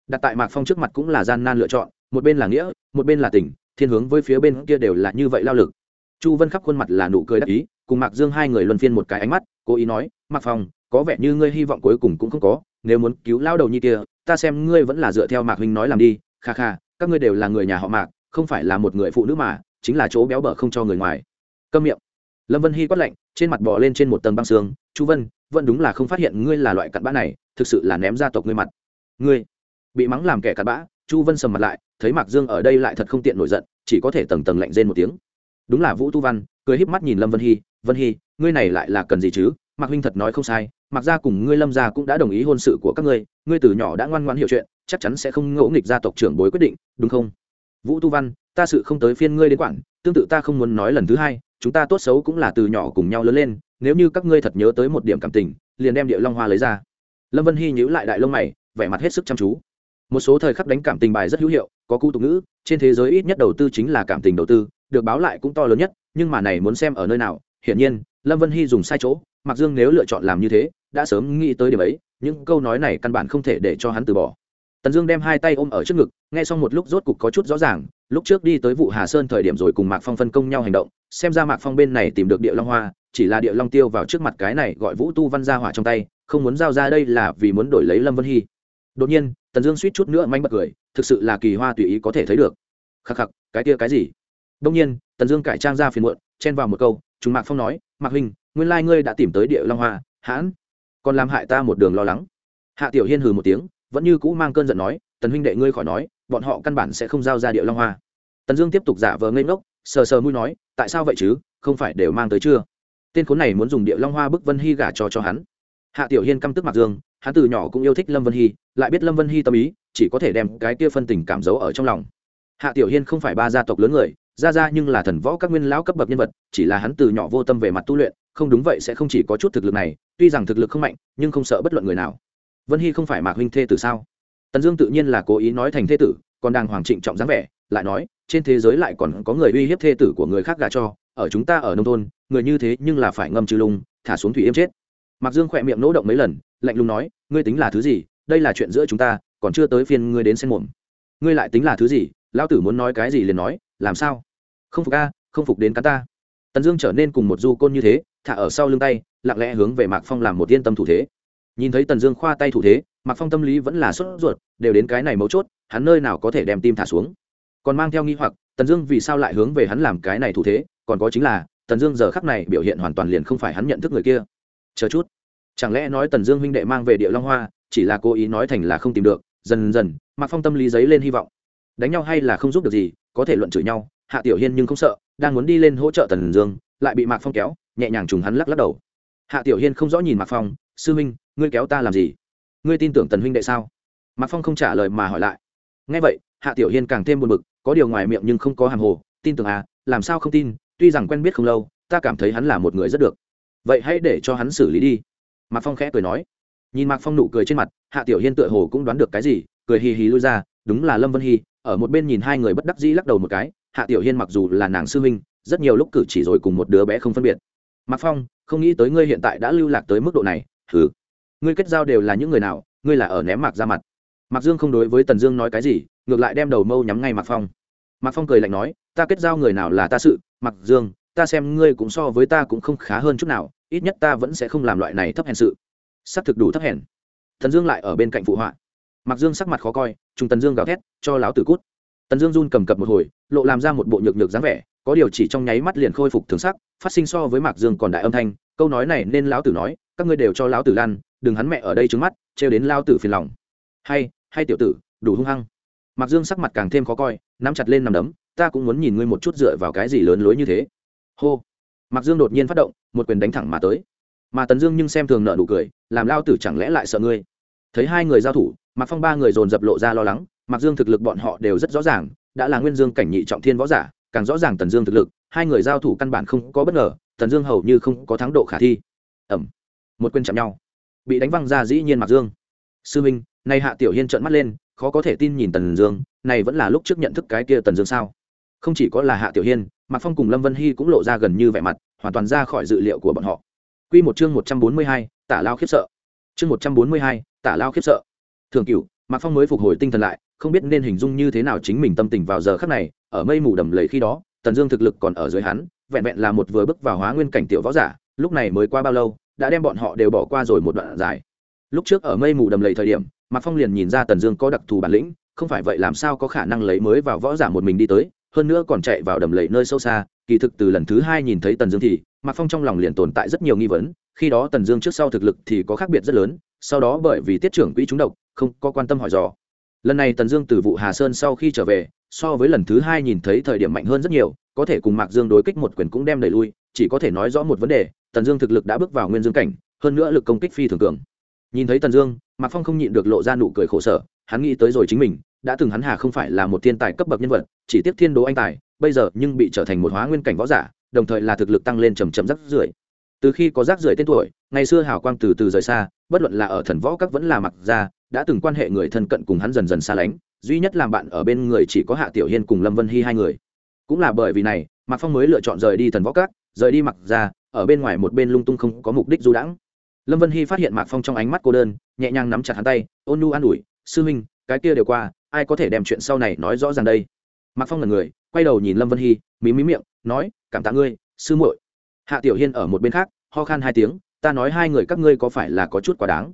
Đặt tại mạc phong trước mặt cũng là gian nan lựa chọn, một bên là nghĩa, một bên là tình, thiên hướng với phía bên kia đều là như vậy lao lực. Chu vân khắp khuôn mặt là nụ cười đắc ý, cùng mạc dương hai người luân phiên một cái ánh mắt, cố ý nói, mạc phong, có vẻ như ngươi hy vọng cuối cùng cũng không có, nếu muốn cứu lao đầu như kia, ta xem ngươi vẫn là dựa theo mạc huynh nói làm đi, kha kha, các ngươi đều là người nhà họ mạc, không phải là một người phụ nữ mà chính là chỗ béo bở không cho người ngoài. Câm miệng. Lâm vân hy quát lạnh, trên mặt bò lên trên một tầng băng xương, chu vân, vẫn đúng là không phát hiện ngươi là loại cặn bã này, thực sự là ném gia tộc ngươi mặt. Ngươi? Bị mắng làm kẻ cặn bã, chu vân sầm mặt lại, thấy mạc dương ở đây lại thật không tiện nổi giận, chỉ có thể tầng tầng lạnh rên một tiếng. Đúng là vũ tu văn, cười híp mắt nhìn lâm vân hy vân hy, ngươi này lại là cần gì chứ? Mạc huynh thật nói không sai mặc gia cùng ngươi lâm gia cũng đã đồng ý hôn sự của các ngươi ngươi từ nhỏ đã ngoan ngoan hiểu chuyện, chắc chắn sẽ không ngỗ nghịch gia tộc trưởng bối quyết định, đúng không? Vũ tu văn ta sự không tới phiên ngươi đến quản, tương tự ta không muốn nói lần thứ hai, chúng ta tốt xấu cũng là từ nhỏ cùng nhau lớn lên, nếu như các ngươi thật nhớ tới một điểm cảm tình, liền đem địa long hoa lấy ra. Lâm vân hy nhíu lại đại lông mày, vẻ mặt hết sức chăm chú. Một số thời khắc đánh cảm tình bài rất hữu hiệu, có cụ tục ngữ, trên thế giới ít nhất đầu tư chính là cảm tình đầu tư, được báo lại cũng to lớn nhất, nhưng mà này muốn xem ở nơi nào, hiển nhiên, lâm vân hy dùng sai chỗ mặc dương nếu lựa chọn làm như thế, đã sớm nghĩ tới điểm ấy, những câu nói này căn bản không thể để cho hắn từ bỏ. Tần dương đem hai tay ôm ở trước ngực, nghe xong một lúc rốt cục có chút rõ ràng lúc trước đi tới vụ hà sơn thời điểm rồi cùng mạc phong phân công nhau hành động, xem ra mạc phong bên này tìm được địa long hoa, chỉ là địa long tiêu vào trước mặt cái này gọi vũ tu văn ra hỏa trong tay, không muốn giao ra đây là vì muốn đổi lấy lâm vân hy. Đột nhiên, tần dương suýt chút nữa manh bật cười, thực sự là kỳ hoa tùy ý có thể thấy được. Khắc khắc, cái kia cái gì? Đông nhiên, tần dương cải trang ra phiền muộn, chen vào một câu chúng mạc phong nói, mạc huynh, nguyên lai ngươi đã tìm tới địa long hoa, hãn, còn làm hại ta một đường lo lắng. Hạ tiểu hiên hừ một tiếng, vẫn như cũ mang cơn giận nói, tần huynh đệ ngươi khỏi nói, bọn họ căn bản sẽ không giao ra địa long hoa tần dương tiếp tục giả vờ ngây ngốc, sờ sờ mũi nói, tại sao vậy chứ? Không phải đều mang tới chưa? Tên khốn này muốn dùng địa long hoa bức vân hy gả cho cho hắn. Hạ tiểu hiên căm tức mặc dương, hắn từ nhỏ cũng yêu thích lâm vân hy, lại biết lâm vân hy tâm ý, chỉ có thể đem cái kia phân tình cảm giấu ở trong lòng. Hạ tiểu hiên không phải ba gia tộc lớn người ra ra nhưng là thần võ các nguyên lão cấp bậc nhân vật, chỉ là hắn từ nhỏ vô tâm về mặt tu luyện, không đúng vậy sẽ không chỉ có chút thực lực này, tuy rằng thực lực không mạnh, nhưng không sợ bất luận người nào. Vân hy không phải mạc huynh thê tử sao? Tần dương tự nhiên là cố ý nói thành thê tử, còn đang hoàng trịnh trọng dáng vẻ, lại nói trên thế giới lại còn có người uy hiếp thê tử của người khác gả cho, ở chúng ta ở nông thôn, người như thế nhưng là phải ngâm trừ lung, thả xuống thủy yêm chết. Mạc dương khỏe miệng nỗ động mấy lần, lạnh lùng nói, ngươi tính là thứ gì? Đây là chuyện giữa chúng ta, còn chưa tới phiên ngươi đến xen mồm. Ngươi lại tính là thứ gì? Lão tử muốn nói cái gì liền nói, làm sao? Không phục a, không phục đến cá ta. Tần dương trở nên cùng một du côn như thế, thả ở sau lưng tay, lặng lẽ hướng về mạc phong làm một yên tâm thủ thế. Nhìn thấy tần dương khoa tay thủ thế, mạc phong tâm lý vẫn là sốt ruột, đều đến cái này mấu chốt, hắn nơi nào có thể đem tim thả xuống còn mang theo nghi hoặc, tần dương vì sao lại hướng về hắn làm cái này thủ thế? Còn có chính là, tần dương giờ khắc này biểu hiện hoàn toàn liền không phải hắn nhận thức người kia. Chờ chút. Chẳng lẽ nói tần dương huynh đệ mang về địa long hoa, chỉ là cố ý nói thành là không tìm được, dần dần, mạc phong tâm lý giấy lên hy vọng. Đánh nhau hay là không giúp được gì, có thể luận chửi nhau, hạ tiểu hiên nhưng không sợ, đang muốn đi lên hỗ trợ tần dương, lại bị mạc phong kéo, nhẹ nhàng trùng hắn lắc lắc đầu. Hạ tiểu hiên không rõ nhìn mạc phong, sư huynh, ngươi kéo ta làm gì? Ngươi tin tưởng tần huynh đệ sao? Mạc phong không trả lời mà hỏi lại. Ngay vậy, hạ tiểu hiên càng thêm buồn bực có điều ngoài miệng nhưng không có hàng hồ, tin tưởng à làm sao không tin, tuy rằng quen biết không lâu, ta cảm thấy hắn là một người rất được. Vậy hãy để cho hắn xử lý đi. Mạc phong khẽ cười nói. Nhìn mạc phong nụ cười trên mặt, hạ tiểu hiên tựa hồ cũng đoán được cái gì, cười hì hì lui ra, đúng là lâm vân hy, ở một bên nhìn hai người bất đắc dĩ lắc đầu một cái, hạ tiểu hiên mặc dù là nàng sư huynh, rất nhiều lúc cử chỉ rồi cùng một đứa bé không phân biệt. Mạc phong, không nghĩ tới ngươi hiện tại đã lưu lạc tới mức độ này thử ngươi kết giao đều là những người nào, ngươi là ở ném mạc ra mặt. Mạc dương không đối với tần dương nói cái gì ngược lại đem đầu mâu nhắm ngay mạc phong. Mạc phong cười lạnh nói, ta kết giao người nào là ta sự mặc dương, ta xem ngươi cũng so với ta cũng không khá hơn chút nào, ít nhất ta vẫn sẽ không làm loại này thấp hèn sự. S ắ c thực đủ thấp hèn. Thần dương lại ở bên cạnh phụ họa. Mặc dương sắc mặt khó coi chúng tần dương gào thét, cho láo tử cút. Tần dương run cầm cập một hồi, lộ làm ra một bộ nhược nhược dáng vẻ, có điều chỉ trong nháy mắt liền khôi phục thường sắc, phát sinh so với mạc dương còn đại âm thanh, câu nói này nên lão tử nói, các ngươi đều cho lão tử lan, đừng hắn mẹ ở đây trứng mắt, trêu đến lao tử phiền lòng. Hay hay tiểu tử, đủ hung hăng mạc dương sắc mặt càng thêm khó coi, nắm chặt lên nằm đấm, ta cũng muốn nhìn ngươi một chút dựa vào cái gì lớn lối như thế. Hô. Mạc dương đột nhiên phát động, một quyền đánh thẳng mà tới. Mà tần dương nhưng xem thường nợ nụ cười, làm lao tử chẳng lẽ lại sợ ngươi? Thấy hai người giao thủ, mạc phong ba người dồn dập lộ ra lo lắng, mạc dương thực lực bọn họ đều rất rõ ràng, đã là nguyên dương cảnh nhị trọng thiên võ giả, càng rõ ràng tần dương thực lực, hai người giao thủ căn bản không có bất ngờ, tần dương hầu như không có thắng độ khả thi. Ẩm một quyền chạm nhau, bị đánh văng ra dĩ nhiên mạc dương. Sư minh nay hạ tiểu hiên trợn mắt lên khó có thể tin nhìn tần dương này vẫn là lúc trước nhận thức cái kia tần dương sao? Không chỉ có là hạ tiểu hiên mạc phong cùng lâm vân hy cũng lộ ra gần như vẻ mặt hoàn toàn ra khỏi dự liệu của bọn họ. Quy một chương một trăm bốn mươi hai, tả lao khiếp sợ. Chương một trăm bốn mươi hai, tả lao khiếp sợ. Thường cựu mạc phong mới phục hồi tinh thần lại không biết nên hình dung như thế nào chính mình tâm tình vào giờ khắc này ở mây mù đầm lầy khi đó tần dương thực lực còn ở dưới hắn vẹn vẹn là một vừa bước vào hóa nguyên cảnh tiểu võ giả lúc này mới qua bao lâu đã đem bọn họ đều bỏ qua rồi một đoạn dài. Lúc trước ở mây mù đầm lầy thời điểm mạc phong liền nhìn ra tần dương có đặc thù bản lĩnh, không phải vậy làm sao có khả năng lấy mới vào võ giả một mình đi tới, hơn nữa còn chạy vào đầm lầy nơi sâu xa. Kỳ thực từ lần thứ hai nhìn thấy tần dương thì, mạc phong trong lòng liền tồn tại rất nhiều nghi vấn, khi đó tần dương trước sau thực lực thì có khác biệt rất lớn, sau đó bởi vì tiết trưởng quỹ trúng độc, không có quan tâm hỏi dò. Lần này tần dương từ vụ hà sơn sau khi trở về, so với lần thứ hai nhìn thấy thời điểm mạnh hơn rất nhiều, có thể cùng mạc dương đối kích một quyền cũng đem đẩy lui, chỉ có thể nói rõ một vấn đề, tần dương thực lực đã bước vào nguyên dương cảnh, hơn nữa lực công kích phi thường cường. Nhìn thấy tần dương mạc phong không nhịn được lộ ra nụ cười khổ sở, hắn nghĩ tới rồi chính mình, đã từng hắn hà không phải là một thiên tài cấp bậc nhân vật, chỉ tiếp thiên đố anh tài, bây giờ nhưng bị trở thành một hóa nguyên cảnh võ giả, đồng thời là thực lực tăng lên trầm trầm rắc rưởi. Từ khi có rác rưởi tên tuổi, ngày xưa hào quang từ từ rời xa, bất luận là ở thần võ các vẫn là mặc ra đã từng quan hệ người thân cận cùng hắn dần dần xa lánh, duy nhất làm bạn ở bên người chỉ có hạ tiểu hiên cùng lâm vân hy hai người. Cũng là bởi vì này, mạc phong mới lựa chọn rời đi thần võ các, rời đi mặc ra ở bên ngoài một bên lung tung không có mục đích du đãng lâm vân hy phát hiện mạc phong trong ánh mắt cô đơn, nhẹ nhàng nắm chặt hắn tay, ôn nu an ủi, sư huynh, cái kia đều qua, ai có thể đem chuyện sau này nói rõ ràng đây? Mạc phong là người, quay đầu nhìn lâm vân hy, mí mí miệng, nói, cảm tạ ngươi, sư muội. Hạ tiểu hiên ở một bên khác, ho khan hai tiếng, ta nói hai người các ngươi có phải là có chút quá đáng?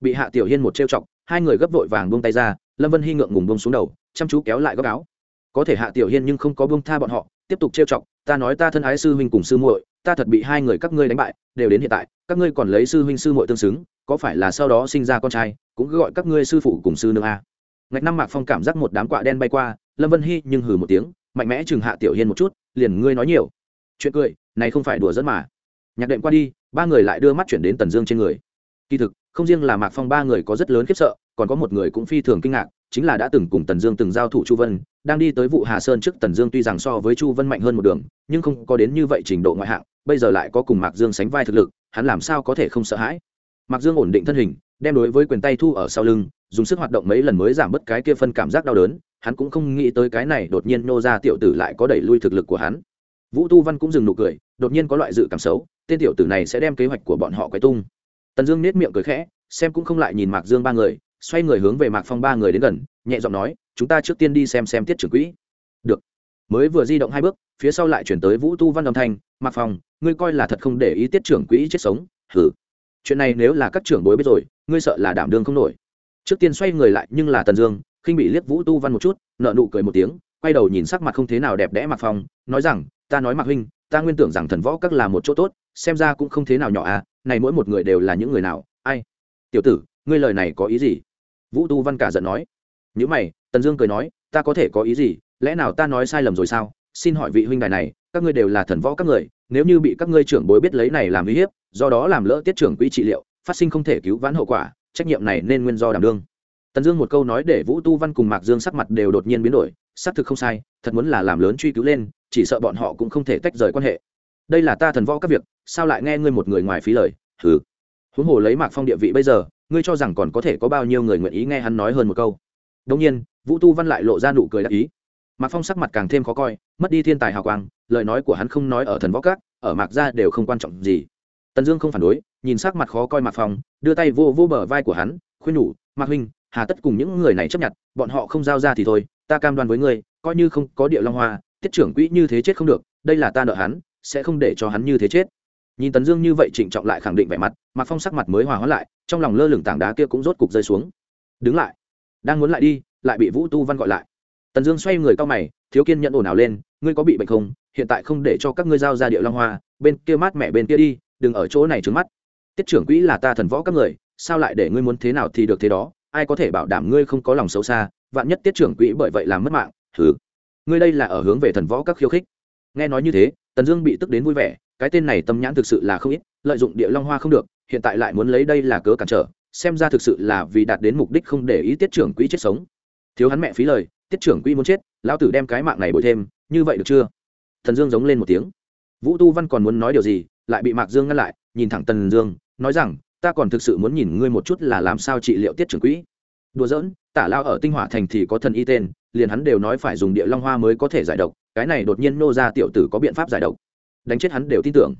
Bị hạ tiểu hiên một trêu chọc, hai người gấp vội vàng buông tay ra, lâm vân hy ngượng ngùng buông xuống đầu, chăm chú kéo lại góc áo. Có thể hạ tiểu hiên nhưng không có buông tha bọn họ, tiếp tục trêu chọc ta nói ta thân ái sư huynh cùng sư muội, ta thật bị hai người các ngươi đánh bại, đều đến hiện tại, các ngươi còn lấy sư huynh sư muội tương xứng, có phải là sau đó sinh ra con trai, cũng cứ gọi các ngươi sư phụ cùng sư nương a. Ngạch năm mạc phong cảm giác một đám quạ đen bay qua, lâm vân hy nhưng hừ một tiếng, mạnh mẽ chừng hạ tiểu hiên một chút, liền ngươi nói nhiều. Chuyện cười, này không phải đùa dẫn mà. Nhạc đệm qua đi, ba người lại đưa mắt chuyển đến tần dương trên người. Kỳ thực, không riêng là mạc phong ba người có rất lớn khiếp sợ, còn có một người cũng phi thường kinh ngạc, chính là đã từng cùng tần dương từng giao thủ chu vân đang đi tới vụ hà sơn trước tần dương tuy rằng so với chu vân mạnh hơn một đường, nhưng không có đến như vậy trình độ ngoại hạng, bây giờ lại có cùng mạc dương sánh vai thực lực, hắn làm sao có thể không sợ hãi? Mạc dương ổn định thân hình, đem đối với quyền tay thu ở sau lưng, dùng sức hoạt động mấy lần mới giảm bớt cái kia phân cảm giác đau đớn, hắn cũng không nghĩ tới cái này đột nhiên nô ra tiểu tử lại có đẩy lui thực lực của hắn. Vũ tu văn cũng dừng nụ cười, đột nhiên có loại dự cảm xấu, tên tiểu tử này sẽ đem kế hoạch của bọn họ quay tung. Tần dương nết miệng cười khẽ, xem cũng không lại nhìn mạc dương ba người xoay người hướng về mạc phong ba người đến gần, nhẹ giọng nói, chúng ta trước tiên đi xem xem tiết trưởng quỹ. Được. Mới vừa di động hai bước, phía sau lại chuyển tới vũ tu văn âm thanh, mạc phong, ngươi coi là thật không để ý tiết trưởng quỹ chết sống hử chuyện này nếu là các trưởng bối biết rồi, ngươi sợ là đảm đương không nổi. Trước tiên xoay người lại, nhưng là tần dương, khinh bị liếc vũ tu văn một chút nợ nụ cười một tiếng, quay đầu nhìn sắc mặt không thế nào đẹp đẽ mạc phong, nói rằng, ta nói mạc huynh, ta nguyên tưởng rằng thần võ các là một chỗ tốt, xem ra cũng không thế nào nhỏ à này mỗi một người đều là những người nào, ai? Tiểu tử, ngươi lời này có ý gì? Vũ tu văn cả giận nói. Nhữ mày, tần dương cười nói, ta có thể có ý gì? Lẽ nào ta nói sai lầm rồi sao? Xin hỏi vị huynh đài này, các ngươi đều là thần võ các người, nếu như bị các ngươi trưởng bối biết lấy này làm uy hiếp, do đó làm lỡ tiết trưởng quỹ trị liệu, phát sinh không thể cứu vãn hậu quả, trách nhiệm này nên nguyên do đảm đương. Tần dương một câu nói để vũ tu văn cùng mạc dương sắc mặt đều đột nhiên biến đổi, xác thực không sai, thật muốn là làm lớn truy cứu lên, chỉ sợ bọn họ cũng không thể tách rời quan hệ. Đây là ta thần võ các việc, sao lại nghe ngươi một người ngoài phí lời? Thử huống hồ lấy mạc phong địa vị bây giờ ngươi cho rằng còn có thể có bao nhiêu người nguyện ý nghe hắn nói hơn một câu? Đông nhiên, vũ tu văn lại lộ ra nụ cười đắc ý. Mạc phong sắc mặt càng thêm khó coi, mất đi thiên tài hào quang, lời nói của hắn không nói ở thần võ các, ở mạc gia đều không quan trọng gì. Tần dương không phản đối, nhìn sắc mặt khó coi mạc phong, đưa tay vô vô bờ vai của hắn, khuyên nhủ, mạc huynh, hà tất cùng những người này chấp nhận, bọn họ không giao ra thì thôi, ta cam đoan với ngươi, coi như không có địa long hoa, tiết trưởng quỹ như thế chết không được, đây là ta nợ hắn, sẽ không để cho hắn như thế chết nhìn tần dương như vậy trịnh trọng lại khẳng định vẻ mặt, mạc phong sắc mặt mới hòa hóa lại, trong lòng lơ lửng tảng đá kia cũng rốt cục rơi xuống. Đứng lại, đang muốn lại đi, lại bị vũ tu văn gọi lại. Tần dương xoay người cao mày, thiếu kiên nhận ồn ào lên, ngươi có bị bệnh không? Hiện tại không để cho các ngươi giao ra địa long hoa, bên kia mát mẹ bên kia đi, đừng ở chỗ này trứng mắt. Tiết trưởng quỹ là ta thần võ các người, sao lại để ngươi muốn thế nào thì được thế đó? Ai có thể bảo đảm ngươi không có lòng xấu xa? Vạn nhất tiết trưởng quỹ bởi vậy làm mất mạng thử ngươi đây là ở hướng về thần võ các khiêu khích. Nghe nói như thế, tần dương bị tức đến vui vẻ cái tên này tâm nhãn thực sự là không ít, lợi dụng địa long hoa không được, hiện tại lại muốn lấy đây là cớ cản trở, xem ra thực sự là vì đạt đến mục đích không để ý tiết trưởng quỹ chết sống. Thiếu hắn mẹ phí lời, tiết trưởng quỹ muốn chết, lão tử đem cái mạng này bồi thêm, như vậy được chưa? Thần dương giống lên một tiếng. Vũ tu văn còn muốn nói điều gì, lại bị mạc dương ngăn lại, nhìn thẳng tần dương, nói rằng, ta còn thực sự muốn nhìn ngươi một chút là làm sao trị liệu tiết trưởng quỹ. Đùa giỡn, tả lao ở tinh hỏa thành thì có thần y tên, liền hắn đều nói phải dùng địa long hoa mới có thể giải độc, cái này đột nhiên nô ra tiểu tử có biện pháp giải độc đánh chết hắn đều tin tưởng.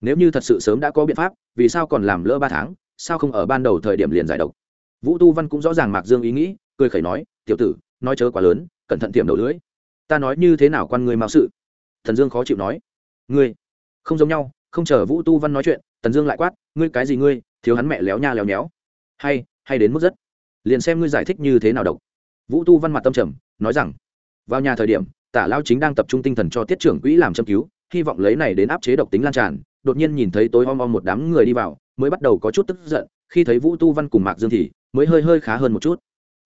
Nếu như thật sự sớm đã có biện pháp, vì sao còn làm lỡ ba tháng, sao không ở ban đầu thời điểm liền giải độc? Vũ tu văn cũng rõ ràng mạc dương ý nghĩ, cười khẩy nói, tiểu tử, nói chớ quá lớn, cẩn thận tiệm đầu lưỡi. Ta nói như thế nào quan ngươi mạo sự? Thần dương khó chịu nói, ngươi, không giống nhau, không chờ vũ tu văn nói chuyện tần dương lại quát, ngươi cái gì ngươi, thiếu hắn mẹ léo nha léo nhéo. Hay hay đến mức rất. Liền xem ngươi giải thích như thế nào độc. Vũ tu văn mặt tâm trầm, nói rằng, vào nhà thời điểm, tả lao chính đang tập trung tinh thần cho tiết trưởng quỹ làm châm cứu hy vọng lấy này đến áp chế độc tính lan tràn, đột nhiên nhìn thấy tối om om một đám người đi vào, mới bắt đầu có chút tức giận, khi thấy vũ tu văn cùng mạc dương thì mới hơi hơi khá hơn một chút.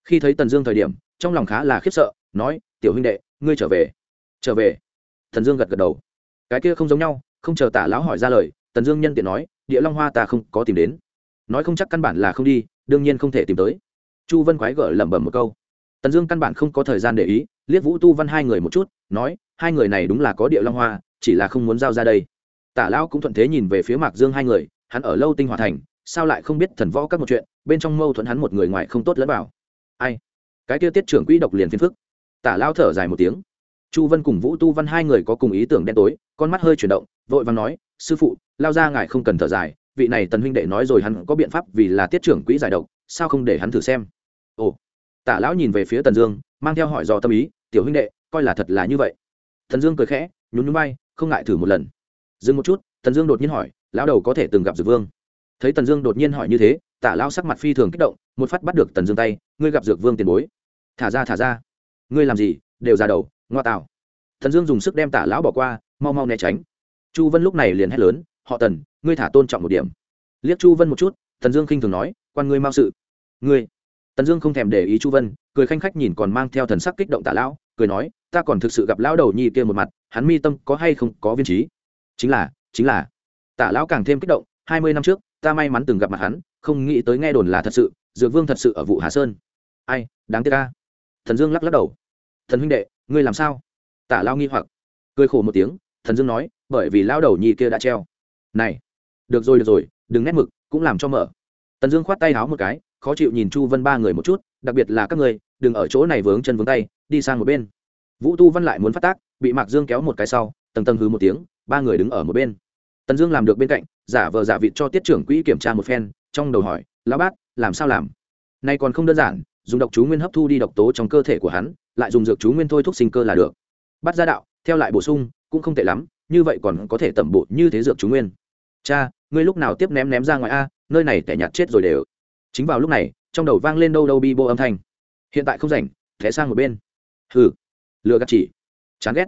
Khi thấy tần dương thời điểm, trong lòng khá là khiếp sợ, nói, tiểu huynh đệ, ngươi trở về. Trở về? Thần dương gật gật đầu. Cái kia không giống nhau, không chờ tả lão hỏi ra lời, tần dương nhân tiện nói, địa long hoa ta không có tìm đến. Nói không chắc căn bản là không đi, đương nhiên không thể tìm tới. Chu vân quái gở lẩm bẩm một câu. Tần dương căn bản không có thời gian để ý, liếc vũ tu văn hai người một chút, nói, hai người này đúng là có địa long hoa chỉ là không muốn giao ra đây. Tả lão cũng thuận thế nhìn về phía mạc dương hai người, hắn ở lâu tinh hòa thành, sao lại không biết thần võ các một chuyện, bên trong mâu thuẫn hắn một người ngoài không tốt lẫn vào. Ai? Cái kia tiết trưởng quỹ độc liền phiền phức. Tả lao thở dài một tiếng. Chu vân cùng vũ tu văn hai người có cùng ý tưởng đen tối, con mắt hơi chuyển động, vội vàng nói, sư phụ, lao ra ngài không cần thở dài, vị này tần huynh đệ nói rồi hắn có biện pháp vì là tiết trưởng quỹ giải độc, sao không để hắn thử xem? Ồ. Tả lão nhìn về phía tần dương, mang theo hỏi dò tâm ý, tiểu huynh đệ, coi là thật là như vậy. Thần dương cười khẽ, nhún núi bay không ngại thử một lần. Dừng một chút, tần dương đột nhiên hỏi, lão đầu có thể từng gặp dược vương? Thấy tần dương đột nhiên hỏi như thế tả lao sắc mặt phi thường kích động, một phát bắt được tần dương tay, ngươi gặp dược vương tiền bối. Thả ra thả ra. Ngươi làm gì? Đều ra đầu, ngoa tạo. Thần dương dùng sức đem tả lão bỏ qua, mau mau né tránh. Chu vân lúc này liền hét lớn, họ tần, ngươi thả tôn trọng một điểm. Liếc chu vân một chút thần dương khinh thường nói, quan ngươi mau sự. Ngươi? Tần dương không thèm để ý chu vân, cười khanh khách nhìn còn mang theo thần sắc kích động tả lão, cười nói, ta còn thực sự gặp lão đầu nhi kia một mặt hắn mi tâm có hay không có viên trí? Chính là chính là. Tả lão càng thêm kích động, hai mươi năm trước, ta may mắn từng gặp mặt hắn, không nghĩ tới nghe đồn là thật sự, dược vương thật sự ở vụ hà sơn. Ai, đáng tiếc ca thần dương lắc lắc đầu. Thần huynh đệ, ngươi làm sao? Tả lao nghi hoặc. Cười khổ một tiếng, thần dương nói, bởi vì lao đầu nhì kia đã treo. Này, được rồi được rồi, đừng nét mực, cũng làm cho mở. Tần dương khoát tay háo một cái, khó chịu nhìn chu vân ba người một chút, đặc biệt là các người, đừng ở chỗ này vướng chân vướng tay, đi sang một bên vũ tu văn lại muốn phát tác, bị mạc dương kéo một cái sau, tầng tầng hư một tiếng, ba người đứng ở một bên. Tần dương làm được bên cạnh, giả vờ giả vịt cho tiết trưởng quỹ kiểm tra một phen, trong đầu hỏi, lão bát làm sao làm? Nay còn không đơn giản, dùng độc chú nguyên hấp thu đi độc tố trong cơ thể của hắn, lại dùng dược chú nguyên thôi thúc sinh cơ là được. Bắt ra đạo, theo lại bổ sung, cũng không tệ lắm, như vậy còn có thể tẩm bộ như thế dược chú nguyên. Cha, ngươi lúc nào tiếp ném ném ra ngoài a, nơi này tẻ nhạt chết rồi đều. Chính vào lúc này, trong đầu vang lên đâu đâu bi bô âm thanh. Hiện tại không rảnh thẻ sang một bên. Hừ lừa gạt chỉ. Chán ghét.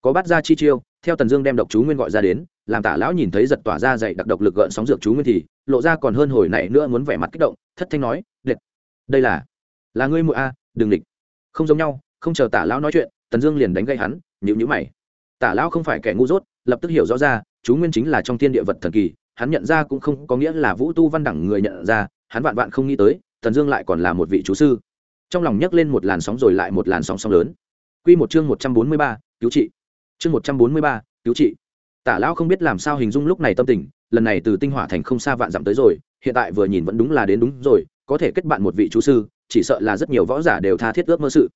Có bắt ra chi chiêu, theo tần dương đem độc chú nguyên gọi ra đến, làm tả lão nhìn thấy giật tỏa ra dày đặc độc lực gợn sóng dược chú nguyên thì, lộ ra còn hơn hồi này nữa muốn vẻ mặt kích động, thất thanh nói đệt đây là là ngươi muội a, đừng địch. Không giống nhau, không chờ tả lão nói chuyện, tần dương liền đánh gây hắn nhịu nhữ mày. Tả lão không phải kẻ ngu dốt, lập tức hiểu rõ ra, chú nguyên chính là trong thiên địa vật thần kỳ, hắn nhận ra cũng không có nghĩa là vũ tu văn đẳng người nhận ra, hắn vạn vạn không nghĩ tới, tần dương lại còn là một vị chú sư. Trong lòng nhấc lên một làn sóng rồi lại một làn sóng sóng lớn. Quy một chương một trăm bốn mươi ba, cứu trị. Chương một trăm bốn mươi ba, cứu trị. Tả lão không biết làm sao hình dung lúc này tâm tình, lần này từ tinh hỏa thành không xa vạn dặm tới rồi, hiện tại vừa nhìn vẫn đúng là đến đúng rồi, có thể kết bạn một vị chú sư, chỉ sợ là rất nhiều võ giả đều tha thiết ước mơ sự.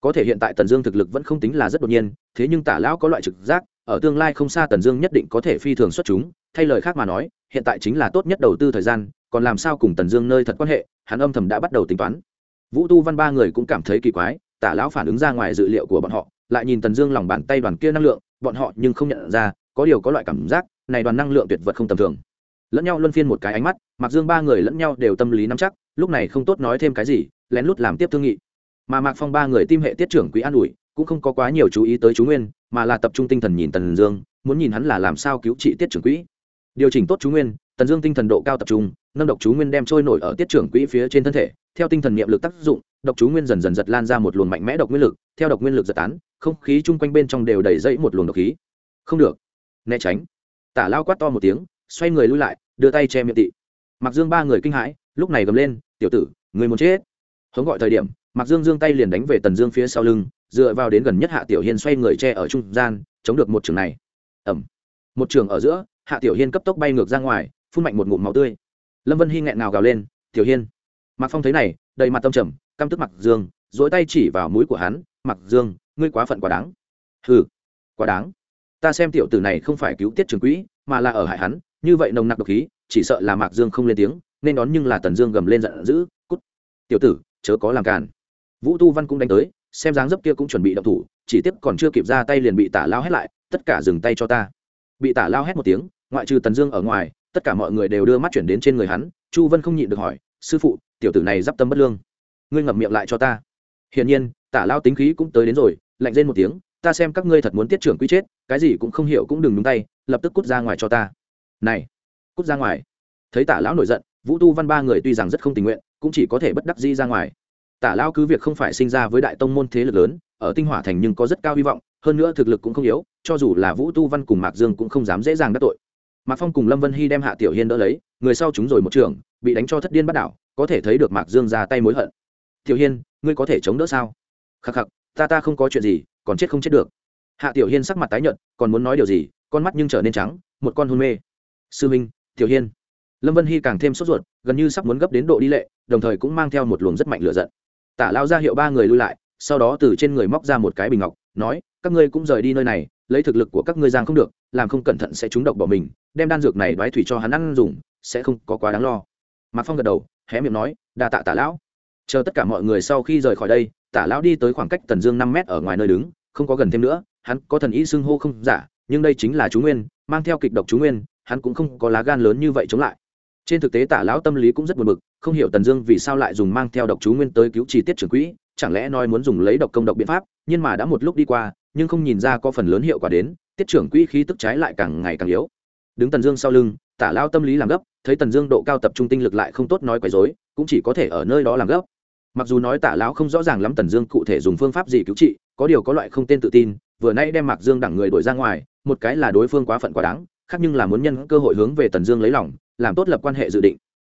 Có thể hiện tại tần dương thực lực vẫn không tính là rất đột nhiên, thế nhưng tả lão có loại trực giác, ở tương lai không xa tần dương nhất định có thể phi thường xuất chúng, thay lời khác mà nói, hiện tại chính là tốt nhất đầu tư thời gian, còn làm sao cùng tần dương nơi thật quan hệ, hắn âm thầm đã bắt đầu tính toán. Vũ tu văn ba người cũng cảm thấy kỳ quái tả lão phản ứng ra ngoài dự liệu của bọn họ, lại nhìn tần dương lòng bàn tay đoàn kia năng lượng, bọn họ nhưng không nhận ra, có điều có loại cảm giác, này đoàn năng lượng tuyệt vật không tầm thường. Lẫn nhau luân phiên một cái ánh mắt mặc dương ba người lẫn nhau đều tâm lý nắm chắc, lúc này không tốt nói thêm cái gì, lén lút làm tiếp thương nghị. Mà mạc phong ba người tim hệ tiết trưởng quý an ủi, cũng không có quá nhiều chú ý tới chú nguyên, mà là tập trung tinh thần nhìn tần dương, muốn nhìn hắn là làm sao cứu trị tiết trưởng quỹ. Điều chỉnh tốt chú nguyên, tần dương tinh thần độ cao tập trung nâng độc chú nguyên đem trôi nổi ở tiết trưởng quỹ phía trên thân thể, theo tinh thần niệm lực tác dụng, độc chú nguyên dần dần giật lan ra một luồng mạnh mẽ độc nguyên lực, theo độc nguyên lực giật tán, không khí chung quanh bên trong đều đầy dẫy một luồng độc khí. Không được. Né tránh. Tả lao quát to một tiếng, xoay người lui lại, đưa tay che miệng tị. Mặc dương ba người kinh hãi, lúc này gầm lên, tiểu tử, người muốn chết. Hống gọi thời điểm mặc dương dương tay liền đánh về tần dương phía sau lưng, dựa vào đến gần nhất hạ tiểu hiên xoay người che ở trung gian, chống được một trường này. Ẩm một trường ở giữa, hạ tiểu hiên cấp tốc bay ngược ra ngoài, phun mạnh một ngụm máu tươi lâm vân hy nghẹn ngào gào lên, tiểu hiên. Mặc phong thấy này, đầy mặt tâm trầm, căm tức mặc dương dỗi tay chỉ vào mũi của hắn mặc dương, ngươi quá phận quá đáng. Hừ, quá đáng. Ta xem tiểu tử này không phải cứu tiết trường quỹ, mà là ở hại hắn, như vậy nồng nặc độc khí, chỉ sợ là mạc dương không lên tiếng, nên đón nhưng là tần dương gầm lên giận dữ, cút. Tiểu tử, chớ có làm càn. Vũ tu văn cũng đánh tới, xem dáng dấp kia cũng chuẩn bị động thủ, chỉ tiếp còn chưa kịp ra tay liền bị tả lao hét lại, tất cả dừng tay cho ta. Bị tả lao hét một tiếng, ngoại trừ tần dương ở ngoài tất cả mọi người đều đưa mắt chuyển đến trên người hắn, chu vân không nhịn được hỏi, sư phụ, tiểu tử này d i p tâm bất lương. Ngươi ngậm miệng lại cho ta. Hiển nhiên, tả lao tính khí cũng tới đến rồi, lạnh lên một tiếng, ta xem các ngươi thật muốn tiết trưởng quy chết, cái gì cũng không hiểu cũng đừng đúng tay, lập tức cút ra ngoài cho ta. Này, cút ra ngoài? Thấy tả lão nổi giận, vũ tu văn ba người tuy rằng rất không tình nguyện, cũng chỉ có thể bất đắc di ra ngoài. Tả lao cứ việc không phải sinh ra với đại tông môn thế lực lớn, ở tinh hỏa thành nhưng có rất cao hy vọng, hơn nữa thực lực cũng không yếu, cho dù là vũ tu văn cùng mạc dương cũng không dám dễ dàng đắc tội mạc phong cùng lâm vân hy đem hạ tiểu hiên đỡ lấy, người sau chúng rồi một trường, bị đánh cho thất điên bắt đảo, có thể thấy được mạc dương ra tay mối hận. Tiểu hiên, ngươi có thể chống đỡ sao? Khắc khắc, ta ta không có chuyện gì, còn chết không chết được. Hạ tiểu hiên sắc mặt tái nhợt, còn muốn nói điều gì? Con mắt nhưng trở nên trắng, một con hôn mê. Sư minh, tiểu hiên. Lâm vân hy càng thêm sốt ruột, gần như sắp muốn gấp đến độ đi lệ, đồng thời cũng mang theo một luồng rất mạnh lửa giận. Tả lao ra hiệu ba người lui lại, sau đó từ trên người móc ra một cái bình ngọc, nói, các ngươi cũng rời đi nơi này lấy thực lực của các ngươi giang không được, làm không cẩn thận sẽ trúng độc bỏ mình, đem đan dược này đoái thủy cho hắn ăn dùng, sẽ không có quá đáng lo. Mạc phong gật đầu, hé miệng nói, đa tạ tả lão. Chờ tất cả mọi người sau khi rời khỏi đây, tả lão đi tới khoảng cách tần dương năm mét ở ngoài nơi đứng, không có gần thêm nữa, hắn có thần ý xưng hô không giả, nhưng đây chính là chú nguyên, mang theo kịch độc chú nguyên, hắn cũng không có lá gan lớn như vậy chống lại. Trên thực tế tả lão tâm lý cũng rất buồn bực, không hiểu tần dương vì sao lại dùng mang theo độc chú nguyên tới cứu chi tiết trưởng quỹ, chẳng lẽ nói muốn dùng lấy độc công độc biện pháp, nhưng mà đã một lúc đi qua nhưng không nhìn ra có phần lớn hiệu quả đến, tiết trưởng quỹ khí tức trái lại càng ngày càng yếu. Đứng tần dương sau lưng, tả lao tâm lý làm gấp, thấy tần dương độ cao tập trung tinh lực lại không tốt nói quấy dối cũng chỉ có thể ở nơi đó làm gấp. Mặc dù nói tả lão không rõ ràng lắm tần dương cụ thể dùng phương pháp gì cứu trị, có điều có loại không tên tự tin, vừa nay đem mạc dương đẳng người đổi ra ngoài, một cái là đối phương quá phận quá đáng, khác nhưng là muốn nhân cơ hội hướng về tần dương lấy lòng, làm tốt lập quan hệ dự định.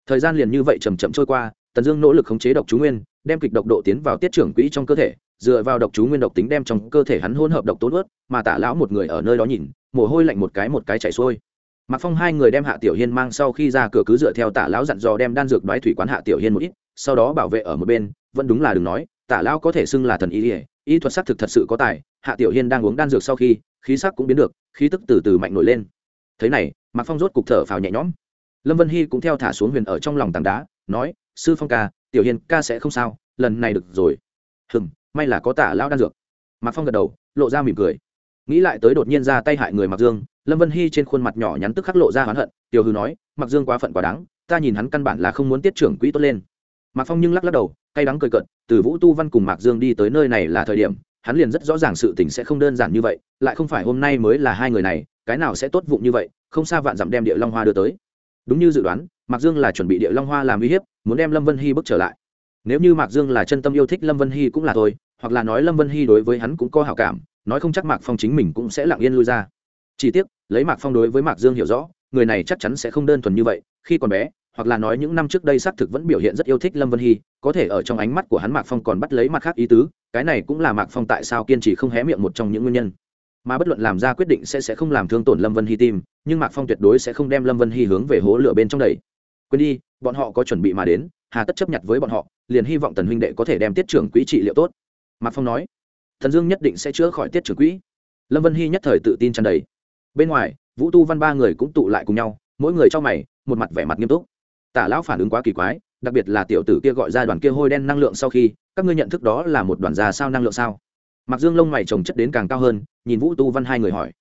Thời gian liền như vậy chầm chậm trôi qua, tần dương nỗ lực khống chế độc chú nguyên, đem kịch độc độ tiến vào tiết trưởng quỹ trong cơ thể dựa vào độc chú nguyên độc tính đem trong cơ thể hắn hỗn hợp độc tố ướt mà tả lão một người ở nơi đó nhìn mồ hôi lạnh một cái một cái chảy xuôi Mạc Phong hai người đem Hạ Tiểu Hiên mang sau khi ra cửa cứ dựa theo Tả lão dặn dò đem đan dược đoái thủy quán Hạ Tiểu Hiên một ít, sau đó bảo vệ ở một bên, vẫn đúng là đừng nói, Tả lão có thể xưng là thần y, y, y thuật sắc thực thật sự có tài, Hạ Tiểu Hiên đang uống đan dược sau khi, khí sắc cũng biến được, khí tức từ từ mạnh nổi lên. Thế này, Mạc Phong rốt cục thở phào nhẹ nhõm. Lâm Vân Hy cũng theo thả xuống huyền ở trong lòng tảng đá, nói: "Sư Phong ca, Tiểu Hiên ca sẽ không sao, lần này được rồi." Hừm, may là có Tả lão đan dược. Mạc Phong gật đầu, lộ ra mỉm cười. Nghĩ lại tới đột nhiên ra tay hại người Mạc Dương, lâm vân hy trên khuôn mặt nhỏ nhắn tức khắc lộ ra oán hận tiểu hư nói mặc dương quá phận quá đáng ta nhìn hắn căn bản là không muốn tiết trưởng quỹ tốt lên mạc phong nhưng lắc lắc đầu cay đắng cười cận từ vũ tu văn cùng mạc dương đi tới nơi này là thời điểm hắn liền rất rõ ràng sự tình sẽ không đơn giản như vậy lại không phải hôm nay mới là hai người này cái nào sẽ tốt vụng như vậy không xa vạn dặm đem địa long hoa đưa tới đúng như dự đoán mạc dương là chuẩn bị địa long hoa làm uy hiếp muốn đem lâm vân hy bước trở lại nếu như mạc dương là chân tâm yêu thích lâm vân hy cũng là thôi hoặc là nói lâm vân hy đối với hắn cũng có hảo cảm, nói không chắc mạc phong chính mình cũng sẽ lặng yên lui ra. Chỉ tiếc, lấy mạc phong đối với mạc dương hiểu rõ, người này chắc chắn sẽ không đơn thuần như vậy, khi còn bé, hoặc là nói những năm trước đây xác thực vẫn biểu hiện rất yêu thích lâm vân hy, có thể ở trong ánh mắt của hắn mạc phong còn bắt lấy mặt khác ý tứ, cái này cũng là mạc phong tại sao kiên trì không hé miệng một trong những nguyên nhân. Mà bất luận làm ra quyết định sẽ sẽ không làm thương tổn lâm vân hy tim, nhưng mạc phong tuyệt đối sẽ không đem lâm vân hy hướng về hố lửa bên trong đầy quên đi, bọn họ có chuẩn bị mà đến, hà tất chấp nhận với bọn họ, liền hy vọng tần huynh đệ có thể đem tiết trưởng quỹ trị liệu tốt mạc phong nói, thần dương nhất định sẽ chữa khỏi tiết trưởng quỹ. Lâm vân hy nhất thời tự tin tràn đầy. Bên ngoài, vũ tu văn ba người cũng tụ lại cùng nhau, mỗi người cho mày, một mặt vẻ mặt nghiêm túc. Tả lão phản ứng quá kỳ quái, đặc biệt là tiểu tử kia gọi ra đoàn kia hôi đen năng lượng sau khi, các ngươi nhận thức đó là một đoàn già sao năng lượng sao? Mặc dương lông mày trồng chất đến càng cao hơn, nhìn vũ tu văn hai người hỏi.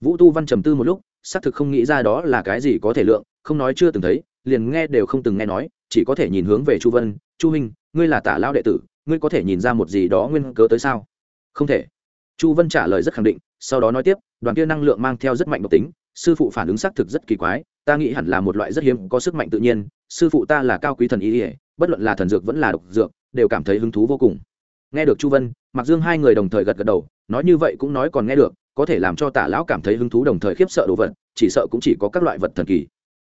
Vũ tu văn trầm tư một lúc, xác thực không nghĩ ra đó là cái gì có thể lượng, không nói chưa từng thấy, liền nghe đều không từng nghe nói, chỉ có thể nhìn hướng về chu vân, chu huynh, ngươi là tả lão đệ tử ngươi có thể nhìn ra một gì đó nguyên cớ tới sao? Không thể. Chu vân trả lời rất khẳng định, sau đó nói tiếp, đoàn kia năng lượng mang theo rất mạnh độc tính, sư phụ phản ứng xác thực rất kỳ quái, ta nghĩ hẳn là một loại rất hiếm có sức mạnh tự nhiên, sư phụ ta là cao quý thần ý ỉa bất luận là thần dược vẫn là độc dược, đều cảm thấy hứng thú vô cùng. Nghe được chu vân mặc dương hai người đồng thời gật gật đầu, nói như vậy cũng nói còn nghe được, có thể làm cho tả lão cảm thấy hứng thú đồng thời khiếp sợ đồ vật, chỉ sợ cũng chỉ có các loại vật thần kỳ.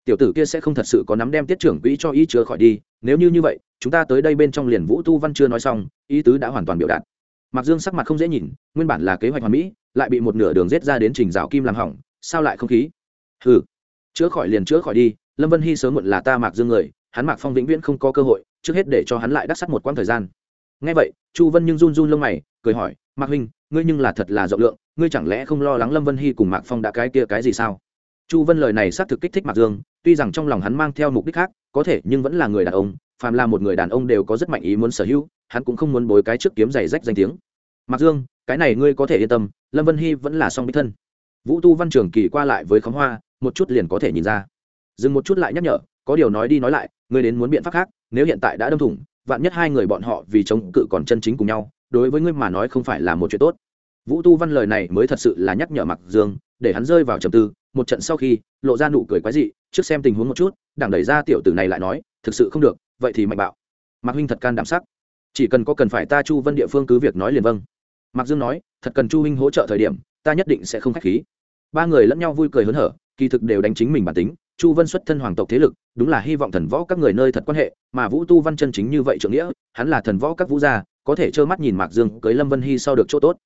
Tiểu tử kia sẽ không thật sự có nắm đem tiết trưởng quỹ cho ý chứa khỏi đi, nếu như như vậy chúng ta tới đây bên trong liền vũ tu văn chưa nói xong, ý tứ đã hoàn toàn biểu đạt. Mặc dương sắc mặt không dễ nhìn, nguyên bản là kế hoạch hoàn mỹ, lại bị một nửa đường rết ra đến trình rào kim làm hỏng, sao lại không khí? Hừ, chữa khỏi liền chữa khỏi đi, lâm vân hy sớm muộn là ta mạc dương người, hắn mạc phong vĩnh viễn không có cơ hội, trước hết để cho hắn lại đắc sắt một quãng thời gian. Ngay vậy, chu vân nhưng run run lông mày, cười hỏi, mạc huynh, ngươi nhưng là thật là rộng lượng, ngươi chẳng lẽ không lo lắng lâm vân hy cùng mạc phong đã cái kia cái gì sao? Chu vân lời này xác thực kích thích mạc dương, tuy rằng trong lòng hắn mang theo mục đích khác, có thể nhưng vẫn là người đàn ông phàm là một người đàn ông đều có rất mạnh ý muốn sở hữu, hắn cũng không muốn bối cái trước kiếm giày rách danh tiếng. Mạc dương, cái này ngươi có thể yên tâm, lâm vân hy vẫn là song bích thân. Vũ tu văn trường kỳ qua lại với khóm hoa, một chút liền có thể nhìn ra. Dừng một chút lại nhắc nhở, có điều nói đi nói lại, ngươi đến muốn biện pháp khác, nếu hiện tại đã đâm thủng, vạn nhất hai người bọn họ vì chống cự còn chân chính cùng nhau, đối với ngươi mà nói không phải là một chuyện tốt. Vũ tu văn lời này mới thật sự là nhắc nhở mặc dương, để hắn rơi vào trầm tư, một trận sau khi, lộ ra nụ cười quái dị, trước xem tình huống một chút, đảng đẩy ra tiểu tử này lại nói, thực sự không được vậy thì mạnh bạo. Mạc huynh thật can đảm sắc. Chỉ cần có cần phải ta chu vân địa phương cứ việc nói liền vâng. Mạc dương nói, thật cần chu huynh hỗ trợ thời điểm, ta nhất định sẽ không k h á c h khí. Ba người lẫn nhau vui cười hớn hở, kỳ thực đều đánh chính mình bản tính. Chu vân xuất thân hoàng tộc thế lực, đúng là hy vọng thần võ các người nơi thật quan hệ, mà vũ tu văn chân chính như vậy trưởng nghĩa, hắn là thần võ các vũ gia, có thể trơ mắt nhìn mạc dương cưới lâm vân hy sau được chỗ tốt.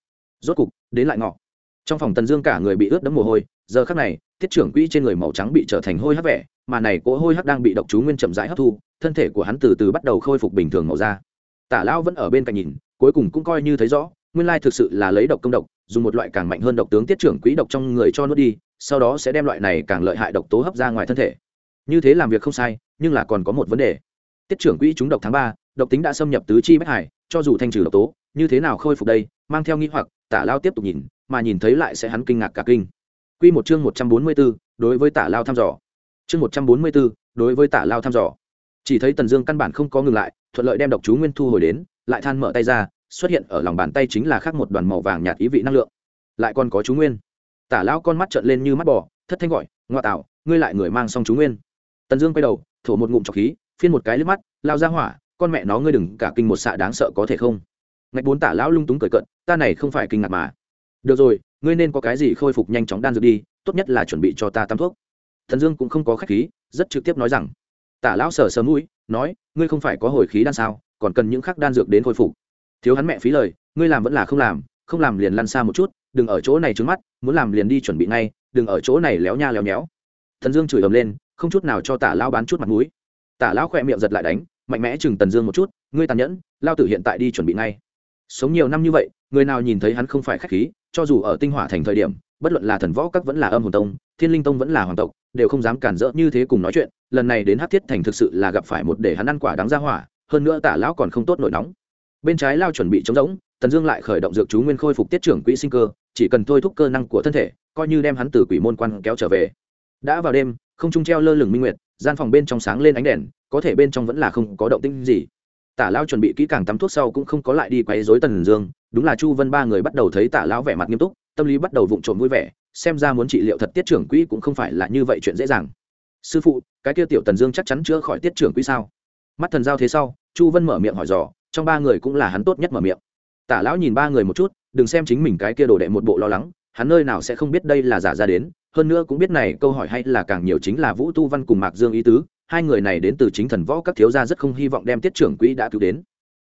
Rốt cục, đến lại ngọ trong phòng tần dương cả người bị ướt đẫm mồ hôi, giờ khắc này, thiết trưởng quỹ trên người màu trắng bị trở thành hôi hắc vẻ, mà này cỗ hôi hắc đang bị độc chú nguyên chậm rãi hấp thu, thân thể của hắn từ từ bắt đầu khôi phục bình thường màu da. Tả lão vẫn ở bên cạnh nhìn, cuối cùng cũng coi như thấy rõ, nguyên lai thực sự là lấy độc công độc, dùng một loại càng mạnh hơn độc tướng tiết trưởng quỹ độc trong người cho nuốt đi, sau đó sẽ đem loại này càng lợi hại độc tố hấp ra ngoài thân thể. Như thế làm việc không sai, nhưng là còn có một vấn đề. Tiết trưởng quỹ chúng độc tháng ba, độc tính đã xâm nhập tứ chi bách hải, cho dù thanh trừ độc tố, như thế nào khôi phục đây, mang theo nghi hoặc, tả lao tiếp tục nhìn mà nhìn thấy lại sẽ hắn kinh ngạc cả kinh. Quy một chương một trăm bốn mươi 144, đối với Tả Lao thăm dò. Chương một trăm bốn mươi 144, đối với Tả Lao thăm dò. Chỉ thấy Tần Dương căn bản không có ngừng lại, thuận lợi đem độc chú nguyên thu hồi đến, lại than mở tay ra, xuất hiện ở lòng bàn tay chính là khác một đoàn màu vàng nhạt ý vị năng lượng. Lại còn có chú nguyên. Tả lão con mắt trợn lên như mắt bò thất thanh gọi ngoa tạo ngươi lại người mang xong chú nguyên. Tần dương quay đầu thổ một ngụm trọc khí phiên một cái lướt mắt lao ra hỏa con mẹ nó ngươi đừng cả kinh một xạ đáng sợ có thể không? Ngạch bốn tả lão lung túng cười cận ta này không phải kinh ngạc mà được rồi, ngươi nên có cái gì khôi phục nhanh chóng đan dược đi, tốt nhất là chuẩn bị cho ta tam thuốc. Thần dương cũng không có khách khí, rất trực tiếp nói rằng, tả lão sờ sờ mũi, nói, ngươi không phải có hồi khí đan sao, còn cần những khắc đan dược đến khôi phục. Thiếu hắn mẹ phí lời, ngươi làm vẫn là không làm không làm liền lăn xa một chút, đừng ở chỗ này trứng mắt, muốn làm liền đi chuẩn bị ngay, đừng ở chỗ này léo nha léo nhéo. Thần dương chửi ầm lên, không chút nào cho tả Lão bán chút mặt mũi. Tả lão khỏe miệng giật lại đánh, mạnh mẽ chừng tần dương một chút, ngươi tàn nhẫn lao tử hiện tại đi chuẩn bị ngay sống nhiều năm như vậy, người nào nhìn thấy hắn không phải khách khí, cho dù ở tinh hỏa thành thời điểm, bất luận là thần võ các vẫn là âm hồn tông, thiên linh tông vẫn là hoàng tộc, đều không dám cản rỡ như thế cùng nói chuyện, lần này đến hát thiết thành thực sự là gặp phải một để hắn ăn quả đáng ra hỏa, hơn nữa tả lão còn không tốt nổi nóng. Bên trái lao chuẩn bị chống rỗng, tần dương lại khởi động dược chú nguyên khôi phục tiết trưởng quỹ sinh cơ, chỉ cần thôi thúc cơ năng của thân thể, coi như đem hắn từ quỷ môn quan kéo trở về. Đã vào đêm, không trung treo lơ lửng minh nguyệt, gian phòng bên trong sáng lên ánh đèn, có thể bên trong vẫn là không có động tĩnh gì tả Lão chuẩn bị kỹ càng tắm thuốc sau cũng không có lại đi quấy dối tần dương, đúng là chu vân ba người bắt đầu thấy tả lão vẻ mặt nghiêm túc, tâm lý bắt đầu vụng trộm vui vẻ, xem ra muốn trị liệu thật tiết trưởng quỹ cũng không phải là như vậy chuyện dễ dàng. Sư phụ, cái kia tiểu tần dương chắc chắn chữa khỏi tiết trưởng quỹ sao? Mắt thần giao thế sau, chu vân mở miệng hỏi dò, trong ba người cũng là hắn tốt nhất mở miệng. Tả lão nhìn ba người một chút, đừng xem chính mình cái kia đồ đệ một bộ lo lắng, hắn nơi nào sẽ không biết đây là giả ra đến, hơn nữa cũng biết này câu hỏi hay là càng nhiều chính là vũ tu văn cùng mạc dương ý tứ hai người này đến từ chính thần võ các thiếu gia rất không hy vọng đem tiết trưởng quỹ đã cứu đến.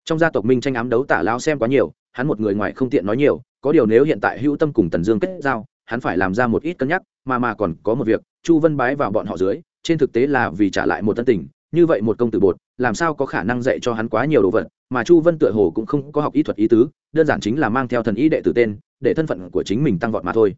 Trong gia tộc minh tranh ám đấu tả lao xem quá nhiều, hắn một người ngoài không tiện nói nhiều, có điều nếu hiện tại hữu tâm cùng tần dương kết giao, hắn phải làm ra một ít cân nhắc, mà mà còn có một việc, chu vân bái vào bọn họ dưới, trên thực tế là vì trả lại một tân tình, như vậy một công tử bột, làm sao có khả năng dạy cho hắn quá nhiều đồ vật, mà chu vân tựa hồ cũng không có học ý thuật ý tứ, đơn giản chính là mang theo thần ý đệ tử tên, để thân phận của chính mình tăng vọt mà thôi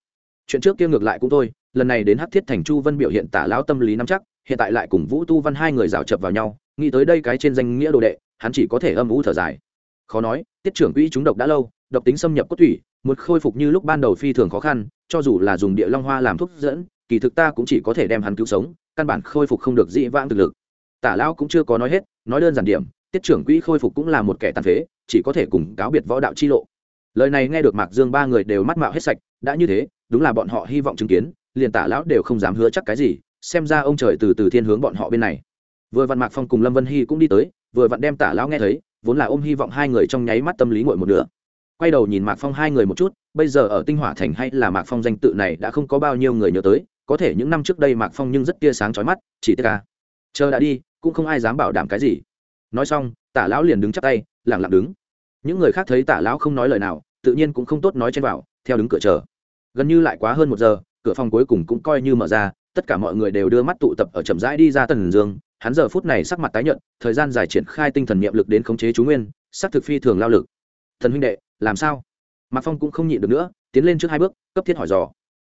chuyện trước kia ngược lại cũng thôi, lần này đến hắc thiết thành chu vân biểu hiện tả lão tâm lý nắm chắc, hiện tại lại cùng vũ tu văn hai người rào chập vào nhau, nghĩ tới đây cái trên danh nghĩa đồ đệ, hắn chỉ có thể âm ủ thở dài. Khó nói, tiết trưởng quỹ chúng độc đã lâu, độc tính xâm nhập cốt thủy một khôi phục như lúc ban đầu phi thường khó khăn, cho dù là dùng địa long hoa làm thuốc dẫn, kỳ thực ta cũng chỉ có thể đem hắn cứu sống, căn bản khôi phục không được dĩ vãng thực lực. Tả lão cũng chưa có nói hết, nói đơn giản điểm, tiết trưởng quỹ khôi phục cũng là một kẻ tàn phế, chỉ có thể cùng cáo biệt võ đạo chi lộ. Lời này nghe được mạc dương ba người đều mắt mạo hết sạch, đã như thế đúng là bọn họ hy vọng chứng kiến, liền tả lão đều không dám hứa chắc cái gì, xem ra ông trời từ từ thiên hướng bọn họ bên này. Vừa vặn mạc phong cùng lâm vân hy cũng đi tới, vừa vặn đem tả lão nghe thấy, vốn là ôm hy vọng hai người trong nháy mắt tâm lý ngội một nửa. Quay đầu nhìn mạc phong hai người một chút, bây giờ ở tinh hỏa thành hay là mạc phong danh tự này đã không có bao nhiêu người nhớ tới, có thể những năm trước đây mạc phong nhưng rất tia sáng trói mắt, chỉ tất cả à. chờ đã đi, cũng không ai dám bảo đảm cái gì. Nói xong, tả lão liền đứng chắp tay lẳng lặng đứng. Những người khác thấy tả lão không nói lời nào, tự nhiên cũng không tốt nói trên vào, theo đứng cửa chờ gần như lại quá hơn một giờ, cửa phòng cuối cùng cũng coi như mở ra, tất cả mọi người đều đưa mắt tụ tập ở chậm rãi đi ra tần dương hắn giờ phút này sắc mặt tái nhợt, thời gian dài triển khai tinh thần niệm lực đến khống chế chú nguyên, sắc thực phi thường lao lực. Thần huynh đệ, làm sao? Mạc phong cũng không nhịn được nữa, tiến lên trước hai bước, cấp thiết hỏi dò.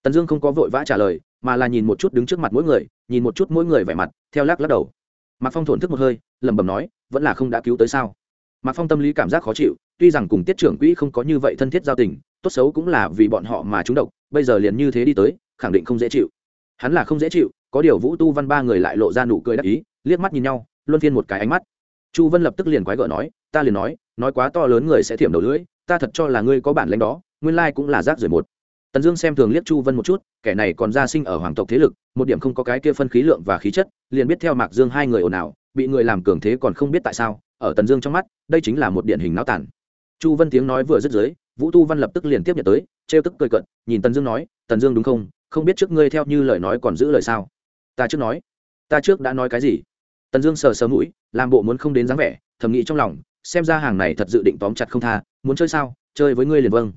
Tần dương không có vội vã trả lời, mà là nhìn một chút đứng trước mặt mỗi người, nhìn một chút mỗi người vẻ mặt, theo lắc lắc đầu. Mạc phong thổn thức một hơi, lẩm bẩm nói, vẫn là không đã cứu tới sao? Mạc phong tâm lý cảm giác khó chịu, tuy rằng cùng tiết trưởng quỹ không có như vậy thân thiết giao tình tốt xấu cũng là vì bọn họ mà chúng độc, bây giờ liền như thế đi tới, khẳng định không dễ chịu. Hắn là không dễ chịu, có điều vũ tu văn ba người lại lộ ra nụ cười đắc ý, liếc mắt nhìn nhau, luân phiên một cái ánh mắt. Chu vân lập tức liền quái gở nói, ta liền nói nói quá to lớn người sẽ thiểm đầu lưỡi, ta thật cho là ngươi có bản lãnh đó, nguyên lai cũng là rác rưởi một. Tần dương xem thường liếc chu vân một chút, kẻ này còn ra sinh ở hoàng tộc thế lực, một điểm không có cái kia phân khí lượng và khí chất, liền biết theo mạc dương hai người ồn ào, bị người làm cường thế còn không biết tại sao, ở tần dương trong mắt, đây chính là một điển hình náo tản chu vân tiếng nói vừa dứt dưới vũ tu văn lập tức liền tiếp nhận tới, trêu tức cười cận nhìn tần dương nói, tần dương đúng không? Không biết trước ngươi theo như lời nói còn giữ lời sao? Ta trước nói. Ta trước đã nói cái gì? Tần dương sờ sờ mũi, làm bộ muốn không đến dáng vẻ, thầm nghĩ trong lòng, xem ra hàng này thật dự định tóm chặt không tha, muốn chơi sao? Chơi với ngươi liền vâng.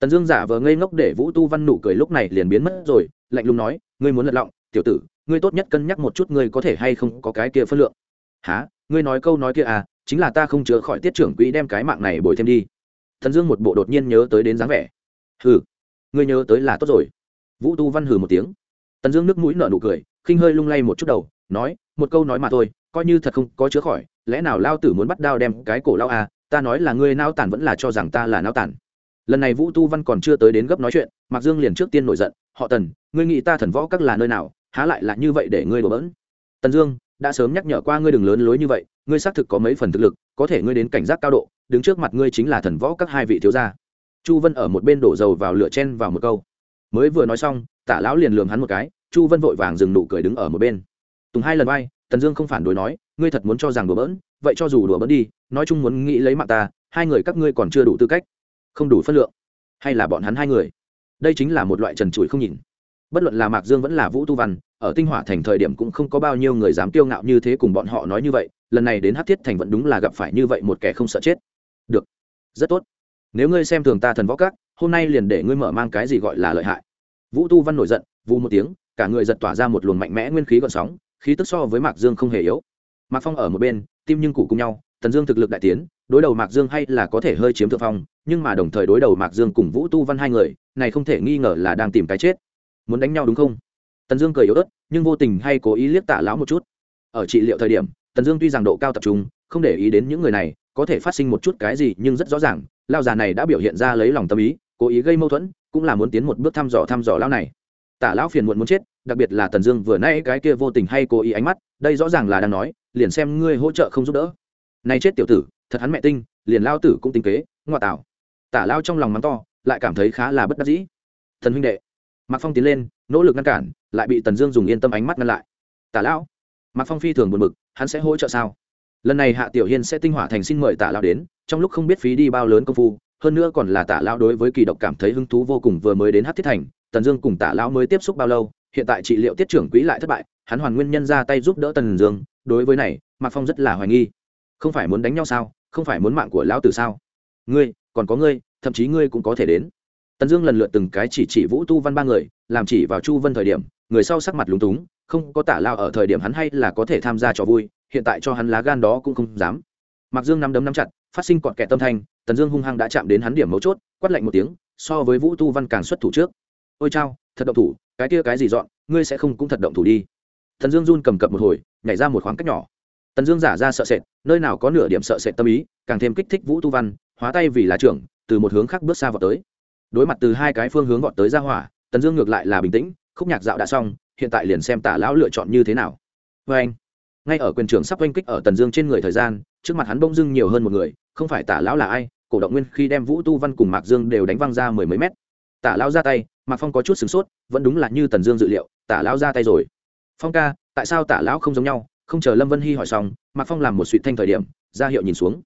Tần dương giả vờ ngây ngốc để vũ tu văn nụ cười lúc này liền biến mất rồi, lạnh lùng nói, ngươi muốn lật lọng, tiểu tử, ngươi tốt nhất cân nhắc một chút ngươi có thể hay không có cái kia phân lượng. Há ngươi nói câu nói kia à chính là ta không chữa khỏi tiết trưởng quỹ đem cái mạng này bồi thêm đi thần dương một bộ đột nhiên nhớ tới đến dáng vẻ. Hừ, ngươi nhớ tới là tốt rồi. Vũ tu văn hừ một tiếng. Tần dương nước mũi nở nụ cười, khinh hơi lung lay một chút đầu, nói, một câu nói mà thôi, coi như thật không có chữa khỏi, lẽ nào lao tử muốn bắt đao đem cái cổ lao à ta nói là ngươi nao tản vẫn là cho rằng ta là nao tản. Lần này vũ tu văn còn chưa tới đến gấp nói chuyện, mạc dương liền trước tiên nổi giận, họ tần, ngươi nghĩ ta thần võ các là nơi nào, há lại là như vậy để ngươi đổ bỡn? Tần dương, đã sớm nhắc nhở qua ngươi đừng lớn lối như vậy ngươi xác thực có mấy phần thực lực, có thể ngươi đến cảnh giác cao độ, đứng trước mặt ngươi chính là thần võ các hai vị thiếu gia. Chu vân ở một bên đổ dầu vào lửa chen vào một câu. Mới vừa nói xong, tả lão liền lường hắn một cái, chu vân vội vàng dừng nụ cười đứng ở một bên. Tùng hai lần vai, tần dương không phản đối nói, ngươi thật muốn cho rằng đùa bỡn, vậy cho dù đùa bỡn đi, nói chung muốn nghĩ lấy mạng ta, hai người các ngươi còn chưa đủ tư cách. Không đủ phân lượng. Hay là bọn hắn hai người? Đây chính là một loại trần trụi không nhìn. Bất luận là mạc dương vẫn là vũ tu văn, ở tinh hỏa thành thời điểm cũng không có bao nhiêu người dám kiêu ngạo như thế cùng bọn họ nói như vậy lần này đến hát thiết thành vẫn đúng là gặp phải như vậy một kẻ không sợ chết. Được. Rất tốt. Nếu ngươi xem thường ta thần võ các, hôm nay liền để ngươi mở mang cái gì gọi là lợi hại. Vũ tu văn nổi giận vu một tiếng, cả người giật tỏa ra một luồng mạnh mẽ nguyên khí gọn sóng, khí tức so với mạc dương không hề yếu. Mạc phong ở một bên, tim nhưng cụ cùng nhau, tần dương thực lực đại tiến, đối đầu mạc dương hay là có thể hơi chiếm thượng phong, nhưng mà đồng thời đối đầu mạc dương cùng vũ tu văn hai người, này không thể nghi ngờ là đang tìm cái chết. Muốn đánh nhau đúng không? Tần dương cười yếu ớt, nhưng vô tình hay cố ý liếc tạ lão một chút. Ở trị liệu thời điểm tần dương tuy rằng độ cao tập trung, không để ý đến những người này, có thể phát sinh một chút cái gì nhưng rất rõ ràng lao già này đã biểu hiện ra lấy lòng tâm ý, cố ý gây mâu thuẫn, cũng là muốn tiến một bước thăm dò thăm dò lão này. Tả lão phiền muộn muốn chết, đặc biệt là tần dương vừa nay cái kia vô tình hay cố ý ánh mắt, đây rõ ràng là đang nói, liền xem ngươi hỗ trợ không giúp đỡ. Nay chết tiểu tử, thật hắn mẹ tinh, liền lao tử cũng tinh kế ngoại tảo tả lao trong lòng mắng to, lại cảm thấy khá là bất đắc dĩ. Thần huynh đệ, mạc phong tiến lên, nỗ lực ngăn cản, lại bị tần dương dùng yên tâm ánh mắt ngăn lại. Tả lão mạc phong phi thường buồn bực, hắn sẽ hỗ trợ sao? Lần này hạ tiểu hiên sẽ tinh hỏa thành xin mời tả lao đến, trong lúc không biết phí đi bao lớn công phu, hơn nữa còn là tả lao đối với kỳ độc cảm thấy hứng thú vô cùng vừa mới đến hát thiết thành, tần dương cùng tả lao mới tiếp xúc bao lâu, hiện tại trị liệu tiết trưởng quỹ lại thất bại, hắn hoàn nguyên nhân ra tay giúp đỡ tần dương, đối với này, mạc phong rất là hoài nghi. Không phải muốn đánh nhau sao? Không phải muốn mạng của lão tử sao? Ngươi, còn có ngươi, thậm chí ngươi cũng có thể đến. Tần dương lần lượt từng cái chỉ chỉ vũ tu văn ba người, làm chỉ vào chu vân thời điểm người sau sắc mặt lúng túng, không có tả lao ở thời điểm hắn hay là có thể tham gia trò vui, hiện tại cho hắn lá gan đó cũng không dám. Mặc dương nắm đấm nắm chặt, phát sinh cọn kẹt tâm thanh, tần dương hung hăng đã chạm đến hắn điểm mấu chốt, quát lạnh một tiếng, so với vũ tu văn càng xuất thủ trước. Ôi chao, thật động thủ, cái kia cái gì dọn, ngươi sẽ không cũng thật động thủ đi. Thần dương run cầm cập một hồi, nhảy ra một khoảng cách nhỏ. Tần dương giả ra sợ sệt, nơi nào có nửa điểm sợ sệt tâm ý, càng thêm kích thích vũ tu văn, hóa tay vì lá trưởng, từ một hướng khác bước xa vào tới. Đối mặt từ hai cái phương hướng vọt tới ra hỏa, tần dương ngược lại là bình tĩnh khúc nhạc dạo đã xong, hiện tại liền xem tả lão lựa chọn như thế nào. Vê anh, ngay ở quyền trưởng sắp oanh kích ở tần dương trên người thời gian, trước mặt hắn bỗng dưng nhiều hơn một người, không phải tả lão là ai, cổ động nguyên khi đem vũ tu văn cùng mạc dương đều đánh văng ra mười mấy mét. Tả lão ra tay, mạc phong có chút sửng sốt, vẫn đúng là như tần dương dự liệu, tả lão ra tay rồi. Phong ca, tại sao tả lão không giống nhau? Không chờ lâm vân hy hỏi xong, mạc phong làm một suy thanh thời điểm, ra hiệu nhìn xuống.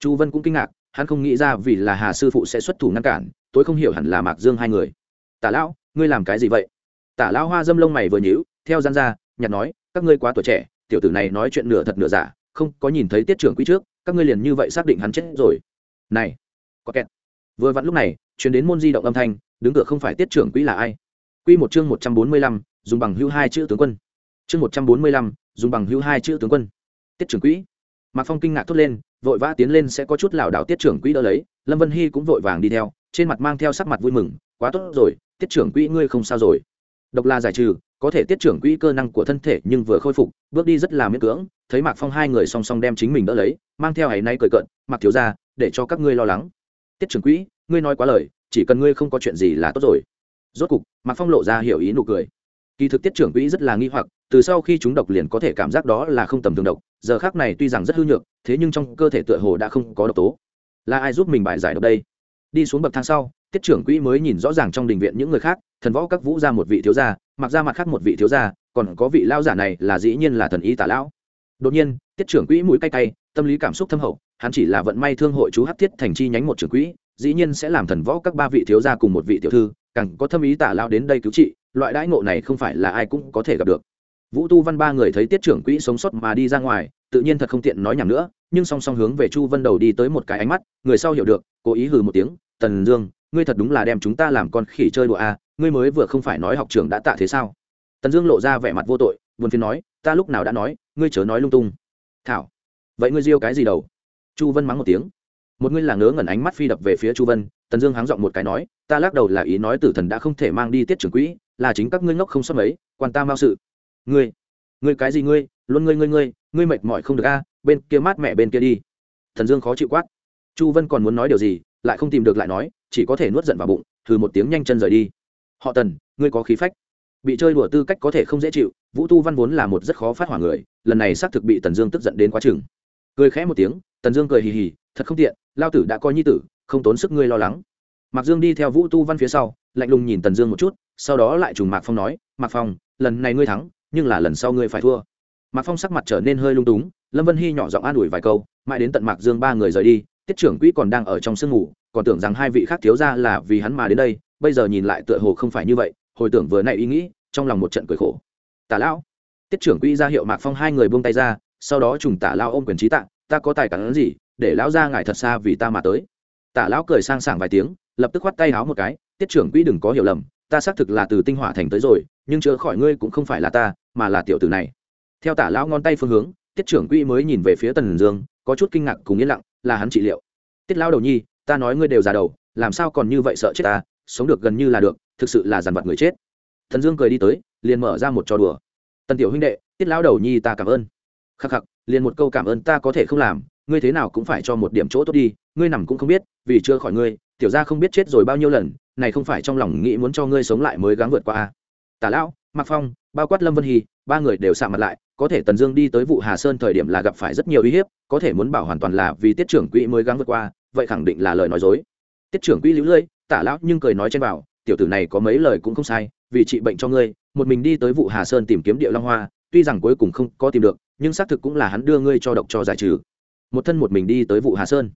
Chu vân cũng kinh ngạc, hắn không nghĩ ra vì là hà sư phụ sẽ xuất thủ ngăn cản tôi không hiểu hẳn là mạc dương hai người. Tả lão, ngươi làm cái gì vậy? Tả lão hoa dâm lông mày vừa nhíu, theo gian ra nhặt nói, các ngươi quá tuổi trẻ, tiểu tử này nói chuyện nửa thật nửa giả, không có nhìn thấy tiết trưởng quý trước, các ngươi liền như vậy xác định hắn chết rồi. Này, có kẹt. Vừa vặn lúc này chuyển đến môn di động âm thanh, đứng cửa không phải tiết trưởng Quý là ai? Quy một chương một trăm bốn mươi lăm, dùng bằng hưu hai chữ tướng quân. Chương một trăm bốn mươi lăm, dùng bằng hưu hai chữ tướng quân. Tiết trưởng Quý. mạc phong kinh ngạc thốt lên, vội vã tiến lên sẽ có chút lảo đảo tiết trưởng Quý đỡ lấy, lâm vân hy cũng vội vàng đi theo, trên mặt mang theo sắc mặt vui mừng, quá tốt rồi, tiết trưởng Quý ngươi không sao rồi độc la giải trừ, có thể tiết trưởng quỹ cơ năng của thân thể nhưng vừa khôi phục, bước đi rất là miễn cưỡng, thấy mạc phong hai người song song đem chính mình đỡ lấy, mang theo hãy nay cười cận mặc thiếu ra để cho các ngươi lo lắng. Tiết trưởng quỹ, ngươi nói quá lời, chỉ cần ngươi không có chuyện gì là tốt rồi. Rốt cục, mạc phong lộ ra hiểu ý nụ cười. Kỳ thực tiết trưởng quỹ rất là nghi hoặc, từ sau khi chúng độc liền có thể cảm giác đó là không tầm thường độc, giờ khác này tuy rằng rất hư nhược, thế nhưng trong cơ thể tựa hồ đã không có độc tố. Là ai giúp mình bài giải độc đây? Đi xuống bậc thang sau tiết trưởng quỹ mới nhìn rõ ràng trong đình viện những người khác, thần võ các vũ ra một vị thiếu gia, mặc ra mặt khác một vị thiếu gia, còn có vị lao giả này là dĩ nhiên là thần y tả lão. Đột nhiên, tiết trưởng quỹ mũi cay cay, tâm lý cảm xúc thâm hậu, hắn chỉ là vận may thương hội chú hát thiết thành chi nhánh một trưởng quỹ, dĩ nhiên sẽ làm thần võ các ba vị thiếu gia cùng một vị tiểu thư, càng có thâm ý tả lao đến đây cứu trị, loại đãi ngộ này không phải là ai cũng có thể gặp được. Vũ tu văn ba người thấy tiết trưởng quỹ sống sót mà đi ra ngoài, tự nhiên thật không tiện nói nhảm nữa, nhưng song song hướng về chu vân đầu đi tới một cái ánh mắt, người sau hiểu được, cố ý hừ một tiếng, tần dương ngươi thật đúng là đem chúng ta làm con khỉ chơi đùa à, ngươi mới vừa không phải nói học trường đã tạ thế sao? Tần dương lộ ra vẻ mặt vô tội buồn phiền nói ta lúc nào đã nói ngươi chớ nói lung tung. Thảo vậy ngươi riêu cái gì đầu? Chu vân mắng một tiếng. Một ngươi là ngớ ngẩn ánh mắt phi đập về phía chu vân tần dương háng giọng một cái nói ta lắc đầu là ý nói tử thần đã không thể mang đi tiết trưởng quỹ là chính các ngươi ngốc không sót mấy quan ta mao sự. Ngươi ngươi cái gì ngươi luôn ngươi ngươi ngươi ngươi mệt mỏi không được a bên kia mát mẹ bên kia đi. Thần dương khó chịu quát. Chu vân còn muốn nói điều gì lại không tìm được lại nói, chỉ có thể nuốt giận vào bụng thử một tiếng nhanh chân rời đi. Họ tần, ngươi có khí phách. Bị chơi đùa tư cách có thể không dễ chịu, vũ tu văn vốn là một rất khó phát hỏa người, lần này xác thực bị tần dương tức giận đến quá chừng. Cười khẽ một tiếng, tần dương cười hì hì, thật không tiện, lao tử đã coi nhi tử, không tốn sức ngươi lo lắng. Mạc dương đi theo vũ tu văn phía sau, lạnh lùng nhìn tần dương một chút, sau đó lại trùng mạc phong nói, mạc phong, lần này ngươi thắng, nhưng là lần sau ngươi phải thua. Mạc phong sắc mặt trở nên hơi lung túng, lâm vân hy nhỏ giọng an ủi vài câu, mãi đến tận mạc dương ba người rời đi tiết trưởng quỹ còn đang ở trong sương ngủ, còn tưởng rằng hai vị khác thiếu ra là vì hắn mà đến đây, bây giờ nhìn lại tựa hồ không phải như vậy, hồi tưởng vừa nãy ý nghĩ, trong lòng một trận cười khổ. Tả lão, tiết trưởng quỹ ra hiệu mạc phong hai người buông tay ra, sau đó trùng tả lao ôm quyền trí tạng ta có tài cản gì, để lão ra ngài thật xa vì ta mà tới. Tả lão cười sang sảng vài tiếng, lập tức khoắt tay háo một cái, tiết trưởng quỹ đừng có hiểu lầm, ta xác thực là từ tinh hỏa thành tới rồi, nhưng chữa khỏi ngươi cũng không phải là ta, mà là tiểu tử này. Theo tả lão ngón tay phương hướng, tiết trưởng quỹ mới nhìn về phía tần dương có chút kinh ngạc cùng yên lặng, là hắn trị liệu. Tiết lão đầu nhi, ta nói ngươi đều già đầu, làm sao còn như vậy sợ chết ta, sống được gần như là được, thực sự là dằn vặt người chết. Thần dương cười đi tới, liền mở ra một trò đùa. Tần tiểu huynh đệ, tiết lão đầu nhi ta cảm ơn. Khắc khắc, liền một câu cảm ơn ta có thể không làm, ngươi thế nào cũng phải cho một điểm chỗ tốt đi, ngươi nằm cũng không biết, vì chưa khỏi ngươi, tiểu gia không biết chết rồi bao nhiêu lần, này không phải trong lòng nghĩ muốn cho ngươi sống lại mới gắng vượt qua tả lão, mạc phong, bao quát lâm vân hy, ba người đều sạ mặt lại có thể tần dương đi tới vụ hà sơn thời điểm là gặp phải rất nhiều uy hiếp, có thể muốn bảo hoàn toàn là vì tiết trưởng quỹ mới gắng vượt qua, vậy khẳng định là lời nói dối. Tiết trưởng quỹ lũ lưỡi tả lão nhưng cười nói trên bảo, tiểu tử này có mấy lời cũng không sai, vì trị bệnh cho ngươi, một mình đi tới vụ hà sơn tìm kiếm địa long hoa, tuy rằng cuối cùng không có tìm được, nhưng xác thực cũng là hắn đưa ngươi cho độc cho giải trừ. Một thân một mình đi tới vụ hà sơn.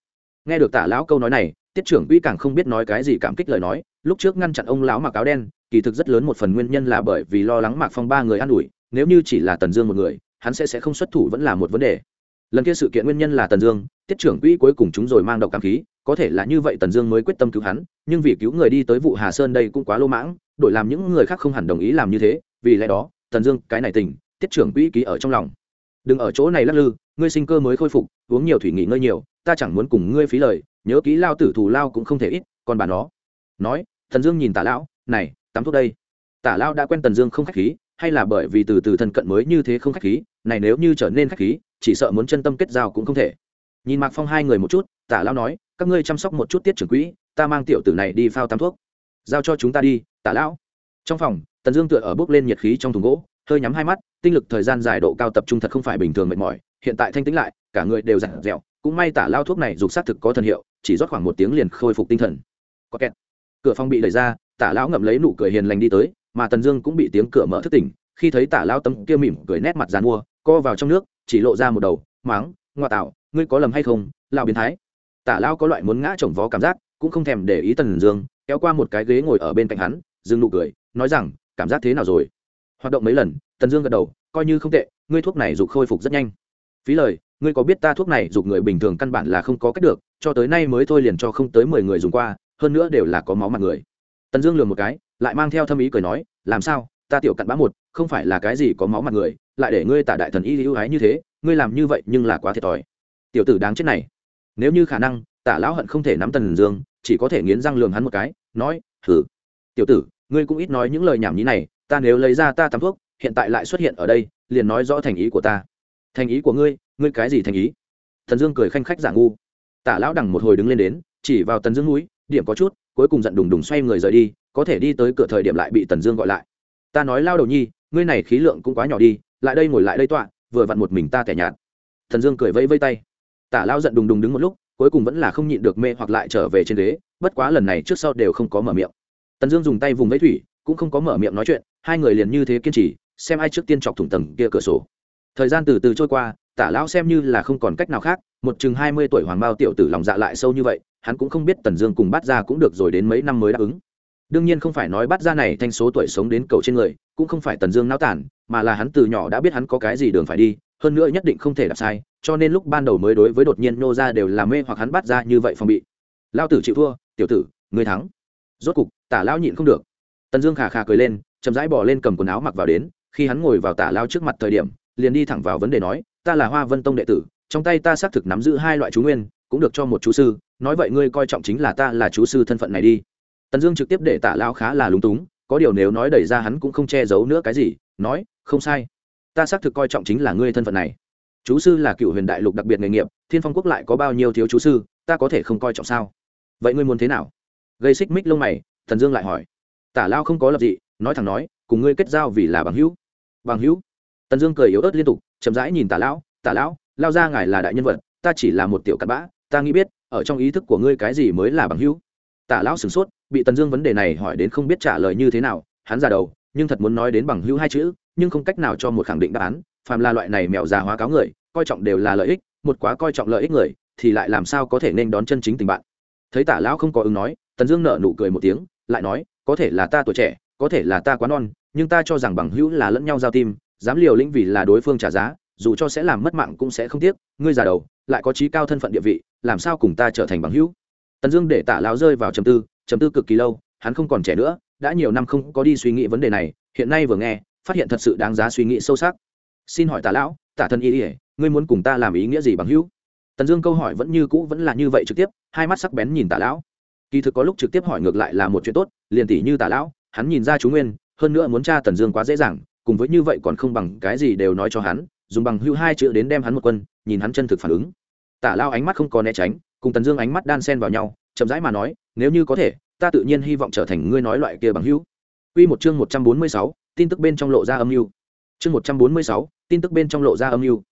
Nghe được tả lão câu nói này, tiết trưởng quỹ càng không biết nói cái gì cảm kích lời nói, lúc trước ngăn chặn ông lão mặc áo đen, kỳ thực rất lớn một phần nguyên nhân là bởi vì lo lắng mạc phong ba người an ủi nếu như chỉ là tần dương một người, hắn sẽ sẽ không xuất thủ vẫn là một vấn đề. Lần kia sự kiện nguyên nhân là tần dương, tiết trưởng quỹ cuối cùng chúng rồi mang độc cảm khí, có thể là như vậy tần dương mới quyết tâm cứu hắn, nhưng vì cứu người đi tới vụ hà sơn đây cũng quá lô mãng, đổi làm những người khác không hẳn đồng ý làm như thế, vì lẽ đó, tần dương, cái này tình, tiết trưởng quỹ ký ở trong lòng. Đừng ở chỗ này lắc lư, ngươi sinh cơ mới khôi phục, uống nhiều thủy nghỉ ngơi nhiều, ta chẳng muốn cùng ngươi phí lời, nhớ kỹ lao tử thù lao cũng không thể ít, còn bà nó. Nói, tần dương nhìn tả lão, này, tắm thuốc đây. Tả lao đã quen tần dương không khách khí hay là bởi vì từ từ thân cận mới như thế không khách khí, này nếu như trở nên khách khí, chỉ sợ muốn chân tâm kết giao cũng không thể. Nhìn mạc phong hai người một chút, tả lão nói, các ngươi chăm sóc một chút tiết trưởng quỹ, ta mang tiểu tử này đi phao tam thuốc. Giao cho chúng ta đi, tả lão. Trong phòng, tần dương tựa ở bước lên nhiệt khí trong thùng gỗ, hơi nhắm hai mắt, tinh lực thời gian dài độ cao tập trung thật không phải bình thường mệt mỏi, hiện tại thanh tĩnh lại, cả người đều dặn dẹo cũng may tả lao thuốc này dục xác thực có thần hiệu, chỉ rót khoảng một tiếng liền khôi phục tinh thần. Có kẹt. Cửa phòng bị đẩy ra, tả lão ngậm lấy nụ cười hiền lành đi tới mà tần dương cũng bị tiếng cửa mở thức tỉnh, khi thấy tả lao tấm kia mỉm cười nét mặt dàn mua, co vào trong nước, chỉ lộ ra một đầu, máng, ngoa tạo, ngươi có lầm hay không lao biến thái. Tả lao có loại muốn ngã chồng vó cảm giác, cũng không thèm để ý tần dương, kéo qua một cái ghế ngồi ở bên cạnh hắn, dừng nụ cười, nói rằng, cảm giác thế nào rồi? Hoạt động mấy lần, tần dương gật đầu, coi như không tệ, ngươi thuốc này dục khôi phục rất nhanh. Phí lời, ngươi có biết ta thuốc này dục người bình thường căn bản là không có cách được, cho tới nay mới thôi liền cho không tới mười người dùng qua, hơn nữa đều là có máu mặt người. Tần dương lừa một cái lại mang theo thâm ý cười nói, làm sao? Ta tiểu cặn bã một, không phải là cái gì có máu mặt người, lại để ngươi tả đại thần y ưu ái như thế, ngươi làm như vậy nhưng là quá thiệt thòi. Tiểu tử đáng chết này. Nếu như khả năng, tả lão hận không thể nắm tần dương, chỉ có thể nghiến răng lường hắn một cái, nói thử tiểu tử, ngươi cũng ít nói những lời nhảm nhí này, ta nếu lấy ra ta tắm thuốc, hiện tại lại xuất hiện ở đây, liền nói rõ thành ý của ta. Thành ý của ngươi? Ngươi cái gì thành ý? Thần dương cười khanh khách giả ngu. Tả lão đằng một hồi đứng lên đến, chỉ vào tần dương núi, điểm có chút, cuối cùng giận đùng đùng xoay người rời đi có thể đi tới cửa thời điểm lại bị tần dương gọi lại. Ta nói, lao đầu nhi, ngươi này khí lượng cũng quá nhỏ đi, lại đây ngồi lại đây tọa, vừa vặn một mình ta tẻ nhạt. Thần dương cười vẫy vây tay. Tả lao giận đùng đùng đứng một lúc, cuối cùng vẫn là không nhịn được mê hoặc lại trở về trên ghế, bất quá lần này trước sau đều không có mở miệng. Tần dương dùng tay vùng vẫy thủy, cũng không có mở miệng nói chuyện, hai người liền như thế kiên trì, xem ai trước tiên chọc thủng tầng kia cửa sổ. Thời gian từ từ trôi qua, tả lão xem như là không còn cách nào khác, một chừng hai mươi tuổi hoàng bao tiểu tử lòng dạ lại sâu như vậy, hắn cũng không biết tần dương cùng bắt ra cũng được rồi đến mấy năm mới đáp ứng đương nhiên không phải nói bắt ra này thanh số tuổi sống đến cầu trên người, cũng không phải tần dương náo tản, mà là hắn từ nhỏ đã biết hắn có cái gì đường phải đi, hơn nữa nhất định không thể đạp sai, cho nên lúc ban đầu mới đối với đột nhiên nô ra đều làm mê hoặc hắn bắt ra như vậy phòng bị. Lao tử chịu thua, tiểu tử người thắng. Rốt cục, tả lão nhịn không được. Tần dương khà khà cười lên, chậm rãi bỏ lên cầm quần áo mặc vào đến, khi hắn ngồi vào tả lao trước mặt thời điểm, liền đi thẳng vào vấn đề nói, ta là hoa vân tông đệ tử, trong tay ta xác thực nắm giữ hai loại chú nguyên, cũng được cho một chú sư, nói vậy ngươi coi trọng chính là ta là chú sư thân phận này đi tần dương trực tiếp để tả lao khá là lúng túng, có điều nếu nói đẩy ra hắn cũng không che giấu nữa cái gì, nói, không sai. Ta xác thực coi trọng chính là ngươi thân phận này. Chú sư là cựu huyền đại lục đặc biệt nghề nghiệp, thiên phong quốc lại có bao nhiêu thiếu chú sư, ta có thể không coi trọng sao? Vậy ngươi muốn thế nào? Gây xích mích lông mày thần dương lại hỏi. Tả lao không có lập dị, nói thẳng nói, cùng ngươi kết giao vì là bằng hữu. Bằng hữu? Tần dương cười yếu ớt liên tục, chậm rãi nhìn tả lão tả lão, lao ra ngài là đại nhân vật, ta chỉ là một tiểu cặn bã, ta nghĩ biết, ở trong ý thức của ngươi cái gì mới là bằng hữu? Tả lão sửng sốt bị tần dương vấn đề này hỏi đến không biết trả lời như thế nào, hắn ra đầu, nhưng thật muốn nói đến bằng hữu hai chữ, nhưng không cách nào cho một khẳng định đáp án. Phàm là loại này mèo già hóa cáo người, coi trọng đều là lợi ích, một quá coi trọng lợi ích người, thì lại làm sao có thể nên đón chân chính tình bạn. Thấy tả lão không có ứng nói, tần dương nở nụ cười một tiếng, lại nói, có thể là ta tuổi trẻ, có thể là ta quá non, nhưng ta cho rằng bằng hữu là lẫn nhau giao tim, dám liều lĩnh vì là đối phương trả giá, dù cho sẽ làm mất mạng cũng sẽ không tiếc, ngươi già đầu, lại có trí cao thân phận địa vị, làm sao cùng ta trở thành bằng hữu? Tần dương để tả lão rơi vào trầm tư trầm tư cực kỳ lâu, hắn không còn trẻ nữa, đã nhiều năm không có đi suy nghĩ vấn đề này, hiện nay vừa nghe, phát hiện thật sự đáng giá suy nghĩ sâu sắc. Xin hỏi tả lão, tả thân y ỉa ngươi muốn cùng ta làm ý nghĩa gì bằng hữu? Tần dương câu hỏi vẫn như cũ vẫn là như vậy trực tiếp, hai mắt sắc bén nhìn tả lão. Kỳ thực có lúc trực tiếp hỏi ngược lại là một chuyện tốt, liền tỷ như tả lão, hắn nhìn ra chú nguyên, hơn nữa muốn tra tần dương quá dễ dàng, cùng với như vậy còn không bằng cái gì đều nói cho hắn, dùng bằng hưu hai chữ đến đem hắn một quân, nhìn hắn chân thực phản ứng. Tả lao ánh mắt không có né tránh, cùng tần dương ánh mắt đan sen vào nhau, chậm rãi mà nói nếu như có thể ta tự nhiên hy vọng trở thành ngươi nói loại kia bằng hữu Quy một chương một trăm bốn mươi sáu, tin tức bên trong lộ ra âm mưu. Chương một trăm bốn mươi sáu, tin tức bên trong lộ ra âm mưu.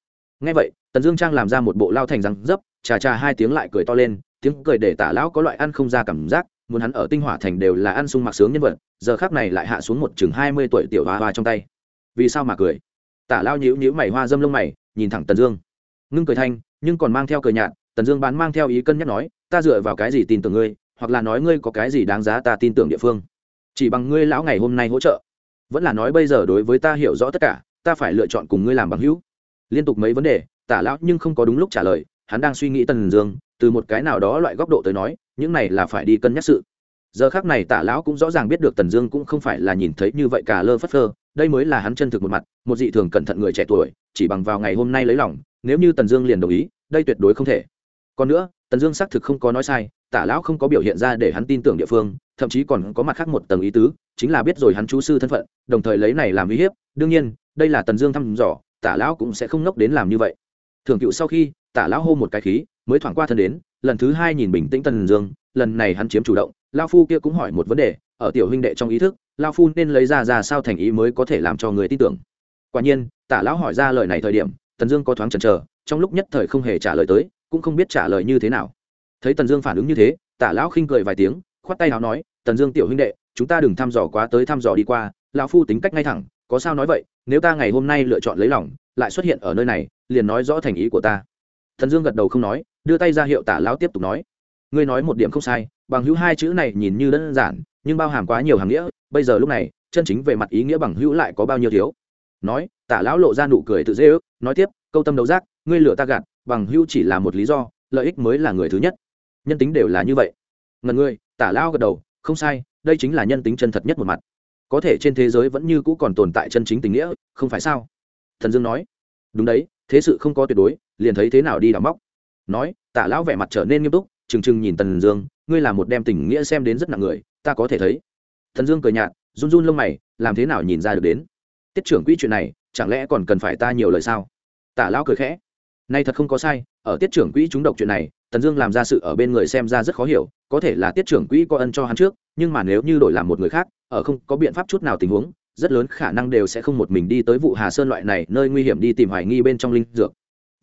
Nghe vậy, Tần Dương Trang làm ra một bộ lao thành răng dấp, trà trà hai tiếng lại cười to lên, tiếng cười để Tả lão có loại ăn không ra cảm giác, muốn hắn ở Tinh Hỏa thành đều là ăn sung mặc sướng nhân vật, giờ khắc này lại hạ xuống một chừng hai mươi tuổi tiểu hoa hoa trong tay. Vì sao mà cười? Tả lão nhíu nhíu mày hoa dâm lông mày, nhìn thẳng Tần Dương. Ngưng cười thanh, nhưng còn mang theo cười nhạt, Tần Dương bán mang theo ý cân nhắc nói, ta dựa vào cái gì tin tưởng ngươi, hoặc là nói ngươi có cái gì đáng giá ta tin tưởng địa phương? Chỉ bằng ngươi lão ngày hôm nay hỗ trợ, vẫn là nói bây giờ đối với ta hiểu rõ tất cả, ta phải lựa chọn cùng ngươi làm bằng hữu. Liên tục mấy vấn đề, Tả lão nhưng không có đúng lúc trả lời, hắn đang suy nghĩ Tần Dương, từ một cái nào đó loại góc độ tới nói, những này là phải đi cân nhắc sự giờ khác này tả lão cũng rõ ràng biết được tần dương cũng không phải là nhìn thấy như vậy cả lơ phất phơ đây mới là hắn chân thực một mặt một dị thường cẩn thận người trẻ tuổi chỉ bằng vào ngày hôm nay lấy lòng nếu như tần dương liền đồng ý đây tuyệt đối không thể còn nữa tần dương xác thực không có nói sai tả lão không có biểu hiện ra để hắn tin tưởng địa phương, thậm chí còn có mặt khác một tầng ý tứ, chính là biết rồi hắn chú sư thân phận, đồng thời lấy này làm uy hiếp. Đương nhiên, đây là tần dương thăm dò, tả lão cũng sẽ không nốc đến làm như vậy. Thường cựu sau khi, tả lão hô một cái khí, mới thoảng qua thân đến, lần thứ hai nhìn bình tĩnh tần dương, lần này hắn chiếm chủ động lao phu kia cũng hỏi một vấn đề, ở tiểu huynh đệ trong ý thức lao phu nên lấy ra ra sao thành ý mới có thể làm cho người tin tưởng. Quả nhiên, tả lão hỏi ra lời này thời điểm, tần dương có thoáng chần chờ, trong lúc nhất thời không hề trả lời tới, cũng không biết trả lời như thế nào thấy tần dương phản ứng như thế, tả lão khinh cười vài tiếng, khoát tay áo nói, tần dương tiểu huynh đệ, chúng ta đừng thăm dò quá tới thăm dò đi qua, lão phu tính cách ngay thẳng, có sao nói vậy, nếu ta ngày hôm nay lựa chọn lấy lòng, lại xuất hiện ở nơi này, liền nói rõ thành ý của ta. Thần dương gật đầu không nói, đưa tay ra hiệu tả lão tiếp tục nói, ngươi nói một điểm không sai, bằng hữu hai chữ này nhìn như đơn giản, nhưng bao hàm quá nhiều hàng nghĩa, bây giờ lúc này, chân chính về mặt ý nghĩa bằng hữu lại có bao nhiêu thiếu? Nói, tả lão lộ ra nụ cười tự dễ ước, nói tiếp, câu tâm đấu giác, ngươi lửa ta gạt, bằng hữu chỉ là một lý do, lợi ích mới là người thứ nhất nhân tính đều là như vậy. Ngần ngươi, tả lao gật đầu, không sai, đây chính là nhân tính chân thật nhất một mặt. Có thể trên thế giới vẫn như cũ còn tồn tại chân chính tình nghĩa, không phải sao? Thần dương nói. Đúng đấy, thế sự không có tuyệt đối, liền thấy thế nào đi đào móc. Nói, tả lão vẻ mặt trở nên nghiêm túc, trừng trừng nhìn tần dương, ngươi là một đem tình nghĩa xem đến rất nặng người, ta có thể thấy. Thần dương cười nhạt, run run lông mày, làm thế nào nhìn ra được đến? Tiết trưởng quỹ chuyện này, chẳng lẽ còn cần phải ta nhiều lời sao? Tả lão cười khẽ. Nay thật không có sai, ở tiết trưởng quỹ chúng độc chuyện này tần dương làm ra sự ở bên người xem ra rất khó hiểu, có thể là tiết trưởng quỹ có ân cho hắn trước, nhưng mà nếu như đổi làm một người khác, ở không có biện pháp chút nào tình huống, rất lớn khả năng đều sẽ không một mình đi tới vụ hà sơn loại này, nơi nguy hiểm đi tìm hoài nghi bên trong linh dược.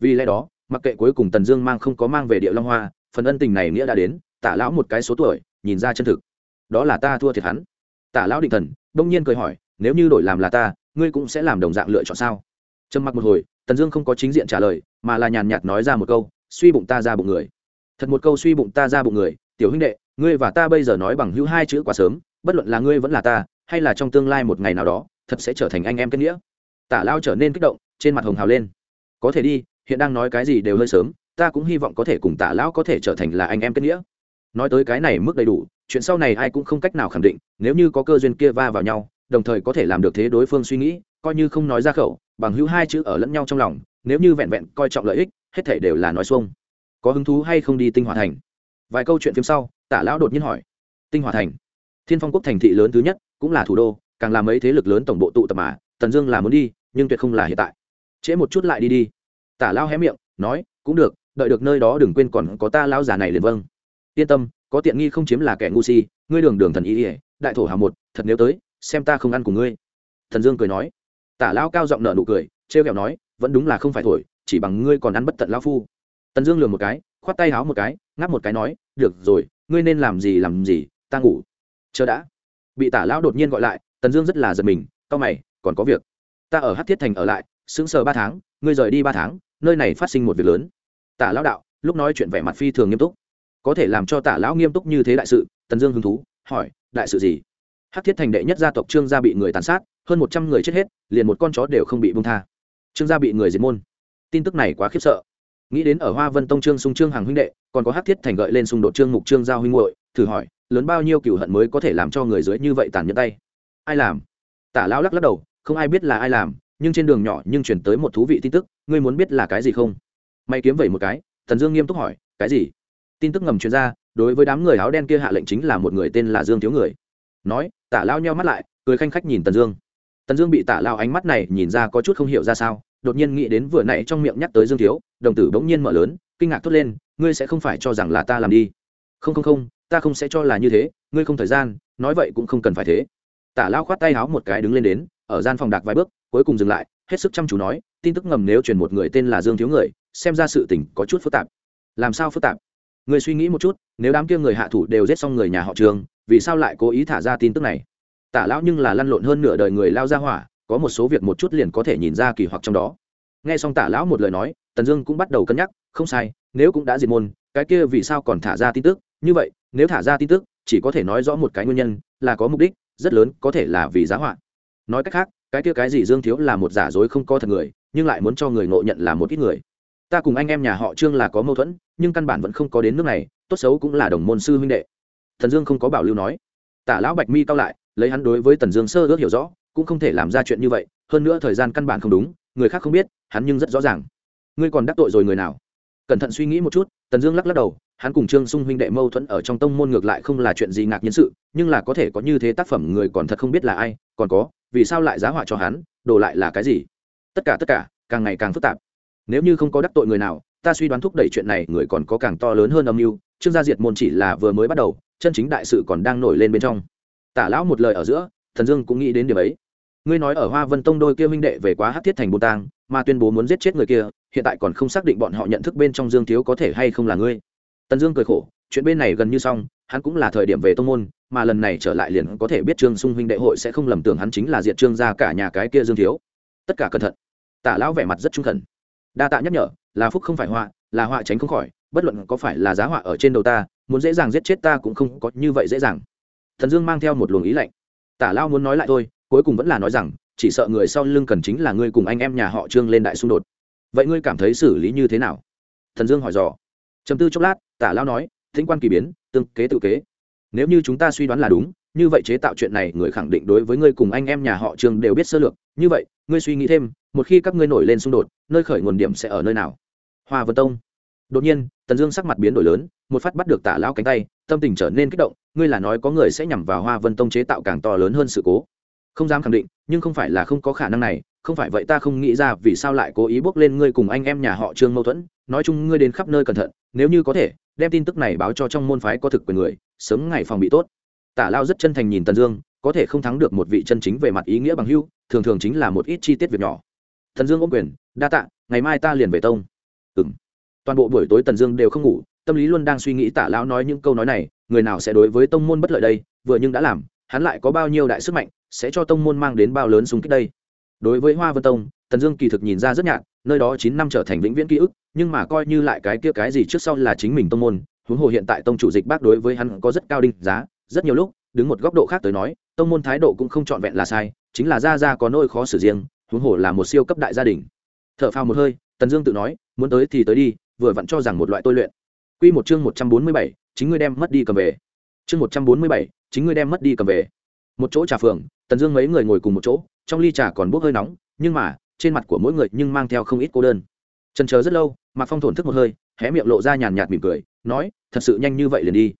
Vì lẽ đó, mặc kệ cuối cùng tần dương mang không có mang về địa long hoa, phần ân tình này nghĩa đã đến, tả lão một cái số tuổi, nhìn ra chân thực. Đó là ta thua thiệt hắn. Tả lão định thần, đông nhiên cười hỏi, nếu như đổi làm là ta, ngươi cũng sẽ làm đồng dạng lựa chọn sao? Trầm mặc một hồi, tần dương không có chính diện trả lời, mà là nhàn nhạt nói ra một câu suy bụng ta ra bụng người. Thật một câu suy bụng ta ra bụng người, tiểu huynh đệ, ngươi và ta bây giờ nói bằng hữu hai chữ quá sớm, bất luận là ngươi vẫn là ta, hay là trong tương lai một ngày nào đó, thật sẽ trở thành anh em kết nghĩa. Tả lao trở nên kích động, trên mặt hồng hào lên. Có thể đi, hiện đang nói cái gì đều hơi sớm, ta cũng hy vọng có thể cùng tả lão có thể trở thành là anh em kết nghĩa. Nói tới cái này mức đầy đủ, chuyện sau này ai cũng không cách nào khẳng định, nếu như có cơ duyên kia va vào nhau, đồng thời có thể làm được thế đối phương suy nghĩ, coi như không nói ra khẩu, bằng hữu hai chữ ở lẫn nhau trong lòng, nếu như vẹn vẹn coi trọng lợi ích hết thể đều là nói xuông. Có hứng thú hay không đi tinh hòa thành? Vài câu chuyện phía sau, tả lão đột nhiên hỏi. Tinh hòa thành? Thiên phong quốc thành thị lớn thứ nhất, cũng là thủ đô, càng là mấy thế lực lớn tổng bộ tụ tập mà, tần dương là muốn đi, nhưng tuyệt không là hiện tại. Trễ một chút lại đi đi. Tả lao hé miệng, nói, cũng được, đợi được nơi đó đừng quên còn có ta lao già này liền vâng. Yên tâm, có tiện nghi không chiếm là kẻ ngu si, ngươi đường đường thần ý ỉa đại thổ hào một, thật nếu tới, xem ta không ăn cùng ngươi. Thần dương cười nói. Tả lao cao giọng nợ nụ cười, trêu kẹo nói, vẫn đúng là không phải thổi chỉ bằng ngươi còn ăn bất tận lao phu. Tần dương lừa một cái, khoát tay háo một cái, ngáp một cái nói, được rồi, ngươi nên làm gì làm gì, ta ngủ. Chờ đã. Bị tả lão đột nhiên gọi lại, tần dương rất là giật mình tao mày, còn có việc. Ta ở hát thiết thành ở lại, sững sờ ba tháng, ngươi rời đi ba tháng, nơi này phát sinh một việc lớn. Tả lão đạo, lúc nói chuyện vẻ mặt phi thường nghiêm túc. Có thể làm cho tả lão nghiêm túc như thế đại sự, tần dương hứng thú, hỏi, đại sự gì? Hát thiết thành đệ nhất gia tộc trương gia bị người tàn sát, hơn một trăm người chết hết, liền một con chó đều không bị bung tha. Trương gia bị người diệt môn tin tức này quá khiếp sợ. Nghĩ đến ở hoa vân tông trương sung trương hàng huynh đệ, còn có hát thiết thành gợi lên xung đột trương mục trương giao huynh hội thử hỏi, lớn bao nhiêu cựu hận mới có thể làm cho người dưới như vậy tàn nhẫn tay? Ai làm? Tả lão lắc lắc đầu, không ai biết là ai làm, nhưng trên đường nhỏ nhưng chuyển tới một thú vị tin tức, ngươi muốn biết là cái gì không? May kiếm vẩy một cái thần dương nghiêm túc hỏi, cái gì? Tin tức ngầm chuyên ra, đối với đám người áo đen kia hạ lệnh chính là một người tên là dương thiếu người. Nói, tả lao nheo mắt lại, cười khanh khách nhìn tần dương. Tần dương bị tả lao ánh mắt này nhìn ra có chút không hiểu ra sao đột nhiên nghĩ đến vừa nãy trong miệng nhắc tới dương thiếu, đồng tử bỗng nhiên mở lớn, kinh ngạc thốt lên, ngươi sẽ không phải cho rằng là ta làm đi? Không không không, ta không sẽ cho là như thế, ngươi không thời gian, nói vậy cũng không cần phải thế. Tả lao khoát tay háo một cái đứng lên đến, ở gian phòng đạc vài bước, cuối cùng dừng lại, hết sức chăm chú nói, tin tức ngầm nếu truyền một người tên là dương thiếu người, xem ra sự tình có chút phức tạp. Làm sao phức tạp? Người suy nghĩ một chút, nếu đám kia người hạ thủ đều giết xong người nhà họ trường, vì sao lại cố ý thả ra tin tức này? Tả lão nhưng là lăn lộn hơn nửa đời người lao ra hỏa có một số việc một chút liền có thể nhìn ra kỳ hoặc trong đó. Nghe xong tả lão một lời nói, tần dương cũng bắt đầu cân nhắc, không sai, nếu cũng đã diệt môn, cái kia vì sao còn thả ra tin tức? Như vậy, nếu thả ra tin tức, chỉ có thể nói rõ một cái nguyên nhân, là có mục đích, rất lớn, có thể là vì giá họa. Nói cách khác, cái kia cái gì dương thiếu là một giả dối không có thật người, nhưng lại muốn cho người ngộ nhận là một ít người. Ta cùng anh em nhà họ trương là có mâu thuẫn, nhưng căn bản vẫn không có đến nước này, tốt xấu cũng là đồng môn sư huynh đệ. Thần dương không có bảo lưu nói. Tả lão bạch mi cao lại, lấy hắn đối với tần dương sơ ước hiểu rõ cũng không thể làm ra chuyện như vậy, hơn nữa thời gian căn bản không đúng, người khác không biết, hắn nhưng rất rõ ràng. Ngươi còn đắc tội rồi người nào? Cẩn thận suy nghĩ một chút, tần dương lắc lắc đầu, hắn cùng trương sung huynh đệ mâu thuẫn ở trong tông môn ngược lại không là chuyện gì ngạc nhiên sự, nhưng là có thể có như thế tác phẩm người còn thật không biết là ai, còn có, vì sao lại giá họa cho hắn, đồ lại là cái gì? Tất cả tất cả, càng ngày càng phức tạp. Nếu như không có đắc tội người nào, ta suy đoán thúc đẩy chuyện này người còn có càng to lớn hơn âm mưu, trương gia diệt môn chỉ là vừa mới bắt đầu, chân chính đại sự còn đang nổi lên bên trong. Tả lão một lời ở giữa thần dương cũng nghĩ đến điểm ấy ngươi nói ở hoa vân tông đôi kia minh đệ về quá hát thiết thành bồ tang mà tuyên bố muốn giết chết người kia, hiện tại còn không xác định bọn họ nhận thức bên trong dương thiếu có thể hay không là ngươi. Tần dương cười khổ, chuyện bên này gần như xong, hắn cũng là thời điểm về tông môn, mà lần này trở lại liền có thể biết trương sung huynh đệ hội sẽ không lầm tưởng hắn chính là diệt trương gia cả nhà cái kia dương thiếu. Tất cả cẩn thận. Tả lão vẻ mặt rất trung thần đa tạ nhắc nhở, là phúc không phải họa, là họa tránh không khỏi, bất luận có phải là giá họa ở trên đầu ta, muốn dễ dàng giết chết ta cũng không có như vậy dễ dàng. Thần dương mang theo một luồng ý lạnh. Tả lao muốn nói lại thôi cuối cùng vẫn là nói rằng, chỉ sợ người sau lưng cần chính là ngươi cùng anh em nhà họ trương lên đại xung đột. Vậy ngươi cảm thấy xử lý như thế nào? Thần dương hỏi dò. Chấm tư chốc lát, tả lao nói, thính quan kỳ biến, tương kế tự kế. Nếu như chúng ta suy đoán là đúng, như vậy chế tạo chuyện này người khẳng định đối với ngươi cùng anh em nhà họ trương đều biết sơ lược. Như vậy, ngươi suy nghĩ thêm, một khi các ngươi nổi lên xung đột, nơi khởi nguồn điểm sẽ ở nơi nào? Hoa vân tông. Đột nhiên, tần dương sắc mặt biến đổi lớn, một phát bắt được tả lao cánh tay, tâm tình trở nên kích động, ngươi là nói có người sẽ nhằm vào hoa vân tông chế tạo càng to lớn hơn sự cố không dám khẳng định, nhưng không phải là không có khả năng này, không phải vậy ta không nghĩ ra vì sao lại cố ý bước lên ngươi cùng anh em nhà họ trương mâu thuẫn. Nói chung ngươi đến khắp nơi cẩn thận, nếu như có thể, đem tin tức này báo cho trong môn phái có thực quyền người, sớm ngày phòng bị tốt. Tả lao rất chân thành nhìn tần dương, có thể không thắng được một vị chân chính về mặt ý nghĩa bằng hưu thường thường chính là một ít chi tiết việc nhỏ. Thần dương ôm quyền, đa tạ, ngày mai ta liền về tông. Ừng toàn bộ buổi tối tần dương đều không ngủ, tâm lý luôn đang suy nghĩ tả lão nói những câu nói này, người nào sẽ đối với tông môn bất lợi đây, vừa nhưng đã làm, hắn lại có bao nhiêu đại sức mạnh sẽ cho tông môn mang đến bao lớn xung kích đây. Đối với hoa vân tông, tần dương kỳ thực nhìn ra rất nhạt, nơi đó chín năm trở thành vĩnh viễn ký ức, nhưng mà coi như lại cái kia cái gì trước sau là chính mình tông môn, huống hồ hiện tại tông chủ dịch bác đối với hắn có rất cao đinh giá, rất nhiều lúc, đứng một góc độ khác tới nói, tông môn thái độ cũng không trọn vẹn là sai, chính là ra ra có nỗi khó xử riêng, huống hồ là một siêu cấp đại gia đình. Thở phào một hơi, tần dương tự nói, muốn tới thì tới đi, vừa vặn cho rằng một loại tôi luyện. Quy một chương một trăm bốn mươi bảy, chính ngươi đem mất đi cầm về. Chương một trăm bốn mươi bảy, chính ngươi đem mất đi cầm về. Một chỗ trà phường tần dương mấy người ngồi cùng một chỗ, trong ly trà còn bốc hơi nóng, nhưng mà, trên mặt của mỗi người nhưng mang theo không ít cô đơn. Trần chờ rất lâu, mạc phong thổn thức một hơi, hé miệng lộ ra nhàn nhạt mỉm cười, nói, thật sự nhanh như vậy liền đi.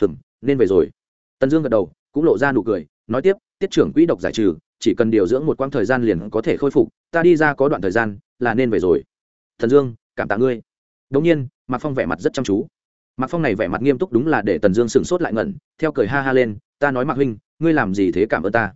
Hừm, nên về rồi. Tần dương gật đầu, cũng lộ ra nụ cười, nói tiếp, tiết trưởng quỹ độc giải trừ, chỉ cần điều dưỡng một quãng thời gian liền có thể khôi phục, ta đi ra có đoạn thời gian, là nên về rồi. Thần dương, cảm tạ ngươi. Đống nhiên, mạc phong vẻ mặt rất chăm chú. Mạc phong này vẻ mặt nghiêm túc đúng là để tần dương sửng sốt lại ngẩn, theo cười ha ha lên, ta nói mạc huynh, ngươi làm gì thế cảm ơn ta?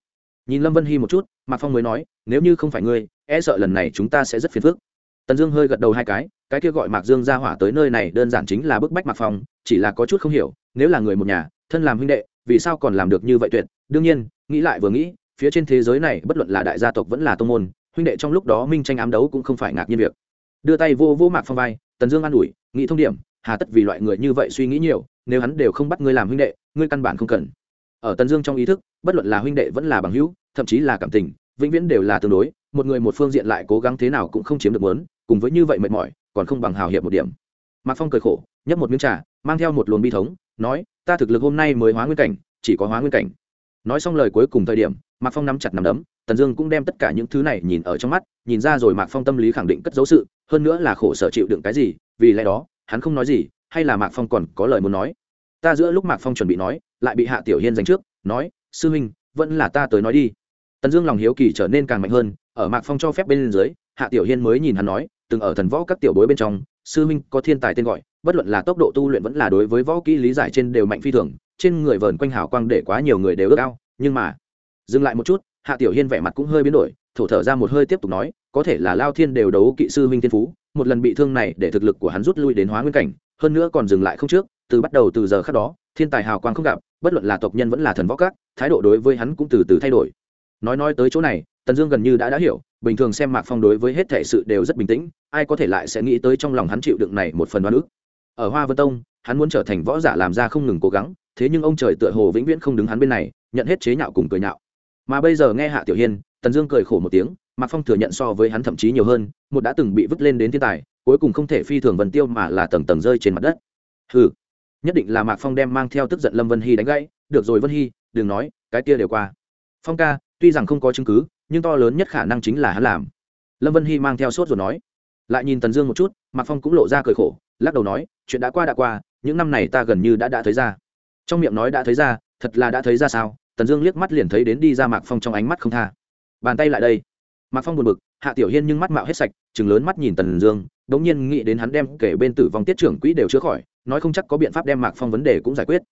Nhìn lâm vân hy một chút mạc phong mới nói nếu như không phải ngươi e sợ lần này chúng ta sẽ rất phiền phức tần dương hơi gật đầu hai cái cái kia gọi mạc dương ra hỏa tới nơi này đơn giản chính là bức bách mạc phong chỉ là có chút không hiểu nếu là người một nhà thân làm huynh đệ vì sao còn làm được như vậy tuyệt đương nhiên nghĩ lại vừa nghĩ phía trên thế giới này bất luận là đại gia tộc vẫn là tô môn huynh đệ trong lúc đó minh tranh ám đấu cũng không phải ngạc nhiên việc đưa tay vô vô mạc phong vai tần dương an ủi nghĩ thông điểm hà tất vì loại người như vậy suy nghĩ nhiều nếu hắn đều không bắt ngươi làm huynh đệ ngươi căn bản không cần ở tần dương trong ý thức, bất luận là huynh đệ vẫn là bằng hữu, thậm chí là cảm tình, vĩnh viễn đều là tương đối, một người một phương diện lại cố gắng thế nào cũng không chiếm được muốn, cùng với như vậy mệt mỏi, còn không bằng hào hiệp một điểm. Mạc phong cười khổ, nhấp một miếng trà, mang theo một luồng bi thống, nói, ta thực lực hôm nay mới hóa nguyên cảnh, chỉ có hóa nguyên cảnh. Nói xong lời cuối cùng thời điểm, mạc phong nắm chặt nắm đấm, tần dương cũng đem tất cả những thứ này nhìn ở trong mắt, nhìn ra rồi mạc phong tâm lý khẳng định cất dấu sự, hơn nữa là khổ sở chịu đựng cái gì, vì lẽ đó, hắn không nói gì, hay là mạc phong còn có lời muốn nói ta giữa lúc mạc phong chuẩn bị nói, lại bị hạ tiểu hiên giành trước, nói, sư huynh, vẫn là ta tới nói đi. Tần dương lòng hiếu kỳ trở nên càng mạnh hơn, ở mạc phong cho phép bên dưới, hạ tiểu hiên mới nhìn hắn nói, từng ở thần võ các tiểu bối bên trong, sư huynh có thiên tài tên gọi, bất luận là tốc độ tu luyện vẫn là đối với võ kỹ lý giải trên đều mạnh phi thường, trên người vờn quanh hào quang để quá nhiều người đều ước ao, nhưng mà dừng lại một chút, hạ tiểu hiên vẻ mặt cũng hơi biến đổi, thổ thở ra một hơi tiếp tục nói, có thể là lao thiên đều đấu kỵ sư huynh thiên phú, một lần bị thương này để thực lực của hắn rút lui đến hóa nguyên cảnh, hơn nữa còn dừng lại không trước từ bắt đầu từ giờ khác đó, thiên tài hào quang không gặp, bất luận là tộc nhân vẫn là thần võ các, thái độ đối với hắn cũng từ từ thay đổi. Nói nói tới chỗ này, tần dương gần như đã đã hiểu, bình thường xem mạc phong đối với hết thể sự đều rất bình tĩnh, ai có thể lại sẽ nghĩ tới trong lòng hắn chịu đựng này một phần đoán ức. Ở hoa vân tông, hắn muốn trở thành võ giả làm ra không ngừng cố gắng, thế nhưng ông trời tựa hồ vĩnh viễn không đứng hắn bên này, nhận hết chế nhạo cùng cười nhạo. Mà bây giờ nghe hạ tiểu hiên, tần dương cười khổ một tiếng, mạc phong thừa nhận so với hắn thậm chí nhiều hơn, một đã từng bị vứt lên đến thiên tài, cuối cùng không thể phi thường vần tiêu mà là tầng tầng rơi trên mặt đất. Hừ nhất định là mạc phong đem mang theo tức giận lâm vân hy đánh gãy. Được rồi vân hy, đừng nói, cái kia đều qua. Phong ca, tuy rằng không có chứng cứ, nhưng to lớn nhất khả năng chính là hắn làm. Lâm vân hy mang theo sốt rồi nói. Lại nhìn tần dương một chút, mạc phong cũng lộ ra cười khổ, lắc đầu nói, chuyện đã qua đã qua, những năm này ta gần như đã đã thấy ra. Trong miệng nói đã thấy ra, thật là đã thấy ra sao? Tần dương liếc mắt liền thấy đến đi ra mạc phong trong ánh mắt không tha. Bàn tay lại đây. Mạc phong buồn bực, hạ tiểu hiên nhưng mắt mạo hết sạch chừng lớn mắt nhìn tần dương đ ỗ n g nhiên nghĩ đến hắn đem kể bên tử vong tiết trưởng quỹ đều chữa khỏi nói không chắc có biện pháp đem mạc phong vấn đề cũng giải quyết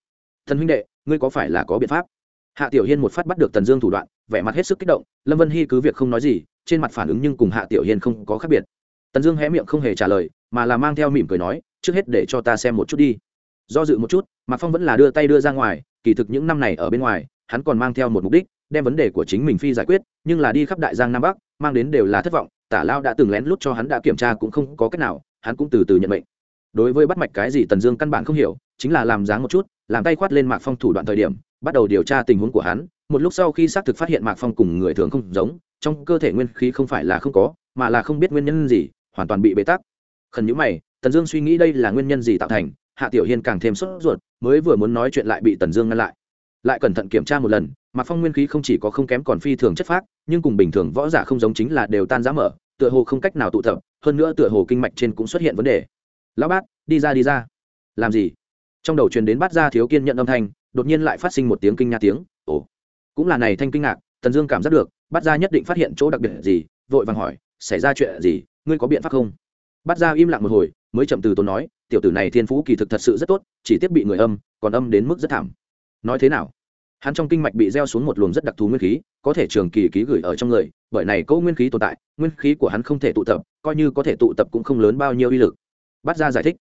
thần huynh đệ ngươi có phải là có biện pháp hạ tiểu hiên một phát bắt được tần dương thủ đoạn vẻ mặt hết sức kích động lâm vân hy cứ việc không nói gì trên mặt phản ứng nhưng cùng hạ tiểu hiên không có khác biệt tần dương hé miệng không hề trả lời mà là mang theo mỉm cười nói trước hết để cho ta xem một chút đi do dự một chút mạc phong vẫn là đưa tay đưa ra ngoài kỳ thực những năm này ở bên ngoài hắn còn mang theo một mục đích đem vấn đề của chính mình phi giải quyết nhưng là đi khắp đại giang nam bắc mang đến đều là thất vọng tả lao đã từng lén lút cho hắn đã kiểm tra cũng không có cách nào hắn cũng từ từ nhận mệnh đối với bắt mạch cái gì tần dương căn bản không hiểu, chính là làm dáng một chút, làm tay khoát lên mạc phong thủ đoạn thời điểm, bắt đầu điều tra tình huống của hắn. Một lúc sau khi xác thực phát hiện mạc phong cùng người thường không giống, trong cơ thể nguyên khí không phải là không có, mà là không biết nguyên nhân gì, hoàn toàn bị bế tắc. Khẩn nhữ mày, tần dương suy nghĩ đây là nguyên nhân gì tạo thành, hạ tiểu hiên càng thêm sốt ruột, mới vừa muốn nói chuyện lại bị tần dương ngăn lại. Lại cẩn thận kiểm tra một lần, mạc phong nguyên khí không chỉ có không kém còn phi thường chất phác, nhưng cùng bình thường võ giả không giống chính là đều tan giá mở, tựa hồ không cách nào tụ tập, hơn nữa tựa hồ kinh mạch trên cũng xuất hiện vấn đề lão bát đi ra đi ra. Làm gì? Trong đầu truyền đến bát ra thiếu kiên nhận âm thanh, đột nhiên lại phát sinh một tiếng kinh nha tiếng. Ồ, cũng là này thanh kinh ngạc, tần dương cảm giác được, bát ra nhất định phát hiện chỗ đặc biệt gì, vội vàng hỏi, xảy ra chuyện gì? Ngươi có biện pháp không? Bát ra im lặng một hồi, mới chậm từ tốn nói, tiểu tử này thiên phú kỳ thực thật sự rất tốt, chỉ tiếp bị người âm, còn âm đến mức rất thảm. Nói thế nào? Hắn trong kinh mạch bị gieo xuống một luồng rất đặc thù nguyên khí, có thể trường kỳ ký gửi ở trong người, bởi này câu nguyên khí tồn tại, nguyên khí của hắn không thể tụ tập, coi như có thể tụ tập cũng không lớn bao nhiêu uy lực bắt ra giải thích.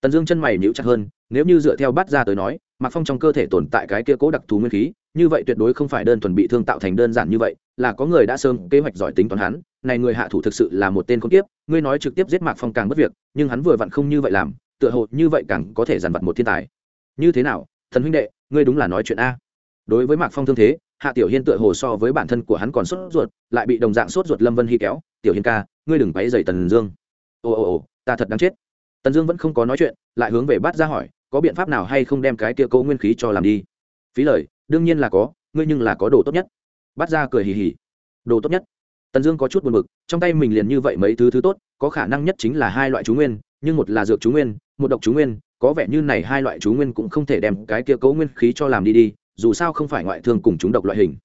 Tần dương chân mày nhíu chặt hơn, nếu như dựa theo bắt ra tới nói, mạc phong trong cơ thể tồn tại cái kia cố đặc thù nguyên khí, như vậy tuyệt đối không phải đơn thuần bị thương tạo thành đơn giản như vậy, là có người đã sớm kế hoạch giỏi tính toán hắn, này người hạ thủ thực sự là một tên con tiếp ngươi nói trực tiếp giết mạc phong càng mất việc, nhưng hắn vừa vặn không như vậy làm, tựa hồ như vậy càng có thể dàn vặt một thiên tài. Như thế nào, thần huynh đệ, ngươi đúng là nói chuyện a. Đối với mạc phong thương thế, hạ tiểu hiên tựa hồ so với bản thân của hắn còn sốt ruột, lại bị đồng dạng sốt ruột lâm vân hy kéo, tiểu hiên ca, ngươi đừng quấy dày tần dương. Ồ ồ ồ, ta thật đáng chết tần dương vẫn không có nói chuyện, lại hướng về bát ra hỏi, có biện pháp nào hay không đem cái kia câu nguyên khí cho làm đi? Phí lời, đương nhiên là có, ngươi nhưng là có đồ tốt nhất. Bát ra cười hì hì. Đồ tốt nhất. Tần dương có chút buồn b ự c trong tay mình liền như vậy mấy thứ thứ tốt, có khả năng nhất chính là hai loại chú nguyên, nhưng một là dược chú nguyên, một độc chú nguyên, có vẻ như này hai loại chú nguyên cũng không thể đem cái kia cấu nguyên khí cho làm đi đi, dù sao không phải ngoại thương cùng chúng độc loại hình.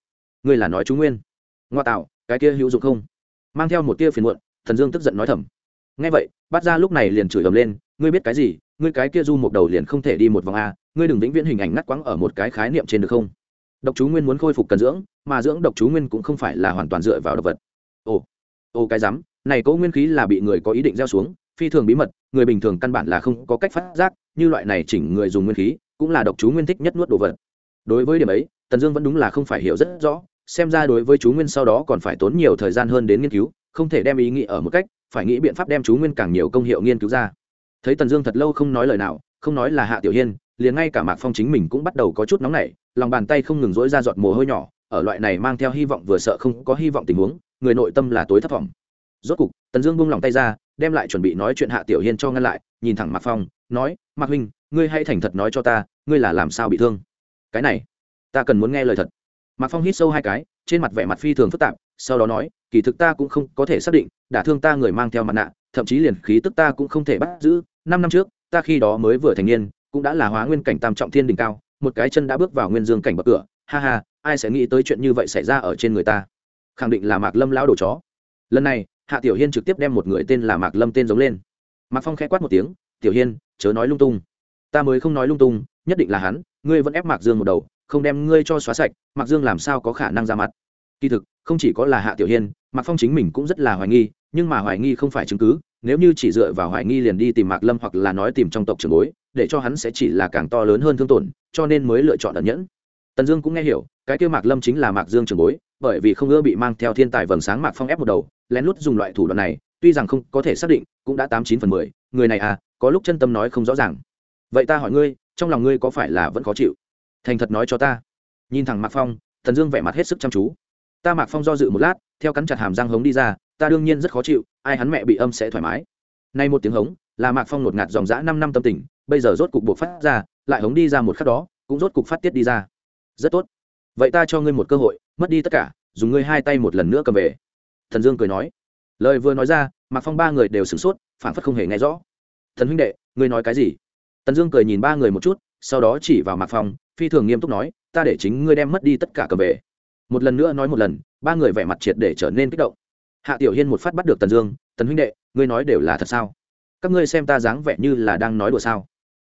Ngươi là nói chú nguyên. Ngoa tạo, cái kia hữu dụng không? Mang theo một tia phiền muộn thần dương tức giận nói thầm ngay vậy, bát ra lúc này liền chửi ầm lên, ngươi biết cái gì? Ngươi cái kia du một đầu liền không thể đi một vòng a, ngươi đừng vĩnh viễn hình ảnh ngắt quãng ở một cái khái niệm trên được không? Độc chú nguyên muốn khôi phục cần dưỡng, mà dưỡng độc chú nguyên cũng không phải là hoàn toàn dựa vào độc vật. Ồ ồ cái rắm, này cỗ nguyên khí là bị người có ý định gieo xuống, phi thường bí mật, người bình thường căn bản là không có cách phát giác, như loại này chỉnh người dùng nguyên khí, cũng là độc chú nguyên thích nhất nuốt đồ vật. Đối với điểm ấy, tần dương vẫn đúng là không phải hiểu rất rõ, xem ra đối với chú nguyên sau đó còn phải tốn nhiều thời gian hơn đến nghiên cứu, không thể đem ý nghĩ ở một cách phải nghĩ biện pháp đem chú nguyên càng nhiều công hiệu nghiên cứu ra. Thấy tần dương thật lâu không nói lời nào, không nói là hạ tiểu hiên, liền ngay cả mạc phong chính mình cũng bắt đầu có chút nóng nảy, lòng bàn tay không ngừng rỗi ra giọt mồ hôi nhỏ, ở loại này mang theo hy vọng vừa sợ không có hy vọng tình huống, người nội tâm là tối thất vọng. Rốt cục, tần dương buông lòng tay ra, đem lại chuẩn bị nói chuyện hạ tiểu hiên cho ngăn lại, nhìn thẳng mạc phong, nói, mạc huynh, ngươi hãy thành thật nói cho ta, ngươi là làm sao bị thương? Cái này, ta cần muốn nghe lời thật. Mạc phong hít sâu hai cái, trên mặt vẻ mặt phi thường phức tạp, sau đó nói kỳ thực ta cũng không có thể xác định, đả thương ta người mang theo mặt nạ, thậm chí liền khí tức ta cũng không thể bắt giữ. Năm năm trước, ta khi đó mới vừa thành niên, cũng đã là hóa nguyên cảnh tam trọng thiên đỉnh cao, một cái chân đã bước vào nguyên dương cảnh bậc cửa. Ha ha, ai sẽ nghĩ tới chuyện như vậy xảy ra ở trên người ta? Khẳng định là mạc lâm lão đồ chó. Lần này, hạ tiểu hiên trực tiếp đem một người tên là mạc lâm tên giống lên. Mạc phong khẽ quát một tiếng, tiểu hiên, chớ nói lung tung. Ta mới không nói lung tung, nhất định là hắn, ngươi vẫn ép mạc dương một đầu, không đem ngươi cho xóa sạch, mạc dương làm sao có khả năng ra mặt? Kỳ thực, không chỉ có là hạ tiểu hiên mạc phong chính mình cũng rất là hoài nghi, nhưng mà hoài nghi không phải chứng cứ, nếu như chỉ dựa vào hoài nghi liền đi tìm mạc lâm hoặc là nói tìm trong tộc trường bối, để cho hắn sẽ chỉ là càng to lớn hơn thương tổn, cho nên mới lựa chọn ẩn nhẫn. Tần dương cũng nghe hiểu, cái kêu mạc lâm chính là mạc dương trường bối, bởi vì không ưa bị mang theo thiên tài vầng sáng mạc phong ép một đầu, lén lút dùng loại thủ đoạn này, tuy rằng không có thể xác định, cũng đã tám chín phần mười, người này à có lúc chân tâm nói không rõ ràng. Vậy ta hỏi ngươi, trong lòng ngươi có phải là vẫn khó chịu? Thành thật nói cho ta. Nhìn thẳng mạc phong thần dương vẻ mặt hết sức chăm chú. Ta mạc phong do dự một lát theo cắn chặt hàm răng hống đi ra, ta đương nhiên rất khó chịu, ai hắn mẹ bị âm sẽ thoải mái. Nay một tiếng hống, là mạc phong ngột ngạt dòng dã năm năm tâm tình, bây giờ rốt cục buộc phát ra, lại hống đi ra một khắc đó, cũng rốt cục phát tiết đi ra. Rất tốt. Vậy ta cho ngươi một cơ hội, mất đi tất cả, dùng ngươi hai tay một lần nữa cầm về. Thần dương cười nói. Lời vừa nói ra, mạc phong ba người đều sửng sốt phản phất không hề nghe rõ. Thần huynh đệ, ngươi nói cái gì? Tần dương cười nhìn ba người một chút, sau đó chỉ vào mạc phong, phi thường nghiêm túc nói, ta để chính ngươi đem mất đi tất cả cầm về. Một lần nữa nói một lần ba người vẻ mặt triệt để trở nên kích động. Hạ tiểu hiên một phát bắt được tần dương, tần huynh đệ, ngươi nói đều là thật sao? Các ngươi xem ta dáng vẻ như là đang nói đùa sao?